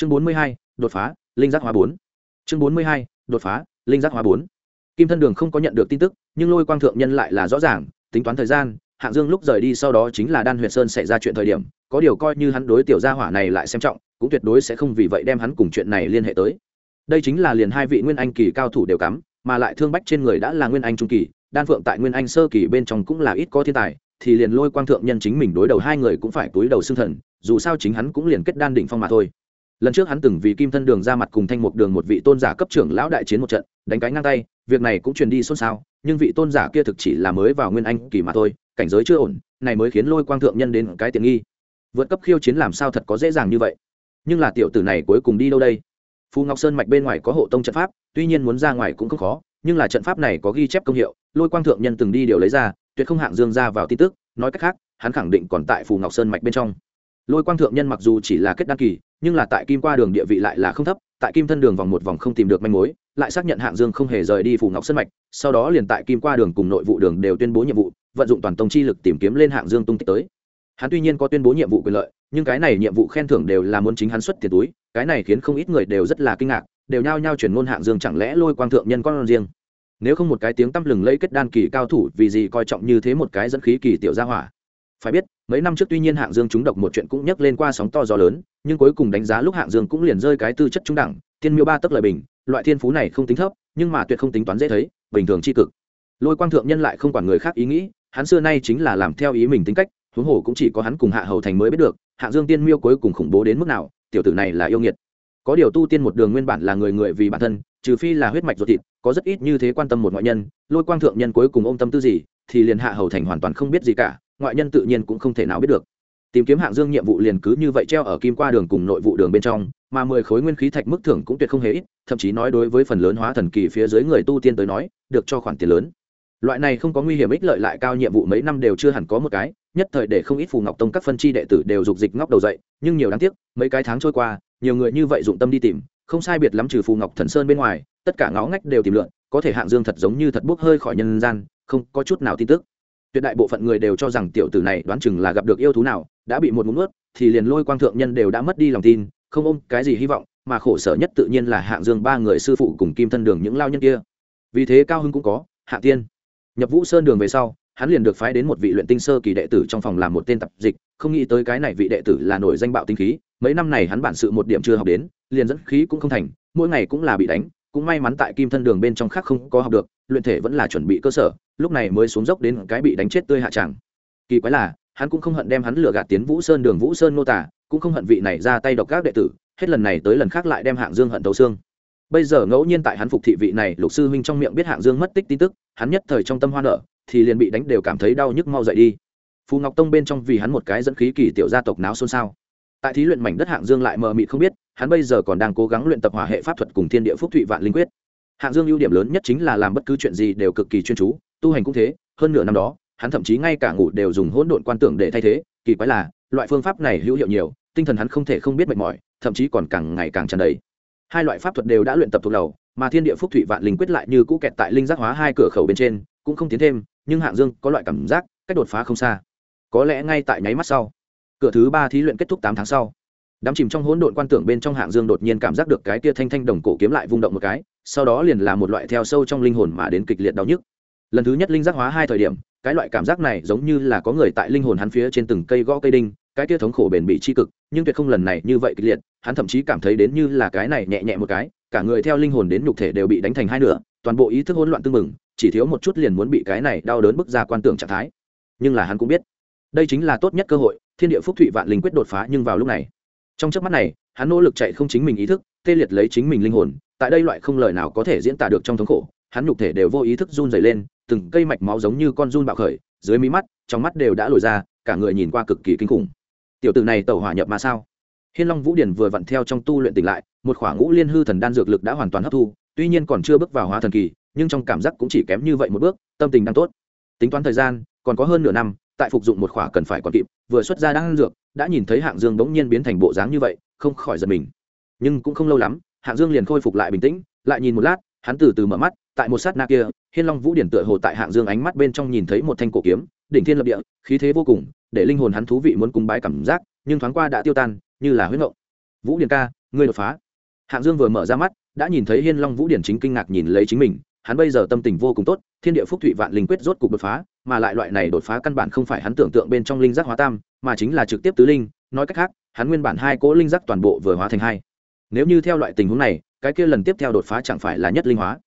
chương bốn mươi hai, đột phá, linh giác hóa bốn. Chương bốn mươi hai, đột phá, linh giác hóa bốn. Kim thân đường không có nhận được tin tức, nhưng lôi quang thượng nhân lại là rõ ràng, tính toán thời gian, hạng dương lúc rời đi sau đó chính là đan huyền sơn xảy ra chuyện thời điểm, có điều coi như hắn đối tiểu gia hỏa này lại xem trọng, cũng tuyệt đối sẽ không vì vậy đem hắn cùng chuyện này liên hệ tới. Đây chính là liền hai vị nguyên anh kỳ cao thủ đều cắm, mà lại thương bách trên người đã là nguyên anh trung kỳ, đan phượng tại nguyên anh sơ kỳ bên trong cũng là ít có thiên tài, thì liền lôi quang thượng nhân chính mình đối đầu hai người cũng phải túi đầu xương thần, dù sao chính hắn cũng liền kết đan đỉnh phong mà thôi lần trước hắn từng vì kim thân đường ra mặt cùng thanh mục đường một vị tôn giả cấp trưởng lão đại chiến một trận, đánh cái ngang tay, việc này cũng truyền đi xôn xao, nhưng vị tôn giả kia thực chỉ là mới vào nguyên anh kỳ mà thôi, cảnh giới chưa ổn, này mới khiến lôi quang thượng nhân đến cái tiện nghi. Vượt cấp khiêu chiến làm sao thật có dễ dàng như vậy? Nhưng là tiểu tử này cuối cùng đi đâu đây? Phù ngọc sơn mạch bên ngoài có hộ tông trận pháp, tuy nhiên muốn ra ngoài cũng không khó, nhưng là trận pháp này có ghi chép công hiệu, lôi quang thượng nhân từng đi điều lấy ra, tuyệt không hạng dương ra vào tin tức, nói cách khác, hắn khẳng định còn tại phù ngọc sơn mạch bên trong. Lôi quang thượng nhân mặc dù chỉ là kết đăng kỳ nhưng là tại kim qua đường địa vị lại là không thấp, tại kim thân đường vòng một vòng không tìm được manh mối, lại xác nhận hạng dương không hề rời đi phủ ngọc sân mạch, sau đó liền tại kim qua đường cùng nội vụ đường đều tuyên bố nhiệm vụ, vận dụng toàn tông chi lực tìm kiếm lên hạng dương tung tích tới. Hắn tuy nhiên có tuyên bố nhiệm vụ quyền lợi, nhưng cái này nhiệm vụ khen thưởng đều là muốn chính hắn xuất tiền túi, cái này khiến không ít người đều rất là kinh ngạc, đều nhao nhao chuyển ngôn hạng dương chẳng lẽ lôi quang thượng nhân con riêng. Nếu không một cái tiếng tăm lừng lấy kết đan kỳ cao thủ, vì gì coi trọng như thế một cái dẫn khí kỳ tiểu gia hỏa? Phải biết mấy năm trước tuy nhiên hạng dương trúng độc một chuyện cũng nhắc lên qua sóng to gió lớn, nhưng cuối cùng đánh giá lúc hạng dương cũng liền rơi cái tư chất trung đẳng, thiên miêu ba tấc lời bình, loại thiên phú này không tính thấp, nhưng mà tuyệt không tính toán dễ thấy, bình thường c h i cực. Lôi quang thượng nhân lại không quản người khác ý nghĩ, hắn xưa nay chính là làm theo ý mình tính cách, huống hồ cũng chỉ có hắn cùng hạ hầu thành mới biết được, hạng dương tiên miêu cuối cùng khủng bố đến mức nào, tiểu tử này là yêu nghiệt. Có điều tu tiên một đường nguyên bản là người người vì bản thân, trừ phi là huyết mạch ruột thịt, có rất ít như thế quan tâm một ngoại nhân, lôi quang thượng nhân cuối cùng ôm tâm tư gì, thì liền hạ hầu thành hoàn toàn không biết gì cả ngoại nhân tự nhiên cũng không thể nào biết được. Tìm kiếm hạng dương nhiệm vụ liền cứ như vậy treo ở kim qua đường cùng nội vụ đường bên trong, mà mười khối nguyên khí thạch mức thưởng cũng tuyệt không hề ít, thậm chí nói đối với phần lớn hóa thần kỳ phía dưới người tu tiên tới nói, được cho khoản tiền lớn. Loại này không có nguy hiểm ích lợi lại cao nhiệm vụ mấy năm đều chưa hẳn có một cái, nhất thời để không ít phù ngọc tông các phân chi đệ tử đều dục dịch ngóc đầu dậy, nhưng nhiều đáng tiếc, mấy cái tháng trôi qua, nhiều người như vậy dụng tâm đi tìm, không sai biệt lắm trừ phù ngọc thần sơn bên ngoài, tất cả ngõ ngách đều tìm lượn, có thể hạng dương thật giống như thật bốc hơi khỏi nhân gian, không có chút nào tin tức tuyệt đại bộ phận người đều cho rằng tiểu tử này đoán chừng là gặp được yêu thú nào, đã bị một ngụm ướt thì liền lôi quang thượng nhân đều đã mất đi lòng tin, không ôm cái gì hy vọng, mà khổ sở nhất tự nhiên là hạng dương ba người sư phụ cùng kim thân đường những lao nhân kia. Vì thế cao hưng cũng có, hạ tiên. Nhập vũ sơn đường về sau, hắn liền được phái đến một vị luyện tinh sơ kỳ đệ tử trong phòng làm một tên tập dịch, không nghĩ tới cái này vị đệ tử là nổi danh bạo tinh khí, mấy năm này hắn bản sự một điểm chưa học đến, liền dẫn khí cũng không thành, mỗi ngày cũng là bị đánh, cũng may mắn tại kim thân đường bên trong khác không có học được, luyện thể vẫn là chuẩn bị cơ sở lúc này mới xuống dốc đến cái bị đánh chết tươi hạ chẳng kỳ quái là, hắn cũng không hận đem hắn lừa gạt tiến vũ sơn đường vũ sơn nô tả cũng không hận vị này ra tay độc các đệ tử, hết lần này tới lần khác lại đem hạng dương hận tấu xương. Bây giờ ngẫu nhiên tại hắn phục thị vị này, lục sư huynh trong miệng biết hạng dương mất tích tin tức, hắn nhất thời trong tâm hoa nở, thì liền bị đánh đều cảm thấy đau nhức mau dậy đi. Phù ngọc tông bên trong vì hắn một cái dẫn khí kỳ tiểu gia tộc náo xôn xao. Tại thí luyện mảnh đất hạng dương lại mờ mịt không biết, hắn bây giờ còn đang cố gắng luyện tập hỏa hệ pháp thuật cùng thiên địa phúc thụy vạn linh quyết hạng dương ưu điểm lớn nhất chính là làm bất cứ chuyện gì đều cực kỳ chuyên chú, tu hành cũng thế, hơn nửa năm đó, hắn thậm chí ngay cả ngủ đều dùng hỗn độn quan tưởng để thay thế, kỳ quái là, loại phương pháp này hữu hiệu nhiều, tinh thần hắn không thể không biết mệt mỏi, thậm chí còn càng ngày càng tràn đầy. Hai loại pháp thuật đều đã luyện tập thuộc đầu, mà thiên địa phúc thủy vạn linh quyết lại như cũ kẹt tại linh giác hóa hai cửa khẩu bên trên, cũng không tiến thêm, nhưng hạng dương có loại cảm giác cách đột phá không xa. Có lẽ ngay tại nháy mắt sau, cửa thứ ba thí luyện kết thúc tám tháng sau đám chìm trong hỗn độn quan tưởng bên trong hạng dương đột nhiên cảm giác được cái tia thanh thanh đồng cổ kiếm lại vung động một cái, sau đó liền là một loại theo sâu trong linh hồn mà đến kịch liệt đau nhức. Lần thứ nhất linh giác hóa hai thời điểm, cái loại cảm giác này giống như là có người tại linh hồn hắn phía trên từng cây gõ cây đinh, cái tia thống khổ bền bị tri cực, nhưng tuyệt không lần này như vậy kịch liệt, hắn thậm chí cảm thấy đến như là cái này nhẹ nhẹ một cái, cả người theo linh hồn đến nhục thể đều bị đánh thành hai nửa, toàn bộ ý thức hỗn loạn tưng mừng chỉ thiếu một chút liền muốn bị cái này đau đớn bức ra quan tưởng trạng thái. Nhưng là hắn cũng biết, đây chính là tốt nhất cơ hội, thiên địa phúc thụy vạn linh quyết đột phá nhưng vào lúc này trong chớp mắt này, hắn nỗ lực chạy không chính mình ý thức, tê liệt lấy chính mình linh hồn, tại đây loại không lời nào có thể diễn tả được trong thống khổ, hắn nhục thể đều vô ý thức run dày lên, từng cây mạch máu giống như con run bạo khởi, dưới mí mắt, trong mắt đều đã lồi ra, cả người nhìn qua cực kỳ kinh khủng. Tiểu tử này tẩu hỏa nhập mà sao? Hiên long vũ điển vừa vặn theo trong tu luyện tỉnh lại, một khoảng ngũ liên hư thần đan dược lực đã hoàn toàn hấp thu, tuy nhiên còn chưa bước vào hóa thần kỳ, nhưng trong cảm giác cũng chỉ kém như vậy một bước, tâm tình đang tốt. Tính toán thời gian, còn có hơn nửa năm, tại phục dụng một khỏa cần phải còn kịp, vừa xuất ra đan dược đã nhìn thấy hạng dương bỗng nhiên biến thành bộ dáng như vậy, không khỏi giật mình. Nhưng cũng không lâu lắm, hạng dương liền khôi phục lại bình tĩnh, lại nhìn một lát, hắn từ từ mở mắt, tại một sát na kia, hiên long vũ điển tựa hồ tại hạng dương ánh mắt bên trong nhìn thấy một thanh cổ kiếm, đỉnh thiên lập địa, khí thế vô cùng, để linh hồn hắn thú vị muốn cung bái cảm giác, nhưng thoáng qua đã tiêu tan, như là huyết ngộng. Vũ điển ca, ngươi đột phá. Hạng dương vừa mở ra mắt, đã nhìn thấy hiên long vũ điển chính kinh ngạc nhìn lấy chính mình, hắn bây giờ tâm tình vô cùng tốt, thiên địa phúc thụy vạn linh quyết rốt cục đột phá, mà lại loại này đột phá căn bản không phải hắn tưởng tượng bên trong linh giác hóa tam mà chính là trực tiếp tứ linh, nói cách khác, hắn nguyên bản hai cỗ linh giác toàn bộ vừa hóa thành hai. Nếu như theo loại tình huống này, cái kia lần tiếp theo đột phá chẳng phải là nhất linh hóa.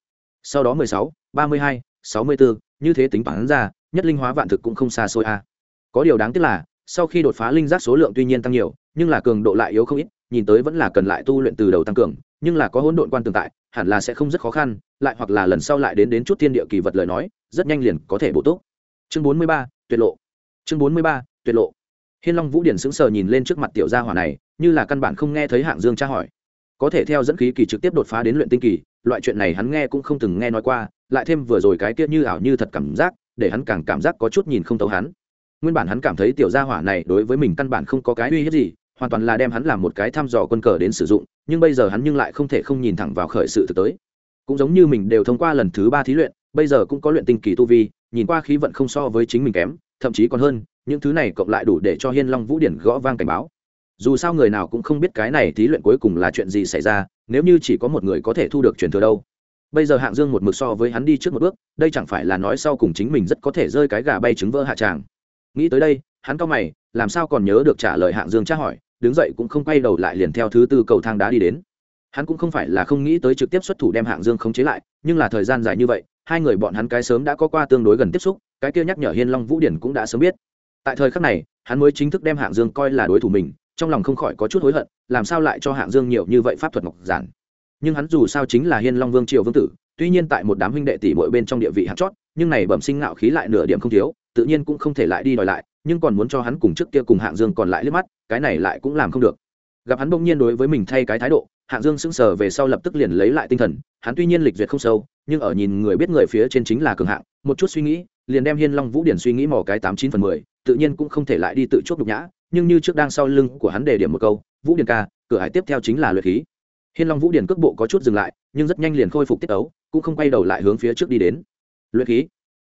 Sau đó mười sáu, ba mươi hai, sáu mươi bốn như thế tính bản ra, nhất linh hóa vạn thực cũng không xa xôi a. Có điều đáng tiếc là, sau khi đột phá linh giác số lượng tuy nhiên tăng nhiều, nhưng là cường độ lại yếu không ít, nhìn tới vẫn là cần lại tu luyện từ đầu tăng cường, nhưng là có hỗn độn quan tường tại, hẳn là sẽ không rất khó khăn, lại hoặc là lần sau lại đến đến chút thiên địa kỳ vật lời nói, rất nhanh liền có thể bổ túc. Chương bốn mươi ba, tuyệt lộ. Chương bốn mươi ba, tuyệt lộ hiên long vũ điển sững sờ nhìn lên trước mặt tiểu gia hỏa này, như là căn bản không nghe thấy hạng dương tra hỏi. Có thể theo dẫn khí kỳ trực tiếp đột phá đến luyện tinh kỳ, loại chuyện này hắn nghe cũng không từng nghe nói qua, lại thêm vừa rồi cái kia như ảo như thật cảm giác, để hắn càng cảm giác có chút nhìn không thấu hắn. Nguyên bản hắn cảm thấy tiểu gia hỏa này đối với mình căn bản không có cái uy hiếp gì, hoàn toàn là đem hắn làm một cái thăm dò quân cờ đến sử dụng, nhưng bây giờ hắn nhưng lại không thể không nhìn thẳng vào khởi sự thực tới. Cũng giống như mình đều thông qua lần thứ ba thí luyện, bây giờ cũng có luyện tinh kỳ tu vi, nhìn qua khí vận không so với chính mình kém, thậm chí còn hơn những thứ này cộng lại đủ để cho hiên long vũ điển gõ vang cảnh báo. Dù sao người nào cũng không biết cái này thí luyện cuối cùng là chuyện gì xảy ra, nếu như chỉ có một người có thể thu được truyền thừa đâu. Bây giờ hạng dương một mực so với hắn đi trước một bước, đây chẳng phải là nói sau cùng chính mình rất có thể rơi cái gà bay trứng vỡ hạ tràng. Nghĩ tới đây, hắn cao mày, làm sao còn nhớ được trả lời hạng dương tra hỏi, đứng dậy cũng không quay đầu lại liền theo thứ tư cầu thang đá đi đến. Hắn cũng không phải là không nghĩ tới trực tiếp xuất thủ đem hạng dương khống chế lại, nhưng là thời gian dài như vậy, hai người bọn hắn cái sớm đã có qua tương đối gần tiếp xúc, cái kia nhắc nhở hiên long vũ điển cũng đã sớm biết tại thời khắc này, hắn mới chính thức đem hạng dương coi là đối thủ mình, trong lòng không khỏi có chút hối hận, làm sao lại cho hạng dương nhiều như vậy pháp thuật ngọc giản. Nhưng hắn dù sao chính là hiên long vương triều vương tử, tuy nhiên tại một đám huynh đệ tỷ mỗi bên trong địa vị hạng chót, nhưng này bẩm sinh ngạo khí lại nửa điểm không thiếu, tự nhiên cũng không thể lại đi đòi lại, nhưng còn muốn cho hắn cùng trước kia cùng hạng dương còn lại liếc mắt, cái này lại cũng làm không được. Gặp hắn bỗng nhiên đối với mình thay cái thái độ, hạng dương sững sờ về sau lập tức liền lấy lại tinh thần, hắn tuy nhiên lịch duyệt không sâu, nhưng ở nhìn người biết người phía trên chính là cường hạng, một chút suy nghĩ, liền đem hiên long vũ điển suy nghĩ mò cái tám chín phần mười tự nhiên cũng không thể lại đi tự chuốc nhục nhã, nhưng như trước đang sau lưng của hắn đề điểm một câu, vũ điền ca, cửa hải tiếp theo chính là luyện khí. Hiên long vũ điền cước bộ có chút dừng lại, nhưng rất nhanh liền khôi phục tiết ấu cũng không quay đầu lại hướng phía trước đi đến. Luyện khí?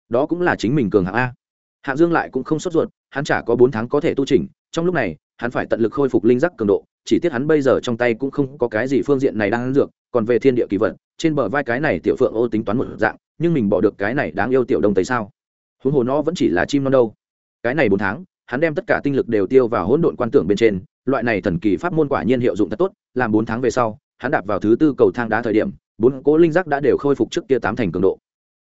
Đó cũng là chính mình cường hạng a. Hạng dương lại cũng không sốt ruột, hắn chả có bốn tháng có thể tu trình trong lúc này, hắn phải tận lực khôi phục linh giác cường độ, chỉ tiếc hắn bây giờ trong tay cũng không có cái gì phương diện này đang dược, còn về thiên địa kỳ vận trên bờ vai cái này tiểu phượng ô tính toán một dạng, nhưng mình bỏ được cái này đáng yêu tiểu đông tây sao? Huống hồ nó vẫn chỉ là chim non đâu cái này bốn tháng, hắn đem tất cả tinh lực đều tiêu vào hỗn độn quan tưởng bên trên, loại này thần kỳ pháp môn quả nhiên hiệu dụng thật tốt, làm bốn tháng về sau, hắn đạp vào thứ tư cầu thang đá thời điểm, bốn cố linh giác đã đều khôi phục trước kia tám thành cường độ.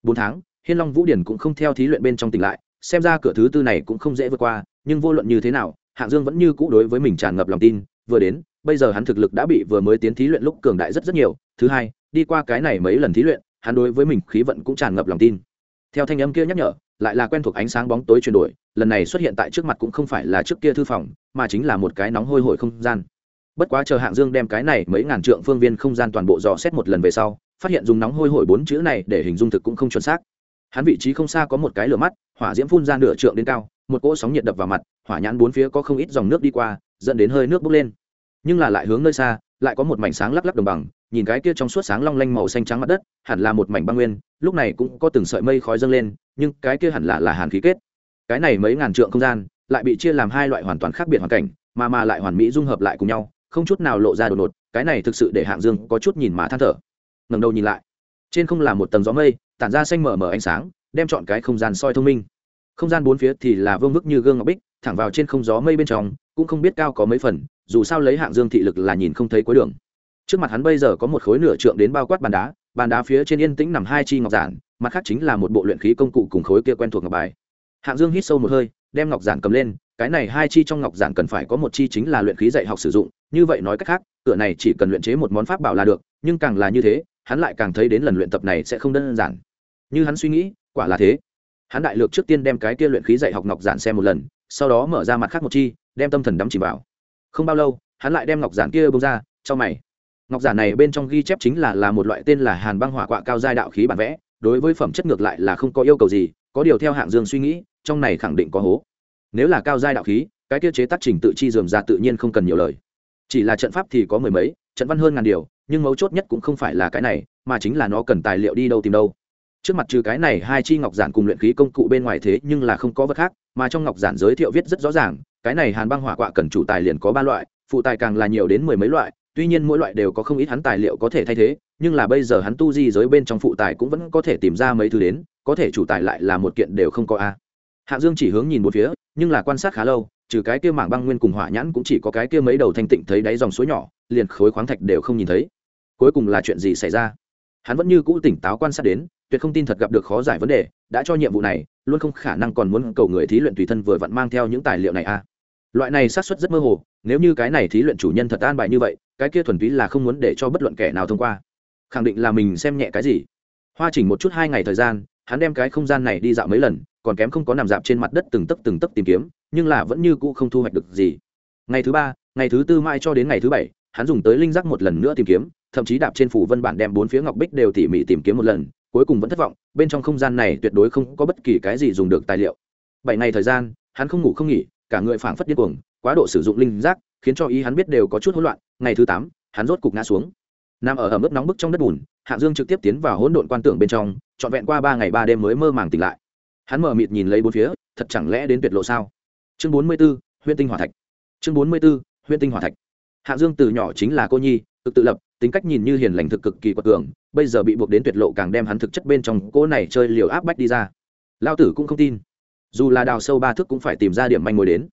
Bốn tháng, hiên long vũ điển cũng không theo thí luyện bên trong tỉnh lại, xem ra cửa thứ tư này cũng không dễ vượt qua, nhưng vô luận như thế nào, hạng dương vẫn như cũ đối với mình tràn ngập lòng tin, vừa đến, bây giờ hắn thực lực đã bị vừa mới tiến thí luyện lúc cường đại rất rất nhiều, thứ hai, đi qua cái này mấy lần thí luyện, hắn đối với mình khí vận cũng tràn ngập lòng tin. Theo thanh âm kia nhắc nhở, lại là quen thuộc ánh sáng bóng tối chuyển đổi lần này xuất hiện tại trước mặt cũng không phải là trước kia thư phòng, mà chính là một cái nóng hôi hổi không gian. Bất quá chờ hạng dương đem cái này mấy ngàn trượng phương viên không gian toàn bộ dò xét một lần về sau, phát hiện dùng nóng hôi hổi bốn chữ này để hình dung thực cũng không chuẩn xác. Hắn vị trí không xa có một cái lửa mắt, hỏa diễm phun ra nửa trượng đến cao, một cỗ sóng nhiệt đập vào mặt, hỏa nhãn bốn phía có không ít dòng nước đi qua, dẫn đến hơi nước bốc lên. Nhưng là lại hướng nơi xa, lại có một mảnh sáng lắc lắc đồng bằng, nhìn cái kia trong suốt sáng long lanh màu xanh trắng mặt đất, hẳn là một mảnh băng nguyên, lúc này cũng có từng sợi mây khói dâng lên, nhưng cái kia hẳn là là hàn khí kết cái này mấy ngàn trượng không gian lại bị chia làm hai loại hoàn toàn khác biệt hoàn cảnh, mà mà lại hoàn mỹ dung hợp lại cùng nhau, không chút nào lộ ra đột ngột, cái này thực sự để hạng dương có chút nhìn mà than thở. Ngầm đầu nhìn lại, trên không là một tầng gió mây, tản ra xanh mở mở ánh sáng, đem chọn cái không gian soi thông minh. Không gian bốn phía thì là vương mức như gương ngọc bích, thẳng vào trên không gió mây bên trong, cũng không biết cao có mấy phần, dù sao lấy hạng dương thị lực là nhìn không thấy cuối đường. Trước mặt hắn bây giờ có một khối nửa trượng đến bao quát bàn đá bàn đá phía trên yên tĩnh nằm hai chi ngọc giản, mặt khác chính là một bộ luyện khí công cụ cùng khối kia quen thuộc ngọc bài hạng dương hít sâu một hơi, đem ngọc giản cầm lên, cái này hai chi trong ngọc giản cần phải có một chi chính là luyện khí dạy học sử dụng, như vậy nói cách khác, cửa này chỉ cần luyện chế một món pháp bảo là được, nhưng càng là như thế, hắn lại càng thấy đến lần luyện tập này sẽ không đơn giản. Như hắn suy nghĩ, quả là thế. Hắn đại lược trước tiên đem cái kia luyện khí dạy học ngọc giản xem một lần, sau đó mở ra mặt khác một chi, đem tâm thần đắm chìm vào. Không bao lâu, hắn lại đem ngọc giản kia bông ra, cho mày. Ngọc giản này bên trong ghi chép chính là là một loại tên là hàn băng hỏa quạ cao giai đạo khí bản vẽ, đối với phẩm chất ngược lại là không có yêu cầu gì có điều theo hạng dương suy nghĩ, trong này khẳng định có hố. Nếu là cao giai đạo khí, cái tiêu chế tác trình tự chi dườm ra tự nhiên không cần nhiều lời. Chỉ là trận pháp thì có mười mấy, trận văn hơn ngàn điều, nhưng mấu chốt nhất cũng không phải là cái này, mà chính là nó cần tài liệu đi đâu tìm đâu. Trước mặt trừ cái này hai chi ngọc giản cùng luyện khí công cụ bên ngoài thế, nhưng là không có vật khác, mà trong ngọc giản giới thiệu viết rất rõ ràng, cái này hàn băng hỏa quạ cần chủ tài liền có ba loại, phụ tài càng là nhiều đến mười mấy loại, tuy nhiên mỗi loại đều có không ít hắn tài liệu có thể thay thế, nhưng là bây giờ hắn tu di giới bên trong phụ tài cũng vẫn có thể tìm ra mấy thứ đến có thể chủ tài lại là một kiện đều không có a. Hạ dương chỉ hướng nhìn một phía, nhưng là quan sát khá lâu, trừ cái kia mảng băng nguyên cùng hỏa nhãn cũng chỉ có cái kia mấy đầu thanh tịnh thấy đáy dòng suối nhỏ, liền khối khoáng thạch đều không nhìn thấy. Cuối cùng là chuyện gì xảy ra? Hắn vẫn như cũ tỉnh táo quan sát đến, tuyệt không tin thật gặp được khó giải vấn đề, đã cho nhiệm vụ này, luôn không khả năng còn muốn cầu người thí luyện tùy thân vừa vặn mang theo những tài liệu này a. Loại này xác suất rất mơ hồ, nếu như cái này thí luyện chủ nhân thật an bài như vậy, cái kia thuần túy là không muốn để cho bất luận kẻ nào thông qua. Khẳng định là mình xem nhẹ cái gì. Hoa chỉnh một chút hai ngày thời gian hắn đem cái không gian này đi dạo mấy lần, còn kém không có nằm dạp trên mặt đất từng tấc từng tấc tìm kiếm, nhưng là vẫn như cũ không thu hoạch được gì. Ngày thứ ba, ngày thứ tư mai cho đến ngày thứ bảy, hắn dùng tới linh giác một lần nữa tìm kiếm, thậm chí đạp trên phủ vân bản đem bốn phía ngọc bích đều tỉ mỉ tìm kiếm một lần, cuối cùng vẫn thất vọng, bên trong không gian này tuyệt đối không có bất kỳ cái gì dùng được tài liệu. Bảy ngày thời gian, hắn không ngủ không nghỉ, cả người phảng phất điên cuồng, quá độ sử dụng linh giác, khiến cho ý hắn biết đều có chút hỗn loạn, ngày thứ tám, hắn rốt cục ngã xuống. Nằm ở ẩm ướt nóng bức trong đất bùn hạng dương trực tiếp tiến vào hỗn độn quan tưởng bên trong, trọn vẹn qua ba ngày ba đêm mới mơ màng tỉnh lại. Hắn mở mịt nhìn lấy bốn phía, thật chẳng lẽ đến tuyệt lộ sao? Chương bốn mươi b ố huyễn tinh hỏa thạch. Chương bốn mươi b ố huyễn tinh hỏa thạch. Hạng dương từ nhỏ chính là cô nhi tự tự lập, tính cách nhìn như hiền lành thực cực kỳ quật cường, bây giờ bị buộc đến tuyệt lộ càng đem hắn thực chất bên trong cỗ này chơi liều áp bách đi ra. Lao tử cũng không tin. Dù là đào sâu ba thước cũng phải tìm ra điểm manh mối đến.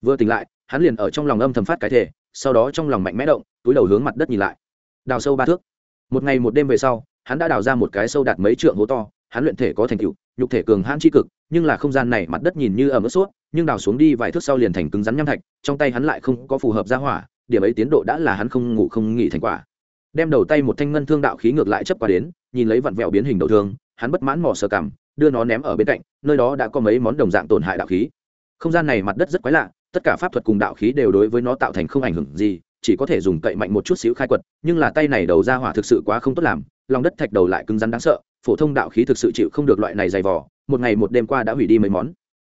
Vừa tỉnh lại, hắn liền ở trong lòng âm thầm phát cái thể sau đó trong lòng mạnh mẽ động, túi đầu hướng mặt đất nhìn lại. Đào sâu ba thước? Một ngày một đêm về sau, hắn đã đào ra một cái sâu đạt mấy trượng hố to, hắn luyện thể có thành tựu, nhục thể cường hãn chi cực, nhưng là không gian này mặt đất nhìn như ở mức suốt, nhưng đào xuống đi vài thước sau liền thành cứng rắn nham thạch, trong tay hắn lại không có phù hợp ra hỏa, điểm ấy tiến độ đã là hắn không ngủ không nghỉ thành quả. Đem đầu tay một thanh ngân thương đạo khí ngược lại chấp qua đến, nhìn lấy vặn vẹo biến hình đầu thương, hắn bất mãn mò sờ cảm đưa nó ném ở bên cạnh, nơi đó đã có mấy món đồng dạng tổn hại đạo khí. Không gian này mặt đất rất quái lạ, tất cả pháp thuật cùng đạo khí đều đối với nó tạo thành không ảnh hưởng gì chỉ có thể dùng cậy mạnh một chút xíu khai quật, nhưng là tay này đầu ra hỏa thực sự quá không tốt làm, lòng đất thạch đầu lại cứng rắn đáng sợ, phổ thông đạo khí thực sự chịu không được loại này dày vỏ một ngày một đêm qua đã hủy đi mấy món.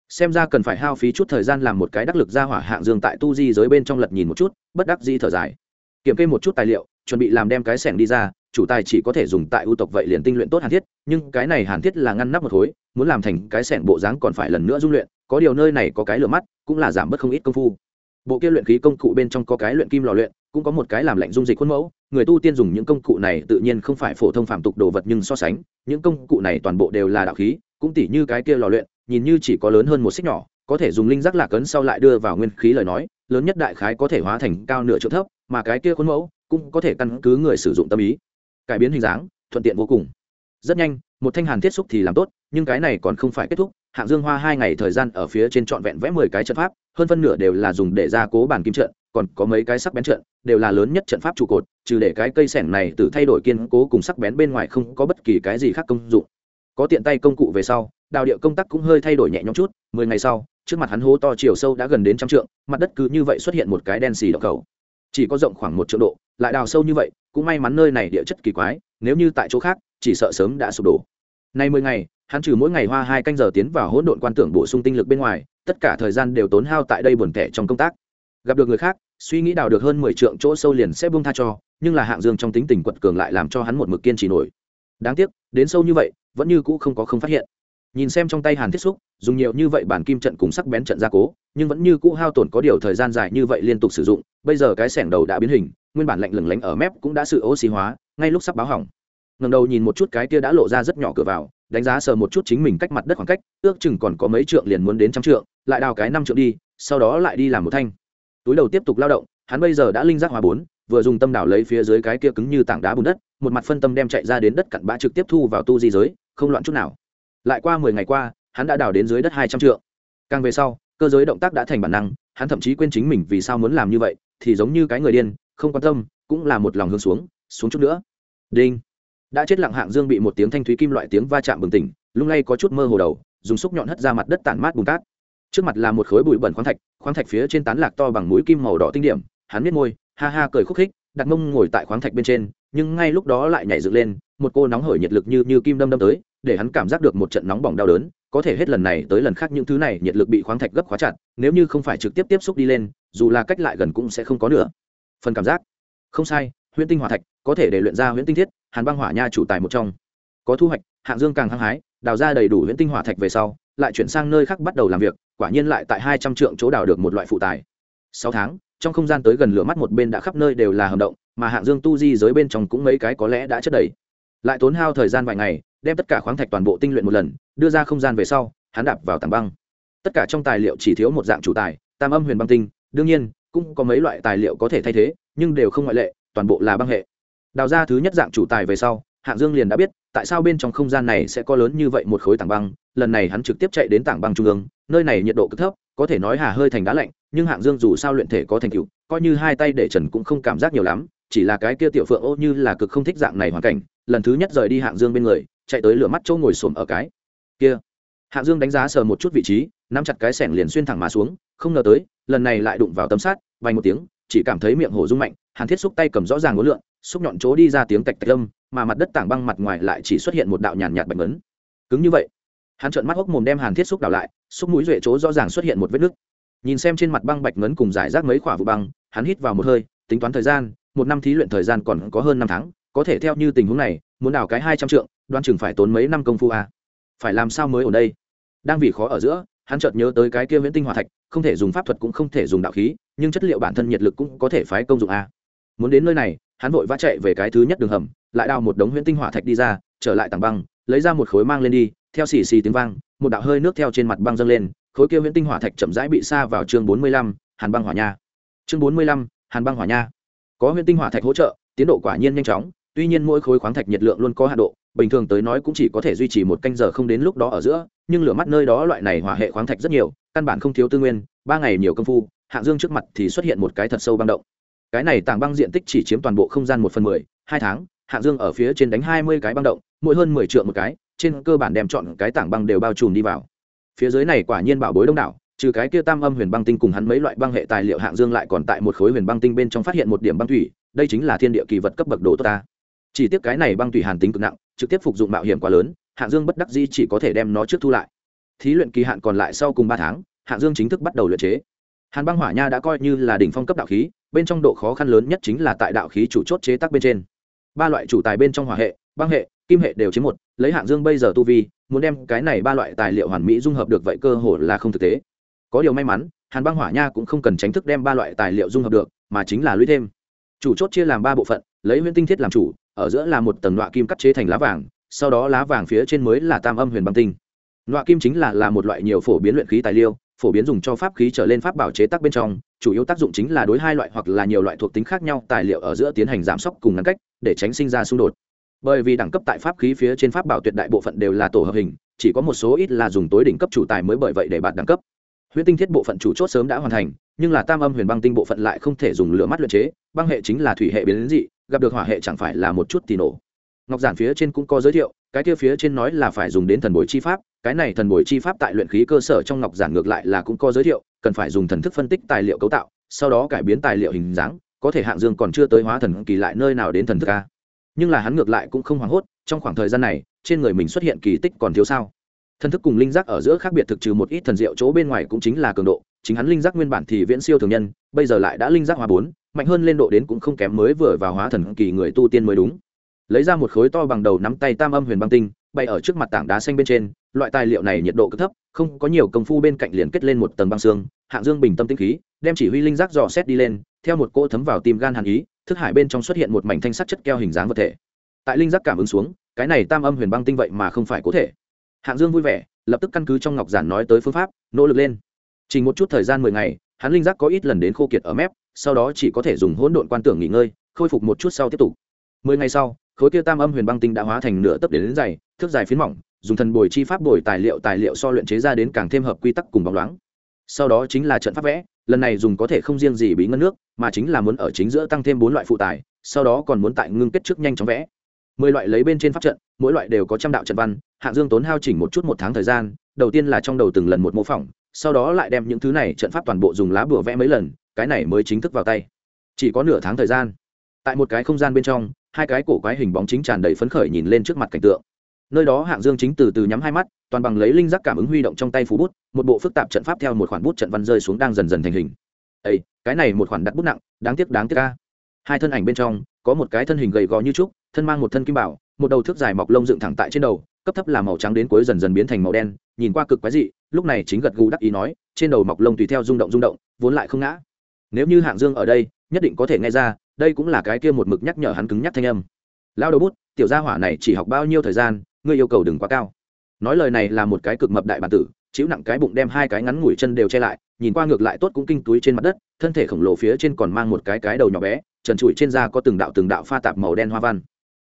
Xem ra cần phải hao phí chút thời gian làm một cái đắc lực ra hỏa hạng dương tại tu di giới bên trong lật nhìn một chút, bất đắc di thở dài. Kiểm kê một chút tài liệu, chuẩn bị làm đem cái sẻng đi ra, chủ tài chỉ có thể dùng tại ưu tộc vậy liền tinh luyện tốt hàn thiết, nhưng cái này hàn thiết là ngăn nắp một khối, muốn làm thành cái sẻng bộ dáng còn phải lần nữa dung luyện, có điều nơi này có cái lửa mắt, cũng là giảm bớt không ít công phu bộ kia luyện khí công cụ bên trong có cái luyện kim lò luyện, cũng có một cái làm lạnh dung dịch khuôn mẫu. Người tu tiên dùng những công cụ này tự nhiên không phải phổ thông phạm tục đồ vật nhưng so sánh, những công cụ này toàn bộ đều là đạo khí, cũng tỉ như cái kia lò luyện, nhìn như chỉ có lớn hơn một xích nhỏ, có thể dùng linh giác lạc ấn sau lại đưa vào nguyên khí lời nói, lớn nhất đại khái có thể hóa thành cao nửa chỗ thấp, mà cái kia khuôn mẫu cũng có thể căn cứ người sử dụng tâm ý. Cải biến hình dáng, thuận tiện vô cùng. Rất nhanh, một thanh hàn thiết xúc thì làm tốt, nhưng cái này còn không phải kết thúc hạng dương hoa hai ngày thời gian ở phía trên trọn vẹn vẽ mười cái trận pháp, hơn phân nửa đều là dùng để gia cố bản kim trận, còn có mấy cái sắc bén trận, đều là lớn nhất trận pháp trụ cột, trừ để cái cây sẻng này từ thay đổi kiên cố cùng sắc bén bên ngoài không có bất kỳ cái gì khác công dụng. Có tiện tay công cụ về sau, đào địa công tác cũng hơi thay đổi nhẹ nhõm chút, mười ngày sau, trước mặt hắn hố to chiều sâu đã gần đến trăm trượng, mặt đất cứ như vậy xuất hiện một cái đen xì đậu cầu. Chỉ có rộng khoảng một triệu độ, lại đào sâu như vậy, cũng may mắn nơi này địa chất kỳ quái, nếu như tại chỗ khác, chỉ sợ sớm đã sụp đổ. Nay mười ngày hắn trừ mỗi ngày hoa hai canh giờ tiến vào hỗn độn quan tưởng bổ sung tinh lực bên ngoài, tất cả thời gian đều tốn hao tại đây buồn tẻ trong công tác. Gặp được người khác, suy nghĩ đào được hơn mười trượng chỗ sâu liền sẽ buông tha cho, nhưng là hạng dương trong tính tình quật cường lại làm cho hắn một mực kiên trì nổi. Đáng tiếc, đến sâu như vậy, vẫn như cũ không có không phát hiện. Nhìn xem trong tay hàn thiết xúc, dùng nhiều như vậy bản kim trận cùng sắc bén trận gia cố, nhưng vẫn như cũ hao tổn có điều thời gian dài như vậy liên tục sử dụng, bây giờ cái sẻng đầu đã biến hình, nguyên bản lạnh lừng lánh ở mép cũng đã sự oxy hóa, ngay lúc sắp báo hỏng. Ngầm đầu nhìn một chút cái kia đã lộ ra rất nhỏ cửa vào đánh giá sờ một chút chính mình cách mặt đất khoảng cách, ước chừng còn có mấy trượng liền muốn đến trăm trượng, lại đào cái năm trượng đi, sau đó lại đi làm một thanh. Túi đầu tiếp tục lao động, hắn bây giờ đã linh giác hòa bốn, vừa dùng tâm đảo lấy phía dưới cái kia cứng như tảng đá bùn đất, một mặt phân tâm đem chạy ra đến đất cặn bã trực tiếp thu vào tu di giới, không loạn chút nào. Lại qua mười ngày qua, hắn đã đào đến dưới đất hai trăm trượng. Càng về sau, cơ giới động tác đã thành bản năng, hắn thậm chí quên chính mình vì sao muốn làm như vậy, thì giống như cái người điên, không quan tâm, cũng là một lòng hướng xuống xuống chút nữa. Đinh đã chết lặng hạng dương bị một tiếng thanh thúy kim loại tiếng va chạm bừng tỉnh, lung lay có chút mơ hồ đầu, dùng xúc nhọn hất ra mặt đất tản mát bùn cát. Trước mặt là một khối bụi bẩn khoáng thạch khoáng thạch phía trên tán lạc to bằng mũi kim màu đỏ tinh điểm, hắn biết môi, ha ha cười khúc khích, đặt mông ngồi tại khoáng thạch bên trên, nhưng ngay lúc đó lại nhảy dựng lên, một cô nóng hởi nhiệt lực như như kim đâm đâm tới, để hắn cảm giác được một trận nóng bỏng đau đớn, có thể hết lần này tới lần khác những thứ này nhiệt lực bị khoáng thạch gấp khóa chặt, nếu như không phải trực tiếp tiếp xúc đi lên, dù là cách lại gần cũng sẽ không có nữa. Phần cảm giác. Không sai, huyễn tinh hỏa thạch, có thể để luyện ra huyễn tinh thiết hàn băng hỏa nha chủ tài một trong. Có thu hoạch, hạng dương càng hăng hái, đào ra đầy đủ huyễn tinh hỏa thạch về sau, lại chuyển sang nơi khác bắt đầu làm việc, quả nhiên lại tại hai trăm trượng chỗ đào được một loại phụ tài. Sáu tháng, trong không gian tới gần lửa mắt một bên đã khắp nơi đều là hầm động, mà hạng dương tu di giới bên trong cũng mấy cái có lẽ đã chất đầy. Lại tốn hao thời gian vài ngày, đem tất cả khoáng thạch toàn bộ tinh luyện một lần, đưa ra không gian về sau, hắn đạp vào tảng băng. Tất cả trong tài liệu chỉ thiếu một dạng chủ tài, tam âm huyền băng tinh, đương nhiên, cũng có mấy loại tài liệu có thể thay thế, nhưng đều không ngoại lệ, toàn bộ là băng hệ đào ra thứ nhất dạng chủ tài về sau, hạng dương liền đã biết, tại sao bên trong không gian này sẽ có lớn như vậy một khối tảng băng lần này hắn trực tiếp chạy đến tảng băng trung ương, nơi này nhiệt độ cực thấp, có thể nói hà hơi thành đá lạnh, nhưng hạng dương dù sao luyện thể có thành tựu, coi như hai tay để trần cũng không cảm giác nhiều lắm, chỉ là cái kia tiểu phượng ô như là cực không thích dạng này hoàn cảnh lần thứ nhất rời đi hạng dương bên người, chạy tới lửa mắt châu ngồi xổm ở cái kia hạng dương đánh giá sờ một chút vị trí, nắm chặt cái sẻng liền xuyên thẳng mà xuống, không ngờ tới, lần này lại đụng vào tấm sát vay một tiếng, chỉ cảm thấy miệng hổ rung mạnh, hàn thiết xúc tay cầm rõ ràng ngối lượn xúc nhọn chỗ đi ra tiếng tạch tạch lâm, mà mặt đất tảng băng mặt ngoài lại chỉ xuất hiện một đạo nhàn nhạt bạch mấn cứng như vậy hắn trợn mắt hốc mồm đem hàn thiết xúc đảo lại xúc mũi duệ chỗ rõ ràng xuất hiện một vết nứt. Nhìn xem trên mặt băng bạch ngấn cùng giải rác mấy khỏa vụ băng hắn hít vào một hơi tính toán thời gian một năm thí luyện thời gian còn có hơn năm tháng có thể theo như tình huống này muốn đào cái hai trăm trượng đoan chừng phải tốn mấy năm công phu à. phải làm sao mới ở đây? Đang vì khó ở giữa hắn chợt nhớ tới cái kia viễn tinh hỏa thạch không thể dùng pháp thuật cũng không thể dùng đạo khí nhưng chất liệu bản thân nhiệt lực cũng có thể phái công dụng a muốn đến nơi này hắn vội vã chạy về cái thứ nhất đường hầm, lại đào một đống huyễn tinh hỏa thạch đi ra, trở lại tảng băng, lấy ra một khối mang lên đi, theo xì xì tiếng vang, một đạo hơi nước theo trên mặt băng dâng lên, khối kia huyễn tinh hỏa thạch chậm rãi bị xa vào chương bốn mươi lăm, hàn băng hỏa nha. Chương bốn mươi lăm, hàn băng hỏa nha. Có huyễn tinh hỏa thạch hỗ trợ, tiến độ quả nhiên nhanh chóng, tuy nhiên mỗi khối khoáng thạch nhiệt lượng luôn có hạ độ, bình thường tới nói cũng chỉ có thể duy trì một canh giờ không đến lúc đó ở giữa, nhưng lửa mắt nơi đó loại này hỏa hệ khoáng thạch rất nhiều, căn bản không thiếu tư nguyên, ba ngày nhiều công phu, hạng dương trước mặt thì xuất hiện một cái thật sâu băng động cái này tảng băng diện tích chỉ chiếm toàn bộ không gian một phần mười, hai tháng hạng dương ở phía trên đánh hai mươi cái băng động, mỗi hơn mười triệu một cái, trên cơ bản đem chọn cái tảng băng đều bao trùm đi vào. Phía dưới này quả nhiên bảo bối đông đảo, trừ cái kia tam âm huyền băng tinh cùng hắn mấy loại băng hệ tài liệu hạng dương lại còn tại một khối huyền băng tinh bên trong phát hiện một điểm băng thủy, đây chính là thiên địa kỳ vật cấp bậc đồ tốt ta. Chỉ tiếc cái này băng thủy hàn tính cực nặng, trực tiếp phục dụng mạo hiểm quá lớn hạng dương bất đắc dĩ chỉ có thể đem nó trước thu lại. Thí luyện kỳ hạn còn lại sau cùng ba tháng hạng dương chính thức bắt đầu luyện chế. Hàn băng hỏa nha đã coi như là đỉnh phong cấp đạo khí bên trong độ khó khăn lớn nhất chính là tại đạo khí chủ chốt chế tác bên trên. Ba loại chủ tài bên trong hỏa hệ, băng hệ, kim hệ đều chiếm một, lấy hạng dương bây giờ tu vi, muốn đem cái này ba loại tài liệu hoàn mỹ dung hợp được vậy cơ hội là không thực tế. Có điều may mắn, hàn băng hỏa nha cũng không cần tránh thức đem ba loại tài liệu dung hợp được, mà chính là lũy thêm. Chủ chốt chia làm ba bộ phận, lấy huyễn tinh thiết làm chủ, ở giữa là một tầng loại kim cắt chế thành lá vàng, sau đó lá vàng phía trên mới là tam âm huyền băng tinh. Loại kim chính là là một loại nhiều phổ biến luyện khí tài liệu, phổ biến dùng cho pháp khí trở lên pháp bảo chế tác bên trong chủ yếu tác dụng chính là đối hai loại hoặc là nhiều loại thuộc tính khác nhau tài liệu ở giữa tiến hành giảm sốc cùng ngăn cách, để tránh sinh ra xung đột. Bởi vì đẳng cấp tại pháp khí phía trên pháp bảo tuyệt đại bộ phận đều là tổ hợp hình, chỉ có một số ít là dùng tối đỉnh cấp chủ tài mới bởi vậy để bạt đẳng cấp. Huyễn tinh thiết bộ phận chủ chốt sớm đã hoàn thành, nhưng là tam âm huyền băng tinh bộ phận lại không thể dùng lửa mắt luyện chế, băng hệ chính là thủy hệ biến dị, gặp được hỏa hệ chẳng phải là một chút thì nổ. Ngọc giản phía trên cũng có giới thiệu, cái kia phía trên nói là phải dùng đến thần bồi chi pháp cái này thần bồi chi pháp tại luyện khí cơ sở trong ngọc giản ngược lại là cũng có giới thiệu, cần phải dùng thần thức phân tích tài liệu cấu tạo, sau đó cải biến tài liệu hình dáng, có thể hạng dương còn chưa tới hóa thần kỳ lại nơi nào đến thần thức a. Nhưng là hắn ngược lại cũng không hoảng hốt, trong khoảng thời gian này, trên người mình xuất hiện kỳ tích còn thiếu sao? Thần thức cùng linh giác ở giữa khác biệt thực trừ một ít thần diệu chỗ bên ngoài cũng chính là cường độ, chính hắn linh giác nguyên bản thì viễn siêu thường nhân, bây giờ lại đã linh giác hóa bốn, mạnh hơn lên độ đến cũng không kém mới vừa vào hóa thần kỳ người tu tiên mới đúng. Lấy ra một khối to bằng đầu nắm tay tam âm huyền băng tinh bay ở trước mặt tảng đá xanh bên trên loại tài liệu này nhiệt độ cực thấp không có nhiều công phu bên cạnh liền kết lên một tầng băng xương hạng dương bình tâm tinh khí đem chỉ huy linh giác dò xét đi lên theo một cỗ thấm vào tim gan hàn ý thức hải bên trong xuất hiện một mảnh thanh sắt chất keo hình dáng vật thể. Tại linh giác cảm ứng xuống cái này tam âm huyền băng tinh vậy mà không phải có thể. Hạng dương vui vẻ lập tức căn cứ trong ngọc giản nói tới phương pháp nỗ lực lên. Chỉ một chút thời gian mười ngày hắn linh giác có ít lần đến khô kiệt ở mép sau đó chỉ có thể dùng hỗn độn quan tưởng nghỉ ngơi khôi phục một chút sau tiếp tục. Mười ngày sau khối kia tam âm huyền băng tinh đã hóa thành nửa tấc đến, đến dày thước dài phiến mỏng, dùng thần bồi chi pháp bồi tài liệu tài liệu so luyện chế ra đến càng thêm hợp quy tắc cùng bóng loáng. Sau đó chính là trận pháp vẽ, lần này dùng có thể không riêng gì bí ngân nước, mà chính là muốn ở chính giữa tăng thêm bốn loại phụ tài, sau đó còn muốn tại ngưng kết trước nhanh chóng vẽ. Mười loại lấy bên trên pháp trận, mỗi loại đều có trăm đạo trận văn, hạng dương tốn hao chỉnh một chút một tháng thời gian, đầu tiên là trong đầu từng lần một mô phỏng, sau đó lại đem những thứ này trận pháp toàn bộ dùng lá bùa vẽ mấy lần, cái này mới chính thức vào tay. Chỉ có nửa tháng thời gian. Tại một cái không gian bên trong, hai cái cổ quái hình bóng chính tràn đầy phấn khởi nhìn lên trước mặt cảnh tượng nơi đó hạng dương chính từ từ nhắm hai mắt, toàn bằng lấy linh giác cảm ứng huy động trong tay phú bút, một bộ phức tạp trận pháp theo một khoản bút trận văn rơi xuống đang dần dần thành hình. Ây cái này một khoản đặt bút nặng, đáng tiếc đáng tiếc ca hai thân ảnh bên trong, có một cái thân hình gầy gò như trúc, thân mang một thân kim bảo, một đầu thước dài mọc lông dựng thẳng tại trên đầu, cấp thấp là màu trắng đến cuối dần dần biến thành màu đen, nhìn qua cực quái dị, lúc này chính gật gù đắc ý nói, trên đầu mọc lông tùy theo rung động rung động, vốn lại không ngã. Nếu như hạng dương ở đây, nhất định có thể nghe ra, đây cũng là cái kia một mực nhắc nhở hắn cứng nhắc thanh âm. Lao đầu bút, tiểu gia hỏa này chỉ học bao nhiêu thời gian ngươi yêu cầu đừng quá cao. Nói lời này là một cái cực mập đại bản tử, chịu nặng cái bụng đem hai cái ngắn ngủi chân đều che lại, nhìn qua ngược lại tốt cũng kinh túi trên mặt đất, thân thể khổng lồ phía trên còn mang một cái cái đầu nhỏ bé, trần trụi trên da có từng đạo từng đạo pha tạp màu đen hoa văn.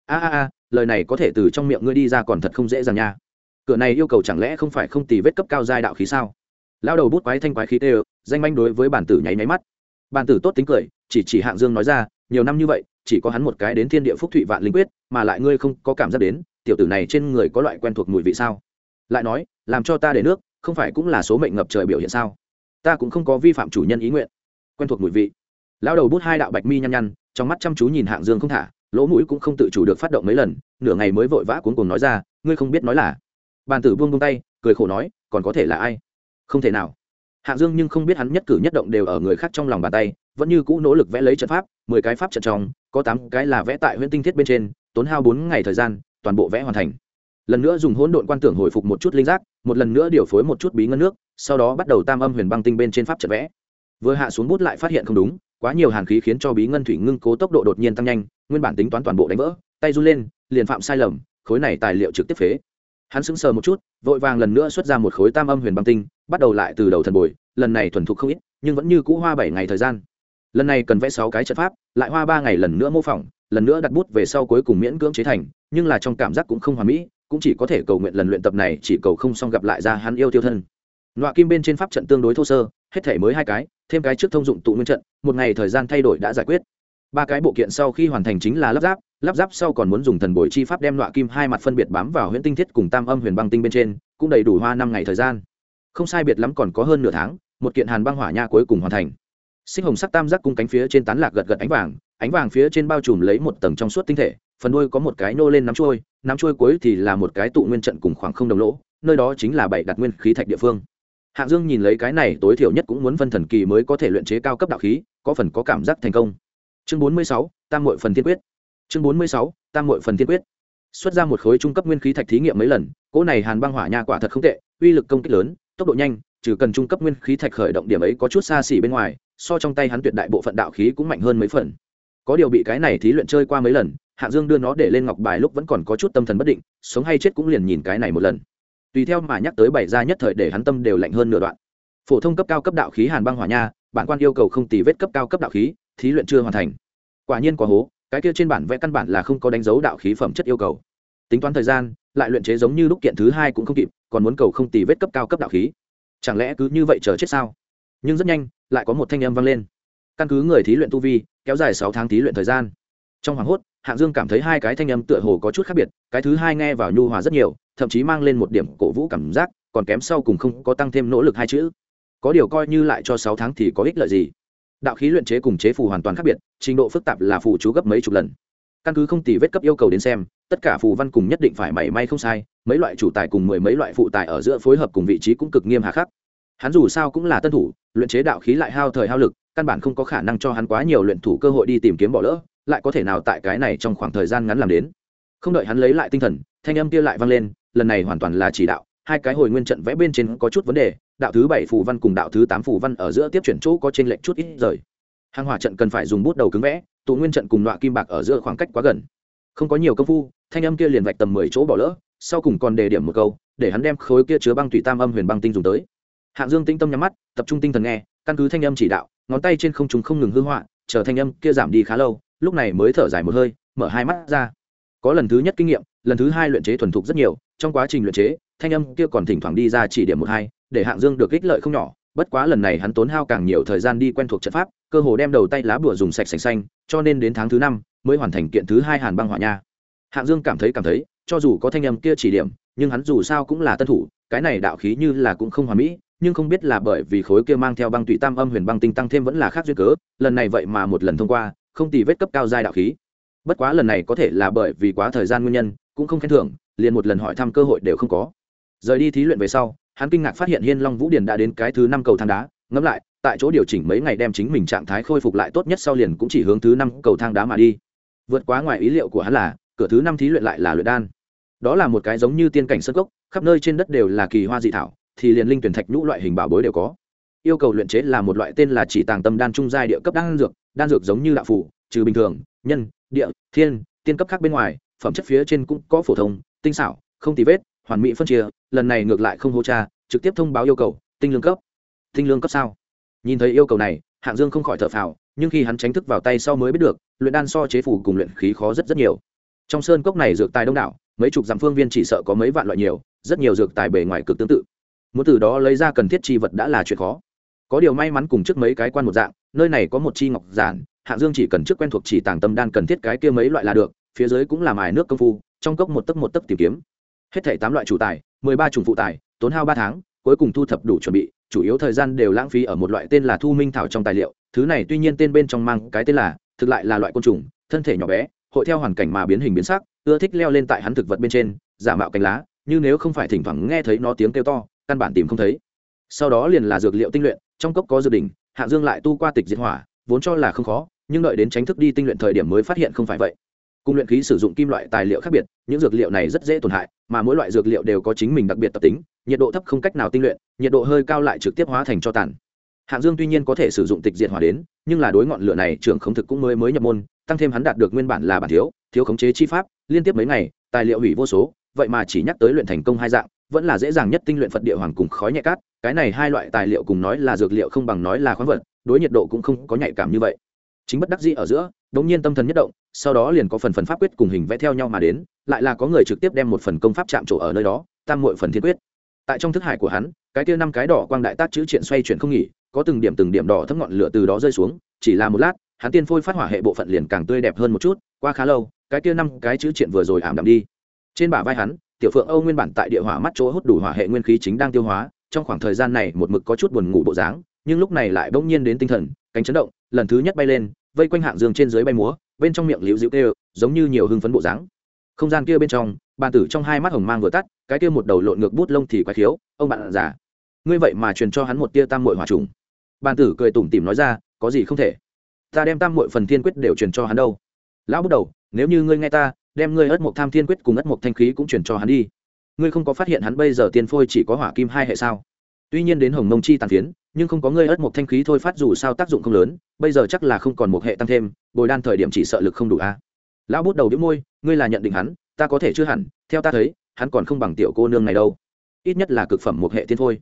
A a a, lời này có thể từ trong miệng ngươi đi ra còn thật không dễ dàng nha. Cửa này yêu cầu chẳng lẽ không phải không tì vết cấp cao giai đạo khí sao? Lao đầu bút quái thanh quái khí tê, danh manh đối với bản tử nháy máy mắt. Bản tử tốt tính cười, chỉ chỉ hạng dương nói ra, nhiều năm như vậy, chỉ có hắn một cái đến thiên địa phúc thụy vạn linh quyết, mà lại ngươi không có cảm giác đến tiểu tử này trên người có loại quen thuộc mùi vị sao? Lại nói, làm cho ta để nước, không phải cũng là số mệnh ngập trời biểu hiện sao? Ta cũng không có vi phạm chủ nhân ý nguyện. Quen thuộc mùi vị. Lão đầu bút hai đạo bạch mi nhăn nhăn, trong mắt chăm chú nhìn hạng dương không thả, lỗ mũi cũng không tự chủ được phát động mấy lần, nửa ngày mới vội vã cuốn cùng nói ra, ngươi không biết nói là. Bàn tử buông buông tay, cười khổ nói, còn có thể là ai? Không thể nào. Hạng dương nhưng không biết hắn nhất cử nhất động đều ở người khác trong lòng bàn tay, vẫn như cũ nỗ lực vẽ lấy trận pháp, mười cái pháp trận trong, có tám cái là vẽ tại huyện tinh thiết bên trên, tốn hao bốn ngày thời gian toàn bộ vẽ hoàn thành. Lần nữa dùng hỗn độn quan tưởng hồi phục một chút linh giác, một lần nữa điều phối một chút bí ngân nước, sau đó bắt đầu tam âm huyền băng tinh bên trên pháp trận vẽ. Vừa hạ xuống bút lại phát hiện không đúng, quá nhiều hàn khí khiến cho bí ngân thủy ngưng cố tốc độ đột nhiên tăng nhanh, nguyên bản tính toán toàn bộ đánh vỡ, tay run lên, liền phạm sai lầm, khối này tài liệu trực tiếp phế. Hắn sững sờ một chút, vội vàng lần nữa xuất ra một khối tam âm huyền băng tinh, bắt đầu lại từ đầu thần bồi, lần này thuần thục không ít, nhưng vẫn như cũ hoa bảy ngày thời gian. Lần này cần vẽ sáu cái trận pháp, lại hoa ba ngày lần nữa mô phỏng lần nữa đặt bút về sau cuối cùng miễn cưỡng chế thành, nhưng là trong cảm giác cũng không hoàn mỹ, cũng chỉ có thể cầu nguyện lần luyện tập này chỉ cầu không xong gặp lại ra hắn yêu tiêu thân. Nọa kim bên trên pháp trận tương đối thô sơ, hết thể mới hai cái, thêm cái trước thông dụng tụ nguyên trận, một ngày thời gian thay đổi đã giải quyết. Ba cái bộ kiện sau khi hoàn thành chính là lắp ráp lắp ráp sau còn muốn dùng thần bồi chi pháp đem nọa kim hai mặt phân biệt bám vào huyễn tinh thiết cùng tam âm huyền băng tinh bên trên, cũng đầy đủ hoa năm ngày thời gian. Không sai biệt lắm còn có hơn nửa tháng, một kiện hàn băng hỏa nha cuối cùng hoàn thành xích hồng sắc tam giác cung cánh phía trên tán lạc gật gật ánh vàng ánh vàng phía trên bao trùm lấy một tầng trong suốt tinh thể, phần đuôi có một cái nô lên nắm trôi nắm trôi cuối thì là một cái tụ nguyên trận cùng khoảng không đồng lỗ, nơi đó chính là bảy đặt nguyên khí thạch địa phương. Hạng dương nhìn lấy cái này tối thiểu nhất cũng muốn phân thần kỳ mới có thể luyện chế cao cấp đạo khí, có phần có cảm giác thành công. Chương bốn mươi sáu, tam mội phần tiên quyết. Chương bốn mươi sáu, tam mội phần tiên quyết. Xuất ra một khối trung cấp nguyên khí thạch thí nghiệm mấy lần, cỗ này hàn băng hỏa nha quả thật không tệ, uy lực công kích lớn, tốc độ nhanh, trừ cần trung cấp nguyên khí thạch khởi động điểm ấy có chút xa xỉ bên ngoài so trong tay hắn tuyệt đại bộ phận đạo khí cũng mạnh hơn mấy phần. Có điều bị cái này thí luyện chơi qua mấy lần, hạng dương đưa nó để lên ngọc bài lúc vẫn còn có chút tâm thần bất định, sống hay chết cũng liền nhìn cái này một lần. Tùy theo mà nhắc tới bảy ra nhất thời để hắn tâm đều lạnh hơn nửa đoạn. Phổ thông cấp cao cấp đạo khí hàn băng hỏa nha, bản quan yêu cầu không tì vết cấp cao cấp đạo khí, thí luyện chưa hoàn thành. Quả nhiên quá hố, cái kia trên bản vẽ căn bản là không có đánh dấu đạo khí phẩm chất yêu cầu. Tính toán thời gian, lại luyện chế giống như lúc kiện thứ hai cũng không kịp, còn muốn cầu không tì vết cấp cao cấp đạo khí. Chẳng lẽ cứ như vậy chờ chết sao? Nhưng rất nhanh lại có một thanh âm vang lên. Căn cứ người thí luyện tu vi, kéo dài sáu tháng thí luyện thời gian. Trong hoảng hốt, hạng dương cảm thấy hai cái thanh âm tựa hồ có chút khác biệt, cái thứ hai nghe vào nhu hòa rất nhiều, thậm chí mang lên một điểm cổ vũ cảm giác, còn kém sau cùng không có tăng thêm nỗ lực hai chữ. Có điều coi như lại cho sáu tháng thì có ích lợi gì? Đạo khí luyện chế cùng chế phù hoàn toàn khác biệt, trình độ phức tạp là phù chú gấp mấy chục lần. Căn cứ không tỉ vết cấp yêu cầu đến xem, tất cả phù văn cùng nhất định phải mảy may không sai, mấy loại chủ tài cùng mười mấy loại phụ tài ở giữa phối hợp cùng vị trí cũng cực nghiêm hà khắc hắn dù sao cũng là tân thủ, luyện chế đạo khí lại hao thời hao lực, căn bản không có khả năng cho hắn quá nhiều luyện thủ cơ hội đi tìm kiếm bỏ lỡ, lại có thể nào tại cái này trong khoảng thời gian ngắn làm đến. Không đợi hắn lấy lại tinh thần, thanh âm kia lại vang lên, lần này hoàn toàn là chỉ đạo, hai cái hồi nguyên trận vẽ bên trên có chút vấn đề, đạo thứ bảy phù văn cùng đạo thứ tám phù văn ở giữa tiếp chuyển chỗ có trên lệnh chút ít rời. Hàng hỏa trận cần phải dùng bút đầu cứng vẽ, tụ nguyên trận cùng loại kim bạc ở giữa khoảng cách quá gần. Không có nhiều công phu, thanh âm kia liền vạch tầm mười chỗ bỏ lỡ, sau cùng còn đề điểm một câu, để hắn đem khối kia chứa băng thủy tam âm huyền băng tinh dùng tới hạng dương tĩnh tâm nhắm mắt, tập trung tinh thần nghe, căn cứ thanh âm chỉ đạo, ngón tay trên không trung không ngừng hư họa, chờ thanh âm kia giảm đi khá lâu, lúc này mới thở dài một hơi, mở hai mắt ra. Có lần thứ nhất kinh nghiệm, lần thứ hai luyện chế thuần thục rất nhiều, trong quá trình luyện chế, thanh âm kia còn thỉnh thoảng đi ra chỉ điểm một hai, để hạng dương được ích lợi không nhỏ, bất quá lần này hắn tốn hao càng nhiều thời gian đi quen thuộc trận pháp, cơ hồ đem đầu tay lá bùa dùng sạch sành xanh, cho nên đến tháng thứ năm mới hoàn thành kiện thứ hai hàn băng hỏa nha. Hạng dương cảm thấy cảm thấy, cho dù có thanh âm kia chỉ điểm, nhưng hắn dù sao cũng là tân thủ, cái này đạo khí như là cũng không hoàn mỹ nhưng không biết là bởi vì khối kia mang theo băng tụy tam âm huyền băng tinh tăng thêm vẫn là khác duyên cớ, lần này vậy mà một lần thông qua, không tì vết cấp cao giai đạo khí. Bất quá lần này có thể là bởi vì quá thời gian nguyên nhân, cũng không khen thưởng, liền một lần hỏi thăm cơ hội đều không có. Rời đi thí luyện về sau, hắn kinh ngạc phát hiện hiên long vũ điền đã đến cái thứ năm cầu thang đá, ngẫm lại, tại chỗ điều chỉnh mấy ngày đem chính mình trạng thái khôi phục lại tốt nhất sau liền cũng chỉ hướng thứ năm cầu thang đá mà đi. Vượt quá ngoài ý liệu của hắn là, cửa thứ năm thí luyện lại là luyện đan. Đó là một cái giống như tiên cảnh sơ cốc, khắp nơi trên đất đều là kỳ hoa dị thảo thì liền linh tuyển thạch nhũ loại hình bảo bối đều có. Yêu cầu luyện chế là một loại tên là chỉ tàng tâm đan trung giai địa cấp đan dược đan dược giống như đạo phủ, trừ bình thường, nhân, địa, thiên, tiên cấp khác bên ngoài, phẩm chất phía trên cũng có phổ thông, tinh xảo, không tì vết, hoàn mỹ phân chia, lần này ngược lại không hô cha, trực tiếp thông báo yêu cầu, tinh lương cấp. Tinh lương cấp sao? Nhìn thấy yêu cầu này, hạng dương không khỏi thở phào, nhưng khi hắn tránh thức vào tay sau mới biết được, luyện đan so chế phủ cùng luyện khí khó rất rất nhiều. Trong sơn cốc này dược tài đông đảo, mấy chục dặm phương viên chỉ sợ có mấy vạn loại nhiều, rất nhiều dược tài bề ngoài cực tương tự muốn từ đó lấy ra cần thiết chi vật đã là chuyện khó. Có điều may mắn cùng trước mấy cái quan một dạng, nơi này có một chi ngọc giản hạng dương chỉ cần trước quen thuộc chỉ tàng tâm đan cần thiết cái kia mấy loại là được, phía dưới cũng là mài nước công phu, trong cốc một tấc một tấc tìm kiếm. Hết thảy tám loại chủ tài, mười ba chủng phụ tài, tốn hao ba tháng, cuối cùng thu thập đủ chuẩn bị, chủ yếu thời gian đều lãng phí ở một loại tên là thu minh thảo trong tài liệu, thứ này tuy nhiên tên bên trong mang cái tên là, thực lại là loại côn trùng, thân thể nhỏ bé, hội theo hoàn cảnh mà biến hình biến sắc, ưa thích leo lên tại hắn thực vật bên trên, giả mạo cánh lá, như nếu không phải thỉnh thoảng nghe thấy nó tiếng kêu to căn bản tìm không thấy. Sau đó liền là dược liệu tinh luyện, trong cốc có dược đỉnh, hạ dương lại tu qua tịch diệt hỏa, vốn cho là không khó, nhưng đợi đến tránh thức đi tinh luyện thời điểm mới phát hiện không phải vậy. Cung luyện khí sử dụng kim loại tài liệu khác biệt, những dược liệu này rất dễ tổn hại, mà mỗi loại dược liệu đều có chính mình đặc biệt tập tính, nhiệt độ thấp không cách nào tinh luyện, nhiệt độ hơi cao lại trực tiếp hóa thành cho tàn. Hạng dương tuy nhiên có thể sử dụng tịch diệt hỏa đến, nhưng là đối ngọn lửa này trưởng không thực cũng mới mới nhập môn, tăng thêm hắn đạt được nguyên bản là bản thiếu thiếu khống chế chi pháp, liên tiếp mấy ngày, tài liệu hủy vô số, vậy mà chỉ nhắc tới luyện thành công hai dạng vẫn là dễ dàng nhất tinh luyện phật địa hoàng cùng khói nhẹ cát, cái này hai loại tài liệu cùng nói là dược liệu không bằng nói là khoáng vật, đối nhiệt độ cũng không có nhạy cảm như vậy. Chính bất đắc dĩ ở giữa, đống nhiên tâm thần nhất động, sau đó liền có phần phần pháp quyết cùng hình vẽ theo nhau mà đến, lại là có người trực tiếp đem một phần công pháp chạm trổ ở nơi đó, tam muội phần thiên quyết. Tại trong thức hải của hắn, cái kia năm cái đỏ quang đại tác chữ triện xoay chuyển không nghỉ, có từng điểm từng điểm đỏ thấm ngọn lửa từ đó rơi xuống, chỉ là một lát, hắn tiên phôi phát hỏa hệ bộ phận liền càng tươi đẹp hơn một chút, qua khá lâu, cái kia năm cái chữ triện vừa rồi ảm đạm đi. Trên bả vai hắn tiểu phượng âu nguyên bản tại địa hỏa mắt chỗ hút đủ hỏa hệ nguyên khí chính đang tiêu hóa trong khoảng thời gian này một mực có chút buồn ngủ bộ dáng nhưng lúc này lại bỗng nhiên đến tinh thần cánh chấn động lần thứ nhất bay lên vây quanh hạng dương trên dưới bay múa bên trong miệng liễu dịu kêu giống như nhiều hưng phấn bộ dáng. Không gian kia bên trong bàn tử trong hai mắt hồng mang vừa tắt cái kia một đầu lộn ngược bút lông thì quái thiếu, ông bạn già ngươi vậy mà truyền cho hắn một tia tam muội hỏa trùng. Bàn tử cười tủm tỉm nói ra có gì không thể? Ta đem tam muội phần thiên quyết đều truyền cho hắn đâu. Lão bắt đầu nếu như ngươi nghe ta đem ngươi ất mộc tham thiên quyết cùng ất mộc thanh khí cũng truyền cho hắn đi. Ngươi không có phát hiện hắn bây giờ tiên phôi chỉ có hỏa kim hai hệ sao? Tuy nhiên đến hồng mông chi tàn phiến, nhưng không có ngươi ất mộc thanh khí thôi phát dù sao tác dụng không lớn, bây giờ chắc là không còn một hệ tăng thêm, bồi đan thời điểm chỉ sợ lực không đủ a. Lão bút đầu đĩu môi, ngươi là nhận định hắn, ta có thể chưa hẳn, theo ta thấy, hắn còn không bằng tiểu cô nương này đâu. Ít nhất là cực phẩm một hệ tiên phôi.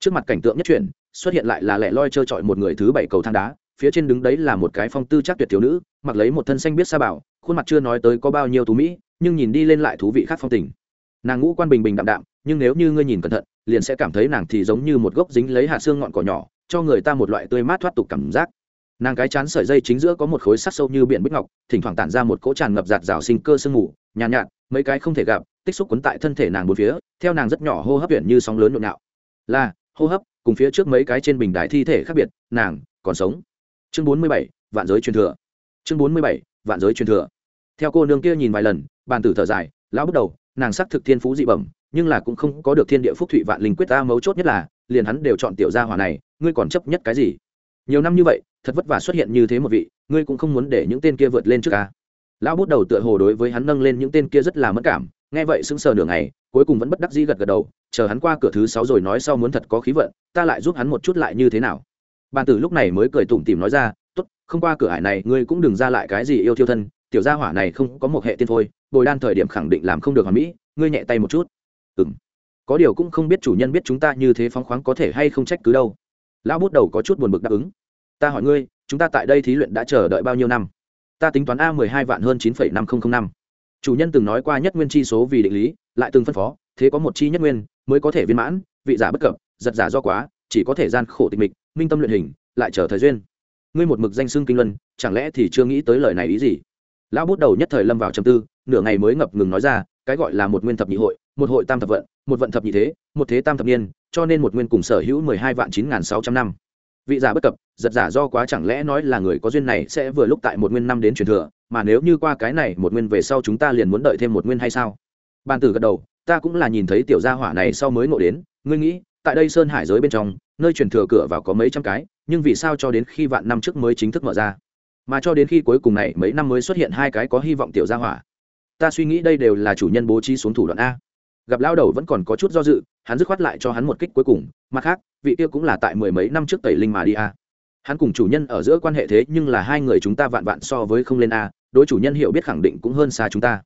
Trước mặt cảnh tượng nhất chuyển, xuất hiện lại là lẻ loi trơ trọi một người thứ bảy cầu thang đá, phía trên đứng đấy là một cái phong tư chắc tuyệt thiếu nữ mặc lấy một thân xanh biết sa bảo khuôn mặt chưa nói tới có bao nhiêu thú mỹ nhưng nhìn đi lên lại thú vị khác phong tình. Nàng ngũ quan bình bình đạm đạm nhưng nếu như ngươi nhìn cẩn thận liền sẽ cảm thấy nàng thì giống như một gốc dính lấy hạt xương ngọn cỏ nhỏ cho người ta một loại tươi mát thoát tục cảm giác. Nàng cái chán sợi dây chính giữa có một khối sắt sâu như biển bích ngọc thỉnh thoảng tản ra một cỗ tràn ngập giạt rào sinh cơ sương mù nhàn nhạt, nhạt mấy cái không thể gặp tích xúc quấn tại thân thể nàng bốn phía theo nàng rất nhỏ hô hấp biển như sóng lớn nhộn nhạo. Là hô hấp cùng phía trước mấy cái trên bình đài thi thể khác biệt nàng còn sống. Chương bốn mươi bảy vạn giới truyền thừa chương bốn mươi bảy, vạn giới truyền thừa. Theo cô nương kia nhìn vài lần, bàn tử thở dài, lão bước đầu, nàng sắc thực thiên phú dị bẩm, nhưng là cũng không có được thiên địa phúc thụy vạn linh quyết ta mấu chốt nhất là, liền hắn đều chọn tiểu gia hỏa này, ngươi còn chấp nhất cái gì? Nhiều năm như vậy, thật vất vả xuất hiện như thế một vị, ngươi cũng không muốn để những tên kia vượt lên trước ca lão bút đầu tựa hồ đối với hắn nâng lên những tên kia rất là mất cảm, nghe vậy sững sờ nửa ngày, cuối cùng vẫn bất đắc dĩ gật gật đầu, chờ hắn qua cửa thứ sáu rồi nói sau muốn thật có khí vận, ta lại giúp hắn một chút lại như thế nào? Bàn tử lúc này mới cười tủm tỉm nói ra không qua cửa ải này, ngươi cũng đừng ra lại cái gì yêu thiêu thân, tiểu gia hỏa này không có một hệ tiên thôi bồi đan thời điểm khẳng định làm không được hoàn mỹ, ngươi nhẹ tay một chút. Ừ m có điều cũng không biết chủ nhân biết chúng ta như thế phóng khoáng có thể hay không trách cứ đâu. Lão bút đầu có chút buồn bực đáp ứng. Ta hỏi ngươi, chúng ta tại đây thí luyện đã chờ đợi bao nhiêu năm? Ta tính toán a mười hai vạn hơn chín phẩy năm nghìn năm. Chủ nhân từng nói qua nhất nguyên chi số vì định lý, lại từng phân phó, thế có một chi nhất nguyên mới có thể viên mãn, vị giả bất cập, giật giả do quá, chỉ có thể gian khổ tịch mịch, minh tâm luyện hình, lại chờ thời duyên ngươi một mực danh xưng kinh luân, chẳng lẽ thì chưa nghĩ tới lời này ý gì? Lão bút đầu nhất thời lâm vào trầm tư, nửa ngày mới ngập ngừng nói ra, cái gọi là một nguyên thập nhị hội, một hội tam thập vận, một vận thập nhị thế, một thế tam thập niên, cho nên một nguyên cùng sở hữu mười hai vạn chín n g h n sáu trăm năm. Vị giả bất cập, giật giả do quá chẳng lẽ nói là người có duyên này sẽ vừa lúc tại một nguyên năm đến truyền thừa, mà nếu như qua cái này một nguyên về sau chúng ta liền muốn đợi thêm một nguyên hay sao? Ban tử gật đầu, ta cũng là nhìn thấy tiểu gia hỏa này sau mới ngộ đến, ngươi nghĩ tại đây sơn hải giới bên trong, nơi truyền thừa cửa vào có mấy trăm cái, nhưng vì sao cho đến khi vạn năm trước mới chính thức mở ra? Mà cho đến khi cuối cùng này mấy năm mới xuất hiện hai cái có hy vọng tiểu gia hỏa. Ta suy nghĩ đây đều là chủ nhân bố trí xuống thủ đoạn a. Gặp lao đầu vẫn còn có chút do dự, hắn dứt khoát lại cho hắn một kích cuối cùng, mặt khác, vị kia cũng là tại mười mấy năm trước tẩy linh mà đi a. Hắn cùng chủ nhân ở giữa quan hệ thế nhưng là hai người chúng ta vạn vạn so với không lên a, đối chủ nhân hiểu biết khẳng định cũng hơn xa chúng ta.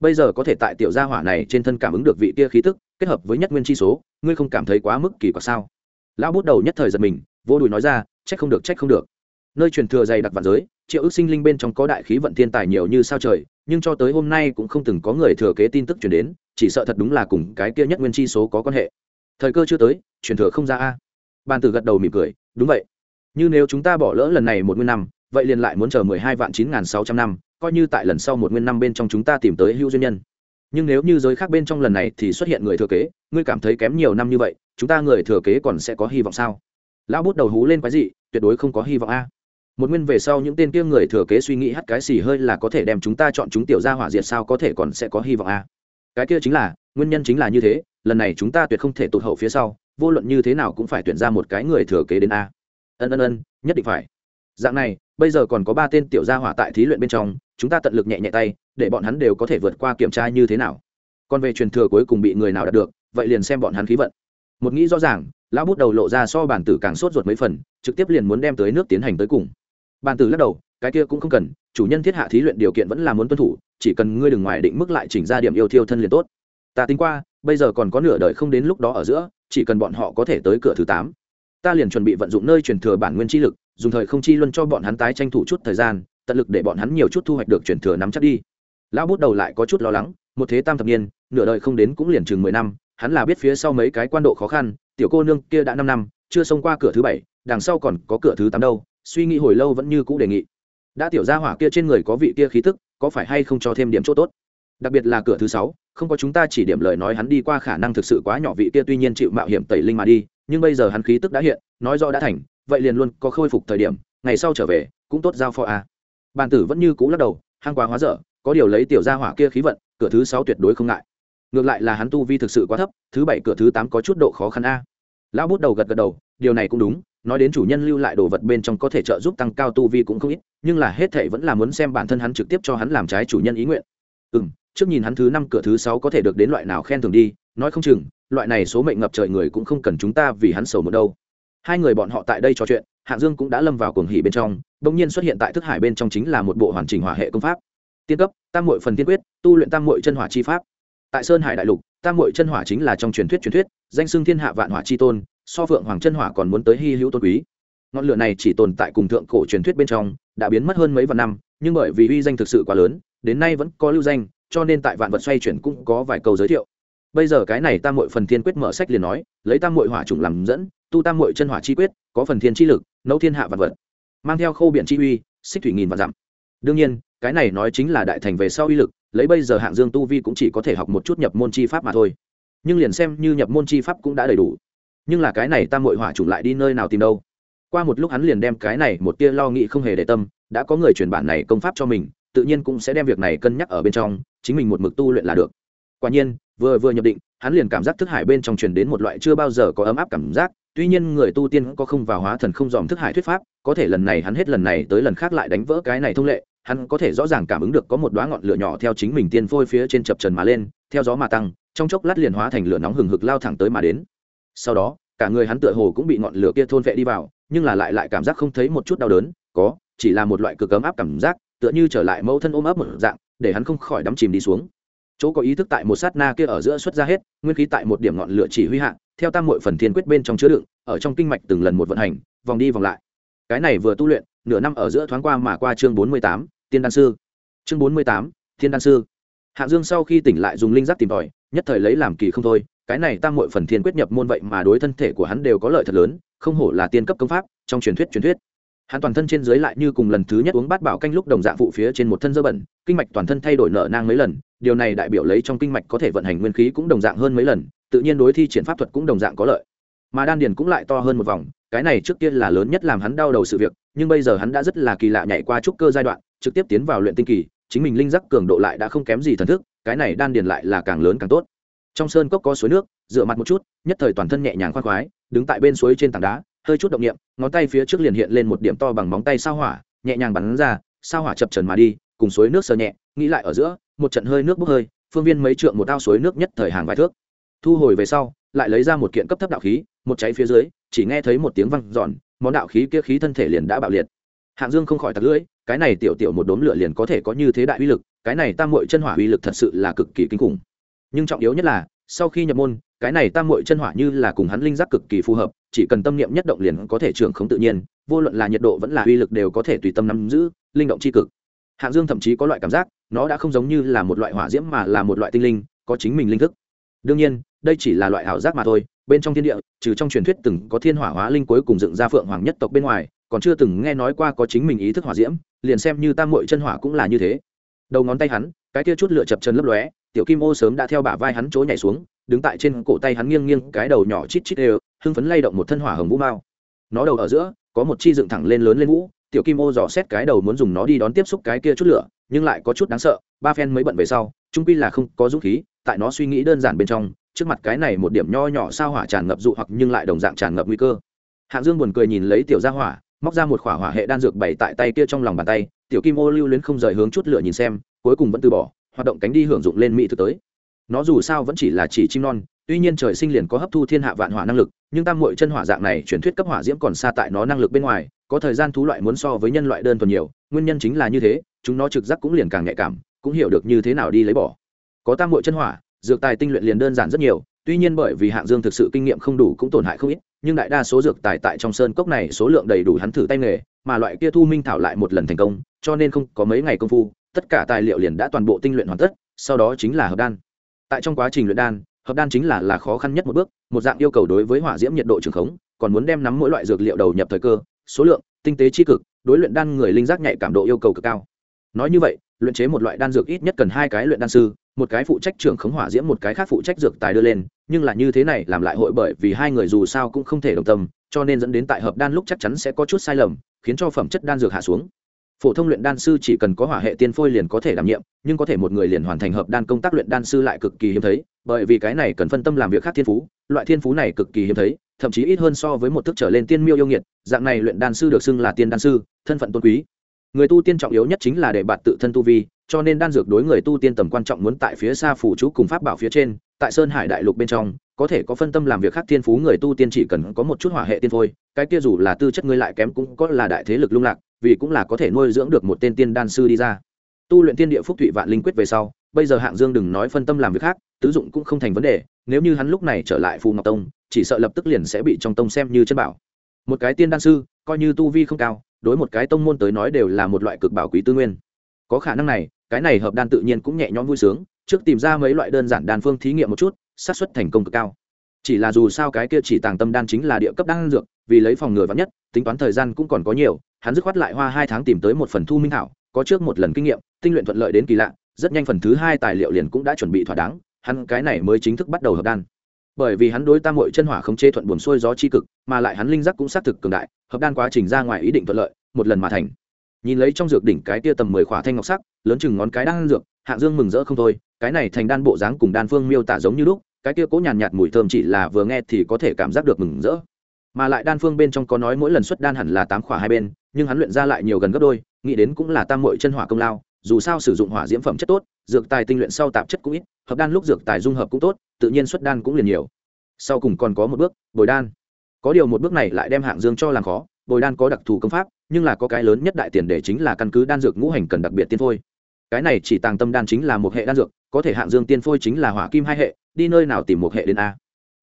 Bây giờ có thể tại tiểu gia hỏa này trên thân cảm ứng được vị kia khí tức, kết hợp với nhất nguyên chi số ngươi không cảm thấy quá mức kỳ quặc sao? Lão bút đầu nhất thời giật mình, vô đùi nói ra, trách không được, trách không được. Nơi truyền thừa dày đặc vạn giới, triệu ước sinh linh bên trong có đại khí vận thiên tài nhiều như sao trời, nhưng cho tới hôm nay cũng không từng có người thừa kế tin tức chuyển đến, chỉ sợ thật đúng là cùng cái kia nhất nguyên chi số có quan hệ. Thời cơ chưa tới, truyền thừa không ra a. Bàn tử gật đầu mỉm cười, đúng vậy. Như nếu chúng ta bỏ lỡ lần này một nguyên năm, vậy liền lại muốn chờ mười hai vạn chín n g h n sáu trăm năm, coi như tại lần sau một nguyên năm bên trong chúng ta tìm tới hữu duyên nhân nhưng nếu như giới khác bên trong lần này thì xuất hiện người thừa kế, ngươi cảm thấy kém nhiều năm như vậy, chúng ta người thừa kế còn sẽ có hy vọng sao? Lão bút đầu hú lên cái gì tuyệt đối không có hy vọng a. Một nguyên về sau những tên kia người thừa kế suy nghĩ hắt cái xì hơi là có thể đem chúng ta chọn chúng tiểu ra hỏa diệt sao có thể còn sẽ có hy vọng a. Cái kia chính là, nguyên nhân chính là như thế, lần này chúng ta tuyệt không thể tụt hậu phía sau, vô luận như thế nào cũng phải tuyển ra một cái người thừa kế đến a. Ân ân ân, nhất định phải dạng này, bây giờ còn có ba tên tiểu gia hỏa tại thí luyện bên trong, chúng ta tận lực nhẹ nhẹ tay, để bọn hắn đều có thể vượt qua kiểm tra như thế nào. Còn về truyền thừa cuối cùng bị người nào đạt được, vậy liền xem bọn hắn khí vận. Một nghĩ rõ ràng, lão bút đầu lộ ra so bản tử càng sốt ruột mấy phần, trực tiếp liền muốn đem tới nước tiến hành tới cùng. Bản tử lắc đầu, cái kia cũng không cần, chủ nhân thiết hạ thí luyện điều kiện vẫn là muốn tuân thủ, chỉ cần ngươi đừng ngoài định mức lại chỉnh ra điểm yêu thiêu thân liền tốt. Ta tính qua, bây giờ còn có nửa đời không đến lúc đó ở giữa, chỉ cần bọn họ có thể tới cửa thứ tám. Ta liền chuẩn bị vận dụng nơi truyền thừa bản nguyên chi lực dùng thời không chi luân cho bọn hắn tái tranh thủ chút thời gian, tận lực để bọn hắn nhiều chút thu hoạch được chuyển thừa nắm chắc đi. Lão bút đầu lại có chút lo lắng, một thế tam thập niên, nửa đời không đến cũng liền chừng mười năm, hắn là biết phía sau mấy cái quan độ khó khăn, tiểu cô nương kia đã năm năm, chưa xông qua cửa thứ bảy, đằng sau còn có cửa thứ tám đâu, suy nghĩ hồi lâu vẫn như cũ đề nghị. Đã tiểu gia hỏa kia trên người có vị kia khí tức, có phải hay không cho thêm điểm chỗ tốt? Đặc biệt là cửa thứ sáu, không có chúng ta chỉ điểm lời nói hắn đi qua khả năng thực sự quá nhỏ vị kia tuy nhiên chịu mạo hiểm tẩy linh mà đi, nhưng bây giờ hắn khí tức đã hiện, nói rõ đã thành vậy liền luôn có khôi phục thời điểm, ngày sau trở về, cũng tốt giao phó a. À. bàn tử vẫn như cũ lắc đầu hang quá hóa dở, có điều lấy tiểu gia hỏa kia khí vận, cửa thứ sáu tuyệt đối không ngại. Ngược lại là hắn tu vi thực sự quá thấp, thứ bảy cửa thứ tám có chút độ khó khăn a. Lão bút đầu gật gật đầu, điều này cũng đúng, nói đến chủ nhân lưu lại đồ vật bên trong có thể trợ giúp tăng cao tu vi cũng không ít, nhưng là hết thệ vẫn là muốn xem bản thân hắn trực tiếp cho hắn làm trái chủ nhân ý nguyện. Ừ m trước nhìn hắn thứ năm cửa thứ sáu có thể được đến loại nào khen thường đi, nói không chừng, loại này số mệnh ngập trời người cũng không cần chúng ta vì hắn sầu một đâu hai người bọn họ tại đây trò chuyện, hạng dương cũng đã lâm vào cuồng hỉ bên trong bỗng nhiên xuất hiện tại thức hải bên trong chính là một bộ hoàn chỉnh hỏa hệ công pháp. Tiên cấp, tam mội phần tiên quyết, tu luyện tam mội chân hỏa chi pháp. Tại sơn hải đại lục, tam mội chân hỏa chính là trong truyền thuyết truyền thuyết, danh xưng thiên hạ vạn hỏa chi tôn, so phượng hoàng chân hỏa còn muốn tới hy hữu tôn quý. Ngọn lửa này chỉ tồn tại cùng thượng cổ truyền thuyết bên trong, đã biến mất hơn mấy vạn năm, nhưng bởi vì uy danh thực sự quá lớn, đến nay vẫn có lưu danh, cho nên tại vạn vật xoay chuyển cũng có vài câu giới thiệu. Bây giờ cái này tam mội phần thiên quyết mở sách liền nói, lấy tam mội hỏa trùng làm dẫn tu tam muội chân hỏa chi quyết, có phần thiên chi lực, nấu thiên hạ vạn vật, mang theo khâu biện chi uy, xích thủy nghìn vạn dặm. Đương nhiên, cái này nói chính là đại thành về sau uy lực, lấy bây giờ hạng dương tu vi cũng chỉ có thể học một chút nhập môn chi pháp mà thôi. Nhưng liền xem như nhập môn chi pháp cũng đã đầy đủ. Nhưng là cái này tam muội hỏa chủng lại đi nơi nào tìm đâu? Qua một lúc hắn liền đem cái này một tia lo nghĩ không hề để tâm, đã có người truyền bản này công pháp cho mình, tự nhiên cũng sẽ đem việc này cân nhắc ở bên trong, chính mình một mực tu luyện là được. Quả nhiên, vừa vừa nhập định hắn liền cảm giác thức hải bên trong truyền đến một loại chưa bao giờ có ấm áp cảm giác, tuy nhiên người tu tiên có không vào hóa thần không dòm thức hải thuyết pháp, có thể lần này hắn hết lần này tới lần khác lại đánh vỡ cái này thông lệ, hắn có thể rõ ràng cảm ứng được có một đoá ngọn lửa nhỏ theo chính mình tiên phôi phía trên chập trần mà lên, theo gió mà tăng, trong chốc lát liền hóa thành lửa nóng hừng hực lao thẳng tới mà đến. Sau đó, cả người hắn tựa hồ cũng bị ngọn lửa kia thôn vệ đi vào, nhưng là lại lại cảm giác không thấy một chút đau đớn, có, chỉ là một loại cực ấm áp cảm giác, tựa như trở lại mẫu thân ôm ấp một dạng, để hắn không khỏi đắm chìm đi xuống chỗ có ý thức tại một sát na kia ở giữa xuất ra hết, nguyên khí tại một điểm ngọn lửa chỉ huy hạ, theo tam mội phần thiên quyết bên trong chứa đựng, ở trong kinh mạch từng lần một vận hành, vòng đi vòng lại. Cái này vừa tu luyện, nửa năm ở giữa thoáng qua mà qua chương bốn mươi tám tiên đan sư. Chương bốn mươi tám, thiên đan sư. Hạ dương sau khi tỉnh lại dùng linh giác tìm tòi, nhất thời lấy làm kỳ không thôi, cái này tam mội phần thiên quyết nhập môn vậy mà đối thân thể của hắn đều có lợi thật lớn, không hổ là tiên cấp công pháp, trong truyền thuyết truyền thuyết hắn toàn thân trên dưới lại như cùng lần thứ nhất uống bát bảo canh lúc đồng dạng phụ phía trên một thân dơ bẩn, kinh mạch toàn thân thay đổi nở nang mấy lần, điều này đại biểu lấy trong kinh mạch có thể vận hành nguyên khí cũng đồng dạng hơn mấy lần, tự nhiên đối thi triển pháp thuật cũng đồng dạng có lợi. Mà đan điền cũng lại to hơn một vòng, cái này trước tiên là lớn nhất làm hắn đau đầu sự việc, nhưng bây giờ hắn đã rất là kỳ lạ nhảy qua trúc cơ giai đoạn, trực tiếp tiến vào luyện tinh kỳ, chính mình linh giác cường độ lại đã không kém gì thần thức, cái này đan điền lại là càng lớn càng tốt. Trong sơn cốc có suối nước dựa mặt một chút, nhất thời toàn thân nhẹ nhàng khoan khoái, đứng tại bên suối trên tảng đá hơi chút động niệm, ngón tay phía trước liền hiện lên một điểm to bằng móng tay sao hỏa, nhẹ nhàng bắn ra, sao hỏa chập trần mà đi, cùng suối nước sờ nhẹ, nghĩ lại ở giữa, một trận hơi nước bốc hơi, phương viên mấy trượng một ao suối nước nhất thời hàng vài thước. Thu hồi về sau, lại lấy ra một kiện cấp thấp đạo khí, một cháy phía dưới, chỉ nghe thấy một tiếng văng giòn món đạo khí kia khí thân thể liền đã bạo liệt. Hạng dương không khỏi tặc lưỡi, cái này tiểu tiểu một đốm lửa liền có thể có như thế đại uy lực, cái này tam mội chân hỏa uy lực thật sự là cực kỳ kinh khủng. Nhưng trọng yếu nhất là, sau khi nhập môn, cái này tam mội chân hỏa như là cùng hắn linh giác cực kỳ phù hợp chỉ cần tâm niệm nhất động liền có thể trưởng không tự nhiên, vô luận là nhiệt độ vẫn là uy lực đều có thể tùy tâm nắm giữ, linh động c h i cực. Hạng dương thậm chí có loại cảm giác, nó đã không giống như là một loại hỏa diễm mà là một loại tinh linh, có chính mình linh thức. Đương nhiên, đây chỉ là loại ảo giác mà thôi, bên trong thiên địa, trừ trong truyền thuyết từng có thiên hỏa hóa linh cuối cùng dựng ra phượng hoàng nhất tộc bên ngoài, còn chưa từng nghe nói qua có chính mình ý thức hỏa diễm, liền xem như tam mội chân hỏa cũng là như thế. Đầu ngón tay hắn, cái kia chút lửa chập chân lấp lóe, tiểu kim ô sớm đã theo bả vai hắn chỗ nhảy xuống, đứng tại trên cổ tay hắn nghiêng nghiêng cái đầu nhỏ chít chít đều hưng phấn lay động một thân hỏa hồng vũ mao. Nó đầu ở giữa, có một chi dựng thẳng lên lớn lên vũ, tiểu kim ô dò xét cái đầu muốn dùng nó đi đón tiếp xúc cái kia chút lửa, nhưng lại có chút đáng sợ, ba phen mới bận về sau, trung pi là không có dũng khí, tại nó suy nghĩ đơn giản bên trong, trước mặt cái này một điểm nho nhỏ sao hỏa tràn ngập dụ hoặc nhưng lại đồng dạng tràn ngập nguy cơ. Hạng dương buồn cười nhìn lấy tiểu gia hỏa, móc ra một khỏa hỏa hệ đan dược bày tại tay kia trong lòng bàn tay, tiểu kim ô lưu luyến không rời hướng chút lửa nhìn xem, cuối cùng vẫn từ bỏ, hoạt động cánh đi hưởng dụng lên mỹ thực tới nó dù sao vẫn chỉ là chỉ chim non, tuy nhiên trời sinh liền có hấp thu thiên hạ vạn hỏa năng lực, nhưng tam mội chân hỏa dạng này truyền thuyết cấp hỏa diễm còn xa tại nó năng lực bên ngoài, có thời gian thú loại muốn so với nhân loại đơn thuần nhiều, nguyên nhân chính là như thế, chúng nó trực giác cũng liền càng nhạy cảm, cũng hiểu được như thế nào đi lấy bỏ. Có tam mội chân hỏa, dược tài tinh luyện liền đơn giản rất nhiều, tuy nhiên bởi vì hạng dương thực sự kinh nghiệm không đủ cũng tổn hại không ít, nhưng đại đa số dược tài tại trong sơn cốc này số lượng đầy đủ hắn thử tay nghề, mà loại kia thu minh thảo lại một lần thành công, cho nên không có mấy ngày công phu, tất cả tài liệu liền đã toàn bộ tinh luyện hoàn tất, sau đó chính là hợp đan tại trong quá trình luyện đan, hợp đan chính là là khó khăn nhất một bước, một dạng yêu cầu đối với hỏa diễm nhiệt độ trường khống, còn muốn đem nắm mỗi loại dược liệu đầu nhập thời cơ, số lượng, tinh tế chi cực, đối luyện đan người linh giác nhạy cảm độ yêu cầu cực cao. Nói như vậy, luyện chế một loại đan dược ít nhất cần hai cái luyện đan sư, một cái phụ trách trưởng khống hỏa diễm, một cái khác phụ trách dược tài đưa lên, nhưng là như thế này làm lại hội bởi vì hai người dù sao cũng không thể đồng tâm, cho nên dẫn đến tại hợp đan lúc chắc chắn sẽ có chút sai lầm, khiến cho phẩm chất đan dược hạ xuống phổ thông luyện đan sư chỉ cần có hỏa hệ tiên phôi liền có thể đảm nhiệm, nhưng có thể một người liền hoàn thành hợp đan công tác luyện đan sư lại cực kỳ hiếm thấy, bởi vì cái này cần phân tâm làm việc khác thiên phú, loại thiên phú này cực kỳ hiếm thấy, thậm chí ít hơn so với một thức trở lên tiên miêu yêu nghiệt, dạng này luyện đan sư được xưng là tiên đan sư, thân phận tôn quý. Người tu tiên trọng yếu nhất chính là để bạn tự thân tu vi, cho nên đan dược đối người tu tiên tầm quan trọng muốn tại phía xa phủ chú cùng pháp bảo phía trên, tại sơn hải đại lục bên trong, có thể có phân tâm làm việc khác thiên phú người tu tiên chỉ cần có một chút hỏa hệ tiên phôi, cái kia dù là tư chất ngươi lại kém cũng có là đại thế lực lung lạc vì cũng là có thể nuôi dưỡng được một tên tiên đan sư đi ra. Tu luyện tiên địa phúc thụy vạn linh quyết về sau, bây giờ hạng dương đừng nói phân tâm làm việc khác, tứ dụng cũng không thành vấn đề, nếu như hắn lúc này trở lại phù ngọc tông, chỉ sợ lập tức liền sẽ bị trong tông xem như chân bảo. Một cái tiên đan sư, coi như tu vi không cao, đối một cái tông môn tới nói đều là một loại cực bảo quý tư nguyên. Có khả năng này, cái này hợp đan tự nhiên cũng nhẹ nhõm vui sướng, trước tìm ra mấy loại đơn giản đan phương thí nghiệm một chút, xác suất thành công cực cao. Chỉ là dù sao cái kia chỉ tàng tâm đan chính là địa cấp đan dược, vì lấy phòng ngừa vắn nhất, tính toán thời gian cũng còn có nhiều hắn dứt khoát lại hoa hai tháng tìm tới một phần thu minh thảo, có trước một lần kinh nghiệm, tinh luyện thuận lợi đến kỳ lạ, rất nhanh phần thứ hai tài liệu liền cũng đã chuẩn bị thỏa đáng, hắn cái này mới chính thức bắt đầu hợp đan. Bởi vì hắn đối tam hội chân hỏa không chê thuận buồn xuôi gió chi cực, mà lại hắn linh giác cũng xác thực cường đại, hợp đan quá trình ra ngoài ý định thuận lợi, một lần mà thành. Nhìn lấy trong dược đỉnh cái tia tầm mười khỏa thanh ngọc sắc, lớn chừng ngón cái đang dược, hạng dương mừng rỡ không thôi, cái này thành đan bộ dáng cùng đan phương miêu tả giống như lúc, cái kia cố nhàn nhạt mùi thơm chỉ là vừa nghe thì có thể cảm giác được mừng rỡ. Mà lại đan phương bên trong có nói mỗi lần xuất đan hẳn là tám khỏa hai bên nhưng hắn luyện ra lại nhiều gần gấp đôi, nghĩ đến cũng là tam mội chân hỏa công lao, dù sao sử dụng hỏa diễm phẩm chất tốt, dược tài tinh luyện sau tạp chất cũng ít, hợp đan lúc dược tài dung hợp cũng tốt, tự nhiên xuất đan cũng liền nhiều. Sau cùng còn có một bước, bồi đan. Có điều một bước này lại đem hạng dương cho làm khó, bồi đan có đặc thù công pháp, nhưng là có cái lớn nhất đại tiền để chính là căn cứ đan dược ngũ hành cần đặc biệt tiên phôi. Cái này chỉ tàng tâm đan chính là một hệ đan dược, có thể hạng dương tiên phôi chính là hỏa kim hai hệ, đi nơi nào tìm một hệ đến a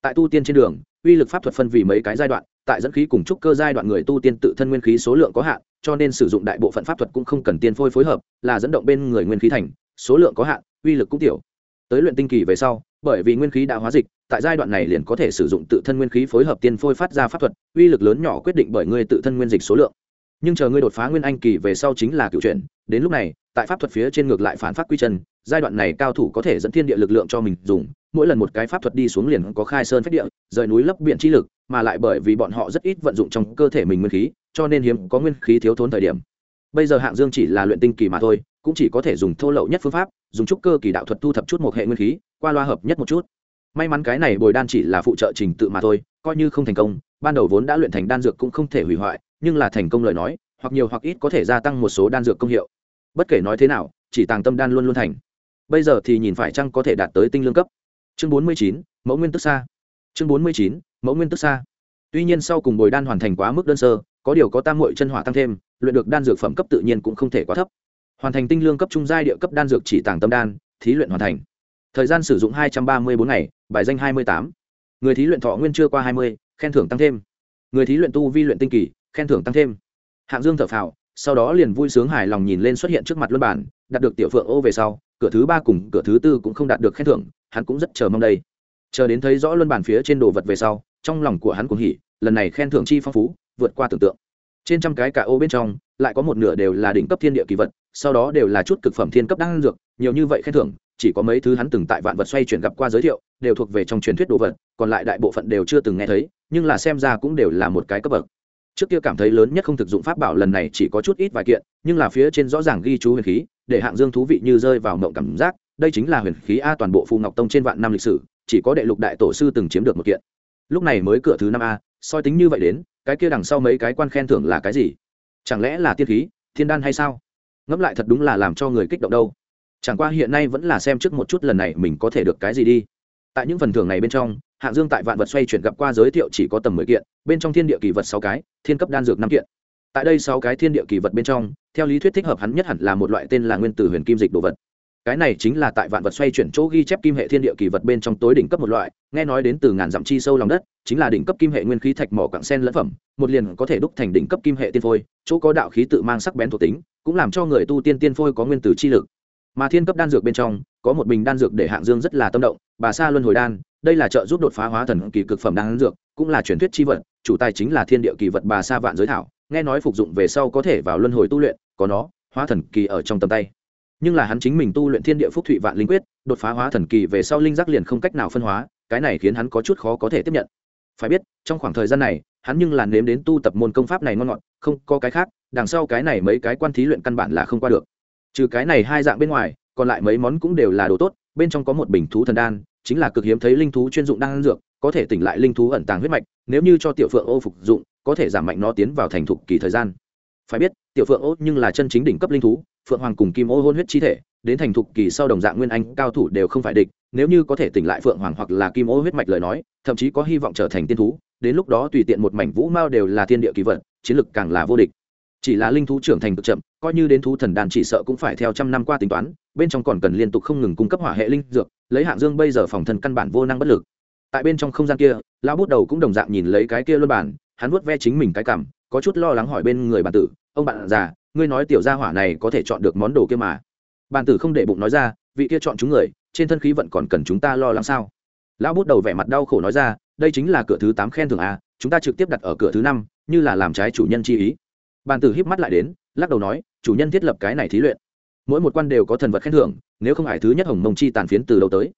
tại tu tiên trên đường, uy lực pháp thuật phân vì mấy cái giai đoạn, tại dẫn khí cùng trúc cơ giai đoạn người tu tiên tự thân nguyên khí số lượng có hạn, cho nên sử dụng đại bộ phận pháp thuật cũng không cần tiên phôi phối hợp, là dẫn động bên người nguyên khí thành, số lượng có hạn, uy lực cũng tiểu. Tới luyện tinh kỳ về sau, bởi vì nguyên khí đã hóa dịch, tại giai đoạn này liền có thể sử dụng tự thân nguyên khí phối hợp tiên phôi phát ra pháp thuật, uy lực lớn nhỏ quyết định bởi người tự thân nguyên dịch số lượng nhưng chờ ngươi đột phá nguyên anh kỳ về sau chính là cựu chuyện. đến lúc này, tại pháp thuật phía trên ngược lại phản phát quy chân, giai đoạn này cao thủ có thể dẫn thiên địa lực lượng cho mình dùng. Mỗi lần một cái pháp thuật đi xuống liền có khai sơn phách địa, rời núi lấp biển chi lực, mà lại bởi vì bọn họ rất ít vận dụng trong cơ thể mình nguyên khí, cho nên hiếm có nguyên khí thiếu thốn thời điểm. Bây giờ hạng dương chỉ là luyện tinh kỳ mà thôi, cũng chỉ có thể dùng thô lậu nhất phương pháp, dùng trúc cơ kỳ đạo thuật thu thập chút một hệ nguyên khí, qua loa hợp nhất một chút. May mắn cái này bồi đan chỉ là phụ trợ trình tự mà thôi, coi như không thành công, ban đầu vốn đã luyện thành đan dược cũng không thể hủy hoại nhưng là thành công lời nói, hoặc nhiều hoặc ít có thể gia tăng một số đan dược công hiệu. Bất kể nói thế nào, chỉ tàng tâm đan luôn luôn thành. Bây giờ thì nhìn phải chăng có thể đạt tới tinh lương cấp. Chương bốn mươi chín, mẫu nguyên tức xa. Chương bốn mươi chín, mẫu nguyên tức xa. Tuy nhiên sau cùng bồi đan hoàn thành quá mức đơn sơ, có điều có tam mội chân hỏa tăng thêm, luyện được đan dược phẩm cấp tự nhiên cũng không thể quá thấp. Hoàn thành tinh lương cấp trung giai địa cấp đan dược chỉ tàng tâm đan, thí luyện hoàn thành. Thời gian sử dụng hai trăm ba mươi bốn ngày, bài danh hai mươi tám. Người thí luyện thọ nguyên chưa qua hai mươi, khen thưởng tăng thêm. Người thí luyện tu vi luyện tinh kỳ khen thưởng tăng thêm. Hạng dương thở phào, sau đó liền vui sướng hài lòng nhìn lên xuất hiện trước mặt luân bản đạt được tiểu phượng ô về sau, cửa thứ ba cùng cửa thứ tư cũng không đạt được khen thưởng, hắn cũng rất chờ mong đây. Chờ đến thấy rõ luân bản phía trên đồ vật về sau, trong lòng của hắn cũng hỉ, lần này khen thưởng chi phong phú, vượt qua tưởng tượng. Trên trăm cái cả ô bên trong, lại có một nửa đều là đỉnh cấp thiên địa kỳ vật, sau đó đều là chút cực phẩm thiên cấp đang dược, nhiều như vậy khen thưởng, chỉ có mấy thứ hắn từng tại vạn vật xoay chuyển gặp qua giới thiệu, đều thuộc về trong truyền thuyết đồ vật, còn lại đại bộ phận đều chưa từng nghe thấy, nhưng là xem ra cũng đều là một cái cấp bậc trước kia cảm thấy lớn nhất không thực dụng pháp bảo lần này chỉ có chút ít vài kiện, nhưng là phía trên rõ ràng ghi chú huyền khí, để hạng dương thú vị như rơi vào mộng cảm giác. Đây chính là huyền khí a toàn bộ phù ngọc tông trên vạn năm lịch sử, chỉ có đệ lục đại tổ sư từng chiếm được một kiện. Lúc này mới cửa thứ năm a, soi tính như vậy đến, cái kia đằng sau mấy cái quan khen thưởng là cái gì? Chẳng lẽ là tiên khí, thiên đan hay sao? Ngẫm lại thật đúng là làm cho người kích động đâu. Chẳng qua hiện nay vẫn là xem trước một chút lần này mình có thể được cái gì đi. Tại những phần thưởng này bên trong hạng dương tại vạn vật xoay chuyển gặp qua giới thiệu chỉ có tầm mười kiện, bên trong thiên địa kỳ vật sáu cái, thiên cấp đan dược năm kiện. Tại đây sáu cái thiên địa kỳ vật bên trong, theo lý thuyết thích hợp hắn nhất hẳn là một loại tên là nguyên tử huyền kim dịch đồ vật. Cái này chính là tại vạn vật xoay chuyển chỗ ghi chép kim hệ thiên địa kỳ vật bên trong tối đỉnh cấp một loại, nghe nói đến từ ngàn dặm chi sâu lòng đất, chính là đỉnh cấp kim hệ nguyên khí thạch mỏ quặng sen lẫn phẩm, một liền có thể đúc thành đỉnh cấp kim hệ tiên phôi, chỗ có đạo khí tự mang sắc bén thuộc tính, cũng làm cho người tu tiên tiên phôi có nguyên tử chi lực. Mà thiên cấp đan dược bên trong, có một bình đan dược để hạng dương rất là tâm động, bà sa luân hồi đan đây là trợ giúp đột phá hóa thần kỳ cực phẩm đan dược, cũng là truyền thuyết chi vật, chủ tài chính là thiên địa kỳ vật bà sa vạn giới thảo, nghe nói phục dụng về sau có thể vào luân hồi tu luyện, có nó, hóa thần kỳ ở trong tầm tay. Nhưng là hắn chính mình tu luyện thiên địa phúc thụy vạn linh quyết, đột phá hóa thần kỳ về sau linh giác liền không cách nào phân hóa, cái này khiến hắn có chút khó có thể tiếp nhận. Phải biết, trong khoảng thời gian này, hắn nhưng là nếm đến tu tập môn công pháp này ngon ngọt, không có cái khác, đằng sau cái này mấy cái quan thí luyện căn bản là không qua được. Trừ cái này hai dạng bên ngoài, còn lại mấy món cũng đều là đồ tốt, bên trong có một bình thú thần đan chính là cực hiếm thấy linh thú chuyên dụng đang ăn dược, có thể tỉnh lại linh thú ẩn tàng huyết mạch, nếu như cho tiểu phượng ô phục dụng, có thể giảm mạnh nó tiến vào thành thục kỳ thời gian. Phải biết, tiểu phượng ô nhưng là chân chính đỉnh cấp linh thú, phượng hoàng cùng kim ô hôn huyết chi thể, đến thành thục kỳ sau đồng dạng nguyên anh, cao thủ đều không phải địch, nếu như có thể tỉnh lại phượng hoàng hoặc là kim ô huyết mạch lời nói, thậm chí có hy vọng trở thành tiên thú, đến lúc đó tùy tiện một mảnh vũ mao đều là thiên địa kỳ vật, chiến lực càng là vô địch. Chỉ là linh thú trưởng thành cực chậm coi như đến thú thần đàn chỉ sợ cũng phải theo trăm năm qua tính toán, bên trong còn cần liên tục không ngừng cung cấp hỏa hệ linh dược, lấy hạng dương bây giờ phòng thân căn bản vô năng bất lực. Tại bên trong không gian kia, lão bút đầu cũng đồng dạng nhìn lấy cái kia luân bản, hắn vuốt ve chính mình cái cảm, có chút lo lắng hỏi bên người bản tử, ông bạn già, ngươi nói tiểu gia hỏa này có thể chọn được món đồ kia mà? Bản tử không để bụng nói ra, vị kia chọn chúng người, trên thân khí vận còn cần chúng ta lo lắng sao? Lão bút đầu vẻ mặt đau khổ nói ra, đây chính là cửa thứ tám khen thưởng a, chúng ta trực tiếp đặt ở cửa thứ năm, như là làm trái chủ nhân chi ý. Bàn tử híp mắt lại đến, lắc đầu nói chủ nhân thiết lập cái này thí luyện. Mỗi một quan đều có thần vật khen thưởng, nếu không phải thứ nhất hồng mông chi tàn phiến từ đầu tới.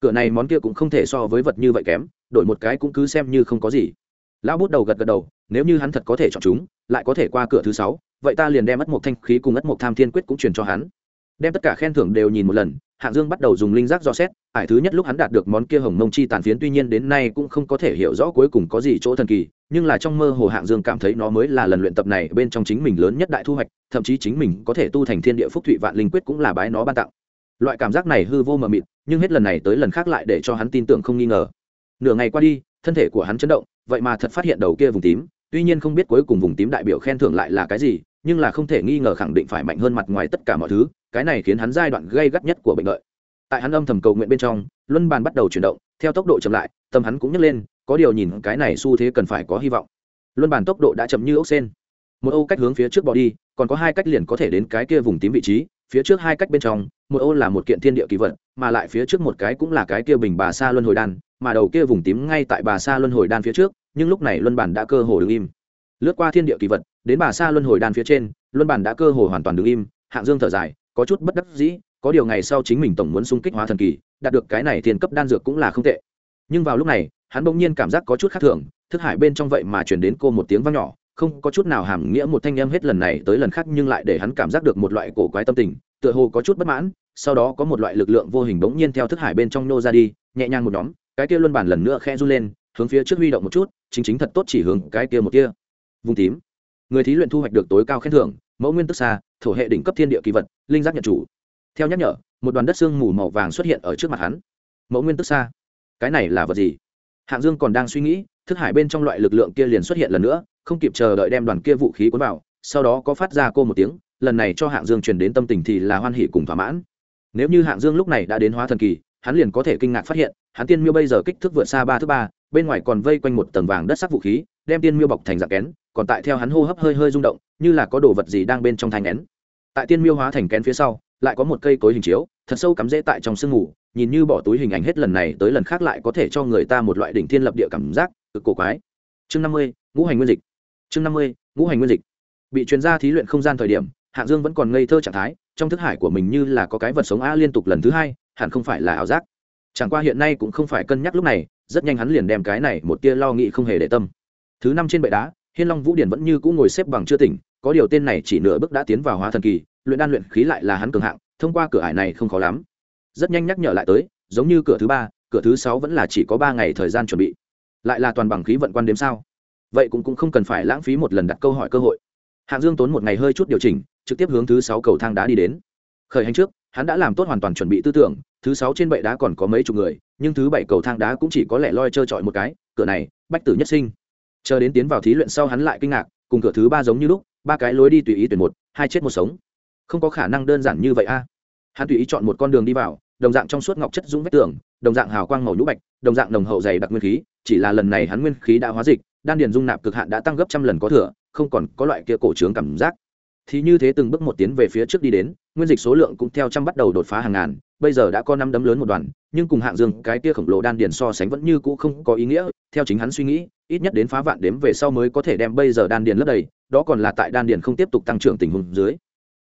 Cửa này món kia cũng không thể so với vật như vậy kém, đổi một cái cũng cứ xem như không có gì. Lão bút đầu gật gật đầu, nếu như hắn thật có thể chọn chúng, lại có thể qua cửa thứ sáu, vậy ta liền đem ất mộc thanh khí cùng ất mộc tham thiên quyết cũng truyền cho hắn đem tất cả khen thưởng đều nhìn một lần, hạng dương bắt đầu dùng linh giác dò xét, ải thứ nhất lúc hắn đạt được món kia hồng mông chi tàn phiến tuy nhiên đến nay cũng không có thể hiểu rõ cuối cùng có gì chỗ thần kỳ, nhưng là trong mơ hồ hạng dương cảm thấy nó mới là lần luyện tập này bên trong chính mình lớn nhất đại thu hoạch, thậm chí chính mình có thể tu thành thiên địa phúc thụy vạn linh quyết cũng là bái nó ban tặng. Loại cảm giác này hư vô mờ mịt, nhưng hết lần này tới lần khác lại để cho hắn tin tưởng không nghi ngờ. Nửa ngày qua đi, thân thể của hắn chấn động, vậy mà thật phát hiện đầu kia vùng tím, tuy nhiên không biết cuối cùng vùng tím đại biểu khen thưởng lại là cái gì nhưng là không thể nghi ngờ khẳng định phải mạnh hơn mặt ngoài tất cả mọi thứ, cái này khiến hắn giai đoạn gây gắt nhất của bệnh lợi. Tại hắn âm thầm cầu nguyện bên trong, luân bàn bắt đầu chuyển động, theo tốc độ chậm lại, tâm hắn cũng nhấc lên, có điều nhìn cái này xu thế cần phải có hy vọng. Luân bàn tốc độ đã chậm như ốc sen. Một ô cách hướng phía trước bỏ đi, còn có hai cách liền có thể đến cái kia vùng tím vị trí, phía trước hai cách bên trong, một ô là một kiện thiên địa kỳ vật, mà lại phía trước một cái cũng là cái kia bình bà sa luân hồi đan, mà đầu kia vùng tím ngay tại bà sa luân hồi đan phía trước, nhưng lúc này luân bản đã cơ hồ đứng im. Lướt qua thiên địa kỳ vật đến bà sa luân hồi đan phía trên, luân bản đã cơ hồ hoàn toàn đứng im, hạng dương thở dài, có chút bất đắc dĩ, có điều ngày sau chính mình tổng muốn xung kích hóa thần kỳ, đạt được cái này tiền cấp đan dược cũng là không tệ. Nhưng vào lúc này, hắn bỗng nhiên cảm giác có chút khác thường, thức hải bên trong vậy mà chuyển đến cô một tiếng vang nhỏ, không có chút nào hàm nghĩa một thanh em hết lần này tới lần khác nhưng lại để hắn cảm giác được một loại cổ quái tâm tình, tựa hồ có chút bất mãn, sau đó có một loại lực lượng vô hình bỗng nhiên theo thức hải bên trong nô ra đi, nhẹ nhàng một nhóm, cái kia luân bản lần nữa khe run lên, hướng phía trước huy động một chút, chính chính thật tốt chỉ hướng cái kia một kia. Vùng tím người thí luyện thu hoạch được tối cao khen thưởng, mẫu nguyên tức xa, thổ hệ đỉnh cấp thiên địa kỳ vật, linh giác nhận chủ. Theo nhắc nhở, một đoàn đất xương mù màu vàng xuất hiện ở trước mặt hắn. Mẫu nguyên tức xa. Cái này là vật gì? Hạng dương còn đang suy nghĩ, thức hải bên trong loại lực lượng kia liền xuất hiện lần nữa, không kịp chờ đợi đem đoàn kia vũ khí cuốn vào, sau đó có phát ra cô một tiếng, lần này cho hạng dương truyền đến tâm tình thì là hoan hỉ cùng thỏa mãn. Nếu như hạng dương lúc này đã đến hóa thần kỳ, hắn liền có thể kinh ngạc phát hiện, hắn tiên miêu bây giờ kích thước vượt xa ba thứ ba, bên ngoài còn vây quanh một tầng vàng đất sắc vũ khí, đem tiên miêu bọc thành dạng kén còn tại theo hắn hô hấp hơi hơi rung động, như là có đồ vật gì đang bên trong thai ngén tại tiên miêu hóa thành kén phía sau, lại có một cây cối hình chiếu, thật sâu cắm rễ tại trong sương mù, nhìn như bỏ túi hình ảnh hết lần này tới lần khác lại có thể cho người ta một loại đỉnh thiên lập địa cảm giác, cực cổ quái. Chương năm mươi, ngũ hành nguyên dịch. Chương năm mươi, ngũ hành nguyên dịch. Bị chuyên gia thí luyện không gian thời điểm, hạng dương vẫn còn ngây thơ trạng thái, trong thức hải của mình như là có cái vật sống a liên tục lần thứ hai, hẳn không phải là ảo giác. Chẳng qua hiện nay cũng không phải cân nhắc lúc này, rất nhanh hắn liền đem cái này một tia lo nghĩ không hề để tâm. Thứ năm trên bệ đá hiên long vũ điển vẫn như cũ ngồi xếp bằng chưa tỉnh có điều tên này chỉ nửa bước đã tiến vào hóa thần kỳ luyện đan luyện khí lại là hắn cường hạng thông qua cửa ải này không khó lắm. Rất nhanh nhắc nhở lại tới giống như cửa thứ ba cửa thứ sáu vẫn là chỉ có ba ngày thời gian chuẩn bị. Lại là toàn bằng khí vận quan đếm sao? Vậy cũng, cũng không cần phải lãng phí một lần đặt câu hỏi cơ hội. Hạng dương tốn một ngày hơi chút điều chỉnh trực tiếp hướng thứ sáu cầu thang đá đi đến. Khởi hành trước hắn đã làm tốt hoàn toàn chuẩn bị tư tưởng thứ sáu trên bệ đá còn có mấy chục người nhưng thứ bảy cầu thang đá cũng chỉ có lẻ loi trơ trọi một cái cửa này bách tử nhất sinh chờ đến tiến vào thí luyện sau hắn lại kinh ngạc, cùng cửa thứ ba giống như lúc, ba cái lối đi tùy ý tuyển một, hai chết một sống. Không có khả năng đơn giản như vậy a. Hắn tùy ý chọn một con đường đi vào, đồng dạng trong suốt ngọc chất dũng vách tường, đồng dạng hào quang màu nhũ bạch, đồng dạng nồng hậu dày đặc nguyên khí, chỉ là lần này hắn nguyên khí đã hóa dịch, đan điền dung nạp cực hạn đã tăng gấp trăm lần có thừa, không còn có loại kia cổ trướng cảm giác. Thì như thế từng bước một tiến về phía trước đi đến, nguyên dịch số lượng cũng theo trăm bắt đầu đột phá hàng ngàn, bây giờ đã có năm đấm lớn một đoàn, nhưng cùng hạng dương cái kia khổng lồ đan điền so sánh vẫn như cũ không có ý nghĩa, theo chính hắn suy nghĩ ít nhất đến phá vạn đếm về sau mới có thể đem bây giờ đan điền lấp đầy, đó còn là tại đan điền không tiếp tục tăng trưởng tình huống dưới.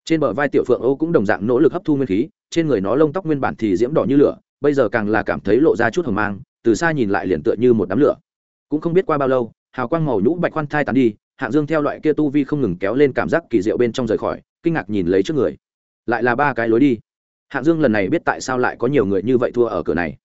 Trên bờ vai tiểu phượng Âu cũng đồng dạng nỗ lực hấp thu nguyên khí, trên người nó lông tóc nguyên bản thì diễm đỏ như lửa, bây giờ càng là cảm thấy lộ ra chút hồng mang, từ xa nhìn lại liền tựa như một đám lửa. Cũng không biết qua bao lâu, hào quang màu nhũ bạch khoan thai tán đi, hạng dương theo loại kia tu vi không ngừng kéo lên cảm giác kỳ diệu bên trong rời khỏi, kinh ngạc nhìn lấy trước người. Lại là ba cái lối đi. Hạng dương lần này biết tại sao lại có nhiều người như vậy thua ở cửa này.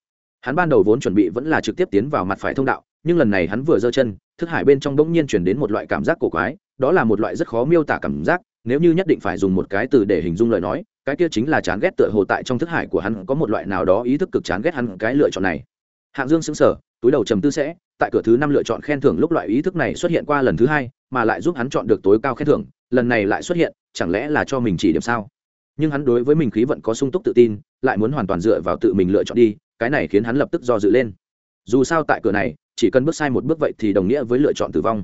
Hắn ban đầu vốn chuẩn bị vẫn là trực tiếp tiến vào mặt phải thông đạo nhưng lần này hắn vừa giơ chân, thức hải bên trong bỗng nhiên chuyển đến một loại cảm giác cổ quái, đó là một loại rất khó miêu tả cảm giác, nếu như nhất định phải dùng một cái từ để hình dung lời nói, cái kia chính là chán ghét tựa hồ tại trong thức hải của hắn có một loại nào đó ý thức cực chán ghét hắn cái lựa chọn này. Hạng dương xứng sở túi đầu trầm tư sẽ, tại cửa thứ năm lựa chọn khen thưởng lúc loại ý thức này xuất hiện qua lần thứ hai, mà lại giúp hắn chọn được tối cao khen thưởng, lần này lại xuất hiện, chẳng lẽ là cho mình chỉ điểm sao? Nhưng hắn đối với mình khí vận có sung túc tự tin, lại muốn hoàn toàn dựa vào tự mình lựa chọn đi, cái này khiến hắn lập tức do dự lên. Dù sao tại cửa này chỉ cần bước sai một bước vậy thì đồng nghĩa với lựa chọn tử vong.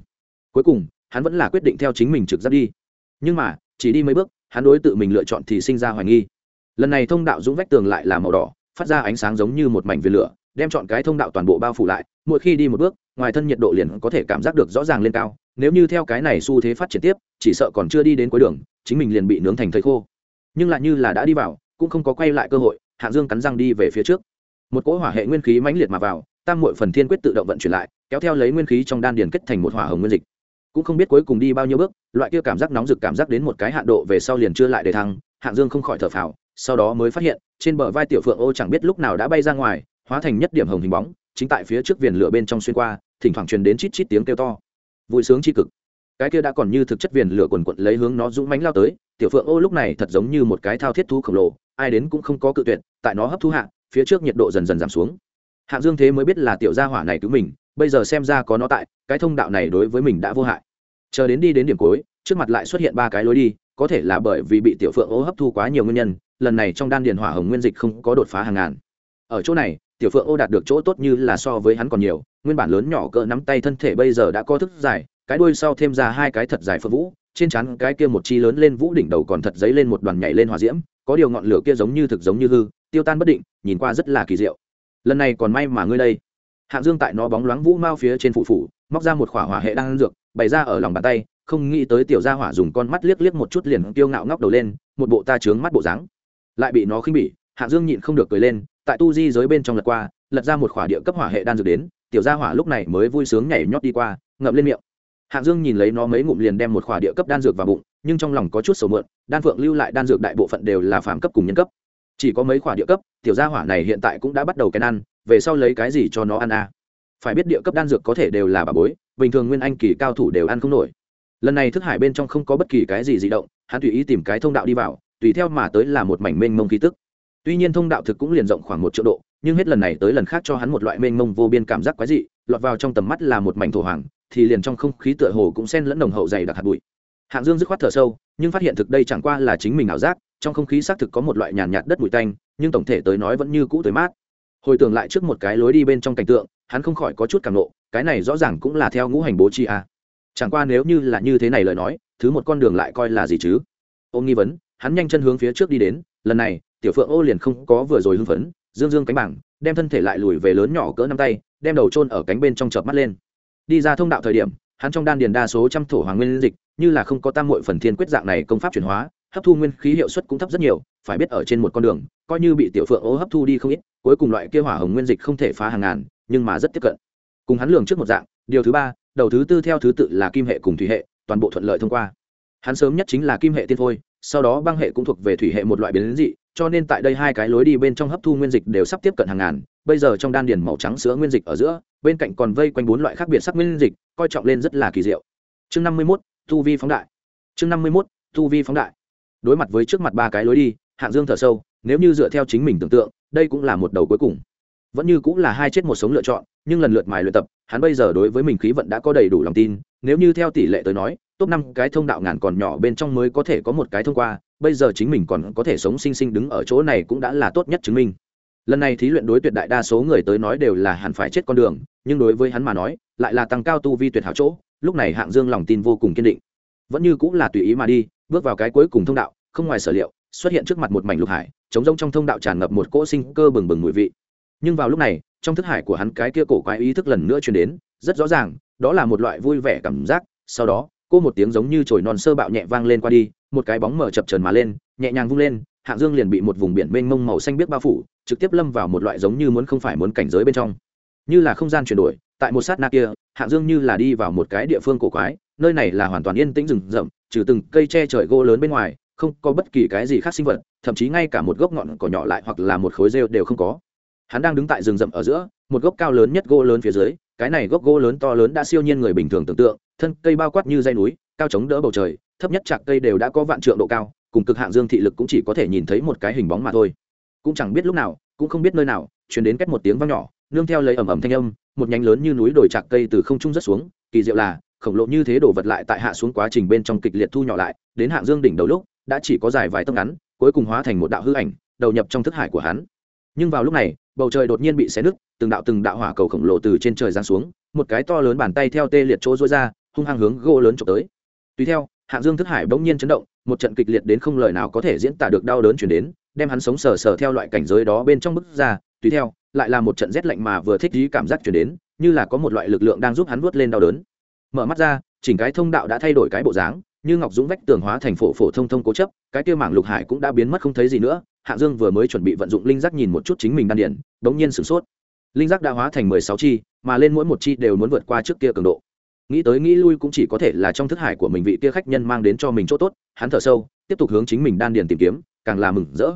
Cuối cùng, hắn vẫn là quyết định theo chính mình trực giác đi. Nhưng mà, chỉ đi mấy bước, hắn đối tự mình lựa chọn thì sinh ra hoài nghi. Lần này thông đạo dũng vách tường lại là màu đỏ, phát ra ánh sáng giống như một mảnh viên lửa, đem chọn cái thông đạo toàn bộ bao phủ lại. Mỗi khi đi một bước, ngoài thân nhiệt độ liền có thể cảm giác được rõ ràng lên cao. Nếu như theo cái này xu thế phát triển tiếp, chỉ sợ còn chưa đi đến cuối đường, chính mình liền bị nướng thành thây khô. Nhưng lại như là đã đi vào, cũng không có quay lại cơ hội, hạng dương cắn răng đi về phía trước. Một cỗ hỏa hệ nguyên khí mãnh liệt mà vào tam Muội phần thiên quyết tự động vận chuyển lại, kéo theo lấy nguyên khí trong đan điền kết thành một hỏa hồng nguyên dịch. Cũng không biết cuối cùng đi bao nhiêu bước, loại kia cảm giác nóng rực cảm giác đến một cái hạn độ về sau liền chưa lại để thăng, hạng dương không khỏi thở phào, sau đó mới phát hiện, trên bờ vai tiểu phượng ô chẳng biết lúc nào đã bay ra ngoài, hóa thành nhất điểm hồng hình bóng, chính tại phía trước viền lửa bên trong xuyên qua, thỉnh thoảng truyền đến chít chít tiếng kêu to. Vui sướng c h i cực. Cái kia đã còn như thực chất viền lửa quần quận lấy hướng nó dũng mánh lao tới, tiểu phượng ô lúc này thật giống như một cái thao thiết thú khổng lồ, ai đến cũng không có cự tuyệt, tại nó hấp thu hạ, phía trước nhiệt độ dần dần giảm xuống hạng dương thế mới biết là tiểu gia hỏa này cứu mình, bây giờ xem ra có nó tại, cái thông đạo này đối với mình đã vô hại. Chờ đến đi đến điểm cuối, trước mặt lại xuất hiện ba cái lối đi, có thể là bởi vì bị tiểu phượng ô hấp thu quá nhiều nguyên nhân, lần này trong đan điền hỏa hồng nguyên dịch không có đột phá hàng ngàn. Ở chỗ này, tiểu phượng ô đạt được chỗ tốt như là so với hắn còn nhiều, nguyên bản lớn nhỏ cỡ nắm tay thân thể bây giờ đã có thức dài cái đuôi sau thêm ra hai cái thật dài phượng vũ, trên trán cái kia một chi lớn lên vũ đỉnh đầu còn thật giấy lên một đoàn nhảy lên hòa diễm, có điều ngọn lửa kia giống như thực giống như hư, tiêu tan bất định, nhìn qua rất là kỳ diệu lần này còn may mà ngươi đây. Hạng dương tại nó bóng loáng vũ mao phía trên phụ phủ, móc ra một khỏa hỏa hệ đang dược, bày ra ở lòng bàn tay, không nghĩ tới tiểu gia hỏa dùng con mắt liếc liếc một chút liền tiêu ngạo ngóc đầu lên, một bộ ta trướng mắt bộ dáng. Lại bị nó khinh bỉ, hạng dương nhịn không được cười lên, tại tu di giới bên trong lật qua, lật ra một khỏa địa cấp hỏa hệ đan dược đến, tiểu gia hỏa lúc này mới vui sướng nhảy nhót đi qua, ngậm lên miệng. Hạng dương nhìn lấy nó mấy ngụm liền đem một khỏa địa cấp đan dược vào bụng, nhưng trong lòng có chút sầu mượn, đan phượng lưu lại đan dược đại bộ phận đều là phản cấp cùng nhân cấp chỉ có mấy khoả địa cấp, tiểu gia hỏa này hiện tại cũng đã bắt đầu cái ăn, về sau lấy cái gì cho nó ăn à? Phải biết địa cấp đan dược có thể đều là bà bối, bình thường nguyên anh kỳ cao thủ đều ăn không nổi. Lần này thức hải bên trong không có bất kỳ cái gì di động, hắn tùy ý tìm cái thông đạo đi vào, tùy theo mà tới là một mảnh mênh mông khí tức. Tuy nhiên thông đạo thực cũng liền rộng khoảng một triệu độ, nhưng hết lần này tới lần khác cho hắn một loại mênh mông vô biên cảm giác quái dị, lọt vào trong tầm mắt là một mảnh thổ hoàng, thì liền trong không khí tựa hồ cũng xen lẫn nồng hậu dày đặc hạt bụi. Hạng dương dứt khoát thở sâu, nhưng phát hiện thực đây chẳng qua là chính mình ảo giác trong không khí xác thực có một loại nhàn nhạt đất bụi tanh, nhưng tổng thể tới nói vẫn như cũ tới mát. Hồi tưởng lại trước một cái lối đi bên trong cảnh tượng, hắn không khỏi có chút cảm nộ, cái này rõ ràng cũng là theo ngũ hành bố chi a à. chẳng qua nếu như là như thế này lời nói, thứ một con đường lại coi là gì chứ? Ôm nghi vấn, hắn nhanh chân hướng phía trước đi đến, lần này, tiểu phượng ô liền không có vừa rồi hưng phấn, dương dương cánh bảng, đem thân thể lại lùi về lớn nhỏ cỡ năm tay, đem đầu trôn ở cánh bên trong chợp mắt lên. Đi ra thông đạo thời điểm, hắn trong đan điền đa số trăm thổ hoàng nguyên dịch, như là không có tam mội phần thiên quyết dạng này công pháp chuyển hóa hấp thu nguyên khí hiệu suất cũng thấp rất nhiều, phải biết ở trên một con đường, coi như bị tiểu phượng ô hấp thu đi không ít, cuối cùng loại kia hỏa hồng nguyên dịch không thể phá hàng ngàn, nhưng mà rất tiếp cận. Cùng hắn lường trước một dạng, điều thứ ba, đầu thứ tư theo thứ tự là kim hệ cùng thủy hệ, toàn bộ thuận lợi thông qua. Hắn sớm nhất chính là kim hệ tiên phôi, sau đó băng hệ cũng thuộc về thủy hệ một loại biến dị, cho nên tại đây hai cái lối đi bên trong hấp thu nguyên dịch đều sắp tiếp cận hàng ngàn, bây giờ trong đan điền màu trắng sữa nguyên dịch ở giữa, bên cạnh còn vây quanh bốn loại khác biệt sắc nguyên dịch, coi trọng lên rất là kỳ diệu. Chương năm mươi mốt, tu vi phóng đại. Chương năm mươi mốt, tu vi phóng đại đối mặt với trước mặt ba cái lối đi, hạng dương thở sâu, nếu như dựa theo chính mình tưởng tượng, đây cũng là một đầu cuối cùng. Vẫn như cũng là hai chết một sống lựa chọn, nhưng lần lượt mài luyện tập, hắn bây giờ đối với mình khí vận đã có đầy đủ lòng tin, nếu như theo tỷ lệ tới nói, top năm cái thông đạo ngàn còn nhỏ bên trong mới có thể có một cái thông qua, bây giờ chính mình còn có thể sống sinh sinh đứng ở chỗ này cũng đã là tốt nhất chứng minh. Lần này thí luyện đối tuyệt đại đa số người tới nói đều là hẳn phải chết con đường, nhưng đối với hắn mà nói, lại là tăng cao tu vi tuyệt hảo chỗ, lúc này hạng dương lòng tin vô cùng kiên định. Vẫn như cũng là tùy ý mà đi bước vào cái cuối cùng thông đạo, không ngoài sở liệu, xuất hiện trước mặt một mảnh lục hải chống rông trong thông đạo tràn ngập một cỗ sinh cơ bừng bừng mùi vị. Nhưng vào lúc này, trong thức hải của hắn cái kia cổ quái ý thức lần nữa truyền đến, rất rõ ràng, đó là một loại vui vẻ cảm giác. Sau đó, cô một tiếng giống như chồi non sơ bạo nhẹ vang lên qua đi, một cái bóng mở chập trần mà lên, nhẹ nhàng vung lên, hạng dương liền bị một vùng biển mênh mông màu xanh biết bao phủ, trực tiếp lâm vào một loại giống như muốn không phải muốn cảnh giới bên trong. Như là không gian chuyển đổi, tại một sát na kia, hạng dương như là đi vào một cái địa phương cổ quái nơi này là hoàn toàn yên tĩnh rừng rậm, trừ từng cây tre trời gỗ lớn bên ngoài, không có bất kỳ cái gì khác sinh vật, thậm chí ngay cả một gốc ngọn cỏ nhỏ lại hoặc là một khối rêu đều không có. Hắn đang đứng tại rừng rậm ở giữa, một gốc cao lớn nhất gỗ lớn phía dưới, cái này gốc gỗ lớn to lớn đã siêu nhiên người bình thường tưởng tượng, thân cây bao quát như dây núi, cao chống đỡ bầu trời, thấp nhất chạc cây đều đã có vạn trượng độ cao, cùng cực hạng dương thị lực cũng chỉ có thể nhìn thấy một cái hình bóng mà thôi. Cũng chẳng biết lúc nào, cũng không biết nơi nào chuyển đến cách một tiếng vang nhỏ, nương theo lấy ẩm ẩm thanh âm, một nhánh lớn như núi đồi chạc cây từ không trung rất xuống, kỳ diệu là khổng lồ như thế đổ vật lại tại hạ xuống quá trình bên trong kịch liệt thu nhỏ lại, đến hạng dương đỉnh đầu lúc, đã chỉ có dài vài tấc ngắn, cuối cùng hóa thành một đạo hư ảnh, đầu nhập trong thức hải của hắn. Nhưng vào lúc này, bầu trời đột nhiên bị xé nứt, từng đạo từng đạo hỏa cầu khổng lồ từ trên trời giáng xuống, một cái to lớn bàn tay theo tê liệt chỗ rối ra, hung hăng hướng gỗ lớn trộm tới. Tùy theo, hạng dương thức hải bỗng nhiên chấn động, một trận kịch liệt đến không lời nào có thể diễn tả được đau đớn chuyển đến, đem hắn sống sờ sờ theo loại cảnh giới đó bên trong bức ra, tùy theo, lại là một trận rét lạnh mà vừa thích ý cảm giác chuyển đến, như là có một loại lực lượng đang giúp hắn vuốt lên đau đớn mở mắt ra, chỉnh cái thông đạo đã thay đổi cái bộ dáng, như ngọc dũng vách tường hóa thành phổ phổ thông thông cố chấp, cái kia mảng lục hải cũng đã biến mất không thấy gì nữa, hạng dương vừa mới chuẩn bị vận dụng linh giác nhìn một chút chính mình đan điển bỗng nhiên sửng sốt. Linh giác đã hóa thành mười sáu chi, mà lên mỗi một chi đều muốn vượt qua trước kia cường độ. Nghĩ tới nghĩ lui cũng chỉ có thể là trong thức hải của mình vị kia khách nhân mang đến cho mình chỗ tốt, hắn thở sâu, tiếp tục hướng chính mình đan điền tìm kiếm, càng là mừng rỡ.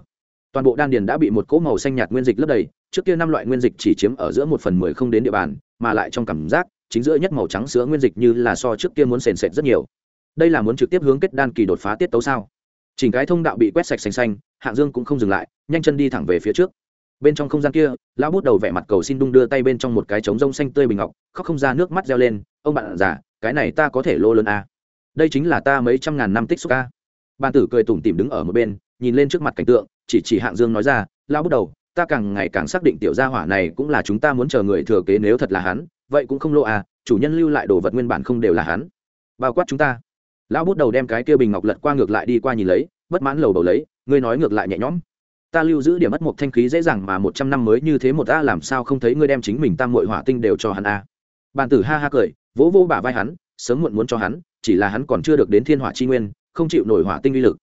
Toàn bộ đan điền đã bị một cỗ màu xanh nhạt nguyên dịch lấp đầy, trước kia năm loại nguyên dịch chỉ chiếm ở giữa một phần mười không đến địa bàn, mà lại trong cảm giác chính giữa nhất màu trắng sữa nguyên dịch như là so trước kia muốn sền sệt rất nhiều. Đây là muốn trực tiếp hướng kết đan kỳ đột phá tiết tấu sao? Chỉnh cái thông đạo bị quét sạch xanh xanh, hạng dương cũng không dừng lại, nhanh chân đi thẳng về phía trước. Bên trong không gian kia, lão bút đầu vẻ mặt cầu xin đung đưa tay bên trong một cái trống rông xanh tươi bình ngọc, khóc không ra nước mắt reo lên, ông bạn già, cái này ta có thể lô lớn à. đây chính là ta mấy trăm ngàn năm tích xúc a. Bàn tử cười tủm tỉm đứng ở một bên, nhìn lên trước mặt cảnh tượng, chỉ chỉ hạng dương nói ra, lão bút đầu, ta càng ngày càng xác định tiểu gia hỏa này cũng là chúng ta muốn chờ người thừa kế nếu thật là hắn vậy cũng không lô à chủ nhân lưu lại đồ vật nguyên bản không đều là hắn. Bao quát chúng ta. Lão bút đầu đem cái kia bình ngọc lật qua ngược lại đi qua nhìn lấy, bất mãn lầu đầu lấy, ngươi nói ngược lại nhẹ nhõm. Ta lưu giữ điểm mất một thanh khí dễ dàng mà một trăm năm mới như thế một a làm sao không thấy ngươi đem chính mình tam mội hỏa tinh đều cho hắn a bàn tử ha ha cười, vỗ vỗ bả vai hắn, sớm muộn muốn cho hắn, chỉ là hắn còn chưa được đến thiên hỏa chi nguyên, không chịu nổi hỏa tinh uy lực.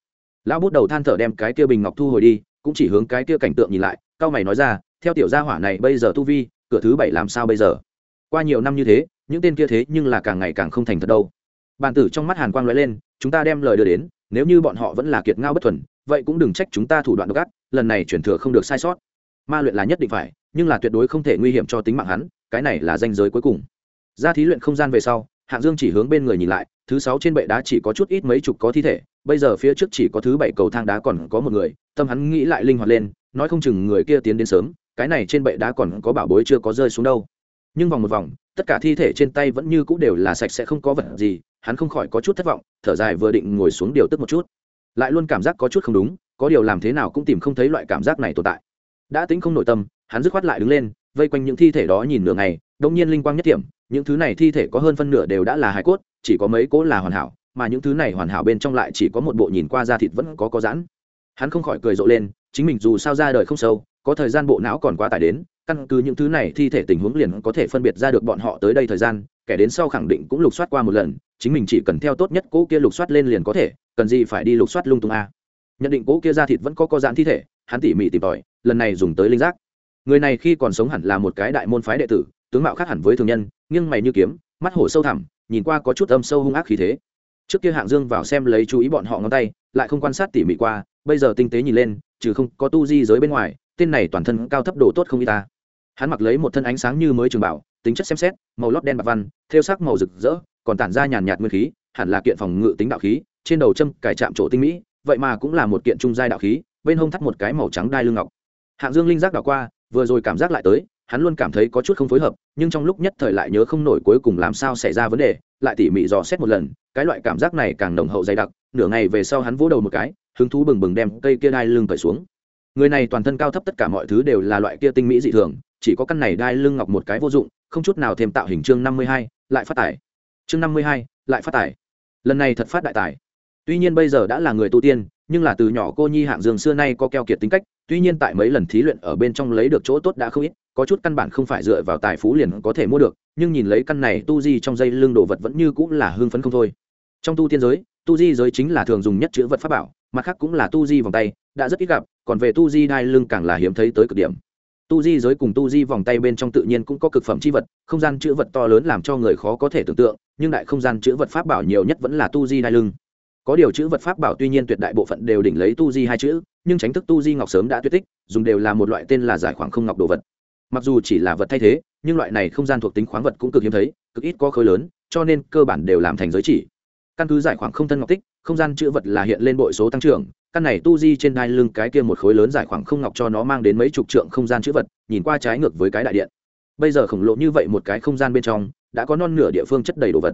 Lão bút đầu than thở đem cái kia bình ngọc thu hồi đi, cũng chỉ hướng cái kia cảnh tượng nhìn lại, cao mày nói ra, theo tiểu gia hỏa này bây giờ tu vi, cửa thứ bảy làm sao bây giờ? Qua nhiều năm như thế, những tên kia thế nhưng là càng ngày càng không thành thật đâu. Bàn tử trong mắt hàn quang lóe lên, chúng ta đem lời đưa đến, nếu như bọn họ vẫn là kiệt ngao bất thuần, vậy cũng đừng trách chúng ta thủ đoạn độc ác, lần này chuyển thừa không được sai sót. Ma luyện là nhất định phải, nhưng là tuyệt đối không thể nguy hiểm cho tính mạng hắn, cái này là danh giới cuối cùng. Ra thí luyện không gian về sau, hạng dương chỉ hướng bên người nhìn lại, thứ sáu trên bệ đá chỉ có chút ít mấy chục có thi thể, bây giờ phía trước chỉ có thứ bảy cầu thang đá còn có một người, tâm hắn nghĩ lại linh hoạt lên, nói không chừng người kia tiến đến sớm, cái này trên bệ đá còn có bảo bối chưa có rơi xuống đâu nhưng vòng một vòng, tất cả thi thể trên tay vẫn như c ũ đều là sạch sẽ không có vật gì, hắn không khỏi có chút thất vọng, thở dài vừa định ngồi xuống điều tức một chút. Lại luôn cảm giác có chút không đúng, có điều làm thế nào cũng tìm không thấy loại cảm giác này tồn tại. Đã tính không nội tâm, hắn dứt khoát lại đứng lên, vây quanh những thi thể đó nhìn nửa ngày đông nhiên linh quang nhất điểm, những thứ này thi thể có hơn phân nửa đều đã là hài cốt, chỉ có mấy cỗ là hoàn hảo, mà những thứ này hoàn hảo bên trong lại chỉ có một bộ nhìn qua da thịt vẫn có có giãn. Hắn không khỏi cười rộ lên, chính mình dù sao ra đời không sâu, có thời gian bộ não còn quá tải đến căn cứ những thứ này thi thể tình huống liền có thể phân biệt ra được bọn họ tới đây thời gian, kẻ đến sau khẳng định cũng lục soát qua một lần, chính mình chỉ cần theo tốt nhất cỗ kia lục soát lên liền có thể, cần gì phải đi lục soát lung tung a. Nhận định cỗ kia ra thịt vẫn có co giãn thi thể, hắn tỉ mỉ tìm tòi, lần này dùng tới linh giác. Người này khi còn sống hẳn là một cái đại môn phái đệ tử, tướng mạo khác hẳn với thường nhân, nghiêng mày như kiếm, mắt hổ sâu thẳm, nhìn qua có chút âm sâu hung ác khí thế. Trước kia hạng dương vào xem lấy chú ý bọn họ ngón tay, lại không quan sát tỉ mỉ qua, bây giờ tinh tế nhìn lên, trừ không có tu di giới bên ngoài, tên này toàn thân cao thấp độ tốt không y ta hắn mặc lấy một thân ánh sáng như mới trường bảo, tính chất xem xét, màu lót đen bạc văn, thêu sắc màu rực rỡ, còn tản ra nhàn nhạt nguyên khí, hẳn là kiện phòng ngự tính đạo khí, trên đầu châm cải chạm chỗ tinh mỹ, vậy mà cũng là một kiện trung giai đạo khí, bên hông thắt một cái màu trắng đai lưng ngọc. Hạng dương linh giác đảo qua, vừa rồi cảm giác lại tới, hắn luôn cảm thấy có chút không phối hợp, nhưng trong lúc nhất thời lại nhớ không nổi cuối cùng làm sao xảy ra vấn đề, lại tỉ mỉ dò xét một lần, cái loại cảm giác này càng nồng hậu dày đặc, nửa ngày về sau hắn vỗ đầu một cái, hứng thú bừng bừng đem cây kia đai lưng cởi xuống. Người này toàn thân cao thấp tất cả mọi thứ đều là loại kia tinh mỹ dị thường chỉ có căn này đai lưng ngọc một cái vô dụng, không chút nào thêm tạo hình chương năm mươi hai, lại phát tải. Chương năm mươi hai, lại phát tải. Lần này thật phát đại tài. Tuy nhiên bây giờ đã là người tu tiên, nhưng là từ nhỏ cô nhi hạng dương xưa nay có keo kiệt tính cách, tuy nhiên tại mấy lần thí luyện ở bên trong lấy được chỗ tốt đã không ít, có chút căn bản không phải dựa vào tài phú liền có thể mua được, nhưng nhìn lấy căn này tu di trong dây lưng đồ vật vẫn như cũng là hưng phấn không thôi. Trong tu tiên giới, tu di giới chính là thường dùng nhất chữ vật pháp bảo, mặt khác cũng là tu di vòng tay, đã rất ít gặp, còn về tu di đai lưng càng là hiếm thấy tới cực điểm tu di giới cùng tu di vòng tay bên trong tự nhiên cũng có cực phẩm c h i vật, không gian chữ vật to lớn làm cho người khó có thể tưởng tượng, nhưng đại không gian chữ vật pháp bảo nhiều nhất vẫn là tu di đai lưng. Có điều chữ vật pháp bảo tuy nhiên tuyệt đại bộ phận đều đỉnh lấy tu di hai chữ, nhưng tránh thức tu di ngọc sớm đã tuyệt tích, dùng đều là một loại tên là giải khoảng không ngọc đồ vật. Mặc dù chỉ là vật thay thế, nhưng loại này không gian thuộc tính khoáng vật cũng cực hiếm thấy, cực ít có khối lớn, cho nên cơ bản đều làm thành giới chỉ. Căn cứ giải khoảng không thân ngọc tích, không gian chữ vật là hiện lên bội số tăng trưởng căn này tu di trên đai lưng cái kia một khối lớn dài khoảng không ngọc cho nó mang đến mấy chục trượng không gian chữ vật, nhìn qua trái ngược với cái đại điện. Bây giờ khổng lồ như vậy một cái không gian bên trong, đã có non nửa địa phương chất đầy đồ vật.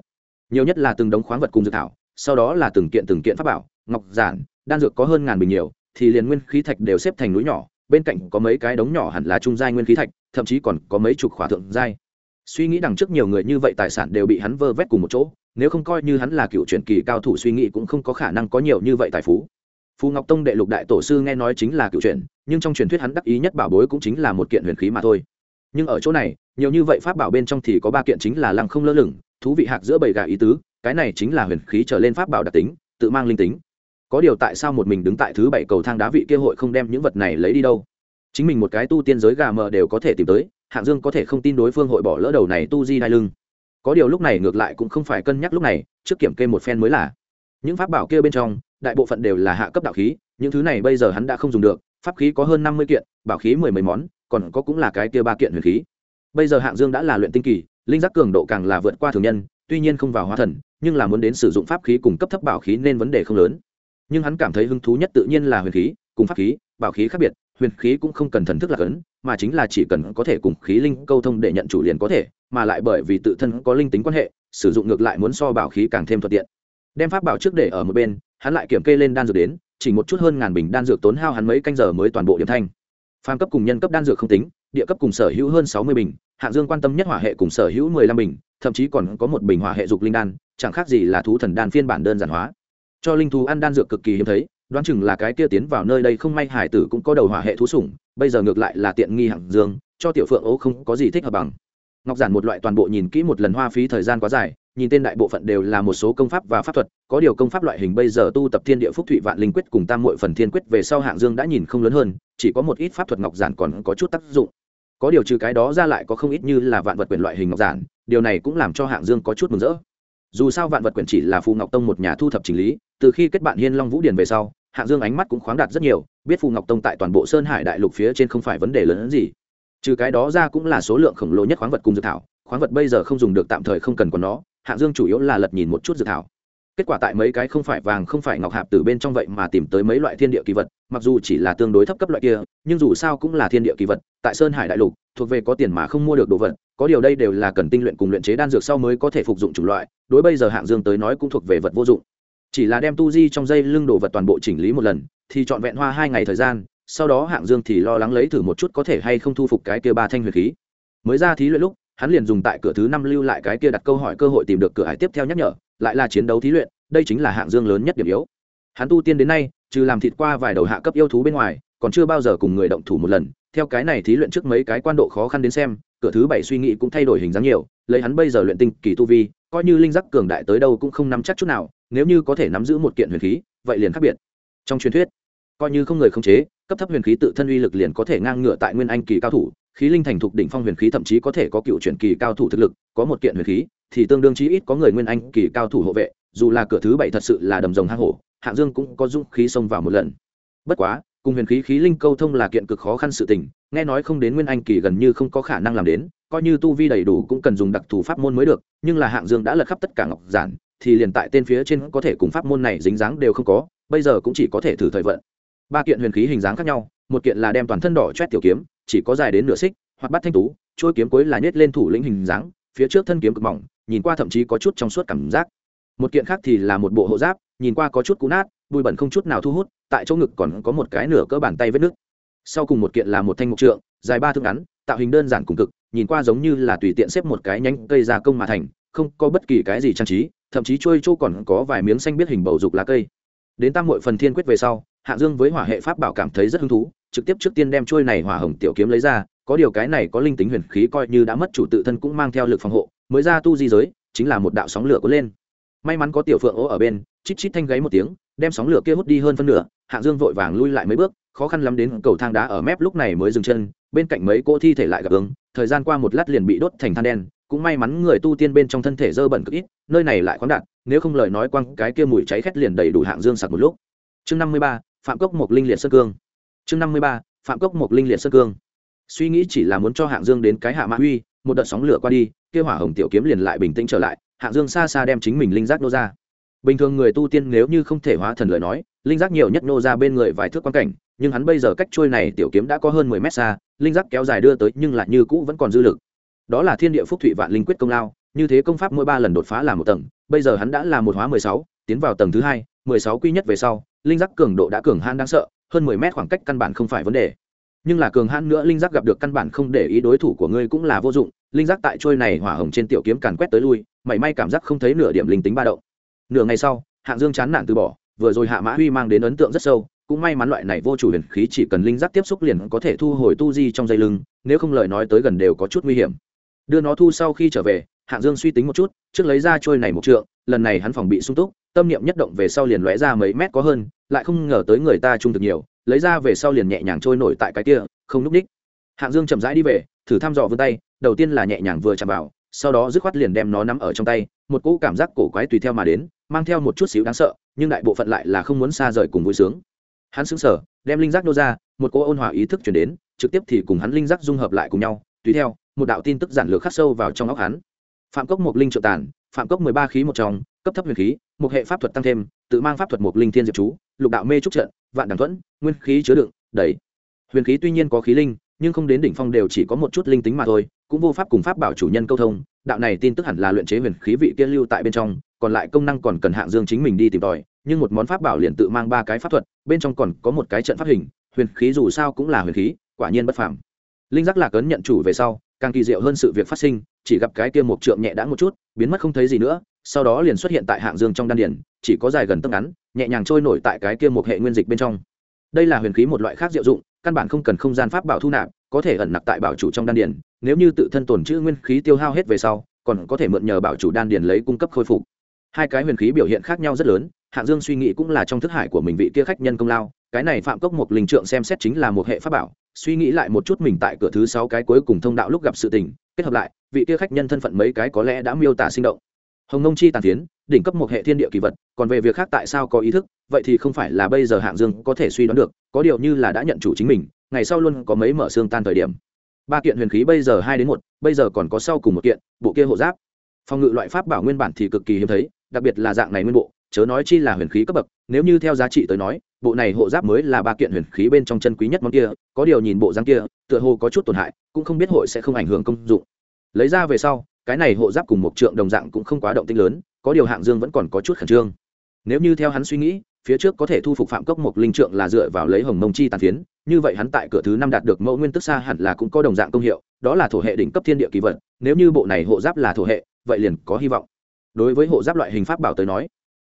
Nhiều nhất là từng đống khoáng vật cùng dược thảo, sau đó là từng kiện từng kiện pháp bảo, ngọc giản, đan dược có hơn ngàn bình nhiều, thì liền nguyên khí thạch đều xếp thành núi nhỏ, bên cạnh có mấy cái đống nhỏ hẳn là trung giai nguyên khí thạch, thậm chí còn có mấy chục khỏa thượng giai. Suy nghĩ đằng trước nhiều người như vậy tài sản đều bị hắn vơ vét cùng một chỗ, nếu không coi như hắn là cựu truyền kỳ cao thủ suy nghĩ cũng không có khả năng có nhiều như vậy tài phú phù ngọc tông đệ lục đại tổ sư nghe nói chính là cựu truyền, nhưng trong truyền thuyết hắn đắc ý nhất bảo bối cũng chính là một kiện huyền khí mà thôi. Nhưng ở chỗ này, nhiều như vậy pháp bảo bên trong thì có ba kiện chính là lăng không lơ lửng, thú vị hạc giữa bầy gà ý tứ, cái này chính là huyền khí trở lên pháp bảo đặc tính, tự mang linh tính. Có điều tại sao một mình đứng tại thứ bảy cầu thang đá vị kia hội không đem những vật này lấy đi đâu? Chính mình một cái tu tiên giới gà mờ đều có thể tìm tới, hạng dương có thể không tin đối phương hội bỏ lỡ đầu này tu di đai lưng. Có điều lúc này ngược lại cũng không phải cân nhắc lúc này, trước kiểm kê một phen mới là. Những pháp bảo kia bên trong đại bộ phận đều là hạ cấp đạo khí, những thứ này bây giờ hắn đã không dùng được, pháp khí có hơn năm mươi kiện, bảo khí mười mấy món, còn có cũng là cái kia ba kiện huyền khí. Bây giờ hạng dương đã là luyện tinh kỳ, linh giác cường độ càng là vượt qua thường nhân, tuy nhiên không vào hóa thần, nhưng là muốn đến sử dụng pháp khí cùng cấp thấp bảo khí nên vấn đề không lớn. Nhưng hắn cảm thấy hứng thú nhất tự nhiên là huyền khí, cùng pháp khí, bảo khí khác biệt, huyền khí cũng không cần thần thức lạc ấn, mà chính là chỉ cần có thể cùng khí linh câu thông để nhận chủ liền có thể, mà lại bởi vì tự thân có linh tính quan hệ, sử dụng ngược lại muốn so bảo khí càng thêm thuận tiện. Đem pháp bảo trước để ở một bên hắn lại kiểm kê lên đan dược đến, chỉ một chút hơn ngàn bình đan dược tốn hao hắn mấy canh giờ mới toàn bộ điểm thanh. Phàm cấp cùng nhân cấp đan dược không tính, địa cấp cùng sở hữu hơn sáu mươi bình, hạng dương quan tâm nhất hỏa hệ cùng sở hữu mười lăm bình, thậm chí còn có một bình hỏa hệ dục linh đan, chẳng khác gì là thú thần đan phiên bản đơn giản hóa. Cho linh thú ăn đan dược cực kỳ hiếm thấy, đoán chừng là cái kia tiến vào nơi đây không may hải tử cũng có đầu hỏa hệ thú sủng, bây giờ ngược lại là tiện nghi hạng dương, cho tiểu phượng ố không có gì thích hợp bằng. Ngọc giản một loại toàn bộ nhìn kỹ một lần hoa phí thời gian quá dài nhìn tên đại bộ phận đều là một số công pháp và pháp thuật, có điều công pháp loại hình bây giờ tu tập thiên địa phúc thụy vạn linh quyết cùng tam mội phần thiên quyết về sau hạng dương đã nhìn không lớn hơn, chỉ có một ít pháp thuật ngọc giản còn có chút tác dụng. Có điều trừ cái đó ra lại có không ít như là vạn vật quyền loại hình ngọc giản, điều này cũng làm cho hạng dương có chút mừng rỡ. Dù sao vạn vật quyền chỉ là phù ngọc tông một nhà thu thập chỉnh lý, từ khi kết bạn hiên long vũ điền về sau, hạng dương ánh mắt cũng khoáng đạt rất nhiều, biết phù ngọc tông tại toàn bộ sơn hải đại lục phía trên không phải vấn đề lớn hơn gì. Trừ cái đó ra cũng là số lượng khổng lồ nhất khoáng vật cùng dược thảo, khoáng vật bây giờ không dùng được tạm thời không cần của nó hạng dương chủ yếu là lật nhìn một chút dự thảo. Kết quả tại mấy cái không phải vàng không phải ngọc hạp từ bên trong vậy mà tìm tới mấy loại thiên địa kỳ vật, mặc dù chỉ là tương đối thấp cấp loại kia, nhưng dù sao cũng là thiên địa kỳ vật, tại sơn hải đại lục, thuộc về có tiền mà không mua được đồ vật, có điều đây đều là cần tinh luyện cùng luyện chế đan dược sau mới có thể phục dụng chủng loại, đối bây giờ hạng dương tới nói cũng thuộc về vật vô dụng. Chỉ là đem tu di trong dây lưng đồ vật toàn bộ chỉnh lý một lần, thì trọn vẹn hoa hai ngày thời gian, sau đó hạng dương thì lo lắng lấy thử một chút có thể hay không thu phục cái kia ba thanh huyền khí. Mới ra thí luyện lúc hắn liền dùng tại cửa thứ năm lưu lại cái kia đặt câu hỏi cơ hội tìm được cửa hải tiếp theo nhắc nhở, lại là chiến đấu thí luyện, đây chính là hạng dương lớn nhất điểm yếu. Hắn tu tiên đến nay, trừ làm thịt qua vài đầu hạ cấp yêu thú bên ngoài, còn chưa bao giờ cùng người động thủ một lần. Theo cái này thí luyện trước mấy cái quan độ khó khăn đến xem, cửa thứ bảy suy nghĩ cũng thay đổi hình dáng nhiều, lấy hắn bây giờ luyện tinh kỳ tu vi, coi như linh giác cường đại tới đâu cũng không nắm chắc chút nào, nếu như có thể nắm giữ một kiện huyền khí, vậy liền khác biệt. Trong truyền thuyết, coi như không người không chế, cấp thấp huyền khí tự thân uy lực liền có thể ngang ngửa tại nguyên anh kỳ cao thủ khí linh thành thục đỉnh phong huyền khí thậm chí có thể có cựu chuyển kỳ cao thủ thực lực, có một kiện huyền khí, thì tương đương chí ít có người nguyên anh kỳ cao thủ hộ vệ, dù là cửa thứ bảy thật sự là đầm rồng hang hổ, hạng dương cũng có dũng khí xông vào một lần. Bất quá, cùng huyền khí khí linh câu thông là kiện cực khó khăn sự tình, nghe nói không đến nguyên anh kỳ gần như không có khả năng làm đến, coi như tu vi đầy đủ cũng cần dùng đặc thù pháp môn mới được, nhưng là hạng dương đã lật khắp tất cả ngọc giản, thì liền tại tên phía trên có thể cùng pháp môn này dính dáng đều không có, bây giờ cũng chỉ có thể thử thời vận. Ba kiện huyền khí hình dáng khác nhau, một kiện là đem toàn thân đỏ chét tiểu kiếm chỉ có dài đến nửa xích, hoặc bắt thanh tú trôi kiếm cuối là nhét lên thủ lĩnh hình dáng, phía trước thân kiếm cực mỏng, nhìn qua thậm chí có chút trong suốt cảm giác. Một kiện khác thì là một bộ hộ giáp, nhìn qua có chút cũ nát, bụi bẩn không chút nào thu hút, tại chỗ ngực còn có một cái nửa cỡ bàn tay vết nước sau cùng một kiện là một thanh mục trượng, dài ba thước ngắn, tạo hình đơn giản cùng cực, nhìn qua giống như là tùy tiện xếp một cái nhánh cây gia công mà thành, không có bất kỳ cái gì trang trí, thậm chí trôi chỗ còn có vài miếng xanh biết hình bầu dục lá cây. Đến tam mội phần thiên quyết về sau, hạ dương với hỏa hệ pháp bảo cảm thấy rất hứng thú trực tiếp trước tiên đem chuôi này hỏa hồng tiểu kiếm lấy ra, có điều cái này có linh tính huyền khí coi như đã mất chủ tự thân cũng mang theo lực phòng hộ, mới ra tu di giới, chính là một đạo sóng lửa có lên. May mắn có tiểu phượng ố ở bên, chít chít thanh gáy một tiếng, đem sóng lửa kia hút đi hơn phân nửa, hạng dương vội vàng lui lại mấy bước, khó khăn lắm đến cầu thang đá ở mép lúc này mới dừng chân, bên cạnh mấy cô thi thể lại gặp ứng, thời gian qua một lát liền bị đốt thành than đen, cũng may mắn người tu tiên bên trong thân thể dơ bẩn cực ít, nơi này lại khoáng đạt, nếu không lời nói quăng cái kia mùi cháy khét liền đầy đủ hạng dương sặc một lúc. Chương năm mươi ba, phạm cốc một linh liệt sơn cương chương năm mươi ba phạm cốc một linh liệt sơn cương. Suy nghĩ chỉ là muốn cho hạng dương đến cái hạ mã huy, một đợt sóng lửa qua đi kia hỏa hồng tiểu kiếm liền lại bình tĩnh trở lại hạng dương xa xa đem chính mình linh giác nô ra. Bình thường người tu tiên nếu như không thể hóa thần lời nói linh giác nhiều nhất nô ra bên người vài thước quan cảnh nhưng hắn bây giờ cách trôi này tiểu kiếm đã có hơn mười mét xa linh giác kéo dài đưa tới nhưng lại như cũ vẫn còn dư lực. Đó là thiên địa phúc thụy vạn linh quyết công lao như thế công pháp mỗi ba lần đột phá là một tầng bây giờ hắn đã là một hóa mười sáu tiến vào tầng thứ hai mười sáu quy nhất về sau linh giác cường độ đã cường han đáng sợ hơn mười mét khoảng cách căn bản không phải vấn đề. Nhưng là cường hãn nữa, linh giác gặp được căn bản không để ý đối thủ của ngươi cũng là vô dụng. Linh giác tại trôi này hỏa hồng trên tiểu kiếm càn quét tới lui, mảy may cảm giác không thấy nửa điểm linh tính ba động. Nửa ngày sau, hạng dương chán nản từ bỏ, vừa rồi hạ mã huy mang đến ấn tượng rất sâu, cũng may mắn loại này vô chủ huyền khí chỉ cần linh giác tiếp xúc liền có thể thu hồi tu di trong dây lưng, nếu không lời nói tới gần đều có chút nguy hiểm. Đưa nó thu sau khi trở về, hạng dương suy tính một chút, trước lấy ra trôi này một trượng, lần này hắn phòng bị sung túc, tâm niệm nhất động về sau liền lóe ra mấy mét có hơn lại không ngờ tới người ta trung thực nhiều, lấy ra về sau liền nhẹ nhàng trôi nổi tại cái kia, không núp ních hạng dương chậm rãi đi về, thử thăm dò vươn tay, đầu tiên là nhẹ nhàng vừa chạm vào, sau đó dứt khoát liền đem nó nắm ở trong tay, một cỗ cảm giác cổ quái tùy theo mà đến, mang theo một chút xíu đáng sợ, nhưng đại bộ phận lại là không muốn xa rời cùng vui sướng. Hắn xứng sở đem linh giác nô ra, một cỗ ôn hòa ý thức chuyển đến, trực tiếp thì cùng hắn linh giác dung hợp lại cùng nhau, tùy theo, một đạo tin tức giản lược khắc sâu vào trong óc hắn. Phạm cốc một linh trợ tàn, phạm cốc mười ba khí một trong, cấp thấp huyền khí, một hệ pháp thuật tăng thêm, tự mang pháp thuật một linh thiên diệp chú lục đạo mê trúc trận, vạn đằng thuẫn, nguyên khí chứa đựng đẩy huyền khí tuy nhiên có khí linh, nhưng không đến đỉnh phong đều chỉ có một chút linh tính mà thôi, cũng vô pháp cùng pháp bảo chủ nhân câu thông, đạo này tin tức hẳn là luyện chế huyền khí vị kia lưu tại bên trong, còn lại công năng còn cần hạng dương chính mình đi tìm tòi, nhưng một món pháp bảo liền tự mang ba cái pháp thuật, bên trong còn có một cái trận pháp hình, huyền khí dù sao cũng là huyền khí, quả nhiên bất phàm. Linh giác lạc ấn nhận chủ về sau, càng kỳ diệu hơn sự việc phát sinh, chỉ gặp cái kia một trượng nhẹ đã một chút, biến mất không thấy gì nữa, sau đó liền xuất hiện tại hạng dương trong đan điển chỉ có dài gần tấc ngắn nhẹ nhàng trôi nổi tại cái kia một hệ nguyên dịch bên trong. Đây là huyền khí một loại khác diệu dụng, căn bản không cần không gian pháp bảo thu nạp, có thể ẩn nặc tại bảo chủ trong đan điển nếu như tự thân tồn chữ nguyên khí tiêu hao hết về sau, còn có thể mượn nhờ bảo chủ đan điển lấy cung cấp khôi phục. Hai cái huyền khí biểu hiện khác nhau rất lớn, hạng dương suy nghĩ cũng là trong thức hải của mình vị kia khách nhân công lao, cái này phạm cốc một linh trượng xem xét chính là một hệ pháp bảo, suy nghĩ lại một chút mình tại cửa thứ sáu cái cuối cùng thông đạo lúc gặp sự tình, kết hợp lại, vị kia khách nhân thân phận mấy cái có lẽ đã miêu tả sinh động hồng nông chi tàn tiến đỉnh cấp một hệ thiên địa kỳ vật, còn về việc khác tại sao có ý thức, vậy thì không phải là bây giờ hạng dương có thể suy đoán được, có điều như là đã nhận chủ chính mình, ngày sau luôn có mấy mở xương tan thời điểm. Ba kiện huyền khí bây giờ hai đến một, bây giờ còn có sau cùng một kiện, bộ kia hộ giáp. Phòng ngự loại pháp bảo nguyên bản thì cực kỳ hiếm thấy, đặc biệt là dạng này nguyên bộ, chớ nói chi là huyền khí cấp bậc, nếu như theo giá trị tới nói, bộ này hộ giáp mới là ba kiện huyền khí bên trong chân quý nhất món kia, có điều nhìn bộ răng kia, tựa hồ có chút tổn hại, cũng không biết hội sẽ không ảnh hưởng công dụng. Lấy ra về sau cái này hộ giáp cùng một trượng đồng dạng cũng không quá động tinh lớn, có điều hạng dương vẫn còn có chút khẩn trương. Nếu như theo hắn suy nghĩ, phía trước có thể thu phục phạm cốc một linh trượng là dựa vào lấy hồng mông chi tàn phiến, như vậy hắn tại cửa thứ năm đạt được mẫu nguyên tức xa hẳn là cũng có đồng dạng công hiệu, đó là thổ hệ đỉnh cấp thiên địa kỳ vật, nếu như bộ này hộ giáp là thổ hệ, vậy liền có hy vọng. Đối với hộ giáp loại hình pháp bảo tới nói,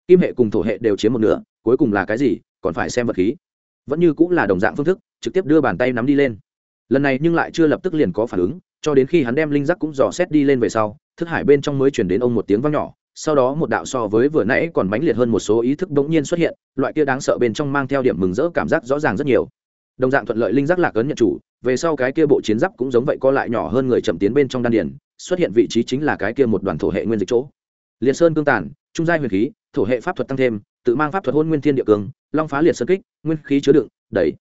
kim hệ cùng thổ hệ đều chiếm một nửa, cuối cùng là cái gì, còn phải xem vật khí. Vẫn như cũng là đồng dạng phương thức, trực tiếp đưa bàn tay nắm đi lên. Lần này nhưng lại chưa lập tức liền có phản ứng cho đến khi hắn đem linh giác cũng dò xét đi lên về sau, thức hải bên trong mới chuyển đến ông một tiếng vang nhỏ, sau đó một đạo so với vừa nãy còn mãnh liệt hơn một số ý thức bỗng nhiên xuất hiện, loại kia đáng sợ bên trong mang theo điểm mừng rỡ cảm giác rõ ràng rất nhiều. Đồng dạng thuận lợi linh giác lạc ấn nhận chủ, về sau cái kia bộ chiến giáp cũng giống vậy co lại nhỏ hơn người chậm tiến bên trong đan điển xuất hiện vị trí chính là cái kia một đoàn thổ hệ nguyên dịch chỗ. Liệt sơn cương tản trung giai huyền khí, thổ hệ pháp thuật tăng thêm, tự mang pháp thuật hôn nguyên thiên địa cường, long phá liệt sơn kích, nguyên khí chứa đựng, đẩy.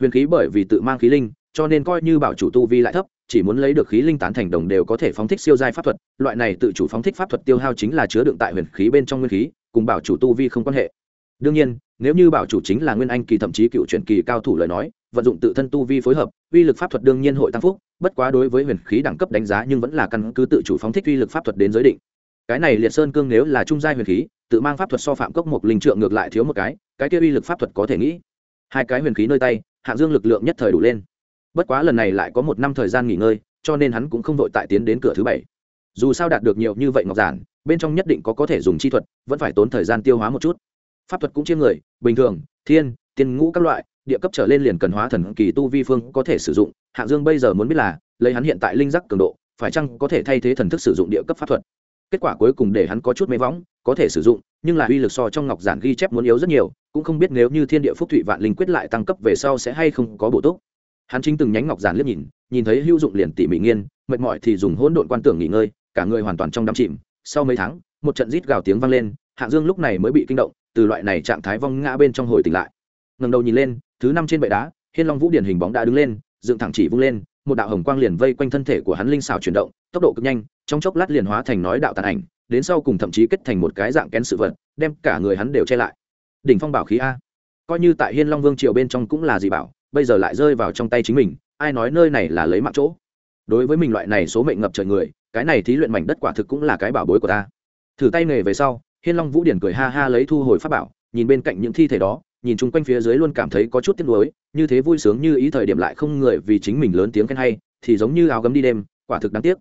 Huyền khí bởi vì tự mang khí linh, cho nên coi như bảo chủ tu vi lại thấp chỉ muốn lấy được khí linh tán thành đồng đều có thể phóng thích siêu giai pháp thuật, loại này tự chủ phóng thích pháp thuật tiêu hao chính là chứa đựng tại huyền khí bên trong nguyên khí, cùng bảo chủ tu vi không quan hệ. Đương nhiên, nếu như bảo chủ chính là nguyên anh kỳ thậm chí cựu truyền kỳ cao thủ lời nói, vận dụng tự thân tu vi phối hợp, uy lực pháp thuật đương nhiên hội tăng phúc, bất quá đối với huyền khí đẳng cấp đánh giá nhưng vẫn là căn cứ tự chủ phóng thích uy lực pháp thuật đến giới định. Cái này liệt sơn cương nếu là trung giai huyền khí, tự mang pháp thuật so phạm cốc một linh trượng ngược lại thiếu một cái cái kia uy lực pháp thuật có thể nghĩ. Hai cái huyền khí nơi tay hạng dương lực lượng nhất thời đủ lên bất quá lần này lại có một năm thời gian nghỉ ngơi, cho nên hắn cũng không vội tại tiến đến cửa thứ bảy. Dù sao đạt được nhiều như vậy ngọc giản, bên trong nhất định có có thể dùng chi thuật, vẫn phải tốn thời gian tiêu hóa một chút. Pháp thuật cũng chia người, bình thường, thiên, tiên ngũ các loại, địa cấp trở lên liền cần hóa thần kỳ tu vi phương có thể sử dụng. Hạng dương bây giờ muốn biết là, lấy hắn hiện tại linh giác cường độ, phải chăng có thể thay thế thần thức sử dụng địa cấp pháp thuật? Kết quả cuối cùng để hắn có chút mê võng, có thể sử dụng, nhưng là uy lực so trong ngọc giản ghi chép muốn yếu rất nhiều, cũng không biết nếu như thiên địa phúc thụy vạn linh quyết lại tăng cấp về sau sẽ hay không có bổ túc hắn chính từng nhánh ngọc giản liếc nhìn nhìn thấy hữu dụng liền tỉ mỉ nghiên, mệt mỏi thì dùng hỗn độn quan tưởng nghỉ ngơi, cả người hoàn toàn trong đắm chìm. Sau mấy tháng, một trận rít gào tiếng vang lên hạng dương lúc này mới bị kinh động, từ loại này trạng thái vong ngã bên trong hồi tỉnh lại. Ngầm đầu nhìn lên, thứ năm trên bệ đá, hiên long vũ điển hình bóng đã đứng lên, dựng thẳng chỉ vung lên, một đạo hồng quang liền vây quanh thân thể của hắn linh xào chuyển động, tốc độ cực nhanh, trong chốc lát liền hóa thành nói đạo tàn ảnh, đến sau cùng thậm chí kết thành một cái dạng kén sự vật, đem cả người hắn đều che lại. Đỉnh phong bảo khí a. Coi như tại hiên long vương triều bên trong cũng là gì bảo bây giờ lại rơi vào trong tay chính mình, ai nói nơi này là lấy mạng chỗ? Đối với mình loại này số mệnh ngập trời người, cái này thí luyện mảnh đất quả thực cũng là cái bảo bối của ta. Thử tay nghề về sau, hiên long vũ điển cười ha ha lấy thu hồi pháp bảo, nhìn bên cạnh những thi thể đó, nhìn chung quanh phía dưới luôn cảm thấy có chút tiếc nuối, như thế vui sướng như ý thời điểm lại không người vì chính mình lớn tiếng khen hay, thì giống như áo gấm đi đêm, quả thực đáng tiếc.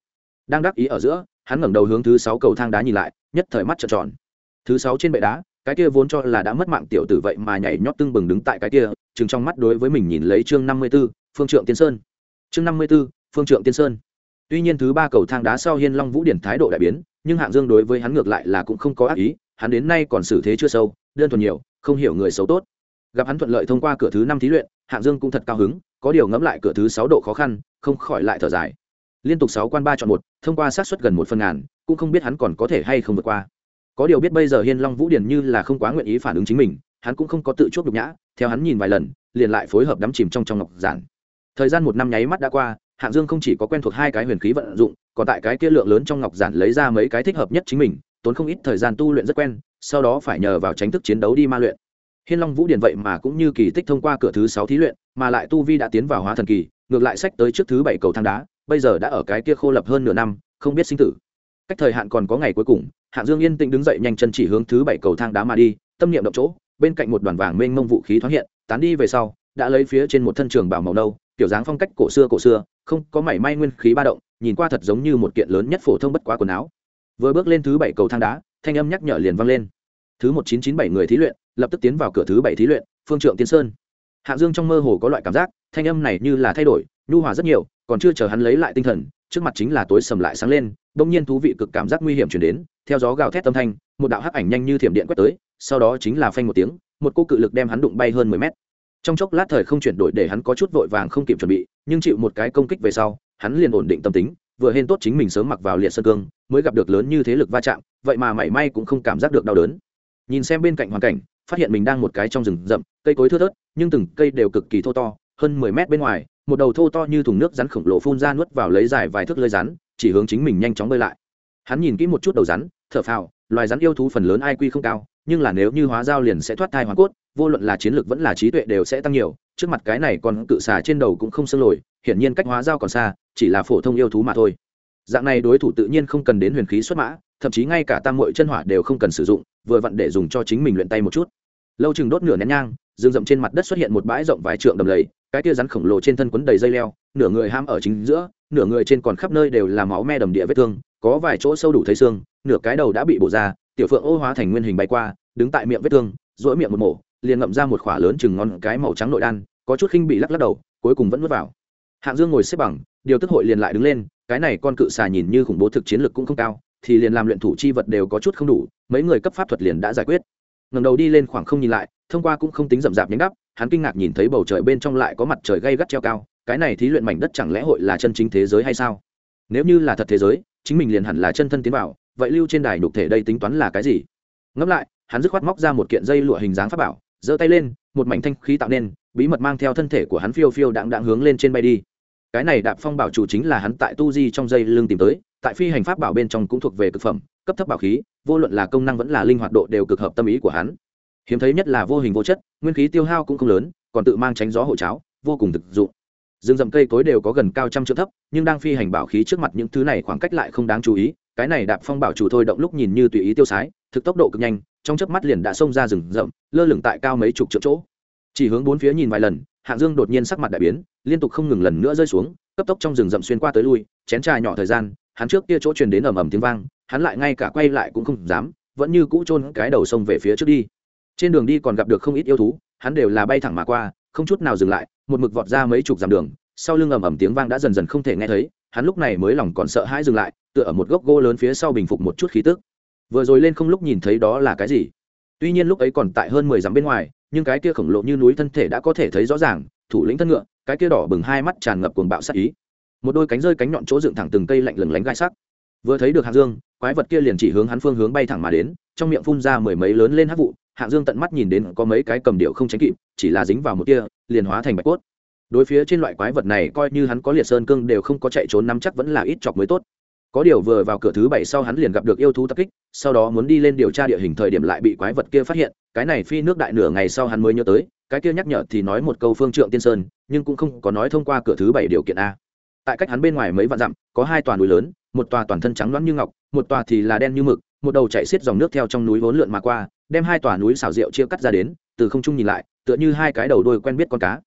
Đang đắc ý ở giữa, hắn ngẩng đầu hướng thứ sáu cầu thang đá nhìn lại, nhất thời mắt trợn tròn. Thứ sáu trên bệ đá, cái kia vốn cho là đã mất mạng tiểu tử vậy mà nhảy nhót tưng bừng đứng tại cái kia chừng trong mắt đối với mình nhìn lấy chương năm mươi 54, phương trượng tiên sơn. Chương năm mươi 54, phương trượng tiên sơn. Tuy nhiên thứ ba cầu thang đá sau hiên long vũ điển thái độ đại biến nhưng hạng dương đối với hắn ngược lại là cũng không có ác ý hắn đến nay còn xử thế chưa sâu đơn thuần nhiều không hiểu người xấu tốt. Gặp hắn thuận lợi thông qua cửa thứ năm thí luyện hạng dương cũng thật cao hứng có điều ngẫm lại cửa thứ sáu độ khó khăn không khỏi lại thở dài. Liên tục sáu quan ba chọn một thông qua sát xuất gần một phần ngàn cũng không biết hắn còn có thể hay không vượt qua. Có điều biết bây giờ hiên long vũ điển như là không quá nguyện ý phản ứng chính mình hắn cũng không có tự chuốc nhục nhã theo hắn nhìn vài lần, liền lại phối hợp đắm chìm trong trong ngọc giản. Thời gian một năm nháy mắt đã qua, hạng dương không chỉ có quen thuộc hai cái huyền khí vận dụng, còn tại cái kia lượng lớn trong ngọc giản lấy ra mấy cái thích hợp nhất chính mình, tốn không ít thời gian tu luyện rất quen, sau đó phải nhờ vào tránh thức chiến đấu đi ma luyện. Hiên long vũ điển vậy mà cũng như kỳ tích thông qua cửa thứ sáu thí luyện, mà lại tu vi đã tiến vào hóa thần kỳ, ngược lại sách tới trước thứ bảy cầu thang đá, bây giờ đã ở cái kia khô lập hơn nửa năm, không biết sinh tử. Cách thời hạn còn có ngày cuối cùng, hạng dương yên tĩnh đứng dậy nhanh chân chỉ hướng thứ bảy cầu thang đá mà đi, tâm niệm động chỗ bên cạnh một đoàn vàng mênh mông vũ khí thoáng hiện, tán đi về sau, đã lấy phía trên một thân trường bảo màu nâu, kiểu dáng phong cách cổ xưa cổ xưa, không có mảy may nguyên khí ba động, nhìn qua thật giống như một kiện lớn nhất phổ thông bất quá quần áo. Vừa bước lên thứ bảy cầu thang đá, thanh âm nhắc nhở liền vang lên. Thứ một chín chín bảy người thí luyện, lập tức tiến vào cửa thứ bảy thí luyện, phương trượng tiên sơn. Hạ dương trong mơ hồ có loại cảm giác, thanh âm này như là thay đổi, nhu hòa rất nhiều, còn chưa chờ hắn lấy lại tinh thần, trước mặt chính là tối sầm lại sáng lên bỗng nhiên thú vị cực cảm giác nguy hiểm chuyển đến, theo gió gào thét âm thanh, một đạo hắc ảnh nhanh như thiểm điện quét tới sau đó chính là phanh một tiếng, một cô cự lực đem hắn đụng bay hơn mười mét. Trong chốc lát thời không chuyển đổi để hắn có chút vội vàng không kịp chuẩn bị, nhưng chịu một cái công kích về sau, hắn liền ổn định tâm tính, vừa hên tốt chính mình sớm mặc vào liệt sơn cương, mới gặp được lớn như thế lực va chạm, vậy mà mảy may cũng không cảm giác được đau đớn. Nhìn xem bên cạnh hoàn cảnh, phát hiện mình đang một cái trong rừng rậm, cây cối thưa thớt, nhưng từng cây đều cực kỳ thô to, hơn mười mét bên ngoài, một đầu thô to như thùng nước rắn khổng lồ phun ra nuốt vào lấy dài vài thước lưới rắn, chỉ hướng chính mình nhanh chóng bơi lại. Hắn nhìn kỹ một chút đầu rắn, thở phào, loài rắn yêu thú phần lớn ai quy không cao nhưng là nếu như hóa giao liền sẽ thoát thai hóa cốt, vô luận là chiến lược vẫn là trí tuệ đều sẽ tăng nhiều, trước mặt cái này còn cự xà trên đầu cũng không sưng lồi hiển nhiên cách hóa giao còn xa, chỉ là phổ thông yêu thú mà thôi. Dạng này đối thủ tự nhiên không cần đến huyền khí xuất mã, thậm chí ngay cả tam mội chân hỏa đều không cần sử dụng, vừa vặn để dùng cho chính mình luyện tay một chút. Lâu chừng đốt nửa nén nhang, rừng rậm trên mặt đất xuất hiện một bãi rộng vài trượng đầm lầy, cái tia rắn khổng lồ trên thân quấn đầy dây leo, nửa người ham ở chính giữa, nửa người trên còn khắp nơi đều là máu me đầm địa vết thương, có vài chỗ sâu đủ thấy xương, nửa cái đầu đã bị bổ ra tiểu phượng ô hóa thành nguyên hình bay qua, đứng tại miệng vết thương rỗi miệng một mổ, liền ngậm ra một khỏa lớn chừng ngon cái màu trắng nội đan, có chút khinh bị lắc lắc đầu, cuối cùng vẫn vứt vào. Hạng dương ngồi xếp bằng, điều tức hội liền lại đứng lên, cái này con cự xà nhìn như khủng bố thực chiến lực cũng không cao, thì liền làm luyện thủ chi vật đều có chút không đủ, mấy người cấp pháp thuật liền đã giải quyết. Ngầm đầu đi lên khoảng không nhìn lại, thông qua cũng không tính rậm rạp nhánh đắp, hắn kinh ngạc nhìn thấy bầu trời bên trong lại có mặt trời gay gắt treo cao, cái này thí luyện mảnh đất chẳng lẽ hội là chân chính thế giới hay sao? Nếu như là thật thế giới, chính mình liền hẳn là chân thân tiến vào vậy lưu trên đài nhục thể đây tính toán là cái gì? Ngẫm lại, hắn dứt khoát móc ra một kiện dây lụa hình dáng pháp bảo, giơ tay lên, một mảnh thanh khí tạo nên, bí mật mang theo thân thể của hắn phiêu phiêu đãng đãng hướng lên trên bay đi. Cái này đạp phong bảo chủ chính là hắn tại tu di trong dây lưng tìm tới, tại phi hành pháp bảo bên trong cũng thuộc về cực phẩm, cấp thấp bảo khí, vô luận là công năng vẫn là linh hoạt độ đều cực hợp tâm ý của hắn. Hiếm thấy nhất là vô hình vô chất, nguyên khí tiêu hao cũng không lớn, còn tự mang tránh gió hộ cháo, vô cùng thực dụng. Rừng rậm cây cối đều có gần cao trăm triệu thấp, nhưng đang phi hành bảo khí trước mặt những thứ này khoảng cách lại không đáng chú ý cái này đạp phong bảo chủ thôi động lúc nhìn như tùy ý tiêu sái, thực tốc độ cực nhanh, trong chớp mắt liền đã xông ra rừng rậm, lơ lửng tại cao mấy chục triệu chỗ. Chỉ hướng bốn phía nhìn vài lần, hạng dương đột nhiên sắc mặt đại biến, liên tục không ngừng lần nữa rơi xuống, cấp tốc trong rừng rậm xuyên qua tới lui, chén trà nhỏ thời gian, hắn trước kia chỗ truyền đến ầm ầm tiếng vang, hắn lại ngay cả quay lại cũng không dám, vẫn như cũ chôn cái đầu sông về phía trước đi. Trên đường đi còn gặp được không ít yêu thú, hắn đều là bay thẳng mà qua, không chút nào dừng lại, một mực vọt ra mấy chục dặm đường, sau lưng ầm ầm tiếng vang đã dần dần không thể nghe thấy, hắn lúc này mới lòng còn sợ hãi dừng lại tựa ở một gốc gỗ lớn phía sau bình phục một chút khí tức. Vừa rồi lên không lúc nhìn thấy đó là cái gì? Tuy nhiên lúc ấy còn tại hơn mười dặm bên ngoài, nhưng cái kia khổng lồ như núi thân thể đã có thể thấy rõ ràng, thủ lĩnh thân ngựa, cái kia đỏ bừng hai mắt tràn ngập cuồng bạo sắc ý. Một đôi cánh rơi cánh nhọn chỗ dựng thẳng từng cây lạnh lừng lánh gai sắc. Vừa thấy được hạng dương, quái vật kia liền chỉ hướng hắn phương hướng bay thẳng mà đến, trong miệng phun ra mười mấy lớn lên hát vụ, hạng dương tận mắt nhìn đến có mấy cái cầm điệu không tránh kịp, chỉ là dính vào một kia, liền hóa thành bạch cốt. Đối phía trên loại quái vật này coi như hắn có liệt sơn cương đều không có chạy trốn nắm chắc vẫn là ít chọc mới tốt có điều vừa vào cửa thứ bảy sau hắn liền gặp được yêu thú tập kích, sau đó muốn đi lên điều tra địa hình thời điểm lại bị quái vật kia phát hiện, cái này phi nước đại nửa ngày sau hắn mới nhớ tới, cái kia nhắc nhở thì nói một câu phương trượng tiên sơn, nhưng cũng không có nói thông qua cửa thứ bảy điều kiện a. Tại cách hắn bên ngoài mấy vạn dặm, có hai tòa núi lớn, một tòa toàn thân trắng loãng như ngọc, một tòa thì là đen như mực, một đầu chạy xiết dòng nước theo trong núi vốn lượn mà qua, đem hai tòa núi xào rượu chia cắt ra đến, từ không trung nhìn lại, tựa như hai cái đầu đôi quen biết con cá.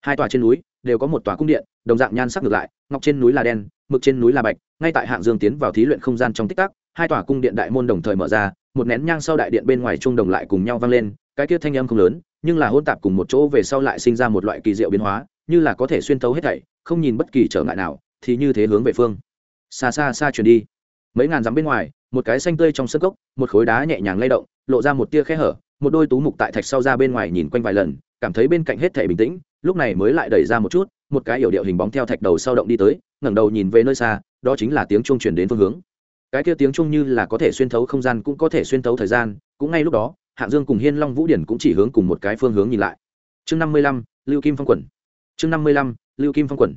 Hai tòa trên núi đều có một tòa cung điện, đồng dạng nhan sắc ngược lại, ngọc trên núi là đen mực trên núi là bạch, ngay tại hạng dương tiến vào thí luyện không gian trong tích tắc, hai tòa cung điện đại môn đồng thời mở ra, một nén nhang sau đại điện bên ngoài trung đồng lại cùng nhau vang lên, cái tiết thanh âm không lớn, nhưng là hôn tạp cùng một chỗ về sau lại sinh ra một loại kỳ diệu biến hóa, như là có thể xuyên thấu hết thảy, không nhìn bất kỳ trở ngại nào, thì như thế hướng về phương. Xa xa xa chuyển đi. Mấy ngàn dặm bên ngoài, một cái xanh tươi trong sân gốc một khối đá nhẹ nhàng lay động, lộ ra một tia khe hở, một đôi tú mục tại thạch sau ra bên ngoài nhìn quanh vài lần, cảm thấy bên cạnh hết thể bình tĩnh, lúc này mới lại đẩy ra một chút, một cái yểu điệu hình bóng theo thạch đầu sau động đi tới ngẩng đầu nhìn về nơi xa, đó chính là tiếng chuông truyền đến phương hướng. Cái kia tiếng chuông như là có thể xuyên thấu không gian cũng có thể xuyên thấu thời gian, cũng ngay lúc đó, hạng dương cùng hiên long vũ điển cũng chỉ hướng cùng một cái phương hướng nhìn lại. Chương năm mươi lăm, lưu kim phong quẩn chương năm mươi lăm, lưu kim phong quẩn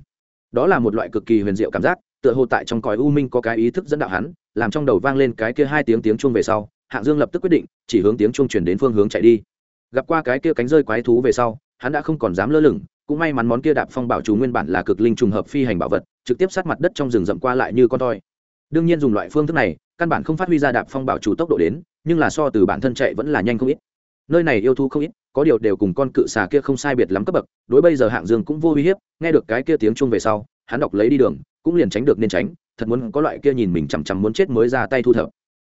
đó là một loại cực kỳ huyền diệu cảm giác, tựa hồ tại trong cõi u minh có cái ý thức dẫn đạo hắn, làm trong đầu vang lên cái kia hai tiếng tiếng chuông về sau, hạng dương lập tức quyết định, chỉ hướng tiếng chuông chuyển đến phương hướng chạy đi. Gặp qua cái kia cánh rơi quái thú về sau, hắn đã không còn dám lơ lửng cũng may mắn món kia đạp phong bảo chú nguyên bản là cực linh trùng hợp phi hành bảo vật, trực tiếp sát mặt đất trong rừng rậm qua lại như con toi. Đương nhiên dùng loại phương thức này, căn bản không phát huy ra đạp phong bảo chủ tốc độ đến, nhưng là so từ bản thân chạy vẫn là nhanh không ít. Nơi này yêu thú không ít, có điều đều cùng con cự xà kia không sai biệt lắm cấp bậc, đối bây giờ hạng dương cũng vô uy hiếp, nghe được cái kia tiếng chuông về sau, hắn đọc lấy đi đường, cũng liền tránh được nên tránh, thật muốn có loại kia nhìn mình chằm chằm muốn chết mới ra tay thu thập.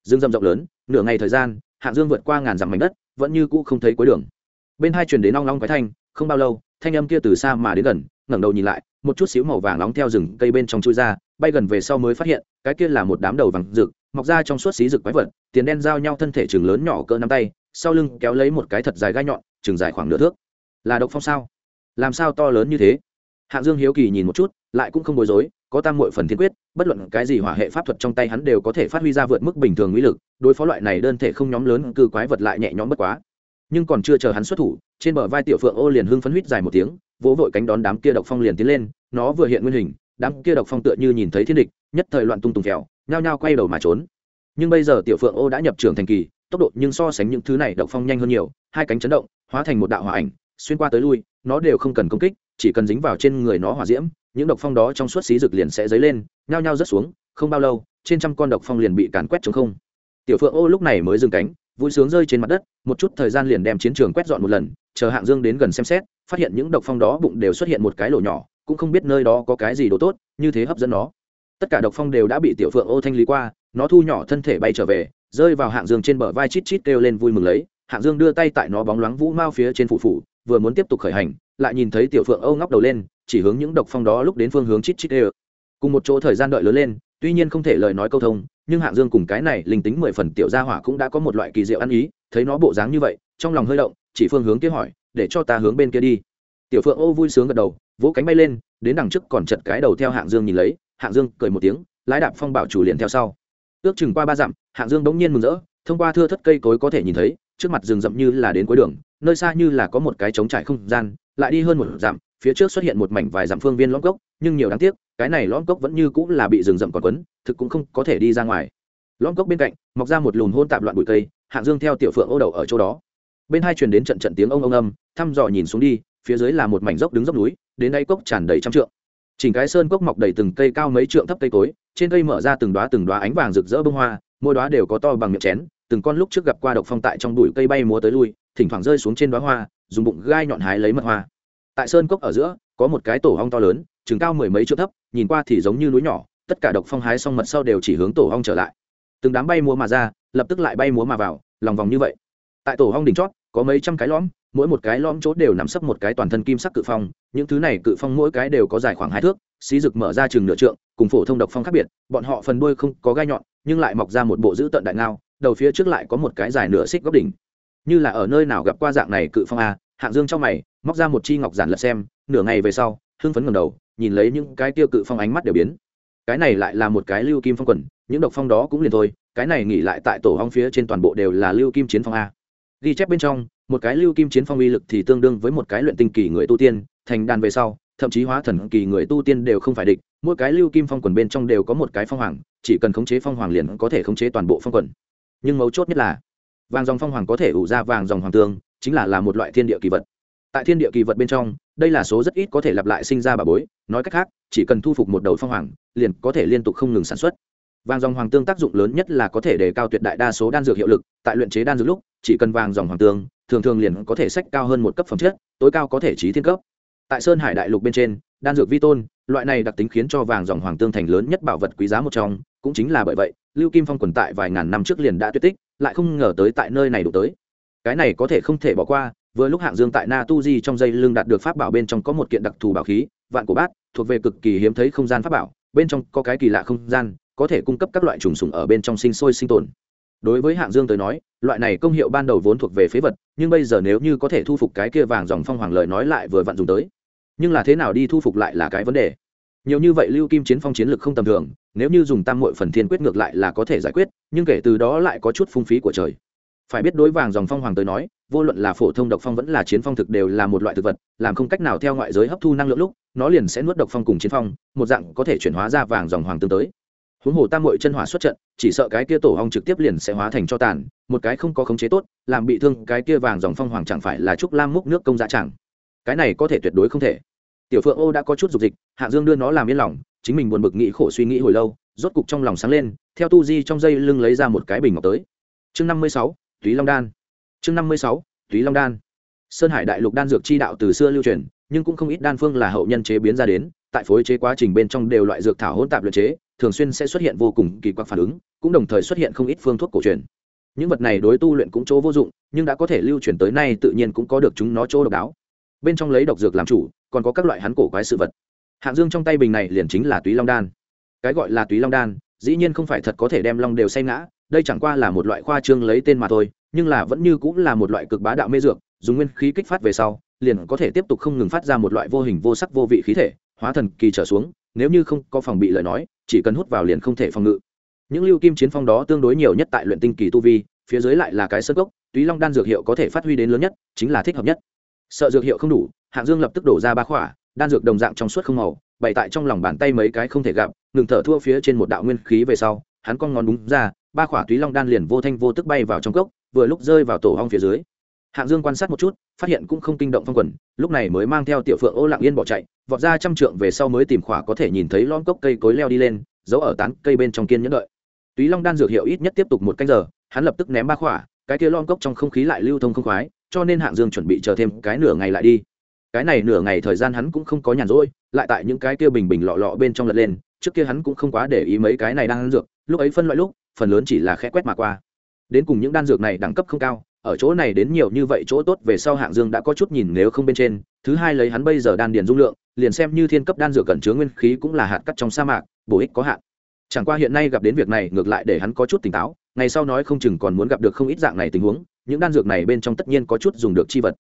Dương dâm rộng lớn, nửa ngày thời gian, hạng dương vượt qua ngàn dặm mảnh đất, vẫn như cũ không thấy cuối đường. Bên hai truyền đến long long quái thanh, không bao lâu thanh âm kia từ xa mà đến gần, ngẩng đầu nhìn lại, một chút xíu màu vàng nóng theo rừng cây bên trong chui ra, bay gần về sau mới phát hiện, cái kia là một đám đầu vàng rực, mọc ra trong suốt xí rực quái vật, tiền đen giao nhau thân thể chừng lớn nhỏ cỡ nắm tay, sau lưng kéo lấy một cái thật dài gai nhọn chừng dài khoảng nửa thước. Là độc phong sao? Làm sao to lớn như thế? Hạng dương hiếu kỳ nhìn một chút, lại cũng không bối rối, có tam muội phần thiên quyết, bất luận cái gì hỏa hệ pháp thuật trong tay hắn đều có thể phát huy ra vượt mức bình thường uy lực, đối phó loại này đơn thể không nhóm lớn cư quái vật lại nhẹ nhõm bất quá nhưng còn chưa chờ hắn xuất thủ, trên bờ vai tiểu phượng ô liền hưng phấn huýt dài một tiếng, vỗ vội cánh đón đám kia độc phong liền tiến lên, nó vừa hiện nguyên hình, đám kia độc phong tựa như nhìn thấy thiên địch, nhất thời loạn tung tùng kẹo, nhao nhao quay đầu mà trốn. Nhưng bây giờ tiểu phượng ô đã nhập trường thành kỳ, tốc độ nhưng so sánh những thứ này độc phong nhanh hơn nhiều, hai cánh chấn động, hóa thành một đạo hỏa ảnh, xuyên qua tới lui, nó đều không cần công kích, chỉ cần dính vào trên người nó hỏa diễm, những độc phong đó trong suốt xí rực liền sẽ dấy lên, nhao nhao rớt xuống, không bao lâu, trên trăm con độc phong liền bị càn quét chống không. Tiểu phượng ô lúc này mới dừng cánh vui sướng rơi trên mặt đất, một chút thời gian liền đem chiến trường quét dọn một lần, chờ hạng dương đến gần xem xét, phát hiện những độc phong đó bụng đều xuất hiện một cái lỗ nhỏ, cũng không biết nơi đó có cái gì đồ tốt, như thế hấp dẫn nó. Tất cả độc phong đều đã bị tiểu phượng ô thanh lý qua, nó thu nhỏ thân thể bay trở về, rơi vào hạng dương trên bờ vai chít chít kêu lên vui mừng lấy, hạng dương đưa tay tại nó bóng loáng vũ mao phía trên phủ phủ, vừa muốn tiếp tục khởi hành, lại nhìn thấy tiểu phượng âu ngóc đầu lên, chỉ hướng những độc phong đó lúc đến phương hướng chít chít kêu. Cùng một chỗ thời gian đợi lớn lên, tuy nhiên không thể lời nói câu thông nhưng hạng dương cùng cái này linh tính mười phần tiểu gia hỏa cũng đã có một loại kỳ diệu ăn ý, thấy nó bộ dáng như vậy, trong lòng hơi động, chỉ phương hướng kia hỏi, để cho ta hướng bên kia đi. Tiểu phượng ô vui sướng gật đầu, vỗ cánh bay lên, đến đằng trước còn chật cái đầu theo hạng dương nhìn lấy, hạng dương cười một tiếng, lái đạp phong bảo chủ liền theo sau. Ước chừng qua ba dặm, hạng dương bỗng nhiên mừng rỡ, thông qua thưa thất cây cối có thể nhìn thấy, trước mặt rừng rậm như là đến cuối đường, nơi xa như là có một cái trống trải không gian, lại đi hơn một dặm, phía trước xuất hiện một mảnh vài dặm phương viên lõm cốc, nhưng nhiều đáng tiếc, cái này lõm cốc vẫn như cũng là bị rừng rậm còn quấn thực cũng không có thể đi ra ngoài. Lõm cốc bên cạnh, mọc ra một lùn hôn tạp loạn bụi cây, hạng dương theo tiểu phượng ô đầu ở chỗ đó. Bên hai truyền đến trận trận tiếng ông ông âm, thăm dò nhìn xuống đi, phía dưới là một mảnh dốc đứng dốc núi, đến đây cốc tràn đầy trăm trượng. Chỉnh cái sơn cốc mọc đầy từng cây cao mấy trượng thấp cây cối, trên cây mở ra từng đoá từng đoá ánh vàng rực rỡ bông hoa, mỗi đoá đều có to bằng miệng chén, từng con lúc trước gặp qua độc phong tại trong bụi cây bay múa tới lui, thỉnh thoảng rơi xuống trên đoá hoa, dùng bụng gai nhọn hái lấy mật hoa. Tại sơn cốc ở giữa, có một cái tổ hong to lớn, chừng cao mười mấy trượng thấp, nhìn qua thì giống như núi nhỏ tất cả độc phong hái xong mật sau đều chỉ hướng tổ hong trở lại. Từng đám bay múa mà ra, lập tức lại bay múa mà vào, lòng vòng như vậy. Tại tổ hong đỉnh chót, có mấy trăm cái lõm, mỗi một cái lõm chốt đều nằm sấp một cái toàn thân kim sắc cự phong, những thứ này cự phong mỗi cái đều có dài khoảng hai thước, xí rực mở ra chừng nửa trượng, cùng phổ thông độc phong khác biệt, bọn họ phần đuôi không có gai nhọn, nhưng lại mọc ra một bộ dữ tận đại ngao, đầu phía trước lại có một cái dài nửa xích góc đỉnh. Như là ở nơi nào gặp qua dạng này cự phong a, hạng dương trong mày, móc ra một chi ngọc giản lật xem, nửa ngày về sau, hưng phấn ngầm đầu, nhìn lấy những cái tiêu cự phong ánh mắt đều biến cái này lại là một cái lưu kim phong quần, những độc phong đó cũng liền thôi, cái này nghỉ lại tại tổ hong phía trên toàn bộ đều là lưu kim chiến phong a. Ghi chép bên trong, một cái lưu kim chiến phong uy lực thì tương đương với một cái luyện tinh kỳ người tu tiên, thành đàn về sau, thậm chí hóa thần kỳ người tu tiên đều không phải địch, mỗi cái lưu kim phong quần bên trong đều có một cái phong hoàng, chỉ cần khống chế phong hoàng liền có thể khống chế toàn bộ phong quần. Nhưng mấu chốt nhất là, vàng dòng phong hoàng có thể ủ ra vàng dòng hoàng tương, chính là là một loại thiên địa kỳ vật. Tại thiên địa kỳ vật bên trong, đây là số rất ít có thể lặp lại sinh ra bà bối, nói cách khác, chỉ cần thu phục một đầu phong hoàng liền có thể liên tục không ngừng sản xuất. Vàng dòng hoàng tương tác dụng lớn nhất là có thể đề cao tuyệt đại đa số đan dược hiệu lực, tại luyện chế đan dược lúc, chỉ cần vàng dòng hoàng tương, thường thường liền có thể sách cao hơn một cấp phẩm chất, tối cao có thể trí thiên cấp. Tại sơn hải đại lục bên trên, đan dược vi tôn, loại này đặc tính khiến cho vàng dòng hoàng tương thành lớn nhất bảo vật quý giá một trong, cũng chính là bởi vậy, lưu kim phong quần tại vài ngàn năm trước liền đã tuyệt tích, lại không ngờ tới tại nơi này đủ tới. Cái này có thể không thể bỏ qua, vừa lúc hạng dương tại na tu di trong dây lưng đạt được pháp bảo bên trong có một kiện đặc thù bảo khí, vạn của bát, thuộc về cực kỳ hiếm thấy không gian pháp bảo bên trong có cái kỳ lạ không gian, có thể cung cấp các loại trùng sùng ở bên trong sinh sôi sinh tồn. Đối với hạng dương tới nói, loại này công hiệu ban đầu vốn thuộc về phế vật, nhưng bây giờ nếu như có thể thu phục cái kia vàng dòng phong hoàng lời nói lại vừa vặn dùng tới. Nhưng là thế nào đi thu phục lại là cái vấn đề. Nhiều như vậy lưu kim chiến phong chiến lực không tầm thường, nếu như dùng tam mội phần thiên quyết ngược lại là có thể giải quyết, nhưng kể từ đó lại có chút phung phí của trời phải biết đối vàng dòng phong hoàng tới nói, vô luận là phổ thông độc phong vẫn là chiến phong thực đều là một loại thực vật, làm không cách nào theo ngoại giới hấp thu năng lượng lúc, nó liền sẽ nuốt độc phong cùng chiến phong, một dạng có thể chuyển hóa ra vàng dòng hoàng tương tới. Huống hồ tam mội chân hỏa xuất trận, chỉ sợ cái kia tổ hong trực tiếp liền sẽ hóa thành cho tàn, một cái không có khống chế tốt, làm bị thương cái kia vàng dòng phong hoàng chẳng phải là trúc lam múc nước công dạ chẳng. Cái này có thể tuyệt đối không thể. Tiểu phượng ô đã có chút dục dịch, hạ dương đưa nó làm yên lòng, chính mình buồn bực nghĩ khổ suy nghĩ hồi lâu, rốt cục trong lòng sáng lên, theo tu di trong dây lưng lấy ra một cái bình ngọc tới. Chương năm mươi sáu túy long đan. Chương năm mươi sáu, túy long đan. Sơn hải đại lục đan dược chi đạo từ xưa lưu truyền, nhưng cũng không ít đan phương là hậu nhân chế biến ra đến, tại phối chế quá trình bên trong đều loại dược thảo hỗn tạp luyện chế, thường xuyên sẽ xuất hiện vô cùng kỳ quặc phản ứng, cũng đồng thời xuất hiện không ít phương thuốc cổ truyền. Những vật này đối tu luyện cũng chỗ vô dụng, nhưng đã có thể lưu truyền tới nay tự nhiên cũng có được chúng nó chỗ độc đáo. Bên trong lấy độc dược làm chủ, còn có các loại hắn cổ quái sự vật. Hạng dương trong tay bình này liền chính là túy long đan. Cái gọi là túy long đan, dĩ nhiên không phải thật có thể đem long đều say ngã đây chẳng qua là một loại khoa trương lấy tên mà thôi, nhưng là vẫn như cũng là một loại cực bá đạo mê dược, dùng nguyên khí kích phát về sau, liền có thể tiếp tục không ngừng phát ra một loại vô hình vô sắc vô vị khí thể, hóa thần kỳ trở xuống, nếu như không có phòng bị lời nói, chỉ cần hút vào liền không thể phòng ngự. Những lưu kim chiến phong đó tương đối nhiều nhất tại luyện tinh kỳ tu vi, phía dưới lại là cái sơ gốc túy long đan dược hiệu có thể phát huy đến lớn nhất, chính là thích hợp nhất. Sợ dược hiệu không đủ, hạng dương lập tức đổ ra ba khỏa, đan dược đồng dạng trong suốt không màu, bày tại trong lòng bàn tay mấy cái không thể gặp, ngừng thở thua phía trên một đạo nguyên khí về sau, hắn con ngón đúng ra ba khỏa túy long đan liền vô thanh vô tức bay vào trong cốc, vừa lúc rơi vào tổ hong phía dưới. Hạng dương quan sát một chút, phát hiện cũng không kinh động phong quần, lúc này mới mang theo tiểu phượng ô lặng yên bỏ chạy, vọt ra trăm trượng về sau mới tìm khỏa có thể nhìn thấy lon cốc cây cối leo đi lên, giấu ở tán cây bên trong kiên nhẫn đợi. Túy long đan dược hiệu ít nhất tiếp tục một canh giờ, hắn lập tức ném ba khỏa, cái kia lon cốc trong không khí lại lưu thông không khoái, cho nên hạng dương chuẩn bị chờ thêm cái nửa ngày lại đi. Cái này nửa ngày thời gian hắn cũng không có nhàn rỗi, lại tại những cái kia bình bình lọ lọ bên trong lật lên, trước kia hắn cũng không quá để ý mấy cái này đang ăn dược, lúc ấy phân loại lúc phần lớn chỉ là khẽ quét mà qua. Đến cùng những đan dược này đẳng cấp không cao, ở chỗ này đến nhiều như vậy chỗ tốt về sau hạng dương đã có chút nhìn nếu không bên trên, thứ hai lấy hắn bây giờ đan điền dung lượng, liền xem như thiên cấp đan dược cẩn chứa nguyên khí cũng là hạt cắt trong sa mạc, bổ ích có hạn. Chẳng qua hiện nay gặp đến việc này, ngược lại để hắn có chút tỉnh táo, ngày sau nói không chừng còn muốn gặp được không ít dạng này tình huống, những đan dược này bên trong tất nhiên có chút dùng được chi vật.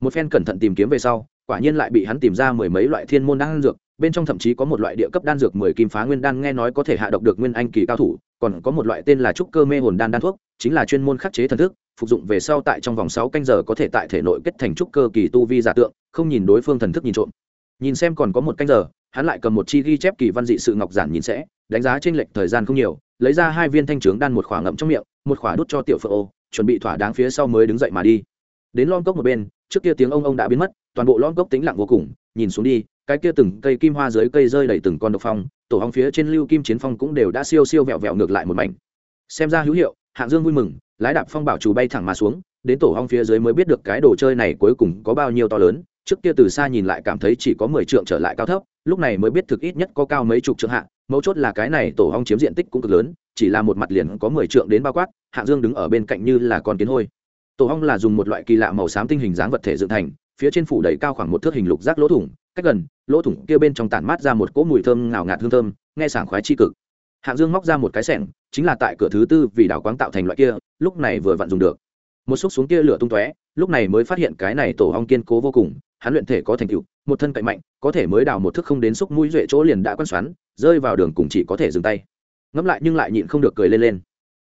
Một phen cẩn thận tìm kiếm về sau, quả nhiên lại bị hắn tìm ra mười mấy loại thiên môn đan dược, bên trong thậm chí có một loại địa cấp đan dược mười kim phá nguyên đan nghe nói có thể hạ độc được nguyên anh kỳ cao thủ còn có một loại tên là trúc cơ mê hồn đan đan thuốc, chính là chuyên môn khắc chế thần thức, phục dụng về sau tại trong vòng sáu canh giờ có thể tại thể nội kết thành trúc cơ kỳ tu vi giả tượng, không nhìn đối phương thần thức nhìn trộm. Nhìn xem còn có một canh giờ, hắn lại cầm một chi ghi chép kỳ văn dị sự ngọc giản nhìn sẽ, đánh giá trên lệch thời gian không nhiều, lấy ra hai viên thanh trướng đan một khỏa ngậm trong miệng, một khỏa đút cho tiểu phượng ô, chuẩn bị thỏa đáng phía sau mới đứng dậy mà đi. Đến lon cốc một bên, trước kia tiếng ông ông đã biến mất, toàn bộ lon cốc tĩnh lặng vô cùng, nhìn xuống đi, cái kia từng cây kim hoa dưới cây rơi đầy từng con độc phong tổ hong phía trên lưu kim chiến phong cũng đều đã siêu siêu vẹo vẹo ngược lại một mảnh. Xem ra hữu hiệu, hạng dương vui mừng, lái đạp phong bảo chủ bay thẳng mà xuống, đến tổ hong phía dưới mới biết được cái đồ chơi này cuối cùng có bao nhiêu to lớn, trước kia từ xa nhìn lại cảm thấy chỉ có mười trượng trở lại cao thấp, lúc này mới biết thực ít nhất có cao mấy chục trượng hạ, mấu chốt là cái này tổ hong chiếm diện tích cũng cực lớn, chỉ là một mặt liền có mười trượng đến bao quát, hạng dương đứng ở bên cạnh như là con kiến hôi. Tổ hong là dùng một loại kỳ lạ màu xám tinh hình dáng vật thể dựng thành, phía trên phủ đầy cao khoảng một thước hình lục rác lỗ thủng cách gần, lỗ thủng kia bên trong tản mát ra một cỗ mùi thơm ngào ngạt hương thơm, nghe sảng khoái chi cực. Hạng dương móc ra một cái sẻng, chính là tại cửa thứ tư vì đảo quáng tạo thành loại kia, lúc này vừa vặn dùng được. Một xúc xuống kia lửa tung tóe, lúc này mới phát hiện cái này tổ hong kiên cố vô cùng, hắn luyện thể có thành tựu, một thân cậy mạnh, có thể mới đào một thức không đến xúc mũi duệ chỗ liền đã quan xoắn, rơi vào đường cùng chỉ có thể dừng tay. Ngẫm lại nhưng lại nhịn không được cười lên lên.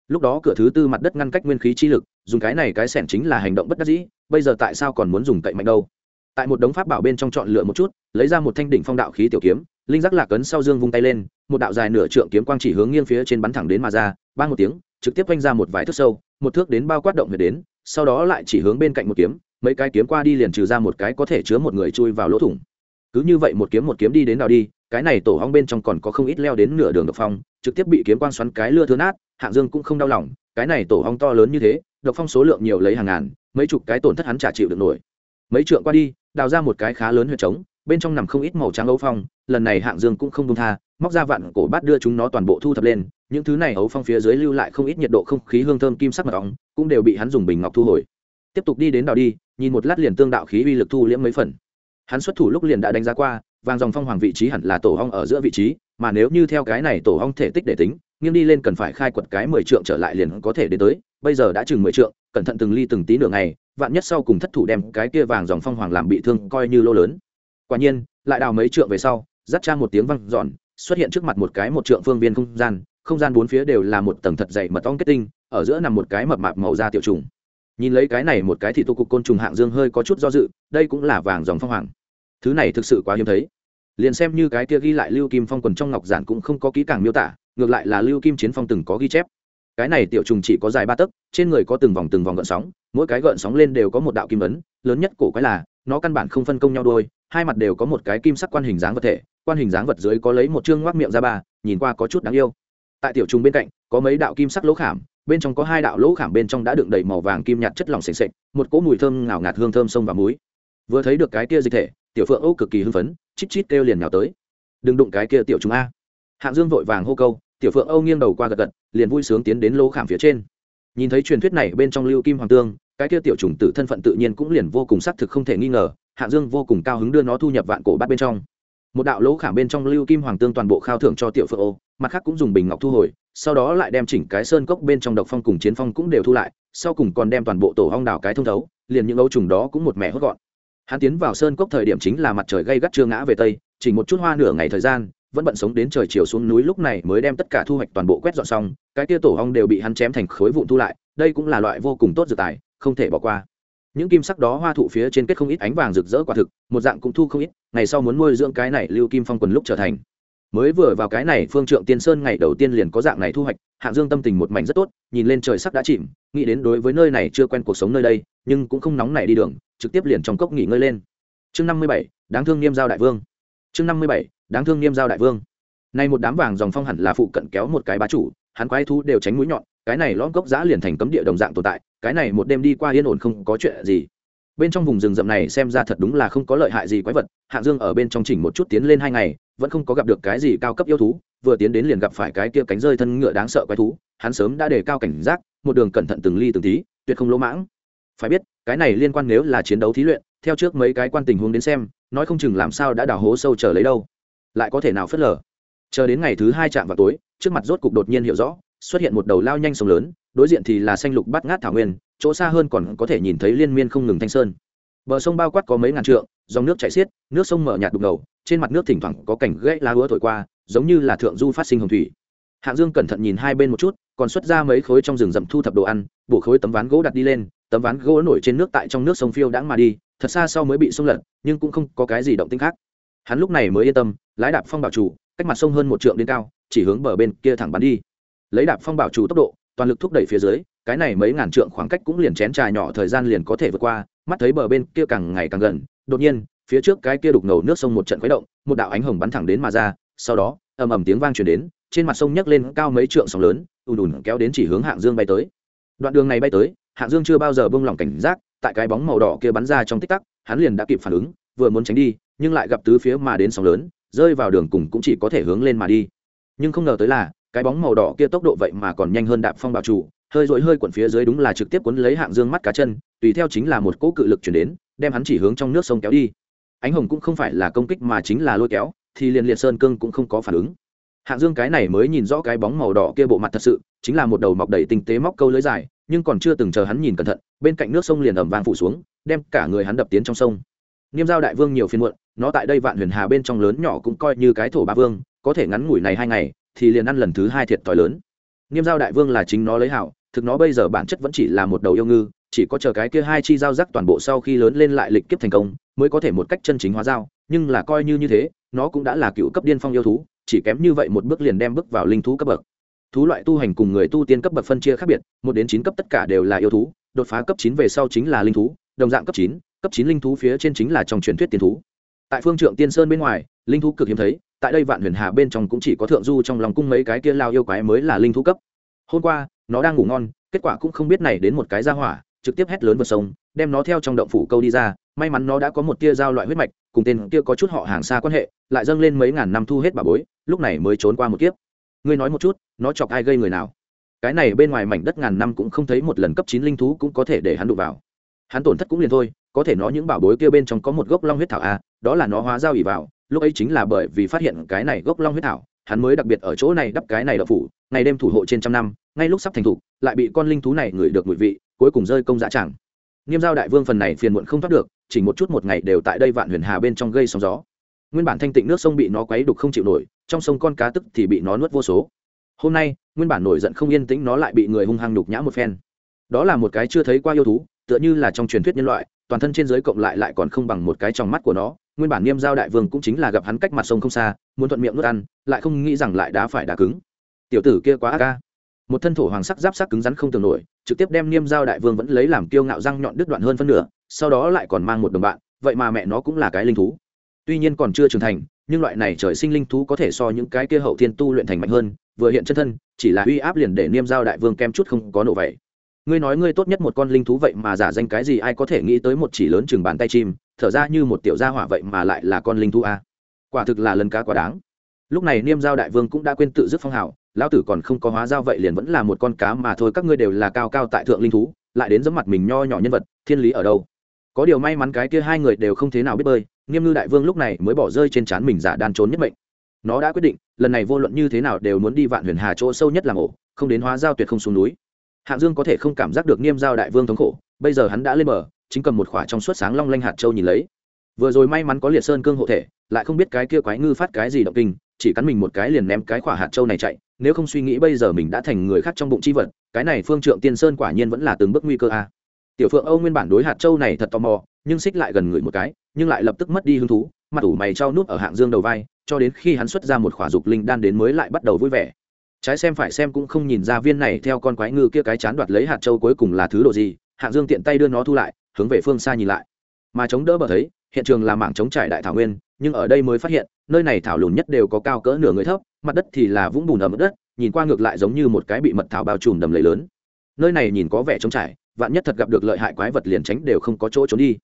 Lúc đó cửa thứ tư mặt đất ngăn cách nguyên khí chi lực, dùng cái này cái sẻn chính là hành động bất đắc dĩ, bây giờ tại sao còn muốn dùng cậy mạnh đâu? Tại một đống pháp bảo bên trong chọn lựa một chút, lấy ra một thanh đỉnh phong đạo khí tiểu kiếm, linh giác lạc ấn sau dương vung tay lên, một đạo dài nửa trượng kiếm quang chỉ hướng nghiêng phía trên bắn thẳng đến mà ra ba một tiếng, trực tiếp quanh ra một vài thước sâu, một thước đến bao quát động về đến, sau đó lại chỉ hướng bên cạnh một kiếm, mấy cái kiếm qua đi liền trừ ra một cái có thể chứa một người chui vào lỗ thủng. Cứ như vậy một kiếm một kiếm đi đến nào đi, cái này tổ hong bên trong còn có không ít leo đến nửa đường độc phong, trực tiếp bị kiếm quang xoắn cái lưa thưa nát, hạng dương cũng không đau lòng, cái này tổ hong to lớn như thế, độc phong số lượng nhiều lấy hàng ngàn, mấy chục cái tổn thất hắn trả chịu được nổi. Mấy trượng qua đi đào ra một cái khá lớn huyệt trống, bên trong nằm không ít màu trắng ấu phong, lần này hạng dương cũng không đông tha, móc ra vạn cổ bát đưa chúng nó toàn bộ thu thập lên, những thứ này ấu phong phía dưới lưu lại không ít nhiệt độ không khí hương thơm kim sắc mật ong cũng đều bị hắn dùng bình ngọc thu hồi. Tiếp tục đi đến đào đi, nhìn một lát liền tương đạo khí uy lực thu liễm mấy phần. Hắn xuất thủ lúc liền đã đánh giá qua, vàng dòng phong hoàng vị trí hẳn là tổ hong ở giữa vị trí, mà nếu như theo cái này tổ hong thể tích để tính, nghiêng đi lên cần phải khai quật cái mười trượng trở lại liền có thể đến tới, bây giờ đã chừng mười trượng, cẩn thận từng ly từng tí nửa ngày vạn nhất sau cùng thất thủ đem cái kia vàng dòng phong hoàng làm bị thương coi như lô lớn. Quả nhiên, lại đào mấy trượng về sau dắt trang một tiếng văng giòn xuất hiện trước mặt một cái một trượng phương viên không gian không gian bốn phía đều là một tầng thật dày mật ong kết tinh, ở giữa nằm một cái mập mạp màu da tiểu trùng. Nhìn lấy cái này một cái thì tô cục côn trùng hạng dương hơi có chút do dự, đây cũng là vàng dòng phong hoàng. Thứ này thực sự quá hiếm thấy. Liền xem như cái kia ghi lại lưu kim phong quần trong ngọc giản cũng không có kỹ càng miêu tả, ngược lại là lưu kim chiến phong từng có ghi chép cái này tiểu trùng chỉ có dài ba tấc, trên người có từng vòng từng vòng gợn sóng, mỗi cái gợn sóng lên đều có một đạo kim ấn, lớn nhất cổ quái là, nó căn bản không phân công nhau đôi, hai mặt đều có một cái kim sắc quan hình dáng vật thể, quan hình dáng vật dưới có lấy một chương ngoác miệng ra ba, nhìn qua có chút đáng yêu. Tại tiểu trùng bên cạnh, có mấy đạo kim sắc lỗ khảm, bên trong có hai đạo lỗ khảm bên trong đã đựng đầy màu vàng kim nhạt chất lỏng s ề một cỗ mùi thơm ngào ngạt hương thơm sông và muối vừa thấy được cái kia dịch thể, tiểu phượng âu cực kỳ hưng phấn, chít chít kêu liền nhào tới. Đừng đụng cái kia tiểu trùng a. Hạng dương vội vàng hô câu tiểu phượng âu nghiêng đầu qua gật gật, liền vui sướng tiến đến lỗ khảm phía trên. Nhìn thấy truyền thuyết này bên trong lưu kim hoàng tương, cái kia tiểu trùng tử thân phận tự nhiên cũng liền vô cùng xác thực không thể nghi ngờ hạng dương vô cùng cao hứng đưa nó thu nhập vạn cổ bát bên trong. Một đạo lỗ khảm bên trong lưu kim hoàng tương toàn bộ khao thưởng cho tiểu phượng ô mặt khác cũng dùng bình ngọc thu hồi, sau đó lại đem chỉnh cái sơn cốc bên trong độc phong cùng chiến phong cũng đều thu lại, sau cùng còn đem toàn bộ tổ hong đào cái thông thấu, liền những ấu trùng đó cũng một mẹ hốt gọn. Hắn tiến vào sơn cốc thời điểm chính là mặt trời gây gắt chưa ngã về tây, chỉ một chút hoa nửa ngày thời gian vẫn bận sống đến trời chiều xuống núi lúc này mới đem tất cả thu hoạch toàn bộ quét dọn xong, cái tia tổ hong đều bị hắn chém thành khối vụn thu lại, đây cũng là loại vô cùng tốt dự tài, không thể bỏ qua. Những kim sắc đó hoa thụ phía trên kết không ít ánh vàng rực rỡ quả thực, một dạng cũng thu không ít, ngày sau muốn nuôi dưỡng cái này lưu kim phong quần lúc trở thành. Mới vừa vào cái này phương trượng tiên sơn ngày đầu tiên liền có dạng này thu hoạch, hạng dương tâm tình một mảnh rất tốt, nhìn lên trời sắc đã chìm, nghĩ đến đối với nơi này chưa quen cuộc sống nơi đây, nhưng cũng không nóng này đi đường, trực tiếp liền trong cốc nghỉ ngơi lên. Chương năm mươi bảy, đáng thương niêm giao đại vương. Chương năm mươi bảy đáng thương niêm giao đại vương. Nay một đám vàng dòng phong hẳn là phụ cận kéo một cái bá chủ, hắn quái thú đều tránh mũi nhọn, cái này lõm gốc giã liền thành cấm địa đồng dạng tồn tại, cái này một đêm đi qua yên ổn không có chuyện gì. Bên trong vùng rừng rậm này xem ra thật đúng là không có lợi hại gì quái vật, hạng dương ở bên trong chỉnh một chút tiến lên hai ngày, vẫn không có gặp được cái gì cao cấp yêu thú, vừa tiến đến liền gặp phải cái kia cánh rơi thân ngựa đáng sợ quái thú, hắn sớm đã đề cao cảnh giác, một đường cẩn thận từng ly từng tí, tuyệt không lỗ mãng. Phải biết, cái này liên quan nếu là chiến đấu thí luyện, theo trước mấy cái quan tình huống đến xem, nói không chừng làm sao đã đào hố sâu chờ lấy đâu lại có thể nào phớt lờ? Chờ đến ngày thứ hai chạm vào tối, trước mặt rốt cục đột nhiên hiểu rõ, xuất hiện một đầu lao nhanh sông lớn, đối diện thì là xanh lục bắt ngát thảo nguyên, chỗ xa hơn còn có thể nhìn thấy liên miên không ngừng thanh sơn. Bờ sông bao quát có mấy ngàn trượng, dòng nước chảy xiết, nước sông mở nhạt đục ngầu, trên mặt nước thỉnh thoảng có cảnh gãy lá hứa thổi qua, giống như là thượng du phát sinh hồng thủy. Hạng dương cẩn thận nhìn hai bên một chút, còn xuất ra mấy khối trong rừng rậm thu thập đồ ăn, bổ khối tấm ván gỗ đặt đi lên, tấm ván gỗ nổi trên nước tại trong nước sông phiêu đãng mà đi, thật xa sau mới bị sông lật, nhưng cũng không có cái gì động tĩnh khác. Hắn lúc này mới yên tâm lái đạp phong bảo chủ, cách mặt sông hơn một trượng đến cao, chỉ hướng bờ bên kia thẳng bắn đi. Lấy đạp phong bảo chủ tốc độ, toàn lực thúc đẩy phía dưới, cái này mấy ngàn trượng khoảng cách cũng liền chén trà nhỏ thời gian liền có thể vượt qua, mắt thấy bờ bên kia càng ngày càng gần, đột nhiên, phía trước cái kia đục ngầu nước sông một trận khuấy động, một đạo ánh hồng bắn thẳng đến mà ra, sau đó, ầm ầm tiếng vang truyền đến, trên mặt sông nhấc lên cao mấy trượng sóng lớn, ùn ùn kéo đến chỉ hướng hạng dương bay tới. Đoạn đường này bay tới, hạng dương chưa bao giờ bông lỏng cảnh giác, tại cái bóng màu đỏ kia bắn ra trong tích tắc, hắn liền đã kịp phản ứng, vừa muốn tránh đi, nhưng lại gặp tứ phía mà đến sóng lớn rơi vào đường cùng cũng chỉ có thể hướng lên mà đi. Nhưng không ngờ tới là, cái bóng màu đỏ kia tốc độ vậy mà còn nhanh hơn đạp phong bảo chủ, hơi dội hơi quẩn phía dưới đúng là trực tiếp cuốn lấy hạng dương mắt cá chân, tùy theo chính là một cỗ cự lực chuyển đến, đem hắn chỉ hướng trong nước sông kéo đi. Ánh hồng cũng không phải là công kích mà chính là lôi kéo, thì liền liệt sơn cương cũng không có phản ứng. Hạng dương cái này mới nhìn rõ cái bóng màu đỏ kia bộ mặt thật sự, chính là một đầu mọc đầy tinh tế móc câu lưới dài, nhưng còn chưa từng chờ hắn nhìn cẩn thận, bên cạnh nước sông liền ẩm vàng phủ xuống, đem cả người hắn đập tiến trong sông niêm giao đại vương nhiều phiên muộn, nó tại đây vạn huyền hà bên trong lớn nhỏ cũng coi như cái thổ ba vương, có thể ngắn ngủi này hai ngày, thì liền ăn lần thứ hai thiệt thòi lớn. Niêm giao đại vương là chính nó lấy hảo, thực nó bây giờ bản chất vẫn chỉ là một đầu yêu ngư, chỉ có chờ cái kia hai chi giao rắc toàn bộ sau khi lớn lên lại lịch kiếp thành công, mới có thể một cách chân chính hóa giao, nhưng là coi như như thế, nó cũng đã là cựu cấp điên phong yêu thú, chỉ kém như vậy một bước liền đem bước vào linh thú cấp bậc. Thú loại tu hành cùng người tu tiên cấp bậc phân chia khác biệt, một đến chín cấp tất cả đều là yêu thú, đột phá cấp chín về sau chính là linh thú, đồng dạng cấp chín cấp chín linh thú phía trên chính là trong truyền thuyết tiên thú. Tại phương trượng tiên sơn bên ngoài, linh thú cực hiếm thấy, tại đây vạn huyền hà bên trong cũng chỉ có thượng du trong lòng cung mấy cái kia lao yêu quái mới là linh thú cấp. Hôm qua, nó đang ngủ ngon, kết quả cũng không biết này đến một cái ra hỏa, trực tiếp hét lớn vượt sông, đem nó theo trong động phủ câu đi ra, may mắn nó đã có một tia giao loại huyết mạch, cùng tên kia có chút họ hàng xa quan hệ, lại dâng lên mấy ngàn năm thu hết bà bối, lúc này mới trốn qua một kiếp. Ngươi nói một chút, nó chọc ai gây người nào? Cái này bên ngoài mảnh đất ngàn năm cũng không thấy một lần cấp chín linh thú cũng có thể để hắn đụng vào. Hắn tổn thất cũng liền thôi có thể nó những bảo bối kia bên trong có một gốc long huyết thảo a đó là nó hóa giao ỉ vào, lúc ấy chính là bởi vì phát hiện cái này gốc long huyết thảo, hắn mới đặc biệt ở chỗ này đắp cái này đậu phủ, ngày đêm thủ hộ trên trăm năm, ngay lúc sắp thành thục, lại bị con linh thú này ngửi được mùi vị, cuối cùng rơi công dã chẳng nghiêm giao đại vương phần này phiền muộn không thoát được, chỉ một chút một ngày đều tại đây vạn huyền hà bên trong gây sóng gió. Nguyên bản thanh tịnh nước sông bị nó quấy đục không chịu nổi, trong sông con cá tức thì bị nó nuốt vô số. Hôm nay, nguyên bản nổi giận không yên tĩnh nó lại bị người hung hăng đục nhã một phen. Đó là một cái chưa thấy qua yêu thú, tựa như là trong truyền thuyết nhân loại toàn thân trên giới cộng lại lại còn không bằng một cái trong mắt của nó. Nguyên bản nghiêm giao đại vương cũng chính là gặp hắn cách mặt sông không xa, muốn thuận miệng nuốt ăn, lại không nghĩ rằng lại đá phải đá cứng. Tiểu tử kia quá ác ca. Một thân thổ hoàng sắc giáp sắc cứng rắn không tưởng nổi, trực tiếp đem niêm giao đại vương vẫn lấy làm kiêu ngạo răng nhọn đứt đoạn hơn phân nửa, sau đó lại còn mang một đồng bạn, vậy mà mẹ nó cũng là cái linh thú. Tuy nhiên còn chưa trưởng thành, nhưng loại này trời sinh linh thú có thể so những cái kia hậu thiên tu luyện thành mạnh hơn, vừa hiện chân thân, chỉ là uy áp liền để niêm giao đại vương kem chút không có nổ vậy ngươi nói ngươi tốt nhất một con linh thú vậy mà giả danh cái gì, ai có thể nghĩ tới một chỉ lớn chừng bàn tay chim, thở ra như một tiểu gia hỏa vậy mà lại là con linh thú a. Quả thực là lần cá quá đáng. Lúc này niêm giao đại vương cũng đã quên tự dứt phong hào, lão tử còn không có hóa giao vậy liền vẫn là một con cá mà thôi, các ngươi đều là cao cao tại thượng linh thú, lại đến giấm mặt mình nho nhỏ nhân vật, thiên lý ở đâu? Có điều may mắn cái kia hai người đều không thế nào biết bơi nghiêm ngư đại vương lúc này mới bỏ rơi trên trán mình giả đan trốn nhất mệnh. Nó đã quyết định, lần này vô luận như thế nào đều muốn đi vạn huyền hà chỗ sâu nhất làm ổ, không đến hóa giao tuyệt không xuống núi hạng dương có thể không cảm giác được niêm giao đại vương thống khổ, bây giờ hắn đã lên bờ, chính cầm một khỏa trong suốt sáng long lanh hạt châu nhìn lấy. Vừa rồi may mắn có liệt sơn cương hộ thể, lại không biết cái kia quái ngư phát cái gì động kinh, chỉ cắn mình một cái liền ném cái khỏa hạt châu này chạy, nếu không suy nghĩ bây giờ mình đã thành người khác trong bụng chi vật, cái này phương trượng tiên sơn quả nhiên vẫn là từng bước nguy cơ a. Tiểu phượng âu nguyên bản đối hạt châu này thật tò mò, nhưng xích lại gần người một cái, nhưng lại lập tức mất đi hứng thú, mặt ủ mày trao núp ở hạng dương đầu vai, cho đến khi hắn xuất ra một khỏa dục linh đan đến mới lại bắt đầu vui vẻ trái xem phải xem cũng không nhìn ra viên này theo con quái ngư kia cái chán đoạt lấy hạt châu cuối cùng là thứ đồ gì, hạng dương tiện tay đưa nó thu lại, hướng về phương xa nhìn lại. Mà chống đỡ bờ thấy, hiện trường là mảng chống trải đại thảo nguyên, nhưng ở đây mới phát hiện, nơi này thảo lùn nhất đều có cao cỡ nửa người thấp, mặt đất thì là vũng bùn ở mức đất, nhìn qua ngược lại giống như một cái bị mật thảo bao trùm đầm lầy lớn. Nơi này nhìn có vẻ trống trải, vạn nhất thật gặp được lợi hại quái vật liền tránh đều không có chỗ trốn đi.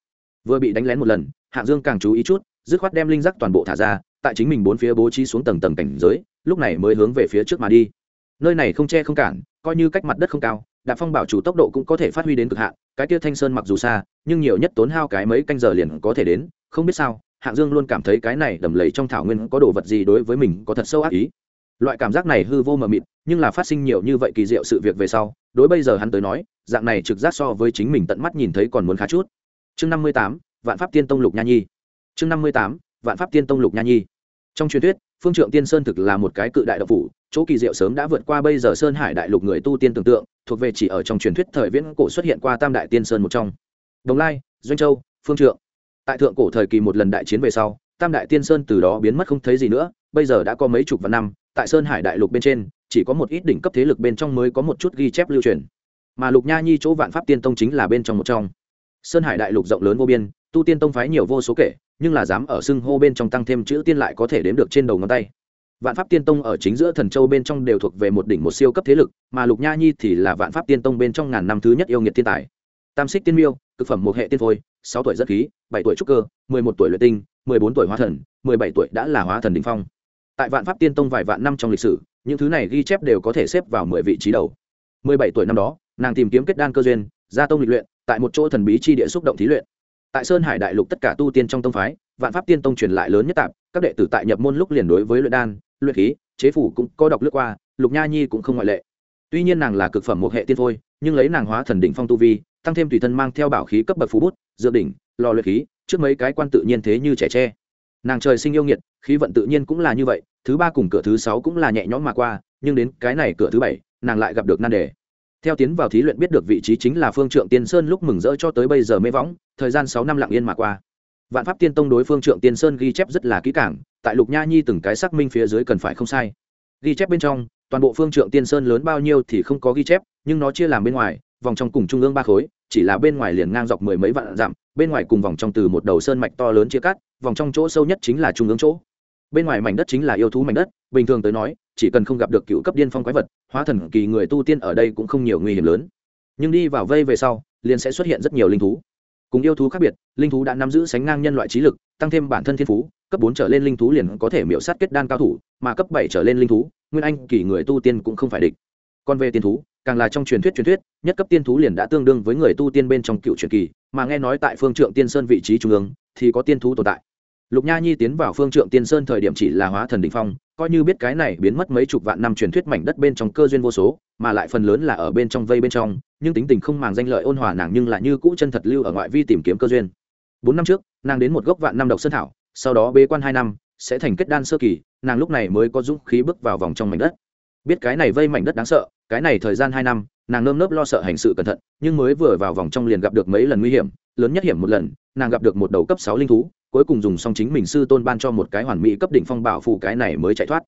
Vừa bị đánh lén một lần, hạng dương càng chú ý chút, dứt khoát đem linh giác toàn bộ thả ra, tại chính mình bốn phía bố trí xuống tầng tầng cảnh giới lúc này mới hướng về phía trước mà đi. Nơi này không che không cản, coi như cách mặt đất không cao, đạp phong bảo chủ tốc độ cũng có thể phát huy đến cực hạn, cái kia thanh sơn mặc dù xa, nhưng nhiều nhất tốn hao cái mấy canh giờ liền có thể đến, không biết sao, hạng dương luôn cảm thấy cái này đầm lầy trong thảo nguyên có đồ vật gì đối với mình có thật sâu ác ý. Loại cảm giác này hư vô mờ mịt, nhưng là phát sinh nhiều như vậy kỳ diệu sự việc về sau, đối bây giờ hắn tới nói, dạng này trực giác so với chính mình tận mắt nhìn thấy còn muốn khá chút. Chương năm mươi tám, vạn pháp tiên tông lục nha nhi. Chương năm mươi tám, vạn pháp tiên tông lục nha nhi. Trong truyền thuyết phương trượng tiên sơn thực là một cái cự đại độc phủ, chỗ kỳ diệu sớm đã vượt qua bây giờ sơn hải đại lục người tu tiên tưởng tượng, thuộc về chỉ ở trong truyền thuyết thời viễn cổ xuất hiện qua tam đại tiên sơn một trong. Đồng lai, doanh châu, phương trượng. Tại thượng cổ thời kỳ một lần đại chiến về sau, tam đại tiên sơn từ đó biến mất không thấy gì nữa, bây giờ đã có mấy chục vạn năm, tại sơn hải đại lục bên trên, chỉ có một ít đỉnh cấp thế lực bên trong mới có một chút ghi chép lưu truyền. Mà lục nha nhi chỗ vạn pháp tiên tông chính là bên trong một trong. Sơn hải đại lục rộng lớn vô biên, tu tiên tông phái nhiều vô số kể nhưng là dám ở xưng hô bên trong tăng thêm chữ tiên lại có thể đếm được trên đầu ngón tay. Vạn pháp tiên tông ở chính giữa thần châu bên trong đều thuộc về một đỉnh một siêu cấp thế lực, mà lục nha nhi thì là vạn pháp tiên tông bên trong ngàn năm thứ nhất yêu nghiệt thiên tài. Tam xích tiên miêu, cực phẩm một hệ tiên phôi, sáu tuổi rất khí, bảy tuổi trúc cơ, mười một tuổi luyện tinh, mười bốn tuổi hóa thần, mười bảy tuổi đã là hóa thần đình phong. Tại vạn pháp tiên tông vài vạn năm trong lịch sử, những thứ này ghi chép đều có thể xếp vào mười vị trí đầu. Mười bảy tuổi năm đó, nàng tìm kiếm kết đan cơ duyên, gia tông lịch luyện, tại một chỗ thần bí chi địa xúc động thí luyện tại sơn hải đại lục tất cả tu tiên trong tông phái, vạn pháp tiên tông truyền lại lớn nhất tạp, các đệ tử tại nhập môn lúc liền đối với luyện đan, luyện khí, chế phủ cũng có đọc lướt qua, lục nha nhi cũng không ngoại lệ. Tuy nhiên nàng là cực phẩm một hệ tiên phôi nhưng lấy nàng hóa thần đỉnh phong tu vi, tăng thêm tùy thân mang theo bảo khí cấp bậc phú bút, dược đỉnh, lò luyện khí, trước mấy cái quan tự nhiên thế như trẻ tre. Nàng trời sinh yêu nghiệt, khí vận tự nhiên cũng là như vậy, thứ ba cùng cửa thứ sáu cũng là nhẹ nhõm mà qua, nhưng đến cái này cửa thứ bảy, nàng lại gặp được nan đề theo tiến vào thí luyện biết được vị trí chính là phương trượng tiên sơn lúc mừng rỡ cho tới bây giờ mê võng, thời gian sáu năm lặng yên mà qua. Vạn pháp tiên tông đối phương trượng tiên sơn ghi chép rất là kỹ cảng tại lục nha nhi từng cái xác minh phía dưới cần phải không sai. Ghi chép bên trong, toàn bộ phương trượng tiên sơn lớn bao nhiêu thì không có ghi chép, nhưng nó chia làm bên ngoài, vòng trong cùng trung ương ba khối, chỉ là bên ngoài liền ngang dọc mười mấy vạn dặm, bên ngoài cùng vòng trong từ một đầu sơn mạch to lớn chia cắt, vòng trong chỗ sâu nhất chính là trung ương chỗ bên ngoài mảnh đất chính là yêu thú mảnh đất, bình thường tới nói, chỉ cần không gặp được cựu cấp điên phong quái vật, hóa thần kỳ người tu tiên ở đây cũng không nhiều nguy hiểm lớn. Nhưng đi vào vây về sau, liền sẽ xuất hiện rất nhiều linh thú. Cùng yêu thú khác biệt, linh thú đã nắm giữ sánh ngang nhân loại trí lực, tăng thêm bản thân thiên phú, cấp bốn trở lên linh thú liền có thể miễu sát kết đan cao thủ, mà cấp bảy trở lên linh thú, nguyên anh kỳ người tu tiên cũng không phải địch. Còn về tiên thú, càng là trong truyền thuyết truyền thuyết, nhất cấp tiên thú liền đã tương đương với người tu tiên bên trong cựu truyền kỳ, mà nghe nói tại phương trượng tiên sơn vị trí trung ương, thì có tiên thú tồn tại lục nha nhi tiến vào phương trượng tiên sơn thời điểm chỉ là hóa thần đ ỉ n h phong, coi như biết cái này biến mất mấy chục vạn năm truyền thuyết mảnh đất bên trong cơ duyên vô số, mà lại phần lớn là ở bên trong vây bên trong, nhưng tính tình không màng danh lợi ôn hòa nàng nhưng lại như cũ chân thật lưu ở ngoại vi tìm kiếm cơ duyên. Bốn năm trước, nàng đến một gốc vạn năm độc sơn thảo, sau đó bế quan hai năm, sẽ thành kết đan sơ kỳ, nàng lúc này mới có dũng khí bước vào vòng trong mảnh đất. Biết cái này vây mảnh đất đáng sợ, cái này thời gian hai năm, nàng nơm nớp lo sợ hành sự cẩn thận, nhưng mới vừa vào vòng trong liền gặp được mấy lần nguy hiểm, lớn nhất hiểm một lần, nàng gặp được một đầu cấp sáu linh thú cuối cùng dùng xong chính mình sư tôn ban cho một cái hoàn mỹ cấp đỉnh phong bảo phụ cái này mới chạy thoát.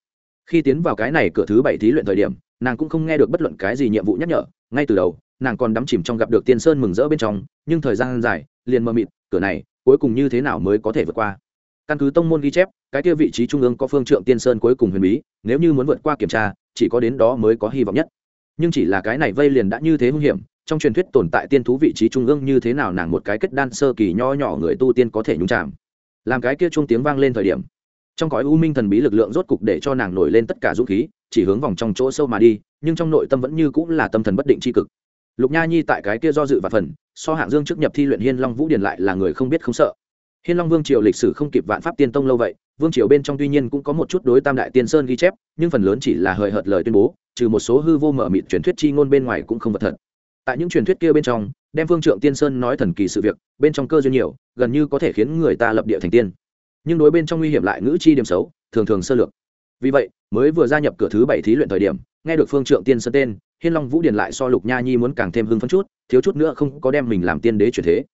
Khi tiến vào cái này cửa thứ bảy thí luyện thời điểm, nàng cũng không nghe được bất luận cái gì nhiệm vụ nhắc nhở. Ngay từ đầu, nàng còn đắm chìm trong gặp được tiên sơn mừng rỡ bên trong, nhưng thời gian dài, liền mơ mịt, cửa này, cuối cùng như thế nào mới có thể vượt qua? Căn cứ tông môn ghi chép, cái kia vị trí trung ương có phương trượng tiên sơn cuối cùng huyền bí, nếu như muốn vượt qua kiểm tra, chỉ có đến đó mới có hy vọng nhất. Nhưng chỉ là cái này vây liền đã như thế hung hiểm, trong truyền thuyết tồn tại tiên thú vị trí trung ương như thế nào nàng một cái kết đan sơ kỳ nho nhỏ người tu tiên có thể nhúng chạm làm cái kia chuông tiếng vang lên thời điểm, trong cõi u minh thần bí lực lượng rốt cục để cho nàng nổi lên tất cả dũng khí, chỉ hướng vòng trong chỗ sâu mà đi, nhưng trong nội tâm vẫn như cũng là tâm thần bất định c h i cực. Lục nha nhi tại cái kia do dự và phần, so hạng dương trước nhập thi luyện hiên long vũ điền lại là người không biết không sợ. Hiên long vương triều lịch sử không kịp vạn pháp tiên tông lâu vậy, vương triều bên trong tuy nhiên cũng có một chút đối tam đại tiên sơn ghi chép, nhưng phần lớn chỉ là hời hợt lời tuyên bố, trừ một số hư vô mở mịt truyền thuyết chi ngôn bên ngoài cũng không vật thật. Tại những truyền thuyết kia bên trong đem Phương trượng tiên sơn nói thần kỳ sự việc, bên trong cơ duyên nhiều, gần như có thể khiến người ta lập địa thành tiên. Nhưng đối bên trong nguy hiểm lại ngữ chi điểm xấu, thường thường sơ lược. Vì vậy, mới vừa gia nhập cửa thứ bảy thí luyện thời điểm, nghe được phương trượng tiên sơn tên, hiên long vũ điền lại so lục nha nhi muốn càng thêm hưng phấn chút, thiếu chút nữa không có đem mình làm tiên đế chuyển thế.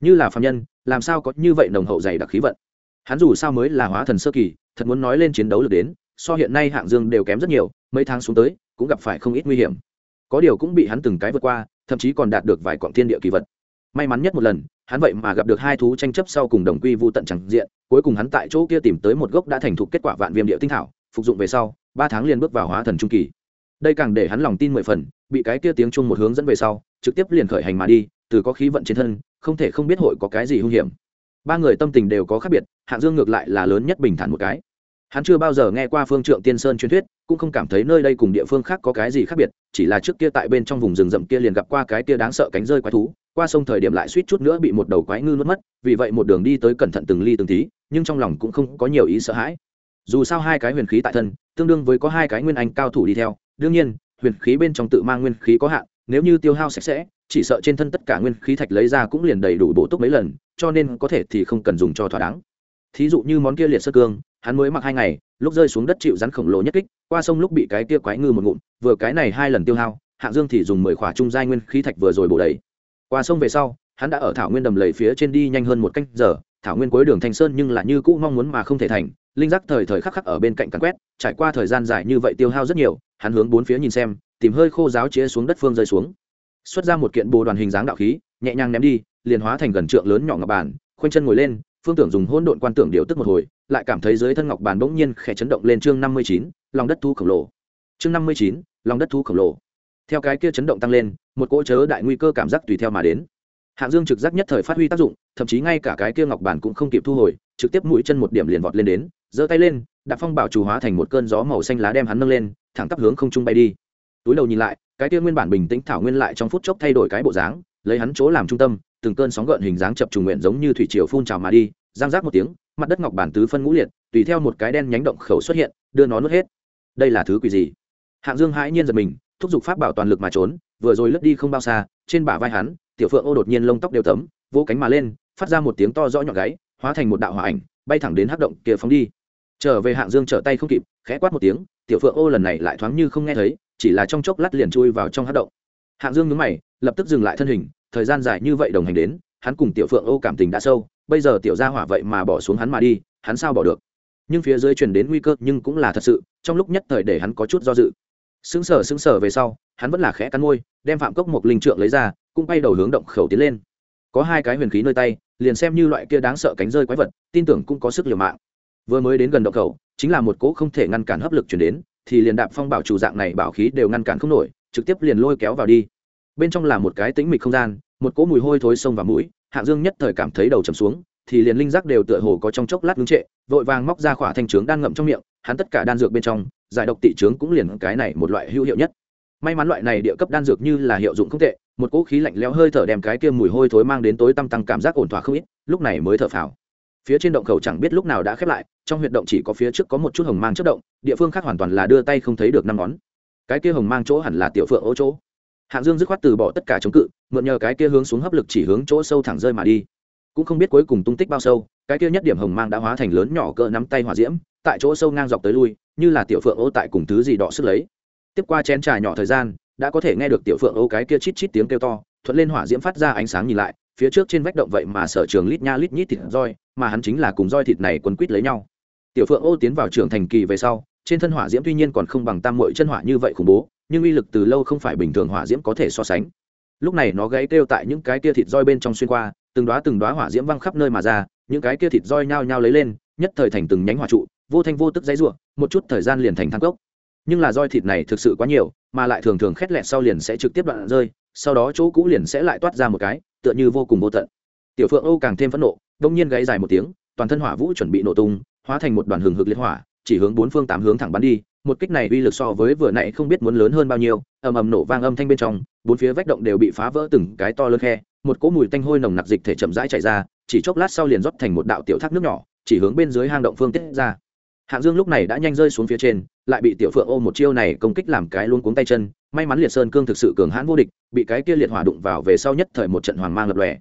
Như là phạm nhân, làm sao có như vậy nồng hậu dày đặc khí vận? Hắn dù sao mới là hóa thần sơ kỳ, thật muốn nói lên chiến đấu lực đến, so hiện nay hạng dương đều kém rất nhiều, mấy tháng xuống tới, cũng gặp phải không ít nguy hiểm. Có điều cũng bị hắn từng cái vượt qua thậm chí còn đạt được vài quặng thiên địa kỳ vật. May mắn nhất một lần, hắn vậy mà gặp được hai thú tranh chấp sau cùng đồng quy vu tận chẳng diện, cuối cùng hắn tại chỗ kia tìm tới một gốc đã thành thục kết quả vạn viêm địa tinh thảo, phục dụng về sau, ba tháng liền bước vào hóa thần trung kỳ. Đây càng để hắn lòng tin mười phần, bị cái kia tiếng chung một hướng dẫn về sau, trực tiếp liền khởi hành mà đi, từ có khí vận trên thân, không thể không biết hội có cái gì hung hiểm. Ba người tâm tình đều có khác biệt, hạng dương ngược lại là lớn nhất bình thản một cái hắn chưa bao giờ nghe qua phương trượng tiên sơn truyền thuyết, cũng không cảm thấy nơi đây cùng địa phương khác có cái gì khác biệt, chỉ là trước kia tại bên trong vùng rừng rậm kia liền gặp qua cái kia đáng sợ cánh rơi quái thú, qua sông thời điểm lại suýt chút nữa bị một đầu quái ngư nuốt mất, vì vậy một đường đi tới cẩn thận từng ly từng tí, nhưng trong lòng cũng không có nhiều ý sợ hãi. Dù sao hai cái huyền khí tại thân, tương đương với có hai cái nguyên anh cao thủ đi theo, đương nhiên, huyền khí bên trong tự mang nguyên khí có hạn, nếu như tiêu hao sạch sẽ, chỉ sợ trên thân tất cả nguyên khí thạch lấy ra cũng liền đầy đủ bổ túc mấy lần, cho nên có thể thì không cần dùng cho thỏa đáng thí dụ như món kia liệt sơ cương, hắn mới mặc hai ngày, lúc rơi xuống đất chịu rắn khổng lồ nhất kích, qua sông lúc bị cái kia quái ngư một ngụm, vừa cái này hai lần tiêu hao, hạng dương thì dùng mười khỏa trung giai nguyên khí thạch vừa rồi bổ đầy. Qua sông về sau, hắn đã ở thảo nguyên đầm lầy phía trên đi nhanh hơn một canh giờ, thảo nguyên cuối đường thanh sơn nhưng là như cũ mong muốn mà không thể thành, linh giác thời thời khắc khắc ở bên cạnh cắn quét, trải qua thời gian dài như vậy tiêu hao rất nhiều, hắn hướng bốn phía nhìn xem, tìm hơi khô giáo chĩa xuống đất phương rơi xuống. Xuất ra một kiện bồ đoàn hình dáng đạo khí, nhẹ nhàng ném đi, liền hóa thành gần trượng lớn nhỏ ngọc bàn, khoanh chân ngồi lên phương tưởng dùng hỗn độn quan tưởng điều tức một hồi, lại cảm thấy dưới thân ngọc bàn bỗng nhiên khẽ chấn động lên chương năm mươi chín, lòng đất thu khổng lồ. Chương năm mươi chín, lòng đất thu khổng lồ. Theo cái kia chấn động tăng lên, một cỗ chớ đại nguy cơ cảm giác tùy theo mà đến. Hạng dương trực giác nhất thời phát huy tác dụng, thậm chí ngay cả cái kia ngọc bản cũng không kịp thu hồi, trực tiếp mũi chân một điểm liền vọt lên đến, giơ tay lên, đạp phong bảo chủ hóa thành một cơn gió màu xanh lá đem hắn nâng lên, thẳng tắp hướng không trung bay đi. Túi đầu nhìn lại, cái kia nguyên bản bình tĩnh thảo nguyên lại trong phút chốc thay đổi cái bộ dáng, lấy hắn chỗ làm trung tâm từng cơn sóng gợn hình dáng chập trùng nguyện giống như thủy triều phun trào mà đi giang rác một tiếng, mặt đất ngọc bản tứ phân ngũ liệt, tùy theo một cái đen nhánh động khẩu xuất hiện, đưa nó nuốt hết. Đây là thứ quỷ gì? Hạng dương hãi nhiên giật mình, thúc giục pháp bảo toàn lực mà trốn, vừa rồi lướt đi không bao xa, trên bả vai hắn, tiểu phượng ô đột nhiên lông tóc đều tấm, vỗ cánh mà lên, phát ra một tiếng to rõ nhọn gáy, hóa thành một đạo hỏa ảnh, bay thẳng đến hắc động kia phóng đi. Trở về hạng dương trở tay không kịp, khẽ quát một tiếng, tiểu phượng ô lần này lại thoáng như không nghe thấy, chỉ là trong chốc lát liền chui vào trong hắc động. Hạng dương nhướng mày, lập tức dừng lại thân hình thời gian dài như vậy đồng hành đến, hắn cùng tiểu phượng ô cảm tình đã sâu, bây giờ tiểu gia hỏa vậy mà bỏ xuống hắn mà đi, hắn sao bỏ được? Nhưng phía dưới truyền đến nguy cơ nhưng cũng là thật sự, trong lúc nhất thời để hắn có chút do dự. Sững sờ sững sờ về sau, hắn vẫn là khẽ cắn môi, đem phạm cốc một linh trượng lấy ra, cũng bay đầu hướng động khẩu tiến lên. Có hai cái huyền khí nơi tay, liền xem như loại kia đáng sợ cánh rơi quái vật, tin tưởng cũng có sức liều mạng. Vừa mới đến gần động khẩu, chính là một cỗ không thể ngăn cản hấp lực chuyển đến, thì liền đạp phong bảo chủ dạng này bảo khí đều ngăn cản không nổi, trực tiếp liền lôi kéo vào đi. Bên trong là một cái tĩnh mịch không gian một cỗ mùi hôi thối sông vào mũi, hạng dương nhất thời cảm thấy đầu chầm xuống, thì liền linh giác đều tựa hồ có trong chốc lát ngưng trệ, vội vàng móc ra khỏa thanh trướng đan ngậm trong miệng, hắn tất cả đan dược bên trong, giải độc tị trướng cũng liền cái này một loại hữu hiệu nhất. May mắn loại này địa cấp đan dược như là hiệu dụng không tệ, một cỗ khí lạnh lẽo hơi thở đem cái kia mùi hôi thối mang đến tối tăm tăng cảm giác ổn thỏa không ít, lúc này mới thở phào. Phía trên động khẩu chẳng biết lúc nào đã khép lại, trong huyệt động chỉ có phía trước có một chút hồng mang chất động, địa phương khác hoàn toàn là đưa tay không thấy được năm ngón. Cái kia hồng mang chỗ hẳn là tiểu phượng ô chỗ hạng dương dứt khoát từ bỏ tất cả chống cự, mượn nhờ cái kia hướng xuống hấp lực chỉ hướng chỗ sâu thẳng rơi mà đi. Cũng không biết cuối cùng tung tích bao sâu, cái kia nhất điểm hồng mang đã hóa thành lớn nhỏ cỡ nắm tay hỏa diễm, tại chỗ sâu ngang dọc tới lui, như là tiểu phượng ô tại cùng thứ gì đỏ sức lấy. Tiếp qua chén trà nhỏ thời gian, đã có thể nghe được tiểu phượng ô cái kia chít chít tiếng kêu to, thuận lên hỏa diễm phát ra ánh sáng nhìn lại, phía trước trên vách động vậy mà sở trường lít nha lít nhít thịt roi, mà hắn chính là cùng roi thịt này quấn quít lấy nhau. Tiểu phượng ô tiến vào trường thành kỳ về sau, trên thân hỏa diễm tuy nhiên còn không bằng tam mội chân hỏa như vậy khủng bố nhưng uy lực từ lâu không phải bình thường hỏa diễm có thể so sánh. Lúc này nó gáy kêu tại những cái kia thịt roi bên trong xuyên qua, từng đoá từng đoá hỏa diễm văng khắp nơi mà ra, những cái kia thịt roi nhao nhao lấy lên, nhất thời thành từng nhánh hỏa trụ, vô thanh vô tức dãy ruộng một chút thời gian liền thành thang cốc. Nhưng là roi thịt này thực sự quá nhiều, mà lại thường thường khét lẹt sau liền sẽ trực tiếp đoạn rơi, sau đó chỗ cũ liền sẽ lại toát ra một cái, tựa như vô cùng vô tận. Tiểu phượng âu càng thêm phẫn nộ đông nhiên gáy dài một tiếng, toàn thân hỏa vũ chuẩn bị nổ tung, hóa thành một đoàn hừng hực liệt hỏa, chỉ hướng bốn phương tám hướng thẳng bắn đi một kích này uy lực so với vừa nãy không biết muốn lớn hơn bao nhiêu, ầm ầm nổ vang âm thanh bên trong, bốn phía vách động đều bị phá vỡ từng cái to lớn khe, một cỗ mùi tanh hôi nồng nặc dịch thể chậm rãi chảy ra, chỉ chốc lát sau liền rót thành một đạo tiểu thác nước nhỏ, chỉ hướng bên dưới hang động phương tiết ra. Hạng dương lúc này đã nhanh rơi xuống phía trên, lại bị tiểu phượng ôm một chiêu này công kích làm cái luôn cuống tay chân, may mắn liệt sơn cương thực sự cường hãn vô địch, bị cái kia liệt hỏa đụng vào về sau nhất thời một trận hoàng mang lập lòe.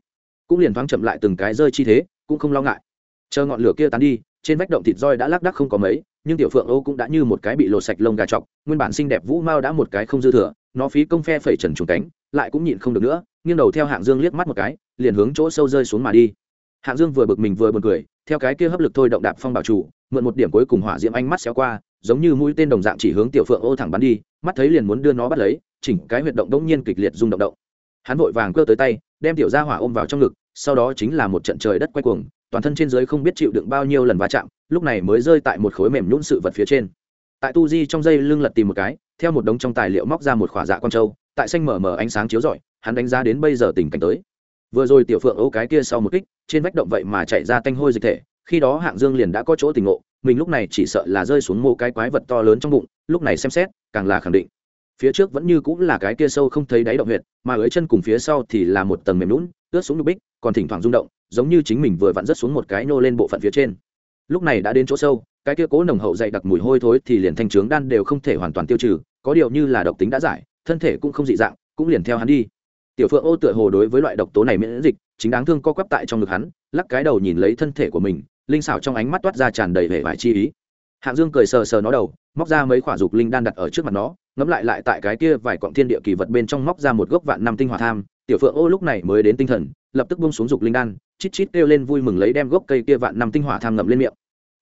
Cũng liền thoáng chậm lại từng cái rơi chi thế, cũng không lo ngại. Chờ ngọn lửa kia tán đi trên vách động thịt roi đã lác đắc không có mấy, nhưng tiểu phượng âu cũng đã như một cái bị lột sạch lông gà chọc, nguyên bản xinh đẹp vũ mao đã một cái không dư thừa, nó phí công phe phẩy trần trùng cánh, lại cũng nhịn không được nữa, nghiêng đầu theo hạng dương liếc mắt một cái, liền hướng chỗ sâu rơi xuống mà đi. Hạng dương vừa bực mình vừa buồn cười, theo cái kia hấp lực thôi động đạp phong bảo chủ, mượn một điểm cuối cùng hỏa diễm ánh mắt xéo qua, giống như mũi tên đồng dạng chỉ hướng tiểu phượng ô thẳng bắn đi, mắt thấy liền muốn đưa nó bắt lấy, chỉnh cái huyệt động đông nhiên kịch liệt rung động động. Hắn vội vàng cơ tới tay, đem tiểu gia hỏa ôm vào trong ngực, sau đó chính là một trận trời đất quay cuồng toàn thân trên dưới không biết chịu đựng bao nhiêu lần va chạm, lúc này mới rơi tại một khối mềm nhũn sự vật phía trên. Tại tu di trong dây lưng lật tìm một cái, theo một đống trong tài liệu móc ra một khỏa dạ con trâu tại xanh mở mở ánh sáng chiếu rọi, hắn đánh giá đến bây giờ tình cảnh tới. Vừa rồi tiểu phượng ấu cái kia sau một kích, trên vách động vậy mà chạy ra tanh hôi dịch thể, khi đó hạng dương liền đã có chỗ tình ngộ, mình lúc này chỉ sợ là rơi xuống mô cái quái vật to lớn trong bụng, lúc này xem xét, càng là khẳng định. Phía trước vẫn như cũng là cái kia sâu không thấy đáy động huyệt, mà dưới chân cùng phía sau thì là một tầng mềm lún ướt xuống nhục bích, còn thỉnh thoảng rung động giống như chính mình vừa vặn rớt xuống một cái nô lên bộ phận phía trên. Lúc này đã đến chỗ sâu, cái kia cố nồng hậu dày đặc mùi hôi thối thì liền thanh trướng đan đều không thể hoàn toàn tiêu trừ, có điều như là độc tính đã giải, thân thể cũng không dị dạng, cũng liền theo hắn đi. Tiểu phượng ô tựa hồ đối với loại độc tố này miễn dịch, chính đáng thương co quắp tại trong ngực hắn, lắc cái đầu nhìn lấy thân thể của mình, linh xảo trong ánh mắt toát ra tràn đầy vẻ vải chi ý. Hạng dương cười sờ sờ nó đầu, móc ra mấy quả dục linh đan đặt ở trước mặt nó, ngẫm lại lại tại cái kia vài quặng thiên địa kỳ vật bên trong móc ra một gốc vạn năm tinh hỏa tham. Tiểu phượng ô lúc này mới đến tinh thần, lập tức buông xuống dục linh đan chít chít kêu lên vui mừng lấy đem gốc cây kia vạn năm tinh hỏa tham ngậm lên miệng.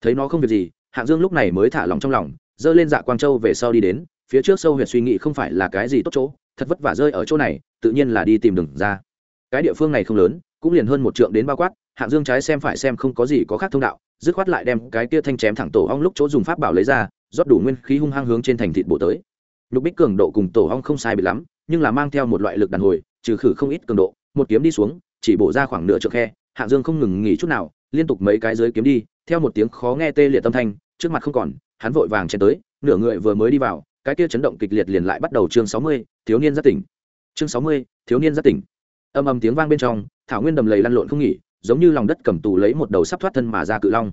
Thấy nó không việc gì, hạng dương lúc này mới thả lòng trong lòng dơ lên dạ quang châu về sau đi đến, phía trước sâu huyệt suy nghĩ không phải là cái gì tốt chỗ, thật vất vả rơi ở chỗ này, tự nhiên là đi tìm đường ra. Cái địa phương này không lớn, cũng liền hơn một trượng đến bao quát, hạng dương trái xem phải xem không có gì có khác thông đạo, dứt khoát lại đem cái kia thanh chém thẳng tổ ong lúc chỗ dùng pháp bảo lấy ra, rót đủ nguyên khí hung hăng hướng trên thành thịt bổ tới. Nhục bích cường độ cùng tổ ong không sai bị lắm, nhưng là mang theo một loại lực đàn hồi, trừ khử không ít cường độ, một kiếm đi xuống, chỉ bổ ra khoảng nửa trượng khe hạng dương không ngừng nghỉ chút nào, liên tục mấy cái dưới kiếm đi, theo một tiếng khó nghe tê liệt tâm thanh, trước mặt không còn, hắn vội vàng chen tới, nửa người vừa mới đi vào, cái kia chấn động kịch liệt liền lại bắt đầu chương sáu mươi, thiếu niên giác tỉnh. Chương sáu mươi, thiếu niên giác tỉnh. Âm âm tiếng vang bên trong, thảo nguyên đầm lầy lăn lộn không nghỉ, giống như lòng đất cầm tù lấy một đầu sắp thoát thân mà ra cự long.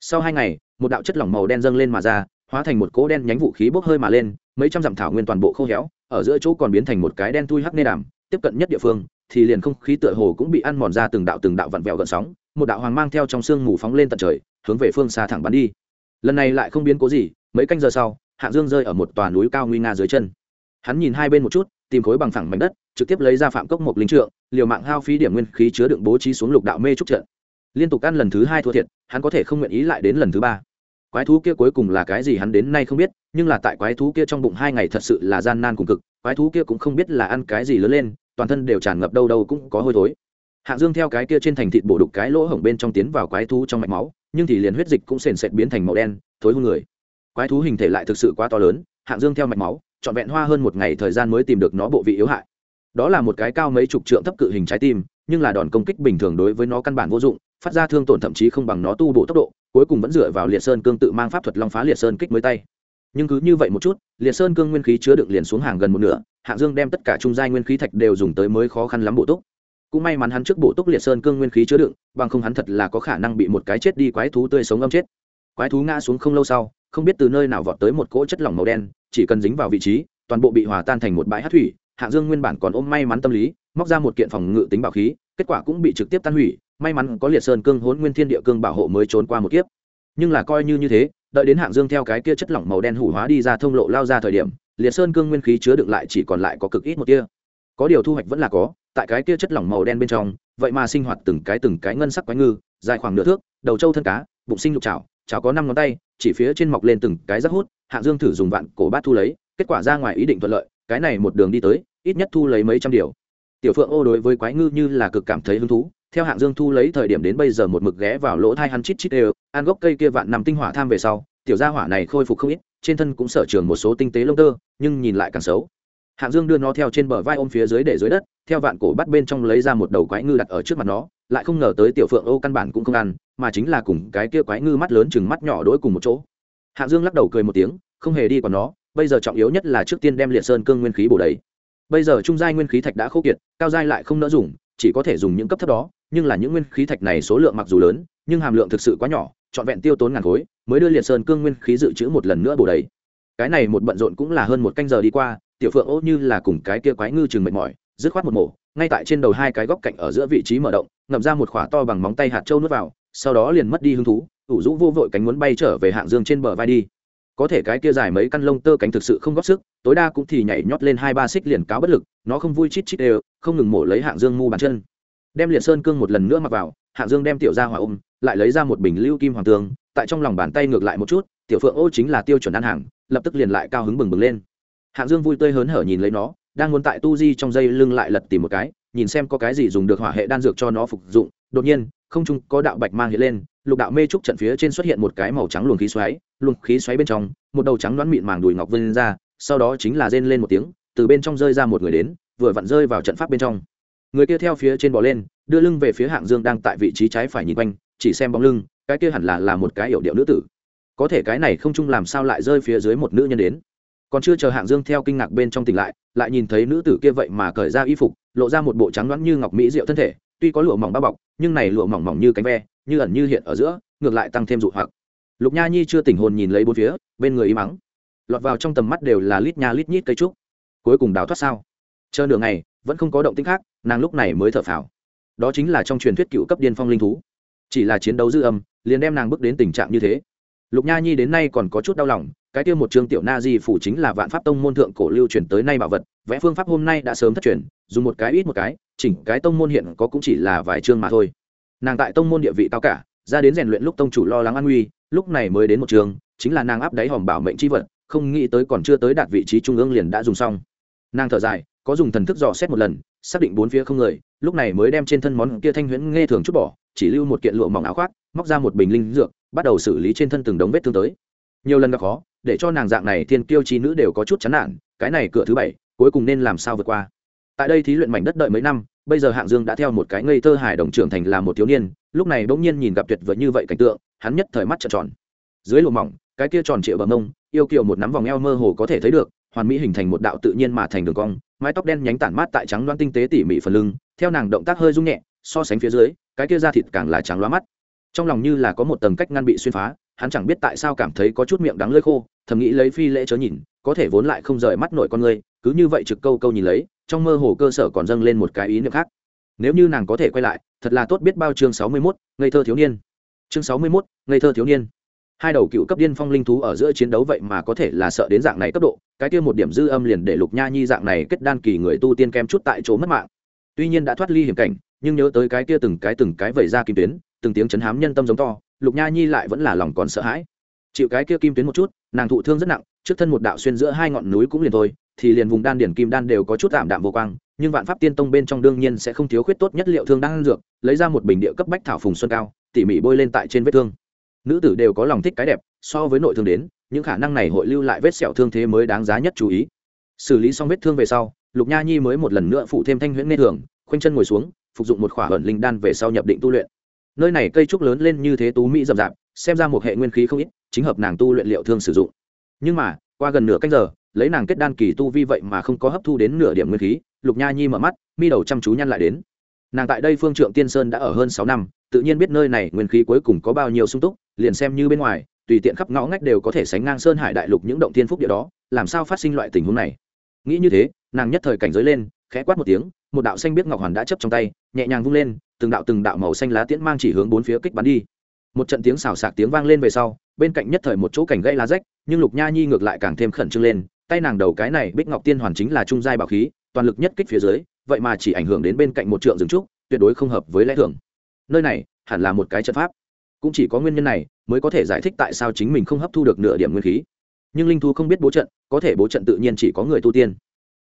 Sau hai ngày, một đạo chất lỏng màu đen dâng lên mà ra, hóa thành một cỗ đen nhánh vũ khí bốc hơi mà lên, mấy trăm dặm thảo nguyên toàn bộ khô héo, ở giữa chỗ còn biến thành một cái đen thui hắc nê đàm, tiếp cận nhất địa phương thì liền không khí tựa hồ cũng bị ăn mòn ra từng đạo từng đạo vặn vẹo gợn sóng, một đạo hoàng mang theo trong sương mù phóng lên tận trời, hướng về phương xa thẳng bắn đi. Lần này lại không biến cố gì, mấy canh giờ sau hạng dương rơi ở một tòa núi cao nguy nga dưới chân. Hắn nhìn hai bên một chút, tìm khối bằng phẳng mảnh đất, trực tiếp lấy ra phạm cốc một linh trượng, liều mạng hao phí điểm nguyên khí chứa đựng bố trí xuống lục đạo mê trúc trận. Liên tục ăn lần thứ hai thua thiệt, hắn có thể không nguyện ý lại đến lần thứ ba. Quái thú kia cuối cùng là cái gì hắn đến nay không biết, nhưng là tại quái thú kia trong bụng hai ngày thật sự là gian nan cùng cực, quái thú kia cũng không biết là ăn cái gì lớn lên toàn thân đều tràn ngập đâu đâu cũng có hôi thối. Hạng dương theo cái kia trên thành thịt bổ đục cái lỗ hổng bên trong tiến vào quái thú trong mạch máu, nhưng thì liền huyết dịch cũng sền sệt biến thành màu đen, thối hôn người. Quái thú hình thể lại thực sự quá to lớn, hạng dương theo mạch máu, trọn vẹn hoa hơn một ngày thời gian mới tìm được nó bộ vị yếu hại. Đó là một cái cao mấy chục trượng thấp cự hình trái tim, nhưng là đòn công kích bình thường đối với nó căn bản vô dụng, phát ra thương tổn thậm chí không bằng nó tu bổ tốc độ, cuối cùng vẫn dựa vào liệt sơn cương tự mang pháp thuật long phá liệt sơn kích mới tay. Nhưng cứ như vậy một chút, liệt sơn cương nguyên khí chứa đựng liền xuống hàng gần một nửa hạng dương đem tất cả trung giai nguyên khí thạch đều dùng tới mới khó khăn lắm bổ túc. Cũng may mắn hắn trước bổ túc liệt sơn cương nguyên khí chứa đựng, bằng không hắn thật là có khả năng bị một cái chết đi quái thú tươi sống âm chết. Quái thú ngã xuống không lâu sau, không biết từ nơi nào vọt tới một cỗ chất lỏng màu đen, chỉ cần dính vào vị trí, toàn bộ bị hòa tan thành một bãi hát thủy. Hạng dương nguyên bản còn ôm may mắn tâm lý, móc ra một kiện phòng ngự tính bảo khí, kết quả cũng bị trực tiếp tan hủy. May mắn có liệt sơn cương hốn nguyên thiên địa cương bảo hộ mới trốn qua một kiếp. Nhưng là coi như như thế, đợi đến hạng dương theo cái kia chất lỏng màu đen hủ hóa đi ra thông lộ lao ra thời điểm liệt sơn cương nguyên khí chứa đựng lại chỉ còn lại có cực ít một tia, có điều thu hoạch vẫn là có tại cái kia chất lỏng màu đen bên trong vậy mà sinh hoạt từng cái từng cái ngân sắc quái ngư dài khoảng nửa thước đầu trâu thân cá bụng sinh lục chảo chảo có năm ngón tay chỉ phía trên mọc lên từng cái rác hút hạng dương thử dùng vạn cổ bát thu lấy kết quả ra ngoài ý định thuận lợi cái này một đường đi tới ít nhất thu lấy mấy trăm điều. Tiểu phượng ô đối với quái ngư như là cực cảm thấy hứng thú theo hạng dương thu lấy thời điểm đến bây giờ một mực ghé vào lỗ thai hắn chít chít đều ăn gốc cây kia vạn nằm tinh hỏa tham về sau tiểu gia hỏa này khôi phục không ít, trên thân cũng sở trường một số tinh tế lông tơ, nhưng nhìn lại càng xấu. Hạng dương đưa nó theo trên bờ vai ôm phía dưới để dưới đất, theo vạn cổ bắt bên trong lấy ra một đầu quái ngư đặt ở trước mặt nó, lại không ngờ tới tiểu phượng ô căn bản cũng không ăn, mà chính là cùng cái kia quái ngư mắt lớn chừng mắt nhỏ đỗi cùng một chỗ. Hạng dương lắc đầu cười một tiếng, không hề đi còn nó, bây giờ trọng yếu nhất là trước tiên đem liệt sơn cương nguyên khí bổ đầy. Bây giờ trung giai nguyên khí thạch đã khô kiệt, cao giai lại không nỡ dùng, chỉ có thể dùng những cấp thấp đó, nhưng là những nguyên khí thạch này số lượng mặc dù lớn, nhưng hàm lượng thực sự quá nhỏ trọn vẹn tiêu tốn ngàn khối, mới đưa liệt sơn cương nguyên khí dự trữ một lần nữa bổ đầy. Cái này một bận rộn cũng là hơn một canh giờ đi qua, tiểu phượng ô như là cùng cái kia quái ngư chừng mệt mỏi, dứt khoát một mổ, ngay tại trên đầu hai cái góc cạnh ở giữa vị trí mở động, ngậm ra một khỏa to bằng móng tay hạt trâu nuốt vào, sau đó liền mất đi hứng thú, ủ rũ vô vội cánh muốn bay trở về hạng dương trên bờ vai đi. Có thể cái kia dài mấy căn lông tơ cánh thực sự không góp sức, tối đa cũng thì nhảy nhót lên hai ba xích liền cáo bất lực, nó không vui chít chít đều, không ngừng mổ lấy hạng dương mu bàn chân. Đem liệt sơn cương một lần nữa mặc vào hạng dương đem tiểu ra hỏa ôm, lại lấy ra một bình lưu kim hoàng tương tại trong lòng bàn tay ngược lại một chút, tiểu phượng ô chính là tiêu chuẩn ăn hàng, lập tức liền lại cao hứng bừng bừng lên. Hạng dương vui tươi hớn hở nhìn lấy nó, đang muốn tại tu di trong dây lưng lại lật tìm một cái, nhìn xem có cái gì dùng được hỏa hệ đan dược cho nó phục dụng. Đột nhiên, không trung có đạo bạch mang hiện lên, lục đạo mê trúc trận phía trên xuất hiện một cái màu trắng luồng khí xoáy, luồng khí xoáy bên trong, một đầu trắng đoán mịn màng đùi ngọc vân ra, sau đó chính là rên lên một tiếng, từ bên trong rơi ra một người đến, vừa vặn rơi vào trận pháp bên trong người kia theo phía trên bò lên, đưa lưng về phía hạng dương đang tại vị trí trái phải nhìn quanh, chỉ xem bóng lưng, cái kia hẳn là là một cái hiệu điệu nữ tử. Có thể cái này không chung làm sao lại rơi phía dưới một nữ nhân đến. Còn chưa chờ hạng dương theo kinh ngạc bên trong tỉnh lại lại nhìn thấy nữ tử kia vậy mà cởi ra y phục, lộ ra một bộ trắng loãng như ngọc mỹ diệu thân thể, tuy có lụa mỏng bao bọc, nhưng này lụa mỏng mỏng như cánh ve, như ẩn như hiện ở giữa, ngược lại tăng thêm dụ hoặc. Lục nha nhi chưa tỉnh hồn nhìn lấy bốn phía, bên người y mắng. Lọt vào trong tầm mắt đều là lít nha lít nhít cây trúc. Cuối cùng đào thoát sao? Chờ nửa ngày, vẫn không có động tĩnh khác, nàng lúc này mới thở phào. Đó chính là trong truyền thuyết cựu cấp điên phong linh thú. Chỉ là chiến đấu dư âm, liền đem nàng bước đến tình trạng như thế. Lục nha nhi đến nay còn có chút đau lòng, cái tiêu một chương tiểu na di phủ chính là vạn pháp tông môn thượng cổ lưu truyền tới nay bảo vật, vẽ phương pháp hôm nay đã sớm thất truyền, dùng một cái ít một cái, chỉnh cái tông môn hiện có cũng chỉ là vài chương mà thôi. Nàng tại tông môn địa vị cao cả, ra đến rèn luyện lúc tông chủ lo lắng an nguy lúc này mới đến một trường chính là nàng áp đáy hòm bảo mệnh c h i vật, không nghĩ tới còn chưa tới đạt vị trí trung ương liền đã dùng xong. Nàng thở dài có dùng thần thức dò xét một lần, xác định bốn phía không người, lúc này mới đem trên thân món kia thanh huyễn nghe thường chút bỏ, chỉ lưu một kiện lụa mỏng áo khoác, móc ra một bình linh dược, bắt đầu xử lý trên thân từng đống vết thương tới. Nhiều lần gặp khó, để cho nàng dạng này thiên kiêu chi nữ đều có chút chán nản, cái này cửa thứ bảy, cuối cùng nên làm sao vượt qua? Tại đây thí luyện mảnh đất đợi mấy năm, bây giờ hạng dương đã theo một cái ngây thơ hải đồng trưởng thành là một thiếu niên, lúc này bỗng nhiên nhìn gặp tuyệt vời như vậy cảnh tượng, hắn nhất thời mắt trợn tròn. Dưới lụa mỏng, cái kia tròn trịa bờ mông, yêu kiều một nắm vòng eo mơ hồ có thể thấy được, hoàn mỹ hình thành một đạo tự nhiên mà thành đường cong mái tóc đen nhánh tản mát tại trắng loan tinh tế tỉ mỉ phần lưng theo nàng động tác hơi rung nhẹ so sánh phía dưới cái kia da thịt càng là trắng loa mắt. Trong lòng như là có một tầng cách ngăn bị xuyên phá hắn chẳng biết tại sao cảm thấy có chút miệng đắng lơi khô thầm nghĩ lấy phi lễ chớ nhìn có thể vốn lại không rời mắt nổi con người cứ như vậy trực câu câu nhìn lấy trong mơ hồ cơ sở còn dâng lên một cái ý niệm khác. Nếu như nàng có thể quay lại thật là tốt biết bao chương sáu mươi 61, ngây thơ thiếu niên. Chương sáu mươi 61, ngây thơ thiếu niên hai đầu cựu cấp điên phong linh thú ở giữa chiến đấu vậy mà có thể là sợ đến dạng này cấp độ, cái kia một điểm dư âm liền để lục nha nhi dạng này kết đan kỳ người tu tiên kem chút tại chỗ mất mạng. Tuy nhiên đã thoát ly hiểm cảnh, nhưng nhớ tới cái kia từng cái từng cái vẩy ra kim tuyến, từng tiếng chấn hám nhân tâm giống to, lục nha nhi lại vẫn là lòng còn sợ hãi. Chịu cái kia kim tuyến một chút, nàng thụ thương rất nặng, trước thân một đạo xuyên giữa hai ngọn núi cũng liền thôi, thì liền vùng đan điển kim đan đều có chút tạm đạm vô quang, nhưng vạn pháp tiên tông bên trong đương nhiên sẽ không thiếu khuyết tốt nhất liệu thương đang dược, lấy ra một bình địa cấp bách thảo phùng xuân cao, tỉ mỉ bôi lên tại trên vết thương nữ tử đều có lòng thích cái đẹp, so với nội thương đến, những khả năng này hội lưu lại vết sẹo thương thế mới đáng giá nhất chú ý. Xử lý xong vết thương về sau, lục nha nhi mới một lần nữa phụ thêm thanh huyễn nghe thường, khoanh chân ngồi xuống, phục dụng một khỏa ẩn linh đan về sau nhập định tu luyện. Nơi này cây trúc lớn lên như thế tú mỹ rậm rạp, xem ra một hệ nguyên khí không ít, chính hợp nàng tu luyện liệu thương sử dụng. Nhưng mà, qua gần nửa canh giờ, lấy nàng kết đan kỳ tu vi vậy mà không có hấp thu đến nửa điểm nguyên khí, lục nha nhi mở mắt, mi đầu chăm chú nhăn lại đến nàng tại đây phương trượng tiên sơn đã ở hơn sáu năm, tự nhiên biết nơi này nguyên khí cuối cùng có bao nhiêu sung túc, liền xem như bên ngoài, tùy tiện khắp ngõ ngách đều có thể sánh ngang sơn hải đại lục những động tiên phúc địa đó, làm sao phát sinh loại tình huống này? Nghĩ như thế, nàng nhất thời cảnh giới lên, khẽ quát một tiếng, một đạo xanh biết ngọc hoàn đã chấp trong tay, nhẹ nhàng vung lên, từng đạo từng đạo màu xanh lá tiễn mang chỉ hướng bốn phía kích bắn đi. Một trận tiếng xào xạc tiếng vang lên về sau, bên cạnh nhất thời một chỗ cảnh gây lá rách, nhưng lục nha nhi ngược lại càng thêm khẩn trương lên, tay nàng đầu cái này bích ngọc tiên hoàn chính là trung giai bảo khí toàn lực nhất kích phía dưới, vậy mà chỉ ảnh hưởng đến bên cạnh một trượng rừng trúc, tuyệt đối không hợp với lẽ thường. Nơi này, hẳn là một cái trận pháp. Cũng chỉ có nguyên nhân này, mới có thể giải thích tại sao chính mình không hấp thu được nửa điểm nguyên khí. Nhưng linh thu không biết bố trận, có thể bố trận tự nhiên chỉ có người tu tiên.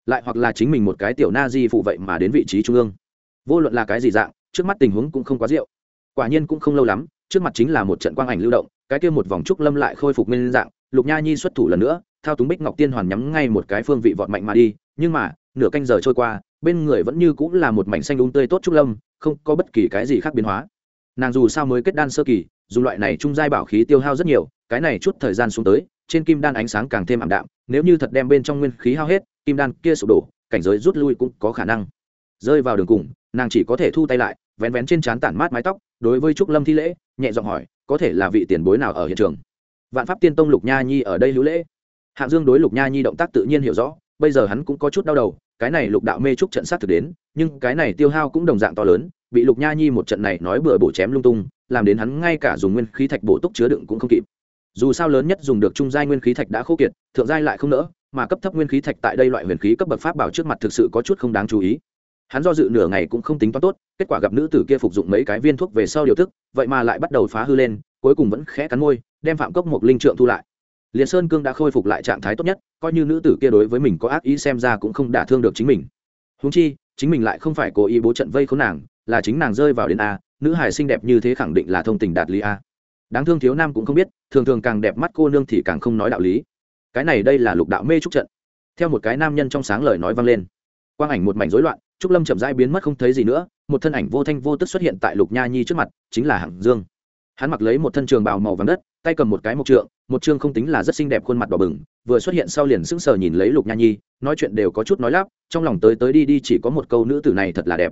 Lại hoặc là chính mình một cái tiểu na di phụ vậy mà đến vị trí trung ương. Vô luận là cái gì dạng, trước mắt tình huống cũng không quá rượu quả nhiên cũng không lâu lắm, trước mặt chính là một trận quang ảnh lưu động, cái kia một vòng trúc lâm lại khôi phục nguyên dạng, lục nha nhi xuất thủ lần nữa, thao túng bích ngọc tiên hoàn nhắm ngay một cái phương vị vọt mạnh mà đi, nhưng mà nửa canh giờ trôi qua, bên người vẫn như cũng là một mảnh xanh đúng tươi tốt trúc lâm, không có bất kỳ cái gì khác biến hóa. Nàng dù sao mới kết đan sơ kỳ, dùng loại này trung giai bảo khí tiêu hao rất nhiều, cái này chút thời gian xuống tới, trên kim đan ánh sáng càng thêm ảm đạm, nếu như thật đem bên trong nguyên khí hao hết, kim đan kia sụp đổ, cảnh giới rút lui cũng có khả năng. Rơi vào đường cùng, nàng chỉ có thể thu tay lại, vén vén trên trán tản mát mái tóc, đối với trúc lâm thi lễ, nhẹ giọng hỏi, có thể là vị tiền bối nào ở hiện trường? Vạn pháp tiên tông lục nha nhi ở đây hữu lễ. Hạng dương đối lục nha nhi động tác tự nhiên hiểu rõ, bây giờ hắn cũng có chút đau đầu cái này lục đạo mê trúc trận sát thực đến, nhưng cái này tiêu hao cũng đồng dạng to lớn, bị lục nha nhi một trận này nói bừa bổ chém lung tung, làm đến hắn ngay cả dùng nguyên khí thạch bổ túc chứa đựng cũng không kịp. Dù sao lớn nhất dùng được trung giai nguyên khí thạch đã khô kiệt, thượng giai lại không nỡ, mà cấp thấp nguyên khí thạch tại đây loại huyền khí cấp bậc pháp bảo trước mặt thực sự có chút không đáng chú ý. Hắn do dự nửa ngày cũng không tính toán tốt, kết quả gặp nữ tử kia phục dụng mấy cái viên thuốc về sau điều thức, vậy mà lại bắt đầu phá hư lên, cuối cùng vẫn khẽ cắn môi, đem phạm cốc một linh trượng thu lại liệt sơn cương đã khôi phục lại trạng thái tốt nhất, coi như nữ tử kia đối với mình có ác ý xem ra cũng không đả thương được chính mình. Húng chi, chính mình lại không phải cố ý bố trận vây khốn nàng, là chính nàng rơi vào đến a, nữ hải xinh đẹp như thế khẳng định là thông tình đạt lý a. Đáng thương thiếu nam cũng không biết, thường thường càng đẹp mắt cô nương thì càng không nói đạo lý. Cái này đây là lục đạo mê trúc trận. Theo một cái nam nhân trong sáng lời nói vang lên. Quang ảnh một mảnh rối loạn, trúc lâm chậm rãi biến mất không thấy gì nữa, một thân ảnh vô thanh vô tức xuất hiện tại lục nha nhi trước mặt, chính là hạng dương. Hắn mặc lấy một thân trường bào màu vàng đất, tay cầm một cái mộc trượng một chương không tính là rất xinh đẹp khuôn mặt đỏ bừng, vừa xuất hiện sau liền sững sờ nhìn lấy lục nha nhi, nói chuyện đều có chút nói lắp, trong lòng tới tới đi đi chỉ có một câu nữ tử này thật là đẹp.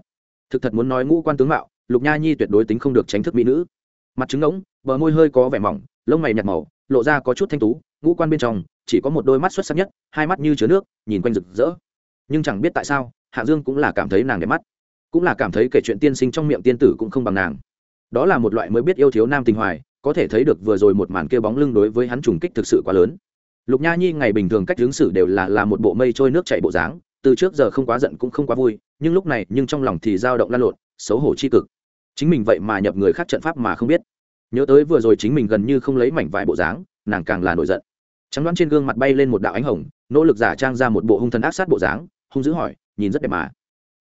Thực thật muốn nói ngũ quan tướng mạo, lục nha nhi tuyệt đối tính không được tránh thức mỹ nữ. Mặt trứng ngỗng, bờ môi hơi có vẻ mỏng, lông mày nhạt màu, lộ ra có chút thanh tú, ngũ quan bên trong, chỉ có một đôi mắt xuất sắc nhất, hai mắt như chứa nước, nhìn quanh rực rỡ. Nhưng chẳng biết tại sao, hạ dương cũng là cảm thấy nàng đẹp mắt, cũng là cảm thấy kể chuyện tiên sinh trong miệng tiên tử cũng không bằng nàng. Đó là một loại mới biết yêu thiếu nam tình hoài có thể thấy được vừa rồi một màn kia bóng lưng đối với hắn trùng kích thực sự quá lớn. Lục nha nhi ngày bình thường cách hướng xử đều là là một bộ mây trôi nước chảy bộ dáng, từ trước giờ không quá giận cũng không quá vui, nhưng lúc này nhưng trong lòng thì dao động lan lộn, xấu hổ chi cực. Chính mình vậy mà nhập người khác trận pháp mà không biết. Nhớ tới vừa rồi chính mình gần như không lấy mảnh vải bộ dáng, nàng càng là nổi giận. Trắng đoán trên gương mặt bay lên một đạo ánh hồng, nỗ lực giả trang ra một bộ hung thần áp sát bộ dáng, hung dữ hỏi, nhìn rất đẹp mà.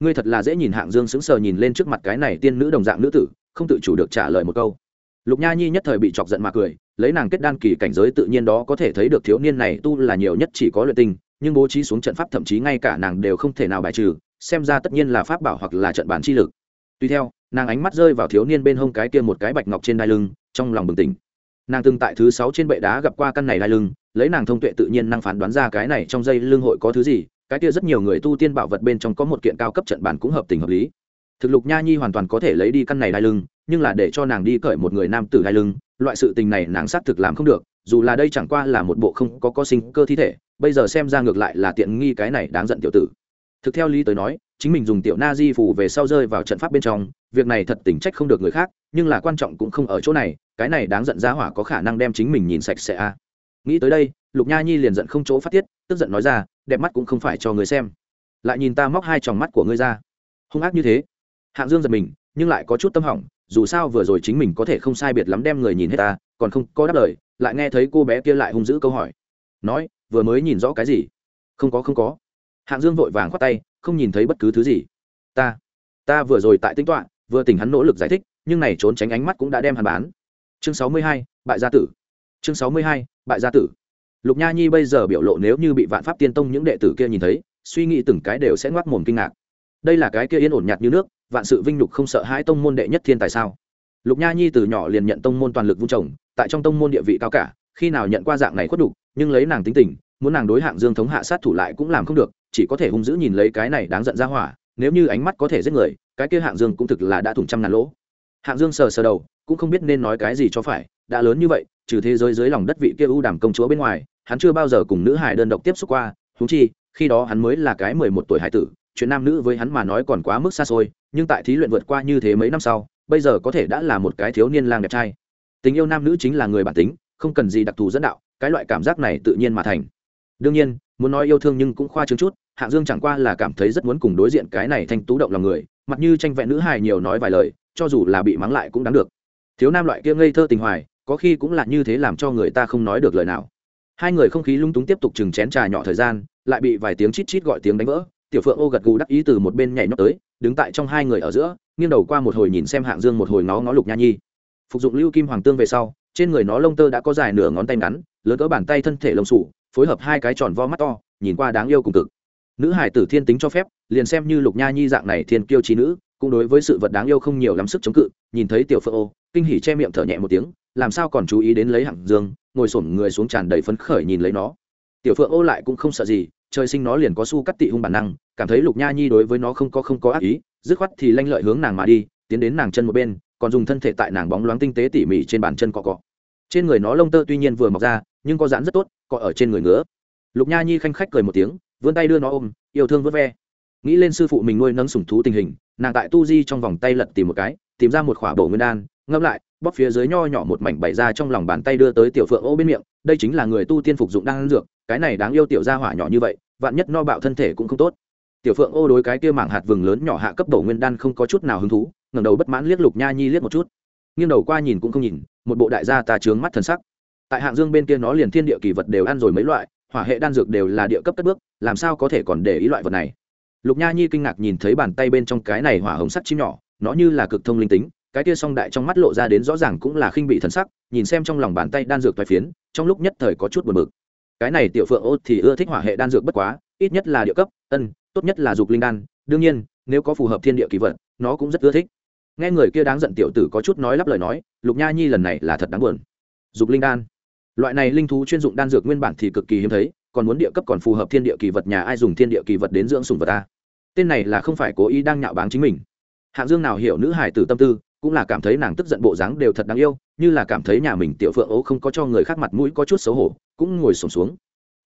Ngươi thật là dễ nhìn hạng dương sững sờ nhìn lên trước mặt cái này tiên nữ đồng dạng nữ tử, không tự chủ được trả lời một câu lục nha nhi nhất thời bị chọc giận mà cười, lấy nàng kết đan kỳ cảnh giới tự nhiên đó có thể thấy được thiếu niên này tu là nhiều nhất chỉ có luyện tinh, nhưng bố trí xuống trận pháp thậm chí ngay cả nàng đều không thể nào bài trừ, xem ra tất nhiên là pháp bảo hoặc là trận bản chi lực. Tuy theo, nàng ánh mắt rơi vào thiếu niên bên hông cái kia một cái bạch ngọc trên đai lưng, trong lòng bừng tỉnh. Nàng từng tại thứ sáu trên bệ đá gặp qua căn này đai lưng, lấy nàng thông tuệ tự nhiên năng phán đoán ra cái này trong dây lưng hội có thứ gì, cái kia rất nhiều người tu tiên bảo vật bên trong có một kiện cao cấp trận bản cũng hợp tình hợp lý. Thực lục nha nhi hoàn toàn có thể lấy đi căn này đai lưng nhưng là để cho nàng đi cởi một người nam tử hai lưng, loại sự tình này nàng xác thực làm không được, dù là đây chẳng qua là một bộ không có có sinh cơ thi thể, bây giờ xem ra ngược lại là tiện nghi cái này đáng giận tiểu tử. Thực theo lý tới nói, chính mình dùng tiểu na di phủ về sau rơi vào trận pháp bên trong, việc này thật tỉnh trách không được người khác, nhưng là quan trọng cũng không ở chỗ này, cái này đáng giận ra hỏa có khả năng đem chính mình nhìn sạch sẽ a nghĩ tới đây, lục nha nhi liền giận không chỗ phát tiết, tức giận nói ra, đẹp mắt cũng không phải cho người xem. Lại nhìn ta móc hai tròng mắt của ngươi ra. Hung ác như thế. Hạng dương giật mình, nhưng lại có chút tâm hỏng dù sao vừa rồi chính mình có thể không sai biệt lắm đem người nhìn hết ta, còn không có đáp lời, lại nghe thấy cô bé kia lại hung dữ câu hỏi. Nói, vừa mới nhìn rõ cái gì? Không có không có. Hạng dương vội vàng khoát tay, không nhìn thấy bất cứ thứ gì. Ta ta vừa rồi tại tính toán, vừa tỉnh hắn nỗ lực giải thích, nhưng này trốn tránh ánh mắt cũng đã đem hắn bán. Chương sáu mươi hai, bại gia tử. Chương sáu mươi hai, bại gia tử. Lục nha nhi bây giờ biểu lộ nếu như bị vạn pháp tiên tông những đệ tử kia nhìn thấy, suy nghĩ từng cái đều sẽ ngoác mồm kinh ngạc. Đây là cái kia yên ổn nhạt như nước vạn sự vinh nhục không sợ hãi tông môn đệ nhất thiên tài sao? Lục nha nhi từ nhỏ liền nhận tông môn toàn lực vung trồng, tại trong tông môn địa vị cao cả, khi nào nhận qua dạng này khuất đục nhưng lấy nàng tính tình, muốn nàng đối hạng dương thống hạ sát thủ lại cũng làm không được, chỉ có thể hung dữ nhìn lấy cái này đáng giận ra hỏa, nếu như ánh mắt có thể giết người, cái kia hạng dương cũng thực là đã thủng trăm ngàn lỗ. Hạng dương sờ sờ đầu, cũng không biết nên nói cái gì cho phải, đã lớn như vậy, trừ thế giới dưới lòng đất vị kia ưu đàm công chúa bên ngoài, hắn chưa bao giờ cùng nữ hải đơn độc tiếp xúc qua thú chi, khi đó hắn mới là cái mười một tuổi hải tử chuyện nam nữ với hắn mà nói còn quá mức xa xôi, nhưng tại thí luyện vượt qua như thế mấy năm sau, bây giờ có thể đã là một cái thiếu niên lang đẹp trai. Tình yêu nam nữ chính là người bản tính, không cần gì đặc thù dẫn đạo, cái loại cảm giác này tự nhiên mà thành. Đương nhiên, muốn nói yêu thương nhưng cũng khoa trương chút hạng dương chẳng qua là cảm thấy rất muốn cùng đối diện cái này thanh tú động lòng người, mặt như tranh vẹn nữ hài nhiều nói vài lời, cho dù là bị mắng lại cũng đáng được. Thiếu nam loại kia ngây thơ tình hoài, có khi cũng là như thế làm cho người ta không nói được lời nào. Hai người không khí lung túng tiếp tục chừng chén trà nhỏ thời gian, lại bị vài tiếng chít chít gọi tiếng đánh vỡ tiểu phượng ô gật gù đắc ý từ một bên nhảy nhót tới, đứng tại trong hai người ở giữa, nghiêng đầu qua một hồi nhìn xem hạng dương một hồi nó ngó lục nha nhi. Phục dụng lưu kim hoàng tương về sau, trên người nó lông tơ đã có dài nửa ngón tay ngắn, lớn cỡ bàn tay thân thể lông sủ, phối hợp hai cái tròn vo mắt to, nhìn qua đáng yêu cùng cực. Nữ hải tử thiên tính cho phép, liền xem như lục nha nhi dạng này thiên kiêu trí nữ, cũng đối với sự vật đáng yêu không nhiều lắm sức chống cự, nhìn thấy tiểu phượng ô, kinh hỉ che miệng thở nhẹ một tiếng, làm sao còn chú ý đến lấy hạng dương, ngồi sổm người xuống tràn đầy phấn khởi nhìn lấy nó. Tiểu phượng ô lại cũng không sợ gì trời sinh nó liền có su cắt tị hung bản năng, cảm thấy lục nha nhi đối với nó không có không có ác ý, dứt khoát thì lanh lợi hướng nàng mà đi, tiến đến nàng chân một bên, còn dùng thân thể tại nàng bóng loáng tinh tế tỉ mỉ trên bàn chân cọ cọ. Trên người nó lông tơ tuy nhiên vừa mọc ra, nhưng có dán rất tốt, cọ ở trên người ngứa. Lục nha nhi khanh khách cười một tiếng, vươn tay đưa nó ôm, yêu thương vớt ve. Nghĩ lên sư phụ mình nuôi nấng sủng thú tình hình, nàng tại tu di trong vòng tay lật tìm một cái, tìm ra một khỏa bổ nguyên đan ngâm lại bóp phía dưới nho nhỏ một mảnh bày ra trong lòng bàn tay đưa tới tiểu phượng ô bên miệng, đây chính là người tu tiên phục dụng đang ăn dược, cái này đáng yêu tiểu gia hỏa nhỏ như vậy, vạn nhất no bạo thân thể cũng không tốt. Tiểu phượng ô đối cái kia mảng hạt vừng lớn nhỏ hạ cấp bổ nguyên đan không có chút nào hứng thú, ngẩng đầu bất mãn liếc lục nha nhi liếc một chút. Nghiêng đầu qua nhìn cũng không nhìn, một bộ đại gia ta trướng mắt thần sắc. Tại hạng dương bên kia nó liền thiên địa kỳ vật đều ăn rồi mấy loại, hỏa hệ đan dược đều là địa cấp cất bước, làm sao có thể còn để ý loại vật này? Lục nha nhi kinh ngạc nhìn thấy bàn tay bên trong cái này hỏa hồng sắt chim nhỏ, nó như là cực thông linh tính cái kia song đại trong mắt lộ ra đến rõ ràng cũng là khinh bị thần sắc, nhìn xem trong lòng bàn tay đan dược toái phiến, trong lúc nhất thời có chút buồn bực. Cái này tiểu phượng ô thì ưa thích hỏa hệ đan dược bất quá, ít nhất là địa cấp, ân, tốt nhất là dục linh đan. Đương nhiên, nếu có phù hợp thiên địa kỳ vật, nó cũng rất ưa thích. Nghe người kia đáng giận tiểu tử có chút nói lắp lời nói, lục nha nhi lần này là thật đáng buồn. Dục linh đan. Loại này linh thú chuyên dụng đan dược nguyên bản thì cực kỳ hiếm thấy, còn muốn địa cấp còn phù hợp thiên địa kỳ vật nhà ai dùng thiên địa kỳ vật đến dưỡng sùng vật ta? Tên này là không phải cố ý đang nhạo báng chính mình. Hạng dương nào hiểu nữ hải tử tâm tư cũng là cảm thấy nàng tức giận bộ dáng đều thật đáng yêu như là cảm thấy nhà mình tiểu phượng ấu không có cho người khác mặt mũi có chút xấu hổ cũng ngồi sổm xuống, xuống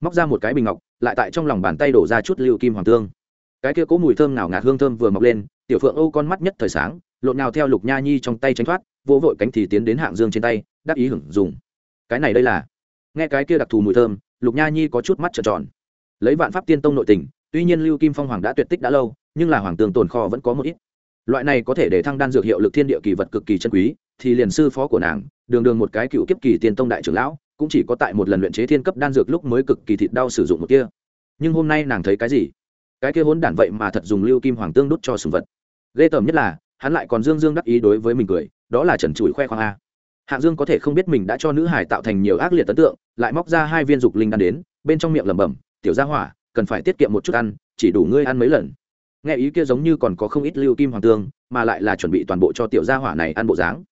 móc ra một cái bình ngọc lại tại trong lòng bàn tay đổ ra chút lưu kim hoàng tương cái kia cố mùi thơm nào ngạt hương thơm vừa mọc lên tiểu phượng âu con mắt nhất thời sáng lộn nào theo lục nha nhi trong tay tránh thoát vỗ vội cánh thì tiến đến hạng dương trên tay đắc ý hưởng dùng. Cái này đây là? Nghe cái kia đặc thù mùi thơm lục nha nhi có chút mắt trợn tròn. Lấy vạn pháp tiên tông nội tình tuy nhiên lưu kim phong hoàng đã tuyệt tích đã lâu nhưng là hoàng tường tồn kho vẫn có một ít loại này có thể để thăng đan dược hiệu lực thiên địa kỳ vật cực kỳ chân quý, thì liền sư phó của nàng, đường đường một cái cựu kiếp kỳ tiên tông đại trưởng lão, cũng chỉ có tại một lần luyện chế thiên cấp đan dược lúc mới cực kỳ thịt đau sử dụng một kia. Nhưng hôm nay nàng thấy cái gì? Cái kia hỗn đản vậy mà thật dùng lưu kim hoàng tương đốt cho sùng vật. Ghê tởm nhất là, hắn lại còn dương dương đắc ý đối với mình cười, đó là trần trụi khoe khoang a. Hạng dương có thể không biết mình đã cho nữ hải tạo thành nhiều ác liệt ấn tượng, lại móc ra hai viên dục linh đan đến, bên trong miệng lẩm bẩm, tiểu gia hỏa, cần phải tiết kiệm một chút ăn, chỉ đủ ngươi ăn mấy lần nghe ý kia giống như còn có không ít lưu kim hoàng tương, mà lại là chuẩn bị toàn bộ cho tiểu gia hỏa này ăn bộ dáng.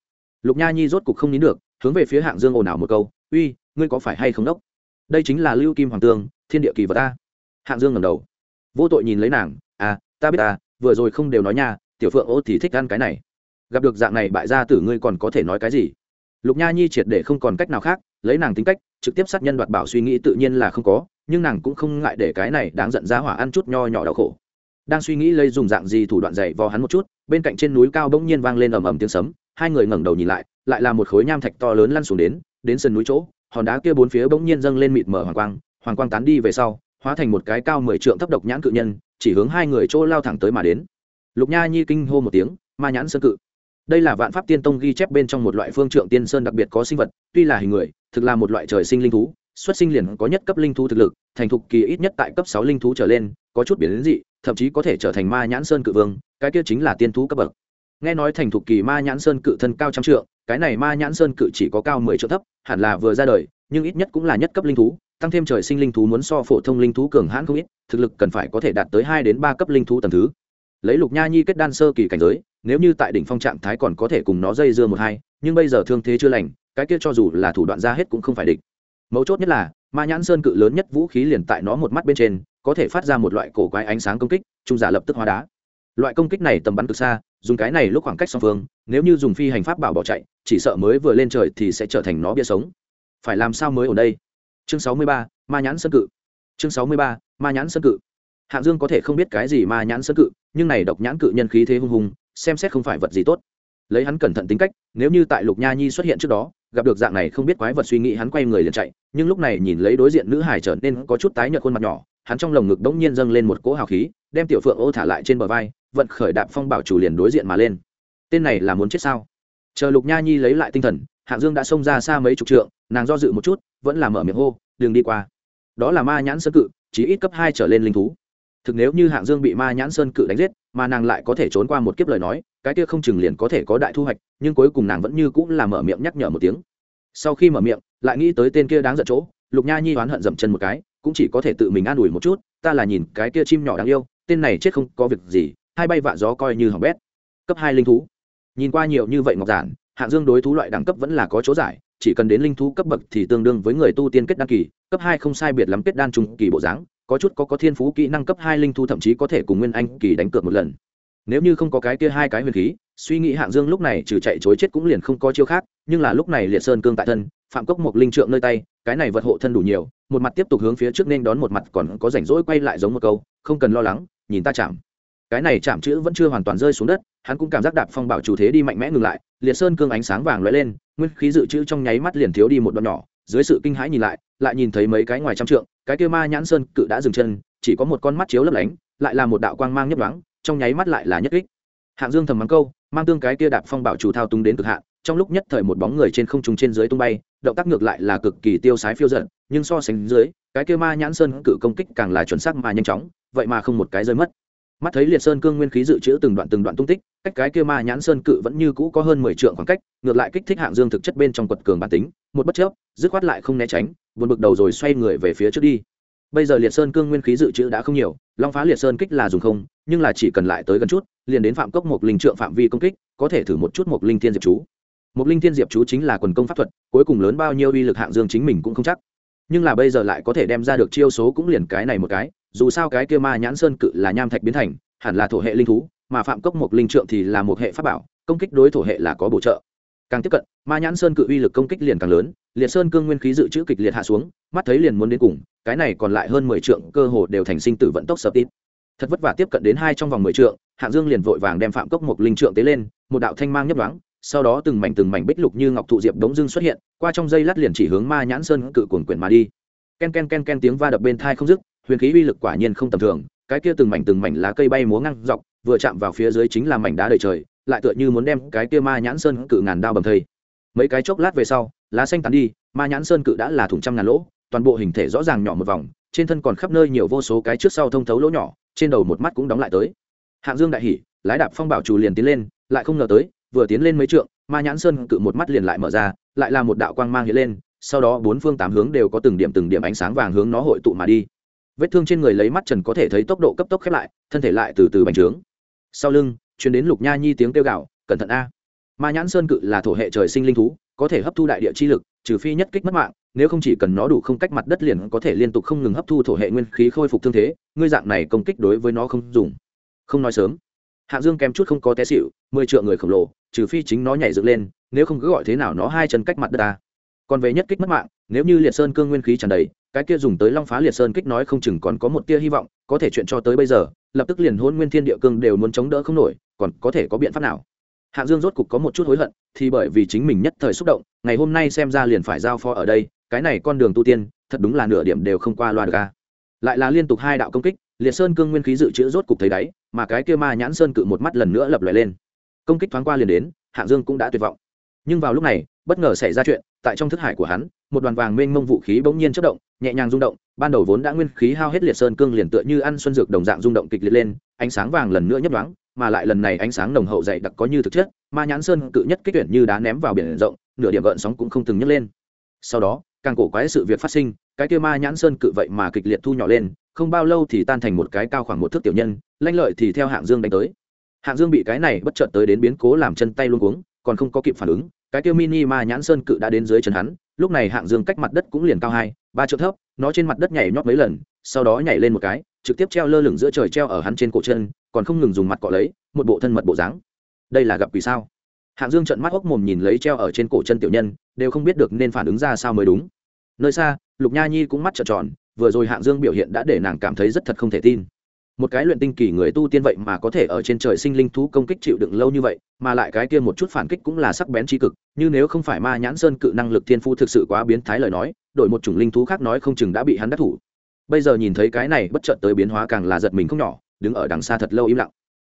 Lục nha nhi rốt cục không nín được, hướng về phía hạng dương ồn ào một câu, uy, ngươi có phải hay không đốc? Đây chính là lưu kim hoàng tương, thiên địa kỳ vật ta. Hạng dương ngầm đầu. Vô tội nhìn lấy nàng à ta biết ta, vừa rồi không đều nói nha, tiểu phượng ô thì thích ăn cái này. Gặp được dạng này bại gia tử ngươi còn có thể nói cái gì? Lục nha nhi triệt để không còn cách nào khác, lấy nàng tính cách, trực tiếp sát nhân đoạt bảo suy nghĩ tự nhiên là không có, nhưng nàng cũng không ngại để cái này đáng giận ra hỏa ăn chút nho nhỏ đau khổ đang suy nghĩ lấy dùng dạng gì thủ đoạn dày vò hắn một chút, bên cạnh trên núi cao bỗng nhiên vang lên ầm ầm tiếng sấm, hai người ngẩng đầu nhìn lại lại là một khối nham thạch to lớn lăn xuống đến đến sân núi chỗ, hòn đá kia bốn phía bỗng nhiên dâng lên mịt mờ hoàng quang hoàng quang tán đi về sau, hóa thành một cái cao mười trượng thấp độc nhãn cự nhân, chỉ hướng hai người chỗ lao thẳng tới mà đến. Lục nha nhi kinh hô một tiếng, ma nhãn sơn cự. Đây là vạn pháp tiên tông ghi chép bên trong một loại phương trượng tiên sơn đặc biệt có sinh vật, tuy là hình người, thực là một loại trời sinh linh thú, xuất sinh liền có nhất cấp linh thú thực lực, thành thục kỳ ít nhất tại cấp sáu linh thú trở lên có chút biến dị, thậm chí có thể trở thành ma nhãn sơn cự vương, cái kia chính là tiên thú cấp bậc. Nghe nói thành thục kỳ ma nhãn sơn cự thân cao trăm trượng, cái này ma nhãn sơn cự chỉ có cao mười trượng thấp, hẳn là vừa ra đời, nhưng ít nhất cũng là nhất cấp linh thú, tăng thêm trời sinh linh thú muốn so phổ thông linh thú cường hãn không ít, thực lực cần phải có thể đạt tới hai đến ba cấp linh thú tầm thứ. Lấy lục nha nhi kết đan sơ kỳ cảnh giới, nếu như tại đỉnh phong trạng thái còn có thể cùng nó dây dưa một hai, nhưng bây giờ thương thế chưa lành, cái kia cho dù là thủ đoạn ra hết cũng không phải địch. Mấu chốt nhất là, ma nhãn sơn cự lớn nhất vũ khí liền tại nó một mắt bên trên có thể phát ra một loại cổ quái ánh sáng công kích, trung giả lập tức hóa đá. Loại công kích này tầm bắn cực xa, dùng cái này lúc khoảng cách song phương, nếu như dùng phi hành pháp bảo bỏ chạy, chỉ sợ mới vừa lên trời thì sẽ trở thành nó bia sống. Phải làm sao mới ở đây? Chương sáu mươi ba, ma nhãn sân cự. Chương sáu mươi ba, ma nhãn sân cự. Hạng dương có thể không biết cái gì ma nhãn sân cự, nhưng này độc nhãn cự nhân khí thế hung hùng, xem xét không phải vật gì tốt lấy hắn cẩn thận tính cách, nếu như tại lục nha nhi xuất hiện trước đó, gặp được dạng này không biết quái vật suy nghĩ hắn quay người liền chạy, nhưng lúc này nhìn lấy đối diện nữ hải trở nên có chút tái nhợt khuôn mặt nhỏ, hắn trong lồng ngực đống nhiên dâng lên một cỗ hào khí, đem tiểu phượng ô thả lại trên bờ vai, vận khởi đạp phong bảo chủ liền đối diện mà lên. Tên này là muốn chết sao? Chờ lục nha nhi lấy lại tinh thần, hạng dương đã xông ra xa mấy chục trượng, nàng do dự một chút, vẫn là mở miệng hô đường đi qua. Đó là ma nhãn sơn cự chỉ ít cấp hai trở lên linh thú. Thực nếu như hạng dương bị ma nhãn sơn cự đánh giết mà nàng lại có thể trốn qua một kiếp lời nói, cái kia không chừng liền có thể có đại thu hoạch, nhưng cuối cùng nàng vẫn như cũng là mở miệng nhắc nhở một tiếng. Sau khi mở miệng, lại nghĩ tới tên kia đáng giận chỗ, lục nha nhi oán hận dậm chân một cái, cũng chỉ có thể tự mình an ủi một chút, ta là nhìn cái kia chim nhỏ đáng yêu, tên này chết không có việc gì, hai bay vạ gió coi như hỏng bét. Cấp hai linh thú. Nhìn qua nhiều như vậy ngọc giản, hạng dương đối thú loại đẳng cấp vẫn là có chỗ giải, chỉ cần đến linh thú cấp bậc thì tương đương với người tu tiên kết đan kỳ, cấp hai không sai biệt lắm kết đan trung kỳ bộ dáng có chút có có thiên phú kỹ năng cấp hai linh thú thậm chí có thể cùng nguyên anh kỳ đánh cược một lần. Nếu như không có cái kia hai cái huyền khí, suy nghĩ hạng dương lúc này trừ chạy chối chết cũng liền không có chiêu khác, nhưng là lúc này liệt sơn cương tại thân, phạm cốc một linh trượng nơi tay, cái này vật hộ thân đủ nhiều, một mặt tiếp tục hướng phía trước nên đón một mặt còn có rảnh rỗi quay lại giống một câu, không cần lo lắng, nhìn ta chạm. Cái này chạm chữ vẫn chưa hoàn toàn rơi xuống đất, hắn cũng cảm giác đạp phong bảo chủ thế đi mạnh mẽ ngừng lại, liệt sơn cương ánh sáng vàng lóe lên, nguyên khí dự trữ trong nháy mắt liền thiếu đi một đoạn nhỏ, dưới sự kinh hãi nhìn lại lại nhìn thấy mấy cái ngoài trăm trượng cái kia ma nhãn sơn cự đã dừng chân, chỉ có một con mắt chiếu lấp lánh, lại là một đạo quang mang nhấp đoáng trong nháy mắt lại là nhất kích. Hạng dương thầm mắng câu, mang tương cái kia đạp phong bảo chủ thao túng đến cực hạn, trong lúc nhất thời một bóng người trên không trung trên dưới tung bay, động tác ngược lại là cực kỳ tiêu sái phiêu giận nhưng so sánh dưới, cái kia ma nhãn sơn cự công kích càng là chuẩn xác mà nhanh chóng, vậy mà không một cái rơi mất. Mắt thấy liệt sơn cương nguyên khí dự trữ từng đoạn từng đoạn tung tích, cách cái kia ma nhãn sơn cự vẫn như cũ có hơn mười trượng khoảng cách, ngược lại kích thích hạng dương thực chất bên trong quật cường bản tính, một bất chấp dứt khoát lại không né tránh buồn bực đầu rồi xoay người về phía trước đi. Bây giờ liệt sơn cương nguyên khí dự trữ đã không nhiều, long phá liệt sơn kích là dùng không, nhưng là chỉ cần lại tới gần chút, liền đến phạm cốc một linh trượng phạm vi công kích, có thể thử một chút một linh thiên diệp chú. Một linh thiên diệp chú chính là quần công pháp thuật, cuối cùng lớn bao nhiêu uy lực hạng dương chính mình cũng không chắc. Nhưng là bây giờ lại có thể đem ra được chiêu số cũng liền cái này một cái, dù sao cái kia ma nhãn sơn cự là nham thạch biến thành, hẳn là thổ hệ linh thú, mà phạm cốc một linh trượng thì là một hệ pháp bảo, công kích đối thổ hệ là có bổ trợ càng tiếp cận, ma nhãn sơn cự uy lực công kích liền càng lớn, liệt sơn cương nguyên khí dự trữ kịch liệt hạ xuống, mắt thấy liền muốn đến cùng, cái này còn lại hơn mười trượng cơ hồ đều thành sinh tử vận tốc sập tít. Thật vất vả tiếp cận đến hai trong vòng mười trượng, hạng dương liền vội vàng đem phạm cốc một linh trượng tế lên, một đạo thanh mang nhấp đoáng sau đó từng mảnh từng mảnh bích lục như ngọc thụ diệp đống dưng xuất hiện, qua trong dây lát liền chỉ hướng ma nhãn sơn cự cuồng quyển mà đi. Ken ken ken ken tiếng va đập bên thai không dứt, huyền khí uy lực quả nhiên không tầm thường, cái kia từng mảnh từng mảnh lá cây bay múa ngang dọc, vừa chạm vào phía dưới chính là mảnh đá đầy trời lại tựa như muốn đem cái kia ma nhãn sơn cự ngàn đao bầm thây. Mấy cái chốc lát về sau, lá xanh tán đi, ma nhãn sơn cự đã là thủng trăm ngàn lỗ, toàn bộ hình thể rõ ràng nhỏ một vòng, trên thân còn khắp nơi nhiều vô số cái trước sau thông thấu lỗ nhỏ, trên đầu một mắt cũng đóng lại tới. Hạng dương đại hỉ, lái đạp phong bảo chủ liền tiến lên, lại không ngờ tới, vừa tiến lên mấy trượng, ma nhãn sơn cự một mắt liền lại mở ra, lại là một đạo quang mang hiện lên, sau đó bốn phương tám hướng đều có từng điểm từng điểm ánh sáng vàng hướng nó hội tụ mà đi. Vết thương trên người lấy mắt trần có thể thấy tốc độ cấp tốc khép lại, thân thể lại từ từ bành trướng. Sau lưng Chuyển đến lục nha nhi tiếng kêu gạo cẩn thận a. Ma nhãn sơn cự là thổ hệ trời sinh linh thú, có thể hấp thu đại địa chi lực, trừ phi nhất kích mất mạng, nếu không chỉ cần nó đủ không cách mặt đất liền có thể liên tục không ngừng hấp thu thổ hệ nguyên khí khôi phục thương thế, ngươi dạng này công kích đối với nó không dùng. Không nói sớm. Hạng dương kém chút không có té xịu mười triệu người khổng lồ, trừ phi chính nó nhảy dựng lên, nếu không cứ gọi thế nào nó hai chân cách mặt đất ta. Còn về nhất kích mất mạng, nếu như liệt sơn cương nguyên khí tràn đầy cái kia dùng tới long phá liệt sơn kích nói không chừng còn có một tia hy vọng, có thể chuyện cho tới bây giờ, lập tức liền hôn nguyên thiên địa cương đều muốn chống đỡ không nổi, còn có thể có biện pháp nào? Hạng dương rốt cục có một chút hối hận, thì bởi vì chính mình nhất thời xúc động, ngày hôm nay xem ra liền phải giao phó ở đây, cái này con đường tu tiên, thật đúng là nửa điểm đều không qua loa được ca lại là liên tục hai đạo công kích, liệt sơn cương nguyên khí dự trữ rốt cục thấy đáy, mà cái kia ma nhãn sơn cự một mắt lần nữa lập lại lên. Công kích thoáng qua liền đến hạng dương cũng đã tuyệt vọng. Nhưng vào lúc này bất ngờ xảy ra chuyện, tại trong thức hải của hắn, một đoàn vàng mênh mông vũ khí bỗng nhiên chất động, nhẹ nhàng rung động, ban đầu vốn đã nguyên khí hao hết liệt sơn cương liền tựa như ăn xuân dược đồng dạng rung động kịch liệt lên, ánh sáng vàng lần nữa nhấp đoáng mà lại lần này ánh sáng nồng hậu dày đặc có như thực chất, ma nhãn sơn cự nhất kích tuyển như đá ném vào biển rộng, nửa điểm gợn sóng cũng không từng nhấc lên. Sau đó, càng cổ quái sự việc phát sinh, cái kia ma nhãn sơn cự vậy mà kịch liệt thu nhỏ lên, không bao lâu thì tan thành một cái cao khoảng một thước tiểu nhân, lanh lợi thì theo hạng dương đánh tới. Hạng dương bị cái này bất chợt tới đến biến cố làm chân tay luôn cuống, còn không có kịp phản ứng cái kia mini ma nhãn sơn cự đã đến dưới chân hắn, lúc này hạng dương cách mặt đất cũng liền cao hai, ba trượng thấp, nó trên mặt đất nhảy nhót mấy lần, sau đó nhảy lên một cái, trực tiếp treo lơ lửng giữa trời treo ở hắn trên cổ chân, còn không ngừng dùng mặt cọ lấy, một bộ thân mật bộ dáng. Đây là gặp quỷ sao? Hạng dương trận mắt hốc mồm nhìn lấy treo ở trên cổ chân tiểu nhân, đều không biết được nên phản ứng ra sao mới đúng. Nơi xa, lục nha nhi cũng mắt trợn tròn, vừa rồi hạng dương biểu hiện đã để nàng cảm thấy rất thật không thể tin một cái luyện tinh kỳ người tu tiên vậy mà có thể ở trên trời sinh linh thú công kích chịu đựng lâu như vậy, mà lại cái kia một chút phản kích cũng là sắc bén tri cực, như nếu không phải ma nhãn sơn cự năng lực thiên phu thực sự quá biến thái lời nói, đổi một chủng linh thú khác nói không chừng đã bị hắn đắc thủ. Bây giờ nhìn thấy cái này bất chợt tới biến hóa càng là giật mình không nhỏ, đứng ở đằng xa thật lâu im lặng.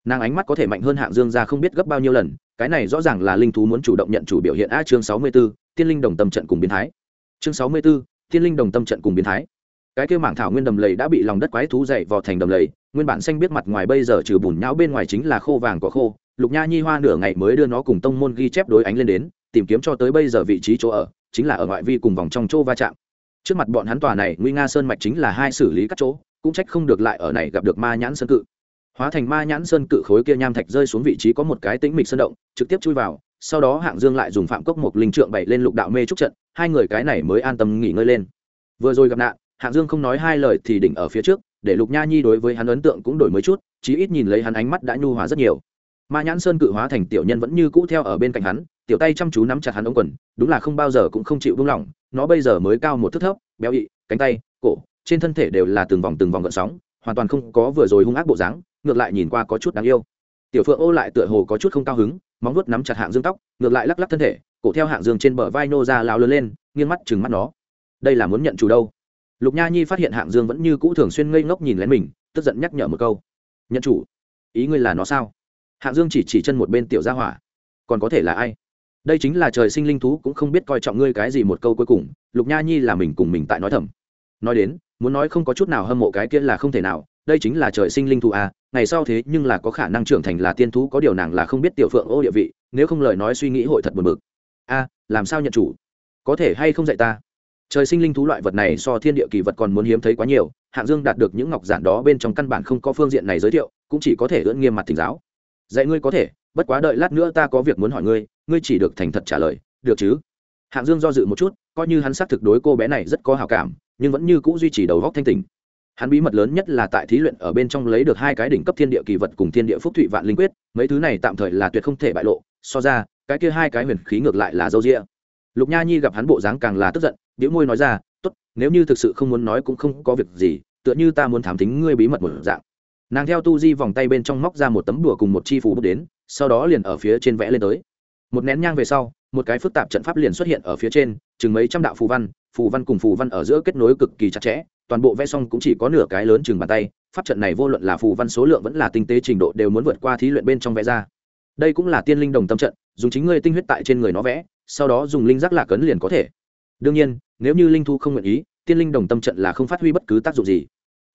Nàng ánh mắt có thể mạnh hơn hạng dương ra không biết gấp bao nhiêu lần, cái này rõ ràng là linh thú muốn chủ động nhận chủ biểu hiện a chương sáu mươi b ố tiên linh đồng tâm trận cùng biến thái. Chương sáu mươi b ố tiên linh đồng tâm trận cùng biến thái cái kêu mảng thảo nguyên đầm lầy đã bị lòng đất quái thú dậy vào thành đầm lầy, nguyên bản xanh biết mặt ngoài bây giờ trừ bùn nhão bên ngoài chính là khô vàng có khô, lục nha nhi hoa nửa ngày mới đưa nó cùng tông môn ghi chép đối ánh lên đến, tìm kiếm cho tới bây giờ vị trí chỗ ở, chính là ở ngoại vi cùng vòng trong chỗ va chạm. Trước mặt bọn hắn tòa này, nguy nga sơn mạch chính là hai xử lý các chỗ, cũng trách không được lại ở này gặp được ma nhãn sơn cự. Hóa thành ma nhãn sơn cự khối kia nham thạch rơi xuống vị trí có một cái tĩnh mịch sơn động, trực tiếp chui vào, sau đó hạng dương lại dùng phạm cốc một linh trượng bày lên lục đạo mê trúc trận, hai người cái này mới an tâm nghỉ ngơi lên. Vừa rồi gặp nạn hạng dương không nói hai lời thì đỉnh ở phía trước, để lục nha nhi đối với hắn ấn tượng cũng đổi mới chút, chí ít nhìn lấy hắn ánh mắt đã nhu hòa rất nhiều. Ma nhãn sơn cự hóa thành tiểu nhân vẫn như cũ theo ở bên cạnh hắn, tiểu tay chăm chú nắm chặt hắn ống quần, đúng là không bao giờ cũng không chịu buông lỏng, nó bây giờ mới cao một thước thấp, béo ị, cánh tay, cổ, trên thân thể đều là từng vòng từng vòng gợn sóng, hoàn toàn không có vừa rồi hung ác bộ dáng, ngược lại nhìn qua có chút đáng yêu. Tiểu phượng ô lại tựa hồ có chút không cao hứng, móng vuốt nắm chặt hạng dương tóc, ngược lại lắc lắc thân thể, cổ theo hạng dương trên bờ vai nô ra lao lớn lên, nghiêng mắt chừng mắt nó. Đây là muốn nhận chủ đâu? Lục nha nhi phát hiện hạng dương vẫn như cũ thường xuyên ngây ngốc nhìn lén mình, tức giận nhắc nhở một câu. Nhận chủ, ý ngươi là nó sao? Hạng dương chỉ chỉ chân một bên tiểu gia hỏa. Còn có thể là ai? Đây chính là trời sinh linh thú, cũng không biết coi trọng ngươi cái gì một câu cuối cùng. Lục nha nhi là mình cùng mình tại nói thầm. Nói đến, muốn nói không có chút nào hâm mộ cái kia là không thể nào, đây chính là trời sinh linh thú à ngày sau thế nhưng là có khả năng trưởng thành là tiên thú, có điều nàng là không biết tiểu phượng ô địa vị, nếu không lời nói suy nghĩ hội thật buồn bực. A, làm sao nhận chủ? Có thể hay không dạy ta? Trời sinh linh thú loại vật này so thiên địa kỳ vật còn muốn hiếm thấy quá nhiều, hạng dương đạt được những ngọc giản đó bên trong căn bản không có phương diện này giới thiệu, cũng chỉ có thể ưỡn nghiêm mặt thỉnh giáo. Dạy ngươi có thể, bất quá đợi lát nữa ta có việc muốn hỏi ngươi ngươi chỉ được thành thật trả lời, được chứ? Hạng dương do dự một chút, coi như hắn xác thực đối cô bé này rất có hào cảm, nhưng vẫn như c ũ duy trì đầu góc thanh tình hắn bí mật lớn nhất là tại thí luyện ở bên trong lấy được hai cái đỉnh cấp thiên địa kỳ vật cùng thiên địa phúc thụy vạn linh quyết, mấy thứ này tạm thời là tuyệt không thể bại lộ, so ra, cái kia hai cái huyền khí ngược lại là dâu rĩa lục nha nhi gặp hắn bộ dáng càng là tức giận biểu môi nói ra, tốt, nếu như thực sự không muốn nói cũng không có việc gì, tựa như ta muốn thám tính ngươi bí mật một dạng. Nàng theo tu di vòng tay bên trong móc ra một tấm đùa cùng một chi phù bút đến, sau đó liền ở phía trên vẽ lên tới. Một nén nhang về sau, một cái phức tạp trận pháp liền xuất hiện ở phía trên, chừng mấy trăm đạo phù văn phù văn cùng phù văn ở giữa kết nối cực kỳ chặt chẽ, toàn bộ vẽ xong cũng chỉ có nửa cái lớn chừng bàn tay, pháp trận này vô luận là phù văn số lượng vẫn là tinh tế trình độ đều muốn vượt qua thí luyện bên trong vẽ ra. Đây cũng là tiên linh đồng tâm trận, dùng chính ngươi tinh huyết tại trên người nó vẽ, sau đó dùng linh giác lạc cấn liền có thể. Đương nhiên nếu như linh thu không nguyện ý, tiên linh đồng tâm trận là không phát huy bất cứ tác dụng gì.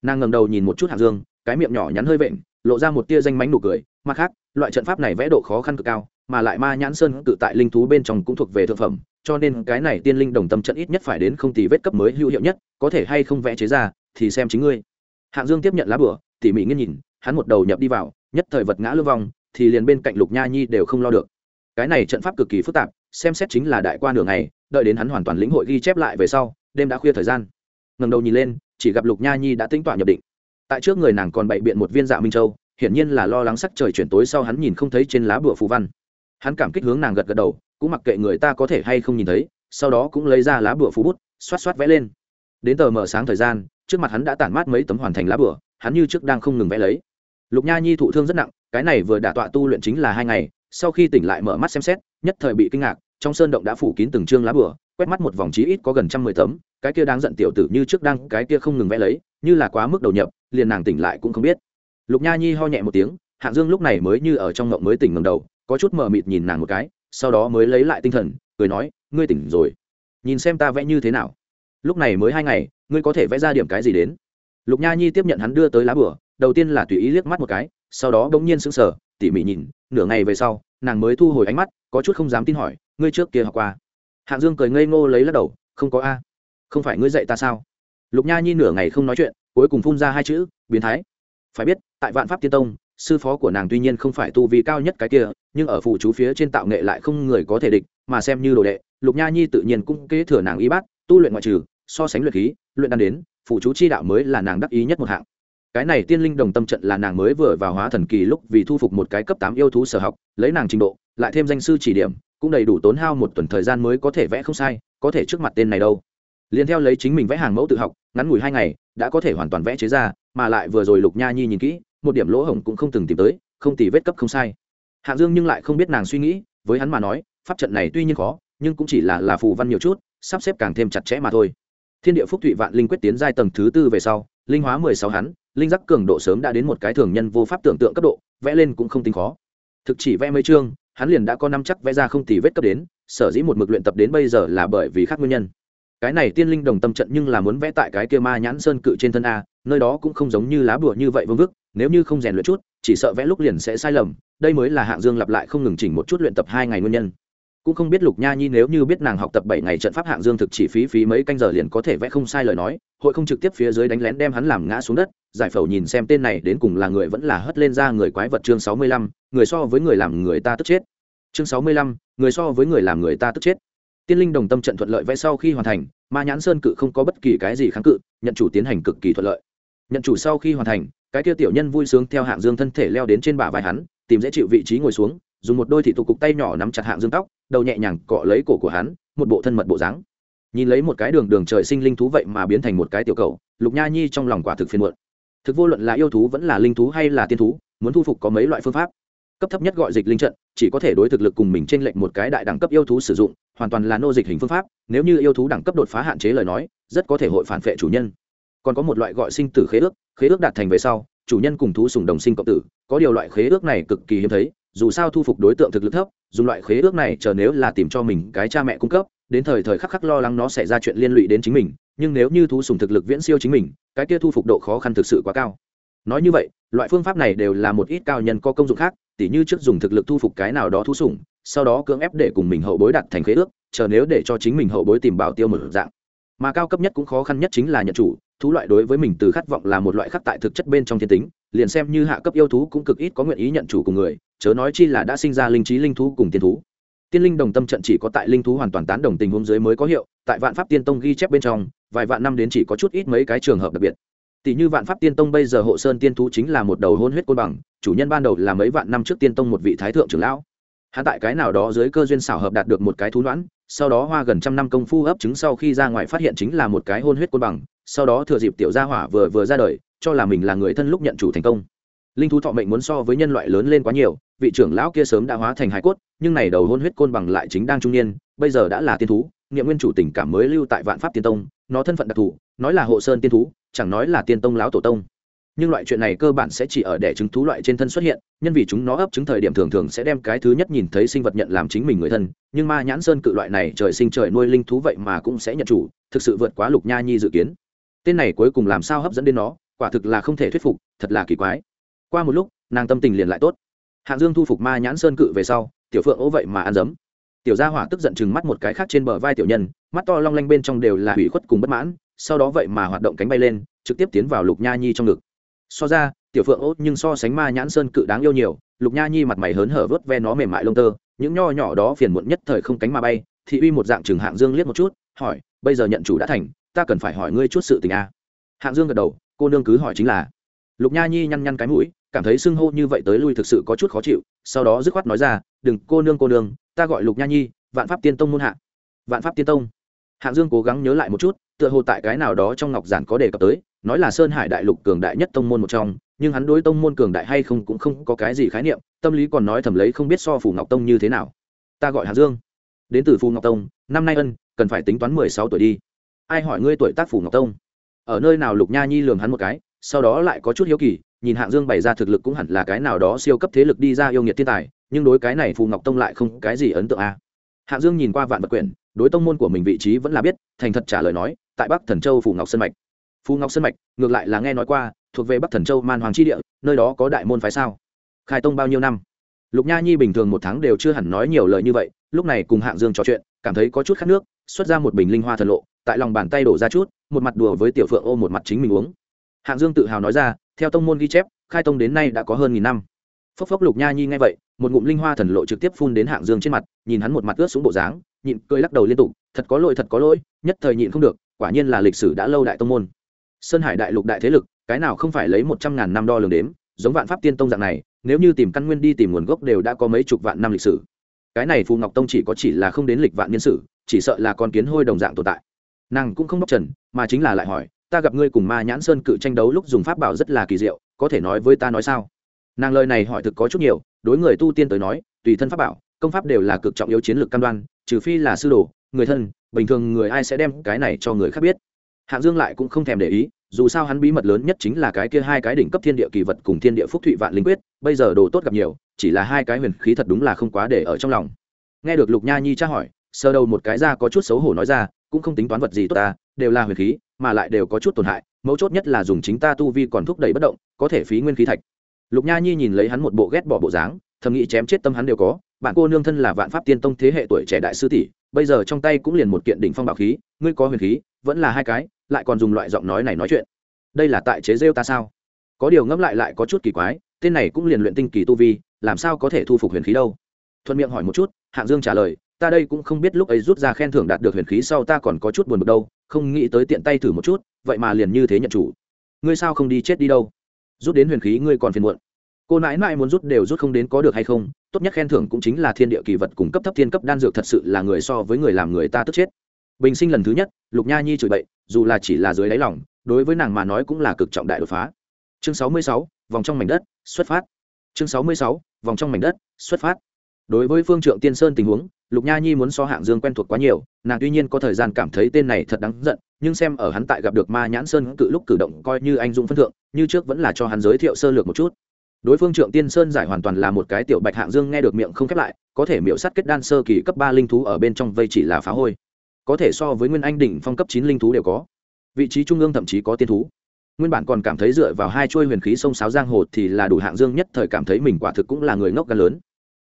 Nàng ngầm đầu nhìn một chút hạng dương, cái miệng nhỏ nhắn hơi vện, lộ ra một tia danh mánh nụ cười. Mặt khác, loại trận pháp này vẽ độ khó khăn cực cao, mà lại ma nhãn sơn tự tại linh thú bên trong cũng thuộc về thực phẩm, cho nên cái này tiên linh đồng tâm trận ít nhất phải đến không tỷ vết cấp mới hữu hiệu nhất, có thể hay không vẽ chế ra, thì xem chính ngươi. Hạng dương tiếp nhận lá bửa tỉ mỉ nghiên nhìn, hắn một đầu nhập đi vào, nhất thời vật ngã lưu vong thì liền bên cạnh lục nha nhi đều không lo được. Cái này trận pháp cực kỳ phức tạp, xem xét chính là đại qua nửa ngày đợi đến hắn hoàn toàn lĩnh hội ghi chép lại về sau, đêm đã khuya thời gian. Ngầm đầu nhìn lên, chỉ gặp lục nha nhi đã tính tọa nhập định. Tại trước người nàng còn bày biện một viên dạ minh châu, hiển nhiên là lo lắng sắc trời chuyển tối sau hắn nhìn không thấy trên lá bửa phù văn. Hắn cảm kích hướng nàng gật gật đầu, cũng mặc kệ người ta có thể hay không nhìn thấy, sau đó cũng lấy ra lá bửa phù bút, xoát xoát vẽ lên. Đến tờ mở sáng thời gian, trước mặt hắn đã tản mát mấy tấm hoàn thành lá bửa hắn như trước đang không ngừng vẽ lấy. Lục nha nhi thụ thương rất nặng, cái này vừa đả tọa tu luyện chính là hai ngày, sau khi tỉnh lại mở mắt xem xét, nhất thời bị kinh ngạc trong sơn động đã phủ kín từng chương lá bửa quét mắt một vòng chí ít có gần trăm mười tấm, cái kia đang giận tiểu tử như trước đang, cái kia không ngừng vẽ lấy, như là quá mức đầu nhập, liền nàng tỉnh lại cũng không biết. Lục nha nhi ho nhẹ một tiếng, hạng dương lúc này mới như ở trong ngộng mới tỉnh ngầm đầu, có chút mờ mịt nhìn nàng một cái, sau đó mới lấy lại tinh thần, cười nói, ngươi tỉnh rồi. Nhìn xem ta vẽ như thế nào. Lúc này mới hai ngày, ngươi có thể vẽ ra điểm cái gì đến? Lục nha nhi tiếp nhận hắn đưa tới lá bửa đầu tiên là tùy ý liếc mắt một cái, sau đó bỗng nhiên sững sờ, tỉ mỉ nhìn, nửa ngày về sau, nàng mới thu hồi ánh mắt, có chút không dám tin hỏi ngươi trước kia học qua. Hạng dương cười ngây ngô lấy lắc đầu, không có a. Không phải ngươi dạy ta sao? Lục nha nhi nửa ngày không nói chuyện, cuối cùng phun ra hai chữ, biến thái. Phải biết, tại vạn pháp tiên tông, sư phó của nàng tuy nhiên không phải tu vi cao nhất cái kia, nhưng ở phụ chú phía trên tạo nghệ lại không người có thể địch, mà xem như đồ đệ, lục nha nhi tự nhiên cũng kế thừa nàng y bát, tu luyện ngoại trừ, so sánh luyện khí, luyện đan đến phụ chú chi đạo mới là nàng đắc ý nhất một hạng. Cái này tiên linh đồng tâm trận là nàng mới vừa vào hóa thần kỳ lúc vì thu phục một cái cấp tám yêu thú sở học, lấy nàng trình độ, lại thêm danh sư chỉ điểm cũng đầy đủ tốn hao một tuần thời gian mới có thể vẽ không sai, có thể trước mặt tên này đâu. Liền theo lấy chính mình vẽ hàng mẫu tự học, ngắn ngủi hai ngày, đã có thể hoàn toàn vẽ chế ra, mà lại vừa rồi lục nha nhi nhìn kỹ, một điểm lỗ hổng cũng không từng tìm tới, không tì vết cấp không sai. Hạng dương nhưng lại không biết nàng suy nghĩ, với hắn mà nói, pháp trận này tuy nhiên khó, nhưng cũng chỉ là là phù văn nhiều chút, sắp xếp càng thêm chặt chẽ mà thôi. Thiên địa phúc thụy vạn linh quyết tiến giai tầng thứ tư về sau, linh hóa mười sáu hắn, linh giác cường độ sớm đã đến một cái thường nhân vô pháp tưởng tượng cấp độ, vẽ lên cũng không tính khó. Thực chỉ vẽ mấy chương hắn liền đã có năm chắc vẽ ra không tì vết cấp đến, sở dĩ một mực luyện tập đến bây giờ là bởi vì khác nguyên nhân. Cái này tiên linh đồng tâm trận nhưng là muốn vẽ tại cái kia ma nhãn sơn cự trên thân a, nơi đó cũng không giống như lá bùa như vậy vương vức, nếu như không rèn luyện chút, chỉ sợ vẽ lúc liền sẽ sai lầm, đây mới là hạng dương lặp lại không ngừng chỉnh một chút luyện tập hai ngày nguyên nhân cũng không biết lục nha nhi nếu như biết nàng học tập bảy ngày trận pháp hạng dương thực chỉ phí phí mấy canh giờ liền có thể vẽ không sai lời nói, hội không trực tiếp phía dưới đánh lén đem hắn làm ngã xuống đất, giải phẫu nhìn xem tên này đến cùng là người vẫn là hất lên ra người quái vật chương sáu mươi lăm, người so với người làm người ta tức chết. Chương sáu mươi lăm, người so với người làm người ta tức chết. Tiên linh đồng tâm trận thuận lợi vẽ sau khi hoàn thành, ma nhãn sơn cự không có bất kỳ cái gì kháng cự, nhận chủ tiến hành cực kỳ thuận lợi. Nhận chủ sau khi hoàn thành, cái kia tiểu nhân vui sướng theo hạng dương thân thể leo đến trên bả vai hắn, tìm dễ chịu vị trí ngồi xuống dùng một đôi thị tục cục tay nhỏ nắm chặt hạng dương tóc, đầu nhẹ nhàng cọ lấy cổ của hắn, một bộ thân mật bộ dáng. Nhìn lấy một cái đường đường trời sinh linh thú vậy mà biến thành một cái tiểu cầu, lục nha nhi trong lòng quả thực phiền muộn. Thực vô luận là yêu thú vẫn là linh thú hay là tiên thú, muốn thu phục có mấy loại phương pháp. Cấp thấp nhất gọi dịch linh trận, chỉ có thể đối thực lực cùng mình trên lệnh một cái đại đẳng cấp yêu thú sử dụng, hoàn toàn là nô dịch hình phương pháp, nếu như yêu thú đẳng cấp đột phá hạn chế lời nói, rất có thể hội phản vệ chủ nhân. Còn có một loại gọi sinh tử khế ước khế ước đạt thành về sau, chủ nhân cùng thú sùng đồng sinh cộng tử, có điều loại khế ước này cực kỳ hiếm thấy dù sao thu phục đối tượng thực lực thấp, dùng loại khế ước này chờ nếu là tìm cho mình cái cha mẹ cung cấp, đến thời thời khắc khắc lo lắng nó sẽ ra chuyện liên lụy đến chính mình, nhưng nếu như thú sùng thực lực viễn siêu chính mình, cái kia thu phục độ khó khăn thực sự quá cao. Nói như vậy, loại phương pháp này đều là một ít cao nhân có công dụng khác, tỉ như trước dùng thực lực thu phục cái nào đó thú sùng, sau đó cưỡng ép để cùng mình hậu bối đặt thành khế ước, chờ nếu để cho chính mình hậu bối tìm bảo tiêu mở dạng. Mà cao cấp nhất cũng khó khăn nhất chính là nhận chủ, thú loại đối với mình từ khát vọng là một loại khắc tại thực chất bên trong thiên tính liền xem như hạ cấp yêu thú cũng cực ít có nguyện ý nhận chủ cùng người, chớ nói chi là đã sinh ra linh trí linh thú cùng tiên thú. Tiên linh đồng tâm trận chỉ có tại linh thú hoàn toàn tán đồng tình huống dưới mới có hiệu, tại vạn pháp tiên tông ghi chép bên trong, vài vạn năm đến chỉ có chút ít mấy cái trường hợp đặc biệt. Tỷ như vạn pháp tiên tông bây giờ hộ sơn tiên thú chính là một đầu hôn huyết côn bằng, chủ nhân ban đầu là mấy vạn năm trước tiên tông một vị thái thượng trưởng lão. Hắn tại cái nào đó dưới cơ duyên xảo hợp đạt được một cái thú đoán sau đó hoa gần trăm năm công phu ấp trứng sau khi ra ngoài phát hiện chính là một cái hôn huyết côn bằng, sau đó thừa dịp tiểu gia hỏa vừa vừa ra đời cho là mình là người thân lúc nhận chủ thành công. Linh thú thọ mệnh muốn so với nhân loại lớn lên quá nhiều, vị trưởng lão kia sớm đã hóa thành hải cốt, nhưng này đầu hôn huyết côn bằng lại chính đang trung niên, bây giờ đã là tiên thú, niệm nguyên chủ tình cảm mới lưu tại vạn pháp tiên tông, nó thân phận đặc thù, nói là hộ sơn tiên thú, chẳng nói là tiên tông lão tổ tông. Nhưng loại chuyện này cơ bản sẽ chỉ ở đẻ trứng thú loại trên thân xuất hiện, nhân vì chúng nó ấp trứng thời điểm thường thường sẽ đem cái thứ nhất nhìn thấy sinh vật nhận làm chính mình người thân, nhưng ma nhãn sơn cự loại này trời sinh trời nuôi linh thú vậy mà cũng sẽ nhận chủ, thực sự vượt quá lục nha nhi dự kiến. Tên này cuối cùng làm sao hấp dẫn đến nó? Quả thực là không thể thuyết phục, thật là kỳ quái. Qua một lúc, nàng tâm tình liền lại tốt. Hạng dương thu phục ma nhãn sơn cự về sau, tiểu phượng ố vậy mà ăn dấm. Tiểu gia hỏa tức giận chừng mắt một cái khác trên bờ vai tiểu nhân, mắt to long lanh bên trong đều là hủy khuất cùng bất mãn, sau đó vậy mà hoạt động cánh bay lên, trực tiếp tiến vào lục nha nhi trong ngực. So ra, tiểu phượng ốt nhưng so sánh ma nhãn sơn cự đáng yêu nhiều, lục nha nhi mặt mày hớn hở vớt ve nó mềm mại lông tơ, những nho nhỏ đó phiền muộn nhất thời không cánh mà bay, thị uy một dạng chừng hạng dương liếc một chút, hỏi, bây giờ nhận chủ đã thành, ta cần phải hỏi ngươi chút sự tình a. À. hạng dương gật đầu cô nương cứ hỏi chính là. Lục nha nhi nhăn nhăn cái mũi, cảm thấy sưng hô như vậy tới lui thực sự có chút khó chịu, sau đó dứt khoát nói ra, đừng, cô nương cô nương, ta gọi lục nha nhi, vạn pháp tiên tông môn hạ. Vạn pháp tiên tông? Hạng dương cố gắng nhớ lại một chút, tựa hồ tại cái nào đó trong ngọc giản có đề cập tới, nói là sơn hải đại lục cường đại nhất tông môn một trong, nhưng hắn đối tông môn cường đại hay không cũng không có cái gì khái niệm, tâm lý còn nói thầm lấy không biết so phủ ngọc tông như thế nào. Ta gọi hạng dương. Đến từ phù ngọc tông, năm nay ân, cần phải tính toán mười sáu tuổi đi. Ai hỏi ngươi tuổi tác phủ ngọc tông? Ở nơi nào lục nha nhi lường hắn một cái, sau đó lại có chút hiếu kỳ, nhìn hạng dương bày ra thực lực cũng hẳn là cái nào đó siêu cấp thế lực đi ra yêu nghiệt thiên tài, nhưng đối cái này phù ngọc tông lại không cái gì ấn tượng a. À. hạng dương nhìn qua vạn vật quyển, đối tông môn của mình vị trí vẫn là biết, thành thật trả lời nói, tại bắc thần châu phù ngọc sơn mạch. Phù ngọc sơn mạch, ngược lại là nghe nói qua, thuộc về bắc thần châu man hoàng tri địa, nơi đó có đại môn phái sao? Khai tông bao nhiêu năm? Lục nha nhi bình thường một tháng đều chưa hẳn nói nhiều lời như vậy, lúc này cùng hạng dương trò chuyện, cảm thấy có chút khát nước, xuất ra một bình linh hoa thần lộ tại lòng bàn tay đổ ra chút, một mặt đùa với tiểu phượng ô một mặt chính mình uống. Hạng dương tự hào nói ra, theo tông môn ghi chép, khai tông đến nay đã có hơn nghìn năm. Phốc phốc lục nha nhi nghe vậy, một ngụm linh hoa thần lộ trực tiếp phun đến hạng dương trên mặt, nhìn hắn một mặt ướt xuống bộ dáng, nhịn cười lắc đầu liên tục, thật có lỗi, thật có lỗi, nhất thời nhịn không được, quả nhiên là lịch sử đã lâu đại tông môn. Sơn hải đại lục đại thế lực, cái nào không phải lấy một trăm ngàn năm đo lường đếm, giống vạn pháp tiên tông dạng này, nếu như tìm căn nguyên đi tìm nguồn gốc đều đã có mấy chục vạn năm lịch sử. Cái này phù ngọc tông chỉ có chỉ là không đến lịch vạn niên sử, chỉ sợ là con kiến hôi đồng dạng tồn tại nàng cũng không bóc trần, mà chính là lại hỏi, ta gặp ngươi cùng ma nhãn sơn cự tranh đấu lúc dùng pháp bảo rất là kỳ diệu, có thể nói với ta nói sao? Nàng lời này hỏi thực có chút nhiều, đối người tu tiên tới nói, tùy thân pháp bảo, công pháp đều là cực trọng yếu chiến lược cam đoan, trừ phi là sư đồ, người thân, bình thường người ai sẽ đem cái này cho người khác biết. Hạng dương lại cũng không thèm để ý, dù sao hắn bí mật lớn nhất chính là cái kia hai cái đỉnh cấp thiên địa kỳ vật cùng thiên địa phúc thụy vạn linh quyết, bây giờ đồ tốt gặp nhiều, chỉ là hai cái huyền khí thật đúng là không quá để ở trong lòng. Nghe được lục nha nhi tra hỏi, sơ đầu một cái ra có chút xấu hổ nói ra cũng không tính toán vật gì tốt ta, đều là huyền khí, mà lại đều có chút tổn hại, mấu chốt nhất là dùng chính ta tu vi còn thúc đẩy bất động, có thể phí nguyên khí thạch. Lục nha nhi nhìn lấy hắn một bộ ghét bỏ bộ dáng, thầm nghĩ chém chết tâm hắn đều có, bạn cô nương thân là vạn pháp tiên tông thế hệ tuổi trẻ đại sư tỷ, bây giờ trong tay cũng liền một kiện đỉnh phong bảo khí, ngươi có huyền khí, vẫn là hai cái, lại còn dùng loại giọng nói này nói chuyện. Đây là tại chế rêu ta sao? Có điều ngẫm lại lại có chút kỳ quái, tên này cũng liền luyện tinh kỳ tu vi, làm sao có thể thu phục huyền khí đâu? Thuận miệng hỏi một chút, hạng dương trả lời ta đây cũng không biết lúc ấy rút ra khen thưởng đạt được huyền khí sau ta còn có chút buồn bực đâu, không nghĩ tới tiện tay thử một chút, vậy mà liền như thế nhận chủ. Ngươi sao không đi chết đi đâu? Rút đến huyền khí ngươi còn phiền muộn. Cô nãi nãi muốn rút đều rút không đến có được hay không, tốt nhất khen thưởng cũng chính là thiên địa kỳ vật cung cấp thấp thiên cấp đan dược thật sự là người so với người làm người ta tức chết. Bình sinh lần thứ nhất, lục nha nhi chửi bậy, dù là chỉ là dưới đáy lòng, đối với nàng mà nói cũng là cực trọng đại đột phá. Chương sáu mươi sáu, vòng trong mảnh đất, xuất phát. Chương sáu mươi sáu, vòng trong mảnh đất, xuất phát. Đối với phương trượng tiên sơn tình huống lục nha nhi muốn so hạng dương quen thuộc quá nhiều, nàng tuy nhiên có thời gian cảm thấy tên này thật đáng giận, nhưng xem ở hắn tại gặp được ma nhãn sơn cự lúc cử động coi như anh dũng phân thượng, như trước vẫn là cho hắn giới thiệu sơ lược một chút. Đối phương trượng tiên sơn giải hoàn toàn là một cái tiểu bạch hạng dương nghe được miệng không khép lại, có thể miệu sắt kết đan sơ kỳ cấp ba linh thú ở bên trong vây chỉ là phá hôi. Có thể so với nguyên anh đỉnh phong cấp chín linh thú đều có. Vị trí trung ương thậm chí có tiên thú. Nguyên bản còn cảm thấy dựa vào hai chuôi huyền khí sông sáo giang hồ thì là đủ hạng dương nhất thời cảm thấy mình quả thực cũng là người ngốc gan lớn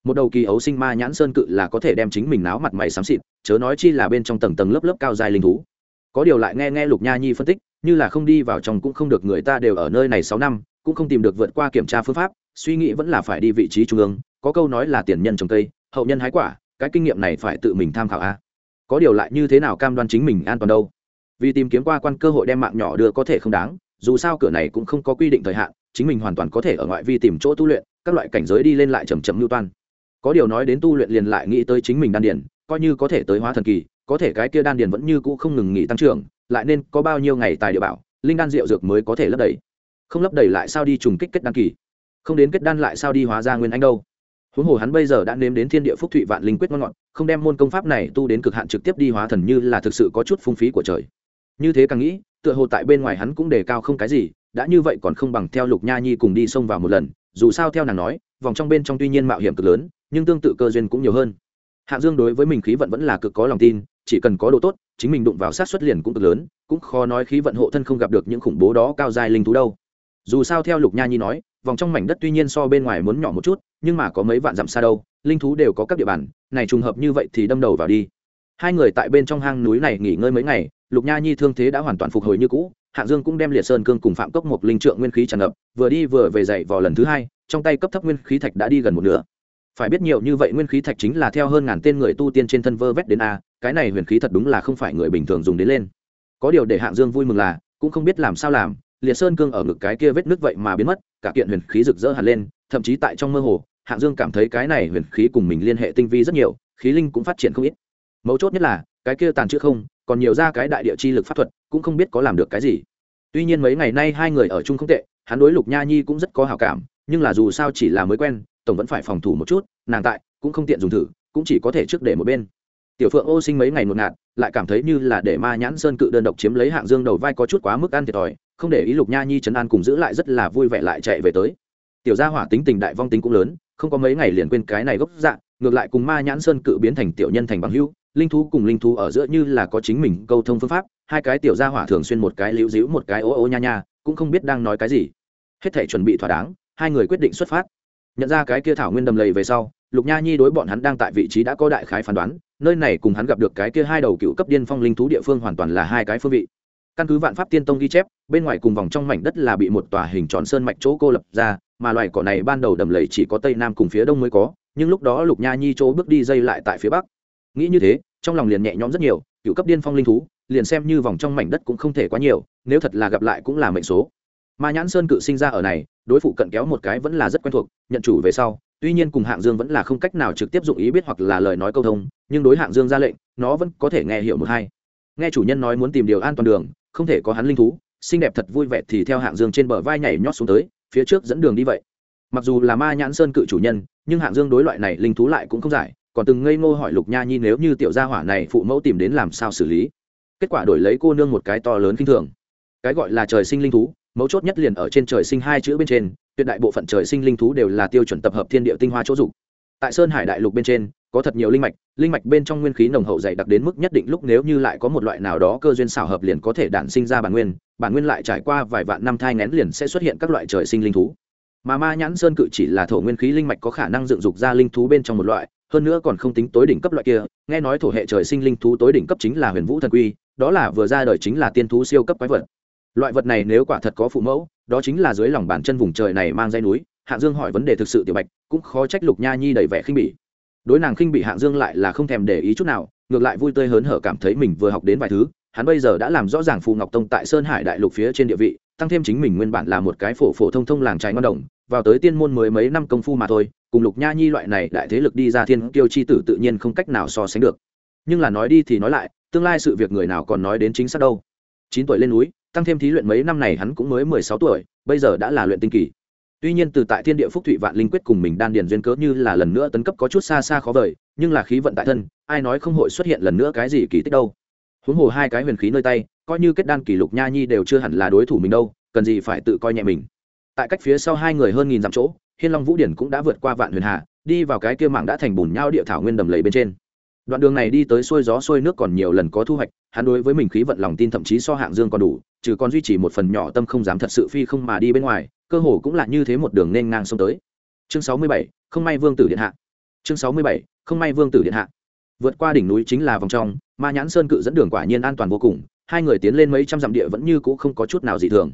một đầu kỳ ấu sinh ma nhãn sơn cự là có thể đem chính mình náo mặt mày xám xịt, chớ nói chi là bên trong tầng tầng lớp lớp cao dài linh thú. Có điều lại nghe nghe lục nha nhi phân tích, như là không đi vào trong cũng không được người ta đều ở nơi này sáu năm, cũng không tìm được vượt qua kiểm tra phương pháp, suy nghĩ vẫn là phải đi vị trí trung ương, có câu nói là tiền nhân trồng cây, hậu nhân hái quả, cái kinh nghiệm này phải tự mình tham khảo a. Có điều lại như thế nào cam đoan chính mình an toàn đâu? Vì tìm kiếm qua quan cơ hội đem mạng nhỏ đưa có thể không đáng, dù sao cửa này cũng không có quy định thời hạn, chính mình hoàn toàn có thể ở ngoại vi tìm chỗ tu luyện, các loại cảnh giới đi lên lại chầm chậm lưu toan có điều nói đến tu luyện liền lại nghĩ tới chính mình đan điền, coi như có thể tới hóa thần kỳ, có thể cái kia đan điền vẫn như cũ không ngừng nghỉ tăng trưởng, lại nên có bao nhiêu ngày tài địa bảo, linh đan rượu dược mới có thể lấp đầy. Không lấp đầy lại sao đi trùng kích kết đan kỳ? Không đến kết đan lại sao đi hóa ra nguyên anh đâu? Huống hồ hắn bây giờ đã nếm đến thiên địa phúc thụy vạn linh quyết ngon ngọt, không đem môn công pháp này tu đến cực hạn trực tiếp đi hóa thần như là thực sự có chút phung phí của trời. Như thế càng nghĩ, tựa hồ tại bên ngoài hắn cũng đề cao không cái gì, đã như vậy còn không bằng theo lục nha nhi cùng đi xông vào một lần, dù sao theo nàng nói, vòng trong bên trong tuy nhiên mạo hiểm cực lớn nhưng tương tự cơ duyên cũng nhiều hơn. Hạng dương đối với mình khí vận vẫn là cực có lòng tin, chỉ cần có đồ tốt, chính mình đụng vào sát xuất liền cũng cực lớn, cũng khó nói khí vận hộ thân không gặp được những khủng bố đó cao dài linh thú đâu. Dù sao theo lục nha nhi nói, vòng trong mảnh đất tuy nhiên so bên ngoài muốn nhỏ một chút, nhưng mà có mấy vạn dặm xa đâu, linh thú đều có các địa bàn, này trùng hợp như vậy thì đâm đầu vào đi. Hai người tại bên trong hang núi này nghỉ ngơi mấy ngày, lục nha nhi thương thế đã hoàn toàn phục hồi như cũ, hạng dương cũng đem liệt sơn cương cùng phạm cốc một linh trượng nguyên khí tràn ngập, vừa đi vừa về dậy vào lần thứ hai, trong tay cấp thấp nguyên khí thạch đã đi gần một nửa phải biết nhiều như vậy nguyên khí thạch chính là theo hơn ngàn tên người tu tiên trên thân vơ vét đến a, cái này huyền khí thật đúng là không phải người bình thường dùng đến lên. Có điều để hạng dương vui mừng là, cũng không biết làm sao làm, liệt sơn cương ở ngực cái kia vết nước vậy mà biến mất, cả kiện huyền khí rực rỡ hẳn lên, thậm chí tại trong mơ hồ, hạng dương cảm thấy cái này huyền khí cùng mình liên hệ tinh vi rất nhiều, khí linh cũng phát triển không ít. Mấu chốt nhất là, cái kia tàn chữ không, còn nhiều ra cái đại địa chi lực pháp thuật, cũng không biết có làm được cái gì. Tuy nhiên mấy ngày nay hai người ở chung không tệ, hắn đối lục nha nhi cũng rất có hào cảm, nhưng là dù sao chỉ là mới quen tổng vẫn phải phòng thủ một chút, nàng tại, cũng không tiện dùng thử, cũng chỉ có thể trước để một bên. Tiểu phượng ô sinh mấy ngày một ngạt, lại cảm thấy như là để ma nhãn sơn cự đơn độc chiếm lấy hạng dương đầu vai có chút quá mức ăn thiệt thòi, không để ý lục nha nhi trấn an cùng giữ lại rất là vui vẻ lại chạy về tới. Tiểu gia hỏa tính tình đại vong tính cũng lớn, không có mấy ngày liền quên cái này gốc dạng ngược lại cùng ma nhãn sơn cự biến thành tiểu nhân thành bằng hữu, linh thú cùng linh thú ở giữa như là có chính mình câu thông phương pháp, hai cái tiểu gia hỏa thường xuyên một cái liễu díu một cái ố ô nha nha, cũng không biết đang nói cái gì. Hết thể chuẩn bị thỏa đáng, hai người quyết định xuất phát nhận ra cái kia thảo nguyên đầm lầy về sau, lục nha nhi đối bọn hắn đang tại vị trí đã có đại khái phán đoán, nơi này cùng hắn gặp được cái kia hai đầu cựu cấp điên phong linh thú địa phương hoàn toàn là hai cái phương vị. Căn cứ vạn pháp tiên tông ghi chép, bên ngoài cùng vòng trong mảnh đất là bị một tòa hình tròn sơn mạch chỗ cô lập ra, mà loài cỏ này ban đầu đầm lầy chỉ có tây nam cùng phía đông mới có, nhưng lúc đó lục nha nhi chỗ bước đi dây lại tại phía bắc. Nghĩ như thế, trong lòng liền nhẹ nhõm rất nhiều, cựu cấp điên phong linh thú, liền xem như vòng trong mảnh đất cũng không thể quá nhiều, nếu thật là gặp lại cũng là mệnh số. Mà nhãn sơn cự sinh ra ở này đối phụ cận kéo một cái vẫn là rất quen thuộc, nhận chủ về sau, tuy nhiên cùng hạng dương vẫn là không cách nào trực tiếp dụng ý biết hoặc là lời nói câu thông, nhưng đối hạng dương ra lệnh, nó vẫn có thể nghe hiểu một hai. Nghe chủ nhân nói muốn tìm điều an toàn đường, không thể có hắn linh thú, xinh đẹp thật vui vẻ thì theo hạng dương trên bờ vai nhảy nhót xuống tới, phía trước dẫn đường đi vậy. Mặc dù là ma nhãn sơn cự chủ nhân, nhưng hạng dương đối loại này linh thú lại cũng không giải, còn từng ngây ngô hỏi lục nha nhi nếu như tiểu gia hỏa này phụ mẫu tìm đến làm sao xử lý. Kết quả đổi lấy cô nương một cái to lớn kinh thường. Cái gọi là trời sinh linh thú mấu chốt nhất liền ở trên trời sinh hai chữ bên trên, tuyệt đại bộ phận trời sinh linh thú đều là tiêu chuẩn tập hợp thiên địa tinh hoa chỗ dục. Tại sơn hải đại lục bên trên, có thật nhiều linh mạch linh mạch bên trong nguyên khí nồng hậu dày đặc đến mức nhất định lúc nếu như lại có một loại nào đó cơ duyên xảo hợp liền có thể đản sinh ra bản nguyên bản nguyên lại trải qua vài vạn năm thai ngén liền sẽ xuất hiện các loại trời sinh linh thú. Mà ma nhãn sơn cự chỉ là thổ nguyên khí linh mạch có khả năng dựng dục ra linh thú bên trong một loại, hơn nữa còn không tính tối đỉnh cấp loại kia, nghe nói thổ hệ trời sinh linh thú tối đỉnh cấp chính là huyền vũ thần quy, đó là vừa ra đời chính là tiên thú siêu cấp quái vật loại vật này nếu quả thật có phụ mẫu, đó chính là dưới lòng bàn chân vùng trời này mang dây núi hạng dương hỏi vấn đề thực sự tiểu bạch, cũng khó trách lục nha nhi đầy vẻ khinh bỉ. Đối nàng khinh bỉ hạng dương lại là không thèm để ý chút nào, ngược lại vui tươi hớn hở cảm thấy mình vừa học đến vài thứ, hắn bây giờ đã làm rõ ràng phù ngọc tông tại sơn hải đại lục phía trên địa vị, tăng thêm chính mình nguyên bản là một cái phổ phổ thông thông làng trái ngon đồng, vào tới tiên môn mới mấy năm công phu mà thôi, cùng lục nha nhi loại này đại thế lực đi ra thiên kiêu chi tử tự nhiên không cách nào so sánh được. Nhưng là nói đi thì nói lại, tương lai sự việc người nào còn nói đến chính xác đâu. Chín tuổi lên núi tăng thêm thí luyện mấy năm này hắn cũng mới mười sáu tuổi, bây giờ đã là luyện tinh kỳ. Tuy nhiên từ tại thiên địa phúc thụy vạn linh quyết cùng mình đan điền duyên cớ như là lần nữa tấn cấp có chút xa xa khó vời, nhưng là khí vận tại thân, ai nói không hội xuất hiện lần nữa cái gì kỳ tích đâu. Huống hồ hai cái huyền khí nơi tay, coi như kết đan kỷ lục nha nhi đều chưa hẳn là đối thủ mình đâu, cần gì phải tự coi nhẹ mình. Tại cách phía sau hai người hơn nghìn dặm chỗ, hiên long vũ điển cũng đã vượt qua vạn huyền hà, đi vào cái kia mảng đã thành bùn nhau địa thảo nguyên đầm lầy bên trên đoạn đường này đi tới xuôi gió xuôi nước còn nhiều lần có thu hoạch, hắn đối với mình khí vận lòng tin thậm chí so hạng dương còn đủ, trừ còn duy trì một phần nhỏ tâm không dám thật sự phi không mà đi bên ngoài, cơ hồ cũng là như thế một đường nên ngang sông tới. Chương sáu mươi bảy, không may vương tử điện hạ. Chương sáu mươi bảy, không may vương tử điện hạ. Vượt qua đỉnh núi chính là vòng trong, ma nhãn sơn cự dẫn đường quả nhiên an toàn vô cùng, hai người tiến lên mấy trăm dặm địa vẫn như cũ không có chút nào dị thường.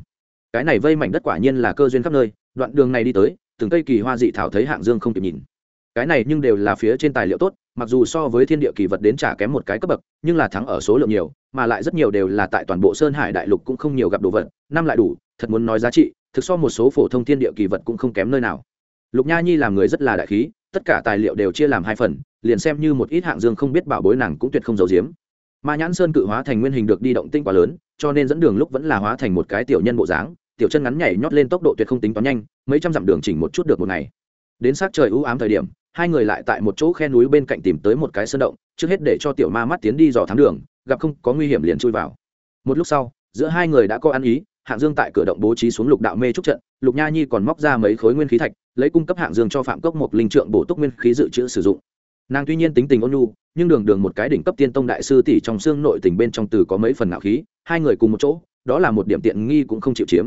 Cái này vây mảnh đất quả nhiên là cơ duyên khắp nơi, đoạn đường này đi tới, từng cây kỳ hoa dị thảo thấy hạng dương không kịp nhìn cái này nhưng đều là phía trên tài liệu tốt, mặc dù so với thiên địa kỳ vật đến trả kém một cái cấp bậc, nhưng là thắng ở số lượng nhiều, mà lại rất nhiều đều là tại toàn bộ sơn hải đại lục cũng không nhiều gặp đồ vật, năm lại đủ, thật muốn nói giá trị, thực so một số phổ thông thiên địa kỳ vật cũng không kém nơi nào. Lục nha nhi làm người rất là đại khí, tất cả tài liệu đều chia làm hai phần, liền xem như một ít hạng dương không biết bảo bối nàng cũng tuyệt không giấu giếm. Ma nhãn sơn cự hóa thành nguyên hình được đi động tinh quá lớn, cho nên dẫn đường lúc vẫn là hóa thành một cái tiểu nhân bộ dáng, tiểu chân ngắn nhảy nhót lên tốc độ tuyệt không tính toán nhanh, mấy trăm dặm đường chỉnh một chút được một ngày. Đến sát trời ưu ám thời điểm hai người lại tại một chỗ khe núi bên cạnh tìm tới một cái sơn động, trước hết để cho tiểu ma mắt tiến đi dò thám đường, gặp không có nguy hiểm liền chui vào. Một lúc sau, giữa hai người đã có ăn ý, hạng dương tại cửa động bố trí xuống lục đạo mê trúc trận, lục nha nhi còn móc ra mấy khối nguyên khí thạch, lấy cung cấp hạng dương cho phạm cốc một linh trượng bổ túc nguyên khí dự trữ sử dụng. Nàng tuy nhiên tính tình ôn nhu, nhưng đường đường một cái đỉnh cấp tiên tông đại sư tỷ trong xương nội tình bên trong từ có mấy phần ngạo khí, hai người cùng một chỗ, đó là một điểm tiện nghi cũng không chịu chiếm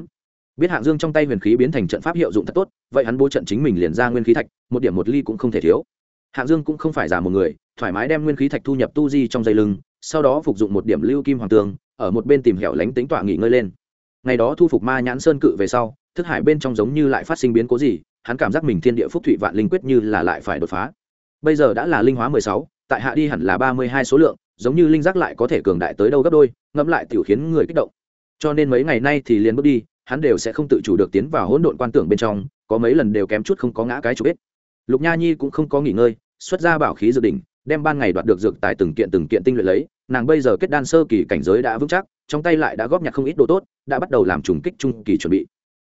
biết hạng dương trong tay huyền khí biến thành trận pháp hiệu dụng thật tốt, vậy hắn bố trận chính mình liền ra nguyên khí thạch, một điểm một ly cũng không thể thiếu. Hạng dương cũng không phải giả một người, thoải mái đem nguyên khí thạch thu nhập tu di trong dây lưng, sau đó phục dụng một điểm lưu kim hoàng tường, ở một bên tìm hẻo lánh tính tọa nghỉ ngơi lên. Ngày đó thu phục ma nhãn sơn cự về sau, thức hải bên trong giống như lại phát sinh biến cố gì, hắn cảm giác mình thiên địa phúc thụy vạn linh quyết như là lại phải đột phá. Bây giờ đã là linh hóa mười sáu, tại hạ đi hẳn là ba mươi hai số lượng, giống như linh giác lại có thể cường đại tới đâu gấp đôi, ngẫm lại tiểu khiến người kích động. Cho nên mấy ngày nay thì liền bước đi hắn đều sẽ không tự chủ được tiến vào hỗn độn quan tưởng bên trong có mấy lần đều kém chút không có ngã cái chụp hết. Lục nha nhi cũng không có nghỉ ngơi xuất ra bảo khí dự định, đem ban ngày đoạt được dược tài từng kiện từng kiện tinh luyện lấy nàng bây giờ kết đan sơ kỳ cảnh giới đã vững chắc trong tay lại đã góp nhặt không ít đồ tốt đã bắt đầu làm trùng kích trung kỳ chuẩn bị.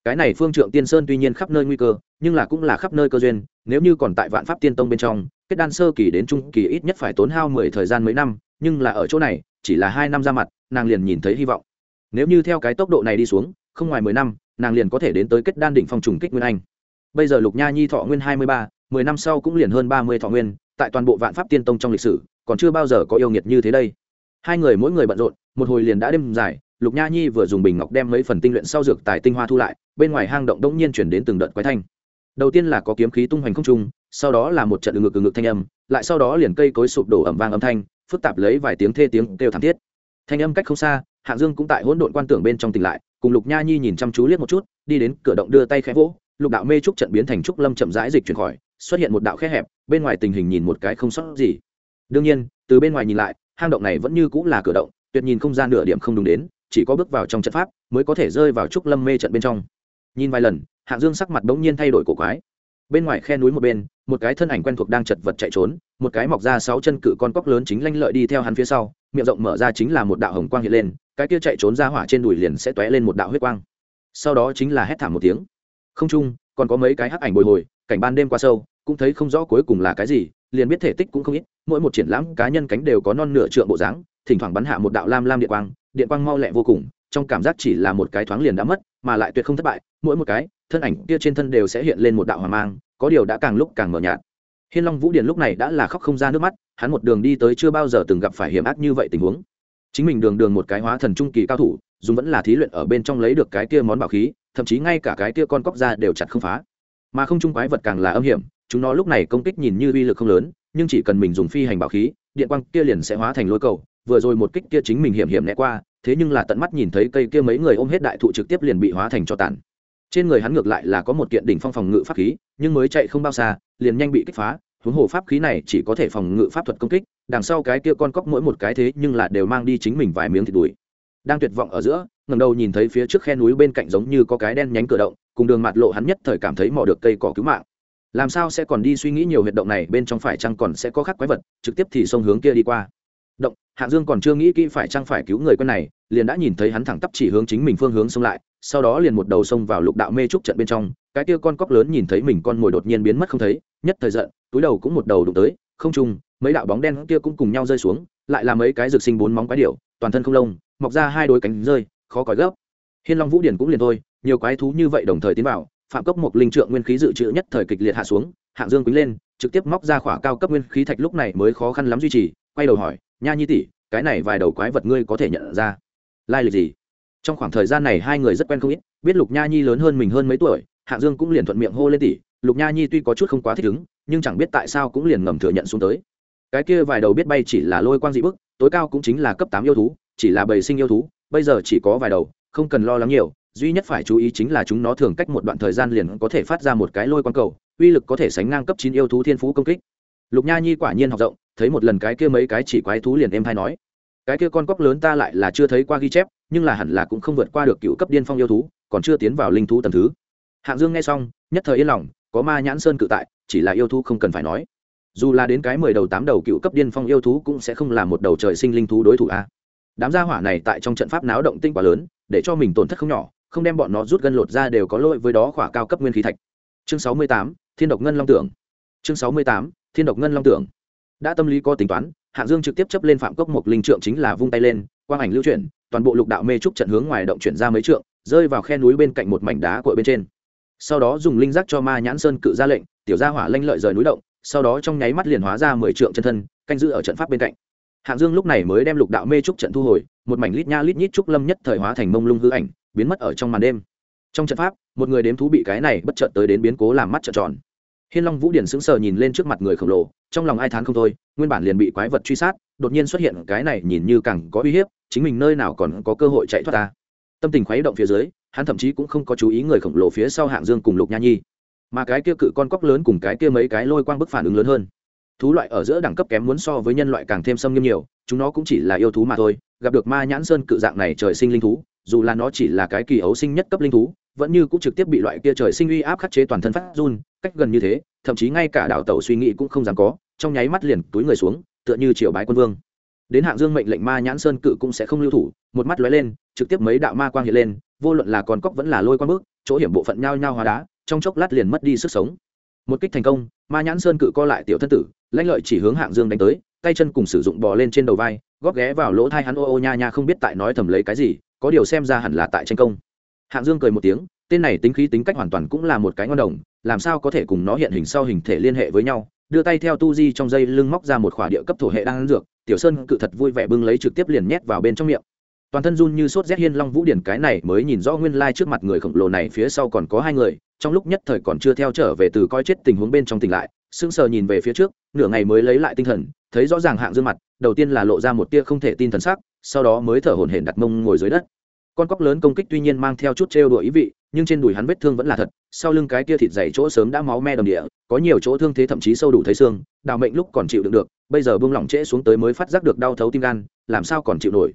Cái này phương trượng tiên sơn tuy nhiên khắp nơi nguy cơ nhưng là cũng là khắp nơi cơ duyên nếu như còn tại vạn pháp tiên tông bên trong kết đan sơ kỳ đến trung kỳ ít nhất phải tốn hao mười thời gian mấy năm nhưng là ở chỗ này chỉ là hai năm ra mặt nàng liền nhìn thấy hy vọng. Nếu như theo cái tốc độ này đi xuống không ngoài mười năm, nàng liền có thể đến tới kết đan đỉnh phong trùng kích nguyên anh. Bây giờ lục nha nhi thọ nguyên hai mươi ba, mười năm sau cũng liền hơn ba mươi thọ nguyên, tại toàn bộ vạn pháp tiên tông trong lịch sử, còn chưa bao giờ có yêu nghiệt như thế đây. Hai người mỗi người bận rộn, một hồi liền đã đêm dài, lục nha nhi vừa dùng bình ngọc đem mấy phần tinh luyện sau dược tài tinh hoa thu lại, bên ngoài hang động đống nhiên chuyển đến từng đợt quái thanh. Đầu tiên là có kiếm khí tung hoành không trung, sau đó là một trận ngực ngực thanh âm, lại sau đó liền cây cối sụp đổ ẩm vang âm thanh, phức tạp lấy vài tiếng thê tiếng kêu thảm thiết. Thanh âm cách không xa hạng dương cũng tại hỗn độn quan tưởng bên trong tỉnh lại, cùng lục nha nhi nhìn chăm chú liếc một chút, đi đến cửa động đưa tay khẽ vỗ, lục đạo mê trúc trận biến thành trúc lâm chậm rãi dịch chuyển khỏi, xuất hiện một đạo khe hẹp, bên ngoài tình hình nhìn một cái không sót gì. Đương nhiên, từ bên ngoài nhìn lại, hang động này vẫn như cũng là cửa động, tuyệt nhìn không gian nửa điểm không đúng đến, chỉ có bước vào trong trận pháp mới có thể rơi vào trúc lâm mê trận bên trong. Nhìn vài lần, hạng dương sắc mặt bỗng nhiên thay đổi cổ quái. Bên ngoài khe núi một bên, một cái thân ảnh quen thuộc đang chật vật chạy trốn, một cái mọc ra sáu chân cự con cóc lớn chính lanh lợi đi theo hắn phía sau miệng rộng mở ra chính là một đạo hồng quang hiện lên, cái kia chạy trốn ra hỏa trên đùi liền sẽ t lên một đạo huyết quang. Sau đó chính là hét thảm một tiếng. Không chung, còn có mấy cái hắc ảnh bồi hồi, cảnh ban đêm qua sâu, cũng thấy không rõ cuối cùng là cái gì, liền biết thể tích cũng không ít, mỗi một triển lãm cá nhân cánh đều có non nửa trượng bộ dáng, thỉnh thoảng bắn hạ một đạo lam lam điện quang điện quang mau lẹ vô cùng, trong cảm giác chỉ là một cái thoáng liền đã mất, mà lại tuyệt không thất bại, mỗi một cái, thân ảnh kia trên thân đều sẽ hiện lên một đạo hòa mang, có điều đã càng lúc càng mờ nhạt hiên long vũ điền lúc này đã là khóc không ra nước mắt, hắn một đường đi tới chưa bao giờ từng gặp phải hiểm ác như vậy tình huống. Chính mình đường đường một cái hóa thần trung kỳ cao thủ, dùng vẫn là thí luyện ở bên trong lấy được cái kia món bảo khí, thậm chí ngay cả cái kia con cóc ra đều chặt không phá. Mà không trung quái vật càng là âm hiểm, chúng nó lúc này công kích nhìn như uy lực không lớn, nhưng chỉ cần mình dùng phi hành bảo khí, điện quang kia liền sẽ hóa thành lôi cầu, vừa rồi một kích kia chính mình hiểm hiểm né qua, thế nhưng là tận mắt nhìn thấy cây kia mấy người ôm hết đại thụ trực tiếp liền bị hóa thành cho tàn. Trên người hắn ngược lại là có một kiện đỉnh phong phòng ngự pháp khí, nhưng mới chạy không bao xa liền nhanh bị kích phá, huống hồ pháp khí này chỉ có thể phòng ngự pháp thuật công kích, đằng sau cái kia con cóc mỗi một cái thế nhưng là đều mang đi chính mình vài miếng thịt đùi. Đang tuyệt vọng ở giữa ngầm đầu nhìn thấy phía trước khe núi bên cạnh giống như có cái đen nhánh cửa động, cùng đường mặt lộ hắn nhất thời cảm thấy mò được cây cỏ cứu mạng. Làm sao sẽ còn đi suy nghĩ nhiều huyệt động này, bên trong phải chăng còn sẽ có khắc quái vật, trực tiếp thì xông hướng kia đi qua. Động, hạng dương còn chưa nghĩ kỹ phải chăng phải cứu người quân này, liền đã nhìn thấy hắn thẳng tắp chỉ hướng chính mình phương hướng xông lại, sau đó liền một đầu xông vào lục đạo mê trúc trận bên trong cái kia con cóc lớn nhìn thấy mình con mồi đột nhiên biến mất không thấy, nhất thời giận, túi đầu cũng một đầu đụng tới, không trung, mấy đạo bóng đen kia cũng cùng nhau rơi xuống, lại là mấy cái rực sinh bốn móng quái điệu toàn thân không lông, mọc ra hai đôi cánh rơi, khó còi gấp. Hiên long vũ điển cũng liền thôi, nhiều quái thú như vậy đồng thời tiến vào, phạm cốc một linh trượng nguyên khí dự trữ nhất thời kịch liệt hạ xuống, hạng dương quý lên, trực tiếp móc ra khỏa cao cấp nguyên khí thạch lúc này mới khó khăn lắm duy trì, quay đầu hỏi, nha nhi tỷ, cái này vài đầu quái vật ngươi có thể nhận ra? Lai lịch gì? Trong khoảng thời gian này hai người rất quen không ít, biết lục nha nhi lớn hơn mình hơn mấy tuổi hạng dương cũng liền thuận miệng hô lên tỷ lục nha nhi tuy có chút không quá thích ứng, nhưng chẳng biết tại sao cũng liền ngầm thừa nhận xuống tới. Cái kia vài đầu biết bay chỉ là lôi quang dị bức, tối cao cũng chính là cấp tám yêu thú, chỉ là bầy sinh yêu thú, bây giờ chỉ có vài đầu, không cần lo lắng nhiều, duy nhất phải chú ý chính là chúng nó thường cách một đoạn thời gian liền có thể phát ra một cái lôi quang cầu, uy lực có thể sánh ngang cấp chín yêu thú thiên phú công kích. Lục nha nhi quả nhiên học rộng, thấy một lần cái kia mấy cái chỉ quái thú liền em thay nói, cái kia con cóc lớn ta lại là chưa thấy qua ghi chép, nhưng là hẳn là cũng không vượt qua được cựu cấp điên phong yêu thú, còn chưa tiến vào linh thú tầm thứ hạng dương nghe xong, nhất thời yên lòng, có ma nhãn sơn cự tại, chỉ là yêu thú không cần phải nói. Dù là đến cái mười đầu tám đầu cựu cấp điên phong yêu thú cũng sẽ không là một đầu trời sinh linh thú đối thủ a. Đám gia hỏa này tại trong trận pháp náo động tinh quá lớn, để cho mình tổn thất không nhỏ, không đem bọn nó rút gân lột ra đều có lỗi với đó khỏa cao cấp nguyên khí thạch. Chương sáu mươi tám, thiên độc ngân long tưởng. Chương sáu mươi tám, thiên độc ngân long tưởng. Đã tâm lý có tính toán, hạng dương trực tiếp chấp lên phạm cốc một linh trượng chính là vung tay lên, quang ảnh lưu chuyển, toàn bộ lục đạo mê trúc trận hướng ngoài động chuyển ra mấy trượng, rơi vào khe núi bên cạnh một mảnh đá cội bên trên sau đó dùng linh giác cho ma nhãn sơn cự ra lệnh, tiểu gia hỏa lanh lợi rời núi động, sau đó trong nháy mắt liền hóa ra mười trượng chân thân, canh giữ ở trận pháp bên cạnh. Hạng dương lúc này mới đem lục đạo mê trúc trận thu hồi, một mảnh lít nha lít nhít trúc lâm nhất thời hóa thành mông lung hư ảnh, biến mất ở trong màn đêm. Trong trận pháp, một người đếm thú bị cái này bất chợt tới đến biến cố làm mắt trợn tròn. Hiên long vũ điển sững sờ nhìn lên trước mặt người khổng lồ, trong lòng ai thán không thôi, nguyên bản liền bị quái vật truy sát, đột nhiên xuất hiện cái này nhìn như càng có uy hiếp, chính mình nơi nào còn có cơ hội chạy thoát ta. Tâm tình khuấy động phía dưới hắn thậm chí cũng không có chú ý người khổng lồ phía sau hạng dương cùng lục nha nhi. Mà cái kia cự con cóc lớn cùng cái kia mấy cái lôi quang bức phản ứng lớn hơn. Thú loại ở giữa đẳng cấp kém muốn so với nhân loại càng thêm xâm nghiêm nhiều, chúng nó cũng chỉ là yêu thú mà thôi, gặp được ma nhãn sơn cự dạng này trời sinh linh thú, dù là nó chỉ là cái kỳ ấu sinh nhất cấp linh thú, vẫn như cũng trực tiếp bị loại kia trời sinh uy áp khắc chế toàn thân phát run, cách gần như thế, thậm chí ngay cả đảo tàu suy nghĩ cũng không dám có, trong nháy mắt liền túi người xuống, tựa như triều bái quân vương. Đến hạng dương mệnh lệnh ma nhãn sơn cự cũng sẽ không lưu thủ, một mắt lóe lên, trực tiếp mấy đạo ma quang hiện lên vô luận là con cóc vẫn là lôi qua bước, chỗ hiểm bộ phận nhao nhao hóa đá, trong chốc lát liền mất đi sức sống. Một kích thành công, ma nhãn sơn cự co lại tiểu thân tử, lãnh lợi chỉ hướng hạng dương đánh tới, tay chân cùng sử dụng bò lên trên đầu vai, góp ghé vào lỗ thai hắn ô ô nha nha không biết tại nói thầm lấy cái gì, có điều xem ra hẳn là tại tranh công. Hạng dương cười một tiếng, tên này tính khí tính cách hoàn toàn cũng là một cái ngon đồng, làm sao có thể cùng nó hiện hình sau hình thể liên hệ với nhau, đưa tay theo tu di trong dây lưng móc ra một khỏa địa cấp thổ hệ đang dược, tiểu sơn cự thật vui vẻ bưng lấy trực tiếp liền nhét vào bên trong miệng toàn thân run như sốt rét hiên long vũ điển cái này mới nhìn rõ nguyên lai trước mặt người khổng lồ này phía sau còn có hai người, trong lúc nhất thời còn chưa theo trở về từ coi chết tình huống bên trong tỉnh lại, sững sờ nhìn về phía trước, nửa ngày mới lấy lại tinh thần, thấy rõ ràng hạng dương mặt, đầu tiên là lộ ra một tia không thể tin thần sắc, sau đó mới thở hổn hển đặt mông ngồi dưới đất. Con cóc lớn công kích tuy nhiên mang theo chút trêu đùa ý vị, nhưng trên đùi hắn vết thương vẫn là thật, sau lưng cái kia thịt dày chỗ sớm đã máu me đầm địa, có nhiều chỗ thương thế thậm chí sâu đủ thấy xương, đào mệnh lúc còn chịu đựng được, bây giờ buông lỏng trễ xuống tới mới phát giác được đau thấu tim gan, làm sao còn chịu nổi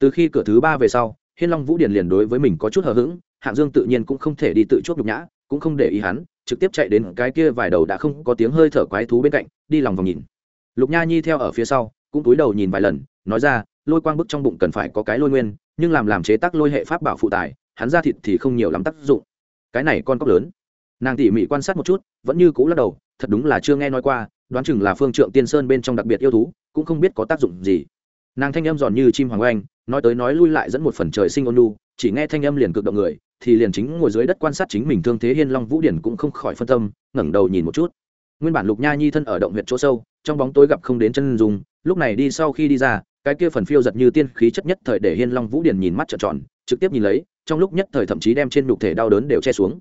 từ khi cửa thứ ba về sau, hiên long vũ điển liền đối với mình có chút hờ hững, hạng dương tự nhiên cũng không thể đi tự chuốc nhục nhã, cũng không để ý hắn, trực tiếp chạy đến cái kia vài đầu đã không có tiếng hơi thở quái thú bên cạnh, đi lòng vòng nhìn. Lục nha nhi theo ở phía sau, cũng túi đầu nhìn vài lần, nói ra, lôi quang bức trong bụng cần phải có cái lôi nguyên, nhưng làm làm chế tác lôi hệ pháp bảo phụ tài hắn ra thịt thì không nhiều lắm tác dụng. Cái này con cóc lớn. Nàng tỉ mỉ quan sát một chút, vẫn như cũ lắc đầu, thật đúng là chưa nghe nói qua, đoán chừng là phương trượng tiên sơn bên trong đặc biệt yêu thú, cũng không biết có tác dụng gì. Nàng thanh âm giòn như chim hoàng oanh nói tới nói lui lại dẫn một phần trời sinh ôn lu chỉ nghe thanh âm liền cực động người, thì liền chính ngồi dưới đất quan sát chính mình thương thế hiên long vũ điển cũng không khỏi phân tâm, ngẩng đầu nhìn một chút. Nguyên bản lục nha nhi thân ở động huyện chỗ sâu, trong bóng tối gặp không đến chân dùng lúc này đi sau khi đi ra, cái kia phần phiêu giật như tiên khí chất nhất thời để hiên long vũ điển nhìn mắt trợn tròn, trực tiếp nhìn lấy, trong lúc nhất thời thậm chí đem trên nhục thể đau đớn đều che xuống.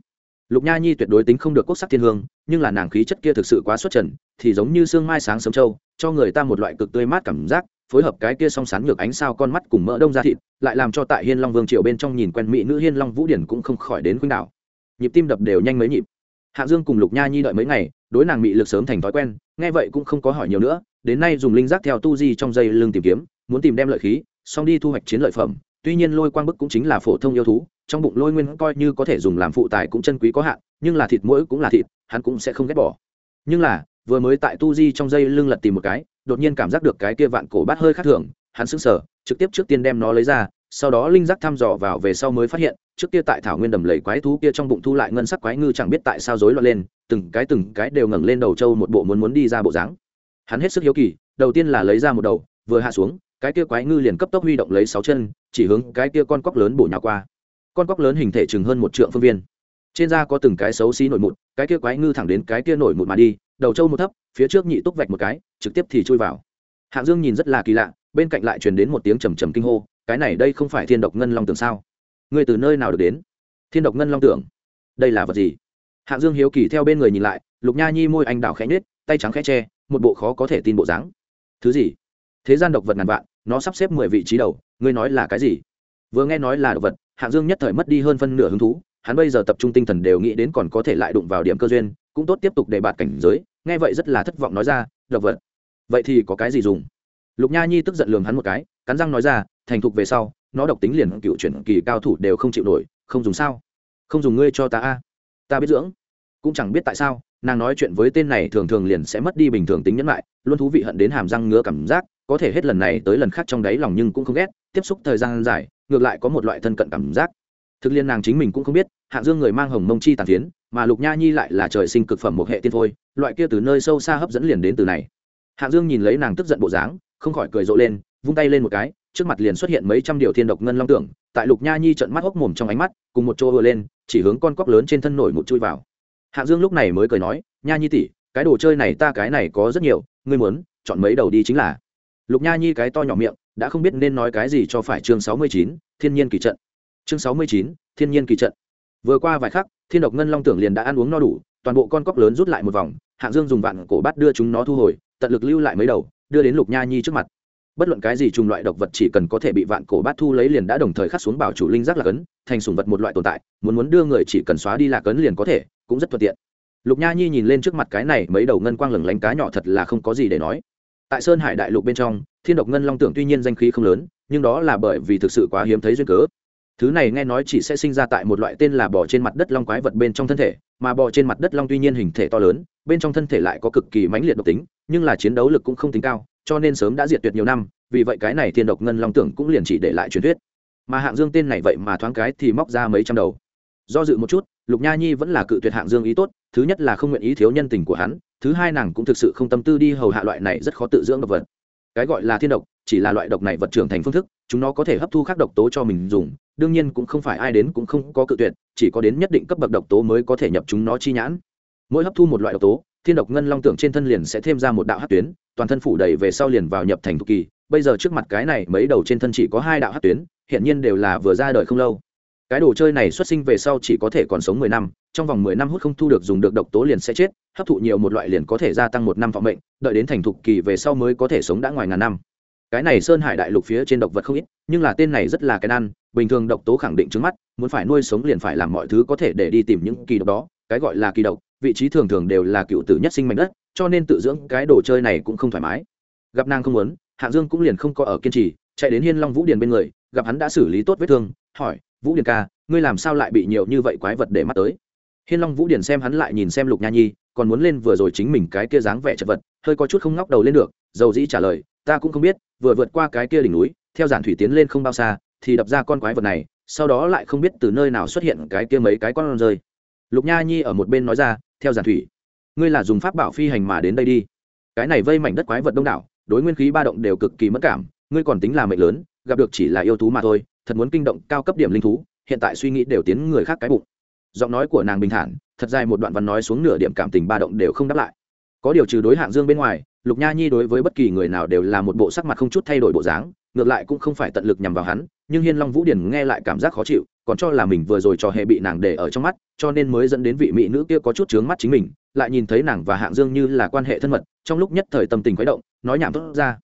Lục nha nhi tuyệt đối tính không được quốc sắc thiên hương, nhưng là nàng khí chất kia thực sự quá xuất trần, thì giống như sương mai sáng sớm trâu, cho người ta một loại cực tươi mát cảm giác phối hợp cái kia song sán ngược ánh sao con mắt cùng mỡ đông ra thịt, lại làm cho tại hiên long vương triều bên trong nhìn quen mỹ nữ hiên long vũ điển cũng không khỏi đến khuynh đảo. Nhịp tim đập đều nhanh mấy nhịp. Hạ dương cùng lục nha nhi đợi mấy ngày, đối nàng bị lực sớm thành thói quen, nghe vậy cũng không có hỏi nhiều nữa, đến nay dùng linh giác theo tu di trong dây lưng tìm kiếm, muốn tìm đem lợi khí, xong đi thu hoạch chiến lợi phẩm, tuy nhiên lôi quang bức cũng chính là phổ thông yêu thú, trong bụng lôi nguyên coi như có thể dùng làm phụ tài cũng chân quý có hạn, nhưng là thịt mũi cũng là thịt, hắn cũng sẽ không ghét bỏ. Nhưng là vừa mới tại tu di trong dây lưng lật tìm một cái, đột nhiên cảm giác được cái kia vạn cổ bát hơi khác thường, hắn sững sờ, trực tiếp trước tiên đem nó lấy ra, sau đó linh giác thăm dò vào về sau mới phát hiện, trước kia tại thảo nguyên đầm lầy quái thú kia trong bụng thu lại ngân sắc quái ngư chẳng biết tại sao rối loạn lên, từng cái từng cái đều ngẩng lên đầu trâu một bộ muốn muốn đi ra bộ dáng. Hắn hết sức hiếu kỳ, đầu tiên là lấy ra một đầu, vừa hạ xuống, cái kia quái ngư liền cấp tốc huy động lấy sáu chân, chỉ hướng cái kia con cóc lớn bổ nhào qua. Con cóc lớn hình thể chừng hơn một trượng phương viên. Trên da có từng cái xấu xí nổi mụn, cái kia quái ngư thẳng đến cái kia nổi mụn mà đi đầu trâu một thấp, phía trước nhị túc vạch một cái, trực tiếp thì chui vào. Hạng dương nhìn rất là kỳ lạ, bên cạnh lại truyền đến một tiếng trầm trầm kinh hô, cái này đây không phải thiên độc ngân long tưởng sao? Ngươi từ nơi nào được đến? Thiên độc ngân long tưởng? Đây là vật gì? Hạng dương hiếu kỳ theo bên người nhìn lại, lục nha nhi môi anh đào khẽ nhết tay trắng khẽ tre một bộ khó có thể tin bộ dáng. Thứ gì? Thế gian độc vật ngàn vạn, nó sắp xếp mười vị trí đầu, ngươi nói là cái gì? Vừa nghe nói là độc vật, hạng dương nhất thời mất đi hơn phân nửa hứng thú, hắn bây giờ tập trung tinh thần đều nghĩ đến còn có thể lại đụng vào điểm cơ duyên cũng tốt tiếp tục để bạt cảnh giới, nghe vậy rất là thất vọng nói ra, độc vật, vậy thì có cái gì dùng? Lục nha nhi tức giận lường hắn một cái, cắn răng nói ra, thành thục về sau, nó độc tính liền cựu chuyển kỳ cao thủ đều không chịu nổi, không dùng sao? Không dùng ngươi cho ta a, ta biết dưỡng. Cũng chẳng biết tại sao, nàng nói chuyện với tên này thường thường liền sẽ mất đi bình thường tính nhẫn lại, luôn thú vị hận đến hàm răng ngứa cảm giác, có thể hết lần này tới lần khác trong đáy lòng nhưng cũng không ghét, tiếp xúc thời gian dài, ngược lại có một loại thân cận cảm giác thực liên nàng chính mình cũng không biết, hạng dương người mang hồng mông chi tàn phiến, mà lục nha nhi lại là trời sinh cực phẩm một hệ tiên phôi, loại kia từ nơi sâu xa hấp dẫn liền đến từ này. Hạng dương nhìn lấy nàng tức giận bộ dáng, không khỏi cười rộ lên, vung tay lên một cái, trước mặt liền xuất hiện mấy trăm điều thiên độc ngân long tưởng tại lục nha nhi trận mắt hốc mồm trong ánh mắt, cùng một chỗ vừa lên, chỉ hướng con cóc lớn trên thân nổi một chui vào. Hạng dương lúc này mới cười nói, nha nhi tỷ, cái đồ chơi này ta cái này có rất nhiều, ngươi muốn, chọn mấy đầu đi chính là. Lục nha nhi cái to nhỏ miệng, đã không biết nên nói cái gì cho phải chương sáu mươi chín, thiên nhiên kỳ trận chương sáu mươi chín, thiên nhiên kỳ trận. Vừa qua vài khắc, thiên độc ngân long tưởng liền đã ăn uống no đủ, toàn bộ con cóc lớn rút lại một vòng, hạng dương dùng vạn cổ bắt đưa chúng nó thu hồi, tận lực lưu lại mấy đầu, đưa đến lục nha nhi trước mặt. Bất luận cái gì trùng loại độc vật chỉ cần có thể bị vạn cổ bát thu lấy liền đã đồng thời khắc xuống bảo chủ linh giác lạc ấn, thành sùng vật một loại tồn tại, muốn muốn đưa người chỉ cần xóa đi lạc ấn liền có thể, cũng rất thuận tiện. Lục nha nhi nhìn lên trước mặt cái này mấy đầu ngân quang lửng lánh cá nhỏ thật là không có gì để nói. Tại sơn hải đại lục bên trong, thiên độc ngân long tưởng tuy nhiên danh khí không lớn, nhưng đó là bởi vì thực sự quá hiếm thấy duyên cớ thứ này nghe nói chỉ sẽ sinh ra tại một loại tên là bò trên mặt đất long quái vật bên trong thân thể, mà bò trên mặt đất long tuy nhiên hình thể to lớn, bên trong thân thể lại có cực kỳ mãnh liệt độc tính, nhưng là chiến đấu lực cũng không tính cao, cho nên sớm đã diệt tuyệt nhiều năm, vì vậy cái này thiên độc ngân long tưởng cũng liền chỉ để lại truyền thuyết. Mà hạng dương tên này vậy mà thoáng cái thì móc ra mấy trăm đầu. Do dự một chút, lục nha nhi vẫn là cự tuyệt hạng dương ý tốt, thứ nhất là không nguyện ý thiếu nhân tình của hắn, thứ hai nàng cũng thực sự không tâm tư đi hầu hạ loại này rất khó tự dưỡng độc vật. Cái gọi là thiên độc, chỉ là loại độc này vật trưởng thành phương thức chúng nó có thể hấp thu các độc tố cho mình dùng, đương nhiên cũng không phải ai đến cũng không có cự tuyệt, chỉ có đến nhất định cấp bậc độc tố mới có thể nhập chúng nó chi nhãn. Mỗi hấp thu một loại độc tố, thiên độc ngân long tưởng trên thân liền sẽ thêm ra một đạo hát tuyến, toàn thân phủ đầy về sau liền vào nhập thành thục kỳ. Bây giờ trước mặt cái này mấy đầu trên thân chỉ có hai đạo hát tuyến hiện nhiên đều là vừa ra đời không lâu. Cái đồ chơi này xuất sinh về sau chỉ có thể còn sống mười năm, trong vòng mười năm hút không thu được dùng được độc tố liền sẽ chết, hấp thụ nhiều một loại liền có thể gia tăng một năm vọng mệnh, đợi đến thành thục kỳ về sau mới có thể sống đã ngoài ngàn năm cái này sơn hải đại lục phía trên độc vật không ít, nhưng là tên này rất là cái nan bình thường độc tố khẳng định trước mắt, muốn phải nuôi sống liền phải làm mọi thứ có thể để đi tìm những kỳ độc đó, cái gọi là kỳ độc, vị trí thường thường đều là cựu tử nhất sinh mạnh đất, cho nên tự dưỡng cái đồ chơi này cũng không thoải mái. Gặp nàng không muốn hạng dương cũng liền không có ở kiên trì, chạy đến hiên long vũ điền bên người, gặp hắn đã xử lý tốt vết thương, hỏi, vũ điền ca, ngươi làm sao lại bị nhiều như vậy quái vật để mắt tới? Hiên long vũ điền xem hắn lại nhìn xem lục nha nhi, còn muốn lên vừa rồi chính mình cái kia dáng vẻ chật vật, hơi có chút không ngóc đầu lên được, dầu dĩ trả lời, ta cũng không biết vừa vượt qua cái kia đỉnh núi, theo giản thủy tiến lên không bao xa, thì đập ra con quái vật này, sau đó lại không biết từ nơi nào xuất hiện cái kia mấy cái con rơi. Lục nha nhi ở một bên nói ra, theo giản thủy, ngươi là dùng pháp bảo phi hành mà đến đây đi. Cái này vây mảnh đất quái vật đông đảo, đối nguyên khí ba động đều cực kỳ mất cảm, ngươi còn tính là mệnh lớn, gặp được chỉ là yêu thú mà thôi, thật muốn kinh động cao cấp điểm linh thú, hiện tại suy nghĩ đều tiến người khác cái bụng. Giọng nói của nàng bình thản, thật dài một đoạn văn nói xuống nửa điểm cảm tình ba động đều không đáp lại. Có điều trừ đối hạng dương bên ngoài lục nha nhi đối với bất kỳ người nào đều là một bộ sắc mặt không chút thay đổi bộ dáng, ngược lại cũng không phải tận lực nhằm vào hắn, nhưng hiên long vũ điển nghe lại cảm giác khó chịu, còn cho là mình vừa rồi trò hề bị nàng để ở trong mắt, cho nên mới dẫn đến vị mỹ nữ kia có chút chướng mắt chính mình, lại nhìn thấy nàng và hạng dương như là quan hệ thân mật, trong lúc nhất thời tâm tình khuấy động, nói nhảm tốt ra.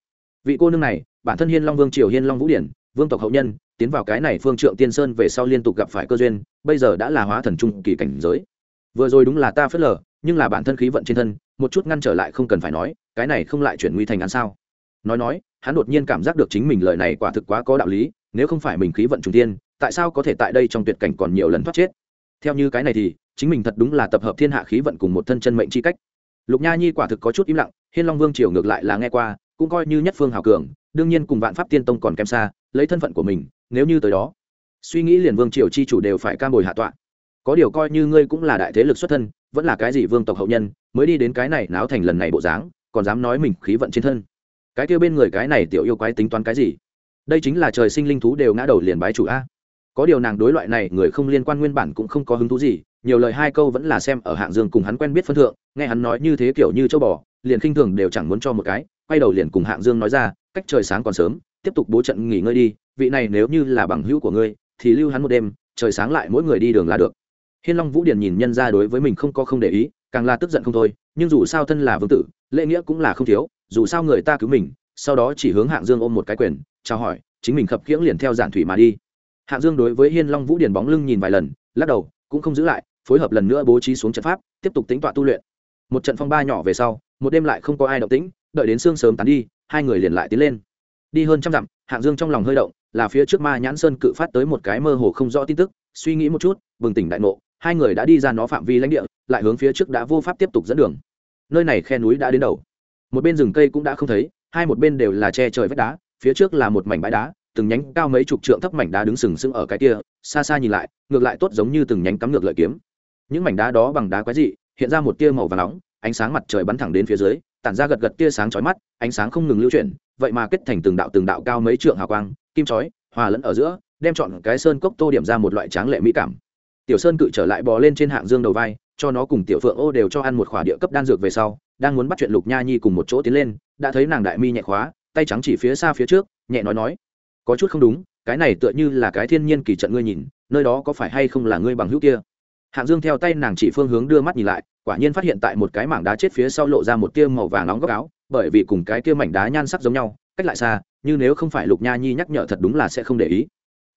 Vị cô nương này, bản thân hiên long vương triều hiên long vũ điển vương tộc hậu nhân, tiến vào cái này phương trượng tiên sơn về sau liên tục gặp phải cơ duyên, bây giờ đã là hóa thần trung kỳ cảnh giới. Vừa rồi đúng là ta phớt lờ nhưng là bản thân khí vận trên thân, một chút ngăn trở lại không cần phải nói, cái này không lại chuyển nguy thành án sao? Nói nói, hắn đột nhiên cảm giác được chính mình lời này quả thực quá có đạo lý, nếu không phải mình khí vận trùng tiên, tại sao có thể tại đây trong tuyệt cảnh còn nhiều lần thoát chết? Theo như cái này thì, chính mình thật đúng là tập hợp thiên hạ khí vận cùng một thân chân mệnh chi cách. Lục nha nhi quả thực có chút im lặng, hiên long vương triều ngược lại là nghe qua, cũng coi như nhất phương hào cường, đương nhiên cùng vạn pháp tiên tông còn kém xa, lấy thân phận của mình, nếu như tới đó, suy nghĩ liền vương triều chi chủ đều phải cam bồi hạ tọa có điều coi như ngươi cũng là đại thế lực xuất thân, vẫn là cái gì vương tộc hậu nhân, mới đi đến cái này náo thành lần này bộ dáng, còn dám nói mình khí vận trên thân. Cái kia bên người cái này tiểu yêu quái tính toán cái gì? Đây chính là trời sinh linh thú đều ngã đầu liền bái chủ a. Có điều nàng đối loại này người không liên quan nguyên bản cũng không có hứng thú gì, nhiều lời hai câu vẫn là xem ở hạng dương cùng hắn quen biết phân thượng, nghe hắn nói như thế kiểu như châu bò, liền khinh thường đều chẳng muốn cho một cái, quay đầu liền cùng hạng dương nói ra, cách trời sáng còn sớm, tiếp tục bố trận nghỉ ngơi đi, vị này nếu như là bằng hữu của ngươi, thì lưu hắn một đêm, trời sáng lại mỗi người đi đường là được hiên long vũ điền nhìn nhân ra đối với mình không có không để ý, càng là tức giận không thôi, nhưng dù sao thân là vương tử, lễ nghĩa cũng là không thiếu, dù sao người ta cứu mình, sau đó chỉ hướng hạng dương ôm một cái quyền, chào hỏi, chính mình khập khiễng liền theo giản thủy mà đi. Hạng dương đối với hiên long vũ điền bóng lưng nhìn vài lần, lắc đầu, cũng không giữ lại, phối hợp lần nữa bố trí xuống trận pháp, tiếp tục tính tọa tu luyện. Một trận phong ba nhỏ về sau, một đêm lại không có ai động tĩnh, đợi đến sương sớm tán đi, hai người liền lại tiến lên. Đi hơn trăm dặm, hạng dương trong lòng hơi động, là phía trước ma nhãn sơn cự phát tới một cái mơ hồ không rõ tin tức, suy nghĩ một chút, bừng tỉnh đại ngộ hai người đã đi ra nó phạm vi lãnh địa, lại hướng phía trước đã vô pháp tiếp tục dẫn đường. Nơi này khe núi đã đến đầu. Một bên rừng cây cũng đã không thấy, hai một bên đều là che trời vách đá, phía trước là một mảnh bãi đá, từng nhánh cao mấy chục trượng thấp mảnh đá đứng sừng sững ở cái kia, xa xa nhìn lại, ngược lại tốt giống như từng nhánh cắm ngược lợi kiếm. Những mảnh đá đó bằng đá quái dị, hiện ra một tia màu và nóng, ánh sáng mặt trời bắn thẳng đến phía dưới, tản ra gật gật tia sáng chói mắt, ánh sáng không ngừng lưu chuyển, vậy mà kết thành từng đạo từng đạo cao mấy trượng hào quang, kim chói, hòa lẫn ở giữa, đem chọn cái sơn cốc tô điểm ra một loại tráng lệ mỹ cảm tiểu sơn cự trở lại bò lên trên hạng dương đầu vai, cho nó cùng tiểu phượng ô đều cho ăn một khỏa địa cấp đan dược về sau, đang muốn bắt chuyện lục nha nhi cùng một chỗ tiến lên, đã thấy nàng đại mi nhẹ khóa, tay trắng chỉ phía xa phía trước, nhẹ nói nói, có chút không đúng, cái này tựa như là cái thiên nhiên kỳ trận ngươi nhìn, nơi đó có phải hay không là ngươi bằng hữu kia? Hạng dương theo tay nàng chỉ phương hướng đưa mắt nhìn lại, quả nhiên phát hiện tại một cái mảng đá chết phía sau lộ ra một tia màu vàng nóng góc áo, bởi vì cùng cái kia mảnh đá nhan sắc giống nhau, cách lại xa, như nếu không phải lục nha nhi nhắc nhở thật đúng là sẽ không để ý.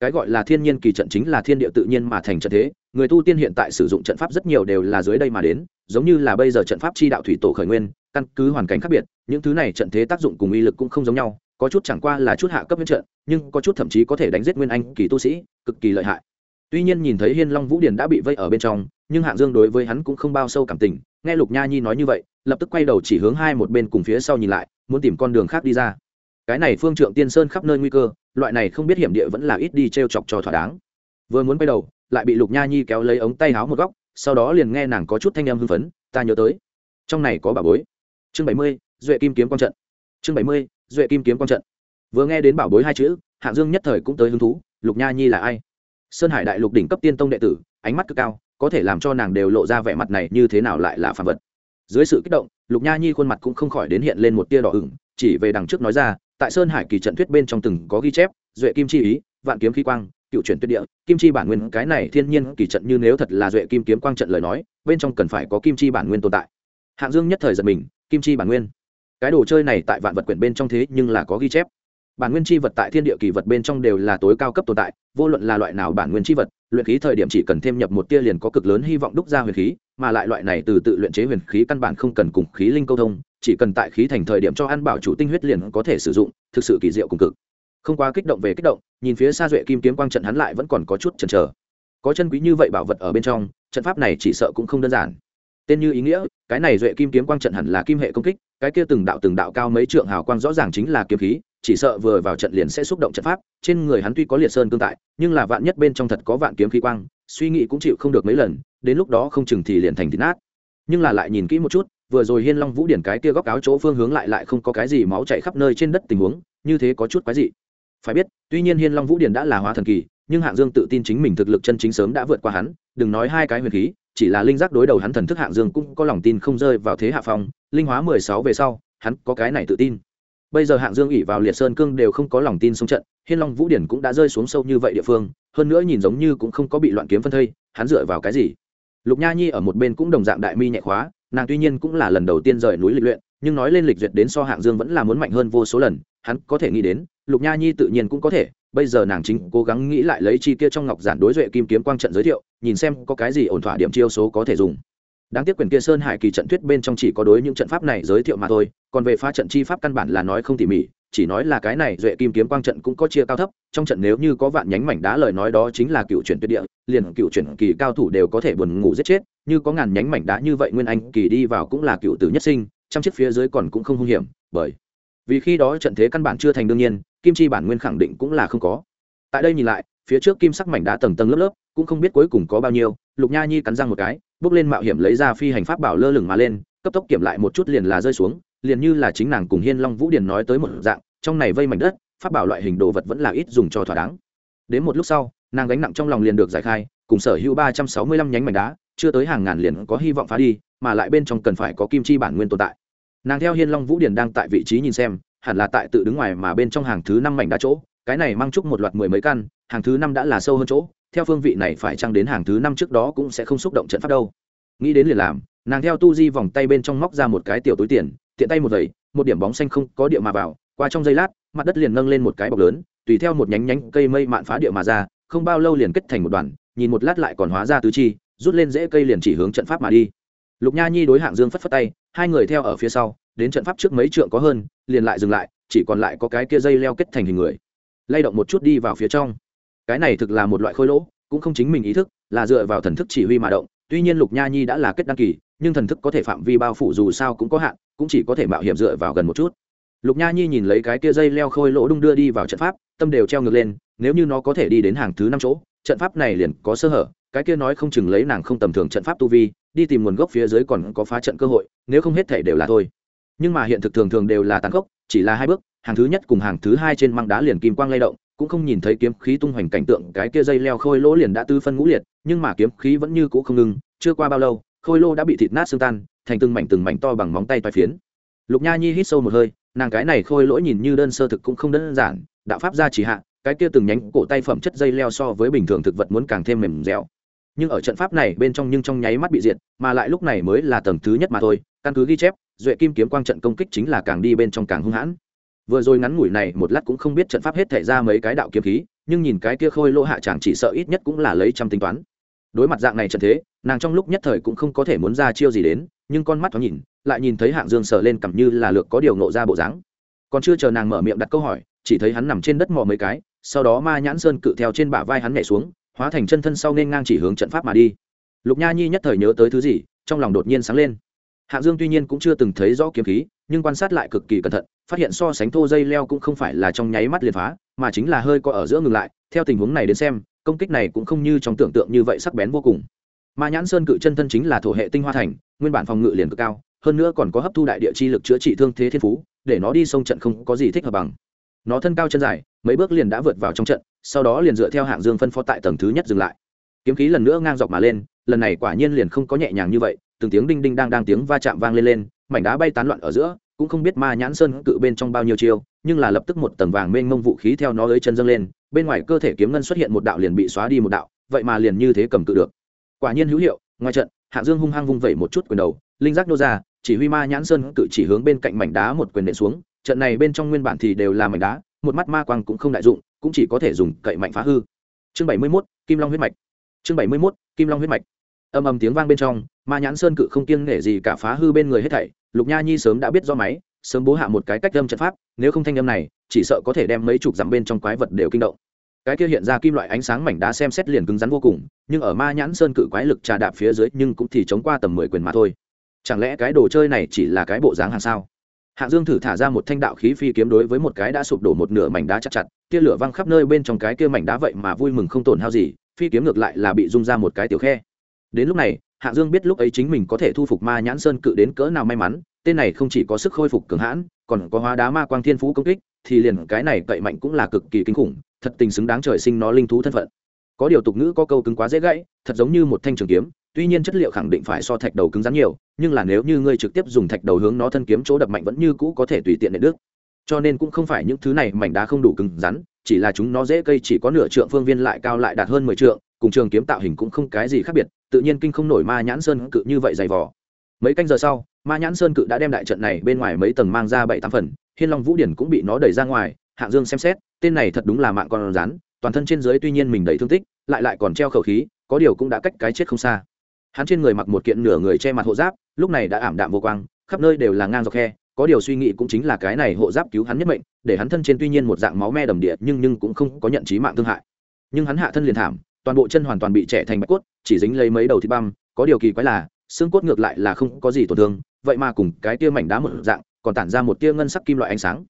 Cái gọi là thiên nhiên kỳ trận chính là thiên địa tự nhiên mà thành trận thế người tu tiên hiện tại sử dụng trận pháp rất nhiều đều là dưới đây mà đến, giống như là bây giờ trận pháp chi đạo thủy tổ khởi nguyên, căn cứ hoàn cảnh khác biệt, những thứ này trận thế tác dụng cùng uy lực cũng không giống nhau, có chút chẳng qua là chút hạ cấp huyết trận, nhưng có chút thậm chí có thể đánh giết nguyên anh kỳ tu sĩ, cực kỳ lợi hại. Tuy nhiên nhìn thấy hiên long vũ điền đã bị vây ở bên trong, nhưng hạng dương đối với hắn cũng không bao sâu cảm tình, nghe lục nha nhi nói như vậy, lập tức quay đầu chỉ hướng hai một bên cùng phía sau nhìn lại, muốn tìm con đường khác đi ra. Cái này phương trượng tiên sơn khắp nơi nguy cơ, loại này không biết hiểm địa vẫn là ít đi t r e o chọc cho thỏa đáng. Vừa muốn quay đầu lại bị lục nha nhi kéo lấy ống tay háo một góc, sau đó liền nghe nàng có chút thanh âm hưng phấn, ta nhớ tới, trong này có bà bối. Chương bảy mươi, duệ kim kiếm quang trận. Chương bảy mươi, duệ kim kiếm quang trận. Vừa nghe đến bảo bối hai chữ, hạng dương nhất thời cũng tới hứng thú, lục nha nhi là ai? Sơn hải đại lục đỉnh cấp tiên tông đệ tử, ánh mắt cực cao, có thể làm cho nàng đều lộ ra vẻ mặt này như thế nào lại là phản vật. Dưới sự kích động, lục nha nhi khuôn mặt cũng không khỏi đến hiện lên một tia đỏ ửng, chỉ về đằng trước nói ra, tại sơn hải kỳ trận thuyết bên trong từng có ghi chép, duệ kim chi ý, vạn kiếm khí quang cựu chuyển tuyệt địa, kim chi bản nguyên, cái này thiên nhiên kỳ trận như nếu thật là duệ kim kiếm quang trận lời nói, bên trong cần phải có kim chi bản nguyên tồn tại. Hạng dương nhất thời giật mình, kim chi bản nguyên. Cái đồ chơi này tại vạn vật quyển bên trong thế nhưng là có ghi chép. Bản nguyên chi vật tại thiên địa kỳ vật bên trong đều là tối cao cấp tồn tại, vô luận là loại nào bản nguyên chi vật, luyện khí thời điểm chỉ cần thêm nhập một tia liền có cực lớn hy vọng đúc ra huyền khí, mà lại loại này từ tự luyện chế huyền khí căn bản không cần cùng khí linh câu thông, chỉ cần tại khí thành thời điểm cho ăn bảo chủ tinh huyết liền có thể sử dụng, thực sự kỳ diệu cùng cực không quá kích động về kích động, nhìn phía xa duệ kim kiếm quang trận hắn lại vẫn còn có chút chần chờ. Có chân quý như vậy bảo vật ở bên trong, trận pháp này chỉ sợ cũng không đơn giản. Tên như ý nghĩa, cái này duệ kim kiếm quang trận hẳn là kim hệ công kích, cái kia từng đạo từng đạo cao mấy trượng hào quang rõ ràng chính là kiếm khí, chỉ sợ vừa vào trận liền sẽ xúc động trận pháp, trên người hắn tuy có liệt sơn cương tại, nhưng là vạn nhất bên trong thật có vạn kiếm khí quang, suy nghĩ cũng chịu không được mấy lần, đến lúc đó không chừng thì liền thành thịt nát. Nhưng là lại nhìn kỹ một chút, vừa rồi hiên long vũ điển cái kia góc áo chỗ phương hướng lại lại không có cái gì máu chảy khắp nơi trên đất tình huống, như thế có chút quái dị phải biết, tuy nhiên hiên long vũ Điền đã là hóa thần kỳ, nhưng hạng dương tự tin chính mình thực lực chân chính sớm đã vượt qua hắn, đừng nói hai cái huyền khí, chỉ là linh giác đối đầu hắn thần thức hạng dương cũng có lòng tin không rơi vào thế hạ phong, linh hóa mười sáu về sau, hắn có cái này tự tin. Bây giờ hạng dương ỉ vào liệt sơn cương đều không có lòng tin sống trận, hiên long vũ điển cũng đã rơi xuống sâu như vậy địa phương, hơn nữa nhìn giống như cũng không có bị loạn kiếm phân thây, hắn dựa vào cái gì? Lục nha nhi ở một bên cũng đồng dạng đại mi nhẹ khóa, nàng tuy nhiên cũng là lần đầu tiên rời núi lịch luyện, nhưng nói lên lịch duyệt đến so hạng dương vẫn là muốn mạnh hơn vô số lần hắn có thể nghĩ đến, lục nha nhi tự nhiên cũng có thể. Bây giờ nàng chính cố gắng nghĩ lại lấy chi kia trong ngọc giản đối duệ kim kiếm quang trận giới thiệu, nhìn xem có cái gì ổn thỏa điểm chiêu số có thể dùng. Đáng tiếc quyền kia sơn hải kỳ trận thuyết bên trong chỉ có đối những trận pháp này giới thiệu mà thôi, còn về phá trận chi pháp căn bản là nói không tỉ mỉ, chỉ nói là cái này duệ kim kiếm quang trận cũng có chia cao thấp, trong trận nếu như có vạn nhánh mảnh đá lời nói đó chính là cựu chuyển tuyệt địa, liền cựu chuyển kỳ cao thủ đều có thể buồn ngủ giết chết, như có ngàn nhánh mảnh đá như vậy nguyên anh kỳ đi vào cũng là cựu tử nhất sinh trong chiếc phía dưới còn cũng không hung hiểm, bởi vì khi đó trận thế căn bản chưa thành đương nhiên, kim chi bản nguyên khẳng định cũng là không có. Tại đây nhìn lại, phía trước kim sắc mảnh đá tầng tầng lớp lớp, cũng không biết cuối cùng có bao nhiêu, lục nha nhi cắn răng một cái, bước lên mạo hiểm lấy ra phi hành pháp bảo lơ lửng mà lên, cấp tốc kiểm lại một chút liền là rơi xuống, liền như là chính nàng cùng hiên long vũ điền nói tới một dạng, trong này vây mảnh đất, pháp bảo loại hình đồ vật vẫn là ít dùng cho thỏa đáng. Đến một lúc sau, nàng gánh nặng trong lòng liền được giải khai, cùng sở hữu ba trăm sáu mươi lăm nhánh mảnh đá, chưa tới hàng ngàn liền có hy vọng phá đi, mà lại bên trong cần phải có kim chi bản nguyên tồn tại nàng theo hiên long vũ điển đang tại vị trí nhìn xem, hẳn là tại tự đứng ngoài mà bên trong hàng thứ năm mảnh đá chỗ, cái này mang chúc một loạt mười mấy căn, hàng thứ năm đã là sâu hơn chỗ, theo phương vị này phải chăng đến hàng thứ năm trước đó cũng sẽ không xúc động trận pháp đâu. Nghĩ đến liền làm, nàng theo tu di vòng tay bên trong móc ra một cái tiểu túi tiền, tiện tay một giày, một điểm bóng xanh không có địa mà vào, qua trong giây lát, mặt đất liền nâng lên một cái bọc lớn, tùy theo một nhánh nhánh cây mây mạn phá địa mà ra, không bao lâu liền kết thành một đoàn, nhìn một lát lại còn hóa ra tứ chi, rút lên dễ cây liền chỉ hướng trận pháp mà đi lục nha nhi đối hạng dương phất phất tay, hai người theo ở phía sau, đến trận pháp trước mấy trượng có hơn, liền lại dừng lại, chỉ còn lại có cái kia dây leo kết thành hình người. Lay động một chút đi vào phía trong. Cái này thực là một loại khôi lỗ, cũng không chính mình ý thức, là dựa vào thần thức chỉ huy mà động. Tuy nhiên lục nha nhi đã là kết đăng kỳ, nhưng thần thức có thể phạm vi bao phủ dù sao cũng có hạn, cũng chỉ có thể mạo hiểm dựa vào gần một chút. Lục nha nhi nhìn lấy cái kia dây leo khôi lỗ đung đưa đi vào trận pháp, tâm đều treo ngược lên, nếu như nó có thể đi đến hàng thứ năm chỗ, trận pháp này liền có sơ hở, cái kia nói không chừng lấy nàng không tầm thường trận pháp tu vi đi tìm nguồn gốc phía dưới còn có phá trận cơ hội, nếu không hết thể đều là thôi. Nhưng mà hiện thực thường thường đều là tàn gốc chỉ là hai bước, hàng thứ nhất cùng hàng thứ hai trên măng đá liền kim quang lay động, cũng không nhìn thấy kiếm khí tung hoành cảnh tượng, cái kia dây leo khôi lỗ liền đã tư phân ngũ liệt, nhưng mà kiếm khí vẫn như cũ không ngừng, chưa qua bao lâu, khôi lô đã bị thịt nát xương tan, thành từng mảnh từng mảnh to bằng móng tay toai phiến. Lục nha nhi hít sâu một hơi, nàng cái này khôi lỗi nhìn như đơn sơ thực cũng không đơn giản, đạo pháp gia chỉ hạ, cái kia từng nhánh cổ tay phẩm chất dây leo so với bình thường thực vật muốn càng thêm mềm dẻo nhưng ở trận pháp này bên trong nhưng trong nháy mắt bị diệt, mà lại lúc này mới là tầng thứ nhất mà thôi. Căn cứ ghi chép, duệ kim kiếm quang trận công kích chính là càng đi bên trong càng hung hãn. Vừa rồi ngắn ngủi này một lát cũng không biết trận pháp hết thể ra mấy cái đạo kiếm khí, nhưng nhìn cái kia khôi lỗ hạ chàng chỉ sợ ít nhất cũng là lấy trăm tính toán. Đối mặt dạng này trận thế, nàng trong lúc nhất thời cũng không có thể muốn ra chiêu gì đến, nhưng con mắt thoáng nhìn, lại nhìn thấy hạng dương sờ lên cầm như là lược có điều nộ ra bộ dáng. Còn chưa chờ nàng mở miệng đặt câu hỏi, chỉ thấy hắn nằm trên đất mò mấy cái, sau đó ma nhãn sơn cự theo trên bả vai hắn nhảy xuống hóa thành chân thân sau nên ngang chỉ hướng trận pháp mà đi. Lục nha nhi nhất thời nhớ tới thứ gì, trong lòng đột nhiên sáng lên. Hạng dương tuy nhiên cũng chưa từng thấy rõ kiếm khí, nhưng quan sát lại cực kỳ cẩn thận, phát hiện so sánh thô dây leo cũng không phải là trong nháy mắt liền phá, mà chính là hơi có ở giữa ngừng lại. Theo tình huống này đến xem, công kích này cũng không như trong tưởng tượng như vậy sắc bén vô cùng. Ma nhãn sơn cự chân thân chính là thổ hệ tinh hoa thành, nguyên bản phòng ngự liền cực cao, hơn nữa còn có hấp thu đại địa chi lực chữa trị thương thế thiên phú, để nó đi sông trận không có gì thích hợp bằng. Nó thân cao chân dài, mấy bước liền đã vượt vào trong trận sau đó liền dựa theo hạng dương phân phó tại tầng thứ nhất dừng lại. Kiếm khí lần nữa ngang dọc mà lên, lần này quả nhiên liền không có nhẹ nhàng như vậy, từng tiếng đinh đinh đang đang tiếng va chạm vang lên lên, mảnh đá bay tán loạn ở giữa, cũng không biết ma nhãn sơn cự bên trong bao nhiêu chiêu, nhưng là lập tức một tầng vàng mênh mông vũ khí theo nó lấy chân dâng lên, bên ngoài cơ thể kiếm ngân xuất hiện một đạo liền bị xóa đi một đạo, vậy mà liền như thế cầm cự được. Quả nhiên hữu hiệu, ngoài trận, hạng dương hung hăng vung vẩy một chút quyền đầu, linh giác nô ra, chỉ huy ma nhãn sơn cự chỉ hướng bên cạnh mảnh đá một quyền nện xuống, trận này bên trong nguyên bản thì đều là mảnh đá, một mắt ma quang cũng không đại dụng cũng chỉ có thể dùng cậy mạnh phá hư. Chương bảy mươi 71, kim long huyết mạch. Chương bảy mươi 71, kim long huyết mạch. Âm ầm tiếng vang bên trong ma nhãn sơn cự không kiêng nể gì cả phá hư bên người hết thảy lục nha nhi sớm đã biết do máy sớm bố hạ một cái cách âm trận pháp nếu không thanh âm này chỉ sợ có thể đem mấy chục dặm bên trong quái vật đều kinh động. Cái kia hiện ra kim loại ánh sáng mảnh đá xem xét liền cứng rắn vô cùng nhưng ở ma nhãn sơn cự quái lực trà đạp phía dưới nhưng cũng thì chống qua tầm mười quyền mà thôi. Chẳng lẽ cái đồ chơi này chỉ là cái bộ dáng hàng sao? Hạng dương thử thả ra một thanh đạo khí phi kiếm đối với một cái đã sụp đổ một nửa mảnh đá chặt chặt tia lửa văng khắp nơi bên trong cái kia mảnh đá vậy mà vui mừng không tổn hao gì, phi kiếm ngược lại là bị rung ra một cái tiểu khe. Đến lúc này, Hạ dương biết lúc ấy chính mình có thể thu phục ma nhãn sơn cự đến cỡ nào may mắn, tên này không chỉ có sức khôi phục cường hãn, còn có hóa đá ma quang thiên phú công kích, thì liền cái này cậy mạnh cũng là cực kỳ kinh khủng, thật tình xứng đáng trời sinh nó linh thú thân phận. Có điều tục ngữ có câu cứng quá dễ gãy, thật giống như một thanh trường kiếm, tuy nhiên chất liệu khẳng định phải so thạch đầu cứng rắn nhiều, nhưng là nếu như ngươi trực tiếp dùng thạch đầu hướng nó thân kiếm chỗ đập mạnh vẫn như cũ có thể tùy tiện để đứt cho nên cũng không phải những thứ này mảnh đá không đủ cứng rắn, chỉ là chúng nó dễ cây chỉ có nửa trượng phương viên lại cao lại đạt hơn mười trượng, cùng trường kiếm tạo hình cũng không cái gì khác biệt, tự nhiên kinh không nổi ma nhãn sơn cự như vậy dày vò. Mấy canh giờ sau, ma nhãn sơn cự đã đem đại trận này bên ngoài mấy tầng mang ra bảy tám phần, hiên long vũ điển cũng bị nó đẩy ra ngoài, hạng dương xem xét, tên này thật đúng là mạng con rắn, toàn thân trên dưới tuy nhiên mình đầy thương tích, lại lại còn treo khẩu khí, có điều cũng đã cách cái chết không xa. Hắn trên người mặc một kiện nửa người che mặt hộ giáp, lúc này đã ảm đạm vô quang, khắp nơi đều là ngang dọc khe có điều suy nghĩ cũng chính là cái này hộ giáp cứu hắn nhất mệnh, để hắn thân trên tuy nhiên một dạng máu me đầm địa, nhưng nhưng cũng không có nhận trí mạng thương hại. Nhưng hắn hạ thân liền thảm, toàn bộ chân hoàn toàn bị trẻ thành bạch cốt, chỉ dính lấy mấy đầu thịt băm, có điều kỳ quái là, xương cốt ngược lại là không có gì tổn thương, vậy mà cùng cái tia mảnh đá một dạng, còn tản ra một tia ngân sắc kim loại ánh sáng.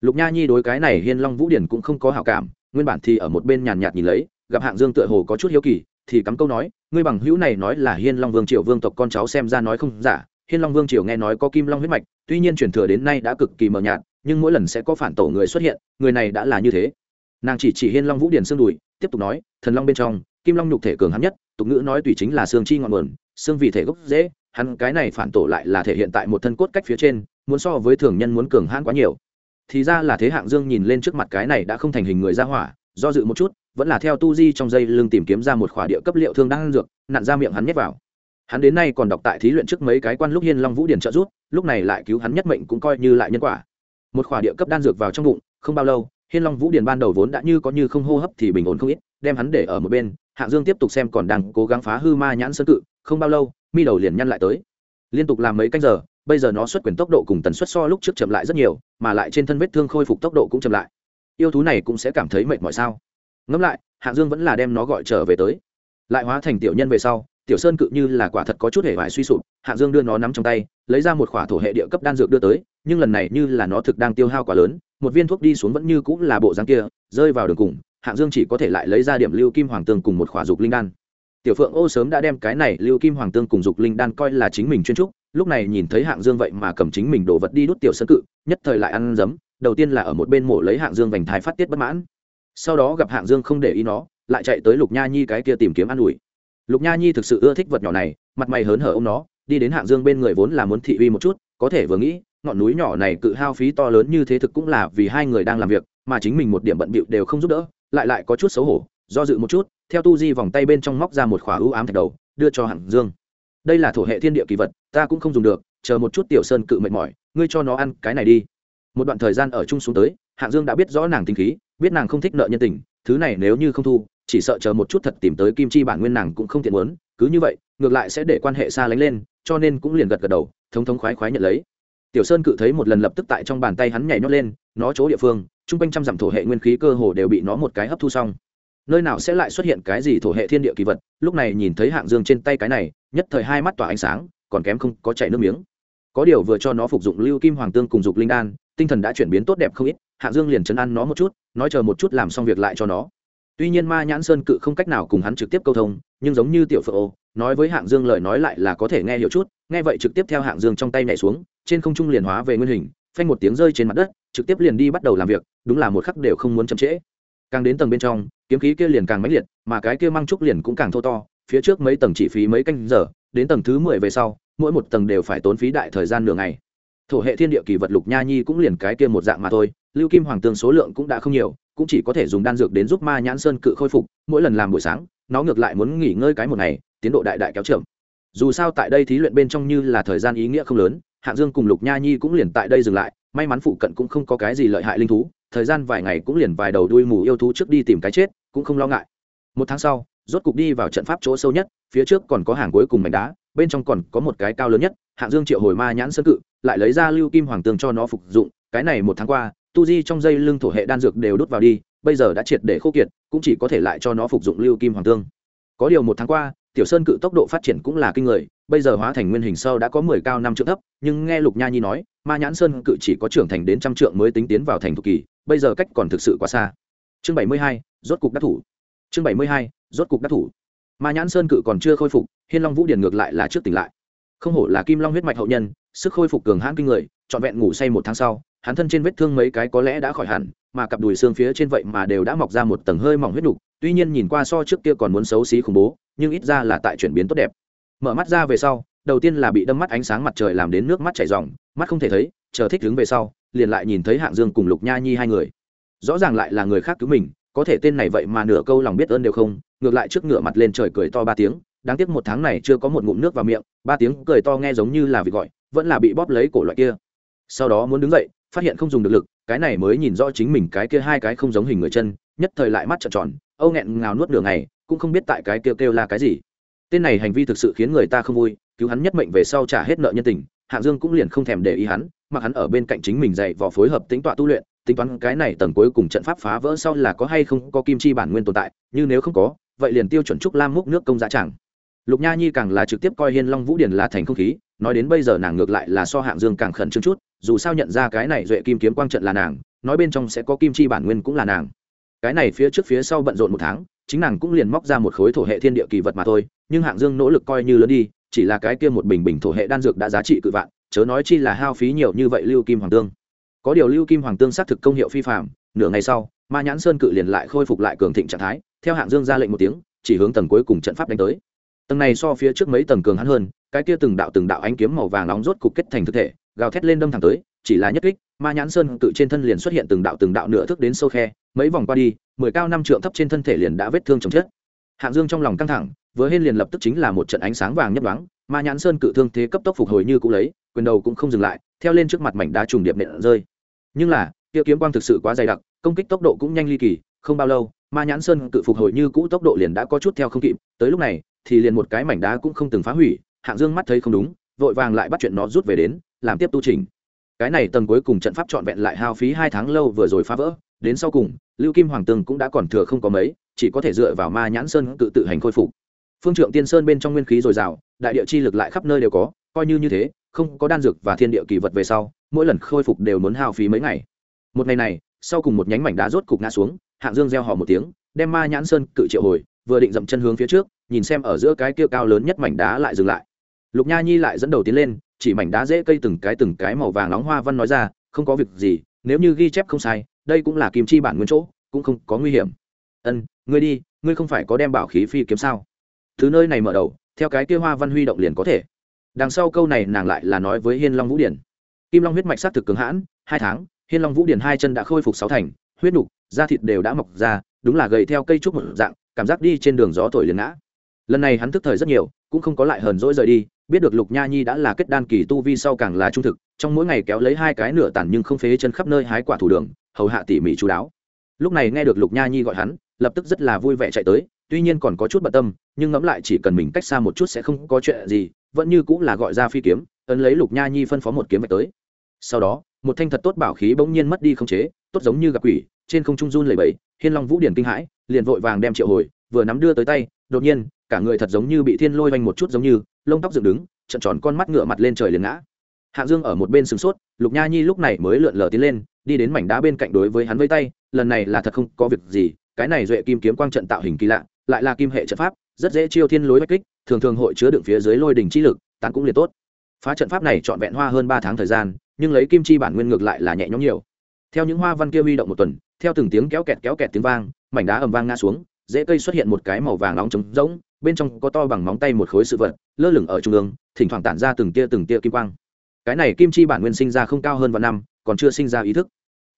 Lục nha nhi đối cái này hiên long vũ điển cũng không có hảo cảm, nguyên bản thì ở một bên nhàn nhạt nhìn lấy, gặp hạng dương tựa hồ có chút hiếu kỳ, thì cắm câu nói, ngươi bằng hữu này nói là hiên long vương triều vương tộc con cháu xem ra nói không giả hiên long vương triều nghe nói có kim long huyết mạch, tuy nhiên truyền thừa đến nay đã cực kỳ mờ nhạt, nhưng mỗi lần sẽ có phản tổ người xuất hiện, người này đã là như thế. Nàng chỉ chỉ hiên long vũ điển xương đùi, tiếp tục nói, thần long bên trong, kim long nhục thể cường hắn nhất, tục ngữ nói tùy chính là xương chi ngọn nguồn, xương vì thể gốc dễ, hắn cái này phản tổ lại là thể hiện tại một thân cốt cách phía trên, muốn so với thường nhân muốn cường hãn quá nhiều. Thì ra là thế hạng dương nhìn lên trước mặt cái này đã không thành hình người ra hỏa, do dự một chút, vẫn là theo tu di trong dây lưng tìm kiếm ra một khỏa địa cấp liệu thương đang dược, nặn ra miệng hắn nhét vào hắn đến nay còn đọc tại thí luyện trước mấy cái quan lúc hiên long vũ điển trợ rút lúc này lại cứu hắn nhất mệnh cũng coi như lại nhân quả. Một khỏa địa cấp đan dược vào trong bụng, không bao lâu, hiên long vũ điển ban đầu vốn đã như có như không hô hấp thì bình ổn không ít, đem hắn để ở một bên hạng dương tiếp tục xem còn đang cố gắng phá hư ma nhãn sơn cự, không bao lâu, mi đầu liền nhăn lại tới. Liên tục làm mấy canh giờ, bây giờ nó xuất quyền tốc độ cùng tần suất so lúc trước chậm lại rất nhiều, mà lại trên thân vết thương khôi phục tốc độ cũng chậm lại. Yêu thú này cũng sẽ cảm thấy mệt mỏi sao? Ngẫm lại hạng dương vẫn là đem nó gọi trở về tới. Lại hóa thành tiểu nhân về sau tiểu sơn cự như là quả thật có chút hệ vải suy sụp, hạng dương đưa nó nắm trong tay, lấy ra một khỏa thổ hệ địa cấp đan dược đưa tới, nhưng lần này như là nó thực đang tiêu hao quá lớn, một viên thuốc đi xuống vẫn như cũng là bộ dáng kia, rơi vào đường cùng, hạng dương chỉ có thể lại lấy ra điểm lưu kim hoàng tương cùng một khỏa dục linh đan. Tiểu phượng ô sớm đã đem cái này lưu kim hoàng tương cùng dục linh đan coi là chính mình chuyên trúc, lúc này nhìn thấy hạng dương vậy mà cầm chính mình đổ vật đi đút tiểu sơn cự, nhất thời lại ăn dấm, đầu tiên là ở một bên mổ lấy hạng dương vành thái phát tiết bất mãn. Sau đó gặp hạng dương không để ý nó, lại chạy tới lục nha nhi cái kia tìm kiếm an ủi lục nha nhi thực sự ưa thích vật nhỏ này, mặt mày hớn hở ô m nó, đi đến hạng dương bên người vốn là muốn thị uy một chút, có thể vừa nghĩ, ngọn núi nhỏ này cự hao phí to lớn như thế thực cũng là vì hai người đang làm việc, mà chính mình một điểm bận bịu đều không giúp đỡ, lại lại có chút xấu hổ, do dự một chút, theo tu di vòng tay bên trong móc ra một khỏa ưu ám thạch đầu, đưa cho hạng dương. Đây là thổ hệ thiên địa kỳ vật, ta cũng không dùng được, chờ một chút tiểu sơn cự mệt mỏi, ngươi cho nó ăn cái này đi. Một đoạn thời gian ở chung xuống tới, hạng dương đã biết rõ nàng tính khí, biết nàng không thích nợ nhân tình, thứ này nếu như không thu chỉ sợ chờ một chút thật tìm tới kim chi bản nguyên nàng cũng không tiện muốn, cứ như vậy, ngược lại sẽ để quan hệ xa lánh lên, cho nên cũng liền gật gật đầu, thống thống khoái khoái nhận lấy. Tiểu sơn cự thấy một lần lập tức tại trong bàn tay hắn nhảy nhót lên, nó chỗ địa phương, chung quanh trăm dặm thổ hệ nguyên khí cơ hồ đều bị nó một cái hấp thu xong. Nơi nào sẽ lại xuất hiện cái gì thổ hệ thiên địa kỳ vật, lúc này nhìn thấy hạng dương trên tay cái này, nhất thời hai mắt tỏa ánh sáng, còn kém không có chảy nước miếng. Có điều vừa cho nó phục dụng lưu kim hoàng tương cùng dục linh đan, tinh thần đã chuyển biến tốt đẹp không ít, hạng dương liền chấn an nó một chút, nói chờ một chút làm xong việc lại cho nó tuy nhiên ma nhãn sơn cự không cách nào cùng hắn trực tiếp câu thông, nhưng giống như tiểu phượng ô, nói với hạng dương lời nói lại là có thể nghe hiểu chút, nghe vậy trực tiếp theo hạng dương trong tay nhảy xuống, trên không trung liền hóa về nguyên hình, phanh một tiếng rơi trên mặt đất, trực tiếp liền đi bắt đầu làm việc, đúng là một khắc đều không muốn chậm trễ. Càng đến tầng bên trong, kiếm khí kia liền càng mãnh liệt, mà cái kia mang trúc liền cũng càng thô to, phía trước mấy tầng chỉ phí mấy canh giờ, đến tầng thứ mười về sau, mỗi một tầng đều phải tốn phí đại thời gian nửa ngày. Thổ hệ thiên địa kỳ vật lục nha nhi cũng liền cái kia một dạng mà thôi, lưu kim hoàng tương số lượng cũng đã không nhiều cũng chỉ có thể dùng đan dược đến giúp ma nhãn sơn cự khôi phục, mỗi lần làm buổi sáng, nó ngược lại muốn nghỉ ngơi cái một ngày, tiến độ đại đại kéo trưởng dù sao tại đây thí luyện bên trong như là thời gian ý nghĩa không lớn, hạng dương cùng lục nha nhi cũng liền tại đây dừng lại, may mắn phụ cận cũng không có cái gì lợi hại linh thú, thời gian vài ngày cũng liền vài đầu đuôi mù yêu thú trước đi tìm cái chết, cũng không lo ngại. Một tháng sau, rốt cục đi vào trận pháp chỗ sâu nhất, phía trước còn có hàng cuối cùng mảnh đá, bên trong còn có một cái cao lớn nhất, hạng dương triệu hồi ma nhãn sơn cự, lại lấy ra lưu kim hoàng tương cho nó phục dụng, cái này một tháng qua tu di trong dây lưng thổ hệ đan dược đều đốt vào đi, bây giờ đã triệt để khô kiệt, cũng chỉ có thể lại cho nó phục dụng lưu kim hoàng tương. Có điều một tháng qua, tiểu sơn cự tốc độ phát triển cũng là kinh người, bây giờ hóa thành nguyên hình sâu đã có mười cao năm trượng thấp, nhưng nghe lục nha nhi nói, ma nhãn sơn cự chỉ có trưởng thành đến trăm trượng mới tính tiến vào thành thục kỳ, bây giờ cách còn thực sự quá xa. Chương bảy mươi hai, rốt cục đắc thủ. Chương bảy mươi hai, rốt cục đắc thủ. Ma nhãn sơn cự còn chưa khôi phục, hiên long vũ điền ngược lại là trước tỉnh lại. Không hổ là kim long huyết mạch hậu nhân, sức khôi phục cường hãn kinh người, trọn vẹn ngủ say một tháng sau hắn thân trên vết thương mấy cái có lẽ đã khỏi hẳn mà cặp đùi xương phía trên vậy mà đều đã mọc ra một tầng hơi mỏng huyết đục tuy nhiên nhìn qua so trước kia còn muốn xấu xí khủng bố nhưng ít ra là tại chuyển biến tốt đẹp. Mở mắt ra về sau đầu tiên là bị đâm mắt ánh sáng mặt trời làm đến nước mắt chảy ròng, mắt không thể thấy chờ thích đứng về sau liền lại nhìn thấy hạng dương cùng lục nha nhi hai người. Rõ ràng lại là người khác cứu mình có thể tên này vậy mà nửa câu lòng biết ơn đều không ngược lại trước ngựa mặt lên trời cười to ba tiếng đáng tiếc một tháng này chưa có một ngụm nước vào miệng ba tiếng cười to nghe giống như là vị gọi vẫn là bị bóp lấy cổ loại kia. Sau đó muốn đứng dậy phát hiện không dùng được lực, cái này mới nhìn rõ chính mình cái kia hai cái không giống hình người chân, nhất thời lại mắt trợn tròn, âu nghẹn ngào nuốt đường này cũng không biết tại cái kêu kêu là cái gì. Tên này hành vi thực sự khiến người ta không vui, cứu hắn nhất mệnh về sau trả hết nợ nhân tình, hạng dương cũng liền không thèm để ý hắn, mặc hắn ở bên cạnh chính mình dạy vò phối hợp tính tọa tu luyện, tính toán cái này tầng cuối cùng trận pháp phá vỡ sau là có hay không có kim chi bản nguyên tồn tại, như nếu không có, vậy liền tiêu chuẩn trúc lam múc nước công giá chẳng. Lục nha nhi càng là trực tiếp coi hiên long vũ điền là thành không khí, nói đến bây giờ nàng ngược lại là so hạng dương càng khẩn trương chút dù sao nhận ra cái này duệ kim kiếm quang trận là nàng, nói bên trong sẽ có kim chi bản nguyên cũng là nàng. Cái này phía trước phía sau bận rộn một tháng, chính nàng cũng liền móc ra một khối thổ hệ thiên địa kỳ vật mà thôi, nhưng hạng dương nỗ lực coi như lớn đi, chỉ là cái kia một bình bình thổ hệ đan dược đã giá trị cự vạn, chớ nói chi là hao phí nhiều như vậy lưu kim hoàng tương. Có điều lưu kim hoàng tương xác thực công hiệu phi phạm nửa ngày sau, ma nhãn sơn cự liền lại khôi phục lại cường thịnh trạng thái, theo hạng dương ra lệnh một tiếng, chỉ hướng tầng cuối cùng trận pháp đánh tới. Tầng này so phía trước mấy tầng cường hắn hơn, cái kia từng đạo từng đạo ánh kiếm màu vàng nóng rốt cục kết thành thực thể gào thét lên đâm thẳng tới, chỉ là nhất kích, ma nhãn sơn tự trên thân liền xuất hiện từng đạo từng đạo nửa thức đến sâu khe, mấy vòng qua đi, mười cao năm trượng thấp trên thân thể liền đã vết thương chồng chết. Hạng dương trong lòng căng thẳng, vừa hên liền lập tức chính là một trận ánh sáng vàng nhấp đoáng ma nhãn sơn cự thương thế cấp tốc phục hồi như cũ lấy, quyền đầu cũng không dừng lại, theo lên trước mặt mảnh đá trùng điệp nện rơi. Nhưng là tiêu kiếm quang thực sự quá dày đặc, công kích tốc độ cũng nhanh ly kỳ, không bao lâu, ma nhãn sơn cự phục hồi như cũ tốc độ liền đã có chút theo không kịp, tới lúc này, thì liền một cái mảnh đá cũng không từng phá hủy, hạng dương mắt thấy không đúng vội vàng lại bắt chuyện nó rút về đến, làm tiếp tu trình. Cái này tầng cuối cùng trận pháp trọn vẹn lại hao phí hai tháng lâu vừa rồi phá vỡ, đến sau cùng, lưu kim hoàng tường cũng đã còn thừa không có mấy, chỉ có thể dựa vào ma nhãn sơn tự tự hành khôi phục. Phương trượng tiên sơn bên trong nguyên khí dồi dào, đại địa chi lực lại khắp nơi đều có, coi như như thế, không có đan dược và thiên địa kỳ vật về sau, mỗi lần khôi phục đều muốn hao phí mấy ngày. Một ngày này, sau cùng một nhánh mảnh đá rốt cục ngã xuống, hạng dương gieo họ một tiếng, đem ma nhãn sơn cự triệu hồi, vừa định dậm chân hướng phía trước, nhìn xem ở giữa cái kia cao lớn nhất mảnh đá lại dừng lại lục nha nhi lại dẫn đầu tiến lên, chỉ mảnh đá dễ cây từng cái từng cái màu vàng nóng hoa văn nói ra, không có việc gì, nếu như ghi chép không sai, đây cũng là kim chi bản nguyên chỗ, cũng không có nguy hiểm. Ân, ngươi đi, ngươi không phải có đem bảo khí phi kiếm sao? Thứ nơi này mở đầu, theo cái kia hoa văn huy động liền có thể. Đằng sau câu này nàng lại là nói với hiên long vũ điển. Kim long huyết mạch s á t thực cứng hãn, hai tháng, hiên long vũ điển hai chân đã khôi phục sáu thành, huyết đục da thịt đều đã mọc ra, đúng là gầy theo cây trúc một dạng, cảm giác đi trên đường gió thổi liền ngã lần này hắn thức thời rất nhiều, cũng không có lại hờn dỗi rời đi, biết được lục nha nhi đã là kết đan kỳ tu vi sau càng là trung thực, trong mỗi ngày kéo lấy hai cái nửa tàn nhưng không phế chân khắp nơi hái quả thủ đường, hầu hạ tỉ mỉ chú đáo. Lúc này nghe được lục nha nhi gọi hắn, lập tức rất là vui vẻ chạy tới, tuy nhiên còn có chút bận tâm, nhưng ngẫm lại chỉ cần mình cách xa một chút sẽ không có chuyện gì, vẫn như cũng là gọi ra phi kiếm, ấn lấy lục nha nhi phân phó một kiếm vạch tới. Sau đó, một thanh thật tốt bảo khí bỗng nhiên mất đi không chế, tốt giống như gặp quỷ, trên không trung run lầy bẫy hiên long vũ điển kinh hãi, liền vội vàng đem triệu hồi, vừa nắm đưa tới tay, đột nhiên cả người thật giống như bị thiên lôi vanh một chút giống như, lông tóc dựng đứng, trận tròn con mắt ngựa mặt lên trời liền ngã. Hạ dương ở một bên sửng sốt, lục nha nhi lúc này mới lượn lờ tiến lên, đi đến mảnh đá bên cạnh đối với hắn vây tay, lần này là thật không có việc gì, cái này duệ kim kiếm quang trận tạo hình kỳ lạ, lại là kim hệ trận pháp, rất dễ chiêu thiên lối bách kích, thường thường hội chứa đựng phía dưới lôi đỉnh chi lực, tán cũng liền tốt. Phá trận pháp này trọn vẹn hoa hơn ba tháng thời gian, nhưng lấy kim chi bản nguyên ngược lại là nhẹ nhõm nhiều. Theo những hoa văn kia huy động một tuần, theo từng tiếng kéo kẹt kéo kẹt tiếng vang, mảnh đá ầm vang ngã xuống dễ cây xuất hiện một cái màu vàng nóng trống rỗng bên trong có to bằng móng tay một khối sự vật, lơ lửng ở trung ương, thỉnh thoảng tản ra từng tia từng tia kim quang. Cái này kim chi bản nguyên sinh ra không cao hơn vạn năm, còn chưa sinh ra ý thức.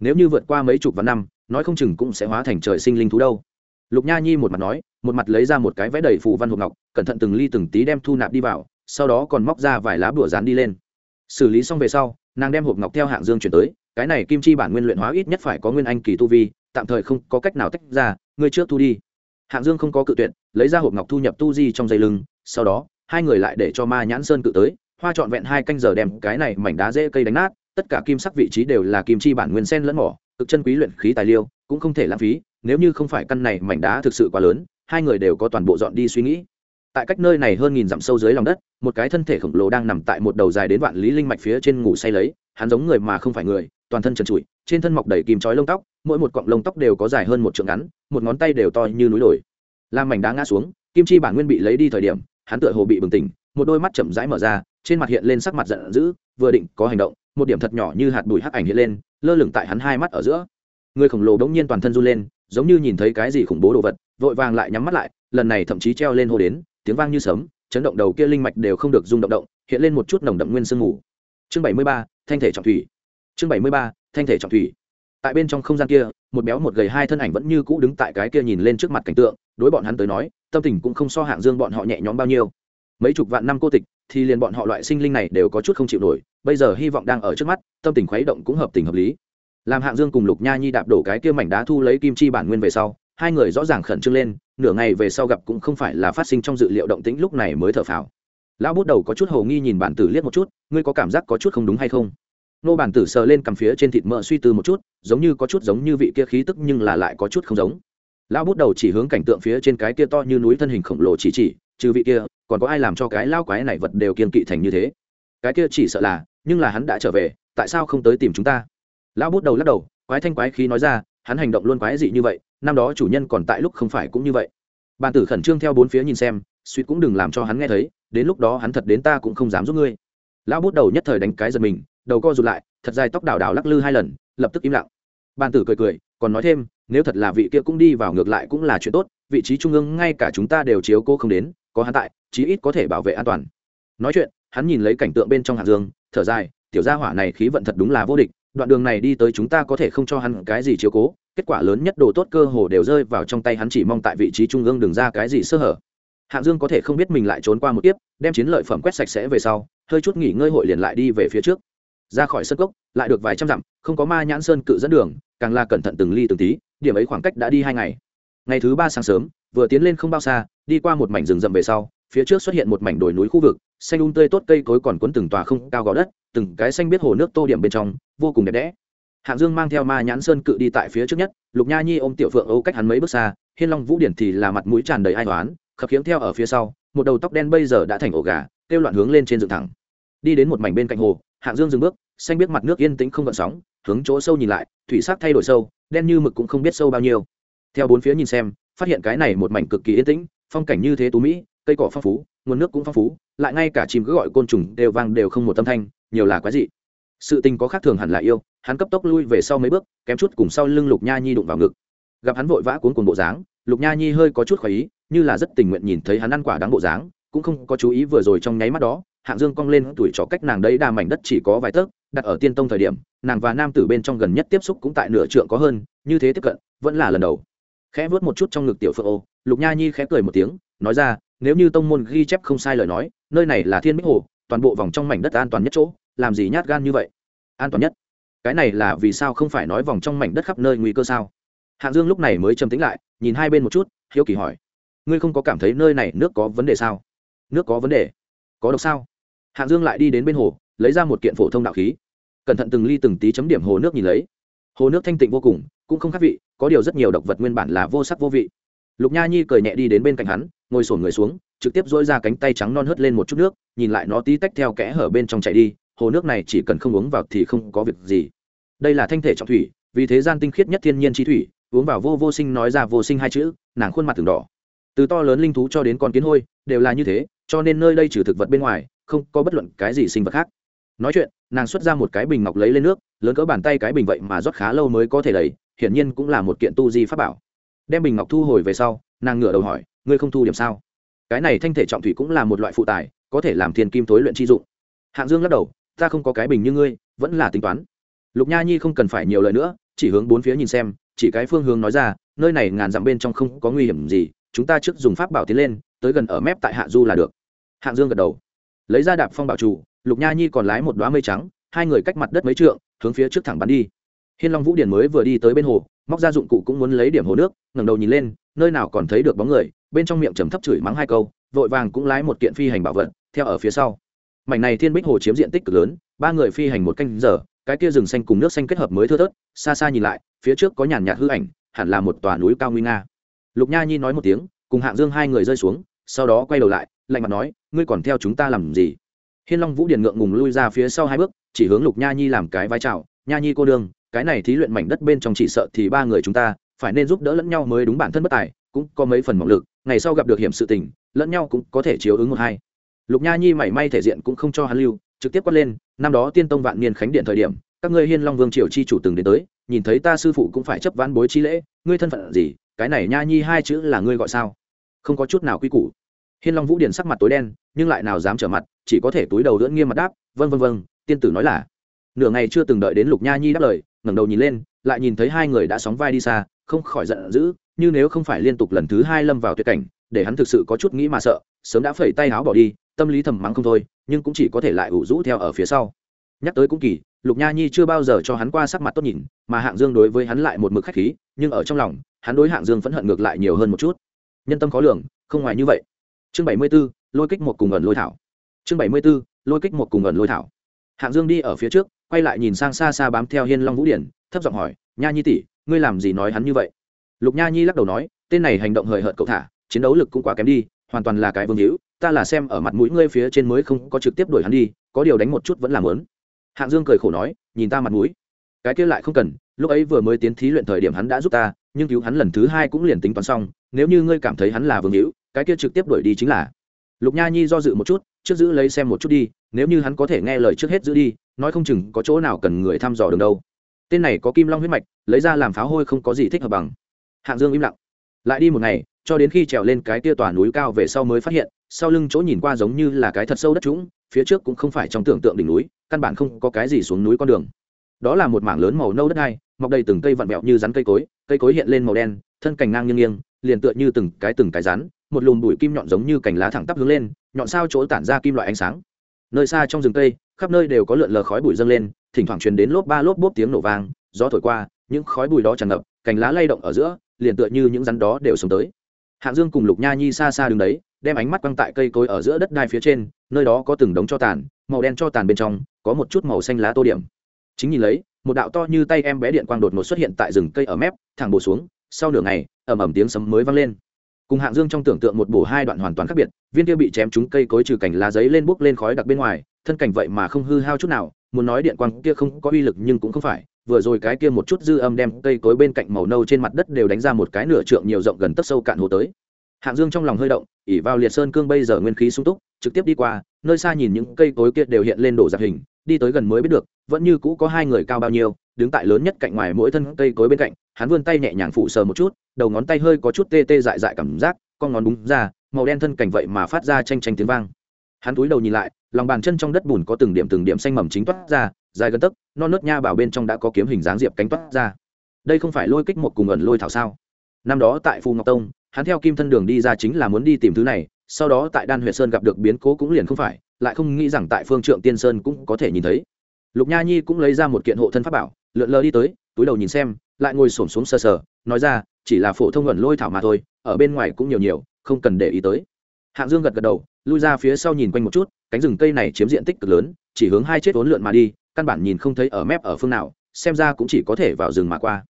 Nếu như vượt qua mấy chục vạn năm, nói không chừng cũng sẽ hóa thành trời sinh linh thú đâu. Lục nha nhi một mặt nói, một mặt lấy ra một cái vẽ đầy phù văn hộp ngọc, cẩn thận từng ly từng tí đem thu nạp đi vào, sau đó còn móc ra vài lá bùa dán đi lên. Xử lý xong về sau, nàng đem hộp ngọc theo hạng dương chuyển tới, cái này kim chi bản nguyên luyện hóa ít nhất phải có nguyên anh kỳ tu vi, tạm thời không có cách nào tách ra, ngươi trước thu đi hạng dương không có cự tuyệt, lấy ra hộp ngọc thu nhập tu di trong dây lưng, sau đó, hai người lại để cho ma nhãn sơn cự tới, hoa trọn vẹn hai canh giờ đem cái này mảnh đá dễ cây đánh nát, tất cả kim sắc vị trí đều là kim chi bản nguyên sen lẫn mỏ, cực chân quý luyện khí tài liêu cũng không thể lãng phí, nếu như không phải căn này mảnh đá thực sự quá lớn, hai người đều có toàn bộ dọn đi suy nghĩ. Tại cách nơi này hơn nghìn dặm sâu dưới lòng đất, một cái thân thể khổng lồ đang nằm tại một đầu dài đến vạn lý linh mạch phía trên ngủ say lấy, hắn giống người mà không phải người, toàn thân trần trụi trên thân mọc đầy kim chói lông tóc, mỗi một cọng lông tóc đều có dài hơn một trượng ngắn, một ngón tay đều to như núi đồi. Làm mảnh đá ngã xuống, kim chi bản nguyên bị lấy đi thời điểm, hắn tựa hồ bị bừng tỉnh, một đôi mắt chậm rãi mở ra, trên mặt hiện lên sắc mặt giận dữ, vừa định có hành động, một điểm thật nhỏ như hạt bụi hắc ảnh hiện lên, lơ lửng tại hắn hai mắt ở giữa. Người khổng lồ đống nhiên toàn thân run lên, giống như nhìn thấy cái gì khủng bố đồ vật, vội vàng lại nhắm mắt lại, lần này thậm chí treo lên hô đến, tiếng vang như sấm, chấn động đầu kia linh mạch đều không được rung động động, hiện lên một chút nồng đậm nguyên sương mù. Chương bảy mươi ba, thanh thể trọng thủy. Chương bảy mươi ba thanh thể trọng thủy. Tại bên trong không gian kia, một béo một gầy hai thân ảnh vẫn như cũ đứng tại cái kia nhìn lên trước mặt cảnh tượng, đối bọn hắn tới nói, tâm tình cũng không so hạng dương bọn họ nhẹ nhõm bao nhiêu. Mấy chục vạn năm cô tịch, thì liền bọn họ loại sinh linh này đều có chút không chịu nổi, bây giờ hy vọng đang ở trước mắt, tâm tình khuấy động cũng hợp tình hợp lý. Làm hạng dương cùng lục nha nhi đạp đổ cái kia mảnh đá thu lấy kim chi bản nguyên về sau, hai người rõ ràng khẩn trương lên, nửa ngày về sau gặp cũng không phải là phát sinh trong dự liệu động tĩnh lúc này mới thở phào. Lão bút đầu có chút hầu nghi nhìn bản tử liếc một chút, ngươi có cảm giác có chút không đúng hay không? Nô bản tử sờ lên cằm phía trên thịt mỡ suy tư một chút, giống như có chút giống như vị kia khí tức nhưng là lại có chút không giống. Lão bút đầu chỉ hướng cảnh tượng phía trên cái kia to như núi thân hình khổng lồ chỉ chỉ, trừ vị kia, còn có ai làm cho cái lao quái này vật đều kiên kỵ thành như thế? Cái kia chỉ sợ là, nhưng là hắn đã trở về, tại sao không tới tìm chúng ta? Lão bút đầu lắc đầu, quái thanh quái khí nói ra, hắn hành động luôn quái dị như vậy, năm đó chủ nhân còn tại lúc không phải cũng như vậy. Bàn tử khẩn trương theo bốn phía nhìn xem, suýt cũng đừng làm cho hắn nghe thấy, đến lúc đó hắn thật đến ta cũng không dám giúp ngươi. Lão bút đầu nhất thời đánh cái giật mình đầu co rụt lại, thật dài tóc đảo đảo lắc lư hai lần, lập tức im lặng. Bàn tử cười cười, còn nói thêm, nếu thật là vị kia cũng đi vào ngược lại cũng là chuyện tốt, vị trí trung ương ngay cả chúng ta đều chiếu cô không đến, có hắn tại, chí ít có thể bảo vệ an toàn. Nói chuyện, hắn nhìn lấy cảnh tượng bên trong hạng dương, thở dài, tiểu gia hỏa này khí vận thật đúng là vô địch, đoạn đường này đi tới chúng ta có thể không cho hắn cái gì chiếu cố, kết quả lớn nhất đồ tốt cơ hồ đều rơi vào trong tay hắn chỉ mong tại vị trí trung ương đừng ra cái gì sơ hở. Hạng dương có thể không biết mình lại trốn qua một tiếp đem chiến lợi phẩm quét sạch sẽ về sau, hơi chút nghỉ ngơi hội liền lại đi về phía trước ra khỏi sân cốc, lại được vài trăm dặm, không có ma nhãn sơn cự dẫn đường, càng là cẩn thận từng ly từng tí, điểm ấy khoảng cách đã đi hai ngày. Ngày thứ ba sáng sớm, vừa tiến lên không bao xa, đi qua một mảnh rừng rậm về sau, phía trước xuất hiện một mảnh đồi núi khu vực, xanh un um tươi tốt cây cối còn cuốn từng tòa không cao gò đất, từng cái xanh biết hồ nước tô điểm bên trong, vô cùng đẹp đẽ. Hạng dương mang theo ma nhãn sơn cự đi tại phía trước nhất, lục nha nhi ôm tiểu phượng âu cách hắn mấy bước xa, hiên long vũ điển thì là mặt mũi tràn đầy ai toán khập khiễng theo ở phía sau, một đầu tóc đen bây giờ đã thành ổ gà, kêu loạn hướng lên trên dựng thẳng. Đi đến một mảnh bên cạnh hồ hạng dương dừng bước, xanh biết mặt nước yên tĩnh không gợn sóng, hướng chỗ sâu nhìn lại, thủy sắc thay đổi sâu, đen như mực cũng không biết sâu bao nhiêu. Theo bốn phía nhìn xem, phát hiện cái này một mảnh cực kỳ yên tĩnh, phong cảnh như thế tú mỹ, cây cỏ phong phú, nguồn nước cũng phong phú, lại ngay cả chim cứ gọi côn trùng đều vang đều không một âm thanh, nhiều là quái dị. Sự tình có khác thường hẳn là yêu, hắn cấp tốc lui về sau mấy bước, kém chút cùng sau lưng lục nha nhi đụng vào ngực. Gặp hắn vội vã cuốn cùng bộ dáng, lục nha nhi hơi có chút khỏi ý, như là rất tình nguyện nhìn thấy hắn ăn quả đáng bộ dáng, cũng không có chú ý vừa rồi trong nháy mắt đó hạng dương cong lên tuổi trò cách nàng đấy đa mảnh đất chỉ có vài tấc, đặt ở tiên tông thời điểm, nàng và nam tử bên trong gần nhất tiếp xúc cũng tại nửa trượng có hơn, như thế tiếp cận, vẫn là lần đầu. Khẽ vớt một chút trong ngực tiểu phượng ô, lục nha nhi khẽ cười một tiếng, nói ra, nếu như tông môn ghi chép không sai lời nói, nơi này là thiên bích hồ, toàn bộ vòng trong mảnh đất an toàn nhất chỗ, làm gì nhát gan như vậy? An toàn nhất? Cái này là vì sao không phải nói vòng trong mảnh đất khắp nơi nguy cơ sao? Hạng dương lúc này mới trầm tính lại, nhìn hai bên một chút, hiếu kỳ hỏi, ngươi không có cảm thấy nơi này nước có vấn đề sao? Nước có vấn đề? Có độc sao? Hạng dương lại đi đến bên hồ, lấy ra một kiện phổ thông đạo khí. Cẩn thận từng ly từng tí chấm điểm hồ nước nhìn lấy. Hồ nước thanh tịnh vô cùng, cũng không khác vị, có điều rất nhiều động vật nguyên bản là vô sắc vô vị. Lục nha nhi cười nhẹ đi đến bên cạnh hắn, ngồi sổn người xuống, trực tiếp dỗi ra cánh tay trắng non hớt lên một chút nước, nhìn lại nó tí tách theo kẽ hở bên trong chạy đi, hồ nước này chỉ cần không uống vào thì không có việc gì. Đây là thanh thể trọng thủy, vì thế gian tinh khiết nhất thiên nhiên trí thủy, uống vào vô vô sinh nói ra vô sinh hai chữ, nàng khuôn mặt từng đỏ. Từ to lớn linh thú cho đến con kiến hôi, đều là như thế, cho nên nơi đây trừ thực vật bên ngoài không có bất luận cái gì sinh vật khác. Nói chuyện, nàng xuất ra một cái bình ngọc lấy lên nước, lớn cỡ bàn tay cái bình vậy mà rót khá lâu mới có thể đầy, hiển nhiên cũng là một kiện tu di pháp bảo. Đem bình ngọc thu hồi về sau, nàng ngửa đầu hỏi, ngươi không thu điểm sao? Cái này thanh thể trọng thủy cũng là một loại phụ tài, có thể làm thiên kim tối luyện chi dụng. Hạng dương lắc đầu, ta không có cái bình như ngươi, vẫn là tính toán. Lục nha nhi không cần phải nhiều lời nữa, chỉ hướng bốn phía nhìn xem, chỉ cái phương hướng nói ra, nơi này ngàn dặm bên trong không có nguy hiểm gì, chúng ta trước dùng pháp bảo tiến lên, tới gần ở mép tại hạ du là được. Hạng dương gật đầu lấy ra đạp phong bảo chủ lục nha nhi còn lái một đoá mây trắng, hai người cách mặt đất mấy trượng, hướng phía trước thẳng bắn đi. Hiên long vũ điển mới vừa đi tới bên hồ, móc ra dụng cụ cũng muốn lấy điểm hồ nước, ngẩng đầu nhìn lên, nơi nào còn thấy được bóng người, bên trong miệng trầm thấp chửi mắng hai câu, vội vàng cũng lái một kiện phi hành bảo vật, theo ở phía sau. Mảnh này thiên bích hồ chiếm diện tích cực lớn, ba người phi hành một canh giờ, cái kia rừng xanh cùng nước xanh kết hợp mới thưa thớt, xa xa nhìn lại, phía trước có nhàn nhạt hư ảnh, hẳn là một tòa núi cao nguy nga. Lục nha nhi nói một tiếng, cùng hạng dương hai người rơi xuống, sau đó quay đầu lại lạnh mặt nói, ngươi còn theo chúng ta làm gì? Hiên long vũ điền ngượng ngùng lui ra phía sau hai bước, chỉ hướng lục nha nhi làm cái vai trào nha nhi cô đương, cái này thí luyện mảnh đất bên trong chỉ sợ thì ba người chúng ta, phải nên giúp đỡ lẫn nhau mới đúng bản thân bất tài, cũng có mấy phần mỏng lực, ngày sau gặp được hiểm sự tình, lẫn nhau cũng có thể chiếu ứng một hai. Lục nha nhi mảy may thể diện cũng không cho hắn lưu, trực tiếp quát lên, năm đó tiên tông vạn niên khánh điện thời điểm, các ngươi hiên long vương triều chi chủ từng đến tới, nhìn thấy ta sư phụ cũng phải chấp vãn bối chi lễ, ngươi thân phận gì, cái này nha nhi hai chữ là ngươi gọi sao? Không có chút nào quy củ hiên long vũ điền sắc mặt tối đen, nhưng lại nào dám trở mặt, chỉ có thể túi đầu lưỡng nghiêm mặt đáp vân vân vân tiên tử nói là. Nửa ngày chưa từng đợi đến lục nha nhi đáp lời, ngẩng đầu nhìn lên, lại nhìn thấy hai người đã sóng vai đi xa, không khỏi giận dữ, như nếu không phải liên tục lần thứ hai lâm vào tuyệt cảnh, để hắn thực sự có chút nghĩ mà sợ, sớm đã phẩy tay áo bỏ đi, tâm lý thầm mắng không thôi, nhưng cũng chỉ có thể lại ủ rũ theo ở phía sau. Nhắc tới cũng kỳ, lục nha nhi chưa bao giờ cho hắn qua sắc mặt tốt nhìn, mà hạng dương đối với hắn lại một mực khách khí, nhưng ở trong lòng, hắn đối hạng dương phẫn hận ngược lại nhiều hơn một chút. Nhân tâm khó lường, không ngoài như vậy chương bảy mươi b ố lôi kích một cùng ẩn lôi thảo. Chương bảy mươi b ố lôi kích một cùng ẩn lôi thảo. Hạng dương đi ở phía trước, quay lại nhìn sang xa xa bám theo hiên long vũ điển, thấp giọng hỏi, nha nhi tỷ, ngươi làm gì nói hắn như vậy? Lục nha nhi lắc đầu nói, tên này hành động hời hợt cậu thả, chiến đấu lực cũng quá kém đi, hoàn toàn là cái vương hữu, ta là xem ở mặt mũi ngươi phía trên mới không có trực tiếp đuổi hắn đi, có điều đánh một chút vẫn làm lớn hạng dương cười khổ nói, nhìn ta mặt mũi. Cái kia lại không cần, lúc ấy vừa mới tiến thí luyện thời điểm hắn đã giúp ta, nhưng cứu hắn lần thứ hai cũng liền tính toán xong, nếu như ngươi cảm thấy hắn là vương hữu cái kia trực tiếp đuổi đi chính là. Lục nha nhi do dự một chút, trước giữ lấy xem một chút đi, nếu như hắn có thể nghe lời trước hết giữ đi, nói không chừng có chỗ nào cần người thăm dò đường đâu. Tên này có kim long huyết mạch, lấy ra làm pháo hôi không có gì thích hợp bằng. Hạng dương im lặng. Lại đi một ngày, cho đến khi trèo lên cái tia tòa núi cao về sau mới phát hiện, sau lưng chỗ nhìn qua giống như là cái thật sâu đất trũng, phía trước cũng không phải trong tưởng tượng đỉnh núi, căn bản không có cái gì xuống núi con đường. Đó là một mảng lớn màu nâu đất hai mọc đầy từng cây vặn vẹo như rắn cây cối cây cối hiện lên màu đen, thân cành ngang nghiêng nghiêng, liền tựa như từng cái từng cái rắn một lùm bụi kim nhọn giống như cành lá thẳng tắp hướng lên, nhọn sao chỗ tản ra kim loại ánh sáng. Nơi xa trong rừng cây, khắp nơi đều có lượn lờ khói bụi dâng lên, thỉnh thoảng truyền đến lốp ba lốp bốp tiếng nổ vang, gió thổi qua, những khói bụi đó tràn ngập, cành lá lay động ở giữa, liền tựa như những rắn đó đều sống tới. Hạng dương cùng lục nha nhi xa xa đứng đấy, đem ánh mắt quăng tại cây cối ở giữa đất đai phía trên, nơi đó có từng đống cho tàn, màu đen cho tàn bên trong, có một chút màu xanh lá tô điểm. Chính nhìn lấy, một đạo to như tay em bé điện quang đột ngột xuất hiện tại rừng cây ở mép, thẳng bổ xuống, sau nửa ngày ẩm ẩm tiếng sấm mới vang lên cùng hạng dương trong tưởng tượng một bổ hai đoạn hoàn toàn khác biệt, viên kia bị chém trúng cây cối trừ cảnh lá giấy lên bốc lên khói đặc bên ngoài, thân cảnh vậy mà không hư hao chút nào, muốn nói điện quang kia không có uy lực nhưng cũng không phải, vừa rồi cái kia một chút dư âm đem cây cối bên cạnh màu nâu trên mặt đất đều đánh ra một cái nửa trượng nhiều rộng gần tấc sâu cạn hồ tới. Hạng dương trong lòng hơi động ỉ vào liệt sơn cương bây giờ nguyên khí sung túc, trực tiếp đi qua, nơi xa nhìn những cây cối kia đều hiện lên đổ dạp hình, đi tới gần mới biết được, vẫn như cũ có hai người cao bao nhiêu đứng tại lớn nhất cạnh ngoài mỗi thân cây cối bên cạnh, hắn vươn tay nhẹ nhàng phụ sờ một chút, đầu ngón tay hơi có chút tê tê dại dại cảm giác, con ngón đúng ra, màu đen thân cảnh vậy mà phát ra tranh tranh tiếng vang. Hắn túi đầu nhìn lại, lòng bàn chân trong đất bùn có từng điểm từng điểm xanh mầm chính toát ra, dài gần tấc, non nớt nha bảo bên trong đã có kiếm hình dáng diệp cánh toát ra. Đây không phải lôi kích một cùng ẩn lôi thảo sao? Năm đó tại phù ngọc tông, hắn theo kim thân đường đi ra chính là muốn đi tìm thứ này, sau đó tại đan huyện sơn gặp được biến cố cũng liền không phải, lại không nghĩ rằng tại phương trượng tiên sơn cũng có thể nhìn thấy. Lục nha nhi cũng lấy ra một kiện hộ thân pháp bảo lượn lờ đi tới, túi đầu nhìn xem, lại ngồi xổm xuống sờ sờ, nói ra, chỉ là phổ thông ẩn lôi thảo mà thôi, ở bên ngoài cũng nhiều nhiều, không cần để ý tới. Hạng dương gật gật đầu, lui ra phía sau nhìn quanh một chút, cánh rừng cây này chiếm diện tích cực lớn, chỉ hướng hai chết vốn lượn mà đi, căn bản nhìn không thấy ở mép ở phương nào, xem ra cũng chỉ có thể vào rừng mà qua.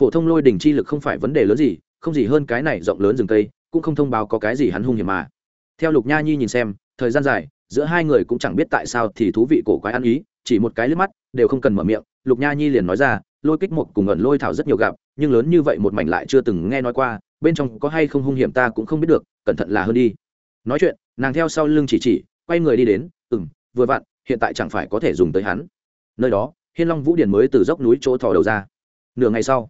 Phổ thông lôi đỉnh chi lực không phải vấn đề lớn gì, không gì hơn cái này rộng lớn rừng cây, cũng không thông báo có cái gì hắn hung hiểm mà. Theo lục nha nhi nhìn xem, thời gian dài, giữa hai người cũng chẳng biết tại sao thì thú vị cổ quái ăn ý, chỉ một cái liếc mắt, đều không cần mở miệng lục nha nhi liền nói ra, lôi kích một cùng ẩn lôi thảo rất nhiều gặp, nhưng lớn như vậy một mảnh lại chưa từng nghe nói qua, bên trong có hay không hung hiểm ta cũng không biết được, cẩn thận là hơn đi. Nói chuyện, nàng theo sau lưng chỉ chỉ, quay người đi đến ừ m vừa vặn, hiện tại chẳng phải có thể dùng tới hắn. Nơi đó, hiên long vũ Điền mới từ dốc núi chỗ thò đầu ra. Nửa ngày sau,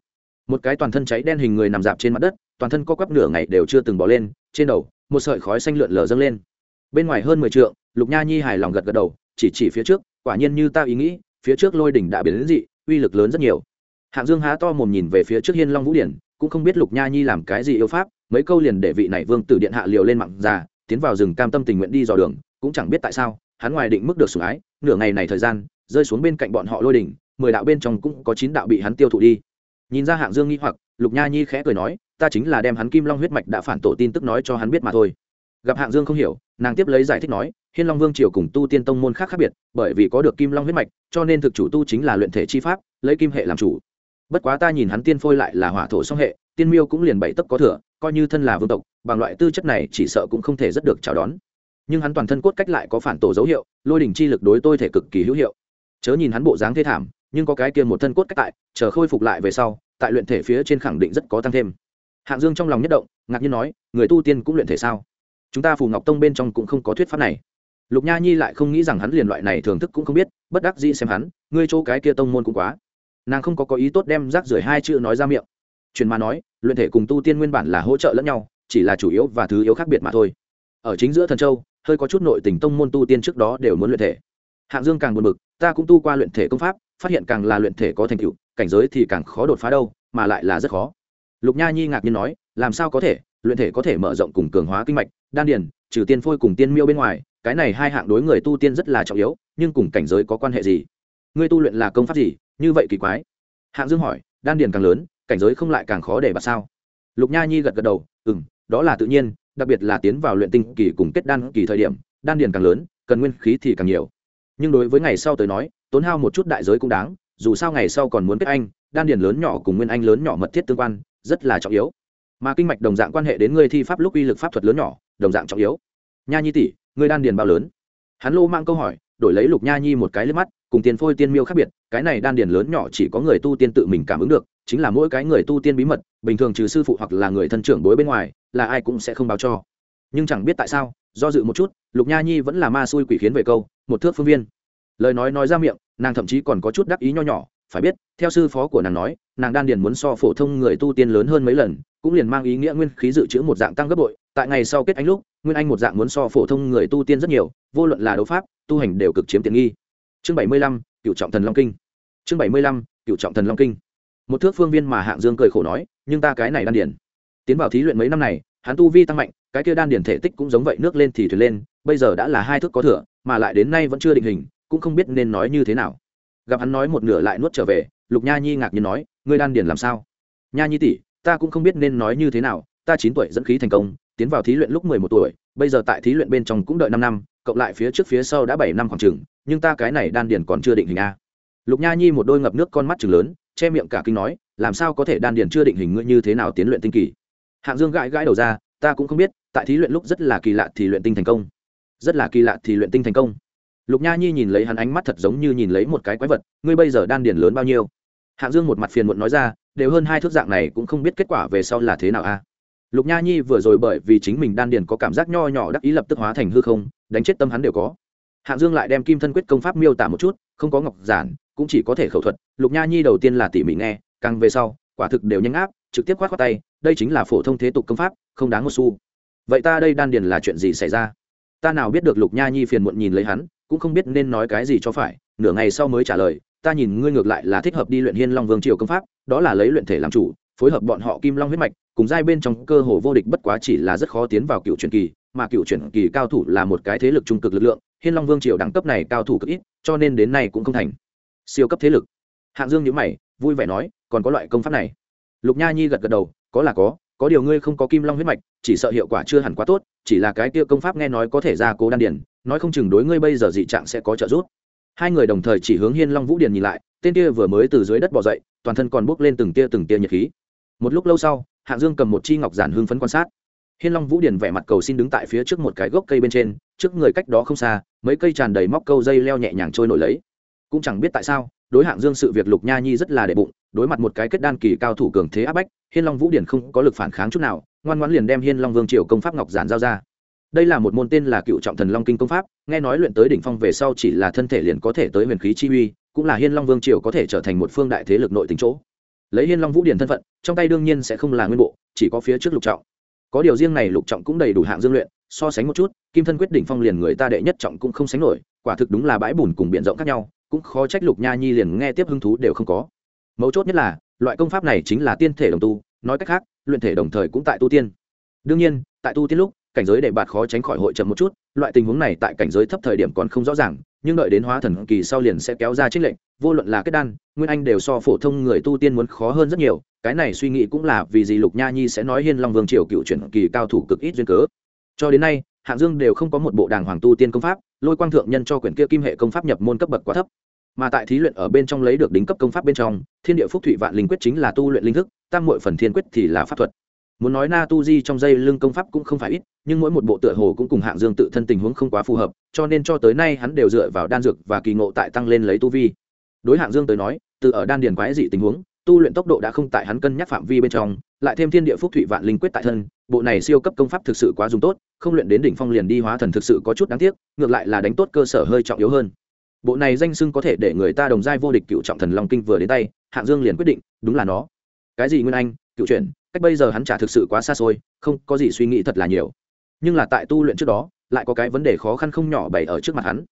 một cái toàn thân cháy đen hình người nằm dạp trên mặt đất, toàn thân co quắp nửa ngày đều chưa từng bỏ lên, trên đầu, một sợi khói xanh lượn lờ dâng lên. Bên ngoài hơn mười t lục nha nhi hài lòng gật gật đầu, chỉ chỉ phía trước, quả nhiên như ta ý nghĩ phía trước lôi đỉnh đã biến đến dị, uy lực lớn rất nhiều. Hạng dương há to mồm nhìn về phía trước hiên long vũ điển, cũng không biết lục nha nhi làm cái gì yêu pháp, mấy câu liền để vị này vương tử điện hạ liều lên mặn già tiến vào rừng cam tâm tình nguyện đi dò đường, cũng chẳng biết tại sao, hắn ngoài định mức được sủng ái, nửa ngày này thời gian, rơi xuống bên cạnh bọn họ lôi đỉnh, mười đạo bên trong cũng có chín đạo bị hắn tiêu thụ đi. Nhìn ra hạng dương nghi hoặc, lục nha nhi khẽ cười nói, ta chính là đem hắn kim long huyết mạch đã phản tổ tin tức nói cho hắn biết mà thôi gặp hạng dương không hiểu, nàng tiếp lấy giải thích nói, hiên long vương triều cùng tu tiên tông môn khác khác biệt, bởi vì có được kim long huyết mạch, cho nên thực chủ tu chính là luyện thể chi pháp, lấy kim hệ làm chủ. Bất quá ta nhìn hắn tiên phôi lại là hỏa thổ song hệ, tiên miêu cũng liền bảy tấc có thừa, coi như thân là vương tộc, bằng loại tư chất này chỉ sợ cũng không thể rất được chào đón. Nhưng hắn toàn thân cốt cách lại có phản tổ dấu hiệu, lôi đỉnh chi lực đối tôi thể cực kỳ hữu hiệu. Chớ nhìn hắn bộ dáng thê thảm, nhưng có cái kia một thân cốt cách tại, chờ khôi phục lại về sau, tại luyện thể phía trên khẳng định rất có tăng thêm. Hạng dương trong lòng nhất động, ngạc nhiên nói, người tu tiên cũng luyện thể sao? Chúng ta phù ngọc tông bên trong cũng không có thuyết pháp này. Lục nha nhi lại không nghĩ rằng hắn liền loại này thưởng thức cũng không biết, bất đắc dĩ xem hắn, ngươi chỗ cái kia tông môn cũng quá. Nàng không có có ý tốt đem rác rưởi hai chữ nói ra miệng. Truyền mà nói, luyện thể cùng tu tiên nguyên bản là hỗ trợ lẫn nhau, chỉ là chủ yếu và thứ yếu khác biệt mà thôi. Ở chính giữa thần châu, hơi có chút nội tình tông môn tu tiên trước đó đều muốn luyện thể. Hạng dương càng buồn bực, ta cũng tu qua luyện thể công pháp, phát hiện càng là luyện thể có thành tựu, cảnh giới thì càng khó đột phá đâu, mà lại là rất khó. Lục nha nhi ngạc nhiên nói, làm sao có thể, luyện thể có thể mở rộng cùng cường hóa kinh mạch đan điền, trừ tiên phôi cùng tiên miêu bên ngoài, cái này hai hạng đối người tu tiên rất là trọng yếu, nhưng cùng cảnh giới có quan hệ gì? Ngươi tu luyện là công pháp gì? Như vậy kỳ quái. Hạng dương hỏi, đan điền càng lớn, cảnh giới không lại càng khó để bạt sao? Lục nha nhi gật gật đầu ừ m đó là tự nhiên, đặc biệt là tiến vào luyện tinh kỳ cùng kết đan kỳ thời điểm, đan điền càng lớn, cần nguyên khí thì càng nhiều. Nhưng đối với ngày sau tới nói, tốn hao một chút đại giới cũng đáng, dù sao ngày sau còn muốn kết anh, đan điền lớn nhỏ cùng nguyên anh lớn nhỏ mật thiết tương quan, rất là trọng yếu. Mà kinh mạch đồng dạng quan hệ đến ngươi thi pháp lúc uy lực pháp thuật lớn nhỏ đồng dạng trọng yếu. Nha nhi tỷ, ngươi đan điền bao lớn? Hắn lô mang câu hỏi, đổi lấy lục nha nhi một cái lên mắt, cùng tiền phôi tiên miêu khác biệt, cái này đan điền lớn nhỏ chỉ có người tu tiên tự mình cảm ứng được, chính là mỗi cái người tu tiên bí mật, bình thường trừ sư phụ hoặc là người thân trưởng bối bên ngoài, là ai cũng sẽ không báo cho. Nhưng chẳng biết tại sao, do dự một chút, lục nha nhi vẫn là ma xui quỷ khiến về câu, một thước phương viên. Lời nói nói ra miệng, nàng thậm chí còn có chút đắc ý nho nhỏ, phải biết, theo sư phó của nàng nói, nàng đan điền muốn so phổ thông người tu tiên lớn hơn mấy lần, cũng liền mang ý nghĩa nguyên khí dự trữ một dạng tăng gấp bội tại ngày sau kết anh lúc, nguyên anh một dạng muốn so phổ thông người tu tiên rất nhiều, vô luận là đấu pháp, tu hành đều cực chiếm tiện nghi. Chương bảy mươi lăm cựu trọng thần long kinh. Chương bảy mươi lăm cựu trọng thần long kinh. Một thước phương viên mà hạng dương cười khổ nói, nhưng ta cái này đan điển. tiến vào thí luyện mấy năm này, hắn tu vi tăng mạnh, cái kia đan điển thể tích cũng giống vậy nước lên thì thuyền lên, bây giờ đã là hai thước có thừa, mà lại đến nay vẫn chưa định hình, cũng không biết nên nói như thế nào. Gặp hắn nói một nửa lại nuốt trở về, lục nha nhi ngạc nhiên nói, ngươi đan điển làm sao? Nha nhi tỷ, ta cũng không biết nên nói như thế nào, ta chín tuổi dẫn khí thành công tiến vào thí luyện lúc mười một tuổi, bây giờ tại thí luyện bên trong cũng đợi năm năm, cộng lại phía trước phía sau đã bảy năm khoảng chừng, nhưng ta cái này đan điền còn chưa định hình a. Lục nha nhi một đôi ngập nước con mắt chừng lớn, che miệng cả kinh nói, làm sao có thể đan điền chưa định hình ngươi như thế nào tiến luyện tinh kỳ? Hạng dương gãi gãi đầu ra, ta cũng không biết, tại thí luyện lúc rất là kỳ lạ thì luyện tinh thành công. Rất là kỳ lạ thì luyện tinh thành công. Lục nha nhi nhìn lấy hắn ánh mắt thật giống như nhìn lấy một cái quái vật, ngươi bây giờ đan điền lớn bao nhiêu? Hạng dương một mặt phiền muộn nói ra, đều hơn hai thước dạng này cũng không biết kết quả về sau là thế nào a lục nha nhi vừa rồi bởi vì chính mình đan điền có cảm giác nho nhỏ đắc ý lập tức hóa thành hư không, đánh chết tâm hắn đều có. Hạng dương lại đem kim thân quyết công pháp miêu tả một chút, không có ngọc giản, cũng chỉ có thể khẩu thuật. Lục nha nhi đầu tiên là tỉ mỉ nghe, càng về sau, quả thực đều nhanh áp, trực tiếp khoát khoát tay, đây chính là phổ thông thế tục công pháp, không đáng một xu. Vậy ta đây đan điền là chuyện gì xảy ra? Ta nào biết được lục nha nhi phiền muộn nhìn lấy hắn, cũng không biết nên nói cái gì cho phải, nửa ngày sau mới trả lời, ta nhìn ngươi ngược lại là thích hợp đi luyện hiên long vương triều công pháp, đó là lấy luyện thể làm chủ phối hợp bọn họ kim long huyết mạch, cùng giai bên trong cơ hồ vô địch bất quá chỉ là rất khó tiến vào cựu truyền kỳ, mà cựu truyền kỳ cao thủ là một cái thế lực trung cực lực lượng, hiên long vương triều đẳng cấp này cao thủ cực ít, cho nên đến nay cũng không thành. Siêu cấp thế lực. Hạng dương nhữ mày, vui vẻ nói, còn có loại công pháp này. Lục nha nhi gật gật đầu, có là có có điều ngươi không có kim long huyết mạch, chỉ sợ hiệu quả chưa hẳn quá tốt, chỉ là cái kia công pháp nghe nói có thể ra cố đan điển nói không chừng đối ngươi bây giờ dị trạng sẽ có trợ giúp. Hai người đồng thời chỉ hướng hiên long vũ điền nhìn lại, tên kia vừa mới từ dưới đất bỏ dậy, toàn thân còn bốc lên từng tia từng tia nhiệt khí một lúc lâu sau, hạng dương cầm một chi ngọc giản hưng phấn quan sát. Hiên long vũ điền vẻ mặt cầu xin đứng tại phía trước một cái gốc cây bên trên, trước người cách đó không xa, mấy cây tràn đầy móc câu dây leo nhẹ nhàng trôi nổi lấy. Cũng chẳng biết tại sao, đối hạng dương sự việc lục nha nhi rất là đệ bụng, đối mặt một cái kết đan kỳ cao thủ cường thế áp bách, hiên long vũ điển không có lực phản kháng chút nào, ngoan ngoãn liền đem hiên long vương triều công pháp ngọc giản giao ra. Đây là một môn tên là cựu trọng thần long kinh công pháp, nghe nói luyện tới đỉnh phong về sau chỉ là thân thể liền có thể tới huyền khí chi uy, cũng là hiên long vương triều có thể trở thành một phương đại thế lực nội tính chỗ lấy hiên long vũ điển thân phận, trong tay đương nhiên sẽ không là nguyên bộ, chỉ có phía trước lục trọng. Có điều riêng này lục trọng cũng đầy đủ hạng dương luyện, so sánh một chút, kim thân quyết đỉnh phong liền người ta đệ nhất trọng cũng không sánh nổi, quả thực đúng là bãi bùn cùng biện rộng khác nhau, cũng khó trách lục nha nhi liền nghe tiếp hứng thú đều không có. Mấu chốt nhất là, loại công pháp này chính là tiên thể đồng tu, nói cách khác, luyện thể đồng thời cũng tại tu tiên. Đương nhiên, tại tu tiên lúc, cảnh giới để bạt khó tránh khỏi hội chậm một chút, loại tình huống này tại cảnh giới thấp thời điểm còn không rõ ràng nhưng đợi đến hóa thần kỳ sau liền sẽ kéo ra trích lệnh, vô luận là kết đan, nguyên anh đều so phổ thông người tu tiên muốn khó hơn rất nhiều, cái này suy nghĩ cũng là vì gì lục nha nhi sẽ nói hiên long vương triều cựu chuyển kỳ cao thủ cực ít duyên cớ. Cho đến nay, hạng dương đều không có một bộ đàng hoàng tu tiên công pháp, lôi quang thượng nhân cho quyển kia kim hệ công pháp nhập môn cấp bậc quá thấp. Mà tại thí luyện ở bên trong lấy được đính cấp công pháp bên trong, thiên địa phúc thụy vạn linh quyết chính là tu luyện linh thức, tam mội phần thiên quyết thì là pháp thuật muốn nói na tu di trong dây lưng công pháp cũng không phải ít, nhưng mỗi một bộ tựa hồ cũng cùng hạng dương tự thân tình huống không quá phù hợp, cho nên cho tới nay hắn đều dựa vào đan dược và kỳ ngộ tại tăng lên lấy tu vi. Đối hạng dương tới nói, từ ở đan điền quái dị tình huống, tu luyện tốc độ đã không tại hắn cân nhắc phạm vi bên trong, lại thêm thiên địa phúc thụy vạn linh quyết tại thân, bộ này siêu cấp công pháp thực sự quá dùng tốt, không luyện đến đỉnh phong liền đi hóa thần thực sự có chút đáng tiếc, ngược lại là đánh tốt cơ sở hơi trọng yếu hơn. Bộ này danh sưng có thể để người ta đồng giai vô địch cựu trọng thần long kinh vừa đến tay, hạng dương liền quyết định, đúng là nó. Cái gì nguyên anh, cựu chuyển cách bây giờ hắn trả thực sự quá xa xôi, không có gì suy nghĩ thật là nhiều. Nhưng là tại tu luyện trước đó, lại có cái vấn đề khó khăn không nhỏ bày ở trước mặt hắn.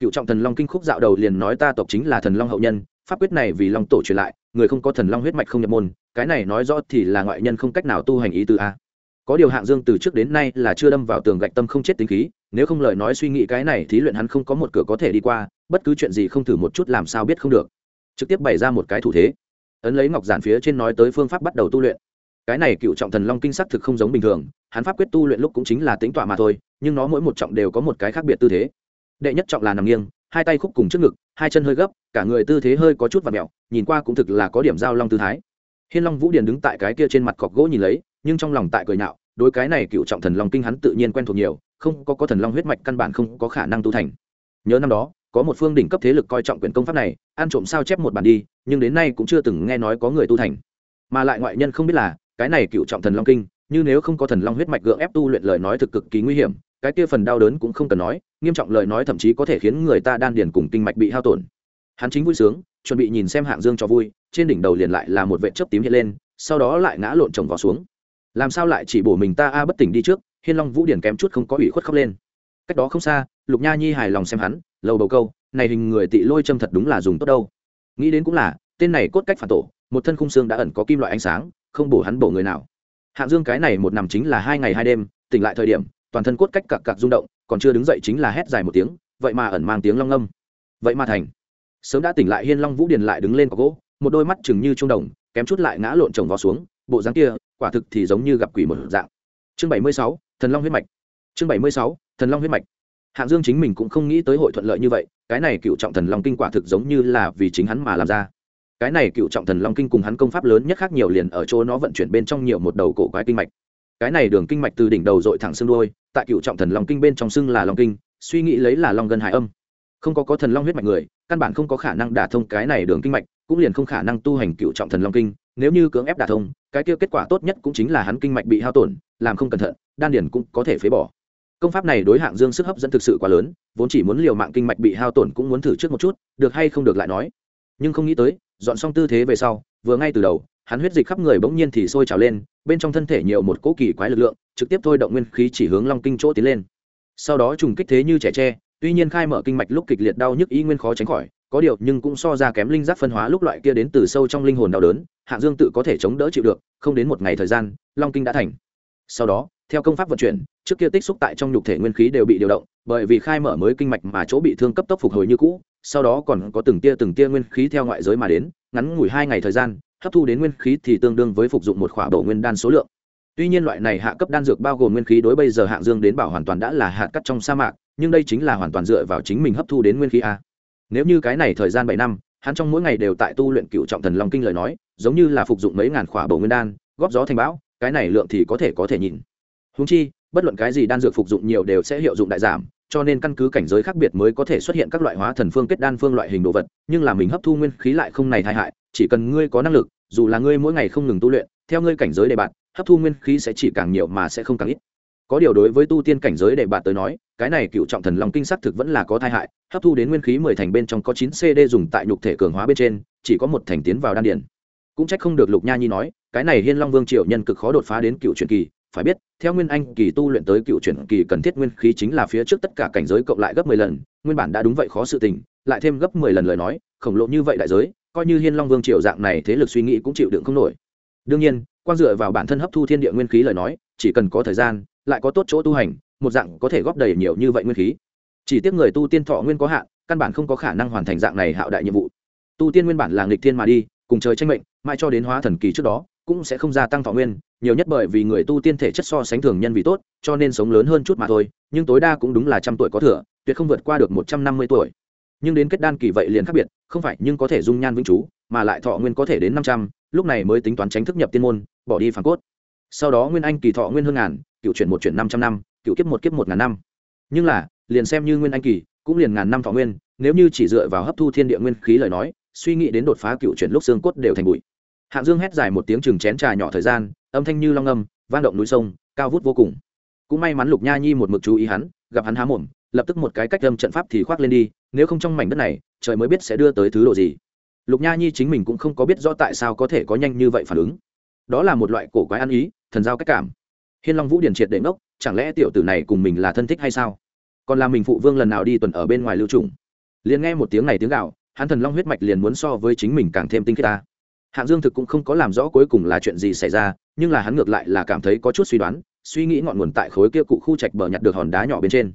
Cựu trọng thần long kinh khúc dạo đầu liền nói ta tộc chính là thần long hậu nhân, pháp quyết này vì long tổ truyền lại, người không có thần long huyết mạch không nhập môn, cái này nói rõ thì là ngoại nhân không cách nào tu hành ý từ a. Có điều hạng dương từ trước đến nay là chưa đâm vào tường gạch tâm không chết tính khí, nếu không lời nói suy nghĩ cái này thì luyện hắn không có một cửa có thể đi qua, bất cứ chuyện gì không thử một chút làm sao biết không được. Trực tiếp bày ra một cái thủ thế. Ấn lấy ngọc giản phía trên nói tới phương pháp bắt đầu tu luyện cái này cựu trọng thần long kinh sắc thực không giống bình thường, hắn pháp quyết tu luyện lúc cũng chính là tính tọa mà thôi, nhưng nó mỗi một trọng đều có một cái khác biệt tư thế. Đệ nhất trọng là nằm nghiêng, hai tay khúc cùng trước ngực, hai chân hơi gấp, cả người tư thế hơi có chút và mẹo, nhìn qua cũng thực là có điểm giao long tư thái. Hiên long vũ điền đứng tại cái kia trên mặt cọc gỗ nhìn lấy, nhưng trong lòng tại cười nhạo, đối cái này cựu trọng thần long kinh hắn tự nhiên quen thuộc nhiều, không có có thần long huyết mạch căn bản không có khả năng tu thành. Nhớ năm đó, có một phương đỉnh cấp thế lực coi trọng quyền công pháp này, ăn trộm sao chép một bản đi, nhưng đến nay cũng chưa từng nghe nói có người tu thành. Mà lại ngoại nhân không biết là cái này cựu trọng thần long kinh, như nếu không có thần long huyết mạch gượng ép tu luyện lời nói thực cực kỳ nguy hiểm, cái kia phần đau đớn cũng không cần nói, nghiêm trọng lời nói thậm chí có thể khiến người ta đan điền cùng kinh mạch bị hao tổn. Hắn chính vui sướng, chuẩn bị nhìn xem hạng dương cho vui, trên đỉnh đầu liền lại là một vệ chớp tím hiện lên, sau đó lại ngã lộn chồng vào xuống. Làm sao lại chỉ bổ mình ta a bất tỉnh đi trước, hiên long vũ điển kém chút không có ủy khuất khóc lên. Cách đó không xa, lục nha nhi hài lòng xem hắn, lầu bầu câu, này hình người tị lôi châm thật đúng là dùng tốt đâu. Nghĩ đến cũng là, tên này cốt cách phản tổ, một thân khung xương đã ẩn có kim loại ánh sáng không bổ hắn bổ người nào. Hạng dương cái này một nằm chính là hai ngày hai đêm, tỉnh lại thời điểm, toàn thân cốt cách cặc cặc rung động, còn chưa đứng dậy chính là hét dài một tiếng, vậy mà ẩn mang tiếng long âm vậy mà thành. Sớm đã tỉnh lại hiên long vũ điền lại đứng lên có gỗ, một đôi mắt chừng như trung đồng, kém chút lại ngã lộn chồng vào xuống, bộ dáng kia, quả thực thì giống như gặp quỷ một dạng. Chương bảy mươi sáu, thần long huyết mạch. Chương bảy mươi sáu, thần long huyết mạch. Hạng dương chính mình cũng không nghĩ tới hội thuận lợi như vậy, cái này cựu trọng thần long kinh quả thực giống như là vì chính hắn mà làm ra cái này cựu trọng thần long kinh cùng hắn công pháp lớn nhất khác nhiều liền ở chỗ nó vận chuyển bên trong nhiều một đầu cổ quái kinh mạch. Cái này đường kinh mạch từ đỉnh đầu dội thẳng xương đôi tại cựu trọng thần long kinh bên trong xương là long kinh, suy nghĩ lấy là long gân hải âm. Không có có thần long huyết mạch người, căn bản không có khả năng đả thông cái này đường kinh mạch, cũng liền không khả năng tu hành cựu trọng thần long kinh. Nếu như cưỡng ép đả thông, cái kia kết quả tốt nhất cũng chính là hắn kinh mạch bị hao tổn, làm không cẩn thận, đan điển cũng có thể phế bỏ. Công pháp này đối hạng dương sức hấp dẫn thực sự quá lớn, vốn chỉ muốn liều mạng kinh mạch bị hao tổn cũng muốn thử trước một chút, được hay không được lại nói. Nhưng không nghĩ tới dọn xong tư thế về sau, vừa ngay từ đầu, hắn huyết dịch khắp người bỗng nhiên thì sôi trào lên, bên trong thân thể nhiều một cỗ kỳ quái lực lượng, trực tiếp thôi động nguyên khí chỉ hướng long kinh chỗ tiến lên. Sau đó trùng kích thế như trẻ tre, tuy nhiên khai mở kinh mạch lúc kịch liệt đau nhức y nguyên khó tránh khỏi, có điều nhưng cũng so ra kém linh giác phân hóa lúc loại kia đến từ sâu trong linh hồn đau đớn, hạng dương tự có thể chống đỡ chịu được, không đến một ngày thời gian, long kinh đã thành. Sau đó, theo công pháp vận chuyển, trước kia tích xúc tại trong nhục thể nguyên khí đều bị điều động, bởi vì khai mở mới kinh mạch mà chỗ bị thương cấp tốc phục hồi như cũ sau đó còn có từng tia từng tia nguyên khí theo ngoại giới mà đến, ngắn ngủi hai ngày thời gian, hấp thu đến nguyên khí thì tương đương với phục dụng một khỏa bộ nguyên đan số lượng. Tuy nhiên loại này hạ cấp đan dược bao gồm nguyên khí đối bây giờ hạng dương đến bảo hoàn toàn đã là hạt cắt trong sa mạc, nhưng đây chính là hoàn toàn dựa vào chính mình hấp thu đến nguyên khí a. Nếu như cái này thời gian bảy năm, hắn trong mỗi ngày đều tại tu luyện cựu trọng thần long kinh lời nói, giống như là phục dụng mấy ngàn khỏa bầu nguyên đan, góp gió thành bão, cái này lượng thì có thể có thể nhìn. Húng chi, bất luận cái gì đan dược phục dụng nhiều đều sẽ hiệu dụng đại giảm cho nên căn cứ cảnh giới khác biệt mới có thể xuất hiện các loại hóa thần phương kết đan phương loại hình đồ vật, nhưng là mình hấp thu nguyên khí lại không này tai hại, chỉ cần ngươi có năng lực, dù là ngươi mỗi ngày không ngừng tu luyện, theo ngươi cảnh giới đề bạt, hấp thu nguyên khí sẽ chỉ càng nhiều mà sẽ không càng ít. Có điều đối với tu tiên cảnh giới đề bạt tới nói, cái này cựu trọng thần long kinh sắc thực vẫn là có tai hại, hấp thu đến nguyên khí mười thành bên trong có chín cd dùng tại nhục thể cường hóa bên trên, chỉ có một thành tiến vào đan điển cũng trách không được lục nha nhi nói, cái này hiên long vương triệu nhân cực khó đột phá đến cựu truyền kỳ phải biết, theo nguyên anh kỳ tu luyện tới cựu chuyển kỳ cần thiết nguyên khí chính là phía trước tất cả cảnh giới cộng lại gấp mười lần, nguyên bản đã đúng vậy khó sự tình, lại thêm gấp mười lần lời nói, khổng lồ như vậy đại giới, coi như hiên long vương triều dạng này thế lực suy nghĩ cũng chịu đựng không nổi. Đương nhiên quan dựa vào bản thân hấp thu thiên địa nguyên khí lời nói, chỉ cần có thời gian, lại có tốt chỗ tu hành, một dạng có thể góp đầy nhiều như vậy nguyên khí. Chỉ tiếc người tu tiên thọ nguyên có hạn, căn bản không có khả năng hoàn thành dạng này hạo đại nhiệm vụ. Tu tiên nguyên bản là nghịch thiên mà đi, cùng trời tranh mệnh, mãi cho đến hóa thần kỳ trước đó cũng sẽ không gia tăng thọ nguyên, nhiều nhất bởi vì người tu tiên thể chất so sánh thường nhân vì tốt, cho nên sống lớn hơn chút mà thôi, nhưng tối đa cũng đúng là trăm tuổi có thừa, tuyệt không vượt qua được một trăm năm mươi tuổi. Nhưng đến kết đan kỳ vậy liền khác biệt, không phải nhưng có thể dung nhan vĩnh chú, mà lại thọ nguyên có thể đến năm trăm, lúc này mới tính toán tránh thức nhập tiên môn, bỏ đi phản cốt. Sau đó nguyên anh kỳ thọ nguyên hơn ngàn, cựu chuyển một chuyển năm trăm năm, cựu kiếp một kiếp một ngàn năm. Nhưng là, liền xem như nguyên anh kỳ, cũng liền ngàn năm thọ nguyên, nếu như chỉ dựa vào hấp thu thiên địa nguyên khí lời nói, suy nghĩ đến đột phá cựu chuyển lúc xương cốt đều thành bụi hạng dương hét dài một tiếng chừng chén trà nhỏ thời gian, âm thanh như long âm, vang động núi sông, cao vút vô cùng. Cũng may mắn lục nha nhi một mực chú ý hắn, gặp hắn há mồm, lập tức một cái cách âm trận pháp thì khoác lên đi, nếu không trong mảnh đất này, trời mới biết sẽ đưa tới thứ độ gì. Lục nha nhi chính mình cũng không có biết rõ tại sao có thể có nhanh như vậy phản ứng. Đó là một loại cổ quái ăn ý, thần giao cách cảm. Hiên long vũ điển triệt đệ ngốc, chẳng lẽ tiểu tử này cùng mình là thân thích hay sao? Còn là mình phụ vương lần nào đi tuần ở bên ngoài lưu trùng? Liền nghe một tiếng này tiếng gạo hắn thần long huyết mạch liền muốn so với chính mình càng thêm tinh khiết ta hạng dương thực cũng không có làm rõ cuối cùng là chuyện gì xảy ra, nhưng là hắn ngược lại là cảm thấy có chút suy đoán, suy nghĩ ngọn nguồn tại khối kia cụ khu trạch bờ nhặt được hòn đá nhỏ bên trên.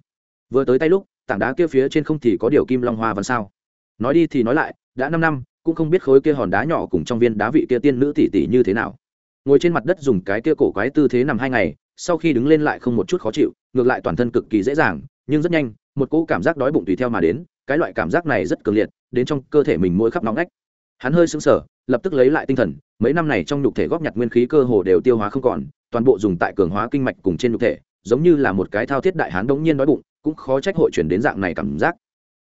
Vừa tới tay lúc, tảng đá kia phía trên không thì có điều kim long hoa văn sao? Nói đi thì nói lại, đã năm năm, cũng không biết khối kia hòn đá nhỏ cùng trong viên đá vị kia tiên nữ tỷ tỷ như thế nào. Ngồi trên mặt đất dùng cái kia cổ quái tư thế nằm hai ngày, sau khi đứng lên lại không một chút khó chịu, ngược lại toàn thân cực kỳ dễ dàng, nhưng rất nhanh, một cỗ cảm giác đói bụng tùy theo mà đến, cái loại cảm giác này rất cường liệt, đến trong cơ thể mình mỗi khắp nóng nách hắn hơi sững sờ lập tức lấy lại tinh thần, mấy năm này trong nhục thể góp nhặt nguyên khí cơ hồ đều tiêu hóa không còn, toàn bộ dùng tại cường hóa kinh mạch cùng trên nhục thể, giống như là một cái thao thiết đại hán đống nhiên đói bụng, cũng khó trách hội chuyển đến dạng này cảm giác.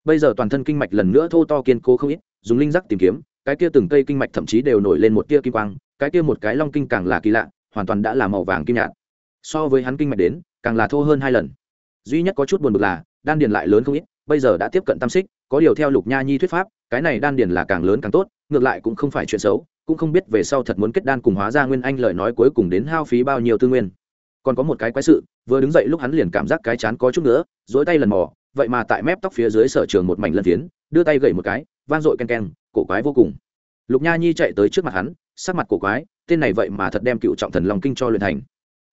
Bây giờ toàn thân kinh mạch lần nữa thô to kiên cố không ít, dùng linh giác tìm kiếm, cái kia từng cây kinh mạch thậm chí đều nổi lên một tia kim quang, cái kia một cái long kinh càng là kỳ lạ, hoàn toàn đã là màu vàng kim nhạt. So với hắn kinh mạch đến, càng là thô hơn hai lần. Duy nhất có chút buồn bực là, đan điền lại lớn không ít, bây giờ đã tiếp cận tam xích, có điều theo lục nha nhi thuyết pháp, cái này đan điền là càng lớn càng tốt ngược lại cũng không phải chuyện xấu, cũng không biết về sau thật muốn kết đan cùng hóa ra nguyên anh lời nói cuối cùng đến hao phí bao nhiêu tư nguyên. Còn có một cái quái sự, vừa đứng dậy lúc hắn liền cảm giác cái chán có chút nữa dối tay lần mò, vậy mà tại mép tóc phía dưới sở trường một mảnh lân phiến, đưa tay gậy một cái van dội ken ken, cổ quái vô cùng. Lục nha nhi chạy tới trước mặt hắn, sắc mặt cổ quái, tên này vậy mà thật đem cựu trọng thần long kinh cho luyện thành.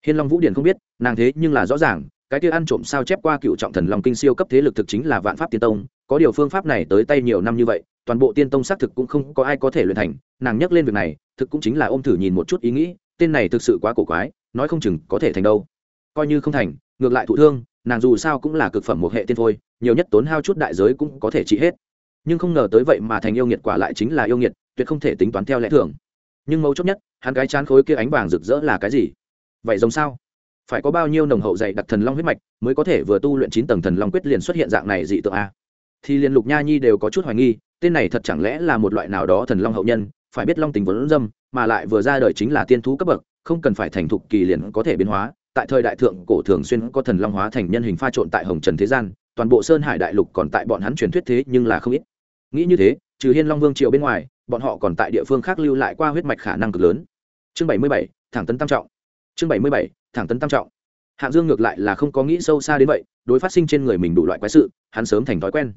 Hiên long vũ Điền không biết, nàng thế nhưng là rõ ràng, cái kia ăn trộm sao chép qua cựu trọng thần long kinh siêu cấp thế lực thực chính là vạn pháp tiên tông, có điều phương pháp này tới tay nhiều năm như vậy toàn bộ tiên tông xác thực cũng không có ai có thể luyện thành, nàng nhắc lên việc này, thực cũng chính là ôm thử nhìn một chút ý nghĩ, tên này thực sự quá cổ quái, nói không chừng có thể thành đâu. Coi như không thành, ngược lại thụ thương, nàng dù sao cũng là cực phẩm một hệ tiên thôi, nhiều nhất tốn hao chút đại giới cũng có thể trị hết. Nhưng không ngờ tới vậy mà thành yêu nghiệt quả lại chính là yêu nghiệt, tuyệt không thể tính toán theo lẽ thường. Nhưng mấu chốt nhất, hắn cái chán khối kia ánh vàng rực rỡ là cái gì? Vậy giống sao? Phải có bao nhiêu nồng hậu dày đặc thần long huyết mạch mới có thể vừa tu luyện chín tầng thần long quyết liền xuất hiện dạng này dị tượng a? Thì liền lục nha nhi đều có chút hoài nghi tên này thật chẳng lẽ là một loại nào đó thần long hậu nhân, phải biết long tình vốn dâm, mà lại vừa ra đời chính là tiên thú cấp bậc, không cần phải thành thục kỳ liền có thể biến hóa. Tại thời đại thượng cổ thường xuyên có thần long hóa thành nhân hình pha trộn tại hồng trần thế gian, toàn bộ sơn hải đại lục còn tại bọn hắn truyền thuyết thế nhưng là không ít. Nghĩ như thế, trừ hiên long vương triều bên ngoài, bọn họ còn tại địa phương khác lưu lại qua huyết mạch khả năng cực lớn. Chương bảy mươi bảy, thẳng tấn tam trọng. Chương bảy mươi bảy, thẳng tấn tam trọng. Hạng dương ngược lại là không có nghĩ sâu xa đến vậy, đối phát sinh trên người mình đủ loại quái sự, hắn sớm thành thói quen.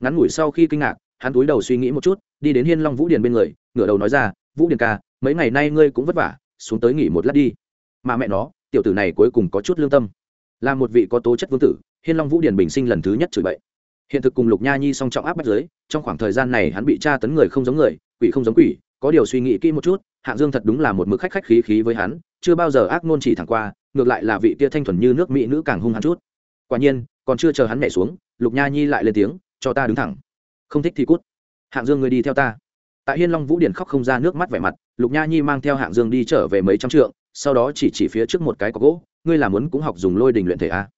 Ngắn ngủi sau khi kinh ngạc hắn túi đầu suy nghĩ một chút, đi đến hiên long vũ điền bên người, ngửa đầu nói ra, vũ điền ca, mấy ngày nay ngươi cũng vất vả, xuống tới nghỉ một lát đi. Mà mẹ nó, tiểu tử này cuối cùng có chút lương tâm. Là một vị có tố chất vương tử, hiên long vũ điền bình sinh lần thứ nhất chửi bậy. Hiện thực cùng lục nha nhi song trọng áp bắt giới, trong khoảng thời gian này hắn bị tra tấn người không giống người, quỷ không giống quỷ, có điều suy nghĩ kỹ một chút, hạng dương thật đúng là một mực khách khách khí khí với hắn, chưa bao giờ ác ngôn chỉ thẳng qua, ngược lại là vị tia thanh thuần như nước mỹ nữ càng hung hắn chút. Quả nhiên, còn chưa chờ hắn nhảy xuống, lục nha nhi lại lên tiếng, cho ta đứng thẳng không thích thì cút. Hạng dương, người đi theo ta. Tại hiên long vũ điển khóc không ra nước mắt vẻ mặt, lục nha nhi mang theo hạng dương đi trở về mấy trăm trượng, sau đó chỉ chỉ phía trước một cái có gỗ, ngươi làm muốn cũng học dùng lôi đình luyện thể a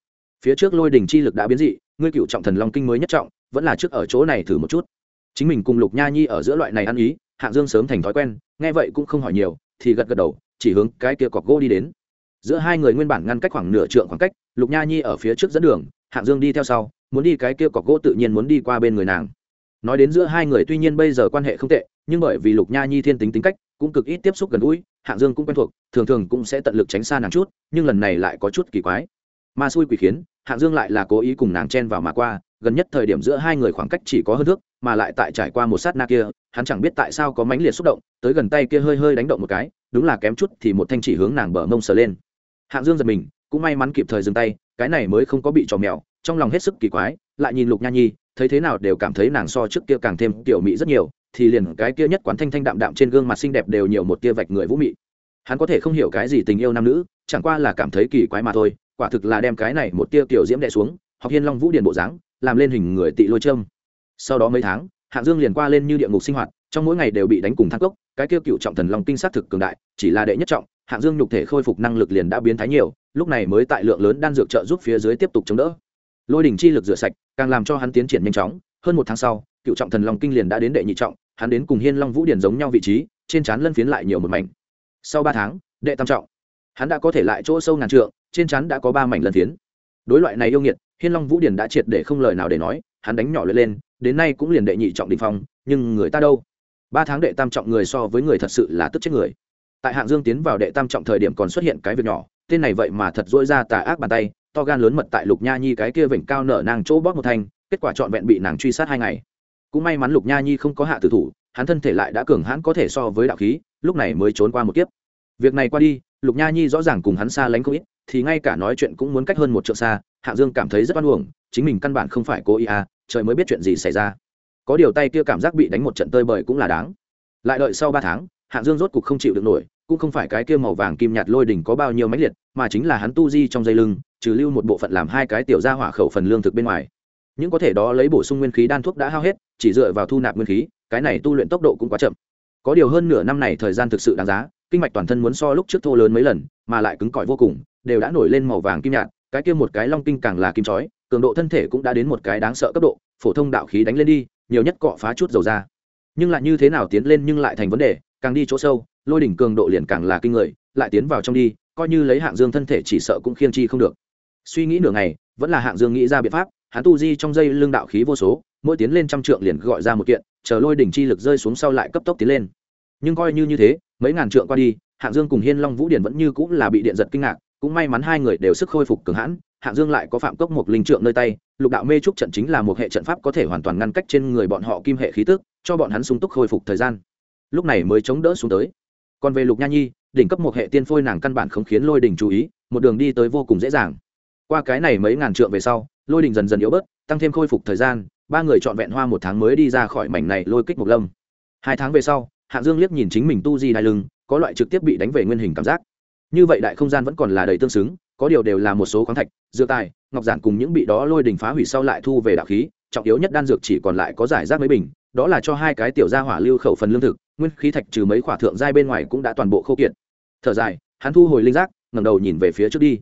phía trước lôi đình chi lực đã biến dị, ngươi cựu trọng thần long kinh mới nhất trọng, vẫn là trước ở chỗ này thử một chút. Chính mình cùng lục nha nhi ở giữa loại này ăn ý, hạng dương sớm thành thói quen, nghe vậy cũng không hỏi nhiều, thì gật gật đầu, chỉ hướng cái kia cọc gỗ đi đến. Giữa hai người nguyên bản ngăn cách khoảng nửa trượng khoảng cách, lục nha nhi ở phía trước dẫn đường, hạng dương đi theo sau, muốn đi cái kia cọc gỗ tự nhiên muốn đi qua bên người nàng nói đến giữa hai người tuy nhiên bây giờ quan hệ không tệ, nhưng bởi vì lục nha nhi thiên tính tính cách cũng cực ít tiếp xúc gần gũi, hạng dương cũng quen thuộc, thường thường cũng sẽ tận lực tránh xa nàng chút, nhưng lần này lại có chút kỳ quái. Ma xui quỷ khiến, hạng dương lại là cố ý cùng nàng chen vào mà qua, gần nhất thời điểm giữa hai người khoảng cách chỉ có hơn thước, mà lại tại trải qua một sát na kia, hắn chẳng biết tại sao có mãnh liệt xúc động, tới gần tay kia hơi hơi đánh động một cái, đúng là kém chút thì một thanh chỉ hướng nàng bờ mông sờ lên. Hạng dương giật mình, cũng may mắn kịp thời dừng tay, cái này mới không có bị trò mèo, trong lòng hết sức kỳ quái, lại nhìn lục nha nhi thấy thế nào đều cảm thấy nàng so trước kia càng thêm tiểu mỹ rất nhiều, thì liền cái kia nhất quán thanh thanh đạm đạm trên gương mặt xinh đẹp đều nhiều một tia vạch người vũ mị. Hắn có thể không hiểu cái gì tình yêu nam nữ, chẳng qua là cảm thấy kỳ quái mà thôi, quả thực là đem cái này một tia tiểu diễm đè xuống, học hiên long vũ điền bộ dáng, làm lên hình người tị lôi trâm sau đó mấy tháng, hạng dương liền qua lên như địa ngục sinh hoạt, trong mỗi ngày đều bị đánh cùng thang cốc, cái kia cựu trọng thần long kinh sát thực cường đại, chỉ là đệ nhất trọng, hạng dương nhục thể khôi phục năng lực liền đã biến thái nhiều, lúc này mới tại lượng lớn đan dược trợ giúp phía dưới tiếp tục chống đỡ lôi đỉnh chi lực rửa sạch, càng làm cho hắn tiến triển nhanh chóng. Hơn một tháng sau, cựu trọng thần long kinh liền đã đến đệ nhị trọng, hắn đến cùng hiên long vũ điển giống nhau vị trí, trên trán lân phiến lại nhiều một mảnh. Sau ba tháng, đệ tam trọng, hắn đã có thể lại chỗ sâu ngàn trượng, trên trán đã có ba mảnh lân phiến. Đối loại này yêu nghiệt, hiên long vũ điển đã triệt để không lời nào để nói, hắn đánh nhỏ lên lên, đến nay cũng liền đệ nhị trọng đình phong, nhưng người ta đâu? Ba tháng đệ tam trọng người so với người thật sự là tức chết người. Tại hạng dương tiến vào đệ tam trọng thời điểm còn xuất hiện cái việc nhỏ, tên này vậy mà thật dỗi ra tà ác bàn tay to gan lớn mật tại lục nha nhi cái kia vểnh cao nở nàng chỗ bóp một thanh, kết quả trọn vẹn bị nàng truy sát hai ngày. Cũng may mắn lục nha nhi không có hạ tử thủ, hắn thân thể lại đã cường hãn có thể so với đạo khí, lúc này mới trốn qua một kiếp. Việc này qua đi, lục nha nhi rõ ràng cùng hắn xa lánh không ít, thì ngay cả nói chuyện cũng muốn cách hơn một trượng xa, hạng dương cảm thấy rất oan uổng, chính mình căn bản không phải cố ý à trời mới biết chuyện gì xảy ra. Có điều tay kia cảm giác bị đánh một trận tơi bời cũng là đáng. Lại đợi sau ba tháng, hạng dương rốt cục không chịu được nổi, cũng không phải cái kia màu vàng kim nhạt lôi đỉnh có bao nhiêu máy liệt, mà chính là hắn tu di trong dây lưng trừ lưu một bộ phận làm hai cái tiểu gia hỏa khẩu phần lương thực bên ngoài. Những có thể đó lấy bổ sung nguyên khí đan thuốc đã hao hết, chỉ dựa vào thu nạp nguyên khí, cái này tu luyện tốc độ cũng quá chậm. Có điều hơn nửa năm này thời gian thực sự đáng giá, kinh mạch toàn thân muốn so lúc trước thô lớn mấy lần, mà lại cứng cỏi vô cùng, đều đã nổi lên màu vàng kim nhạt, cái kia một cái long kinh càng là kim chói, cường độ thân thể cũng đã đến một cái đáng sợ cấp độ, phổ thông đạo khí đánh lên đi, nhiều nhất cọ phá chút dầu ra. Nhưng lại như thế nào tiến lên nhưng lại thành vấn đề, càng đi chỗ sâu, lôi đỉnh cường độ liền càng là kinh người, lại tiến vào trong đi, coi như lấy hạng dương thân thể chỉ sợ cũng khiêng chi không được suy nghĩ nửa ngày, vẫn là hạng dương nghĩ ra biện pháp, hắn tu di trong dây lưng đạo khí vô số, mỗi tiến lên trăm trượng liền gọi ra một kiện, chờ lôi đỉnh chi lực rơi xuống sau lại cấp tốc tiến lên. Nhưng coi như như thế, mấy ngàn trượng qua đi, hạng dương cùng hiên long vũ điển vẫn như cũng là bị điện giật kinh ngạc, cũng may mắn hai người đều sức khôi phục cường hãn, hạng dương lại có phạm cốc một linh trượng nơi tay, lục đạo mê trúc trận chính là một hệ trận pháp có thể hoàn toàn ngăn cách trên người bọn họ kim hệ khí tức, cho bọn hắn sung túc khôi phục thời gian. Lúc này mới chống đỡ xuống tới. Còn về lục nha nhi, đỉnh cấp một hệ tiên phôi nàng căn bản không khiến lôi đỉnh chú ý, một đường đi tới vô cùng dễ dàng qua cái này mấy ngàn trượng về sau, lôi đình dần dần yếu bớt, tăng thêm khôi phục thời gian, ba người trọn vẹn hoa một tháng mới đi ra khỏi mảnh này lôi kích một lâm. Hai tháng về sau hạng dương liếc nhìn chính mình tu di đai lưng, có loại trực tiếp bị đánh về nguyên hình cảm giác. Như vậy đại không gian vẫn còn là đầy tương xứng, có điều đều là một số khoáng thạch, dược tài, ngọc giản cùng những bị đó lôi đình phá hủy sau lại thu về đạo khí, trọng yếu nhất đan dược chỉ còn lại có giải rác mấy bình, đó là cho hai cái tiểu gia hỏa lưu khẩu phần lương thực, nguyên khí thạch trừ mấy khỏa thượng giai bên ngoài cũng đã toàn bộ khô kiệt. Thở dài, hắn thu hồi linh giác, ngẩng đầu nhìn về phía trước đi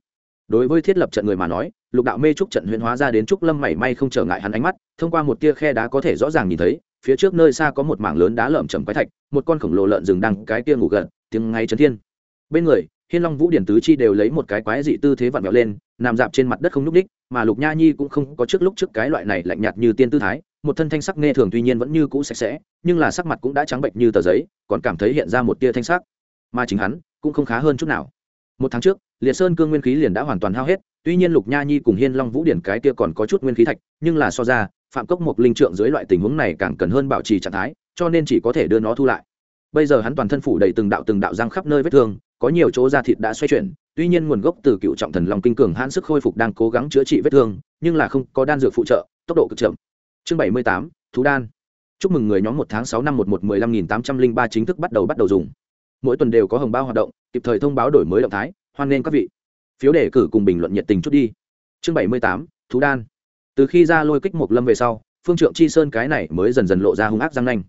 đối với thiết lập trận người mà nói, lục đạo mê trúc trận huyễn hóa ra đến trúc lâm mảy may không trở ngại hắn ánh mắt, thông qua một tia khe đá có thể rõ ràng nhìn thấy, phía trước nơi xa có một mảng lớn đá lởm chầm quái thạch, một con khổng lồ lợn rừng đang cái tia ngủ gần tiếng ngay chấn thiên. Bên người, hiên long vũ điển tứ chi đều lấy một cái quái dị tư thế vặn vẹo lên, nằm dạp trên mặt đất không n ú c đích mà lục nha nhi cũng không có trước lúc trước cái loại này lạnh nhạt như tiên tư thái, một thân thanh sắc nghe thường tuy nhiên vẫn như cũ sạch sẽ, nhưng là sắc mặt cũng đã trắng bệnh như tờ giấy, còn cảm thấy hiện ra một tia thanh sắc. Mà chính hắn cũng không khá hơn chút nào. Một tháng trước liệt sơn cương nguyên khí liền đã hoàn toàn hao hết, tuy nhiên lục nha nhi cùng hiên long vũ điển cái kia còn có chút nguyên khí thạch, nhưng là so ra, phạm cốc một linh trượng dưới loại tình huống này càng cần hơn bảo trì trạng thái, cho nên chỉ có thể đưa nó thu lại. Bây giờ hắn toàn thân phủ đầy từng đạo từng đạo răng khắp nơi vết thương, có nhiều chỗ da thịt đã xoay chuyển, tuy nhiên nguồn gốc từ cựu trọng thần long kinh cường hãn sức khôi phục đang cố gắng chữa trị vết thương, nhưng là không có đan dược phụ trợ, tốc độ cực chậm. Chương bảy mươi tám, thú đan. Chúc mừng người nhóm một tháng sáu năm một một mười lăm nghìn tám trăm linh ba chính thức bắt đầu bắt đầu dùng. Mỗi tuần đều có hồng bao hoạt động, kịp thời thông báo đổi mới động thái hoan nghênh các vị. Phiếu đề cử cùng bình luận nhiệt tình chút đi. Chương bảy mươi tám, thú đan. Từ khi ra lôi kích một lâm về sau, phương trượng chi sơn cái này mới dần dần lộ ra hung ác răng nanh.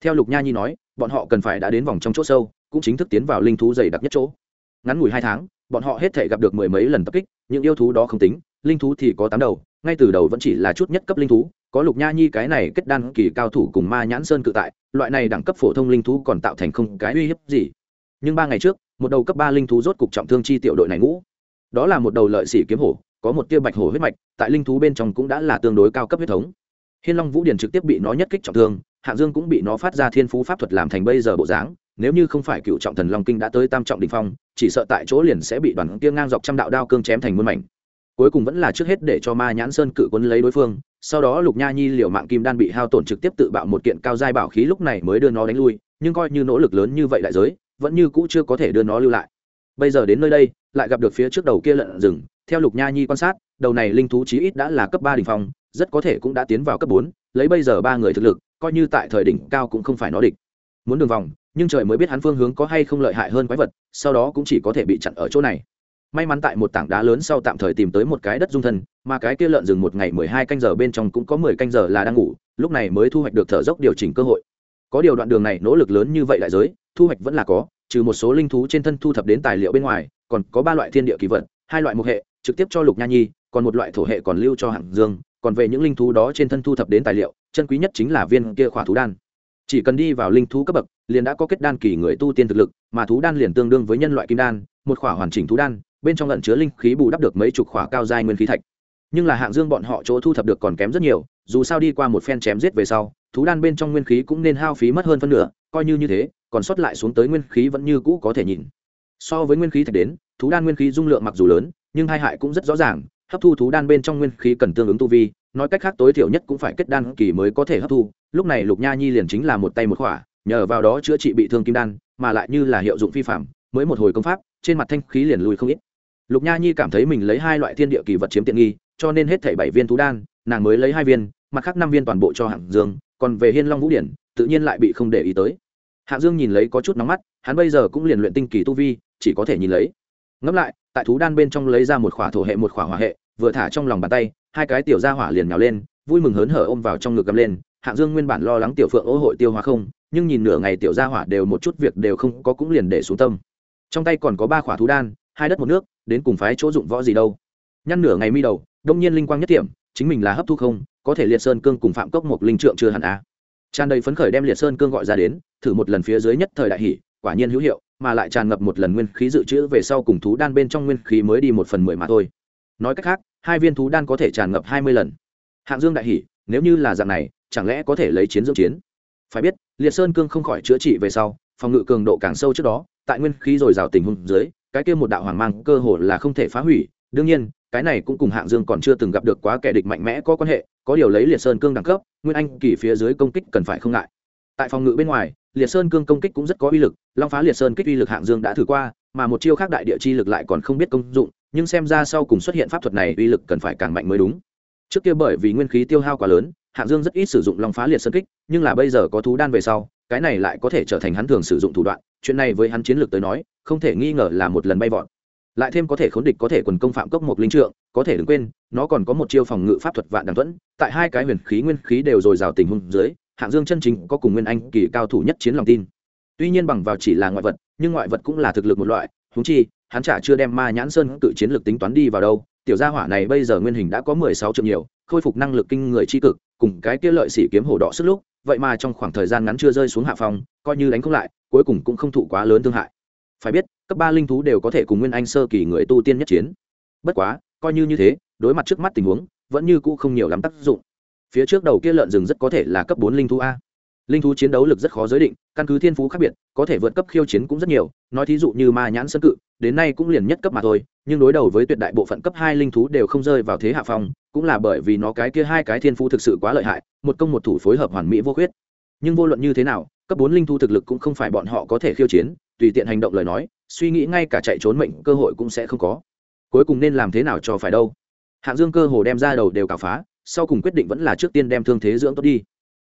Theo lục nha nhi nói, bọn họ cần phải đã đến vòng trong chỗ sâu, cũng chính thức tiến vào linh thú dày đặc nhất chỗ. Ngắn ngủi hai tháng, bọn họ hết thể gặp được mười mấy lần tập kích, những yêu thú đó không tính, linh thú thì có tám đầu, ngay từ đầu vẫn chỉ là chút nhất cấp linh thú, có lục nha nhi cái này kết đan kỳ cao thủ cùng ma nhãn sơn cự tại, loại này đẳng cấp phổ thông linh thú còn tạo thành không cái uy hiếp gì nhưng ba ngày trước, một đầu cấp ba linh thú rốt cục trọng thương chi tiểu đội này ngũ. Đó là một đầu lợi sĩ kiếm hổ, có một tia bạch hổ huyết mạch, tại linh thú bên trong cũng đã là tương đối cao cấp huyết thống. Hiên long vũ điển trực tiếp bị nó nhất kích trọng thương, hạng dương cũng bị nó phát ra thiên phú pháp thuật làm thành bây giờ bộ dáng, nếu như không phải cựu trọng thần long kinh đã tới tam trọng đình phong, chỉ sợ tại chỗ liền sẽ bị đoàn kia ngang dọc trăm đạo đao cương chém thành muôn mảnh. Cuối cùng vẫn là trước hết để cho ma nhãn sơn cự quân lấy đối phương, sau đó lục nha nhi, liều mạng kim đan bị hao tổn trực tiếp tự bạo một kiện cao giai bảo khí lúc này mới đưa nó đánh lui, nhưng coi như nỗ lực lớn như vậy đại giới vẫn như cũ chưa có thể đưa nó lưu lại. Bây giờ đến nơi đây, lại gặp được phía trước đầu kia lợn rừng, theo lục nha nhi quan sát, đầu này linh thú chí ít đã là cấp ba đ ỉ n h phong, rất có thể cũng đã tiến vào cấp bốn, lấy bây giờ ba người thực lực, coi như tại thời đỉnh cao cũng không phải nó địch. Muốn đường vòng, nhưng trời mới biết hắn phương hướng có hay không lợi hại hơn quái vật, sau đó cũng chỉ có thể bị chặn ở chỗ này. May mắn tại một tảng đá lớn sau tạm thời tìm tới một cái đất dung thân, mà cái kia lợn rừng một ngày mười hai canh giờ bên trong cũng có mười canh giờ là đang ngủ, lúc này mới thu hoạch được thở dốc điều chỉnh cơ hội. Có điều đoạn đường này nỗ lực lớn như vậy đại giới thu hoạch vẫn là có, trừ một số linh thú trên thân thu thập đến tài liệu bên ngoài, còn có ba loại thiên địa kỳ vật, hai loại mục hệ, trực tiếp cho lục nha nhi, còn một loại thổ hệ còn lưu cho hạng dương, còn về những linh thú đó trên thân thu thập đến tài liệu, chân quý nhất chính là viên kia khỏa thú đan. Chỉ cần đi vào linh thú cấp bậc, liền đã có kết đan kỳ người tu tiên thực lực, mà thú đan liền tương đương với nhân loại kim đan, một khỏa hoàn chỉnh thú đan, bên trong lẫn chứa linh khí bù đắp được mấy chục khỏa cao giai nguyên khí thạch. Nhưng là hạng dương bọn họ chỗ thu thập được còn kém rất nhiều, dù sao đi qua một phen chém giết về sau, thú đan bên trong nguyên khí cũng nên hao phí mất hơn phân nửa, coi như như thế còn sót lại xuống tới nguyên khí vẫn như cũ có thể nhìn. So với nguyên khí thạch đến, thú đan nguyên khí dung lượng mặc dù lớn, nhưng hai hại cũng rất rõ ràng, hấp thu thú đan bên trong nguyên khí cần tương ứng tu vi, nói cách khác tối thiểu nhất cũng phải kết đan kỳ mới có thể hấp thu, lúc này lục nha nhi liền chính là một tay một khỏa, nhờ vào đó chữa trị bị thương kim đan, mà lại như là hiệu dụng phi phạm mới một hồi công pháp, trên mặt thanh khí liền lùi không ít. Lục nha nhi cảm thấy mình lấy hai loại thiên địa kỳ vật chiếm tiện nghi, cho nên hết thảy bảy viên thú đan, nàng mới lấy hai viên, mặt khác năm viên toàn bộ cho hạng dương, còn về hiên long vũ điển, tự nhiên lại bị không để ý tới. Hạ dương nhìn lấy có chút nóng mắt hắn bây giờ cũng liền luyện tinh kỳ tu vi chỉ có thể nhìn lấy. Ngẫm lại tại thú đan bên trong lấy ra một khỏa thổ hệ một khỏa hỏa hệ vừa thả trong lòng bàn tay hai cái tiểu gia hỏa liền nhào lên vui mừng hớn hở ôm vào trong ngực gầm lên. Hạ dương nguyên bản lo lắng tiểu phượng ô hội tiêu hóa không nhưng nhìn nửa ngày tiểu gia hỏa đều một chút việc đều không có cũng liền để xuống tâm. Trong tay còn có ba khỏa thú đan hai đất một nước đến cùng phái chỗ dụng võ gì đâu. Nhăn nửa ngày mi đầu đông nhiên linh quang nhất tiệm, chính mình là hấp thu không có thể liệt sơn cương cùng phạm cốc một linh trượng chưa hẳn á tràn đầy phấn khởi đem liệt sơn cương gọi ra đến, thử một lần phía dưới nhất thời đại hỷ quả nhiên hữu hiệu, mà lại tràn ngập một lần nguyên khí dự trữ về sau cùng thú đan bên trong nguyên khí mới đi một phần mười mà thôi. Nói cách khác, hai viên thú đan có thể tràn ngập hai mươi lần. Hạng dương đại hỷ nếu như là dạng này, chẳng lẽ có thể lấy chiến dưỡng chiến? Phải biết, liệt sơn cương không khỏi chữa trị về sau, phòng ngự cường độ càng sâu trước đó, tại nguyên khí dồi dào tình huống dưới, cái kia một đạo hoàng mang cơ hồ là không thể phá hủy. Đương nhiên cái này cũng cùng hạng dương còn chưa từng gặp được quá kẻ địch mạnh mẽ có quan hệ, có điều lấy liệt sơn cương đẳng cấp, nguyên anh kỳ phía dưới công kích cần phải không ngại. Tại phòng ngự bên ngoài, liệt sơn cương công kích cũng rất có uy lực, long phá liệt sơn kích uy lực hạng dương đã thử qua, mà một chiêu khác đại địa chi lực lại còn không biết công dụng, nhưng xem ra sau cùng xuất hiện pháp thuật này uy lực cần phải càng mạnh mới đúng. Trước kia bởi vì nguyên khí tiêu hao quá lớn, hạng dương rất ít sử dụng long phá liệt sơn kích, nhưng là bây giờ có thú đan về sau, cái này lại có thể trở thành hắn thường sử dụng thủ đoạn, chuyện này với hắn chiến lược tới nói, không thể nghi ngờ là một lần bay vọt lại thêm có thể khốn địch có thể quần công phạm cốc một linh trượng, có thể đừng quên, nó còn có một chiêu phòng ngự pháp thuật vạn đằng thuẫn, tại hai cái huyền khí nguyên khí đều dồi dào tình huống dưới, hạng dương chân chính có cùng nguyên anh kỳ cao thủ nhất chiến lòng tin. Tuy nhiên bằng vào chỉ là ngoại vật, nhưng ngoại vật cũng là thực lực một loại húng chi, hắn chả chưa đem ma nhãn sơn tự chiến lược tính toán đi vào đâu, tiểu gia hỏa này bây giờ nguyên hình đã có mười sáu triệu nhiều, khôi phục năng lực kinh người tri cực, cùng cái kia lợi sĩ kiếm hổ đỏ sức lúc, vậy mà trong khoảng thời gian ngắn chưa rơi xuống hạ phòng coi như đánh không lại, cuối cùng cũng không thụ quá lớn thương hại phải biết, cấp ba linh thú đều có thể cùng nguyên anh sơ kỳ người tu tiên nhất chiến. Bất quá, coi như như thế, đối mặt trước mắt tình huống, vẫn như cũ không nhiều lắm tác dụng. Phía trước đầu kia lợn rừng rất có thể là cấp bốn linh thú a. Linh thú chiến đấu lực rất khó giới định, căn cứ thiên phú khác biệt, có thể vượt cấp khiêu chiến cũng rất nhiều, nói thí dụ như ma nhãn sân cự, đến nay cũng liền nhất cấp mà thôi, nhưng đối đầu với tuyệt đại bộ phận cấp hai linh thú đều không rơi vào thế hạ phong, cũng là bởi vì nó cái kia hai cái thiên phú thực sự quá lợi hại, một công một thủ phối hợp hoàn mỹ vô khuyết. Nhưng vô luận như thế nào cấp bốn linh thú thực lực cũng không phải bọn họ có thể khiêu chiến, tùy tiện hành động lời nói, suy nghĩ ngay cả chạy trốn mệnh cơ hội cũng sẽ không có. Cuối cùng nên làm thế nào cho phải đâu? Hạng dương cơ hồ đem ra đầu đều cào phá, sau cùng quyết định vẫn là trước tiên đem thương thế dưỡng tốt đi.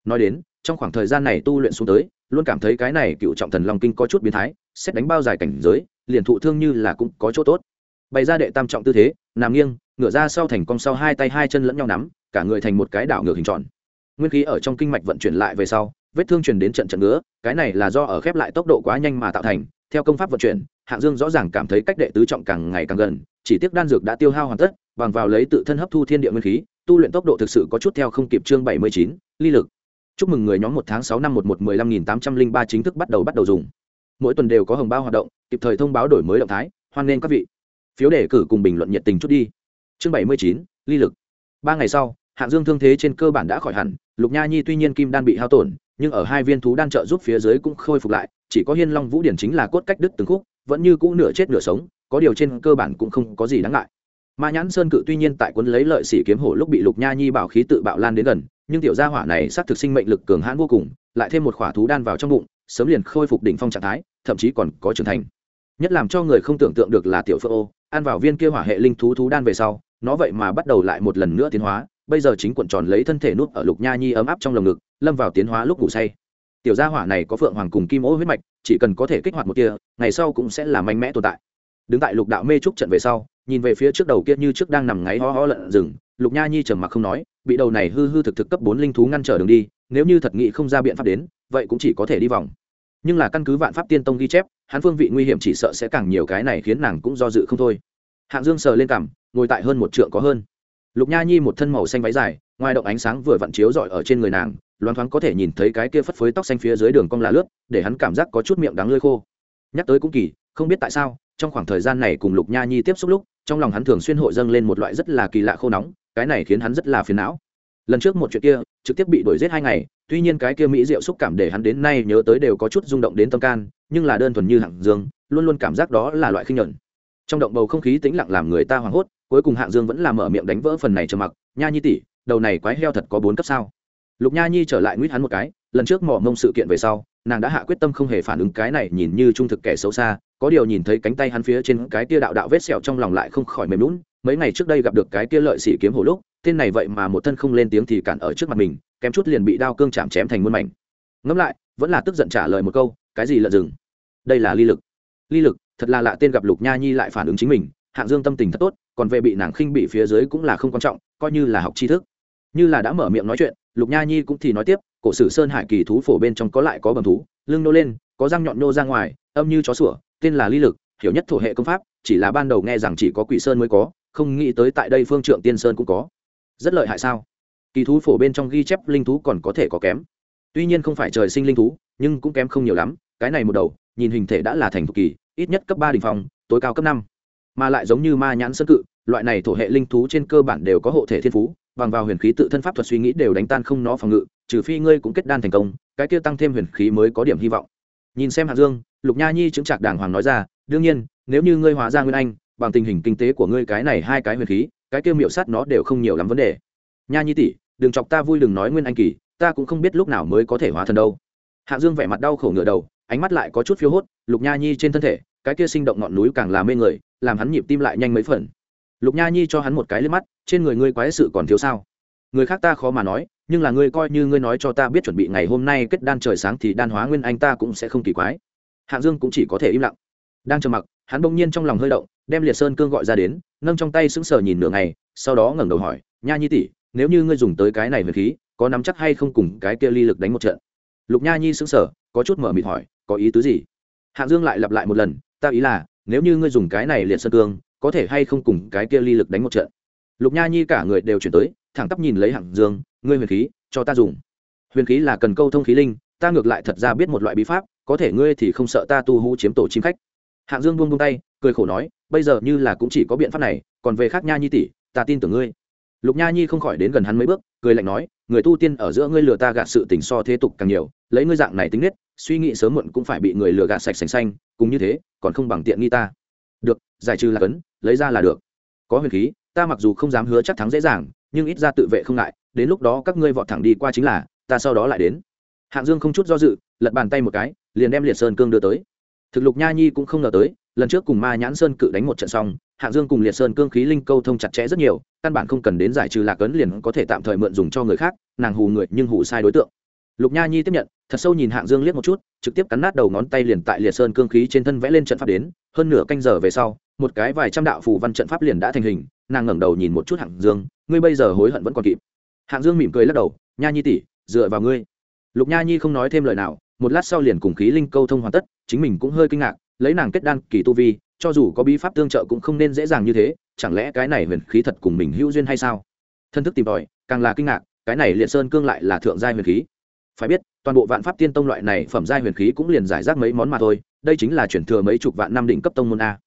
Nói đến, trong khoảng thời gian này tu luyện xuống tới, luôn cảm thấy cái này cựu trọng thần long kinh có chút biến thái, xét đánh bao dài cảnh giới, liền thụ thương như là cũng có chỗ tốt. Bày ra đệ tam trọng tư thế, nằm nghiêng, ngửa ra sau thành cong sau hai tay hai chân lẫn nhau nắm, cả người thành một cái đảo ngược hình tròn. Nguyên khí ở trong kinh mạch vận chuyển lại về sau vết thương truyền đến trận trận ngứa, cái này là do ở khép lại tốc độ quá nhanh mà tạo thành. Theo công pháp vận chuyển, hạng dương rõ ràng cảm thấy cách đệ tứ trọng càng ngày càng gần, chỉ tiếc đan dược đã tiêu hao hoàn tất, bằng vào lấy tự thân hấp thu thiên địa nguyên khí, tu luyện tốc độ thực sự có chút theo không kịp chương bảy mươi chín, ly lực. Chúc mừng người nhóm một tháng sáu năm một một mười lăm nghìn tám trăm linh ba chính thức bắt đầu bắt đầu dùng. Mỗi tuần đều có hồng bao hoạt động, kịp thời thông báo đổi mới động thái, hoan nghênh các vị. Phiếu đề cử cùng bình luận nhiệt tình chút đi. Chương bảy mươi chín, ly lực. Ba ngày sau, hạng dương thương thế trên cơ bản đã khỏi hẳn, lục nha nhi tuy nhiên kim đan bị hao tổn nhưng ở hai viên thú đan trợ giúp phía dưới cũng khôi phục lại, chỉ có hiên long vũ điển chính là cốt cách đứt từng khúc, vẫn như cũ nửa chết nửa sống, có điều trên cơ bản cũng không có gì đáng ngại. Ma nhãn sơn cự tuy nhiên tại cuốn lấy lợi sĩ kiếm hổ lúc bị lục nha nhi bảo khí tự bạo lan đến gần, nhưng tiểu gia hỏa này xác thực sinh mệnh lực cường hãn vô cùng, lại thêm một khỏa thú đan vào trong bụng, sớm liền khôi phục đỉnh phong trạng thái, thậm chí còn có trưởng thành. Nhất làm cho người không tưởng tượng được là tiểu phượng ô, ăn vào viên kia hỏa hệ linh thú thú đan về sau, nó vậy mà bắt đầu lại một lần nữa tiến hóa, bây giờ chính cuộn tròn lấy thân thể nút ở lục nha nhi ấm áp trong lồng ngực lâm vào tiến hóa lúc ngủ say. Tiểu gia hỏa này có phượng hoàng cùng kim ô huyết mạch, chỉ cần có thể kích hoạt một kia ngày sau cũng sẽ là mạnh mẽ tồn tại. Đứng tại lục đạo mê trúc trận về sau, nhìn về phía trước đầu kia như trước đang nằm ngáy ho ho lợn rừng, lục nha nhi trầm mặc không nói, bị đầu này hư hư thực thực cấp bốn linh thú ngăn trở đường đi, nếu như thật nghị không ra biện pháp đến, vậy cũng chỉ có thể đi vòng. Nhưng là căn cứ vạn pháp tiên tông ghi chép, hắn phương vị nguy hiểm chỉ sợ sẽ càng nhiều cái này khiến nàng cũng do dự không thôi. Hạng dương sờ lên cằm, ngồi tại hơn một trượng có hơn. Lục nha nhi một thân màu xanh váy dài, ngoài động ánh sáng vừa vặn chiếu rọi ở trên người nàng loáng thoáng có thể nhìn thấy cái kia phất phới tóc xanh phía dưới đường cong là lướt, để hắn cảm giác có chút miệng đắng lơi khô. Nhắc tới cũng kỳ, không biết tại sao, trong khoảng thời gian này cùng lục nha nhi tiếp xúc lúc, trong lòng hắn thường xuyên hội dâng lên một loại rất là kỳ lạ khô nóng, cái này khiến hắn rất là phiền não. Lần trước một chuyện kia, trực tiếp bị đuổi giết hai ngày, tuy nhiên cái kia mỹ diệu xúc cảm để hắn đến nay nhớ tới đều có chút rung động đến tâm can, nhưng là đơn thuần như hạng dương, luôn luôn cảm giác đó là loại khinh nhuận. Trong động bầu không khí tĩnh lặng làm người ta hoảng hốt, cuối cùng hạng dương vẫn là mở miệng đánh vỡ phần này trầm mặc. Nha nhi tỷ, đầu này quái heo thật có bốn cấp sao? Lục nha nhi trở lại nguyết hắn một cái, lần trước mỏ mông sự kiện về sau, nàng đã hạ quyết tâm không hề phản ứng cái này nhìn như trung thực kẻ xấu xa, có điều nhìn thấy cánh tay hắn phía trên cái kia đạo đạo vết sẹo trong lòng lại không khỏi mềm lún mấy ngày trước đây gặp được cái kia lợi sĩ kiếm hổ lúc, tên này vậy mà một thân không lên tiếng thì cản ở trước mặt mình, kém chút liền bị đao cương chạm chém thành muôn mảnh. Ngẫm lại, vẫn là tức giận trả lời một câu, cái gì lợn rừng? Đây là ly lực. Ly lực, thật là lạ tên gặp lục nha nhi lại phản ứng chính mình, hạng dương tâm tình thật tốt, còn về bị nàng khinh bị phía dưới cũng là không quan trọng, coi như là học tri thức. Như là đã mở miệng nói chuyện lục nha nhi cũng thì nói tiếp, cổ sử sơn hải kỳ thú phổ bên trong có lại có bầm thú, lưng nô lên, có răng nhọn nô ra ngoài, âm như chó sủa, tên là ly lực, hiểu nhất thổ hệ công pháp, chỉ là ban đầu nghe rằng chỉ có quỷ sơn mới có, không nghĩ tới tại đây phương trượng tiên sơn cũng có. Rất lợi hại sao? Kỳ thú phổ bên trong ghi chép linh thú còn có thể có kém. Tuy nhiên không phải trời sinh linh thú, nhưng cũng kém không nhiều lắm, cái này một đầu, nhìn hình thể đã là thành thục kỳ, ít nhất cấp ba đình phòng tối cao cấp năm. Mà lại giống như ma nhãn sơn cự, loại này thổ hệ linh thú trên cơ bản đều có hộ thể thiên phú bằng vào huyền khí tự thân pháp thuật suy nghĩ đều đánh tan không nó phòng ngự, trừ phi ngươi cũng kết đan thành công, cái kia tăng thêm huyền khí mới có điểm hy vọng. Nhìn xem hạng dương, lục nha nhi chứng trạc đàng hoàng nói ra, đương nhiên, nếu như ngươi hóa ra nguyên anh, bằng tình hình kinh tế của ngươi cái này hai cái huyền khí, cái kia miệu sát nó đều không nhiều lắm vấn đề. Nha nhi tỷ, đừng chọc ta vui đừng nói nguyên anh kỳ, ta cũng không biết lúc nào mới có thể hóa thần đâu. Hạng dương vẻ mặt đau khổ ngựa đầu, ánh mắt lại có chút phiếu hốt, lục nha nhi trên thân thể, cái kia sinh động ngọn núi càng là mê người, làm hắn nhịp tim lại nhanh mấy phần lục nha nhi cho hắn một cái lên mắt, trên người ngươi quái sự còn thiếu sao? Người khác ta khó mà nói, nhưng là ngươi coi như ngươi nói cho ta biết chuẩn bị ngày hôm nay kết đan trời sáng thì đan hóa nguyên anh ta cũng sẽ không kỳ quái. Hạng dương cũng chỉ có thể im lặng. Đang trầm mặc, hắn bỗng nhiên trong lòng hơi động, đem liệt sơn cương gọi ra đến, nâng trong tay sững sờ nhìn nửa ngày, sau đó ngẩng đầu hỏi, nha nhi tỷ, nếu như ngươi dùng tới cái này về khí, có nắm chắc hay không cùng cái kia ly lực đánh một trận? Lục nha nhi sững sờ, có chút mở mịt hỏi, có ý tứ gì? Hạng dương lại lặp lại một lần, ta ý là, nếu như ngươi dùng cái này liệt sơn cương có thể hay không cùng cái kia ly lực đánh một trận. Lục nha nhi cả người đều chuyển tới, thẳng tắp nhìn lấy hạng dương, ngươi huyền khí, cho ta dùng. Huyền khí là cần câu thông khí linh, ta ngược lại thật ra biết một loại bí pháp, có thể ngươi thì không sợ ta tu hú chiếm tổ chim khách. Hạng dương buông buông tay, cười khổ nói, bây giờ như là cũng chỉ có biện pháp này, còn về khác nha nhi tỷ, ta tin tưởng ngươi. Lục nha nhi không khỏi đến gần hắn mấy bước, cười lạnh nói, người tu tiên ở giữa ngươi lừa ta gạt sự tình so thế tục càng nhiều, lấy ngươi dạng này tính nết, suy nghĩ sớm muộn cũng phải bị người lừa gạt sạch sành xanh, cùng như thế, còn không bằng tiện nghi ta. Được, giải trừ là cấn lấy ra là được. Có huyền khí, ta mặc dù không dám hứa chắc thắng dễ dàng, nhưng ít ra tự vệ không ngại, đến lúc đó các ngươi vọt thẳng đi qua chính là, ta sau đó lại đến. Hạng dương không chút do dự, lật bàn tay một cái, liền đem liệt sơn cương đưa tới. Thực lục nha nhi cũng không ngờ tới, lần trước cùng ma nhãn sơn cự đánh một trận xong, hạng dương cùng liệt sơn cương khí linh câu thông chặt chẽ rất nhiều, căn bản không cần đến giải trừ lạc ấn liền có thể tạm thời mượn dùng cho người khác, nàng hù người nhưng hù sai đối tượng. Lục nha nhi tiếp nhận, thật sâu nhìn hạng dương liếc một chút, trực tiếp cắn nát đầu ngón tay liền tại liệt sơn cương khí trên thân vẽ lên trận pháp đến, hơn nửa canh giờ về sau một cái vài trăm đạo phù văn trận pháp liền đã thành hình, nàng ngẩng đầu nhìn một chút hạng dương, ngươi bây giờ hối hận vẫn còn kịp. Hạng dương mỉm cười lắc đầu, nha nhi tỷ, dựa vào ngươi. Lục nha nhi không nói thêm lời nào, một lát sau liền cùng khí linh câu thông hoàn tất, chính mình cũng hơi kinh ngạc, lấy nàng kết đan kỳ tu vi, cho dù có bí pháp tương trợ cũng không nên dễ dàng như thế, chẳng lẽ cái này huyền khí thật cùng mình hữu duyên hay sao? Thân thức tìm tòi, càng là kinh ngạc, cái này liệt sơn cương lại là thượng giai huyền khí. Phải biết, toàn bộ vạn pháp tiên tông loại này phẩm giai huyền khí cũng liền giải rác mấy món mà thôi, đây chính là chuyển thừa mấy chục vạn năm định cấp tông môn a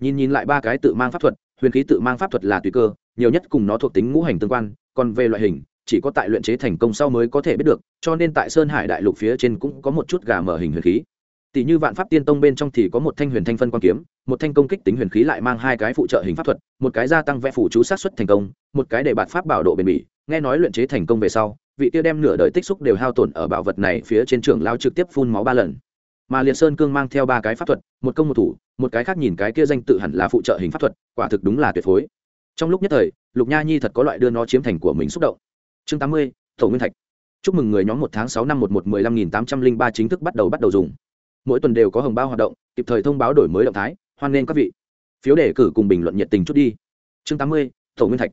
nhìn nhìn lại ba cái tự mang pháp thuật, huyền khí tự mang pháp thuật là tùy cơ, nhiều nhất cùng nó thuộc tính ngũ hành tương quan, còn về loại hình, chỉ có tại luyện chế thành công sau mới có thể biết được, cho nên tại sơn hải đại lục phía trên cũng có một chút gà mở hình huyền khí. Tỷ như vạn pháp tiên tông bên trong thì có một thanh huyền thanh phân quan kiếm, một thanh công kích tính huyền khí lại mang hai cái phụ trợ hình pháp thuật, một cái gia tăng vẽ phủ chú sát xuất thành công, một cái để bạt pháp bảo độ bền bỉ. Nghe nói luyện chế thành công về sau, vị tiêu đem nửa đời tích xúc đều hao tổn ở bảo vật này phía trên trường lao trực tiếp phun máu ba lần mà liệt sơn cương mang theo ba cái pháp thuật, một công một thủ, một cái khác nhìn cái kia danh tự hẳn là phụ trợ hình pháp thuật, quả thực đúng là tuyệt phối. Trong lúc nhất thời, lục nha nhi thật có loại đưa nó chiếm thành của mình xúc động. Chương tám mươi, tổ nguyên thạch. Chúc mừng người nhóm một tháng sáu năm một một mười lăm nghìn tám trăm linh ba chính thức bắt đầu bắt đầu dùng. Mỗi tuần đều có hồng bao hoạt động, kịp thời thông báo đổi mới động thái, hoan nghênh các vị. Phiếu đề cử cùng bình luận nhiệt tình chút đi. Chương tám mươi, tổ nguyên thạch.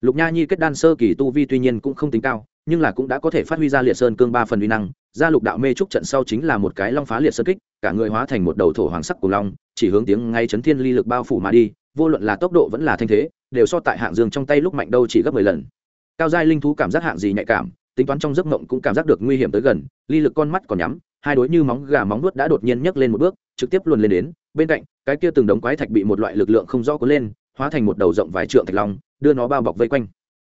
Lục nha nhi kết đan sơ kỳ tu vi tuy nhiên cũng không tính cao, nhưng là cũng đã có thể phát huy ra liệt sơn cương ba phần uy năng ra lục đạo mê trúc trận sau chính là một cái long phá liệt sơn kích, cả người hóa thành một đầu thổ hoàng sắc của long, chỉ hướng tiếng ngay chấn thiên ly lực bao phủ mà đi, vô luận là tốc độ vẫn là thanh thế, đều so tại hạng dương trong tay lúc mạnh đâu chỉ gấp mười lần. Cao giai linh thú cảm giác hạng gì nhạy cảm, tính toán trong giấc mộng cũng cảm giác được nguy hiểm tới gần, ly lực con mắt còn nhắm, hai đối như móng gà móng nuốt đã đột nhiên nhấc lên một bước, trực tiếp luồn lên đến, bên cạnh, cái kia từng đống quái thạch bị một loại lực lượng không rõ cuốn lên, hóa thành một đầu rộng vài trượng thạch long, đưa nó bao bọc vây quanh.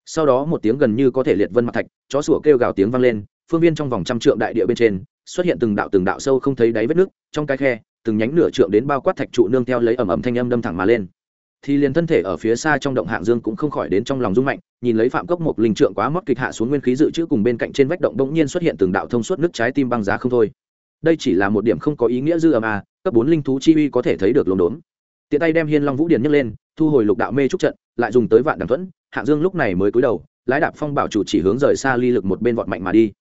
Sau đó một tiếng gần như có thể liệt vân mặt thạch, chó sủa kêu gào tiếng vang lên phương viên trong vòng trăm trượng đại địa bên trên, xuất hiện từng đạo từng đạo sâu không thấy đáy vết nước, trong cái khe, từng nhánh nửa trượng đến bao quát thạch trụ nương theo lấy ẩm ẩm thanh âm đâm thẳng mà lên. Thì liền thân thể ở phía xa trong động hạng dương cũng không khỏi đến trong lòng rung mạnh, nhìn lấy phạm cốc một linh trượng quá mót kịch hạ xuống nguyên khí dự trữ cùng bên cạnh trên vách động bỗng nhiên xuất hiện từng đạo thông suốt nước trái tim băng giá không thôi. Đây chỉ là một điểm không có ý nghĩa dư âm à? cấp bốn linh thú chi uy có thể thấy được lồn đốn tiện tay đem hiên long vũ điền nhấc lên, thu hồi lục đạo mê trúc trận, lại dùng tới vạn đàm thuẫn, hạng dương lúc này mới cúi đầu, lái đạp phong bảo chủ chỉ hướng rời xa ly lực một bên vọt mạnh mà đi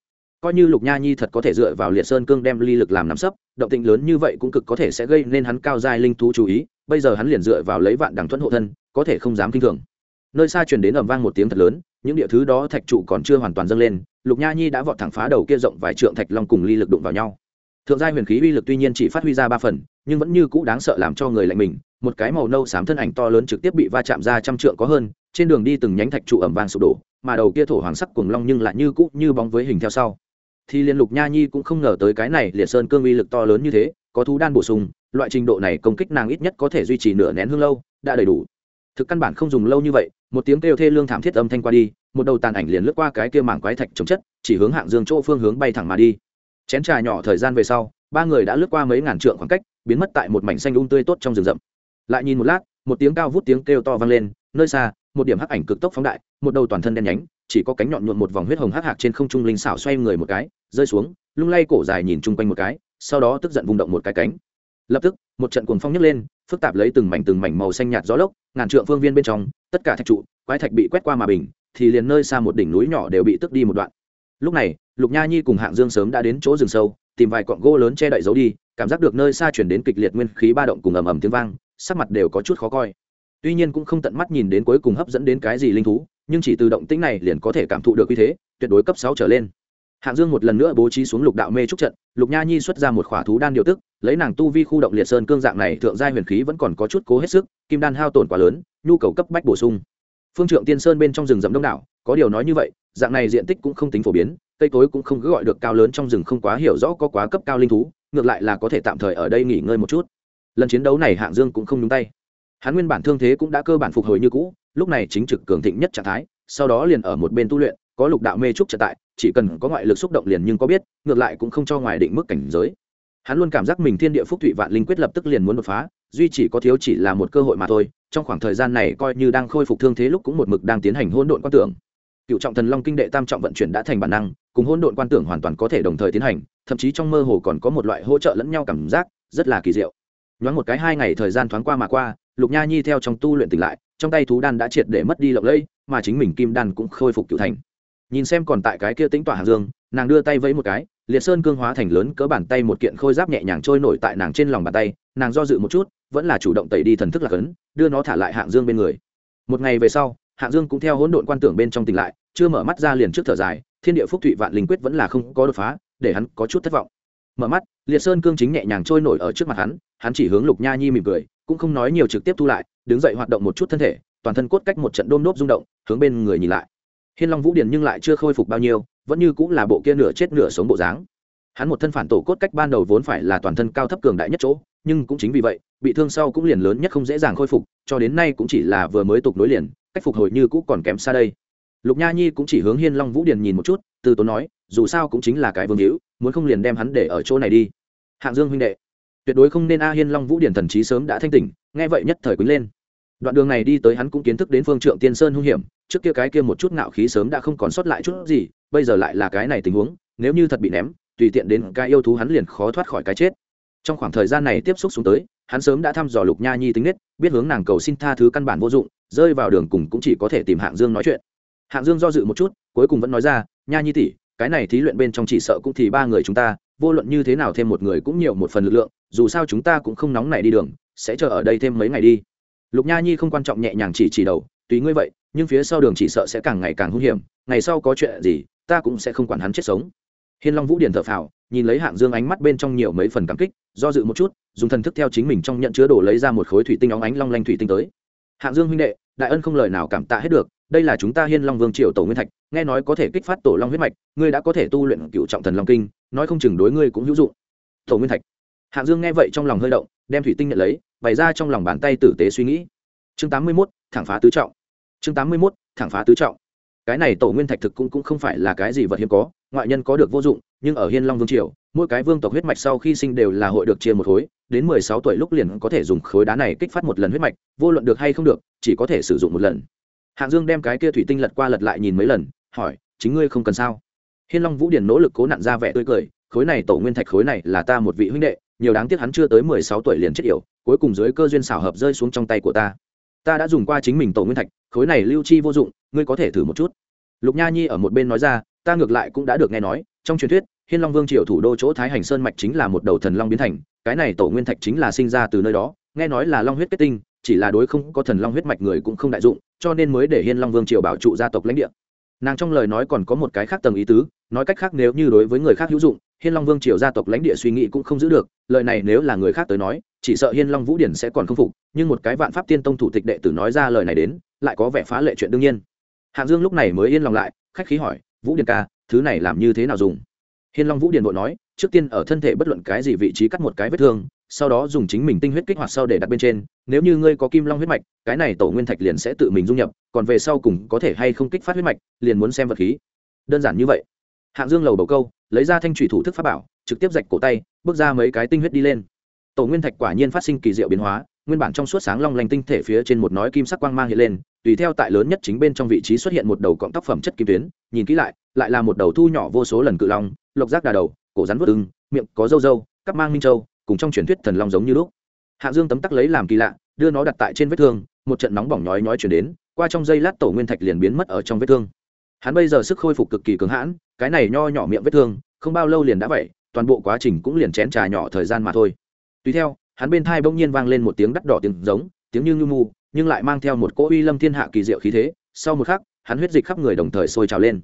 coi như lục nha nhi thật có thể dựa vào liệt sơn cương đem ly lực làm nắm sấp, động tĩnh lớn như vậy cũng cực có thể sẽ gây nên hắn cao giai linh thú chú ý, bây giờ hắn liền dựa vào lấy vạn đằng thuẫn hộ thân, có thể không dám kinh thường. Nơi xa truyền đến ầm vang một tiếng thật lớn, những địa thứ đó thạch trụ còn chưa hoàn toàn dâng lên, lục nha nhi đã vọt thẳng phá đầu kia rộng vài trượng thạch long cùng ly lực đụng vào nhau. Thượng giai huyền khí uy lực tuy nhiên chỉ phát huy ra ba phần, nhưng vẫn như cũ đáng sợ làm cho người lạnh mình, một cái màu nâu xám thân ảnh to lớn trực tiếp bị va chạm ra trăm trượng có hơn, trên đường đi từng nhánh thạch trụ ẩm vàng sụp đổ, mà đầu kia thổ hoàng sắc cuồng long nhưng lại như cũ như bóng với hình theo sau thì liên lục nha nhi cũng không ngờ tới cái này liệt sơn cương uy lực to lớn như thế, có thú đan bổ sung, loại trình độ này công kích nàng ít nhất có thể duy trì nửa nén hương lâu, đã đầy đủ. Thực căn bản không dùng lâu như vậy, một tiếng kêu thê lương thảm thiết âm thanh qua đi, một đầu tàn ảnh liền lướt qua cái kia mảng quái thạch chống chất, chỉ hướng hạng dương chỗ phương hướng bay thẳng mà đi. Chén trà nhỏ thời gian về sau, ba người đã lướt qua mấy ngàn trượng khoảng cách, biến mất tại một mảnh xanh um tươi tốt trong rừng rậm. Lại nhìn một lát, một tiếng cao vút tiếng kêu to vang lên nơi xa, một điểm hắc ảnh cực tốc phóng đại, một đầu toàn thân đen nhánh, chỉ có cánh nhọn nhuộm một vòng huyết hồng hắc hạc trên không trung linh xảo xoay người một cái, rơi xuống, lung lay cổ dài nhìn chung quanh một cái, sau đó tức giận vùng động một cái cánh. Lập tức, một trận cuồng phong nhấc lên, phức tạp lấy từng mảnh từng mảnh màu xanh nhạt gió lốc, ngàn trượng phương viên bên trong, tất cả thạch trụ, quái thạch bị quét qua mà bình, thì liền nơi xa một đỉnh núi nhỏ đều bị tức đi một đoạn. Lúc này, lục nha nhi cùng hạng dương sớm đã đến chỗ rừng sâu, tìm vài cọn gỗ lớn che đậy giấu đi, cảm giác được nơi xa chuyển đến kịch liệt nguyên khí ba động cùng ầm ầm tiếng vang, sắc mặt đều có chút khó coi tuy nhiên cũng không tận mắt nhìn đến cuối cùng hấp dẫn đến cái gì linh thú, nhưng chỉ từ động tĩnh này liền có thể cảm thụ được uy thế, tuyệt đối cấp sáu trở lên. Hạng dương một lần nữa bố trí xuống lục đạo mê trúc trận, lục nha nhi xuất ra một khỏa thú đan điều tức, lấy nàng tu vi khu động liệt sơn cương dạng này thượng giai huyền khí vẫn còn có chút cố hết sức, kim đan hao tổn quá lớn, nhu cầu cấp bách bổ sung. Phương trượng tiên sơn bên trong rừng rậm đông đảo, có điều nói như vậy, dạng này diện tích cũng không tính phổ biến, cây cối cũng không cứ gọi được cao lớn trong rừng không quá hiểu rõ có quá cấp cao linh thú, ngược lại là có thể tạm thời ở đây nghỉ ngơi một chút. Lần chiến đấu này hạng dương cũng không nhúng tay hắn nguyên bản thương thế cũng đã cơ bản phục hồi như cũ, lúc này chính trực cường thịnh nhất trạng thái, sau đó liền ở một bên tu luyện, có lục đạo mê trúc trở tại, chỉ cần có ngoại lực xúc động liền nhưng có biết, ngược lại cũng không cho ngoài định mức cảnh giới. Hắn luôn cảm giác mình thiên địa phúc thụy vạn linh quyết lập tức liền muốn đột phá, duy chỉ có thiếu chỉ là một cơ hội mà thôi, trong khoảng thời gian này coi như đang khôi phục thương thế lúc cũng một mực đang tiến hành hỗn độn quan tưởng. Cựu trọng thần long kinh đệ tam trọng vận chuyển đã thành bản năng, cùng hỗn độn quan tưởng hoàn toàn có thể đồng thời tiến hành, thậm chí trong mơ hồ còn có một loại hỗ trợ lẫn nhau cảm giác, rất là kỳ diệu. Nhoáng một cái hai ngày thời gian thoáng qua mà qua lục nha nhi theo trong tu luyện tỉnh lại, trong tay thú đan đã triệt để mất đi lộng lẫy, mà chính mình kim đan cũng khôi phục cựu thành. Nhìn xem còn tại cái kia tính tỏa hàng dương, nàng đưa tay vẫy một cái, liệt sơn cương hóa thành lớn cỡ bàn tay một kiện khôi giáp nhẹ nhàng trôi nổi tại nàng trên lòng bàn tay, nàng do dự một chút, vẫn là chủ động tẩy đi thần thức lạc ấn, đưa nó thả lại hạng dương bên người. Một ngày về sau, hạng dương cũng theo hỗn độn quan tưởng bên trong tỉnh lại, chưa mở mắt ra liền trước thở dài, thiên địa phúc thụy vạn linh quyết vẫn là không có đột phá, để hắn có chút thất vọng. Mở mắt, liệt sơn cương chính nhẹ nhàng trôi nổi ở trước mặt hắn hắn chỉ hướng lục nha nhi mỉm cười cũng không nói nhiều trực tiếp thu lại, đứng dậy hoạt động một chút thân thể, toàn thân cốt cách một trận đôm đốp rung động, hướng bên người nhìn lại. Hiên long vũ điển nhưng lại chưa khôi phục bao nhiêu, vẫn như cũng là bộ kia nửa chết nửa sống bộ dáng. Hắn một thân phản tổ cốt cách ban đầu vốn phải là toàn thân cao thấp cường đại nhất chỗ, nhưng cũng chính vì vậy, bị thương sau cũng liền lớn nhất không dễ dàng khôi phục, cho đến nay cũng chỉ là vừa mới tục nối liền, cách phục hồi như cũ còn kém xa đây. Lục nha nhi cũng chỉ hướng hiên long vũ điền nhìn một chút, từ tốn nói, dù sao cũng chính là cái vương hữu, muốn không liền đem hắn để ở chỗ này đi. Hạng dương huynh đệ tuyệt đối không nên a hiên long vũ điền thần trí sớm đã thanh tỉnh, nghe vậy nhất thời quýnh lên. Đoạn đường này đi tới hắn cũng kiến thức đến phương trượng tiên sơn hung hiểm, trước kia cái kia một chút ngạo khí sớm đã không còn sót lại chút gì, bây giờ lại là cái này tình huống, nếu như thật bị ném, tùy tiện đến cái yêu thú hắn liền khó thoát khỏi cái chết. Trong khoảng thời gian này tiếp xúc xuống tới, hắn sớm đã thăm dò lục nha nhi tính nết, biết hướng nàng cầu xin tha thứ căn bản vô dụng, rơi vào đường cùng cũng chỉ có thể tìm hạng dương nói chuyện. Hạng dương do dự một chút, cuối cùng vẫn nói ra, nha nhi tỷ, cái này thí luyện bên trong chỉ sợ cũng thì ba người chúng ta, vô luận như thế nào thêm một người cũng nhiều một phần lực lượng dù sao chúng ta cũng không nóng nảy đi đường, sẽ chờ ở đây thêm mấy ngày đi. Lục nha nhi không quan trọng nhẹ nhàng chỉ chỉ đầu, tùy ngươi vậy, nhưng phía sau đường chỉ sợ sẽ càng ngày càng hung hiểm, ngày sau có chuyện gì, ta cũng sẽ không quản hắn chết sống. Hiên long vũ điển thở phào, nhìn lấy hạng dương ánh mắt bên trong nhiều mấy phần cảm kích, do dự một chút, dùng thần thức theo chính mình trong nhận chứa đồ lấy ra một khối thủy tinh óng ánh long lanh thủy tinh tới. Hạng dương huynh đệ, đại ân không lời nào cảm tạ hết được, đây là chúng ta hiên long vương triều tổ nguyên thạch, nghe nói có thể kích phát tổ long huyết mạch, ngươi đã có thể tu luyện cựu trọng thần long kinh, nói không chừng đối ngươi cũng hữu dụng. Tổ nguyên thạch hạng dương nghe vậy trong lòng hơi động đem thủy tinh nhận lấy bày ra trong lòng bàn tay tử tế suy nghĩ. Chương tám mươi mốt thẳng phá tứ trọng. Chương tám mươi mốt thẳng phá tứ trọng. Cái này tổ nguyên thạch thực cũng, cũng không phải là cái gì vật hiếm có ngoại nhân có được vô dụng nhưng ở hiên long vương triều mỗi cái vương tộc huyết mạch sau khi sinh đều là hội được chia một khối đến mười sáu tuổi lúc liền có thể dùng khối đá này kích phát một lần huyết mạch vô luận được hay không được chỉ có thể sử dụng một lần. Hạng dương đem cái kia thủy tinh lật qua lật lại nhìn mấy lần hỏi chính ngươi không cần sao? Hiên long vũ điển nỗ lực cố nặn ra vẻ tươi cười khối này tổ nguyên thạch khối này là ta một vị huynh đệ nhiều đáng tiếc hắn chưa tới mười sáu tuổi liền chết yểu, cuối cùng dưới cơ duyên xảo hợp rơi xuống trong tay của ta. Ta đã dùng qua chính mình tổ nguyên thạch, khối này lưu chi vô dụng, ngươi có thể thử một chút. Lục nha nhi ở một bên nói ra, ta ngược lại cũng đã được nghe nói, trong truyền thuyết, hiên long vương triều thủ đô chỗ thái hành sơn mạch chính là một đầu thần long biến thành, cái này tổ nguyên thạch chính là sinh ra từ nơi đó, nghe nói là long huyết kết tinh, chỉ là đối không có thần long huyết mạch người cũng không đại dụng, cho nên mới để hiên long vương triều bảo trụ gia tộc lãnh địa nàng trong lời nói còn có một cái khác tầng ý tứ, nói cách khác nếu như đối với người khác hữu dụng, hiên long vương triều gia tộc lãnh địa suy nghĩ cũng không giữ được, lời này nếu là người khác tới nói, chỉ sợ hiên long vũ điển sẽ còn không phục, nhưng một cái vạn pháp tiên tông thủ tịch đệ tử nói ra lời này đến, lại có vẻ phá lệ chuyện đương nhiên. Hạng dương lúc này mới yên lòng lại, khách khí hỏi, vũ điển ca, thứ này làm như thế nào dùng? Hiên long vũ điển vội nói, trước tiên ở thân thể bất luận cái gì vị trí cắt một cái vết thương sau đó dùng chính mình tinh huyết kích hoạt sau để đặt bên trên, nếu như ngươi có kim long huyết mạch, cái này tổ nguyên thạch liền sẽ tự mình dung nhập, còn về sau cùng có thể hay không kích phát huyết mạch, liền muốn xem vật khí. Đơn giản như vậy. Hạng dương lầu bầu câu, lấy ra thanh thủy thủ thức pháp bảo, trực tiếp rạch cổ tay, bước ra mấy cái tinh huyết đi lên. Tổ nguyên thạch quả nhiên phát sinh kỳ diệu biến hóa, nguyên bản trong suốt sáng long lanh tinh thể phía trên một nói kim sắc quang mang hiện lên, tùy theo tại lớn nhất chính bên trong vị trí xuất hiện một đầu cọng tác phẩm chất kim tuyến, nhìn kỹ lại lại là một đầu thu nhỏ vô số lần cự long, lộc giác đà đầu, cổ rắn vớt ưng, miệng có dâu dâu cắp mang minh châu cùng trong truyền thuyết thần long giống như lúc. Hạ dương tấm tắc lấy làm kỳ lạ, đưa nó đặt tại trên vết thương, một trận nóng bỏng nhói nhói chuyển đến, qua trong giây lát tổ nguyên thạch liền biến mất ở trong vết thương. Hắn bây giờ sức khôi phục cực kỳ cứng hãn, cái này nho nhỏ miệng vết thương, không bao lâu liền đã vậy, toàn bộ quá trình cũng liền chén trà nhỏ thời gian mà thôi. Tùy theo, hắn bên thai bỗng nhiên vang lên một tiếng đắt đỏ tiếng giống, tiếng như nhu mu nhưng lại mang theo một cỗ uy lâm thiên hạ kỳ diệu khí thế. Sau một khắc, hắn huyết dịch khắp người đồng thời sôi trào lên.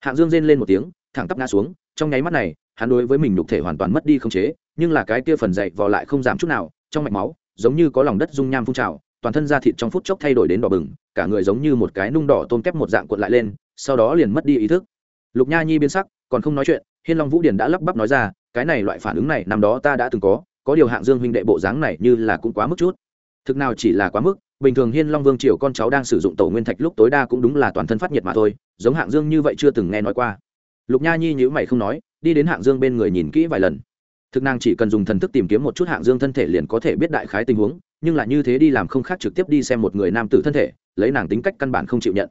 Hạng dương rên lên một tiếng, thẳng tắp ngã xuống, trong nháy mắt này hắn đối với mình nhục thể hoàn toàn mất đi không chế, nhưng là cái kia phần dậy vò lại không giảm chút nào, trong mạch máu, giống như có lòng đất dung nham phun trào, toàn thân da thịt trong phút chốc thay đổi đến đỏ bừng, cả người giống như một cái nung đỏ tôm kép một dạng cuộn lại lên, sau đó liền mất đi ý thức. Lục nha nhi biến sắc, còn không nói chuyện, hiên long vũ điển đã lắp bắp nói ra, cái này loại phản ứng này năm đó ta đã từng có có điều hạng dương huynh đệ bộ dáng này như là cũng quá mức chút. Thực nào chỉ là quá mức, bình thường hiên long vương triều con cháu đang sử dụng tổ nguyên thạch lúc tối đa cũng đúng là toàn thân phát nhiệt mà thôi, giống hạng dương như vậy chưa từng nghe nói qua. Lục nha nhi nhữ mày không nói đi đến hạng dương bên người nhìn kỹ vài lần. Thực nàng chỉ cần dùng thần thức tìm kiếm một chút hạng dương thân thể liền có thể biết đại khái tình huống, nhưng là như thế đi làm không khác trực tiếp đi xem một người nam tử thân thể, lấy nàng tính cách căn bản không chịu nhận.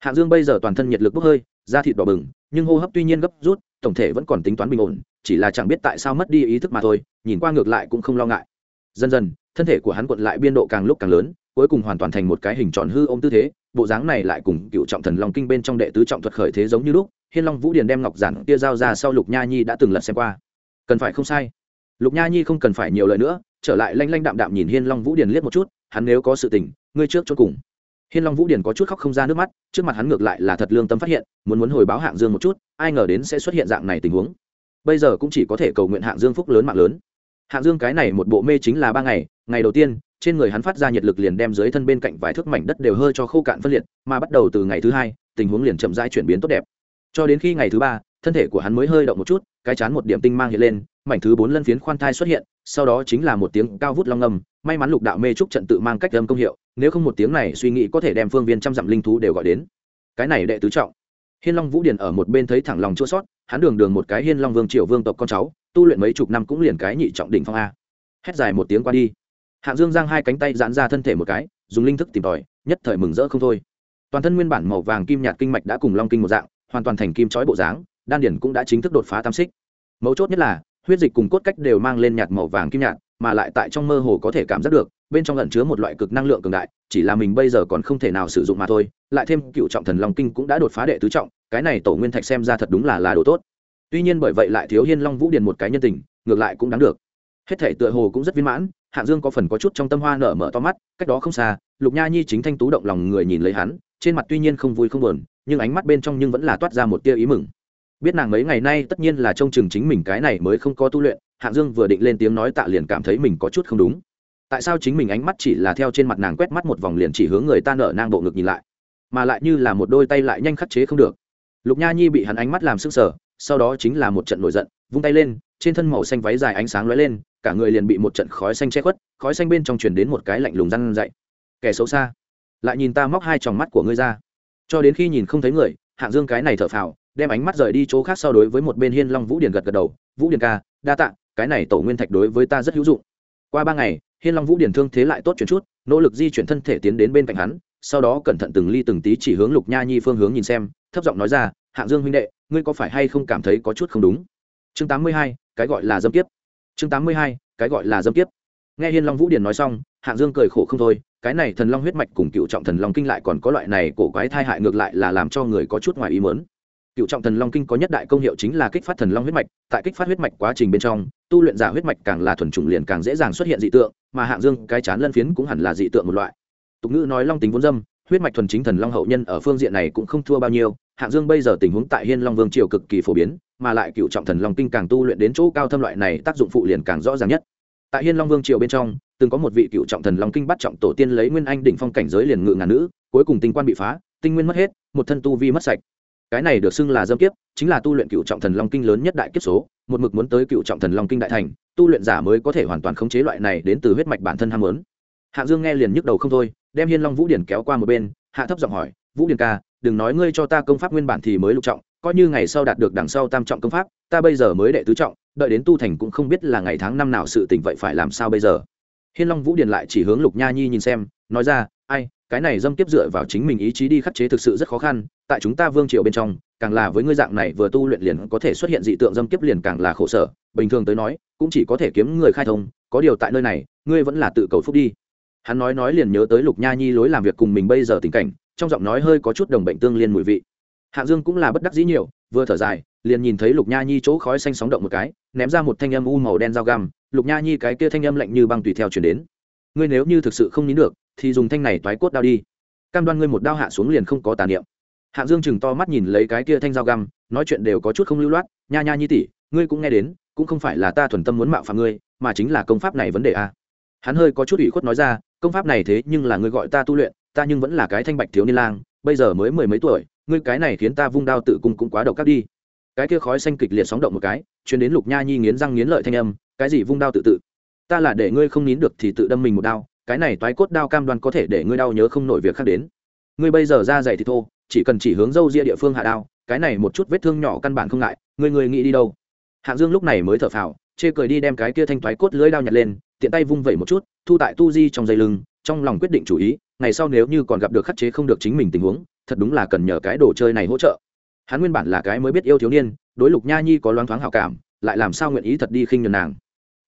Hạng dương bây giờ toàn thân nhiệt lực bốc hơi, da thịt đỏ bừng, nhưng hô hấp tuy nhiên gấp rút, tổng thể vẫn còn tính toán bình ổn, chỉ là chẳng biết tại sao mất đi ý thức mà thôi, nhìn qua ngược lại cũng không lo ngại. Dần dần, thân thể của hắn quận lại biên độ càng lúc càng lớn cuối cùng hoàn toàn thành một cái hình tròn hư ôm tư thế, bộ dáng này lại cùng cựu trọng thần long kinh bên trong đệ tứ trọng thuật khởi thế giống như lúc, hiên long vũ điền đem ngọc giản kia giao ra sau lục nha nhi đã từng lật xem qua. Cần phải không sai. Lục nha nhi không cần phải nhiều lời nữa, trở lại lanh lanh đạm đạm nhìn hiên long vũ điền liếc một chút, hắn nếu có sự tình, ngươi trước cho cùng. Hiên long vũ điền có chút khóc không ra nước mắt, trước mặt hắn ngược lại là thật lương tâm phát hiện, muốn muốn hồi báo hạng dương một chút, ai ngờ đến sẽ xuất hiện dạng này tình huống. Bây giờ cũng chỉ có thể cầu nguyện hạng dương phúc lớn mạng lớn. Hạng dương cái này một bộ mê chính là ba ngày ngày đầu tiên trên người hắn phát ra nhiệt lực liền đem dưới thân bên cạnh vài thước mảnh đất đều hơi cho khô cạn phân liệt, mà bắt đầu từ ngày thứ hai, tình huống liền chậm rãi chuyển biến tốt đẹp. Cho đến khi ngày thứ ba, thân thể của hắn mới hơi động một chút, cái chán một điểm tinh mang hiện lên, mảnh thứ bốn lân phiến khoan thai xuất hiện, sau đó chính là một tiếng cao vút long ngầm may mắn lục đạo mê trúc trận tự mang cách âm công hiệu, nếu không một tiếng này suy nghĩ có thể đem phương viên trăm dặm linh thú đều gọi đến. Cái này đệ tứ trọng. Hiên long vũ điền ở một bên thấy thẳng lòng chua sót, hắn đường đường một cái hiên long vương triều vương tộc con cháu, tu luyện mấy chục năm cũng liền cái nhị trọng đỉnh phong a. Hét dài một tiếng qua đi hạng dương giang hai cánh tay giãn ra thân thể một cái, dùng linh thức tìm tòi, nhất thời mừng rỡ không thôi. Toàn thân nguyên bản màu vàng kim nhạt kinh mạch đã cùng long kinh một dạng, hoàn toàn thành kim chói bộ dáng, đan điển cũng đã chính thức đột phá tam xích. Mấu chốt nhất là, huyết dịch cùng cốt cách đều mang lên nhạt màu vàng kim nhạt, mà lại tại trong mơ hồ có thể cảm giác được, bên trong lẩn chứa một loại cực năng lượng cường đại, chỉ là mình bây giờ còn không thể nào sử dụng mà thôi, lại thêm cựu trọng thần long kinh cũng đã đột phá đệ tứ trọng, cái này tổ nguyên thạch xem ra thật đúng là là đồ tốt. Tuy nhiên bởi vậy lại thiếu hiên long vũ điền một cái nhân tình, ngược lại cũng đáng được. Hết thể tựa hồ cũng rất viên mãn hạng dương có phần có chút trong tâm hoa nở mở to mắt, cách đó không xa, lục nha nhi chính thanh tú động lòng người nhìn lấy hắn, trên mặt tuy nhiên không vui không buồn, nhưng ánh mắt bên trong nhưng vẫn là toát ra một tia ý mừng. Biết nàng mấy ngày nay tất nhiên là trông chừng chính mình cái này mới không có tu luyện, hạng dương vừa định lên tiếng nói tạ liền cảm thấy mình có chút không đúng. Tại sao chính mình ánh mắt chỉ là theo trên mặt nàng quét mắt một vòng liền chỉ hướng người ta nở nang bộ ngực nhìn lại, mà lại như là một đôi tay lại nhanh khắc chế không được? Lục nha nhi bị hắn ánh mắt làm sức sở sau đó chính là một trận nổi giận, vung tay lên, trên thân màu xanh váy dài ánh sáng lóe lên cả người liền bị một trận khói xanh che khuất, khói xanh bên trong truyền đến một cái lạnh lùng răn dậy. Kẻ xấu xa, lại nhìn ta móc hai tròng mắt của ngươi ra. Cho đến khi nhìn không thấy người, hạng dương cái này thở phào, đem ánh mắt rời đi chỗ khác so đối với một bên hiên long vũ điền gật gật đầu, vũ điền ca, đa tạ, cái này tổ nguyên thạch đối với ta rất hữu dụng. Qua ba ngày, hiên long vũ điền thương thế lại tốt chuyển chút, nỗ lực di chuyển thân thể tiến đến bên cạnh hắn, sau đó cẩn thận từng ly từng tí chỉ hướng lục nha nhi phương hướng nhìn xem, thấp giọng nói ra, hạng dương huynh đệ, ngươi có phải hay không cảm thấy có chút không đúng? Chương tám mươi hai, cái gọi là dâm kiếp chương tám mươi hai, cái gọi là dâm kiếp. Nghe hiên long vũ điền nói xong, hạng dương cười khổ không thôi, cái này thần long huyết mạch cùng cựu trọng thần long kinh lại còn có loại này cổ quái thai hại ngược lại là làm cho người có chút ngoài ý mớn cựu trọng thần long kinh có nhất đại công hiệu chính là kích phát thần long huyết mạch, tại kích phát huyết mạch quá trình bên trong, tu luyện giả huyết mạch càng là thuần chủng liền càng dễ dàng xuất hiện dị tượng, mà hạng dương cái chán lân phiến cũng hẳn là dị tượng một loại. Tục ngữ nói long tính vốn dâm huyết mạch thuần chính thần long hậu nhân ở phương diện này cũng không thua bao nhiêu, hạng dương bây giờ tình huống tại hiên long vương triều cực kỳ phổ biến, mà lại cựu trọng thần long kinh càng tu luyện đến chỗ cao thâm loại này tác dụng phụ liền càng rõ ràng nhất. Tại hiên long vương triều bên trong, từng có một vị cựu trọng thần long kinh bắt trọng tổ tiên lấy nguyên anh đỉnh phong cảnh giới liền ngự ngàn nữ, cuối cùng tinh quan bị phá, tinh nguyên mất hết, một thân tu vi mất sạch. Cái này được xưng là dâm kiếp, chính là tu luyện cựu trọng thần long kinh lớn nhất đại kiếp số, một mực muốn tới cựu trọng thần long kinh đại thành, tu luyện giả mới có thể hoàn toàn khống chế loại này đến từ huyết mạch bản thân ham muốn. Hạng dương nghe liền nhức đầu không thôi đem hiên long vũ điển kéo qua một bên hạ thấp giọng hỏi vũ điển ca đừng nói ngươi cho ta công pháp nguyên bản thì mới lục trọng coi như ngày sau đạt được đằng sau tam trọng công pháp ta bây giờ mới đệ tứ trọng đợi đến tu thành cũng không biết là ngày tháng năm nào sự tình vậy phải làm sao bây giờ hiên long vũ điển lại chỉ hướng lục nha nhi nhìn xem nói ra ai cái này dâm tiếp dựa vào chính mình ý chí đi khắc chế thực sự rất khó khăn tại chúng ta vương triều bên trong càng là với ngươi dạng này vừa tu luyện liền có thể xuất hiện dị tượng dâm kiếp liền càng là khổ sở bình thường tới nói cũng chỉ có thể kiếm người khai thông có điều tại nơi này ngươi vẫn là tự cầu phúc đi hắn nói nói liền nhớ tới lục nha nhi lối làm việc cùng mình bây giờ tình cảnh, trong giọng nói hơi có chút đồng bệnh tương liên mùi vị. Hạng dương cũng là bất đắc dĩ nhiều, vừa thở dài, liền nhìn thấy lục nha nhi chỗ khói xanh sóng động một cái, ném ra một thanh âm u màu đen dao găm, lục nha nhi cái kia thanh âm lạnh như băng tùy theo chuyển đến. Ngươi nếu như thực sự không nín được, thì dùng thanh này toái cốt đao đi. Cam đoan ngươi một đao hạ xuống liền không có tà niệm. Hạng dương chừng to mắt nhìn lấy cái kia thanh dao găm, nói chuyện đều có chút không lưu loát, nha nha nhi tỷ, ngươi cũng nghe đến, cũng không phải là ta thuần tâm muốn mạo phạm ngươi, mà chính là công pháp này vấn đề a hắn hơi có chút ủy khuất nói ra công pháp này thế nhưng là ngươi gọi ta tu luyện, ta nhưng vẫn là cái thanh bạch thiếu niên lang, bây giờ mới mười mấy tuổi, ngươi cái này khiến ta vung đao tự cung cũng quá độc cắt đi. Cái kia khói xanh kịch liệt sóng động một cái chuyến đến lục nha nhi nghiến răng nghiến lợi thanh âm, cái gì vung đao tự tự? Ta là để ngươi không nín được thì tự đâm mình một đao, cái này toái cốt đao cam đoan có thể để ngươi đau nhớ không nổi việc khác đến. Ngươi bây giờ ra dày thì thô, chỉ cần chỉ hướng dâu ria địa phương hạ đao, cái này một chút vết thương nhỏ căn bản không ngại, ngươi người nghĩ đi đâu? Hạng dương lúc này mới thở phào, chê cười đi đem cái kia thanh toái cốt lưới đao nhặt lên tiện tay vung vẩy một chút, thu tại tu di trong dây lưng, trong lòng quyết định chủ ý, ngày sau nếu như còn gặp được khắc chế không được chính mình tình huống, thật đúng là cần nhờ cái đồ chơi này hỗ trợ. Hắn nguyên bản là cái mới biết yêu thiếu niên, đối lục nha nhi có loáng thoáng hảo cảm, lại làm sao nguyện ý thật đi khinh nhường nàng.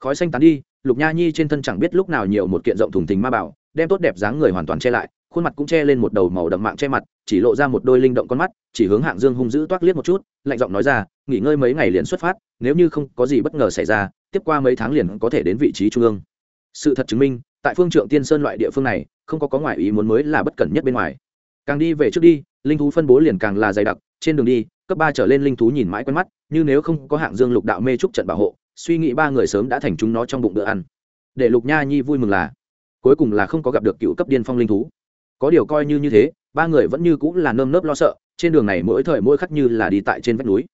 Khói xanh tán đi, lục nha nhi trên thân chẳng biết lúc nào nhiều một kiện rộng thùng thình ma bảo, đem tốt đẹp dáng người hoàn toàn che lại, khuôn mặt cũng che lên một đầu màu đậm mạng che mặt, chỉ lộ ra một đôi linh động con mắt, chỉ hướng hạng dương hung dữ toát liếc một chút, lạnh giọng nói ra, nghỉ ngơi mấy ngày liền xuất phát, nếu như không có gì bất ngờ xảy ra tiếp qua mấy tháng liền có thể đến vị trí trung ương. Sự thật chứng minh, tại phương trượng tiên sơn loại địa phương này, không có có ngoại ý muốn mới là bất cẩn nhất bên ngoài. Càng đi về trước đi, linh thú phân bố liền càng là dày đặc, trên đường đi, cấp ba trở lên linh thú nhìn mãi quen mắt, như nếu không có hạng dương lục đạo mê trúc trận bảo hộ, suy nghĩ ba người sớm đã thành chúng nó trong bụng bữa ăn. Để lục nha nhi vui mừng là, cuối cùng là không có gặp được cựu cấp điên phong linh thú. Có điều coi như như thế, ba người vẫn như cũng là nơm nớp lo sợ, trên đường này mỗi thời mỗi khắc như là đi tại trên vách núi.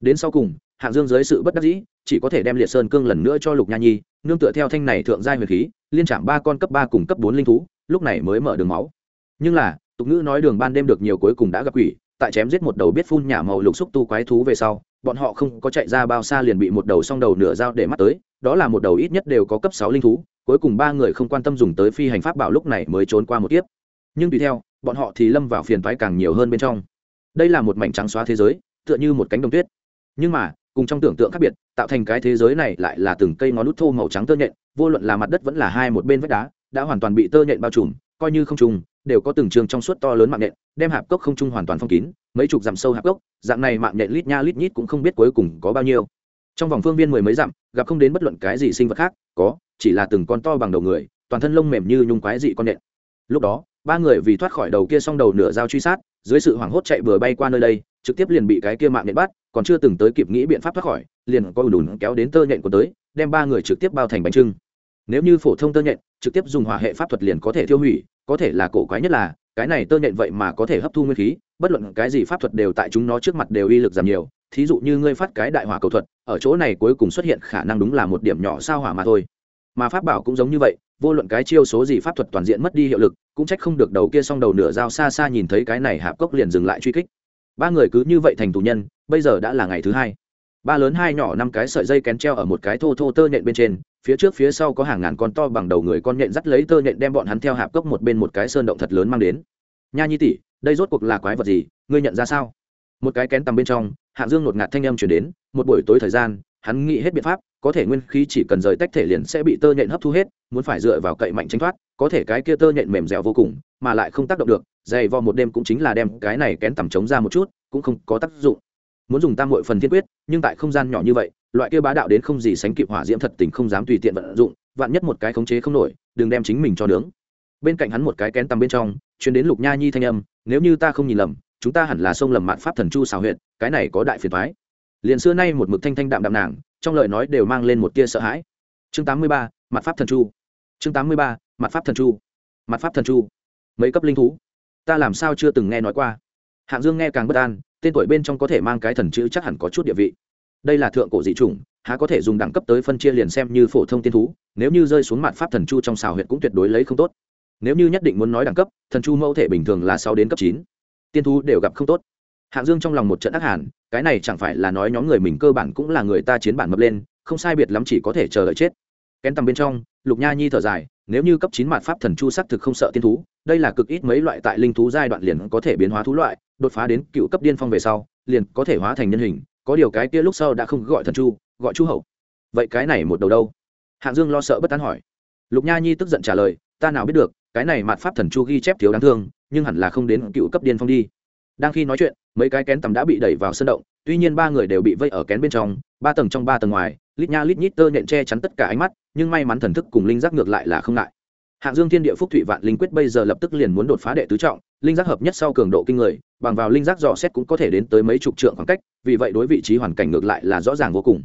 Đến sau cùng, hạng dương dưới sự bất đắc dĩ chỉ có thể đem liệt sơn cương lần nữa cho lục nha nhi, nương tựa theo thanh này thượng giai huyền khí, liên trạm ba con cấp ba cùng cấp bốn linh thú, lúc này mới mở đường máu. Nhưng là, tục ngữ nói đường ban đêm được nhiều cuối cùng đã gặp quỷ, tại chém giết một đầu biết phun nhả màu lục xúc tu quái thú về sau, bọn họ không có chạy ra bao xa liền bị một đầu song đầu nửa dao để mắt tới, đó là một đầu ít nhất đều có cấp sáu linh thú, cuối cùng ba người không quan tâm dùng tới phi hành pháp bảo lúc này mới trốn qua một kiếp. Nhưng tùy theo, bọn họ thì lâm vào phiền toái càng nhiều hơn bên trong. Đây là một mảnh trắng xóa thế giới, tựa như một cánh đồng tuyết. Nhưng mà cùng trong tưởng tượng khác biệt, tạo thành cái thế giới này lại là từng cây ngón nút thô màu trắng tơ nhện, vô luận là mặt đất vẫn là hai một bên vách đá, đã hoàn toàn bị tơ nhện bao trùm, coi như không trùng, đều có từng trường trong suốt to lớn mạng nhện, đem hạp cốc không trung hoàn toàn phong kín, mấy chục dặm sâu hạp cốc, dạng này mạng nhện lít nha lít nhít cũng không biết cuối cùng có bao nhiêu. Trong vòng phương viên mười mấy dặm, gặp không đến bất luận cái gì sinh vật khác, có, chỉ là từng con to bằng đầu người, toàn thân lông mềm như nhung quái dị con nhện. Lúc đó, ba người vì thoát khỏi đầu kia xong đầu nửa dao truy sát, dưới sự hoảng hốt chạy vừa bay qua nơi đây trực tiếp liền bị cái kia mạng nhện bắt, còn chưa từng tới kịp nghĩ biện pháp thoát khỏi, liền có ùn ùn kéo đến tơ nhện của tới, đem ba người trực tiếp bao thành bánh trưng. Nếu như phổ thông tơ nhện, trực tiếp dùng hỏa hệ pháp thuật liền có thể tiêu hủy, có thể là cổ quái nhất là, cái này tơ nhện vậy mà có thể hấp thu nguyên khí, bất luận cái gì pháp thuật đều tại chúng nó trước mặt đều uy lực giảm nhiều, thí dụ như ngươi phát cái đại hỏa cầu thuật, ở chỗ này cuối cùng xuất hiện khả năng đúng là một điểm nhỏ sao hỏa mà thôi. Mà pháp bảo cũng giống như vậy, vô luận cái chiêu số gì pháp thuật toàn diện mất đi hiệu lực, cũng trách không được đầu kia song đầu nửa dao xa xa nhìn thấy cái này hạp cốc liền dừng lại truy kích ba người cứ như vậy thành tù nhân, bây giờ đã là ngày thứ hai. Ba lớn hai nhỏ năm cái sợi dây kén treo ở một cái thô thô tơ nhện bên trên, phía trước phía sau có hàng ngàn con to bằng đầu người con nhện dắt lấy tơ nhện đem bọn hắn theo hạp cốc một bên một cái sơn động thật lớn mang đến. Nha nhi tỷ, đây rốt cuộc là quái vật gì, ngươi nhận ra sao? Một cái kén tầm bên trong, hạ dương ngột ngạt thanh âm chuyển đến, một buổi tối thời gian, hắn nghĩ hết biện pháp, có thể nguyên khí chỉ cần rời tách thể liền sẽ bị tơ nhện hấp thu hết, muốn phải dựa vào cậy mạnh tranh thoát, có thể cái kia tơ nhện mềm dẻo vô cùng mà lại không tác động được, dày vò một đêm cũng chính là đem cái này kén tầm chống ra một chút, cũng không có tác dụng. Muốn dùng tam hội phần thiên quyết, nhưng tại không gian nhỏ như vậy, loại kia bá đạo đến không gì sánh kịp hỏa diễm thật tình không dám tùy tiện vận dụng, vạn nhất một cái khống chế không nổi, đừng đem chính mình cho nướng. Bên cạnh hắn một cái kén tầm bên trong chuyến đến lục nha nhi thanh âm, nếu như ta không nhìn lầm, chúng ta hẳn là sông lầm mạn pháp thần chu xào huyện, cái này có đại phiền thoái liền xưa nay một mực thanh thanh đạm đạm nàng, trong lời nói đều mang lên một tia sợ hãi. Chương tám mươi ba mặt pháp thần chu. Chương tám mươi ba mặt pháp thần chu. Mặt pháp thần chu mấy cấp linh thú. Ta làm sao chưa từng nghe nói qua. Hạng dương nghe càng bất an, tên tuổi bên trong có thể mang cái thần chữ chắc hẳn có chút địa vị. Đây là thượng cổ dị chủng, há có thể dùng đẳng cấp tới phân chia liền xem như phổ thông tiên thú, nếu như rơi xuống mặt pháp thần chu trong xào huyệt cũng tuyệt đối lấy không tốt. Nếu như nhất định muốn nói đẳng cấp, thần chu mẫu thể bình thường là sáu đến cấp chín. Tiên thú đều gặp không tốt. Hạng dương trong lòng một trận ác hàn, cái này chẳng phải là nói nhóm người mình cơ bản cũng là người ta chiến bản mập lên, không sai biệt lắm chỉ có thể chờ đợi chết. Kén tầm bên trong, lục nha nhi thở dài, nếu như cấp chín mặt pháp thần chu xác thực không sợ tiên thú đây là cực ít mấy loại tại linh thú giai đoạn liền có thể biến hóa thú loại, đột phá đến cựu cấp điên phong về sau, liền có thể hóa thành nhân hình, có điều cái kia lúc sau đã không gọi thần chu, gọi chu hậu. Vậy cái này một đầu đâu? Hạng dương lo sợ bất tán hỏi. Lục nha nhi tức giận trả lời, ta nào biết được, cái này mạt pháp thần chu ghi chép thiếu đáng thương, nhưng hẳn là không đến cựu cấp điên phong đi. Đang khi nói chuyện, mấy cái kén tầm đã bị đẩy vào sân động, tuy nhiên ba người đều bị vây ở kén bên trong, ba tầng trong ba tầng ngoài, lít nha lít nhít tơ nện che chắn tất cả ánh mắt, nhưng may mắn thần thức cùng linh giác ngược lại là không ngại hạng dương thiên địa phúc thủy vạn linh quyết bây giờ lập tức liền muốn đột phá đệ tứ trọng, linh giác hợp nhất sau cường độ kinh người, bằng vào linh giác dò xét cũng có thể đến tới mấy chục trượng khoảng cách, vì vậy đối vị trí hoàn cảnh ngược lại là rõ ràng vô cùng.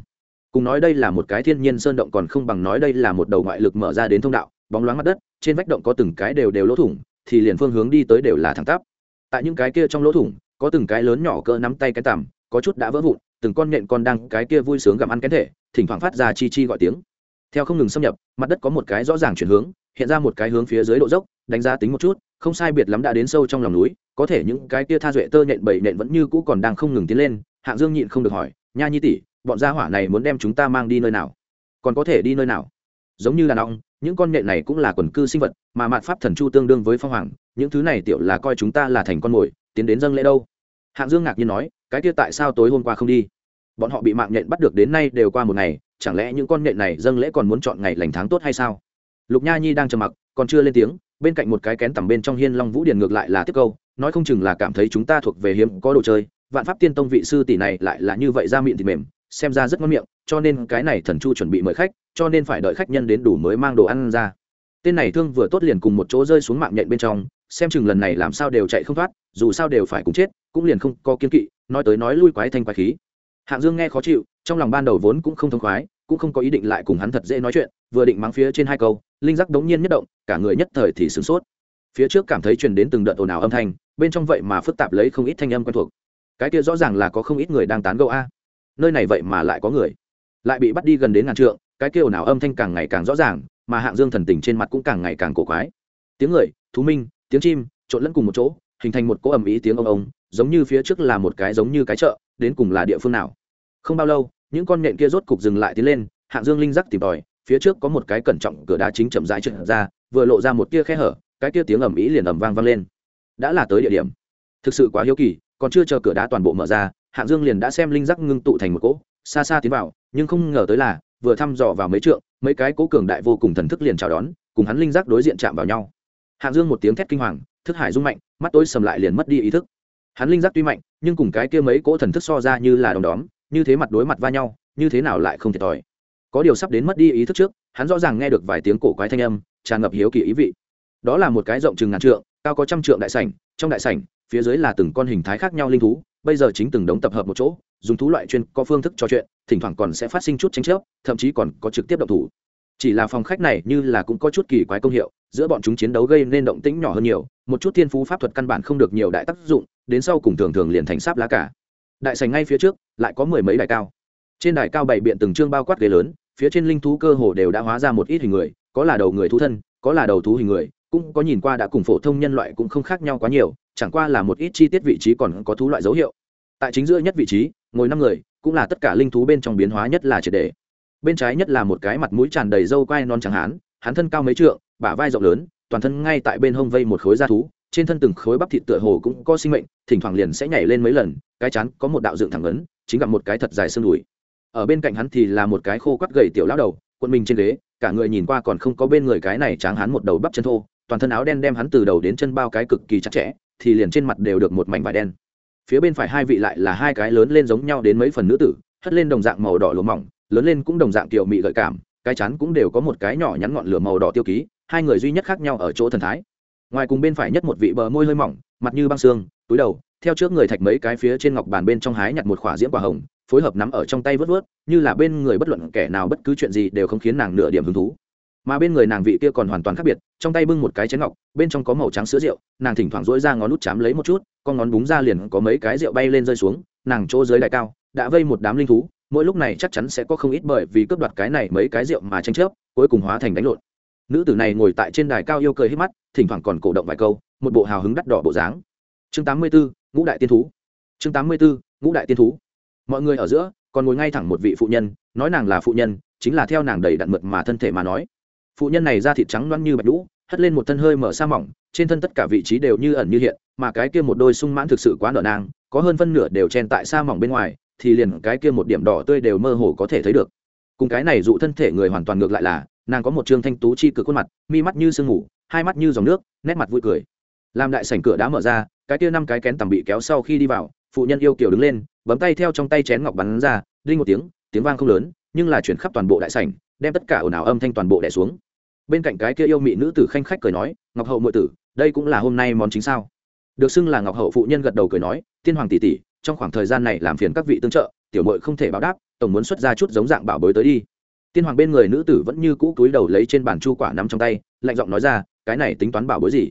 Cùng nói đây là một cái thiên nhiên sơn động còn không bằng nói đây là một đầu ngoại lực mở ra đến thông đạo, bóng loáng mặt đất, trên vách động có từng cái đều đều lỗ thủng, thì liền phương hướng đi tới đều là thẳng tắp. Tại những cái kia trong lỗ thủng, có từng cái lớn nhỏ cỡ nắm tay cái tằm, có chút đã vỡ vụn, từng con nhện con đang cái kia vui sướng gặm ăn cái thể, thỉnh thoảng phát ra chi chi gọi tiếng. Theo không ngừng xâm nhập, mặt đất có một cái rõ ràng chuyển hướng hiện ra một cái hướng phía dưới độ dốc, đánh giá tính một chút, không sai biệt lắm đã đến sâu trong lòng núi, có thể những cái kia tha duệ tơ nhện bảy nện vẫn như cũ còn đang không ngừng tiến lên, hạng dương nhịn không được hỏi, nha nhi tỷ, bọn gia hỏa này muốn đem chúng ta mang đi nơi nào? Còn có thể đi nơi nào? Giống như đàn ong những con nhện này cũng là quần cư sinh vật, mà mạn pháp thần chu tương đương với phong hoàng, những thứ này tiểu là coi chúng ta là thành con mồi, tiến đến dâng lễ đâu? Hạng dương ngạc nhiên nói, cái kia tại sao tối hôm qua không đi? Bọn họ bị mạng nhện bắt được đến nay đều qua một ngày, chẳng lẽ những con nhện này dâng lễ còn muốn chọn ngày lành tháng tốt hay sao? Lục nha nhi đang trầm mặc, còn chưa lên tiếng, bên cạnh một cái kén tầm bên trong hiên long vũ điền ngược lại là tiếp câu, nói không chừng là cảm thấy chúng ta thuộc về hiếm có đồ chơi, vạn pháp tiên tông vị sư tỷ này lại là như vậy ra miệng thì mềm, xem ra rất ngon miệng, cho nên cái này thần chu chuẩn bị mời khách, cho nên phải đợi khách nhân đến đủ mới mang đồ ăn ra. Tên này thương vừa tốt liền cùng một chỗ rơi xuống mạng nhện bên trong, xem chừng lần này làm sao đều chạy không thoát, dù sao đều phải cùng chết, cũng liền không có kiên kỵ, nói tới nói lui quái thanh quái khí. Hạng dương nghe khó chịu, trong lòng ban đầu vốn cũng không thông khoái, cũng không có ý định lại cùng hắn thật dễ nói chuyện, vừa định mắng phía trên hai câu linh giác đống nhiên nhất động, cả người nhất thời thì sửng sốt. Phía trước cảm thấy truyền đến từng đợt ồn ào âm thanh, bên trong vậy mà phức tạp lấy không ít thanh âm quen thuộc. Cái kia rõ ràng là có không ít người đang tán gẫu a. Nơi này vậy mà lại có người. Lại bị bắt đi gần đến ngàn trượng, cái kia ồn ào âm thanh càng ngày càng rõ ràng, mà hạng dương thần tình trên mặt cũng càng ngày càng cổ quái. Tiếng người, thú minh, tiếng chim, trộn lẫn cùng một chỗ, hình thành một cỗ ầm ý tiếng ông ông, giống như phía trước là một cái giống như cái chợ, đến cùng là địa phương nào. Không bao lâu, những con nhện kia rốt cục dừng lại tiến lên, hạng dương linh giác tìm tòi phía trước có một cái cẩn trọng cửa đá chính chậm rãi trượt ra, vừa lộ ra một tia khe hở, cái tia tiếng ầm ĩ liền ầm vang vang lên. Đã là tới địa điểm. Thực sự quá hiếu kỳ, còn chưa chờ cửa đá toàn bộ mở ra, hạng dương liền đã xem linh giác ngưng tụ thành một cỗ, xa xa tiến vào, nhưng không ngờ tới là, vừa thăm dò vào mấy trượng, mấy cái cố cường đại vô cùng thần thức liền chào đón, cùng hắn linh giác đối diện chạm vào nhau. Hạng dương một tiếng thét kinh hoàng, thức hải rung mạnh, mắt tối sầm lại liền mất đi ý thức. Hắn linh giác tuy mạnh, nhưng cùng cái kia mấy cỗ thần thức so ra như là đồng đóm, như thế mặt đối mặt va nhau, như thế nào lại không thiệt thòi có điều sắp đến mất đi ý thức trước, hắn rõ ràng nghe được vài tiếng cổ quái thanh âm, tràn ngập hiếu kỳ ý vị. Đó là một cái rộng chừng ngàn trượng, cao có trăm trượng đại sảnh, trong đại sảnh, phía dưới là từng con hình thái khác nhau linh thú, bây giờ chính từng đống tập hợp một chỗ, dùng thú loại chuyên có phương thức trò chuyện, thỉnh thoảng còn sẽ phát sinh chút tranh chấp, thậm chí còn có trực tiếp động thủ. Chỉ là phòng khách này như là cũng có chút kỳ quái công hiệu, giữa bọn chúng chiến đấu gây nên động tĩnh nhỏ hơn nhiều, một chút thiên phú pháp thuật căn bản không được nhiều đại tác dụng, đến sau cùng thường thường liền thành sáp lá cả. Đại sành ngay phía trước, lại có mười mấy đài cao. Trên đài cao bảy biện từng chương bao quát ghế lớn phía trên linh thú cơ hồ đều đã hóa ra một ít hình người, có là đầu người thú thân, có là đầu thú hình người, cũng có nhìn qua đã cùng phổ thông nhân loại cũng không khác nhau quá nhiều, chẳng qua là một ít chi tiết vị trí còn có thú loại dấu hiệu. Tại chính giữa nhất vị trí, ngồi năm người, cũng là tất cả linh thú bên trong biến hóa nhất là triệt đề. Bên trái nhất là một cái mặt mũi tràn đầy râu quai non trắng hán, hắn thân cao mấy trượng, bả vai rộng lớn, toàn thân ngay tại bên hông vây một khối da thú, trên thân từng khối bắp thịt tựa hồ cũng có sinh mệnh, thỉnh thoảng liền sẽ nhảy lên mấy lần, cái chán có một đạo dựng thẳng ấn, chính gặp một cái thật dài xương đùi ở bên cạnh hắn thì là một cái khô quắt gầy tiểu lão đầu, cuộn mình trên ghế, cả người nhìn qua còn không có bên người cái này tráng hắn một đầu bắp chân thô, toàn thân áo đen đem hắn từ đầu đến chân bao cái cực kỳ chặt chẽ, thì liền trên mặt đều được một mảnh vải đen. Phía bên phải hai vị lại là hai cái lớn lên giống nhau đến mấy phần nữ tử, hất lên đồng dạng màu đỏ lúa mỏng, lớn lên cũng đồng dạng tiểu mị gợi cảm, cái chắn cũng đều có một cái nhỏ nhắn ngọn lửa màu đỏ tiêu ký, hai người duy nhất khác nhau ở chỗ thần thái. Ngoài cùng bên phải nhất một vị bờ môi hơi mỏng, mặt như băng xương, túi đầu, theo trước người thạch mấy cái phía trên ngọc bàn bên trong hái nhặt một khỏa diễm quả hồng phối hợp nắm ở trong tay vớt vớt như là bên người bất luận kẻ nào bất cứ chuyện gì đều không khiến nàng nửa điểm hứng thú. Mà bên người nàng vị kia còn hoàn toàn khác biệt trong tay bưng một cái chén ngọc bên trong có màu trắng sữa rượu nàng thỉnh thoảng dỗi ra ngón nút chám lấy một chút con ngón búng ra liền có mấy cái rượu bay lên rơi xuống nàng chỗ dưới đại cao đã vây một đám linh thú mỗi lúc này chắc chắn sẽ có không ít bởi vì cướp đoạt cái này mấy cái rượu mà tranh chấp cuối cùng hóa thành đánh lộn. Nữ tử này ngồi tại trên đài cao yêu cười hết mắt thỉnh thoảng còn cổ động vài câu một bộ hào hứng đắt đỏ bộ dáng. Chương 84, ngũ đại tiên thú. Chương 84, ngũ đại tiên thú mọi người ở giữa, còn ngồi ngay thẳng một vị phụ nhân, nói nàng là phụ nhân, chính là theo nàng đầy đặn mượt mà thân thể mà nói. Phụ nhân này da thịt trắng loăn như bạch lũ hất lên một thân hơi mở sa mỏng, trên thân tất cả vị trí đều như ẩn như hiện, mà cái kia một đôi sung mãn thực sự quá nở nang có hơn phân nửa đều chen tại sa mỏng bên ngoài, thì liền cái kia một điểm đỏ tươi đều mơ hồ có thể thấy được. Cùng cái này dụ thân thể người hoàn toàn ngược lại là, nàng có một trương thanh tú chi cực khuôn mặt, mi mắt như sương ngủ hai mắt như dòng nước, nét mặt vui cười. Làm đại sảnh cửa đã mở ra, cái kia năm cái kén tầm bị kéo sau khi đi vào, phụ nhân yêu kiều đứng lên bấm tay theo trong tay chén ngọc bắn ra, đinh một tiếng tiếng vang không lớn, nhưng là chuyển khắp toàn bộ đại sảnh, đem tất cả ồn ào âm thanh toàn bộ đẻ xuống. Bên cạnh cái kia yêu mị nữ tử khanh khách cười nói, ngọc hậu muội tử, đây cũng là hôm nay món chính sao? Được xưng là ngọc hậu phụ nhân gật đầu cười nói, tiên hoàng tỷ tỷ, trong khoảng thời gian này làm phiền các vị tương trợ, tiểu muội không thể báo đáp, tổng muốn xuất ra chút giống dạng bảo bối tới đi. Tiên hoàng bên người nữ tử vẫn như cũ cúi đầu lấy trên bàn chu quả nắm trong tay, lạnh giọng nói ra, cái này tính toán bảo bối gì?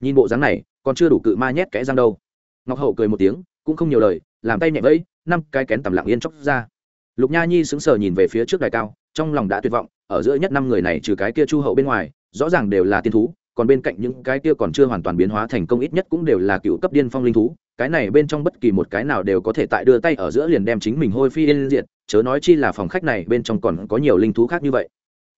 Nhìn bộ dáng này, còn chưa đủ cự ma nhét kẽ răng đâu. Ngọc hậu cười một tiếng cũng không nhiều lời, làm tay nhẹ vẫy, năm cái kén tầm lặng yên chóc ra. Lục nha nhi sững sờ nhìn về phía trước đài cao, trong lòng đã tuyệt vọng, ở giữa nhất năm người này trừ cái kia chu hậu bên ngoài, rõ ràng đều là tiên thú, còn bên cạnh những cái kia còn chưa hoàn toàn biến hóa thành công ít nhất cũng đều là cựu cấp điên phong linh thú, cái này bên trong bất kỳ một cái nào đều có thể tại đưa tay ở giữa liền đem chính mình hôi phi yên diệt, chớ nói chi là phòng khách này bên trong còn có nhiều linh thú khác như vậy.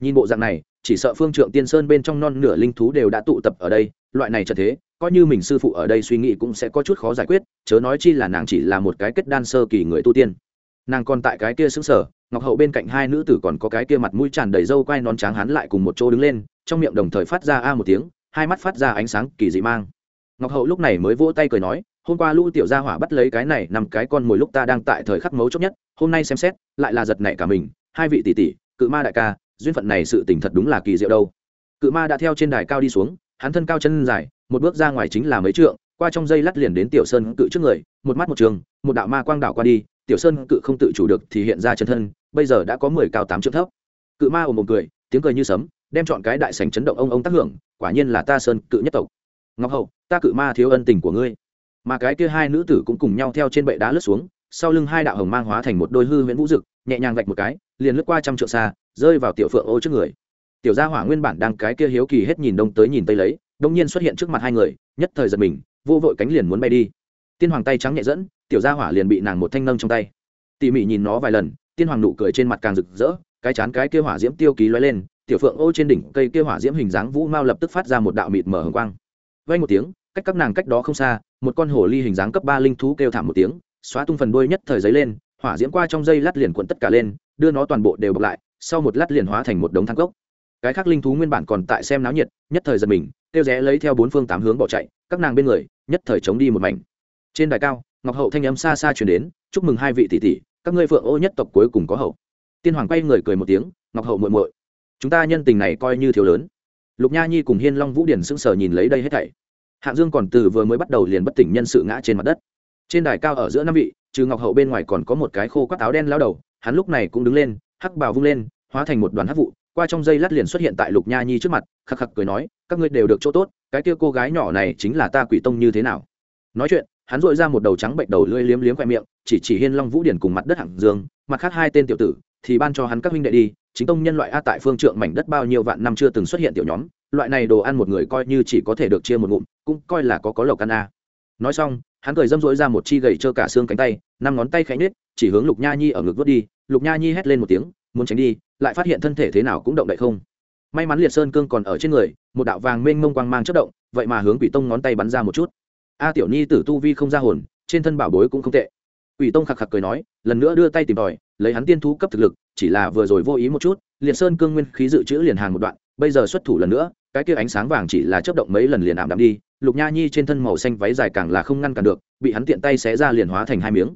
Nhìn bộ dạng này, chỉ sợ phương trượng tiên sơn bên trong non nửa linh thú đều đã tụ tập ở đây loại này trận thế, coi như mình sư phụ ở đây suy nghĩ cũng sẽ có chút khó giải quyết, chớ nói chi là nàng chỉ là một cái kết đan sơ kỳ người tu tiên. Nàng còn tại cái kia xứng sở ngọc hậu bên cạnh hai nữ tử còn có cái kia mặt mũi tràn đầy râu quai nón tráng hắn lại cùng một chỗ đứng lên, trong miệng đồng thời phát ra a một tiếng, hai mắt phát ra ánh sáng kỳ dị mang. Ngọc hậu lúc này mới vỗ tay cười nói, hôm qua lũ tiểu gia hỏa bắt lấy cái này nằm cái con mồi lúc ta đang tại thời khắc mấu chốt nhất, hôm nay xem xét, lại là giật nảy cả mình, hai vị tỷ tỷ, cự ma đại ca, duyên phận này sự tình thật đúng là kỳ diệu đâu. Cự ma đã theo trên đài cao đi xuống hắn thân cao chân dài, một bước ra ngoài chính là mấy trượng, qua trong dây lắt liền đến tiểu sơn cự trước người, một mắt một trường, một đạo ma quang đảo qua đi, tiểu sơn cự không tự chủ được thì hiện ra chân thân, bây giờ đã có mười cao tám trượng thấp. Cự ma ồm một cười, tiếng cười như sấm, đem chọn cái đại sành chấn động ông ông tác hưởng, quả nhiên là ta sơn cự nhất tộc. Ngọc hậu, ta cự ma thiếu ân tình của ngươi. Mà cái kia hai nữ tử cũng cùng nhau theo trên bệ đá lướt xuống, sau lưng hai đạo hồng mang hóa thành một đôi hư huyễn vũ dực, nhẹ nhàng vạch một cái, liền lướt qua trăm trượng xa, rơi vào tiểu phượng ô trước người tiểu gia hỏa nguyên bản đang cái kia hiếu kỳ hết nhìn đông tới nhìn tây lấy đông nhiên xuất hiện trước mặt hai người, nhất thời giật mình, vô vội cánh liền muốn bay đi. Tiên hoàng tay trắng nhẹ dẫn, tiểu gia hỏa liền bị nàng một thanh nâng trong tay. Tỉ mỉ nhìn nó vài lần, tiên hoàng nụ cười trên mặt càng rực rỡ, cái chán cái kia hỏa diễm tiêu ký lóe lên, tiểu phượng ô trên đỉnh cây kia hỏa diễm hình dáng vũ mao lập tức phát ra một đạo mịt mở hồng quang. Vay một tiếng, cách các nàng cách đó không xa, một con hồ ly hình dáng cấp ba linh thú kêu thảm một tiếng, xóa tung phần đuôi nhất thời giấy lên, hỏa diễm qua trong dây lát liền cuộn tất cả lên, đưa nó toàn bộ đều bọc lại, sau một lát liền hóa thành một đống thang cốc cái khác linh thú nguyên bản còn tại xem náo nhiệt, nhất thời giật mình tiêu rẽ lấy theo bốn phương tám hướng bỏ chạy, các nàng bên người, nhất thời chống đi một mảnh. Trên đài cao, ngọc hậu thanh âm xa xa chuyển đến, chúc mừng hai vị tỷ tỷ, các ngươi phượng ô nhất tộc cuối cùng có hậu. Tiên hoàng quay người cười một tiếng, ngọc hậu muội muội, chúng ta nhân tình này coi như thiếu lớn. Lục nha nhi cùng hiên long vũ điển sững sờ nhìn lấy đây hết thảy. Hạng dương còn từ vừa mới bắt đầu liền bất tỉnh nhân sự ngã trên mặt đất. Trên đài cao ở giữa năm vị, trừ ngọc hậu bên ngoài còn có một cái khô quát áo đen lao đầu, hắn lúc này cũng đứng lên, hắc bào vung lên, hóa thành một đoàn hắc vụ qua trong dây lát liền xuất hiện tại lục nha nhi trước mặt, khắc khắc cười nói, các ngươi đều được chỗ tốt, cái kia cô gái nhỏ này chính là ta quỷ tông như thế nào? Nói chuyện, hắn dội ra một đầu trắng bệnh đầu lưỡi liếm liếm khoe miệng, chỉ chỉ hiên long vũ điển cùng mặt đất hạng dương, mặt khác hai tên tiểu tử, thì ban cho hắn các huynh đệ đi, chính tông nhân loại a tại phương trượng mảnh đất bao nhiêu vạn năm chưa từng xuất hiện tiểu nhóm, loại này đồ ăn một người coi như chỉ có thể được chia một ngụm, cũng coi là có có lộc ăn a. Nói xong, hắn cười dâm dỗi ra một chi gầy trơ cả xương cánh tay, năm ngón tay khẽ nhếch, chỉ hướng lục nha nhi ở ngực vớt đi, lục nha nhi hét lên một tiếng, muốn tránh đi lại phát hiện thân thể thế nào cũng động đậy không. May mắn liệt sơn cương còn ở trên người, một đạo vàng mênh mông quang mang chất động, vậy mà hướng quỷ tông ngón tay bắn ra một chút. A tiểu nhi tử tu vi không ra hồn, trên thân bảo bối cũng không tệ. Quỷ tông khạc khạc cười nói, lần nữa đưa tay tìm tòi, lấy hắn tiên thú cấp thực lực, chỉ là vừa rồi vô ý một chút, liệt sơn cương nguyên khí dự trữ liền hàng một đoạn, bây giờ xuất thủ lần nữa, cái kia ánh sáng vàng chỉ là chớp động mấy lần liền ảm đạm đi, lục nha nhi trên thân màu xanh váy dài càng là không ngăn cản được, bị hắn tiện tay xé ra liền hóa thành hai miếng.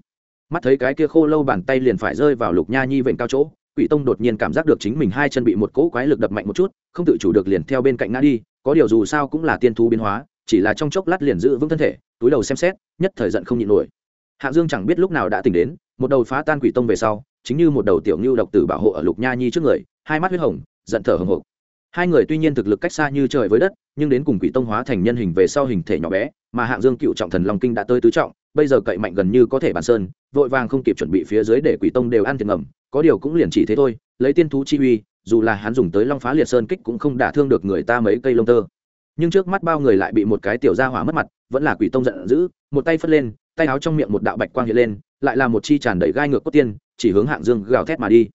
Mắt thấy cái kia khô lâu bàn tay liền phải rơi vào lục nha nhi vệnh cao chỗ quỷ tông đột nhiên cảm giác được chính mình hai chân bị một cỗ quái lực đập mạnh một chút, không tự chủ được liền theo bên cạnh ngã đi, có điều dù sao cũng là tiên thú biến hóa, chỉ là trong chốc lát liền giữ vững thân thể, túi đầu xem xét, nhất thời giận không nhịn nổi. Hạng dương chẳng biết lúc nào đã tỉnh đến, một đầu phá tan quỷ tông về sau, chính như một đầu tiểu ngưu độc tử bảo hộ ở lục nha nhi trước người, hai mắt huyết hồng, giận thở hồng hộc. Hai người tuy nhiên thực lực cách xa như trời với đất, nhưng đến cùng quỷ tông hóa thành nhân hình về sau hình thể nhỏ bé, mà hạng dương cựu trọng thần long kinh đã tới tứ trọng bây giờ cậy mạnh gần như có thể bàn sơn, vội vàng không kịp chuẩn bị phía dưới để quỷ tông đều ăn thiệt ngầm, có điều cũng liền chỉ thế thôi, lấy tiên thú chi uy, dù là hắn dùng tới long phá liệt sơn kích cũng không đả thương được người ta mấy cây lông tơ. Nhưng trước mắt bao người lại bị một cái tiểu gia hỏa mất mặt, vẫn là quỷ tông giận dữ, một tay phất lên, tay áo trong miệng một đạo bạch quang hiện lên, lại là một chi tràn đầy gai ngược cốt tiên, chỉ hướng hạng dương gào thét mà đi.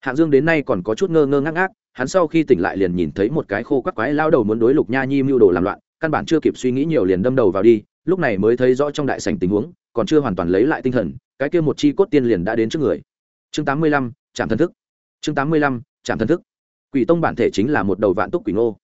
Hạng dương đến nay còn có chút ngơ ngơ ngác ngác, hắn sau khi tỉnh lại liền nhìn thấy một cái khô quắc quái lao đầu muốn đối lục nha nhi mưu đồ làm loạn, căn bản chưa kịp suy nghĩ nhiều liền đâm đầu vào đi lúc này mới thấy rõ trong đại sảnh tình huống, còn chưa hoàn toàn lấy lại tinh thần, cái kia một chi cốt tiên liền đã đến trước người. Chương tám mươi lăm trạm thần thức. Chương tám mươi lăm trạm thần thức. Quỷ tông bản thể chính là một đầu vạn túc quỷ ngô.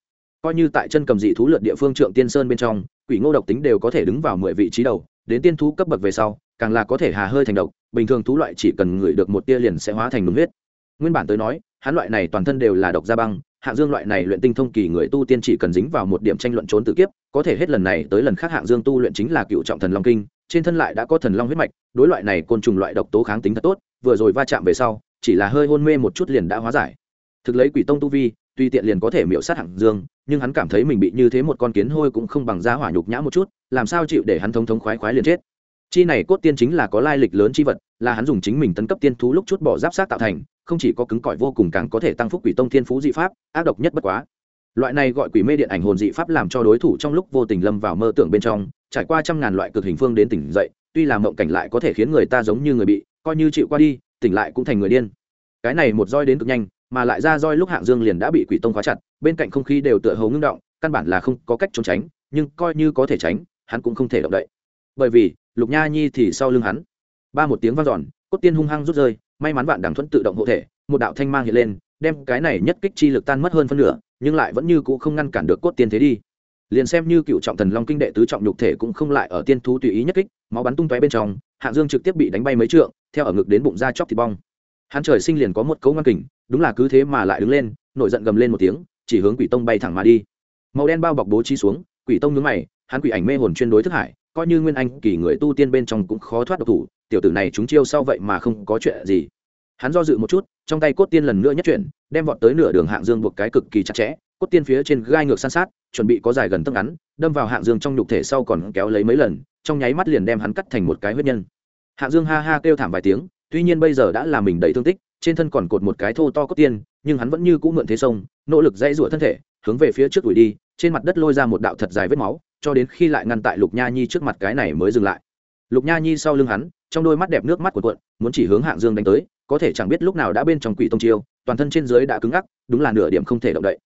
Coi như tại chân cầm dị thú lượt địa phương trượng tiên sơn bên trong, quỷ ngô độc tính đều có thể đứng vào mười vị trí đầu, đến tiên thú cấp bậc về sau, càng là có thể hà hơi thành độc, bình thường thú loại chỉ cần ngửi được một tia liền sẽ hóa thành đúng huyết. Nguyên bản tới nói, hắn loại này toàn thân đều là độc da băng hạng dương loại này luyện tinh thông kỳ người tu tiên chỉ cần dính vào một điểm tranh luận trốn tự kiếp, có thể hết lần này tới lần khác hạng dương tu luyện chính là cựu trọng thần long kinh, trên thân lại đã có thần long huyết mạch, đối loại này côn trùng loại độc tố kháng tính thật tốt, vừa rồi va chạm về sau, chỉ là hơi hôn mê một chút liền đã hóa giải. Thực lấy quỷ tông tu vi, tuy tiện liền có thể miễu sát hạng dương, nhưng hắn cảm thấy mình bị như thế một con kiến hôi cũng không bằng giá hỏa nhục nhã một chút, làm sao chịu để hắn thống thống khoái khoái liền chết. Chi này cốt tiên chính là có lai lịch lớn chi vật là hắn dùng chính mình tấn cấp tiên thú lúc chút bỏ giáp sát tạo thành, không chỉ có cứng cỏi vô cùng càng có thể tăng phúc quỷ tông thiên phú dị pháp, ác độc nhất bất quá. Loại này gọi quỷ mê điện ảnh hồn dị pháp làm cho đối thủ trong lúc vô tình lâm vào mơ tưởng bên trong, trải qua trăm ngàn loại cực hình phương đến tỉnh dậy, tuy là mộng cảnh lại có thể khiến người ta giống như người bị coi như chịu qua đi, tỉnh lại cũng thành người điên. Cái này một roi đến cực nhanh, mà lại ra roi lúc hạng dương liền đã bị quỷ tông khóa chặt, bên cạnh không khí đều tựa hầu ngưng động, căn bản là không có cách trốn tránh, nhưng coi như có thể tránh, hắn cũng không thể động đậy. Bởi vì, lục nha nhi thì sau lưng hắn ba một tiếng vang dọn, cốt tiên hung hăng rút rơi, may mắn vạn đằng thuẫn tự động hộ thể, một đạo thanh mang hiện lên, đem cái này nhất kích chi lực tan mất hơn phân nửa, nhưng lại vẫn như cũ không ngăn cản được cốt tiên thế đi. Liền xem như cựu trọng thần long kinh đệ tứ trọng nhục thể cũng không lại ở tiên thú tùy ý nhất kích, máu bắn tung tóe bên trong hạng dương trực tiếp bị đánh bay mấy trượng, theo ở ngực đến bụng ra chóc thịt bong. Hắn trời sinh liền có một cấu ngang kình, đúng là cứ thế mà lại đứng lên, nổi giận gầm lên một tiếng, chỉ hướng quỷ tông bay thẳng mà đi. Màu đen bao bọc bố trí xuống, quỷ tông nhướng mày, hắn quỷ ảnh mê hồn chuyên đối thức hải, coi như nguyên anh kỳ người tu tiên bên trong cũng khó thoát độc thủ tiểu tử này chúng chiêu sau vậy mà không có chuyện gì. Hắn do dự một chút, trong tay cốt tiên lần nữa nhất chuyển, đem vọt tới nửa đường hạng dương buộc cái cực kỳ chặt chẽ, cốt tiên phía trên gai ngược san sát, chuẩn bị có dài gần tấc ngắn, đâm vào hạng dương trong nhục thể sau còn kéo lấy mấy lần, trong nháy mắt liền đem hắn cắt thành một cái huyết nhân. Hạng dương ha ha kêu thảm vài tiếng, tuy nhiên bây giờ đã là mình đầy thương tích, trên thân còn cột một cái thô to cốt tiên, nhưng hắn vẫn như cũ mượn thế sông, nỗ lực dãy rủa thân thể, hướng về phía trước đuổi đi, trên mặt đất lôi ra một đạo thật dài vết máu, cho đến khi lại ngăn tại lục nha nhi trước mặt cái này mới dừng lại lục nha nhi sau lưng hắn, trong đôi mắt đẹp nước mắt của cuộn, muốn chỉ hướng hạng dương đánh tới, có thể chẳng biết lúc nào đã bên trong quỷ tông chiêu, toàn thân trên dưới đã cứng ngắc, đúng là nửa điểm không thể động đậy.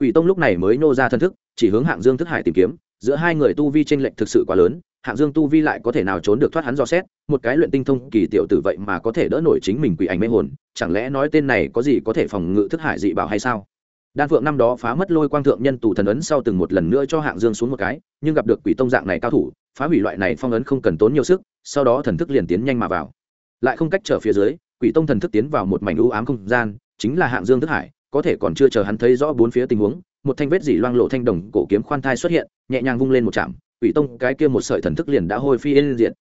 Quỷ tông lúc này mới nô ra thân thức, chỉ hướng hạng dương thức hải tìm kiếm, giữa hai người tu vi tranh lệch thực sự quá lớn, hạng dương tu vi lại có thể nào trốn được thoát hắn do xét, một cái luyện tinh thông kỳ tiểu tử vậy mà có thể đỡ nổi chính mình quỷ ảnh mê hồn, chẳng lẽ nói tên này có gì có thể phòng ngự thức hải dị bảo hay sao? Đan phượng năm đó phá mất lôi quang thượng nhân tù thần ấn sau từng một lần nữa cho hạng dương xuống một cái, nhưng gặp được quỷ tông dạng này cao thủ, phá hủy loại này phong ấn không cần tốn nhiều sức, sau đó thần thức liền tiến nhanh mà vào. Lại không cách trở phía dưới, quỷ tông thần thức tiến vào một mảnh ưu ám không gian, chính là hạng dương thức hải, có thể còn chưa chờ hắn thấy rõ bốn phía tình huống, một thanh vết dỉ loang lộ thanh đồng cổ kiếm khoan thai xuất hiện, nhẹ nhàng vung lên một chạm, quỷ tông cái kia một sợi thần thức liền đã hôi phi lên diện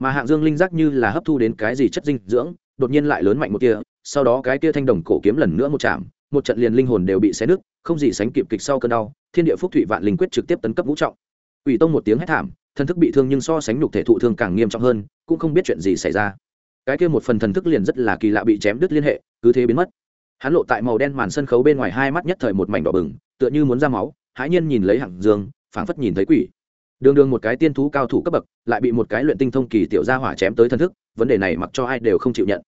mà hạng dương linh giác như là hấp thu đến cái gì chất dinh dưỡng, đột nhiên lại lớn mạnh một kia sau đó cái kia thanh đồng cổ kiếm lần nữa một chạm một trận liền linh hồn đều bị xé nứt, không gì sánh kịp kịch sau cơn đau, thiên địa phúc thụy vạn linh quyết trực tiếp tấn cấp ngũ trọng. Quỷ tông một tiếng hét thảm, thần thức bị thương nhưng so sánh nhục thể thụ thương càng nghiêm trọng hơn, cũng không biết chuyện gì xảy ra. Cái kia một phần thần thức liền rất là kỳ lạ bị chém đứt liên hệ, cứ thế biến mất. Hắn lộ tại màu đen màn sân khấu bên ngoài hai mắt nhất thời một mảnh đỏ bừng, tựa như muốn ra máu, hãi nhiên nhìn lấy hạng dương, phảng phất nhìn thấy quỷ. Đường đường một cái tiên thú cao thủ cấp bậc, lại bị một cái luyện tinh thông kỳ tiểu gia hỏa chém tới thần thức, vấn đề này mặc cho ai đều không chịu nhận.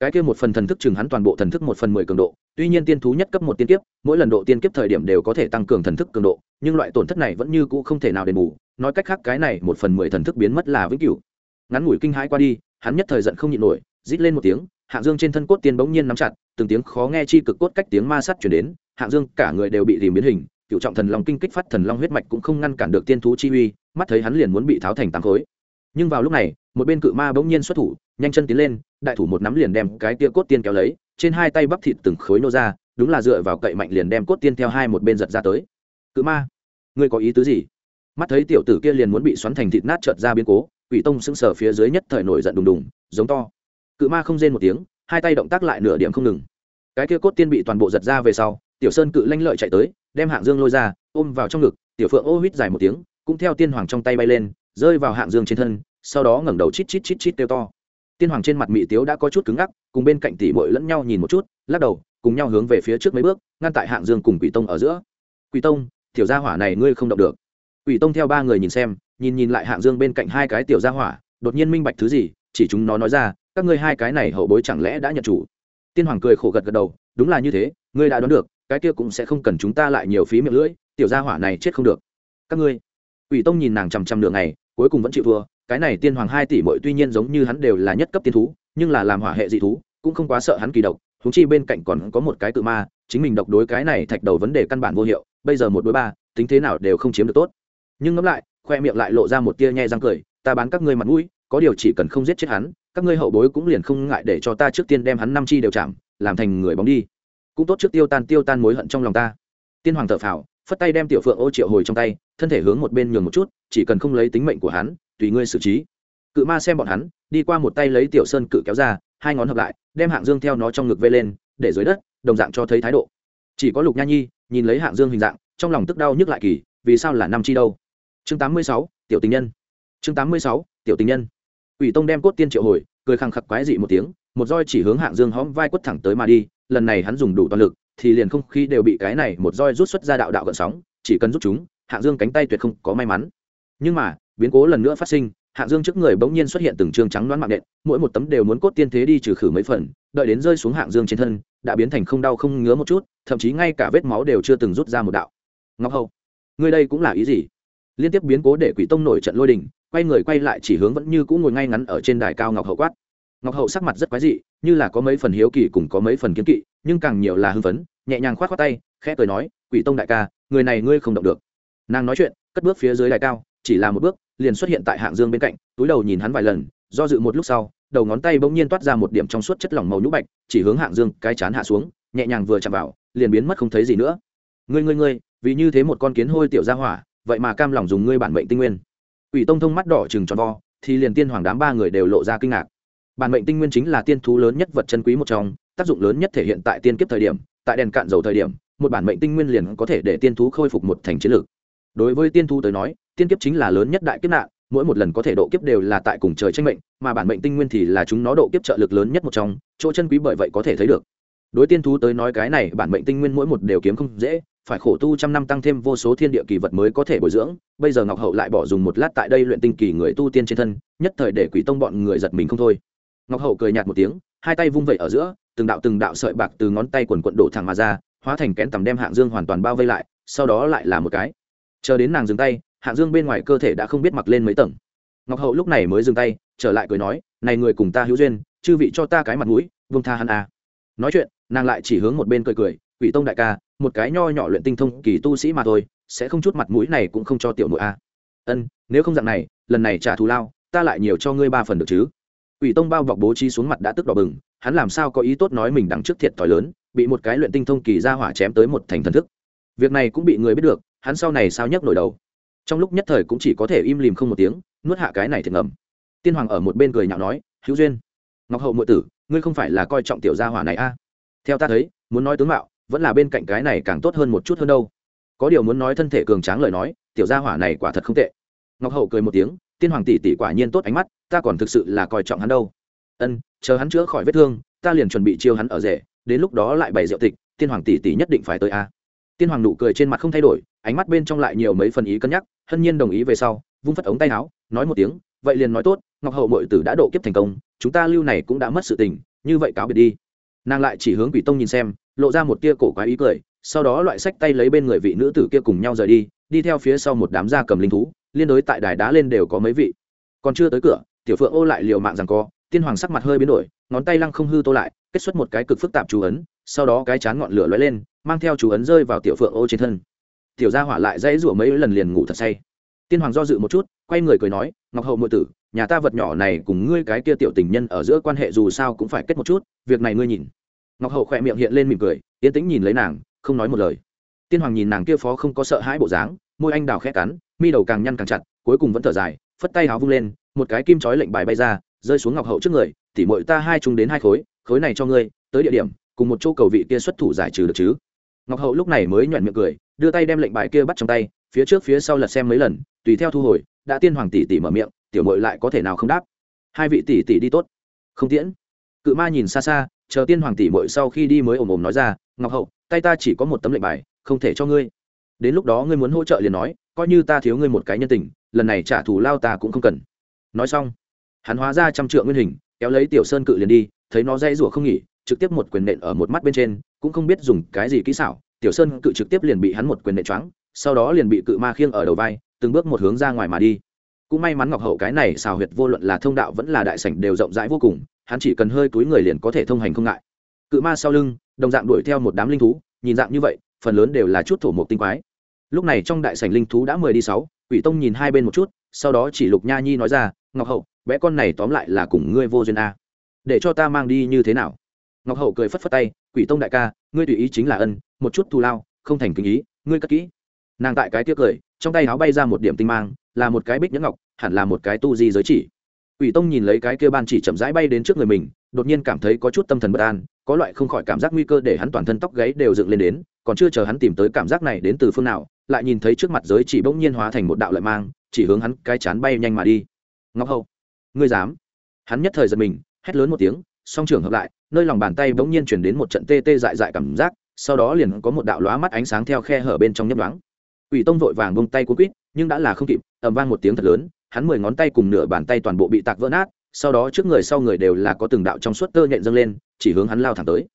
Cái kia một phần thần thức chừng hắn toàn bộ thần thức một phần mười cường độ tuy nhiên tiên thú nhất cấp một tiên kiếp, mỗi lần độ tiên kiếp thời điểm đều có thể tăng cường thần thức cường độ, nhưng loại tổn thất này vẫn như cũ không thể nào đền bù, nói cách khác cái này một phần mười thần thức biến mất là vĩnh cửu. Ngắn ngủi kinh hãi qua đi, hắn nhất thời giận không nhịn nổi, rít lên một tiếng, hạng dương trên thân cốt tiên bỗng nhiên nắm chặt, từng tiếng khó nghe chi cực cốt cách tiếng ma sắt chuyển đến, hạng dương cả người đều bị tìm biến hình, cựu trọng thần long kinh kích phát thần long huyết mạch cũng không ngăn cản được tiên thú chi uy, mắt thấy hắn liền muốn bị tháo thành tám khối. Nhưng vào lúc này, một bên cự ma bỗng nhiên xuất thủ, nhanh chân tiến lên, đại thủ một nắm liền đem cái tia cốt tiên kéo lấy trên hai tay bắp thịt từng khối nô ra, đúng là dựa vào cậy mạnh liền đem cốt tiên theo hai một bên giật ra tới. Cự ma, ngươi có ý tứ gì? Mắt thấy tiểu tử kia liền muốn bị xoắn thành thịt nát trợt ra biến cố, quỷ tông sững sờ phía dưới nhất thời nổi giận đùng đùng, giống to. Cự ma không rên một tiếng, hai tay động tác lại nửa điểm không ngừng. Cái kia cốt tiên bị toàn bộ giật ra về sau, tiểu sơn cự lanh lợi chạy tới, đem hạng dương lôi ra, ôm vào trong ngực, tiểu phượng ô huýt dài một tiếng, cũng theo tiên hoàng trong tay bay lên, rơi vào hạng dương trên thân, sau đó ngẩng đầu chít chít chít chít kêu to tiên hoàng trên mặt mỹ tiếu đã có chút cứng ngắc, cùng bên cạnh tỷ bội lẫn nhau nhìn một chút, lắc đầu, cùng nhau hướng về phía trước mấy bước, ngăn tại hạng dương cùng quỷ tông ở giữa. Quỷ tông, tiểu gia hỏa này ngươi không động được. Quỷ tông theo ba người nhìn xem, nhìn nhìn lại hạng dương bên cạnh hai cái tiểu gia hỏa, đột nhiên minh bạch thứ gì, chỉ chúng nó nói ra, các ngươi hai cái này hậu bối chẳng lẽ đã nhận chủ? Tiên hoàng cười khổ gật gật đầu, đúng là như thế, ngươi đã đoán được, cái kia cũng sẽ không cần chúng ta lại nhiều phí miệng lưỡi, tiểu gia hỏa này chết không được. Các ngươi? Quỷ tông nhìn nàng chằm chằm đường này cuối cùng vẫn chịu thua cái này tiên hoàng hai tỷ muội tuy nhiên giống như hắn đều là nhất cấp tiên thú, nhưng là làm hỏa hệ dị thú, cũng không quá sợ hắn kỳ độc húng chi bên cạnh còn có một cái cự ma, chính mình độc đối cái này thạch đầu vấn đề căn bản vô hiệu, bây giờ một đối ba, tính thế nào đều không chiếm được tốt. Nhưng ngẫm lại, khoe miệng lại lộ ra một tia nhe răng cười, ta bán các ngươi mặt mũi, có điều chỉ cần không giết chết hắn, các ngươi hậu bối cũng liền không ngại để cho ta trước tiên đem hắn năm chi đều chạm, làm thành người bóng đi. Cũng tốt trước tiêu tan tiêu tan mối hận trong lòng ta. Tiên hoàng thợ phào, phất tay đem tiểu phượng ô triệu hồi trong tay, thân thể hướng một bên nhường một chút, chỉ cần không lấy tính mệnh của hắn tùy ngươi xử trí. Cự ma xem bọn hắn, đi qua một tay lấy tiểu sơn cự kéo ra, hai ngón hợp lại, đem hạng dương theo nó trong ngực vây lên, để dưới đất, đồng dạng cho thấy thái độ. Chỉ có lục nha nhi, nhìn lấy hạng dương hình dạng, trong lòng tức đau nhức lại kỳ, vì sao là năm chi đâu? Chương tám mươi sáu, tiểu tình nhân. Chương tám mươi sáu, tiểu tình nhân. Ủy tông đem cốt tiên triệu hồi, cười khăng khặc quái dị một tiếng, một roi chỉ hướng hạng dương hóm vai quất thẳng tới mà đi, lần này hắn dùng đủ toàn lực, thì liền không khí đều bị cái này một roi rút xuất ra đạo đạo gợn sóng, chỉ cần rút chúng, hạng dương cánh tay tuyệt không có may mắn. Nhưng mà biến cố lần nữa phát sinh hạng dương trước người bỗng nhiên xuất hiện từng trường trắng đoán mạng nện, mỗi một tấm đều muốn cốt tiên thế đi trừ khử mấy phần, đợi đến rơi xuống hạng dương trên thân, đã biến thành không đau không ngứa một chút, thậm chí ngay cả vết máu đều chưa từng rút ra một đạo. Ngọc hậu người đây cũng là ý gì? Liên tiếp biến cố để quỷ tông nổi trận lôi đình, quay người quay lại chỉ hướng vẫn như cũ ngồi ngay ngắn ở trên đài cao ngọc hậu quát. Ngọc hậu sắc mặt rất quái dị, như là có mấy phần hiếu kỳ cùng có mấy phần kiến kỵ, nhưng càng nhiều là hưng phấn, nhẹ nhàng k h o á t khoác tay, khẽ cười nói, quỷ tông đại ca, người này ngươi không động được. Nàng nói chuyện, cất bước phía dưới đài cao chỉ là một bước liền xuất hiện tại hạng dương bên cạnh túi đầu nhìn hắn vài lần do dự một lúc sau đầu ngón tay bỗng nhiên toát ra một điểm trong suốt chất lỏng màu nhũ bạch chỉ hướng hạng dương cái chán hạ xuống nhẹ nhàng vừa chạm vào liền biến mất không thấy gì nữa ngươi ngươi ngươi vì như thế một con kiến hôi tiểu ra hỏa vậy mà cam lòng dùng ngươi bản mệnh tinh nguyên Quỷ Tông thông mắt đỏ chừng tròn vo, thì liền tiên hoàng đám ba người đều lộ ra kinh ngạc. Bản mệnh tinh nguyên chính là tiên thú lớn nhất vật chân quý một trong, tác dụng lớn nhất thể hiện tại tiên kiếp thời điểm, tại đèn cạn dầu thời điểm, một bản mệnh tinh nguyên liền có thể để tiên thú khôi phục một thành chiến lược. Đối với tiên thú tới nói, tiên kiếp chính là lớn nhất đại kiếp nạn, mỗi một lần có thể độ kiếp đều là tại cùng trời tranh mệnh, mà bản mệnh tinh nguyên thì là chúng nó độ kiếp trợ lực lớn nhất một trong, chỗ chân quý bởi vậy có thể thấy được. Đối tiên thú tới nói cái này bản mệnh tinh nguyên mỗi một đều kiếm không dễ, phải khổ tu trăm năm tăng thêm vô số thiên địa kỳ vật mới có thể bồi dưỡng bây giờ ngọc hậu lại bỏ dùng một lát tại đây luyện tinh kỳ người tu tiên trên thân nhất thời để quỷ tông bọn người giật mình không thôi ngọc hậu cười nhạt một tiếng hai tay vung vẩy ở giữa từng đạo từng đạo sợi bạc từ ngón tay quần quận đổ thẳng mà ra hóa thành kén tầm đem hạng dương hoàn toàn bao vây lại sau đó lại là một cái chờ đến nàng dừng tay hạng dương bên ngoài cơ thể đã không biết mặc lên mấy tầng. Ngọc hậu lúc này mới dừng tay, trở lại cười nói, này người cùng ta hữu duyên, chư vị cho ta cái mặt mũi, vương tha hắn à. nói chuyện, nàng lại chỉ hướng một bên cười cười, quỷ tông đại ca, một cái nho nhỏ luyện tinh thông kỳ tu sĩ mà thôi, sẽ không chút mặt mũi này cũng không cho tiểu nội a ân, nếu không dạng này, lần này trả thù lao, ta lại nhiều cho ngươi ba phần được chứ. Quỷ tông bao bọc bố trí xuống mặt đã tức đỏ bừng, hắn làm sao có ý tốt nói mình đằng trước thiệt thòi lớn, bị một cái luyện tinh thông kỳ ra hỏa chém tới một thành thần thức. Việc này cũng bị người biết được, hắn sau này sao nhấc nổi đầu trong lúc nhất thời cũng chỉ có thể im lìm không một tiếng, nuốt hạ cái này thiệt ngầm. Tiên hoàng ở một bên cười nhạo nói, hữu duyên, ngọc hậu ngụy tử, ngươi không phải là coi trọng tiểu gia hỏa này a? Theo ta thấy, muốn nói tướng mạo, vẫn là bên cạnh cái này càng tốt hơn một chút hơn đâu. Có điều muốn nói thân thể cường tráng lời nói, tiểu gia hỏa này quả thật không tệ. Ngọc hậu cười một tiếng, tiên hoàng tỷ tỷ quả nhiên tốt ánh mắt, ta còn thực sự là coi trọng hắn đâu. Ân, chờ hắn chữa khỏi vết thương, ta liền chuẩn bị chiêu hắn ở rể, đến lúc đó lại bày rượu tịch, tiên hoàng tỷ tỷ nhất định phải tới a tiên hoàng nụ cười trên mặt không thay đổi, ánh mắt bên trong lại nhiều mấy phần ý cân nhắc, hân nhiên đồng ý về sau, vung phất ống tay áo, nói một tiếng, vậy liền nói tốt, ngọc hậu mội tử đã độ kiếp thành công, chúng ta lưu này cũng đã mất sự tình, như vậy cáo biệt đi. Nàng lại chỉ hướng quỷ tông nhìn xem, lộ ra một tia cổ quái ý cười, sau đó loại sách tay lấy bên người vị nữ tử kia cùng nhau rời đi đi theo phía sau một đám da cầm linh thú, liên đối tại đài đá lên đều có mấy vị. Còn chưa tới cửa, tiểu phượng ô lại liều mạng rằng co, tiên hoàng sắc mặt hơi biến đổi, ngón tay lăng không hư tô lại, kết xuất một cái cực phức tạp chú ấn sau đó cái chán ngọn lửa lóe lên, mang theo chú ấn rơi vào tiểu phượng ô trên thân. Tiểu gia hỏa lại dãy rủa mấy lần liền ngủ thật say. Tiên hoàng do dự một chút, quay người cười nói, ngọc hậu muội tử, nhà ta vật nhỏ này cùng ngươi cái kia tiểu tình nhân ở giữa quan hệ dù sao cũng phải kết một chút, việc này ngươi nhìn. Ngọc hậu khỏe miệng hiện lên mỉm cười, yên tĩnh nhìn lấy nàng, không nói một lời. Tiên hoàng nhìn nàng kia phó không có sợ hãi bộ dáng, môi anh đào khẽ cắn, mi đầu càng nhăn càng chặt, cuối cùng vẫn thở dài, phất tay háo vung lên, một cái kim chói lệnh bài bay ra, rơi xuống ngọc hậu trước người tỉ mội ta hai chung đến hai khối khối này cho ngươi, tới địa điểm cùng một chỗ cầu vị kia xuất thủ giải trừ được chứ? Ngọc hậu lúc này mới nhoẹn miệng cười, đưa tay đem lệnh bài kia bắt trong tay, phía trước phía sau lật xem mấy lần, tùy theo thu hồi, đã tiên hoàng tỷ tỷ mở miệng, tiểu mội lại có thể nào không đáp? Hai vị tỷ tỷ đi tốt. Không tiễn. Cự ma nhìn xa xa, chờ tiên hoàng tỷ mội sau khi đi mới ồm ồm nói ra, ngọc hậu, tay ta chỉ có một tấm lệnh bài, không thể cho ngươi. Đến lúc đó ngươi muốn hỗ trợ liền nói, coi như ta thiếu ngươi một cái nhân tình, lần này trả thù lao ta cũng không cần. Nói xong, hắn hóa ra trăm trượng nguyên hình, kéo lấy tiểu sơn cự liền đi, thấy nó dây rủa không nghỉ trực tiếp một quyền nện ở một mắt bên trên, cũng không biết dùng cái gì kỹ xảo, tiểu sơn cự trực tiếp liền bị hắn một quyền nện choáng, sau đó liền bị cự ma khiêng ở đầu vai, từng bước một hướng ra ngoài mà đi. Cũng may mắn ngọc hậu cái này xào huyệt vô luận là thông đạo vẫn là đại sảnh đều rộng rãi vô cùng, hắn chỉ cần hơi túi người liền có thể thông hành không ngại. Cự ma sau lưng, đồng dạng đuổi theo một đám linh thú, nhìn dạng như vậy, phần lớn đều là chút thổ mộc tinh quái. Lúc này trong đại sảnh linh thú đã mười đi sáu, quỷ tông nhìn hai bên một chút, sau đó chỉ lục nha nhi nói ra, ngọc hậu, bé con này tóm lại là cùng ngươi vô duyên a. Để cho ta mang đi như thế nào? Ngọc hậu cười phất phất tay, quỷ tông đại ca, ngươi tùy ý chính là ân, một chút thù lao, không thành kinh ý, ngươi cất kỹ. Nàng tại cái tiếc cười, trong tay áo bay ra một điểm tinh mang, là một cái bích nhẫn ngọc, hẳn là một cái tu di giới chỉ. Quỷ tông nhìn lấy cái kia ban chỉ chậm rãi bay đến trước người mình, đột nhiên cảm thấy có chút tâm thần bất an, có loại không khỏi cảm giác nguy cơ để hắn toàn thân tóc gáy đều dựng lên đến, còn chưa chờ hắn tìm tới cảm giác này đến từ phương nào, lại nhìn thấy trước mặt giới chỉ bỗng nhiên hóa thành một đạo lợi mang, chỉ hướng hắn cái chán bay nhanh mà đi. Ngọc hậu, ngươi dám? Hắn nhất thời giật mình, hét lớn một tiếng, song trưởng hợp lại nơi lòng bàn tay bỗng nhiên chuyển đến một trận tê tê dại dại cảm giác sau đó liền có một đạo lóa mắt ánh sáng theo khe hở bên trong nhấp đoáng Quỷ Tông vội vàng buông tay cuốn quýt, nhưng đã là không kịp, ầm vang một tiếng thật lớn, hắn mười ngón tay cùng nửa bàn tay toàn bộ bị tạc vỡ nát, sau đó trước người sau người đều là có từng đạo trong suốt tơ nhện dâng lên, chỉ hướng hắn lao thẳng tới.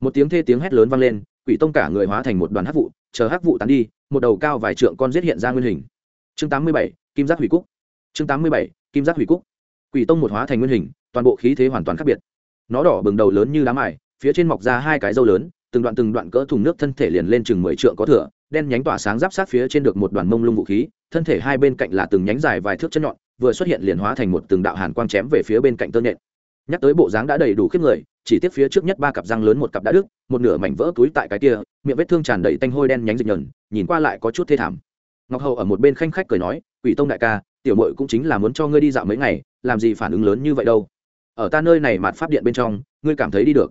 Một tiếng thê tiếng hét lớn vang lên, Quỷ Tông cả người hóa thành một đoàn hắc vụ, chờ hắc vụ tán đi, một đầu cao vài trượng con giết hiện ra nguyên hình. Chương 87, Kim Giác Hủy Cúc. Chương 87, Kim Giác Hủy Cúc. Quỷ Tông một hóa thành nguyên hình, toàn bộ khí thế hoàn toàn khác biệt. Nó đỏ bừng đầu lớn như đá mài, phía trên mọc ra hai cái râu lớn, từng đoạn từng đoạn cỡ thùng nước thân thể liền lên chừng mười trượng có thừa, đen nhánh tỏa sáng giáp sát phía trên được một đoàn mông lung vũ khí thân thể hai bên cạnh là từng nhánh dài vài thước chân nhọn vừa xuất hiện liền hóa thành một từng đạo hàn quang chém về phía bên cạnh tơ nhện. Nhắc tới bộ dáng đã đầy đủ khiếp người chỉ tiếp phía trước nhất ba cặp răng lớn một cặp đã đứt một nửa mảnh vỡ túi tại cái kia miệng vết thương tràn đầy tanh hôi đen nhánh dịch nhờn nhìn qua lại có chút thê thảm. Ngọc hậu ở một bên khanh khách cười nói quỷ tông đại ca tiểu mội cũng chính là muốn cho ngươi đi dạo mấy ngày làm gì phản ứng lớn như vậy đâu? Ở ta nơi này mạt pháp điện bên trong, ngươi cảm thấy đi được.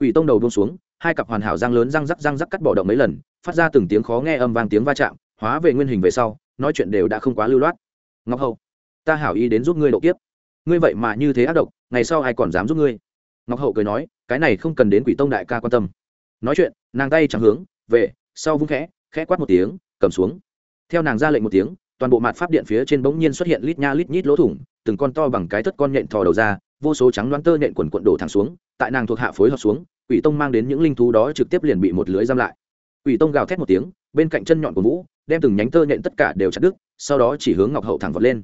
Quỷ tông đầu buông xuống, hai cặp hoàn hảo răng lớn răng rắc răng rắc cắt bỏ động mấy lần, phát ra từng tiếng khó nghe âm vang tiếng va chạm, hóa về nguyên hình về sau, nói chuyện đều đã không quá lưu loát. Ngọc hậu ta hảo ý đến giúp ngươi độ kiếp. Ngươi vậy mà như thế ác độc, ngày sau ai còn dám giúp ngươi? Ngọc hậu cười nói, cái này không cần đến quỷ tông đại ca quan tâm. Nói chuyện, nàng tay chẳng hướng, về, sau vung khẽ khẽ quát một tiếng, cầm xuống. Theo nàng ra lệnh một tiếng, toàn bộ mặt pháp điện phía trên bỗng nhiên xuất hiện lít nha lít nhít lỗ thủng, từng con to bằng cái thất con nhện thò đầu ra vô số trắng đoán tơ nện quần quận đổ thẳng xuống, tại nàng thuộc hạ phối hợp xuống, quỷ tông mang đến những linh thú đó trực tiếp liền bị một lưới giam lại. Quỷ tông gào thét một tiếng, bên cạnh chân nhọn của vũ, đem từng nhánh tơ nện tất cả đều chặt đứt, sau đó chỉ hướng ngọc hậu thẳng vọt lên.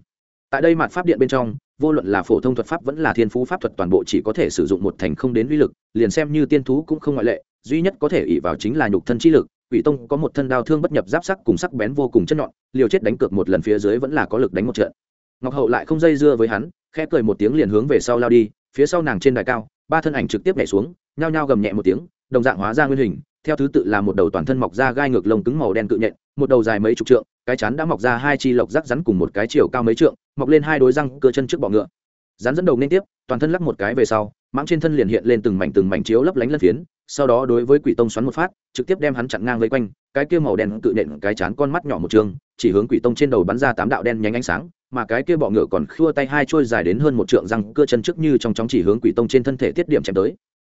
Tại đây mặt pháp điện bên trong, vô luận là phổ thông thuật pháp vẫn là thiên phú pháp thuật toàn bộ chỉ có thể sử dụng một thành không đến uy lực, liền xem như tiên thú cũng không ngoại lệ, duy nhất có thể ỉ vào chính là nhục thân chi lực, quỷ tông có một thân đao thương bất nhập giáp sắc cùng sắc bén vô cùng chân nhọn, liều chết đánh cược một lần phía dưới vẫn là có lực đánh một trận. Ngọc hậu lại không dây dưa với hắn khẽ cười một tiếng liền hướng về sau lao đi, phía sau nàng trên đài cao, ba thân ảnh trực tiếp nhảy xuống, nhao nhao gầm nhẹ một tiếng, đồng dạng hóa ra nguyên hình, theo thứ tự là một đầu toàn thân mọc ra gai ngược lông cứng màu đen cự nhện, một đầu dài mấy chục trượng, cái chắn đã mọc ra hai chi lộc rắc rắn cùng một cái chiều cao mấy trượng, mọc lên hai đôi răng cơ chân trước bọ ngựa. Rắn dẫn đầu nên tiếp, toàn thân lắc một cái về sau, mãng trên thân liền hiện lên từng mảnh từng mảnh chiếu lấp lánh lân phiến, sau đó đối với quỷ tông xoắn một phát, trực tiếp đem hắn chặn ngang vây quanh, cái kia màu đen cự nện cái chán con mắt nhỏ một trường, chỉ hướng quỷ tông trên đầu bắn ra tám đạo đen nhánh ánh sáng mà cái kia bọ ngựa còn khua tay hai trôi dài đến hơn một trượng răng, cưa chân trước như trong chóng chỉ hướng quỷ tông trên thân thể tiết điểm chém tới.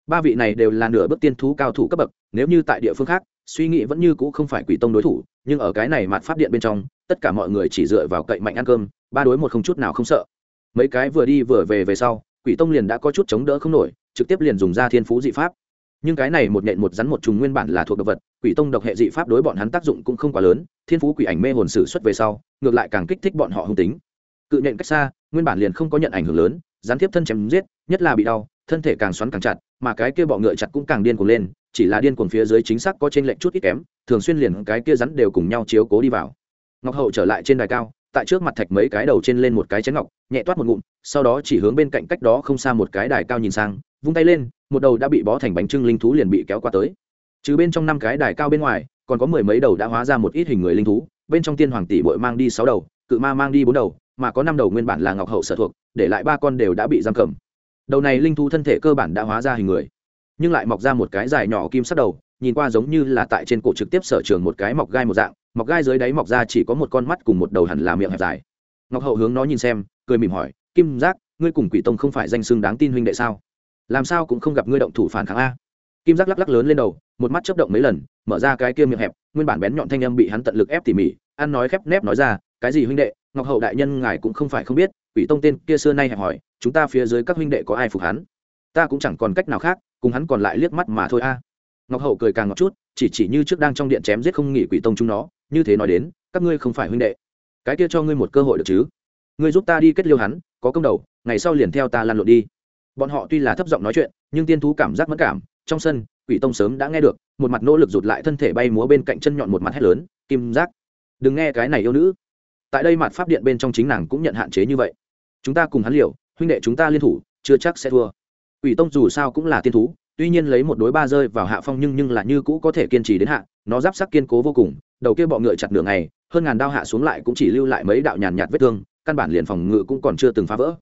Ba vị này đều là nửa bước tiên thú cao thủ cấp bậc, nếu như tại địa phương khác, suy nghĩ vẫn như cũ không phải quỷ tông đối thủ, nhưng ở cái này mặt pháp điện bên trong, tất cả mọi người chỉ dựa vào cậy mạnh ăn cơm, ba đối một không chút nào không sợ. Mấy cái vừa đi vừa về về sau, quỷ tông liền đã có chút chống đỡ không nổi, trực tiếp liền dùng ra thiên phú dị pháp. Nhưng cái này một nện một rắn một trùng nguyên bản là thuộc động vật quỷ tông độc hệ dị pháp đối bọn hắn tác dụng cũng không quá lớn, thiên phú quỷ ảnh mê hồn sử xuất về sau, ngược lại càng kích thích bọn họ hung tính. Cự nhện cách xa, nguyên bản liền không có nhận ảnh hưởng lớn, gián tiếp thân chém giết, nhất là bị đau, thân thể càng xoắn càng chặt, mà cái kia bọ ngựa chặt cũng càng điên cuồng lên, chỉ là điên cuồng phía dưới chính xác có trên lệnh chút ít kém, thường xuyên liền cái kia rắn đều cùng nhau chiếu cố đi vào. Ngọc hậu trở lại trên đài cao, tại trước mặt thạch mấy cái đầu trên lên một cái chén ngọc, nhẹ toát một ngụm, sau đó chỉ hướng bên cạnh cách đó không xa một cái đài cao nhìn sang, vung tay lên, một đầu đã bị bó thành bánh trưng linh thú liền bị kéo qua tới trừ bên trong năm cái đài cao bên ngoài, còn có mười mấy đầu đã hóa ra một ít hình người linh thú, bên trong tiên hoàng tỷ bội mang đi sáu đầu, cự ma mang đi bốn đầu, mà có năm đầu nguyên bản là ngọc hậu sở thuộc, để lại ba con đều đã bị giam cầm. Đầu này linh thú thân thể cơ bản đã hóa ra hình người, nhưng lại mọc ra một cái dài nhỏ kim sắc đầu, nhìn qua giống như là tại trên cổ trực tiếp sở trường một cái mọc gai một dạng, mọc gai dưới đáy mọc ra chỉ có một con mắt cùng một đầu hẳn là miệng hẹp dài. Ngọc hậu hướng nó nhìn xem, cười mỉm hỏi, kim giác, ngươi cùng quỷ tông không phải danh xưng đáng tin huynh đệ sao? Làm sao cũng không gặp ngươi động thủ phản kháng a? Kim giác lắc lắc lớn lên đầu một mắt chấp động mấy lần, mở ra cái kia miệng hẹp, nguyên bản bén nhọn thanh âm bị hắn tận lực ép tỉ mỉ, ăn nói khép nép nói ra, cái gì huynh đệ, ngọc hậu đại nhân ngài cũng không phải không biết, quỷ tông tên kia xưa nay hẹp hỏi, chúng ta phía dưới các huynh đệ có ai phục hắn? Ta cũng chẳng còn cách nào khác, cùng hắn còn lại liếc mắt mà thôi a. Ngọc hậu cười càng ngọt chút, chỉ chỉ như trước đang trong điện chém giết không nghỉ quỷ tông chúng nó, như thế nói đến, các ngươi không phải huynh đệ. Cái kia cho ngươi một cơ hội được chứ? Ngươi giúp ta đi kết liêu hắn, có công đầu, ngày sau liền theo ta lăn lộn đi. Bọn họ tuy là thấp giọng nói chuyện, nhưng tiên thú cảm giác mất cảm, trong sân quỷ tông sớm đã nghe được, một mặt nỗ lực rụt lại thân thể bay múa bên cạnh chân nhọn một mặt hét lớn, kim giác, đừng nghe cái này yêu nữ. Tại đây mặt pháp điện bên trong chính nàng cũng nhận hạn chế như vậy. Chúng ta cùng hắn liều, huynh đệ chúng ta liên thủ, chưa chắc sẽ thua. Quỷ tông dù sao cũng là tiên thú, tuy nhiên lấy một đối ba rơi vào hạ phong nhưng nhưng là như cũ có thể kiên trì đến hạ, nó giáp sắc kiên cố vô cùng, đầu kia bọ ngựa chặt nửa ngày, hơn ngàn đao hạ xuống lại cũng chỉ lưu lại mấy đạo nhàn nhạt vết thương, căn bản liền phòng ngự cũng còn chưa từng phá vỡ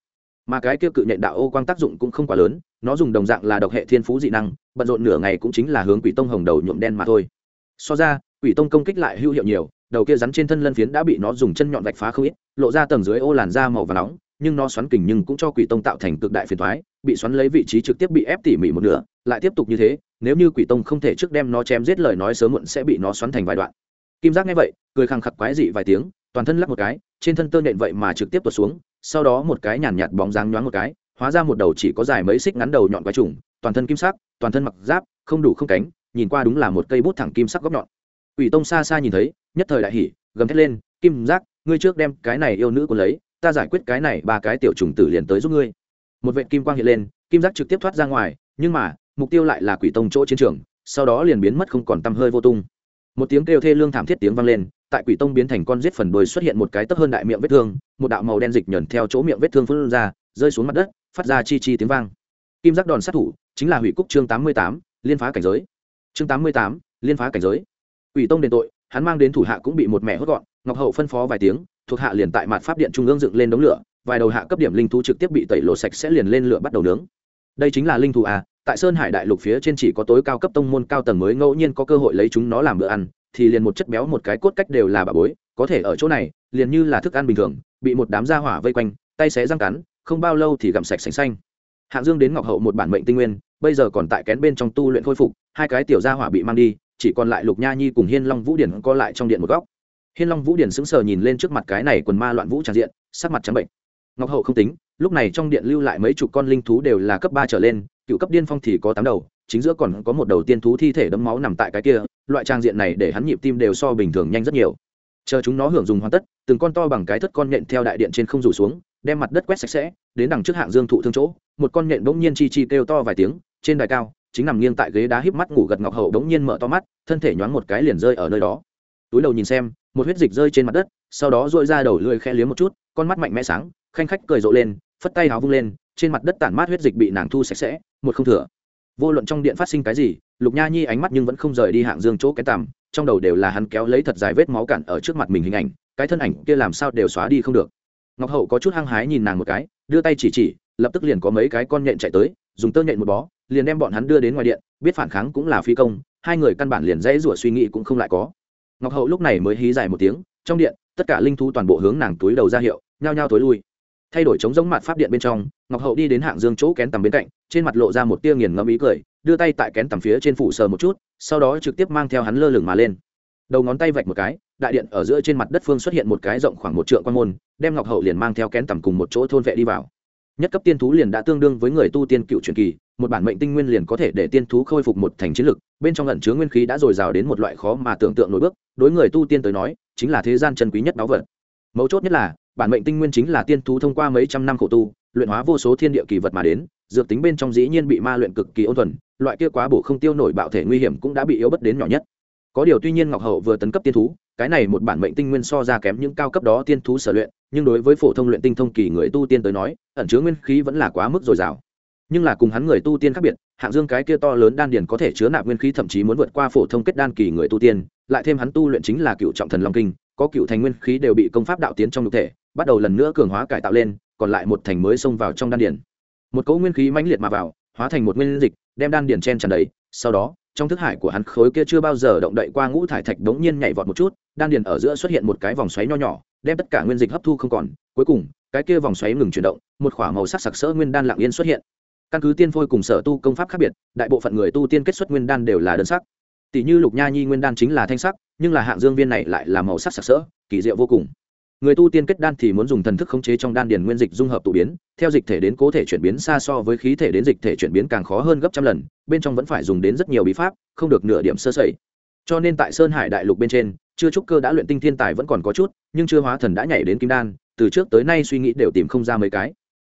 mà cái kia cự nhện đạo ô quang tác dụng cũng không quá lớn, nó dùng đồng dạng là độc hệ thiên phú dị năng, bận rộn nửa ngày cũng chính là hướng quỷ tông hồng đầu nhuộm đen mà thôi. So ra, quỷ tông công kích lại hữu hiệu nhiều, đầu kia rắn trên thân lân phiến đã bị nó dùng chân nhọn vạch phá không ít, lộ ra tầng dưới ô làn da màu và nóng, nhưng nó xoắn kình nhưng cũng cho quỷ tông tạo thành cực đại phiền thoái bị xoắn lấy vị trí trực tiếp bị ép tỉ mỉ một nửa, lại tiếp tục như thế, nếu như quỷ tông không thể trước đem nó chém giết lời nói sớm muộn sẽ bị nó xoắn thành vài đoạn. Kim giác nghe vậy, cười khăng khặc quái dị vài tiếng, toàn thân lắc một cái, trên thân tơ nện vậy mà trực tiếp tuột xuống sau đó một cái nhàn nhạt bóng dáng nhoáng một cái, hóa ra một đầu chỉ có dài mấy xích ngắn đầu nhọn quái trùng, toàn thân kim sắc, toàn thân mặc giáp, không đủ không cánh, nhìn qua đúng là một cây bút thẳng kim sắc góc nhọn. Ủy tông xa xa nhìn thấy, nhất thời đại hỉ, gầm thét lên, kim giác, ngươi trước đem cái này yêu nữ của lấy, ta giải quyết cái này ba cái tiểu trùng tử liền tới giúp ngươi. Một vệ kim quang hiện lên, kim giác trực tiếp thoát ra ngoài, nhưng mà, mục tiêu lại là quỷ tông chỗ chiến trường, sau đó liền biến mất không còn tăm hơi vô tung. Một tiếng kêu thê lương thảm thiết tiếng vang lên tại quỷ tông biến thành con giết phần đuôi xuất hiện một cái tấp hơn đại miệng vết thương, một đạo màu đen dịch nhờn theo chỗ miệng vết thương phun ra, rơi xuống mặt đất, phát ra chi chi tiếng vang. Kim giác đòn sát thủ chính là hủy cúc chương tám mươi tám, liên phá cảnh giới. Chương tám mươi tám, liên phá cảnh giới. Quỷ tông đền tội, hắn mang đến thủ hạ cũng bị một mẹ hốt gọn, ngọc hậu phân phó vài tiếng, thuộc hạ liền tại mặt pháp điện trung ương dựng lên đống lửa, vài đầu hạ cấp điểm linh thú trực tiếp bị tẩy lộ sạch sẽ liền lên lửa bắt đầu nướng. Đây chính là linh thú à tại sơn hải đại lục phía trên chỉ có tối cao cấp tông môn cao tầng mới ngẫu nhiên có cơ hội lấy chúng nó làm bữa ăn thì liền một chất béo một cái cốt cách đều là bà bối, có thể ở chỗ này, liền như là thức ăn bình thường, bị một đám gia hỏa vây quanh, tay xé răng cắn, không bao lâu thì gặm sạch sành xanh. Hạng dương đến ngọc hậu một bản mệnh tinh nguyên, bây giờ còn tại kén bên trong tu luyện khôi phục, hai cái tiểu gia hỏa bị mang đi, chỉ còn lại lục nha nhi cùng hiên long vũ điển co lại trong điện một góc. Hiên long vũ điển sững sờ nhìn lên trước mặt cái này quần ma loạn vũ tràn diện, sắc mặt trắng bệnh. Ngọc hậu không tính, lúc này trong điện lưu lại mấy chục con linh thú đều là cấp ba trở lên, cựu cấp điên phong thì có tám đầu, chính giữa còn có một đầu tiên thú thi thể đấm máu nằm tại cái kia loại trang diện này để hắn nhịp tim đều so bình thường nhanh rất nhiều. Chờ chúng nó hưởng dùng hoàn tất, từng con to bằng cái thất con nhện theo đại điện trên không rủ xuống, đem mặt đất quét sạch sẽ, đến đằng trước hạng dương thụ thương chỗ, một con nhện bỗng nhiên chi chi kêu to vài tiếng, trên đài cao, chính nằm nghiêng tại ghế đá híp mắt ngủ gật ngọc hậu bỗng nhiên mở to mắt, thân thể nhoáng một cái liền rơi ở nơi đó. Túi đầu nhìn xem, một huyết dịch rơi trên mặt đất, sau đó dội ra đầu lưỡi khe liếm một chút, con mắt mạnh mẽ sáng, khanh khách cười rộ lên, phất tay háo vung lên, trên mặt đất tản mát huyết dịch bị nàng thu sạch sẽ, một không thừa vô luận trong điện phát sinh cái gì, lục nha nhi ánh mắt nhưng vẫn không rời đi hạng dương chỗ cái tằm, trong đầu đều là hắn kéo lấy thật dài vết máu cạn ở trước mặt mình hình ảnh, cái thân ảnh kia làm sao đều xóa đi không được. Ngọc hậu có chút hăng hái nhìn nàng một cái, đưa tay chỉ chỉ, lập tức liền có mấy cái con nhện chạy tới, dùng tơ nhện một bó, liền đem bọn hắn đưa đến ngoài điện, biết phản kháng cũng là phi công, hai người căn bản liền dãy rủa suy nghĩ cũng không lại có. Ngọc hậu lúc này mới hí dài một tiếng, trong điện, tất cả linh thú toàn bộ hướng nàng túi đầu ra hiệu, nhao nhao tối lui. Thay đổi chống giống mặt pháp điện bên trong, ngọc hậu đi đến hạng dương chỗ kén tầm bên cạnh trên mặt lộ ra một tia nghiền ngẫm ý cười, đưa tay tại kén tầm phía trên phủ sờ một chút, sau đó trực tiếp mang theo hắn lơ lửng mà lên. Đầu ngón tay vạch một cái, đại điện ở giữa trên mặt đất phương xuất hiện một cái rộng khoảng một trượng quan môn, đem ngọc hậu liền mang theo kén tầm cùng một chỗ thôn vệ đi vào. Nhất cấp tiên thú liền đã tương đương với người tu tiên cựu truyền kỳ, một bản mệnh tinh nguyên liền có thể để tiên thú khôi phục một thành chiến lực, bên trong lẩn chứa nguyên khí đã dồi dào đến một loại khó mà tưởng tượng nổi bước, đối người tu tiên tới nói, chính là thế gian chân quý nhất báu vật. Mấu chốt nhất là, bản mệnh tinh nguyên chính là tiên thú thông qua mấy trăm năm khổ tu, luyện hóa vô số thiên địa kỳ vật mà đến dược tính bên trong dĩ nhiên bị ma luyện cực kỳ ôn thuần, loại kia quá bổ không tiêu nổi bạo thể nguy hiểm cũng đã bị yếu bất đến nhỏ nhất. Có điều tuy nhiên ngọc hậu vừa tấn cấp tiên thú, cái này một bản mệnh tinh nguyên so ra kém những cao cấp đó tiên thú sở luyện, nhưng đối với phổ thông luyện tinh thông kỳ người tu tiên tới nói, ẩn chứa nguyên khí vẫn là quá mức dồi dào. Nhưng là cùng hắn người tu tiên khác biệt, hạng dương cái kia to lớn đan điền có thể chứa nạp nguyên khí thậm chí muốn vượt qua phổ thông kết đan kỳ người tu tiên, lại thêm hắn tu luyện chính là cựu trọng thần long kinh, có cựu thành nguyên khí đều bị công pháp đạo tiến trong nhục thể, bắt đầu lần nữa cường hóa cải tạo lên, còn lại một thành mới xông vào trong đan điền một cỗ nguyên khí mãnh liệt mà vào, hóa thành một nguyên dịch, đem đan điền chen tràn đầy. Sau đó, trong thức hải của hắn khối kia chưa bao giờ động đậy qua ngũ thải thạch đống nhiên nhảy vọt một chút, đan điền ở giữa xuất hiện một cái vòng xoáy nho nhỏ, đem tất cả nguyên dịch hấp thu không còn. Cuối cùng, cái kia vòng xoáy ngừng chuyển động, một k h ỏ a màu sắc sặc sỡ nguyên đan lạng yên xuất hiện. Căn cứ tiên phôi cùng sở tu công pháp khác biệt, đại bộ phận người tu tiên kết xuất nguyên đan đều là đơn sắc. Tỷ như lục nha nhi nguyên đan chính là thanh sắc, nhưng là hạng dương viên này lại là màu sắc sặc sỡ, kỳ diệu vô cùng người tu tiên kết đan thì muốn dùng thần thức khống chế trong đan điền nguyên dịch dung hợp tụ biến, theo dịch thể đến cố thể chuyển biến xa so với khí thể đến dịch thể chuyển biến càng khó hơn gấp trăm lần, bên trong vẫn phải dùng đến rất nhiều bí pháp, không được nửa điểm sơ sẩy. Cho nên tại sơn hải đại lục bên trên, chưa trúc cơ đã luyện tinh thiên tài vẫn còn có chút, nhưng chưa hóa thần đã nhảy đến kim đan, từ trước tới nay suy nghĩ đều tìm không ra mấy cái.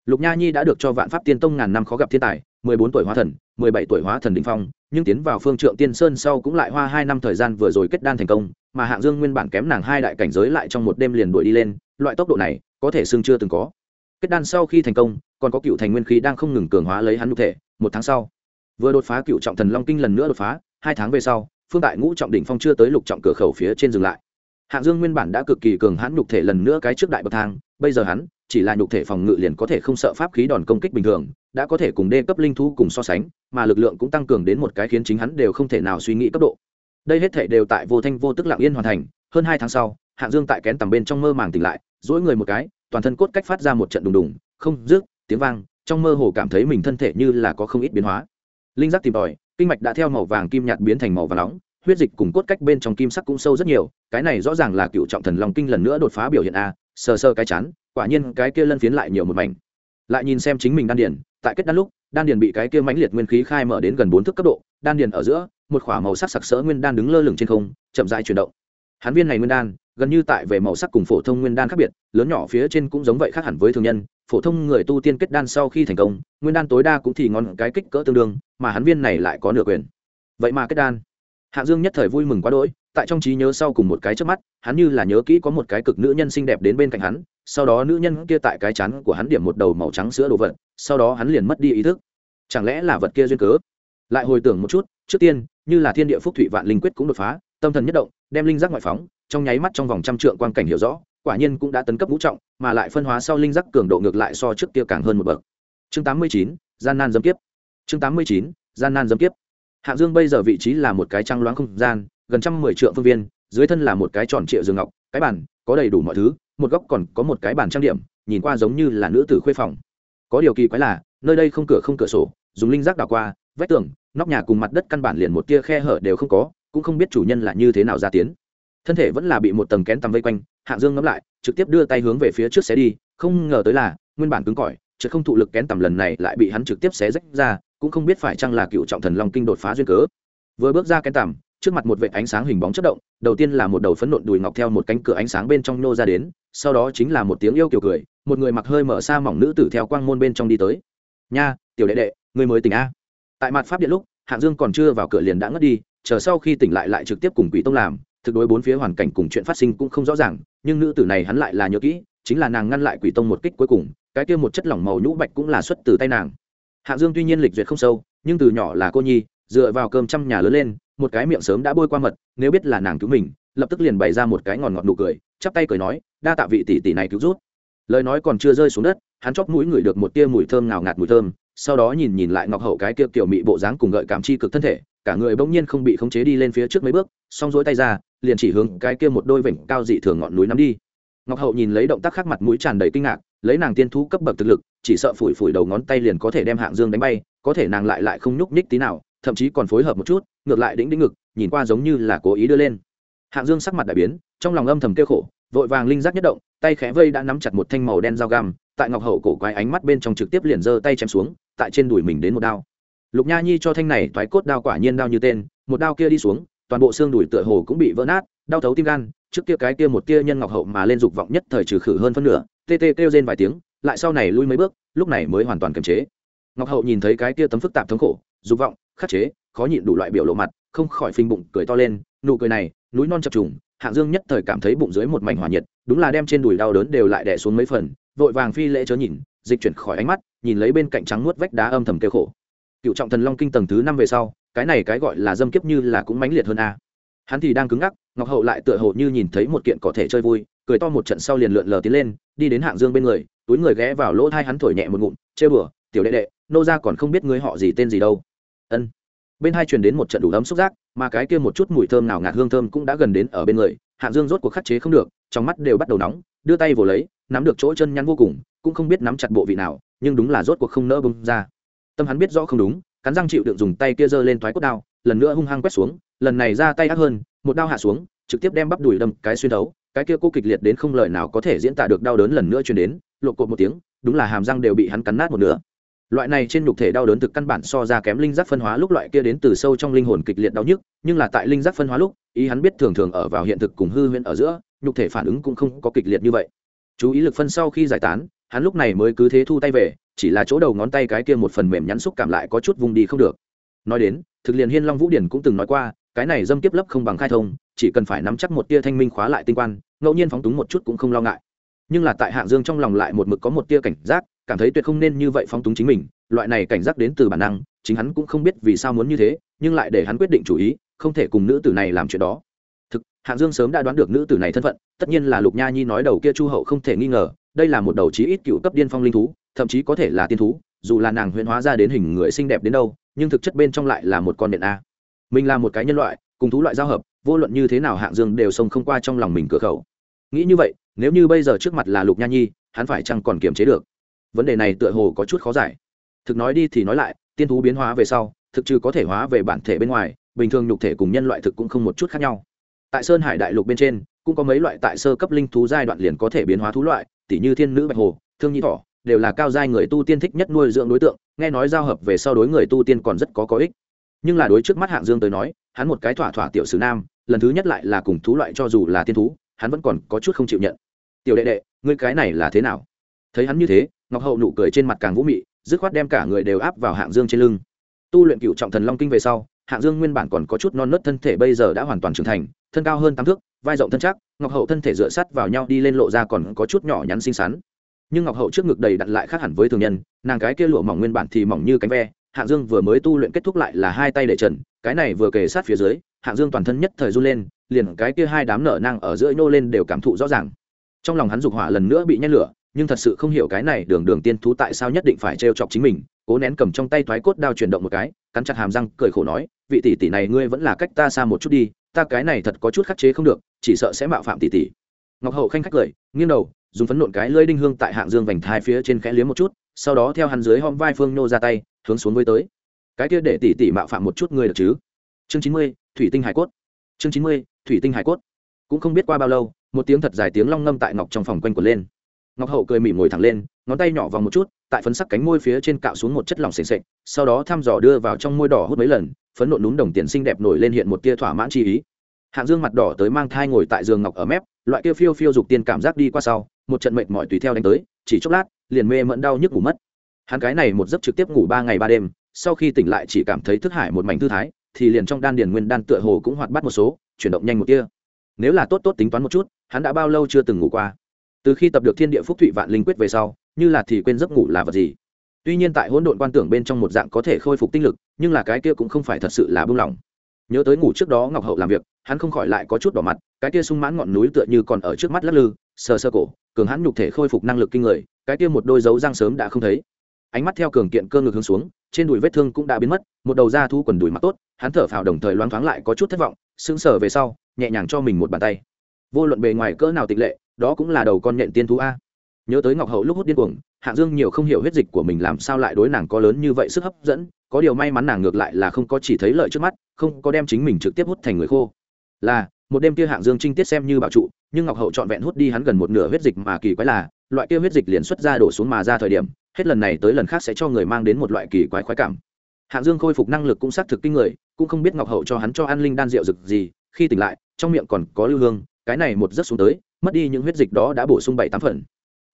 Lục nha nhi đã được cho vạn pháp tiên tông ngàn năm khó gặp thiên tài, mười bốn tuổi hóa thần, mười bảy tuổi hóa thần đình phong, nhưng tiến vào phương trượng tiên sơn sau cũng lại hoa hai năm thời gian vừa rồi kết đan thành công mà hạng dương nguyên bản kém nàng hai đại cảnh giới lại trong một đêm liền đuổi đi lên, loại tốc độ này, có thể xương chưa từng có. Kết đan sau khi thành công, còn có cựu thành nguyên khí đang không ngừng cường hóa lấy hắn nhục thể, một tháng sau, vừa đột phá cựu trọng thần long kinh lần nữa đột phá, hai tháng về sau, phương đại ngũ trọng đỉnh phong chưa tới lục trọng cửa khẩu phía trên dừng lại. Hạng dương nguyên bản đã cực kỳ cường hãn nhục thể lần nữa cái trước đại bậc thang, bây giờ hắn, chỉ là nhục thể phòng ngự liền có thể không sợ pháp khí đòn công kích bình thường, đã có thể cùng đê cấp linh thú cùng so sánh, mà lực lượng cũng tăng cường đến một cái khiến chính hắn đều không thể nào suy nghĩ cấp độ đây hết thể đều tại vô thanh vô tức lặng yên hoàn thành, hơn hai tháng sau, hạng dương tại kén tầm bên trong mơ màng tỉnh lại dỗi người một cái, toàn thân cốt cách phát ra một trận đùng đùng, không rước tiếng vang, trong mơ hồ cảm thấy mình thân thể như là có không ít biến hóa. Linh giác tìm tòi, kinh mạch đã theo màu vàng kim nhạt biến thành màu vàng nóng, huyết dịch cùng cốt cách bên trong kim sắc cũng sâu rất nhiều, cái này rõ ràng là cựu trọng thần long kinh lần nữa đột phá biểu hiện a, sờ sơ cái chán, quả nhiên cái kia lân phiến lại nhiều một mảnh. Lại nhìn xem chính mình đan điền, tại kết đan lúc, đan điền bị cái kia mãnh liệt nguyên khí khai mở đến gần bốn thước cấp độ, đan điền ở giữa một khỏa màu sắc sặc sỡ nguyên đan đứng lơ lửng trên không, chậm rãi chuyển động. Hắn viên này nguyên đan, gần như tại về màu sắc cùng phổ thông nguyên đan khác biệt, lớn nhỏ phía trên cũng giống vậy khác hẳn với thường nhân, phổ thông người tu tiên kết đan sau khi thành công, nguyên đan tối đa cũng thì ngon cái kích cỡ tương đương, mà hắn viên này lại có nửa quyền. Vậy mà kết đan, hạ dương nhất thời vui mừng quá đỗi, tại trong trí nhớ sau cùng một cái trước mắt, hắn như là nhớ kỹ có một cái cực nữ nhân xinh đẹp đến bên cạnh hắn, sau đó nữ nhân kia tại cái chán của hắn điểm một đầu màu trắng sữa đồ vật, sau đó hắn liền mất đi ý thức. Chẳng lẽ là vật kia duyên cớ? Lại hồi tưởng một chút, trước tiên, như là thiên địa phúc thủy vạn linh quyết cũng đột phá, tâm thần nhất động, đem linh giác ngoại phóng, trong nháy mắt trong vòng trăm trượng quan cảnh hiểu rõ, quả nhiên cũng đã tấn cấp ngũ trọng, mà lại phân hóa sau linh giác cường độ ngược lại so trước kia càng hơn một bậc. Chương tám mươi chín, gian nan dâm kiếp. Chương tám mươi chín, gian nan dâm kiếp. Hạng dương bây giờ vị trí là một cái trăng loáng không gian, gần trăm mười triệu phương viên, dưới thân là một cái tròn triệu giường ngọc, cái bàn có đầy đủ mọi thứ, một góc còn có một cái bàn trang điểm, nhìn qua giống như là nữ tử khuê phòng. Có điều kỳ quái là, nơi đây không cửa không cửa sổ, dùng linh giác đào qua, vách tường nóc nhà cùng mặt đất căn bản liền một tia khe hở đều không có, cũng không biết chủ nhân là như thế nào ra tiến. Thân thể vẫn là bị một tầng kén tầm vây quanh hạng dương ngẫm lại, trực tiếp đưa tay hướng về phía trước xé đi, không ngờ tới là, nguyên bản cứng cỏi chứ không thụ lực kén tầm lần này lại bị hắn trực tiếp xé rách ra, cũng không biết phải chăng là cựu trọng thần long kinh đột phá duyên cớ. Vừa bước ra kén tầm trước mặt một vệ ánh sáng hình bóng chất động, đầu tiên là một đầu phấn nộn đùi ngọc theo một cánh cửa ánh sáng bên trong nô ra đến, sau đó chính là một tiếng yêu kiều cười, một người mặc hơi mở xa mỏng nữ tử theo quang môn bên trong đi tới. Nha, tiểu đệ đệ người mới tỉnh a? Tại mặt pháp điện lúc, hạng dương còn chưa vào cửa liền đã ngất đi, chờ sau khi tỉnh lại lại trực tiếp cùng quỷ tông làm, thực đối bốn phía hoàn cảnh cùng chuyện phát sinh cũng không rõ ràng, nhưng nữ tử này hắn lại là nhớ kỹ, chính là nàng ngăn lại quỷ tông một kích cuối cùng, cái kia một chất lỏng màu nhũ bạch cũng là xuất từ tay nàng. Hạng dương tuy nhiên lịch duyệt không sâu, nhưng từ nhỏ là cô nhi, dựa vào cơm trăm nhà lớn lên, một cái miệng sớm đã bôi qua mật, nếu biết là nàng cứu mình, lập tức liền bày ra một cái ngòn ngọt nụ cười, chắp tay cười nói, đa tạ vị tỷ tỷ này cứu rút lời nói còn chưa rơi xuống đất, hắn chóp mũi ngửi được một tia mùi thơm nào ngạt mùi thơm sau đó nhìn nhìn lại ngọc hậu cái kia kiểu mị bộ dáng cùng gợi cảm chi cực thân thể, cả người bỗng nhiên không bị khống chế đi lên phía trước mấy bước xong dỗi tay ra, liền chỉ hướng cái kia một đôi vểnh cao dị thường ngọn núi nắm đi. Ngọc hậu nhìn lấy động tác khác mặt mũi tràn đầy kinh ngạc, lấy nàng tiên thú cấp bậc thực lực, chỉ sợ phủi phủi đầu ngón tay liền có thể đem hạng dương đánh bay, có thể nàng lại lại không nhúc nhích tí nào, thậm chí còn phối hợp một chút, ngược lại đĩnh đĩnh ngực, nhìn qua giống như là cố ý đưa lên. Hạng dương sắc mặt đại biến, trong lòng âm thầm kêu khổ, vội vàng linh giác nhất động, tay khẽ vây đã nắm chặt một thanh màu đen dao găm tại ngọc hậu cổ quái ánh mắt bên trong trực tiếp liền giơ tay chém xuống, tại trên đùi mình đến một đao. Lục nha nhi cho thanh này thoái cốt đao quả nhiên đao như tên, một đao kia đi xuống, toàn bộ xương đùi tựa hồ cũng bị vỡ nát, đau thấu tim gan, trước kia cái kia một kia nhân ngọc hậu mà lên dục vọng nhất thời trừ khử hơn phân nửa, tê tê kêu rên vài tiếng, lại sau này lui mấy bước, lúc này mới hoàn toàn kiềm chế. Ngọc hậu nhìn thấy cái kia tấm phức tạp thống khổ, dục vọng, khắc chế, khó nhịn đủ loại biểu lộ mặt, không khỏi phình bụng, cười to lên, nụ cười này, núi non chập trùng, hạng dương nhất thời cảm thấy bụng dưới một mảnh hỏa nhiệt, đúng là đem trên đùi đau đớn đều lại đè xuống mấy phần vội vàng phi lễ chớ nhìn, dịch chuyển khỏi ánh mắt, nhìn lấy bên cạnh trắng nuốt vách đá âm thầm kêu khổ. Cựu trọng thần long kinh tầng thứ năm về sau, cái này cái gọi là dâm kiếp như là cũng mãnh liệt hơn a. Hắn thì đang cứng ngắc, ngọc hậu lại tựa hồ như nhìn thấy một kiện có thể chơi vui, cười to một trận sau liền lượn lờ tiến lên, đi đến hạng dương bên người, túi người ghé vào lỗ thai hắn thổi nhẹ một ngụm chê bừa tiểu đệ đệ, nô ra còn không biết ngươi họ gì tên gì đâu. Ân. Bên hai truyền đến một trận đủ ấm xúc giác, mà cái kia một chút mùi thơm nào ngạt hương thơm cũng đã gần đến ở bên người, hạng dương rốt cuộc khắc chế không được, trong mắt đều bắt đầu nóng, đưa tay vồ lấy nắm được chỗ chân nhăn vô cùng, cũng không biết nắm chặt bộ vị nào, nhưng đúng là rốt cuộc không nỡ bông ra. Tâm hắn biết rõ không đúng, cắn răng chịu đựng dùng tay kia giơ lên thoái cốt đao, lần nữa hung hăng quét xuống, lần này ra tay ác hơn, một đao hạ xuống, trực tiếp đem bắp đùi đâm cái xuyên thấu, cái kia cô kịch liệt đến không lời nào có thể diễn tả được đau đớn lần nữa truyền đến lộ cột một tiếng, đúng là hàm răng đều bị hắn cắn nát một nửa. Loại này trên nhục thể đau đớn thực căn bản so ra kém linh giác phân hóa lúc loại kia đến từ sâu trong linh hồn kịch liệt đau nhức, nhưng là tại linh giác phân hóa lúc, ý hắn biết thường thường ở vào hiện thực cùng hư huyễn ở giữa, nhục thể phản ứng cũng không có kịch liệt như vậy chú ý lực phân sau khi giải tán, hắn lúc này mới cứ thế thu tay về, chỉ là chỗ đầu ngón tay cái kia một phần mềm nhắn xúc cảm lại có chút vùng đi không được. Nói đến, thực liền hiên long vũ điển cũng từng nói qua, cái này dâm tiếp lấp không bằng khai thông, chỉ cần phải nắm chắc một tia thanh minh khóa lại tinh quan, ngẫu nhiên phóng túng một chút cũng không lo ngại. Nhưng là tại hạng dương trong lòng lại một mực có một tia cảnh giác, cảm thấy tuyệt không nên như vậy phóng túng chính mình, loại này cảnh giác đến từ bản năng, chính hắn cũng không biết vì sao muốn như thế, nhưng lại để hắn quyết định chủ ý, không thể cùng nữ tử này làm chuyện đó hạng dương sớm đã đoán được nữ tử này thân phận, tất nhiên là lục nha nhi nói đầu kia chu hậu không thể nghi ngờ, đây là một đầu chí ít cựu cấp điên phong linh thú, thậm chí có thể là tiên thú, dù là nàng huyễn hóa ra đến hình người xinh đẹp đến đâu, nhưng thực chất bên trong lại là một con điện a. Mình là một cái nhân loại, cùng thú loại giao hợp, vô luận như thế nào hạng dương đều xông không qua trong lòng mình cửa khẩu. Nghĩ như vậy, nếu như bây giờ trước mặt là lục nha nhi, hắn phải chăng còn kiềm chế được? Vấn đề này tựa hồ có chút khó giải. Thực nói đi thì nói lại, tiên thú biến hóa về sau, thực trừ có thể hóa về bản thể bên ngoài, bình thường nhục thể cùng nhân loại thực cũng không một chút khác nhau tại sơn hải đại lục bên trên, cũng có mấy loại tại sơ cấp linh thú giai đoạn liền có thể biến hóa thú loại, tỉ như thiên nữ bạch hồ, thương nhi thỏ, đều là cao giai người tu tiên thích nhất nuôi dưỡng đối tượng, nghe nói giao hợp về sau đối người tu tiên còn rất có có ích. Nhưng là đối trước mắt hạng dương tới nói, hắn một cái thỏa thỏa tiểu sử nam, lần thứ nhất lại là cùng thú loại cho dù là tiên thú, hắn vẫn còn có chút không chịu nhận. Tiểu đệ đệ, ngươi cái này là thế nào? Thấy hắn như thế, ngọc hậu nụ cười trên mặt càng vũ mị, dứt khoát đem cả người đều áp vào hạng dương trên lưng. Tu luyện cựu trọng thần long kinh về sau, hạng dương nguyên bản còn có chút non nớt thân thể bây giờ đã hoàn toàn trưởng thành thân cao hơn tám thước, vai rộng thân chắc, ngọc hậu thân thể dựa sắt vào nhau đi lên lộ ra còn có chút nhỏ nhắn xinh xắn. Nhưng ngọc hậu trước ngực đầy đặt lại khác hẳn với thường nhân, nàng cái kia lụa mỏng nguyên bản thì mỏng như cánh ve, hạng dương vừa mới tu luyện kết thúc lại là hai tay để trần, cái này vừa kề sát phía dưới, hạng dương toàn thân nhất thời run lên, liền cái kia hai đám nở năng ở giữa nhô lên đều cảm thụ rõ ràng. Trong lòng hắn dục hỏa lần nữa bị nhét lửa, nhưng thật sự không hiểu cái này đường đường tiên thú tại sao nhất định phải trêu chọc chính mình, cố nén cầm trong tay thoái cốt đao chuyển động một cái, cắn chặt hàm răng, cười khổ nói, vị tỷ tỷ này ngươi vẫn là cách ta xa một chút đi ta cái này thật có chút khắc chế không được, chỉ sợ sẽ mạo phạm tỷ tỷ. Ngọc hậu khanh khách cười, nghiêng đầu, dùng phấn nộn cái lưỡi đinh hương tại hạng dương vành thai phía trên khẽ liếm một chút, sau đó theo hắn dưới hõm vai phương nô ra tay, hướng xuống với tới. Cái kia để tỷ tỷ mạo phạm một chút người được chứ? Chương chín mươi, thủy tinh hải cốt. Chương chín mươi, thủy tinh hải cốt. Cũng không biết qua bao lâu, một tiếng thật dài tiếng long ngâm tại ngọc trong phòng quanh quẩn lên. Ngọc hậu cười mỉm ngồi thẳng lên, ngón tay nhỏ vòng một chút, tại phấn sắc cánh môi phía trên cạo xuống một chất lỏng s ề sau đó thăm dò đưa vào trong môi đỏ hút mấy lần phấn nộn núm đồng tiền xinh đẹp nổi lên hiện một tia thỏa mãn chi ý. Hạng dương mặt đỏ tới mang thai ngồi tại giường ngọc ở mép, loại kia phiêu phiêu dục tiên cảm giác đi qua sau, một trận mệt mỏi tùy theo đánh tới, chỉ chốc lát, liền mê mẫn đau nhức ngủ mất. Hắn cái này một giấc trực tiếp ngủ ba ngày ba đêm, sau khi tỉnh lại chỉ cảm thấy thức hải một mảnh thư thái, thì liền trong đan điền nguyên đan tựa hồ cũng hoạt bắt một số, chuyển động nhanh một tia. Nếu là tốt tốt tính toán một chút, hắn đã bao lâu chưa từng ngủ qua? Từ khi tập được thiên địa phúc thụy vạn linh quyết về sau, như là thì quên giấc ngủ là vật gì? Tuy nhiên tại hỗn độn quan tưởng bên trong một dạng có thể khôi phục tinh lực, nhưng là cái kia cũng không phải thật sự là buông lỏng. Nhớ tới ngủ trước đó ngọc hậu làm việc, hắn không khỏi lại có chút đỏ mặt, cái kia sung mãn ngọn núi tựa như còn ở trước mắt lắc lư, sờ sơ cổ, cường hắn nhục thể khôi phục năng lực kinh người, cái kia một đôi dấu răng sớm đã không thấy. Ánh mắt theo cường kiện cơ ngực hướng xuống, trên đùi vết thương cũng đã biến mất, một đầu da thu quần đùi mặt tốt, hắn thở phào đồng thời loáng thoáng lại có chút thất vọng, sững sờ về sau, nhẹ nhàng cho mình một bàn tay. Vô luận bề ngoài cỡ nào tịch lệ, đó cũng là đầu con nhện tiên thú a nhớ tới ngọc hậu lúc hút điên cuồng, hạng dương nhiều không hiểu huyết dịch của mình làm sao lại đối nàng có lớn như vậy sức hấp dẫn, có điều may mắn nàng ngược lại là không có chỉ thấy lợi trước mắt, không có đem chính mình trực tiếp hút thành người khô. Là, một đêm kia hạng dương trinh tiết xem như bảo trụ, nhưng ngọc hậu trọn vẹn hút đi hắn gần một nửa huyết dịch mà kỳ quái là, loại kia huyết dịch liền xuất ra đổ xuống mà ra thời điểm, hết lần này tới lần khác sẽ cho người mang đến một loại kỳ quái khoái cảm. Hạng dương khôi phục năng lực cũng xác thực kinh người, cũng không biết ngọc hậu cho hắn cho an linh đan rượu rực gì, khi tỉnh lại, trong miệng còn có lưu hương, cái này một giấc xuống tới, mất đi những huyết dịch đó đã bổ sung bảy tám phần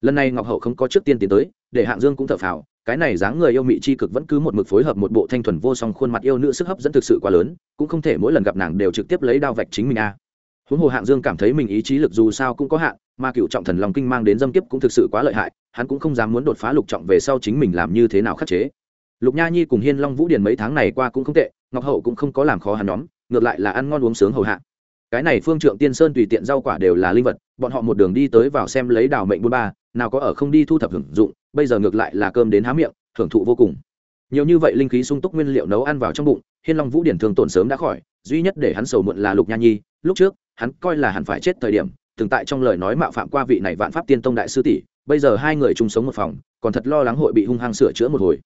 lần này ngọc hậu không có trước tiên tiến tới, để hạng dương cũng thở phào, cái này dáng người yêu mị c h i cực vẫn cứ một mực phối hợp một bộ thanh thuần vô song khuôn mặt yêu nữ sức hấp dẫn thực sự quá lớn, cũng không thể mỗi lần gặp nàng đều trực tiếp lấy đao vạch chính mình a à. huống hồ hạng dương cảm thấy mình ý chí lực dù sao cũng có hạn, mà cựu trọng thần lòng kinh mang đến dâm kiếp cũng thực sự quá lợi hại, hắn cũng không dám muốn đột phá lục trọng về sau chính mình làm như thế nào khắc chế lục nha nhi cùng hiên long vũ điền mấy tháng này qua cũng không tệ, ngọc hậu cũng không có làm khó hắn nhóm, ngược lại là ăn ngon uống sướng hầu hạ cái này phương trượng tiên sơn tùy tiện rau quả đều là linh vật, bọn họ một đường đi tới vào xem lấy đào mệnh bôn ba, nào có ở không đi thu thập hưởng dụng, bây giờ ngược lại là cơm đến há miệng, thưởng thụ vô cùng. Nhiều như vậy linh khí sung túc nguyên liệu nấu ăn vào trong bụng, hiên long vũ điển thường tổn sớm đã khỏi, duy nhất để hắn sầu muộn là lục nha nhi. Lúc trước, hắn coi là hắn phải chết thời điểm, từng tại trong lời nói mạo phạm qua vị này vạn pháp tiên tông đại sư tỷ, bây giờ hai người chung sống một phòng, còn thật lo lắng hội bị hung hăng sửa chữa một hồi.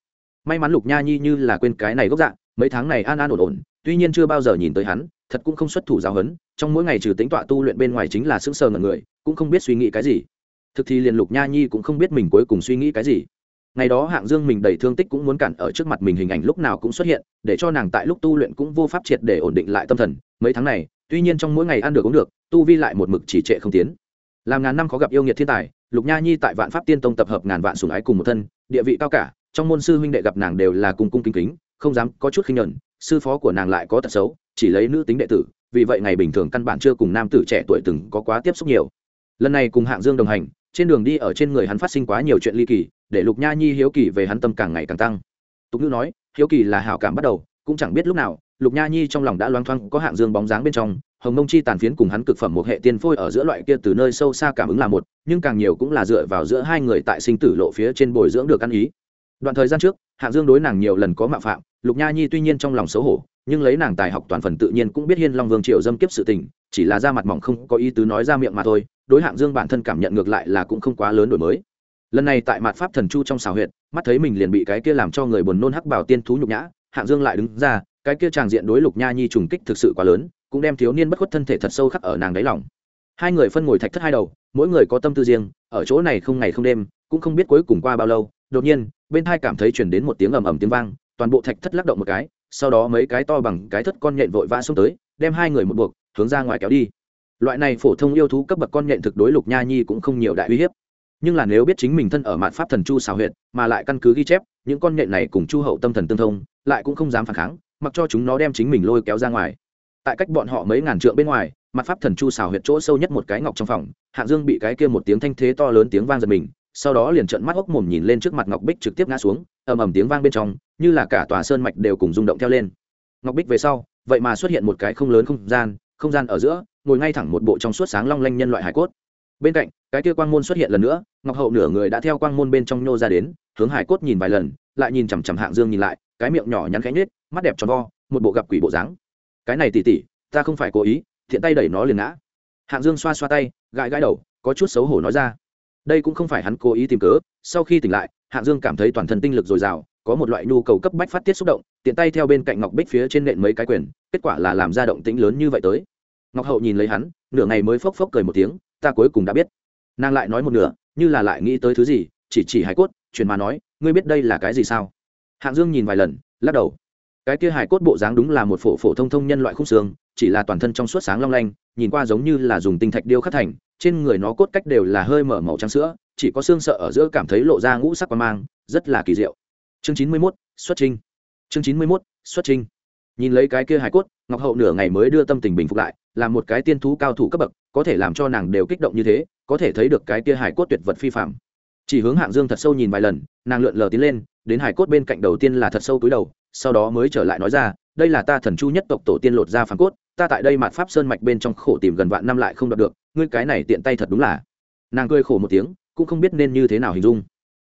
May mắn lục nha nhi như là quên cái này gốc dạng, mấy tháng này an an ổn ổn tuy nhiên chưa bao giờ nhìn tới hắn, thật cũng không xuất thủ giáo hấn trong mỗi ngày trừ tính tọa tu luyện bên ngoài chính là sững sờ ngẩn người, cũng không biết suy nghĩ cái gì. Thực thì liền lục nha nhi cũng không biết mình cuối cùng suy nghĩ cái gì. Ngày đó hạng dương mình đầy thương tích cũng muốn cản ở trước mặt mình hình ảnh lúc nào cũng xuất hiện, để cho nàng tại lúc tu luyện cũng vô pháp triệt để ổn định lại tâm thần. Mấy tháng này, tuy nhiên trong mỗi ngày ăn được uống được, tu vi lại một mực chỉ trệ không tiến. Làm ngàn năm khó gặp yêu nghiệt thiên tài, lục nha nhi tại vạn pháp tiên tông tập hợp ngàn vạn sùng ái cùng một thân, địa vị cao cả, trong môn sư huynh đệ gặp nàng đều là cùng cung kính kính không dám có chút khinh nhẫn, sư phó của nàng lại có tật xấu, chỉ lấy nữ tính đệ tử, vì vậy ngày bình thường căn bản chưa cùng nam tử trẻ tuổi từng có quá tiếp xúc nhiều. Lần này cùng hạng dương đồng hành, trên đường đi ở trên người hắn phát sinh quá nhiều chuyện ly kỳ, để lục nha nhi hiếu kỳ về hắn tâm càng ngày càng tăng. Tục ngữ nói, hiếu kỳ là hảo cảm bắt đầu, cũng chẳng biết lúc nào, lục nha nhi trong lòng đã loang thoang có hạng dương bóng dáng bên trong, hồng mông chi tàn phiến cùng hắn cực phẩm một hệ tiên phôi ở giữa loại kia từ nơi sâu xa cảm ứng là một, nhưng càng nhiều cũng là dựa vào giữa hai người tại sinh tử lộ phía trên bồi dưỡng được ăn ý. Đoạn thời gian trước hạng dương đối nàng nhiều lần có mạo phạm, lục nha nhi tuy nhiên trong lòng xấu hổ, nhưng lấy nàng tài học toàn phần tự nhiên cũng biết hiên long vương triều dâm kiếp sự tình, chỉ là ra mặt mỏng không có ý tứ nói ra miệng mà thôi, đối hạng dương bản thân cảm nhận ngược lại là cũng không quá lớn đổi mới. Lần này tại mặt pháp thần chu trong xào huyện mắt thấy mình liền bị cái kia làm cho người buồn nôn hắc bảo tiên thú nhục nhã hạng dương lại đứng ra, cái kia tràng diện đối lục nha nhi trùng kích thực sự quá lớn, cũng đem thiếu niên bất khuất thân thể thật sâu khắc ở nàng đáy lòng. Hai người phân ngồi thạch thất hai đầu, mỗi người có tâm tư riêng, ở chỗ này không ngày không đêm, cũng không biết cuối cùng qua bao lâu đột nhiên, bên hai cảm thấy chuyển đến một tiếng ầm ầm tiếng vang, toàn bộ thạch thất lắc động một cái, sau đó mấy cái to bằng cái thất con nhện vội vã xuống tới, đem hai người một buộc, hướng ra ngoài kéo đi. Loại này phổ thông yêu thú cấp bậc con nhện thực đối lục nha nhi cũng không nhiều đại uy hiếp. Nhưng là nếu biết chính mình thân ở mạn pháp thần chu xào huyện mà lại căn cứ ghi chép, những con nhện này cùng chu hậu tâm thần tương thông, lại cũng không dám phản kháng, mặc cho chúng nó đem chính mình lôi kéo ra ngoài. Tại cách bọn họ mấy ngàn trượng bên ngoài mặt pháp thần chu xào huyệt chỗ sâu nhất một cái ngọc trong phòng hạng dương bị cái kia một tiếng thanh thế to lớn tiếng vang giật mình sau đó liền trợn mắt hốc mồm nhìn lên trước mặt ngọc bích trực tiếp ngã xuống, ầm ầm tiếng vang bên trong, như là cả tòa sơn mạch đều cùng rung động theo lên. Ngọc bích về sau, vậy mà xuất hiện một cái không lớn không gian không gian ở giữa, ngồi ngay thẳng một bộ trong suốt sáng long lanh nhân loại hải cốt. Bên cạnh, cái kia quang môn xuất hiện lần nữa, ngọc hậu nửa người đã theo quang môn bên trong nhô ra đến, hướng hải cốt nhìn vài lần, lại nhìn chằm chằm hạng dương nhìn lại, cái miệng nhỏ nhắn khẽ nhết mắt đẹp tròn vo, một bộ gặp quỷ bộ dáng. Cái này tỉ tỉ, ta không phải cố ý, thiện tay đẩy nó liền ngã. Hạng dương xoa xoa tay, gãi gãi đầu, có chút xấu hổ nói ra đây cũng không phải hắn cố ý tìm cớ, sau khi tỉnh lại, hạng dương cảm thấy toàn thân tinh lực dồi dào, có một loại nhu cầu cấp bách phát tiết xúc động, tiện tay theo bên cạnh ngọc bích phía trên nện mấy cái quyền, kết quả là làm ra động tĩnh lớn như vậy tới. Ngọc hậu nhìn lấy hắn, nửa ngày mới phốc phốc cười một tiếng, ta cuối cùng đã biết. Nàng lại nói một nửa, như là lại nghĩ tới thứ gì, chỉ chỉ hải cốt, truyền mà nói, ngươi biết đây là cái gì sao? Hạng dương nhìn vài lần, lắc đầu. Cái kia hải cốt bộ dáng đúng là một phổ phổ thông thông nhân loại khung xương, chỉ là toàn thân trong suốt sáng long lanh, nhìn qua giống như là dùng tinh thạch điêu khắc thành trên người nó cốt cách đều là hơi mở màu trắng sữa, chỉ có xương sợ ở giữa cảm thấy lộ ra ngũ sắc quan mang, rất là kỳ diệu. Chương chín mươi mốt, xuất trinh chương chín mươi mốt, xuất trinh nhìn lấy cái kia hải cốt, ngọc hậu nửa ngày mới đưa tâm tình bình phục lại, là một cái tiên thú cao thủ cấp bậc, có thể làm cho nàng đều kích động như thế, có thể thấy được cái kia hải cốt tuyệt vật phi phạm chỉ hướng hạng dương thật sâu nhìn vài lần, nàng lượn lờ tiến lên, đến hải cốt bên cạnh đầu tiên là thật sâu túi đầu, sau đó mới trở lại nói ra, đây là ta thần chu nhất tộc tổ tiên lột ra phản cốt ta tại đây mạt pháp sơn mạch bên trong khổ tìm gần vạn năm lại không đọc được, ngươi cái này tiện tay thật đúng là. Nàng cười khổ một tiếng, cũng không biết nên như thế nào hình dung.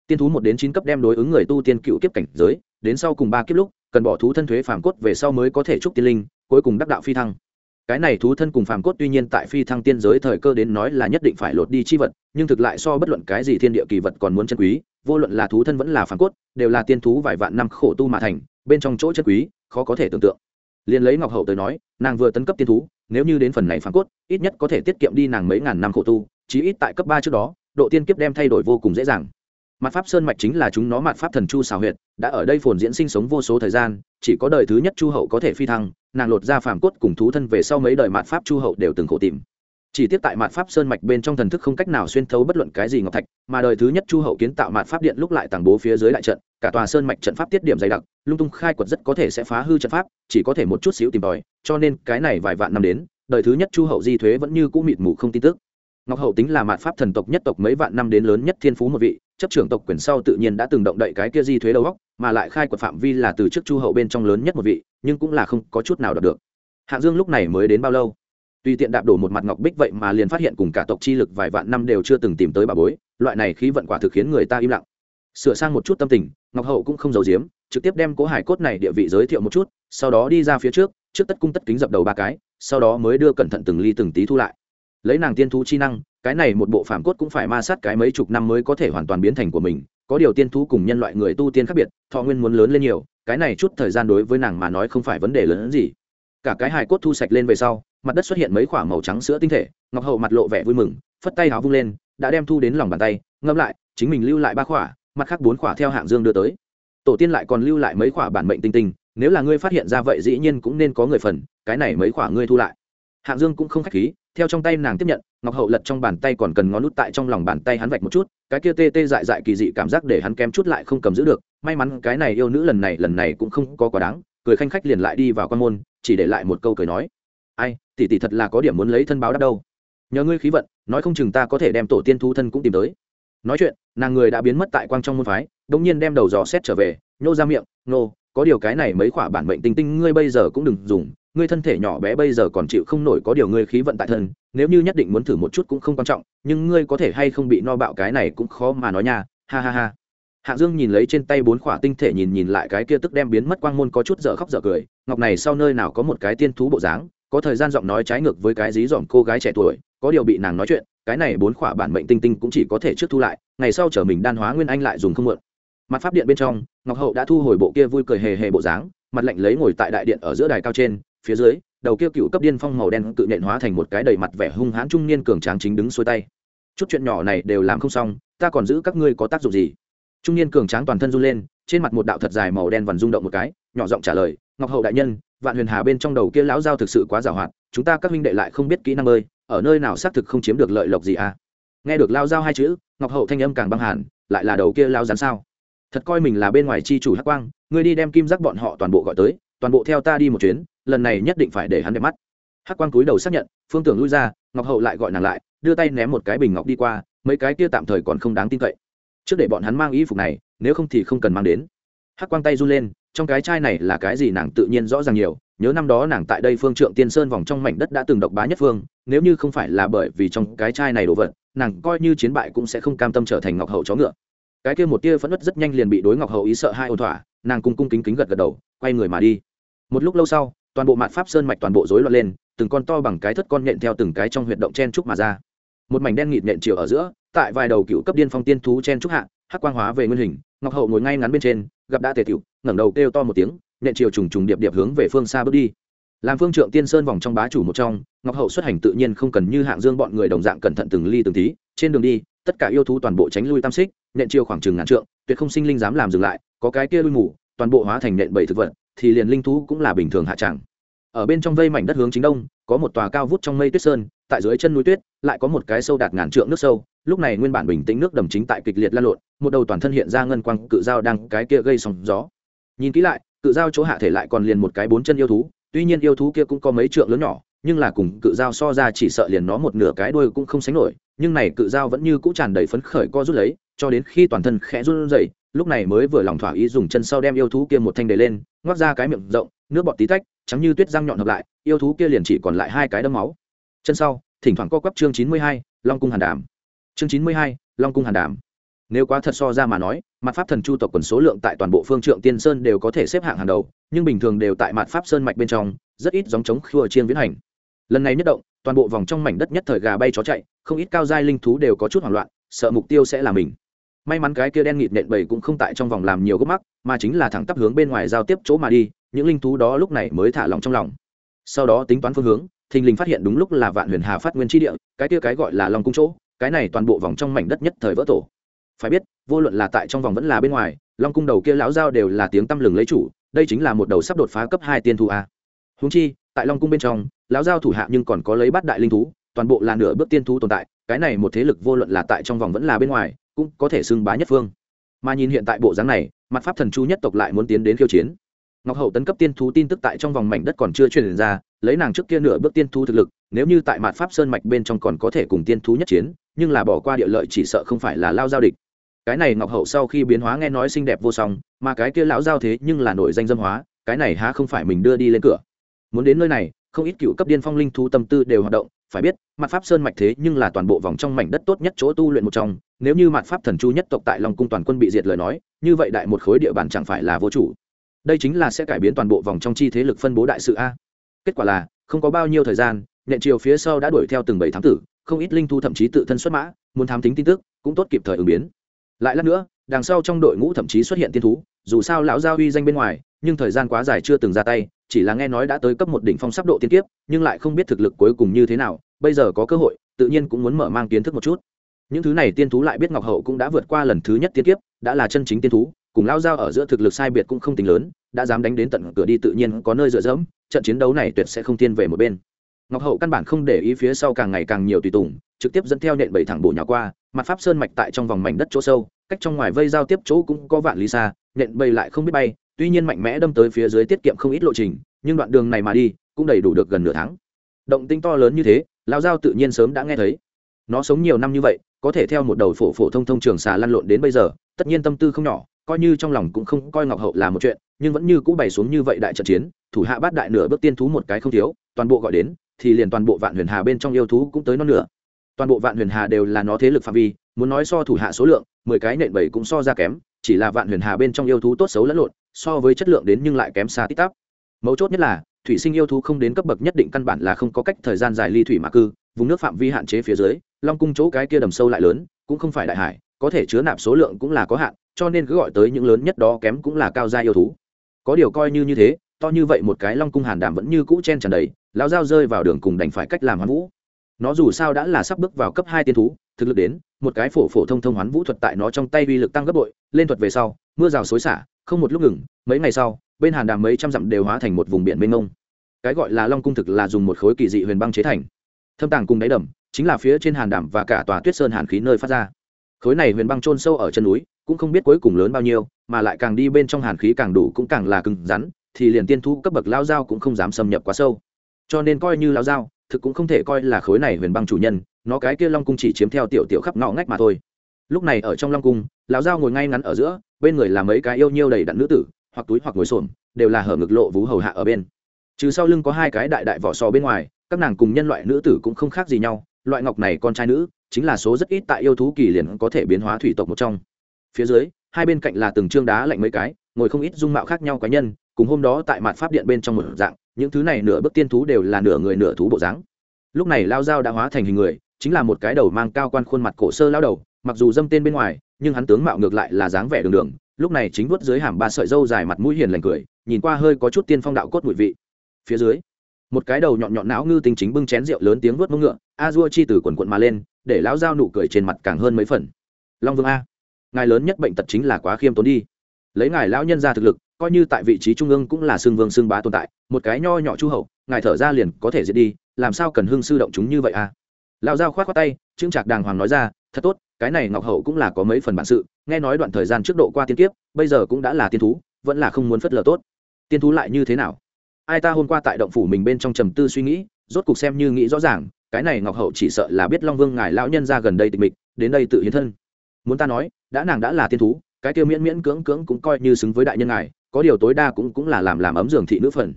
Tiên thú một đến chín cấp đem đối ứng người tu tiên cựu kiếp cảnh giới, đến sau cùng ba kiếp lúc, cần bỏ thú thân thuế phàm cốt về sau mới có thể trúc tiên linh, cuối cùng đắc đạo phi thăng. Cái này thú thân cùng phàm cốt tuy nhiên tại phi thăng tiên giới thời cơ đến nói là nhất định phải lột đi chi vật, nhưng thực lại so bất luận cái gì thiên địa kỳ vật còn muốn chân quý, vô luận là thú thân vẫn là phàm cốt, đều là tiên thú vài vạn năm khổ tu mà thành, bên trong chỗ chân quý, khó có thể tưởng tượng liền lấy ngọc hậu tới nói, nàng vừa tấn cấp tiên thú, nếu như đến phần này phản cốt, ít nhất có thể tiết kiệm đi nàng mấy ngàn năm khổ tu, chí ít tại cấp ba trước đó, độ tiên kiếp đem thay đổi vô cùng dễ dàng. Mặt pháp sơn mạch chính là chúng nó mặt pháp thần chu xào huyệt, đã ở đây phồn diễn sinh sống vô số thời gian, chỉ có đời thứ nhất chu hậu có thể phi thăng, nàng lột ra phàm cốt cùng thú thân về sau mấy đời mặt pháp chu hậu đều từng khổ tìm chỉ tiếp tại mặt pháp sơn mạch bên trong thần thức không cách nào xuyên thấu bất luận cái gì ngọc thạch, mà đời thứ nhất chu hậu kiến tạo mặt pháp điện lúc lại tàng bố phía dưới đại trận, cả tòa sơn mạch trận pháp tiết điểm dày đặc, lung tung khai quật rất có thể sẽ phá hư trận pháp, chỉ có thể một chút xíu tìm tòi, cho nên cái này vài vạn năm đến, đời thứ nhất chu hậu di thuế vẫn như cũ mịt mù không tin tức. Ngọc hậu tính là mạt pháp thần tộc nhất tộc mấy vạn năm đến lớn nhất thiên phú một vị, chấp trưởng tộc quyền sau tự nhiên đã từng động đậy cái kia di thuế đầu góc mà lại khai quật phạm vi là từ trước chu hậu bên trong lớn nhất một vị, nhưng cũng là không có chút nào đọc được. Hạng dương lúc này mới đến bao lâu? Tùy tiện đạp đổ một mặt ngọc bích vậy mà liền phát hiện cùng cả tộc chi lực vài vạn năm đều chưa từng tìm tới bà bối, loại này khí vận quả thực khiến người ta im lặng. Sửa sang một chút tâm tình, ngọc hậu cũng không giấu giếm, trực tiếp đem cố hải cốt này địa vị giới thiệu một chút, sau đó đi ra phía trước trước tất cung tất kính dập đầu ba cái, sau đó mới đưa cẩn thận từng ly từng tí thu lại. Lấy nàng tiên thú chi năng, cái này một bộ phản cốt cũng phải ma sát cái mấy chục năm mới có thể hoàn toàn biến thành của mình, có điều tiên thú cùng nhân loại người tu tiên khác biệt, thọ nguyên muốn lớn lên nhiều, cái này chút thời gian đối với nàng mà nói không phải vấn đề lớn hơn gì. Cả cái hài cốt thu sạch lên về sau mặt đất xuất hiện mấy k h ỏ a màu trắng sữa tinh thể, ngọc hậu mặt lộ vẻ vui mừng, phất tay áo vung lên, đã đem thu đến lòng bàn tay ngâm lại, chính mình lưu lại ba khỏa, mặt khác bốn khỏa theo hạng dương đưa tới. Tổ tiên lại còn lưu lại mấy khỏa bản mệnh tinh tinh, nếu là ngươi phát hiện ra vậy dĩ nhiên cũng nên có người phần, cái này mấy khỏa ngươi thu lại. Hạng dương cũng không k h á c h khí, theo trong tay nàng tiếp nhận, ngọc hậu lật trong bàn tay còn cần ngón nút tại trong lòng bàn tay hắn vạch một chút, cái kia tê tê dại dại kỳ dị cảm giác để hắn kém chút lại không cầm giữ được, may mắn cái này yêu nữ lần này lần này cũng không có quá đáng, cười khanh khách liền lại đi vào quan môn, chỉ để lại một câu cười nói. Ai tỷ tỷ thật là có điểm muốn lấy thân báo đáp đâu. Nhờ ngươi khí vận, nói không chừng ta có thể đem tổ tiên thu thân cũng tìm tới. Nói chuyện, nàng người đã biến mất tại quang trong môn phái đông nhiên đem đầu dò xét trở về, nhô ra miệng, nô, có điều cái này mấy khoả bản mệnh tinh tinh ngươi bây giờ cũng đừng dùng, ngươi thân thể nhỏ bé bây giờ còn chịu không nổi có điều ngươi khí vận tại thân, nếu như nhất định muốn thử một chút cũng không quan trọng, nhưng ngươi có thể hay không bị no bạo cái này cũng khó mà nói nha, ha ha ha. Hạ dương nhìn lấy trên tay bốn khỏa tinh thể nhìn nhìn lại cái kia tức đem biến mất quang môn có chút dở khóc dở cười, ngọc này sau nơi nào có một cái tiên thú bộ dáng có thời gian giọng nói trái ngược với cái dí dỏm cô gái trẻ tuổi, có điều bị nàng nói chuyện, cái này bốn khỏa bản mệnh tinh tinh cũng chỉ có thể trước thu lại, ngày sau chờ mình đan hóa nguyên anh lại dùng không mượn. Mặt pháp điện bên trong, ngọc hậu đã thu hồi bộ kia vui cười hề hề bộ dáng, mặt lạnh lấy ngồi tại đại điện ở giữa đài cao trên, phía dưới, đầu kia cựu cấp điên phong màu đen tự nện hóa thành một cái đầy mặt vẻ hung hãn trung niên cường tráng chính đứng xuôi tay. Chút chuyện nhỏ này đều làm không xong, ta còn giữ các ngươi có tác dụng gì? Trung niên cường tráng toàn thân run lên, trên mặt một đạo thật dài màu đen vằn rung động một cái, nhỏ giọng trả lời, ngọc hậu đại nhân vạn huyền hà bên trong đầu kia lão giao thực sự quá giàu hoạt, chúng ta các huynh đệ lại không biết kỹ năng bơi ở nơi nào xác thực không chiếm được lợi lộc gì à? Nghe được lao giao hai chữ, ngọc hậu thanh âm càng băng hàn lại là đầu kia lao rắn sao? Thật coi mình là bên ngoài chi chủ hắc quang, ngươi đi đem kim giác bọn họ toàn bộ gọi tới, toàn bộ theo ta đi một chuyến, lần này nhất định phải để hắn đẹp mắt. Hắc quang cúi đầu xác nhận, phương tưởng lui ra, ngọc hậu lại gọi nàng lại, đưa tay ném một cái bình ngọc đi qua, mấy cái kia tạm thời còn không đáng tin cậy. Trước để bọn hắn mang y phục này, nếu không thì không cần mang đến. Hắc quang tay run lên trong cái chai này là cái gì nàng tự nhiên rõ ràng nhiều, nhớ năm đó nàng tại đây phương trượng tiên sơn vòng trong mảnh đất đã từng độc bá nhất phương, nếu như không phải là bởi vì trong cái chai này đồ vật, nàng coi như chiến bại cũng sẽ không cam tâm trở thành ngọc hậu chó ngựa. Cái kia một tia phẫn nứt rất nhanh liền bị đối ngọc hậu ý sợ hai ôn thỏa, nàng cung cung kính kính gật gật đầu, quay người mà đi. Một lúc lâu sau, toàn bộ mạn pháp sơn mạch toàn bộ rối loạn lên, từng con to bằng cái thất con nhện theo từng cái trong huyệt động chen trúc mà ra. Một mảnh đen nghịt nhện chiều ở giữa, tại vài đầu cựu cấp điên phong tiên thú chen trúc hạ, hắc quang hóa về nguyên hình, ngọc hậu ngồi ngay ngắn bên trên, gặp đã tề tiểu ngẩng đầu kêu to một tiếng nện chiều trùng trùng điệp điệp hướng về phương xa bước đi làm phương trượng tiên sơn vòng trong bá chủ một trong ngọc hậu xuất hành tự nhiên không cần như hạng dương bọn người đồng dạng cẩn thận từng ly từng tí trên đường đi tất cả yêu thú toàn bộ tránh lui tam xích nện chiều khoảng chừng ngàn trượng tuyệt không sinh linh dám làm dừng lại có cái kia lui ngủ, toàn bộ hóa thành nện bảy thực vật thì liền linh thú cũng là bình thường hạ trạng. ở bên trong vây mảnh đất hướng chính đông có một tòa cao vút trong mây tuyết sơn tại dưới chân núi tuyết lại có một cái sâu đạt ngàn trượng nước sâu lúc này nguyên bản bình tĩnh nước đầm chính tại kịch liệt lan lộn một đầu toàn thân hiện ra ngân quang cự dao đang cái kia gây sóng gió nhìn kỹ lại, cự dao chỗ hạ thể lại còn liền một cái bốn chân yêu thú, tuy nhiên yêu thú kia cũng có mấy trượng lớn nhỏ, nhưng là cùng cự dao so ra chỉ sợ liền nó một nửa cái đuôi cũng không sánh nổi, nhưng này cự dao vẫn như cũ tràn đầy phấn khởi co rút lấy, cho đến khi toàn thân khẽ run rẩy, lúc này mới vừa lòng thỏa ý dùng chân sau đem yêu thú kia một thanh đầy lên, ngoác ra cái miệng rộng, nước bọt tí tách, trắng như tuyết răng nhọn hợp lại, yêu thú kia liền chỉ còn lại hai cái đấm máu. Chân sau, thỉnh thoảng co quắp chương chín mươi hai, long cung hàn đàm. Chương chín mươi hai, long cung hàn đàm nếu quá thật so ra mà nói mặt pháp thần chu tộc quần số lượng tại toàn bộ phương trượng tiên sơn đều có thể xếp hạng hàng đầu, nhưng bình thường đều tại mặt pháp sơn mạch bên trong, rất ít dòng chống khua chiên viễn hành. Lần này nhất động, toàn bộ vòng trong mảnh đất nhất thời gà bay chó chạy, không ít cao giai linh thú đều có chút hoảng loạn, sợ mục tiêu sẽ là mình. May mắn cái kia đen nghịt nện bầy cũng không tại trong vòng làm nhiều gốc mắc, mà chính là thẳng tắp hướng bên ngoài giao tiếp chỗ mà đi, những linh thú đó lúc này mới thả lòng trong lòng. Sau đó tính toán phương hướng, thình lình phát hiện đúng lúc là vạn huyền hà phát nguyên tri địa, cái kia cái gọi là lòng cung chỗ, cái này toàn bộ vòng trong mảnh đất nhất thời vỡ tổ phải biết, vô luận là tại trong vòng vẫn là bên ngoài, long cung đầu kia lão giao đều là tiếng tăm lừng lấy chủ, đây chính là một đầu sắp đột phá cấp hai tiên thu a. Húng chi, tại long cung bên trong, lão giao thủ hạ nhưng còn có lấy bát đại linh thú, toàn bộ là nửa bước tiên thú tồn tại, cái này một thế lực vô luận là tại trong vòng vẫn là bên ngoài, cũng có thể xưng bá nhất phương. Mà nhìn hiện tại bộ dáng này, mặt pháp thần chu nhất tộc lại muốn tiến đến khiêu chiến. Ngọc hậu tấn cấp tiên thú tin tức tại trong vòng mảnh đất còn chưa truyền ra, lấy nàng trước kia nửa bước tiên thú thực lực, nếu như tại mặt pháp sơn mạch bên trong còn có thể cùng tiên thú nhất chiến, nhưng là bỏ qua địa lợi chỉ sợ không phải là lao giao địch cái này ngọc hậu sau khi biến hóa nghe nói xinh đẹp vô song, mà cái kia lão giao thế nhưng là nổi danh dâm hóa, cái này há không phải mình đưa đi lên cửa. Muốn đến nơi này, không ít cựu cấp điên phong linh thú tâm tư đều hoạt động, phải biết mặt pháp sơn mạch thế nhưng là toàn bộ vòng trong mảnh đất tốt nhất chỗ tu luyện một trong, nếu như mặt pháp thần chu nhất tộc tại long cung toàn quân bị diệt lời nói, như vậy đại một khối địa bàn chẳng phải là vô chủ. Đây chính là sẽ cải biến toàn bộ vòng trong chi thế lực phân bố đại sự a. Kết quả là, không có bao nhiêu thời gian nện chiều phía sau đã đuổi theo từng bảy tháng tử, không ít linh thu thậm chí tự thân xuất mã, muốn thám tính tin tức, cũng tốt kịp thời ứng biến lại lát nữa, đằng sau trong đội ngũ thậm chí xuất hiện tiên thú, dù sao lão gia uy danh bên ngoài, nhưng thời gian quá dài chưa từng ra tay, chỉ là nghe nói đã tới cấp một đỉnh phong sắp độ tiên kiếp, nhưng lại không biết thực lực cuối cùng như thế nào, bây giờ có cơ hội, tự nhiên cũng muốn mở mang kiến thức một chút. Những thứ này tiên thú lại biết ngọc hậu cũng đã vượt qua lần thứ nhất tiên kiếp, đã là chân chính tiên thú, cùng lao giao ở giữa thực lực sai biệt cũng không tính lớn, đã dám đánh đến tận cửa đi tự nhiên có nơi dựa dẫm, trận chiến đấu này tuyệt sẽ không tiên về một bên. Ngọc hậu căn bản không để ý phía sau càng ngày càng nhiều tùy tùng, trực tiếp dẫn theo nện bảy thẳng bổ nhỏ qua mặt pháp sơn mạch tại trong vòng mảnh đất chỗ sâu, cách trong ngoài vây giao tiếp chỗ cũng có vạn lý xa nện bầy lại không biết bay, tuy nhiên mạnh mẽ đâm tới phía dưới tiết kiệm không ít lộ trình, nhưng đoạn đường này mà đi, cũng đầy đủ được gần nửa tháng. Động tinh to lớn như thế lao giao tự nhiên sớm đã nghe thấy. Nó sống nhiều năm như vậy, có thể theo một đầu phổ phổ thông thông trường xà lăn lộn đến bây giờ, tất nhiên tâm tư không nhỏ, coi như trong lòng cũng không coi ngọc hậu là một chuyện, nhưng vẫn như cũ bày xuống như vậy đại trận chiến, thủ hạ bát đại nửa bước tiên thú một cái không thiếu, toàn bộ gọi đến, thì liền toàn bộ vạn huyền hà bên trong yêu thú cũng tới nó nửa toàn bộ vạn huyền hà đều là nó thế lực phạm vi, muốn nói so thủ hạ số lượng, mười cái nện bảy cũng so ra kém, chỉ là vạn huyền hà bên trong yêu thú tốt xấu lẫn lộn, so với chất lượng đến nhưng lại kém xa tít tắp. Mấu chốt nhất là, thủy sinh yêu thú không đến cấp bậc nhất định căn bản là không có cách thời gian dài ly thủy mà cư, vùng nước phạm vi hạn chế phía dưới, long cung chỗ cái kia đầm sâu lại lớn, cũng không phải đại hải, có thể chứa nạp số lượng cũng là có hạn, cho nên cứ gọi tới những lớn nhất đó kém cũng là cao gia yêu thú. Có điều coi như như thế, to như vậy một cái long cung hàn đàm vẫn như cũ chen tràn đầy, lão dao rơi vào đường cùng đành phải cách làm hoán vũ nó dù sao đã là sắp bước vào cấp hai tiên thú, thực lực đến, một cái phổ phổ thông thông hoán vũ thuật tại nó trong tay uy lực tăng gấp bội, lên thuật về sau, mưa rào xối xả, không một lúc ngừng, mấy ngày sau, bên hàn đàm mấy trăm dặm đều hóa thành một vùng biển mênh mông. Cái gọi là long cung thực là dùng một khối kỳ dị huyền băng chế thành. Thâm tàng cùng đáy đầm, chính là phía trên hàn đàm và cả tòa tuyết sơn hàn khí nơi phát ra. Khối này huyền băng trôn sâu ở chân núi, cũng không biết cuối cùng lớn bao nhiêu, mà lại càng đi bên trong hàn khí càng đủ cũng càng là cứng rắn, thì liền tiên thu cấp bậc lao dao cũng không dám xâm nhập quá sâu. Cho nên coi như lao dao thực cũng không thể coi là khối này huyền băng chủ nhân, nó cái kia long cung chỉ chiếm theo tiểu tiểu khắp ngõ ngách mà thôi. Lúc này ở trong long cung, lão dao ngồi ngay ngắn ở giữa, bên người là mấy cái yêu nhiêu đầy đặn nữ tử, hoặc túi hoặc ngồi xổm, đều là hở ngực lộ vú hầu hạ ở bên. Trừ sau lưng có hai cái đại đại vỏ sò bên ngoài, các nàng cùng nhân loại nữ tử cũng không khác gì nhau, loại ngọc này con trai nữ, chính là số rất ít tại yêu thú kỳ liền có thể biến hóa thủy tộc một trong. Phía dưới, hai bên cạnh là từng trương đá lạnh mấy cái, ngồi không ít dung mạo khác nhau cá nhân cùng hôm đó tại mặt pháp điện bên trong một dạng, những thứ này nửa bước tiên thú đều là nửa người nửa thú bộ dáng. Lúc này lao dao đã hóa thành hình người, chính là một cái đầu mang cao quan khuôn mặt cổ sơ lao đầu, mặc dù dâm tên bên ngoài, nhưng hắn tướng mạo ngược lại là dáng vẻ đường đường, lúc này chính vuốt dưới hàm ba sợi dâu dài mặt mũi hiền lành cười, nhìn qua hơi có chút tiên phong đạo cốt mùi vị. Phía dưới, một cái đầu nhọn nhọn não ngư tinh chính bưng chén rượu lớn tiếng vuốt mông ngựa, a dua chi từ quần quận mà lên, để lão dao nụ cười trên mặt càng hơn mấy phần. Long vương a, ngài lớn nhất bệnh tật chính là quá khiêm tốn đi. Lấy ngài lão nhân ra thực lực coi như tại vị trí trung ương cũng là xương vương xương bá tồn tại, một cái nho nhỏ chu hậu, ngài thở ra liền có thể diệt đi, làm sao cần hưng sư động chúng như vậy a lão giao khoát khoát tay trương trạc đàng hoàng nói ra, thật tốt, cái này ngọc hậu cũng là có mấy phần bản sự, nghe nói đoạn thời gian trước độ qua tiên kiếp, bây giờ cũng đã là tiên thú, vẫn là không muốn phất lờ tốt. Tiên thú lại như thế nào? Ai ta hôm qua tại động phủ mình bên trong trầm tư suy nghĩ, rốt cục xem như nghĩ rõ ràng, cái này ngọc hậu chỉ sợ là biết long vương ngài lão nhân ra gần đây tịch mịch, đến đây tự hiến thân. Muốn ta nói, đã nàng đã là tiên thú, cái tiêu miễn miễn cưỡng cưỡng cũng coi như xứng với đại nhân ngài có điều tối đa cũng cũng là làm làm ấm giường thị nữ phần.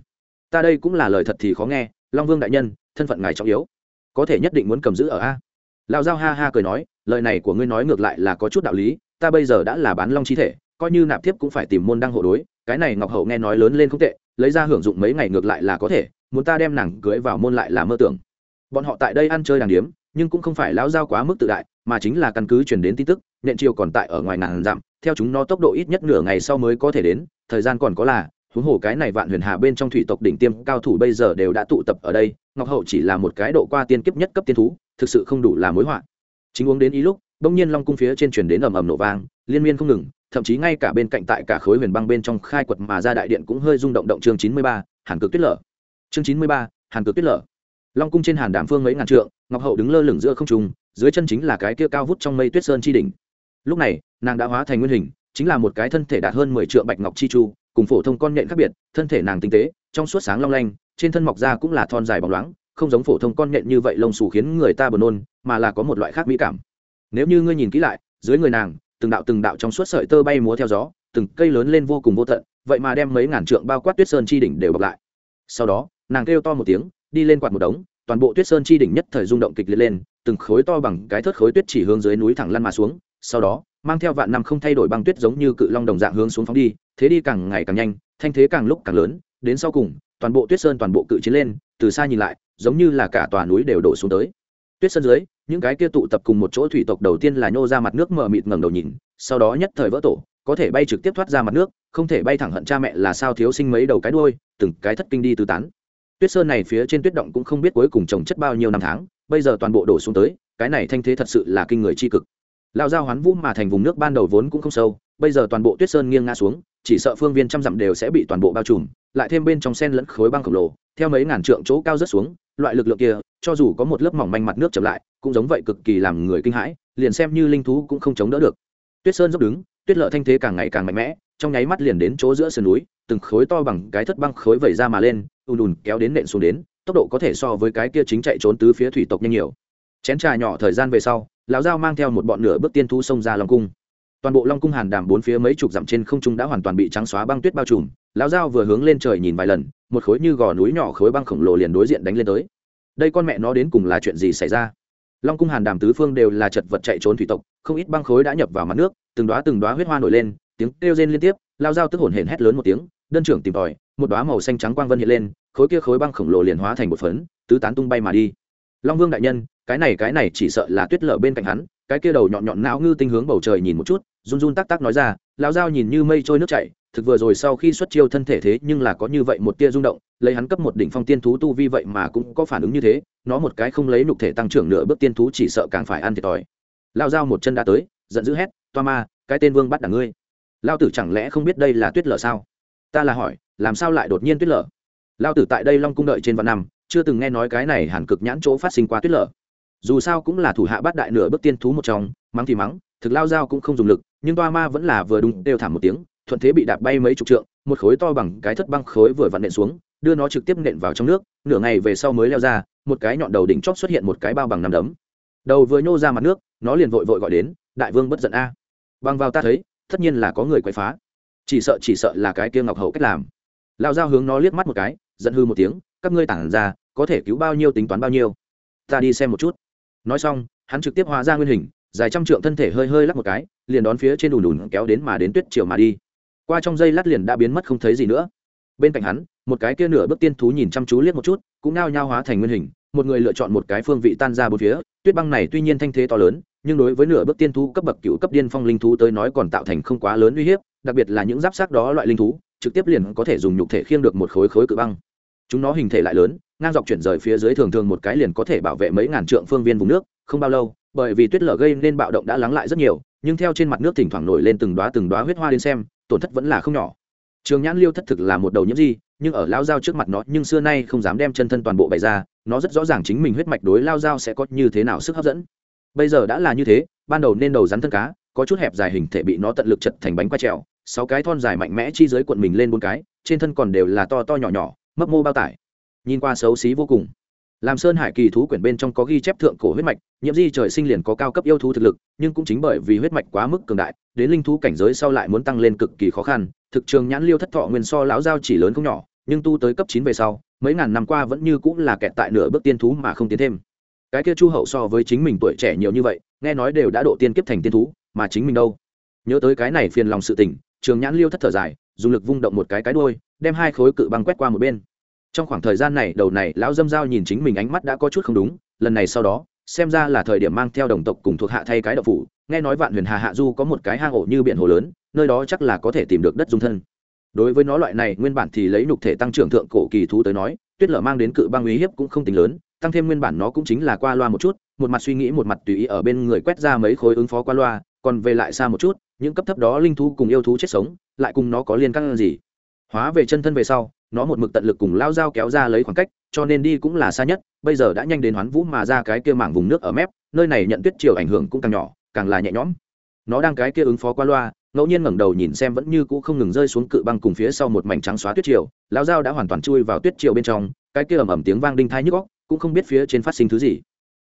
Ta đây cũng là lời thật thì khó nghe, long vương đại nhân, thân phận ngài trọng yếu. Có thể nhất định muốn cầm giữ ở a. Lão giao ha ha cười nói, lời này của ngươi nói ngược lại là có chút đạo lý, ta bây giờ đã là bán long chi thể, coi như nạp tiếp cũng phải tìm môn đăng hộ đối, cái này ngọc hậu nghe nói lớn lên không tệ, lấy ra hưởng dụng mấy ngày ngược lại là có thể, muốn ta đem nàng cưới vào môn lại là mơ tưởng. Bọn họ tại đây ăn chơi đàng điếm nhưng cũng không phải lão giao quá mức tự đại, mà chính là căn cứ truyền đến tin tức, nện chiều còn tại ở ngoài ngàn dặm, theo chúng nó tốc độ ít nhất nửa ngày sau mới có thể đến, thời gian còn có là, huống hồ cái này vạn huyền hà bên trong thủy tộc đỉnh tiêm cao thủ bây giờ đều đã tụ tập ở đây, ngọc hậu chỉ là một cái độ qua tiên kiếp nhất cấp tiên thú, thực sự không đủ là mối họa. Chính uống đến ý lúc, bỗng nhiên long cung phía trên truyền đến ầm ầm nổ vang, liên miên không ngừng, thậm chí ngay cả bên cạnh tại cả khối huyền băng bên trong khai quật mà ra đại điện cũng hơi rung động động chương chín mươi ba, hàn cực tuyết lở. Chương chín mươi ba, hàn cực tuyết lở long cung trên hàn Đàm phương mấy ngàn trượng, ngọc hậu đứng lơ lửng giữa không trung, dưới chân chính là cái kia cao vút trong mây tuyết sơn chi đỉnh. Lúc này, nàng đã hóa thành nguyên hình, chính là một cái thân thể đạt hơn mười trượng bạch ngọc chi chu, cùng phổ thông con nhện khác biệt, thân thể nàng tinh tế, trong suốt sáng long lanh, trên thân mọc ra cũng là thon dài bóng loáng, không giống phổ thông con nhện như vậy lông xù khiến người ta buồn nôn, mà là có một loại khác mỹ cảm. Nếu như ngươi nhìn kỹ lại, dưới người nàng, từng đạo từng đạo trong suốt sợi tơ bay múa theo gió, từng cây lớn lên vô cùng vô tận, vậy mà đem mấy ngàn trượng bao quát tuyết sơn chi đỉnh đều bọc lại. Sau đó, nàng kêu to một tiếng đi lên quạt một đống, toàn bộ tuyết sơn chi đỉnh nhất thời rung động kịch liệt lên, từng khối to bằng cái thớt khối tuyết chỉ hướng dưới núi thẳng lăn mà xuống, sau đó, mang theo vạn năm không thay đổi băng tuyết giống như cự long đồng dạng hướng xuống phóng đi, thế đi càng ngày càng nhanh, thanh thế càng lúc càng lớn, đến sau cùng, toàn bộ tuyết sơn toàn bộ cự chiến lên, từ xa nhìn lại, giống như là cả tòa núi đều đổ xuống tới. Tuyết sơn dưới, những cái kia tụ tập cùng một chỗ thủy tộc đầu tiên là nhô ra mặt nước mờ mịt ngẩng đầu nhìn, sau đó nhất thời vỡ tổ, có thể bay trực tiếp thoát ra mặt nước, không thể bay thẳng hận cha mẹ là sao thiếu sinh mấy đầu cái đuôi, từng cái thất kinh đi tứ tán tuyết sơn này phía trên tuyết động cũng không biết cuối cùng trồng chất bao nhiêu năm tháng, bây giờ toàn bộ đổ xuống tới, cái này thanh thế thật sự là kinh người c cực. Lao giao hoán vũ mà thành vùng nước ban đầu vốn cũng không sâu, bây giờ toàn bộ tuyết sơn nghiêng ngã xuống, chỉ sợ phương viên trăm dặm đều sẽ bị toàn bộ bao trùm, lại thêm bên trong sen lẫn khối băng khổng lồ, theo mấy ngàn trượng chỗ cao rớt xuống, loại lực lượng kia, cho dù có một lớp mỏng manh mặt nước chậm lại, cũng giống vậy cực kỳ làm người kinh hãi, liền xem như linh thú cũng không chống đỡ được. Tuyết sơn dốc đứng, tuyết lợ thanh thế càng ngày càng mạnh mẽ, trong nháy mắt liền đến chỗ giữa sườn núi, từng khối to bằng cái thất băng khối vẩy ra mà lên ùn ùn kéo đến nện xuống đến, tốc độ có thể so với cái kia chính chạy trốn tứ phía thủy tộc nhanh nhiều. Chén trà nhỏ thời gian về sau, lão giao mang theo một bọn nửa bước tiên thu xông ra long cung. Toàn bộ long cung hàn đàm bốn phía mấy chục dặm trên không trung đã hoàn toàn bị trắng xóa băng tuyết bao trùm, lão giao vừa hướng lên trời nhìn vài lần, một khối như gò núi nhỏ khối băng khổng lồ liền đối diện đánh lên tới. Đây con mẹ nó đến cùng là chuyện gì xảy ra? Long cung hàn đàm tứ phương đều là chật vật chạy trốn thủy tộc, không ít băng khối đã nhập vào mặt nước, từng đoá từng đoá huyết hoa nổi lên, tiếng kêu rên liên tiếp lao dao tức hổn hển hét lớn một tiếng đơn trưởng tìm tòi, một đoá màu xanh trắng quang vân hiện lên, khối kia khối băng khổng lồ liền hóa thành một phấn, tứ tán tung bay mà đi. Long vương đại nhân, cái này cái này chỉ sợ là tuyết lở bên cạnh hắn, cái kia đầu nhọn nhọn não ngư tinh hướng bầu trời nhìn một chút, run run tắc tắc nói ra lao dao nhìn như mây trôi nước chảy, thực vừa rồi sau khi xuất chiêu thân thể thế nhưng là có như vậy một tia rung động, lấy hắn cấp một đỉnh phong tiên thú tu vi vậy mà cũng có phản ứng như thế, nó một cái không lấy nục thể tăng trưởng nửa bước tiên thú chỉ sợ càng phải ăn thiệt thòi. Lao dao một chân đã tới, giận dữ hét, toa ma, cái tên vương bắt đảng ngươi. Lao tử chẳng lẽ không biết đây là tuyết lở sao? Ta là hỏi, làm sao lại đột nhiên tuyết lở? Lao tử tại đây long cung đợi trên vạn năm, chưa từng nghe nói cái này hẳn cực nhãn chỗ phát sinh qua tuyết lở. Dù sao cũng là thủ hạ bát đại nửa bước tiên thú một trong, mắng thì mắng, thực lao dao cũng không dùng lực, nhưng toa ma vẫn là vừa đúng đều thảm một tiếng, thuận thế bị đạp bay mấy chục trượng, một khối to bằng cái thất băng khối vừa vặn nện xuống, đưa nó trực tiếp nện vào trong nước, nửa ngày về sau mới leo ra, một cái nhọn đầu đỉnh chót xuất hiện một cái bao bằng nằm đấm. Đầu vừa nhô ra mặt nước, nó liền vội vội gọi đến, đại vương bất giận a. Bằng vào ta thấy, tất nhiên là có người quậy phá chỉ sợ chỉ sợ là cái kia ngọc hậu cách làm. Lao giao hướng nó liếc mắt một cái, giận hư một tiếng, các ngươi tản ra, có thể cứu bao nhiêu tính toán bao nhiêu. Ta đi xem một chút. Nói xong, hắn trực tiếp hóa ra nguyên hình, dài trăm trượng thân thể hơi hơi lắc một cái, liền đón phía trên đùn đùn kéo đến mà đến tuyết chiều mà đi. Qua trong dây lát liền đã biến mất không thấy gì nữa. Bên cạnh hắn, một cái kia nửa bước tiên thú nhìn chăm chú liếc một chút, cũng nao nhao hóa thành nguyên hình, một người lựa chọn một cái phương vị tan ra bốn phía, tuyết băng này tuy nhiên thanh thế to lớn, nhưng đối với nửa bước tiên thú cấp bậc cựu cấp điên phong linh thú tới nói còn tạo thành không quá lớn uy hiếp đặc biệt là những giáp xác đó loại linh thú, trực tiếp liền có thể dùng nhục thể khiêng được một khối khối cự băng. Chúng nó hình thể lại lớn, ngang dọc chuyển rời phía dưới thường thường một cái liền có thể bảo vệ mấy ngàn trượng phương viên vùng nước, không bao lâu, bởi vì tuyết lở gây nên bạo động đã lắng lại rất nhiều, nhưng theo trên mặt nước thỉnh thoảng nổi lên từng đoá từng đoá huyết hoa đến xem, tổn thất vẫn là không nhỏ. Trường nhãn liêu thất thực là một đầu nhiễm di, nhưng ở lao dao trước mặt nó, nhưng xưa nay không dám đem chân thân toàn bộ bày ra, nó rất rõ ràng chính mình huyết mạch đối lao dao sẽ có như thế nào sức hấp dẫn. Bây giờ đã là như thế, ban đầu nên đầu rắn thân cá, có chút hẹp dài hình thể bị nó tận lực chật thành bánh quay trèo sáu cái thon dài mạnh mẽ chi dưới cuộn mình lên bốn cái, trên thân còn đều là to to nhỏ nhỏ, mấp mô bao tải. Nhìn qua xấu xí vô cùng. Làm sơn hải kỳ thú quyển bên trong có ghi chép thượng cổ huyết mạch, nhiễm di trời sinh liền có cao cấp yêu thú thực lực, nhưng cũng chính bởi vì huyết mạch quá mức cường đại, đến linh thú cảnh giới sau lại muốn tăng lên cực kỳ khó khăn. Thực trường nhãn liêu thất thọ nguyên so lão giao chỉ lớn không nhỏ, nhưng tu tới cấp chín về sau, mấy ngàn năm qua vẫn như cũng là kẹt tại nửa bước tiên thú mà không tiến thêm. Cái kia chu hậu so với chính mình tuổi trẻ nhiều như vậy, nghe nói đều đã độ tiên kiếp thành tiên thú, mà chính mình đâu? Nhớ tới cái này phiền lòng sự tỉnh trường nhãn liêu thất thở dài, dùng lực vung động một cái cái đôi đem hai khối cự băng quét qua một bên. Trong khoảng thời gian này, đầu này lão dâm dao nhìn chính mình ánh mắt đã có chút không đúng, lần này sau đó, xem ra là thời điểm mang theo đồng tộc cùng thuộc hạ thay cái đậu phủ, nghe nói vạn huyền hà hạ du có một cái hang ổ như biển hồ lớn, nơi đó chắc là có thể tìm được đất dung thân. Đối với nó loại này, nguyên bản thì lấy nhục thể tăng trưởng thượng cổ kỳ thú tới nói, tuyết lở mang đến cự băng uy hiếp cũng không tính lớn, tăng thêm nguyên bản nó cũng chính là qua loa một chút, một mặt suy nghĩ một mặt tùy ý ở bên người quét ra mấy khối ứng phó qua loa còn về lại xa một chút, những cấp thấp đó linh thú cùng yêu thú chết sống, lại cùng nó có liên căng gì? Hóa về chân thân về sau, nó một mực tận lực cùng lao dao kéo ra lấy khoảng cách, cho nên đi cũng là xa nhất, bây giờ đã nhanh đến hoán vũ mà ra cái kia mảng vùng nước ở mép, nơi này nhận tuyết chiều ảnh hưởng cũng càng nhỏ, càng là nhẹ nhõm. Nó đang cái kia ứng phó qua loa, ngẫu nhiên ngẩng đầu nhìn xem vẫn như cũ không ngừng rơi xuống cự băng cùng phía sau một mảnh trắng xóa tuyết chiều, lao dao đã hoàn toàn chui vào tuyết chiều bên trong, cái kia ầm ầm tiếng vang đinh thai nhức góc cũng không biết phía trên phát sinh thứ gì.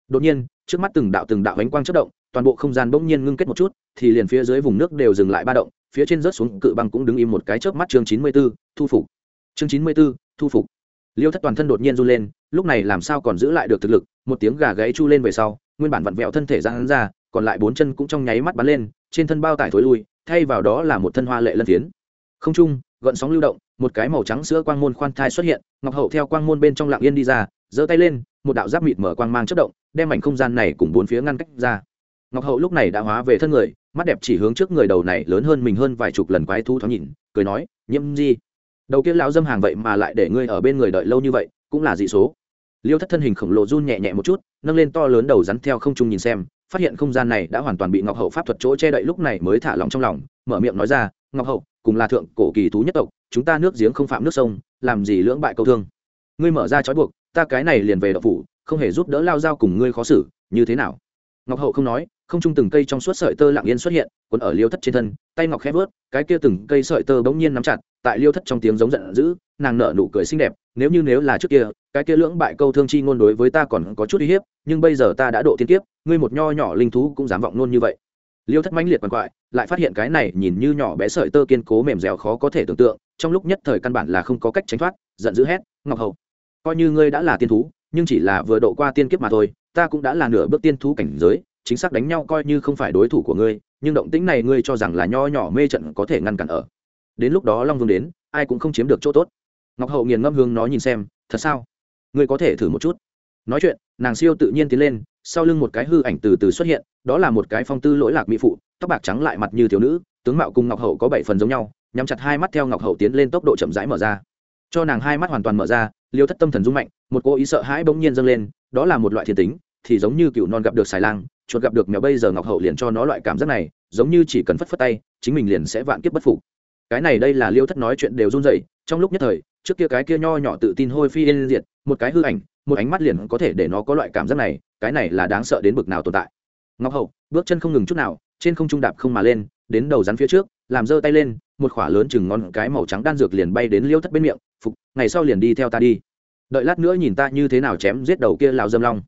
Đột nhiên, trước mắt từng đạo từng đạo ánh quang chất động toàn bộ không gian bỗng nhiên ngưng kết một chút thì liền phía dưới vùng nước đều dừng lại ba động phía trên rớt xuống cự băng cũng đứng im một cái chớp mắt chương chín mươi 94, thu phục. Chương chín mươi 94, thu phục. Liêu thất toàn thân đột nhiên run lên lúc này làm sao còn giữ lại được thực lực một tiếng gà gáy chu lên về sau nguyên bản vặn vẹo thân thể ra hắn ra còn lại bốn chân cũng trong nháy mắt bắn lên trên thân bao tải thối lui thay vào đó là một thân hoa lệ lân tiến, không trung gợn sóng lưu động một cái màu trắng sữa quang môn khoan thai xuất hiện ngọc hậu theo quang môn bên trong lạng yên đi ra giơ tay lên một đạo giáp mịt mở quang mang chất động đem mảnh không gian này cùng bốn phía ngăn cách ra ngọc hậu lúc này đã hóa về thân người, mắt đẹp chỉ hướng trước người đầu này lớn hơn mình hơn vài chục lần quái thú thoáng nhìn, cười nói, nhiễm di, đầu kia lão dâm hàng vậy mà lại để ngươi ở bên người đợi lâu như vậy, cũng là dị số. Liêu thất thân hình khổng lồ run nhẹ nhẹ một chút, nâng lên to lớn đầu rắn theo không trung nhìn xem, phát hiện không gian này đã hoàn toàn bị ngọc hậu pháp thuật chỗ che đậy lúc này mới thả lòng trong lòng, mở miệng nói ra, ngọc hậu, cùng là thượng cổ kỳ thú nhất tộc, chúng ta nước giếng không phạm nước sông, làm gì lưỡng bại câu thương? Ngươi mở ra trói buộc, ta cái này liền về đậu phủ, không hề giúp đỡ lao dao cùng ngươi khó xử, như thế nào? Ngọc hậu không nói không trung từng cây trong suốt sợi tơ lặng yên xuất hiện, cuốn ở liêu thất trên thân, tay ngọc khẽ vớt, cái kia từng cây sợi tơ bỗng nhiên nắm chặt, tại liêu thất trong tiếng giống giận dữ, nàng nở nụ cười xinh đẹp, nếu như nếu là trước kia, cái kia lưỡng bại câu thương chi ngôn đối với ta còn có chút uy hiếp, nhưng bây giờ ta đã độ tiên kiếp, ngươi một nho nhỏ linh thú cũng dám vọng nôn như vậy. Liêu thất mãnh liệt quằn quại, lại phát hiện cái này nhìn như nhỏ bé sợi tơ kiên cố mềm dẻo khó có thể tưởng tượng, trong lúc nhất thời căn bản là không có cách tránh thoát, giận dữ hét, ngọc hậu coi như ngươi đã là tiên thú, nhưng chỉ là vừa độ qua tiên kiếp mà thôi, ta cũng đã là nửa bước tiên thú cảnh giới chính xác đánh nhau coi như không phải đối thủ của ngươi, nhưng động tĩnh này ngươi cho rằng là nho nhỏ mê trận có thể ngăn cản ở. Đến lúc đó long vương đến, ai cũng không chiếm được chỗ tốt. Ngọc hậu nghiền ngâm hương nó nhìn xem, thật sao? Ngươi có thể thử một chút. Nói chuyện, nàng siêu tự nhiên tiến lên, sau lưng một cái hư ảnh từ từ xuất hiện, đó là một cái phong tư lỗi lạc mỹ phụ, tóc bạc trắng lại mặt như thiếu nữ, tướng mạo cùng ngọc hậu có bảy phần giống nhau, nhắm chặt hai mắt theo ngọc hậu tiến lên tốc độ chậm rãi mở ra. Cho nàng hai mắt hoàn toàn mở ra, liêu thất tâm thần rung mạnh, một cô ý sợ hãi bỗng nhiên dâng lên, đó là một loại thiên tính, thì giống như cựu non gặp được xài lang chuột gặp được mèo bây giờ ngọc hậu liền cho nó loại cảm giác này, giống như chỉ cần phất phất tay, chính mình liền sẽ vạn kiếp bất phục. Cái này đây là liêu thất nói chuyện đều run rẩy, trong lúc nhất thời, trước kia cái kia nho nhỏ tự tin hôi phi yên diệt, một cái hư ảnh, một ánh mắt liền có thể để nó có loại cảm giác này, cái này là đáng sợ đến bực nào tồn tại. Ngọc hậu, bước chân không ngừng chút nào, trên không trung đạp không mà lên, đến đầu rắn phía trước, làm giơ tay lên, một khỏa lớn chừng ngon cái màu trắng đan dược liền bay đến liêu thất bên miệng, phục, ngày sau liền đi theo ta đi. Đợi lát nữa nhìn ta như thế nào chém giết đầu kia lào dâm long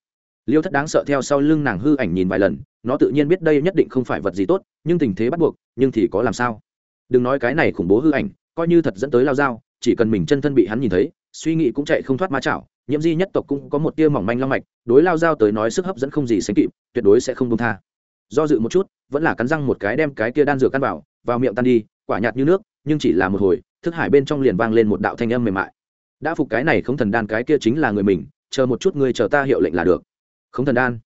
liêu thất đáng sợ theo sau lưng nàng hư ảnh nhìn vài lần, nó tự nhiên biết đây nhất định không phải vật gì tốt, nhưng tình thế bắt buộc, nhưng thì có làm sao? Đừng nói cái này khủng bố hư ảnh, coi như thật dẫn tới lao dao, chỉ cần mình chân thân bị hắn nhìn thấy, suy nghĩ cũng chạy không thoát ma chảo, nhiễm di nhất tộc cũng có một tia mỏng manh long mạch, đối lao dao tới nói sức hấp dẫn không gì sánh kịp, tuyệt đối sẽ không công tha. Do dự một chút, vẫn là cắn răng một cái đem cái kia đan dược căn vào vào miệng tan đi, quả nhạt như nước, nhưng chỉ là một hồi, thức hải bên trong liền vang lên một đạo thanh âm mềm mại. Đã phục cái này không thần đan cái kia chính là người mình, chờ một chút ngươi chờ ta hiệu lệnh là được không thần đan.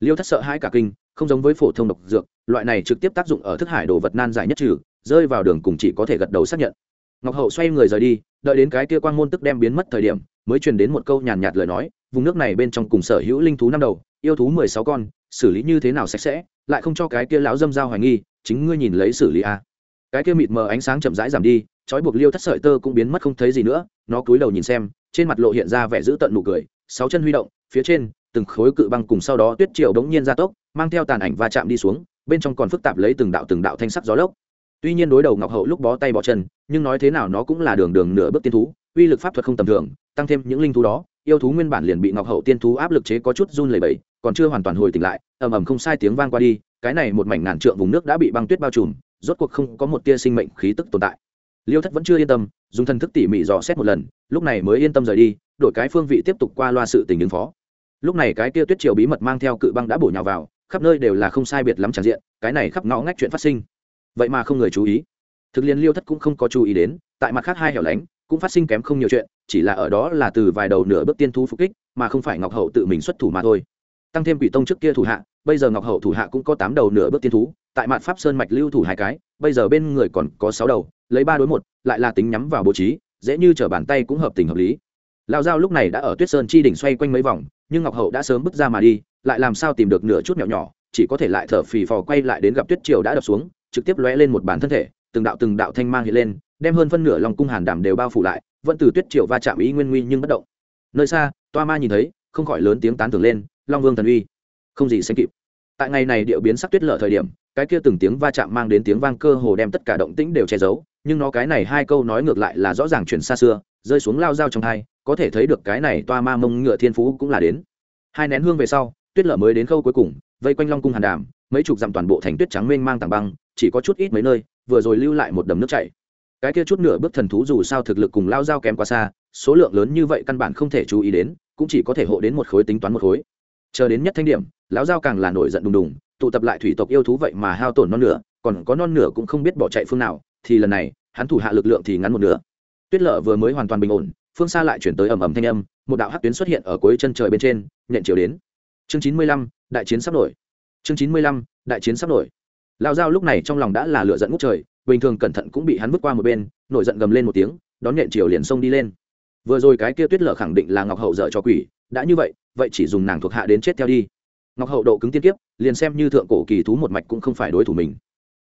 Liêu thất sợ hãi cả kinh, không giống với phổ thông độc dược, loại này trực tiếp tác dụng ở thức hải đồ vật nan giải nhất trừ, rơi vào đường cùng chỉ có thể gật đầu xác nhận. Ngọc hậu xoay người rời đi, đợi đến cái kia quan môn tức đem biến mất thời điểm, mới truyền đến một câu nhàn nhạt lời nói, vùng nước này bên trong cùng sở hữu linh thú năm đầu, yêu thú mười sáu con, xử lý như thế nào sạch sẽ, lại không cho cái kia lão dâm giao hoài nghi, chính ngươi nhìn lấy xử lý a cái kia mịt mờ ánh sáng chậm rãi giảm đi, trói buộc liêu thất sợi tơ cũng biến mất không thấy gì nữa, nó cúi đầu nhìn xem, trên mặt lộ hiện ra vẻ giữ tận nụ cười, sáu chân huy động, phía trên từng khối cự băng cùng sau đó tuyết triều đống nhiên ra tốc, mang theo tàn ảnh va chạm đi xuống, bên trong còn phức tạp lấy từng đạo từng đạo thanh sắc gió lốc. Tuy nhiên đối đầu ngọc hậu lúc bó tay bỏ chân, nhưng nói thế nào nó cũng là đường đường nửa bước tiên thú, uy lực pháp thuật không tầm thường, tăng thêm những linh thú đó, yêu thú nguyên bản liền bị ngọc hậu tiên thú áp lực chế có chút run lẩy bẩy, còn chưa hoàn toàn hồi tỉnh lại, ầm ầm không sai tiếng vang qua đi, cái này một mảnh ngàn trượng vùng nước đã bị băng tuyết bao trùm, rốt cuộc không có một tia sinh mệnh khí tức tồn tại. Liêu thất vẫn chưa yên tâm, dùng thần thức tỉ mỉ dò xét một lần, lúc này mới yên tâm rời đi, đổi cái phương vị tiếp tục qua loa sự tình ứng phó lúc này cái kia tuyết triều bí mật mang theo cự băng đã bổ nhào vào, khắp nơi đều là không sai biệt lắm tràn diện, cái này khắp ngõ ngách chuyện phát sinh. Vậy mà không người chú ý. Thực liên liêu thất cũng không có chú ý đến, tại mặt khác hai hẻo lánh, cũng phát sinh kém không nhiều chuyện, chỉ là ở đó là từ vài đầu nửa bước tiên thu phục kích, mà không phải ngọc hậu tự mình xuất thủ mà thôi. Tăng thêm quỷ tông trước kia thủ hạ, bây giờ ngọc hậu thủ hạ cũng có tám đầu nửa bước tiên thú, tại mặt pháp sơn mạch lưu thủ hai cái, bây giờ bên người còn có sáu đầu, lấy ba đối một, lại là tính nhắm vào bố trí, dễ như t bàn tay cũng hợp tình hợp lý lao giao lúc này đã ở tuyết sơn chi đỉnh xoay quanh mấy vòng, nhưng ngọc hậu đã sớm bước ra mà đi, lại làm sao tìm được nửa chút nhỏ nhỏ, chỉ có thể lại thở phì phò quay lại đến gặp tuyết triều đã đập xuống, trực tiếp lóe lên một bản thân thể, từng đạo từng đạo thanh mang hiện lên, đem hơn phân nửa lòng cung hàn đảm đều bao phủ lại, vẫn từ tuyết triều va chạm ý nguyên nguy nhưng bất động. Nơi xa, toa ma nhìn thấy, không khỏi lớn tiếng tán thưởng lên, long vương thần uy, không gì sánh kịp. Tại ngày này điệu biến sắc tuyết lở thời điểm, cái kia từng tiếng va chạm mang đến tiếng vang cơ hồ đem tất cả động tĩnh đều che giấu nhưng nó cái này hai câu nói ngược lại là rõ ràng chuyển xa xưa, rơi xuống lao dao trong hai, có thể thấy được cái này toa ma mông ngựa thiên phú cũng là đến. Hai nén hương về sau, tuyết lở mới đến khâu cuối cùng, vây quanh long cung hàn đàm, mấy chục dặm toàn bộ thành tuyết trắng mênh mang tảng băng, chỉ có chút ít mấy nơi, vừa rồi lưu lại một đầm nước chảy. Cái kia chút nửa bước thần thú dù sao thực lực cùng lao dao kém quá xa, số lượng lớn như vậy căn bản không thể chú ý đến, cũng chỉ có thể hộ đến một khối tính toán một khối. Chờ đến nhất thanh điểm, lão dao càng là nổi giận đùng đùng, tụ tập lại thủy tộc yêu thú vậy mà hao tổn non nửa, còn có non nửa cũng không biết bỏ chạy phương nào, thì lần này hắn thủ hạ lực lượng thì ngắn một nửa. Tuyết lở vừa mới hoàn toàn bình ổn, phương xa lại chuyển tới ầm ầm thanh âm, một đạo hắc tuyến xuất hiện ở cuối chân trời bên trên nhận chiều đến. Chương chín mươi lăm, đại chiến sắp nổi. Chương chín mươi lăm, đại chiến sắp nổi. Lao dao lúc này trong lòng đã là lửa giận ngút trời, bình thường cẩn thận cũng bị hắn vứt qua một bên, nổi giận gầm lên một tiếng, đón nhện chiều liền xông đi lên. Vừa rồi cái kia tuyết lở khẳng định là ngọc hậu dở cho quỷ, đã như vậy vậy chỉ dùng nàng thuộc hạ đến chết theo đi. Ngọc hậu độ cứng tiên kiếp, liền xem như thượng cổ kỳ thú một mạch cũng không phải đối thủ mình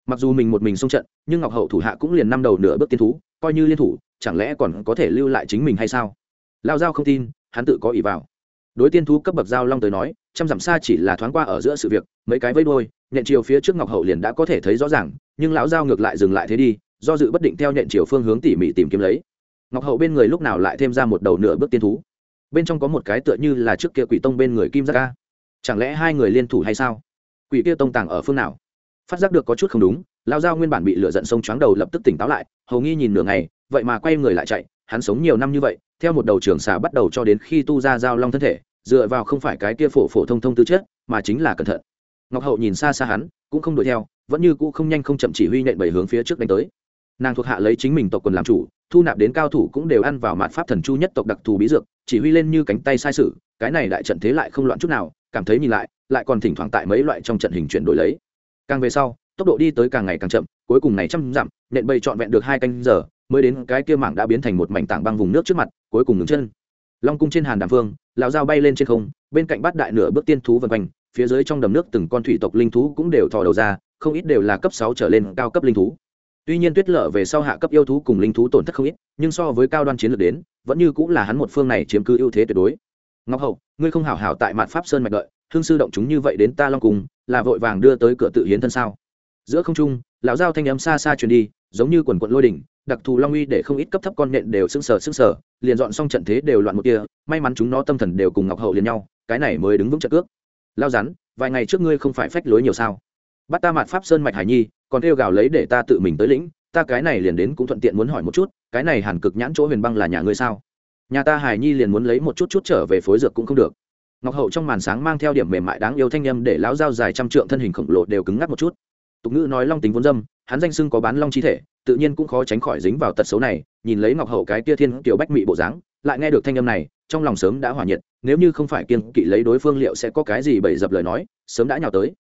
mặc dù mình một mình xông trận, nhưng ngọc hậu thủ hạ cũng liền năm đầu nửa bước tiên thú, coi như liên thủ, chẳng lẽ còn có thể lưu lại chính mình hay sao? Lao giao không tin, hắn tự có ý vào. Đối tiên thú cấp bậc giao long tới nói, trăm dặm xa chỉ là thoáng qua ở giữa sự việc, mấy cái vây đôi nhện chiều phía trước ngọc hậu liền đã có thể thấy rõ ràng, nhưng lão giao ngược lại dừng lại thế đi, do dự bất định theo nhện chiều phương hướng tỉ mỉ tìm kiếm lấy. Ngọc hậu bên người lúc nào lại thêm ra một đầu nửa bước tiên thú? Bên trong có một cái tựa như là trước kia quỷ tông bên người kim giác ca chẳng lẽ hai người liên thủ hay sao? Quỷ kia tông tàng ở phương nào? Phát giác được có chút không đúng, lao dao nguyên bản bị lửa giận sông choáng đầu lập tức tỉnh táo lại, hầu nghi nhìn nửa ngày, vậy mà quay người lại chạy, hắn sống nhiều năm như vậy, theo một đầu trường xà bắt đầu cho đến khi tu ra giao long thân thể, dựa vào không phải cái kia phổ phổ thông thông tư chất, mà chính là cẩn thận. Ngọc hậu nhìn xa xa hắn, cũng không đuổi theo, vẫn như cũ không nhanh không chậm chỉ huy nện bảy hướng phía trước đánh tới. Nàng thuộc hạ lấy chính mình tộc quần làm chủ, thu nạp đến cao thủ cũng đều ăn vào mạt pháp thần chu nhất tộc đặc thù bí dược, chỉ huy lên như cánh tay sai sự, cái này đại trận thế lại không loạn chút nào, cảm thấy nhìn lại lại còn thỉnh thoảng tại mấy loại trong trận hình chuyển đổi lấy càng về sau, tốc độ đi tới càng ngày càng chậm, cuối cùng này trăm dặm, nện bầy trọn vẹn được hai canh giờ, mới đến cái kia mảng đã biến thành một mảnh tảng băng vùng nước trước mặt, cuối cùng ngừng chân. Long cung trên hàn đàm phương, lão dao bay lên trên không, bên cạnh bát đại nửa bước tiên thú vân quanh, phía dưới trong đầm nước từng con thủy tộc linh thú cũng đều thò đầu ra, không ít đều là cấp sáu trở lên cao cấp linh thú. Tuy nhiên tuyết lở về sau hạ cấp yêu thú cùng linh thú tổn thất không ít, nhưng so với cao đoan chiến lược đến, vẫn như cũng là hắn một phương này chiếm cứ ưu thế tuyệt đối. Ngọc hậu, ngươi không hảo hảo tại mặt pháp sơn mạch đợi hương sư động chúng như vậy đến ta long cùng, là vội vàng đưa tới cửa tự hiến thân sao? Giữa không trung, lão giao thanh âm xa xa truyền đi, giống như quần quận lôi đỉnh, đặc thù long uy để không ít cấp thấp con nện đều sưng sờ sưng sờ, liền dọn xong trận thế đều loạn một kia may mắn chúng nó tâm thần đều cùng ngọc hậu liền nhau, cái này mới đứng vững trận cước. Lao rắn, vài ngày trước ngươi không phải phách lối nhiều sao? Bắt ta mạt pháp sơn mạch hải nhi, còn kêu gào lấy để ta tự mình tới lĩnh, ta cái này liền đến cũng thuận tiện muốn hỏi một chút, cái này hàn cực nhãn chỗ huyền băng là nhà ngươi sao? Nhà ta hải nhi liền muốn lấy một chút chút trở về phối dược cũng không được ngọc hậu trong màn sáng mang theo điểm mềm mại đáng yêu thanh â để lão dao dài trăm trượng thân hình khổng lồ đều cứng ngắc một chút. Tục ngữ nói long tính vốn dâm, hắn danh sưng có bán long chi thể, tự nhiên cũng khó tránh khỏi dính vào tật xấu này, nhìn lấy ngọc hậu cái tia thiên tiểu bách mị bộ dáng, lại nghe được thanh âm này, trong lòng sớm đã hỏa nhiệt, nếu như không phải kiên kỵ lấy đối phương liệu sẽ có cái gì bậy dập lời nói, sớm đã nhào tới.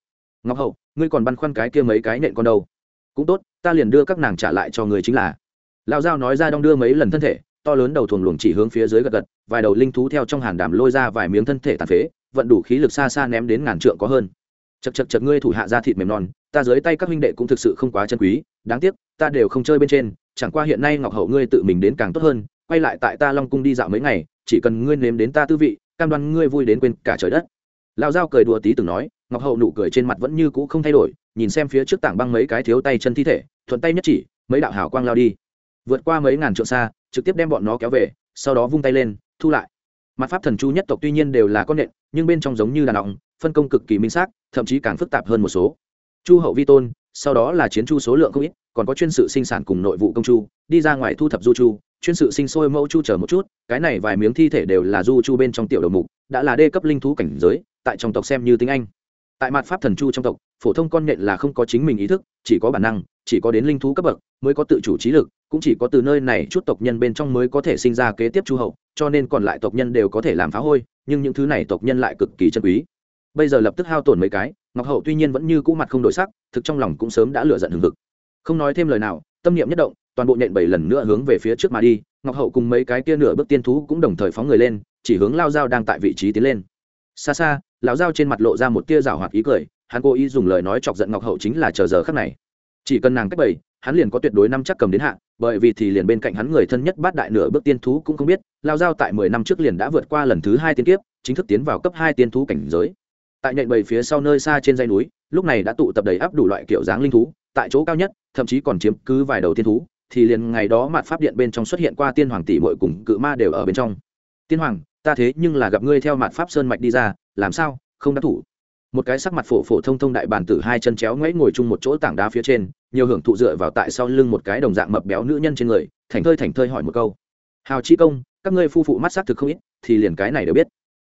Ngọc hậu, ngươi còn băn khoăn cái kia mấy cái nện con đâu? Cũng tốt, ta liền đưa các nàng trả lại cho người chính là. Lão giao nói ra đong đưa mấy lần thân thể, to lớn đầu thuồng luồng chỉ hướng phía dưới gật gật vài đầu linh thú theo trong hàn đàm lôi ra vài miếng thân thể tàn phế, vận đủ khí lực xa xa ném đến ngàn trượng có hơn. Chật chật chật ngươi thủ hạ ra thịt mềm non, ta dưới tay các huynh đệ cũng thực sự không quá chân quý, đáng tiếc, ta đều không chơi bên trên, chẳng qua hiện nay ngọc hậu ngươi tự mình đến càng tốt hơn, quay lại tại ta long cung đi dạo mấy ngày, chỉ cần ngươi nếm đến ta tư vị, cam đoan ngươi vui đến quên cả trời đất. Lão giao cười đùa tí từng nói, ngọc hậu nụ cười trên mặt vẫn như cũ không thay đổi, nhìn xem phía trước tảng băng mấy cái thiếu tay chân thi thể, thuận tay nhất chỉ, mấy đạo hào quang lao đi. Vượt qua mấy ngàn trượng xa, trực tiếp đem bọn nó kéo về, sau đó vung tay lên thu lại. Mặt pháp thần chu nhất tộc tuy nhiên đều là con nện, nhưng bên trong giống như đàn ọng phân công cực kỳ minh xác, thậm chí càng phức tạp hơn một số. Chu hậu vi tôn, sau đó là chiến chu số lượng không ít, còn có chuyên sự sinh sản cùng nội vụ công chu, đi ra ngoài thu thập du chu, chuyên sự sinh sôi mẫu chu chờ một chút, cái này vài miếng thi thể đều là du chu bên trong tiểu đầu mục, đã là đê cấp linh thú cảnh giới, tại trong tộc xem như tiếng anh. Tại mặt pháp thần chu trong tộc, phổ thông con nhện là không có chính mình ý thức, chỉ có bản năng chỉ có đến linh thú cấp bậc mới có tự chủ trí lực, cũng chỉ có từ nơi này chút tộc nhân bên trong mới có thể sinh ra kế tiếp chu hậu, cho nên còn lại tộc nhân đều có thể làm phá hôi, nhưng những thứ này tộc nhân lại cực kỳ chân quý. Bây giờ lập tức hao tổn mấy cái, ngọc hậu tuy nhiên vẫn như cũ mặt không đổi sắc, thực trong lòng cũng sớm đã lựa giận hừng hực. Không nói thêm lời nào, tâm niệm nhất động, toàn bộ nhện bảy lần nữa hướng về phía trước mà đi, ngọc hậu cùng mấy cái kia nửa bước tiên thú cũng đồng thời phóng người lên, chỉ hướng lao dao đang tại vị trí tiến lên. Xa xa, lão dao trên mặt lộ ra một tia rào hoạt ý cười, hắn cố ý dùng lời nói chọc giận ngọc hậu chính là chờ giờ khắc này chỉ cần nàng cách bảy hắn liền có tuyệt đối năm chắc cầm đến hạ, bởi vì thì liền bên cạnh hắn người thân nhất bát đại nửa bước tiên thú cũng không biết, lao dao tại mười năm trước liền đã vượt qua lần thứ hai tiên kiếp, chính thức tiến vào cấp hai tiên thú cảnh giới. Tại nhện bầy phía sau nơi xa trên dây núi, lúc này đã tụ tập đầy áp đủ loại kiểu dáng linh thú, tại chỗ cao nhất, thậm chí còn chiếm cứ vài đầu tiên thú, thì liền ngày đó mặt pháp điện bên trong xuất hiện qua tiên hoàng tỷ bội cùng cự ma đều ở bên trong. Tiên hoàng, ta thế nhưng là gặp ngươi theo mặt pháp sơn mạch đi ra, làm sao, không đã thủ? Một cái sắc mặt phổ phổ thông thông đại bàn tử hai chân chéo ngoẫy ngồi chung một chỗ tảng đá phía trên, nhiều hưởng thụ dựa vào tại sau lưng một cái đồng dạng mập béo nữ nhân trên người, thành thơi thành thơi hỏi một câu. Hào chi công, các ngươi phu phụ mắt xác thực không ít, thì liền cái này đều biết.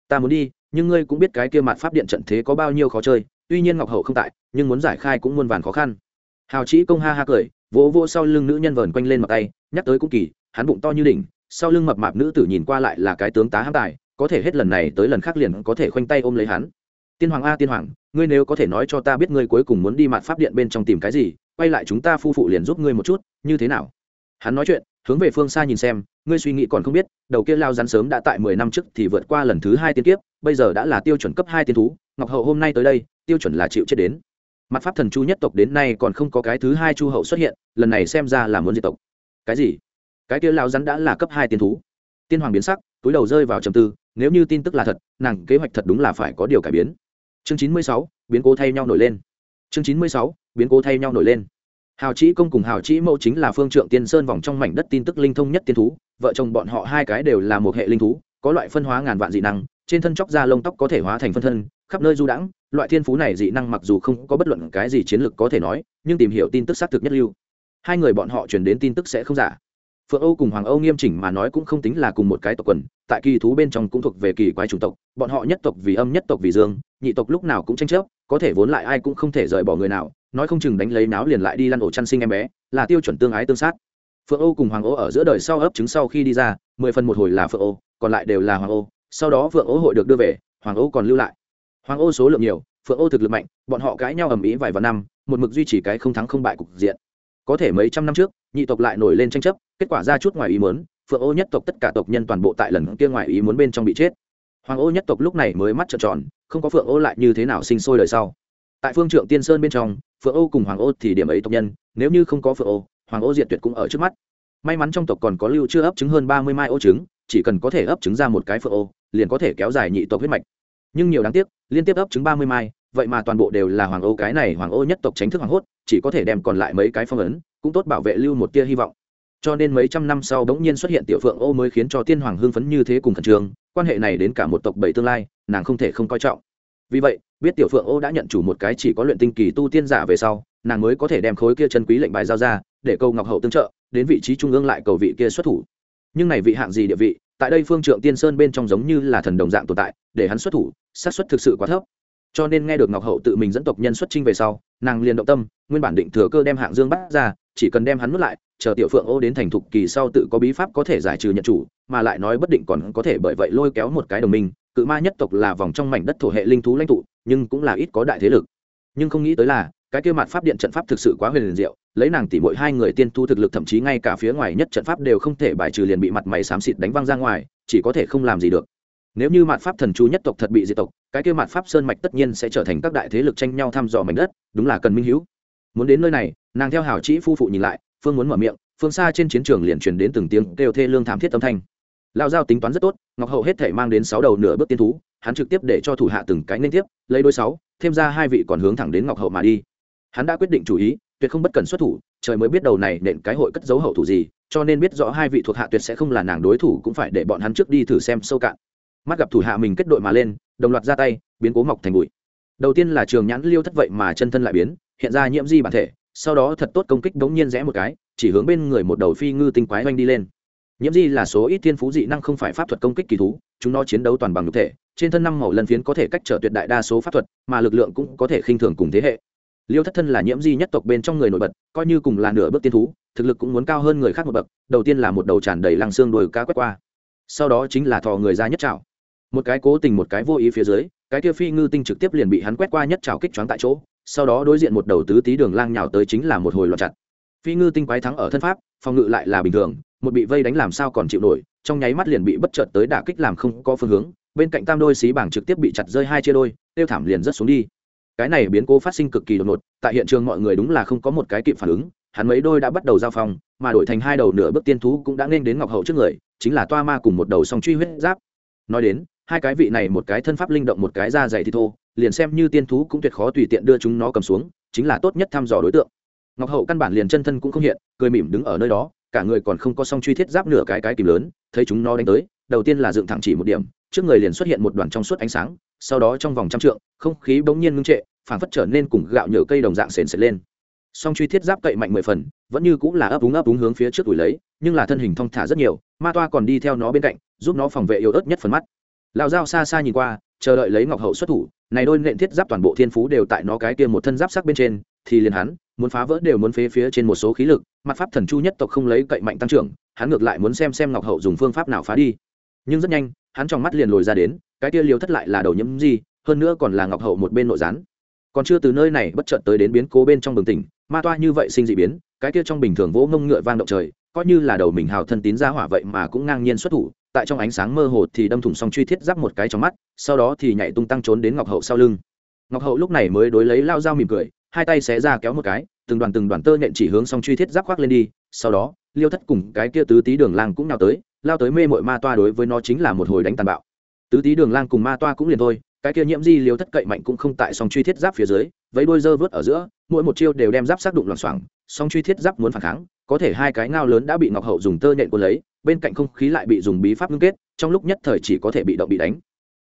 Ta muốn đi, nhưng ngươi cũng biết cái kia mặt pháp điện trận thế có bao nhiêu khó chơi, tuy nhiên ngọc hậu không tại, nhưng muốn giải khai cũng muôn vàn khó khăn. Hào chỉ công ha ha cười, vỗ vỗ sau lưng nữ nhân vờn quanh lên mặt tay, nhắc tới cũng kỳ, hắn bụng to như đỉnh, sau lưng mập mạp nữ tử nhìn qua lại là cái tướng tá hãm tài, có thể hết lần này tới lần khác liền có thể khoanh tay ôm lấy hắn tiên hoàng a, tiên hoàng, ngươi nếu có thể nói cho ta biết ngươi cuối cùng muốn đi mặt pháp điện bên trong tìm cái gì, quay lại chúng ta phu phụ liền giúp ngươi một chút, như thế nào? Hắn nói chuyện, hướng về phương xa nhìn xem, ngươi suy nghĩ còn không biết, đầu kia lao rắn sớm đã tại mười năm trước thì vượt qua lần thứ hai tiên kiếp, bây giờ đã là tiêu chuẩn cấp hai tiên thú, ngọc hậu hôm nay tới đây, tiêu chuẩn là chịu chết đến. Mặt pháp thần chu nhất tộc đến nay còn không có cái thứ hai chu hậu xuất hiện, lần này xem ra là muốn diệt tộc. Cái gì? Cái kia lao rắn đã là cấp hai tiên thú. Tiên hoàng biến sắc, túi đầu rơi vào trầm tư, nếu như tin tức là thật, nàng kế hoạch thật đúng là phải có điều cải biến chương chín mươi sáu, biến cố thay nhau nổi lên. Chương chín mươi sáu, biến cố thay nhau nổi lên. Hào Chỉ công cùng hào Chỉ mẫu chính là phương trượng tiên sơn vòng trong mảnh đất tin tức linh thông nhất tiên thú, vợ chồng bọn họ hai cái đều là một hệ linh thú, có loại phân hóa ngàn vạn dị năng, trên thân chóc da lông tóc có thể hóa thành phân thân, khắp nơi du đãng, loại thiên phú này dị năng mặc dù không có bất luận cái gì chiến lược có thể nói, nhưng tìm hiểu tin tức xác thực nhất lưu. Hai người bọn họ truyền đến tin tức sẽ không giả. Phượng âu cùng hoàng âu nghiêm chỉnh mà nói cũng không tính là cùng một cái tộc quần, tại kỳ thú bên trong cũng thuộc về kỳ quái chủng tộc, bọn họ nhất tộc vì âm, nhất tộc vì dương nhị tộc lúc nào cũng tranh chấp, có thể vốn lại ai cũng không thể rời bỏ người nào, nói không chừng đánh lấy náo liền lại đi lăn ổ chăn sinh em bé, là tiêu chuẩn tương ái tương sát. Phượng âu cùng hoàng âu ở giữa đời sau ấp trứng sau khi đi ra, mười phần một hồi là phượng âu còn lại đều là hoàng âu sau đó phượng âu hội được đưa về, hoàng âu còn lưu lại. Hoàng âu số lượng nhiều, phượng âu thực lực mạnh, bọn họ cãi nhau ầm ĩ vài vạn năm, một mực duy trì cái không thắng không bại cục diện. Có thể mấy trăm năm trước, nhị tộc lại nổi lên tranh chấp, kết quả ra chút ngoài ý muốn, phượng ô nhất tộc tất cả tộc nhân toàn bộ tại lần kia ngoài ý muốn bên trong bị chết hoàng ô nhất tộc lúc này mới mắt trợn tròn, không có phượng ô lại như thế nào sinh sôi đời sau. Tại phương trượng tiên sơn bên trong, phượng ô cùng hoàng ô thì điểm ấy tộc nhân, nếu như không có phượng ô, hoàng ô diệt tuyệt cũng ở trước mắt. May mắn trong tộc còn có lưu chưa ấp trứng hơn ba mươi mai ô trứng, chỉ cần có thể ấp trứng ra một cái phượng ô, liền có thể kéo dài nhị tộc huyết mạch. Nhưng nhiều đáng tiếc, liên tiếp ấp trứng ba mươi mai, vậy mà toàn bộ đều là hoàng ô cái này hoàng ô nhất tộc tránh thức hoàng hốt, chỉ có thể đem còn lại mấy cái phong ấn, cũng tốt bảo vệ lưu một tia hy vọng. Cho nên mấy trăm năm sau đống nhiên xuất hiện tiểu phượng ô mới khiến cho tiên hoàng hưng phấn như thế cùng khẩn trương quan hệ này đến cả một tộc bảy tương lai, nàng không thể không coi trọng. Vì vậy, biết tiểu phượng ô đã nhận chủ một cái chỉ có luyện tinh kỳ tu tiên giả về sau, nàng mới có thể đem khối kia chân quý lệnh bài giao ra, để câu ngọc hậu tương trợ, đến vị trí trung ương lại cầu vị kia xuất thủ. Nhưng này vị hạng gì địa vị, tại đây phương trượng tiên sơn bên trong giống như là thần đồng dạng tồn tại, để hắn xuất thủ, xác suất thực sự quá thấp. Cho nên nghe được ngọc hậu tự mình dẫn tộc nhân xuất trinh về sau, nàng liền động tâm, nguyên bản định thừa cơ đem hạng dương bắt ra chỉ cần đem hắn nuốt lại, chờ tiểu phượng ô đến thành thục kỳ sau tự có bí pháp có thể giải trừ nhận chủ, mà lại nói bất định còn có thể bởi vậy lôi kéo một cái đồng minh, cự ma nhất tộc là vòng trong mảnh đất thổ hệ linh thú lãnh tụ, nhưng cũng là ít có đại thế lực. Nhưng không nghĩ tới là, cái kia mặt pháp điện trận pháp thực sự quá huyền liền diệu, lấy nàng tỉ mỗi hai người tiên thu thực lực thậm chí ngay cả phía ngoài nhất trận pháp đều không thể bài trừ liền bị mặt mày xám xịt đánh văng ra ngoài, chỉ có thể không làm gì được. Nếu như mạt pháp thần chú nhất tộc thật bị diệt tộc, cái kia mạt pháp sơn mạch tất nhiên sẽ trở thành các đại thế lực tranh nhau thăm dò mảnh đất, đúng là cần minh hữu. Muốn đến nơi này nàng theo hảo trĩ phu phụ nhìn lại, phương muốn mở miệng, phương xa trên chiến trường liền truyền đến từng tiếng kêu thê lương thảm thiết âm thanh. Lao giao tính toán rất tốt, ngọc hậu hết thể mang đến sáu đầu nửa bước tiên thú, hắn trực tiếp để cho thủ hạ từng cái liên tiếp, lấy đôi sáu, thêm ra hai vị còn hướng thẳng đến ngọc hậu mà đi. Hắn đã quyết định chủ ý, tuyệt không bất cần xuất thủ, trời mới biết đầu này nện cái hội cất dấu hậu thủ gì, cho nên biết rõ hai vị thuộc hạ tuyệt sẽ không là nàng đối thủ cũng phải để bọn hắn trước đi thử xem sâu cạn. Mắt gặp thủ hạ mình kết đội mà lên, đồng loạt ra tay, biến cố mọc thành bụi. Đầu tiên là trường nhãn liêu thất vậy mà chân thân lại biến, hiện ra nhiễm di bản thể sau đó thật tốt công kích đống nhiên rẽ một cái, chỉ hướng bên người một đầu phi ngư tinh quái oanh đi lên. Nhiễm di là số ít thiên phú dị năng không phải pháp thuật công kích kỳ thú, chúng nó chiến đấu toàn bằng nhục thể, trên thân năm màu lần phiến có thể cách trở tuyệt đại đa số pháp thuật, mà lực lượng cũng có thể khinh thường cùng thế hệ. Liêu thất thân là nhiễm di nhất tộc bên trong người nổi bật, coi như cùng là nửa bước tiên thú, thực lực cũng muốn cao hơn người khác một bậc, đầu tiên là một đầu tràn đầy lăng xương đồi cá quét qua. Sau đó chính là thò người ra nhất trào một cái cố tình một cái vô ý phía dưới, cái kia phi ngư tinh trực tiếp liền bị hắn quét qua nhất trào kích choáng tại chỗ sau đó đối diện một đầu tứ tí đường lang nhào tới chính là một hồi loạt chặt. Phi ngư tinh quái thắng ở thân pháp, phòng ngự lại là bình thường, một bị vây đánh làm sao còn chịu nổi, trong nháy mắt liền bị bất chợt tới đả kích làm không có phương hướng, bên cạnh tam đôi xí bảng trực tiếp bị chặt rơi hai chia đôi, tiêu thảm liền rất xuống đi. Cái này biến cố phát sinh cực kỳ đột ngột, tại hiện trường mọi người đúng là không có một cái kịp phản ứng, hắn mấy đôi đã bắt đầu giao phong mà đổi thành hai đầu nửa bước tiên thú cũng đã nên đến ngọc hậu trước người, chính là toa ma cùng một đầu song truy huyết giáp. Nói đến, hai cái vị này một cái thân pháp linh động một cái da dày thì thô liền xem như tiên thú cũng tuyệt khó tùy tiện đưa chúng nó cầm xuống, chính là tốt nhất thăm dò đối tượng. Ngọc hậu căn bản liền chân thân cũng không hiện, cười mỉm đứng ở nơi đó, cả người còn không có song truy thiết giáp nửa cái cái kìm lớn, thấy chúng nó đánh tới, đầu tiên là dựng thẳng chỉ một điểm, trước người liền xuất hiện một đoàn trong suốt ánh sáng, sau đó trong vòng trăm trượng, không khí bỗng nhiên ngưng trệ phản phất trở nên cùng gạo nhựa cây đồng dạng sền sệt lên. Song truy thiết giáp cậy mạnh mười phần, vẫn như cũng là ấp úng ấp úng hướng phía trước đuổi lấy, nhưng là thân hình thong thả rất nhiều, ma toa còn đi theo nó bên cạnh, giúp nó phòng vệ yếu ớt nhất phần mắt. Lao dao xa xa nhìn qua chờ đợi lấy ngọc hậu xuất thủ, này đôi nện thiết giáp toàn bộ thiên phú đều tại nó cái kia một thân giáp sắc bên trên, thì liền hắn, muốn phá vỡ đều muốn phế phía trên một số khí lực, mặt pháp thần chu nhất tộc không lấy cậy mạnh tăng trưởng, hắn ngược lại muốn xem xem ngọc hậu dùng phương pháp nào phá đi. Nhưng rất nhanh, hắn trong mắt liền lồi ra đến, cái kia liều thất lại là đầu nhiễm gì, hơn nữa còn là ngọc hậu một bên nội gián. Còn chưa từ nơi này bất chợt tới đến biến cố bên trong bừng tỉnh, ma toa như vậy sinh dị biến, cái kia trong bình thường vỗ ngông ngựa vang động trời, coi như là đầu mình hào thân tín ra hỏa vậy mà cũng ngang nhiên xuất thủ tại trong ánh sáng mơ hồ thì đâm thủng xong truy thiết giáp một cái trong mắt, sau đó thì nhảy tung tăng trốn đến ngọc hậu sau lưng. Ngọc hậu lúc này mới đối lấy lao dao mỉm cười, hai tay xé ra kéo một cái, từng đoàn từng đoàn tơ nện chỉ hướng xong truy thiết giáp khoác lên đi, sau đó, liêu thất cùng cái kia tứ tý đường lang cũng nào tới, lao tới mê mội ma toa đối với nó chính là một hồi đánh tàn bạo. Tứ tý đường lang cùng ma toa cũng liền thôi, cái kia nhiễm di liêu thất cậy mạnh cũng không tại song truy thiết giáp phía dưới, vẫy đôi dơ vớt ở giữa, mỗi một chiêu đều đem giáp xác đụng loảng xoảng song truy thiết giáp muốn phản kháng, có thể hai cái ngao lớn đã bị ngọc hậu dùng tơ nhện quân lấy bên cạnh không khí lại bị dùng bí pháp ngưng kết, trong lúc nhất thời chỉ có thể bị động bị đánh.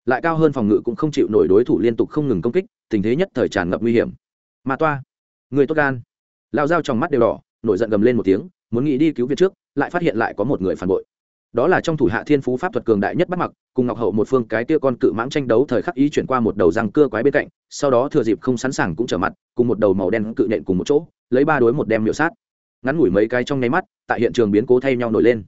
Lại cao hơn phòng ngự cũng không chịu nổi đối thủ liên tục không ngừng công kích, tình thế nhất thời tràn ngập nguy hiểm. Mà toa, người tốt gan. Lao dao trong mắt đều đỏ, nổi giận gầm lên một tiếng, muốn nghĩ đi cứu viện trước, lại phát hiện lại có một người phản bội. Đó là trong thủ hạ thiên phú pháp thuật cường đại nhất bắt mặc, cùng ngọc hậu một phương cái tia con cự mãng tranh đấu thời khắc ý chuyển qua một đầu răng cưa quái bên cạnh, sau đó thừa dịp không sẵn sàng cũng trở mặt, cùng một đầu màu đen cự nện cùng một chỗ, lấy ba đối một đem miệu sát. Ngắn ngủi mấy cái trong nháy mắt, tại hiện trường biến cố thay nhau nổi lên.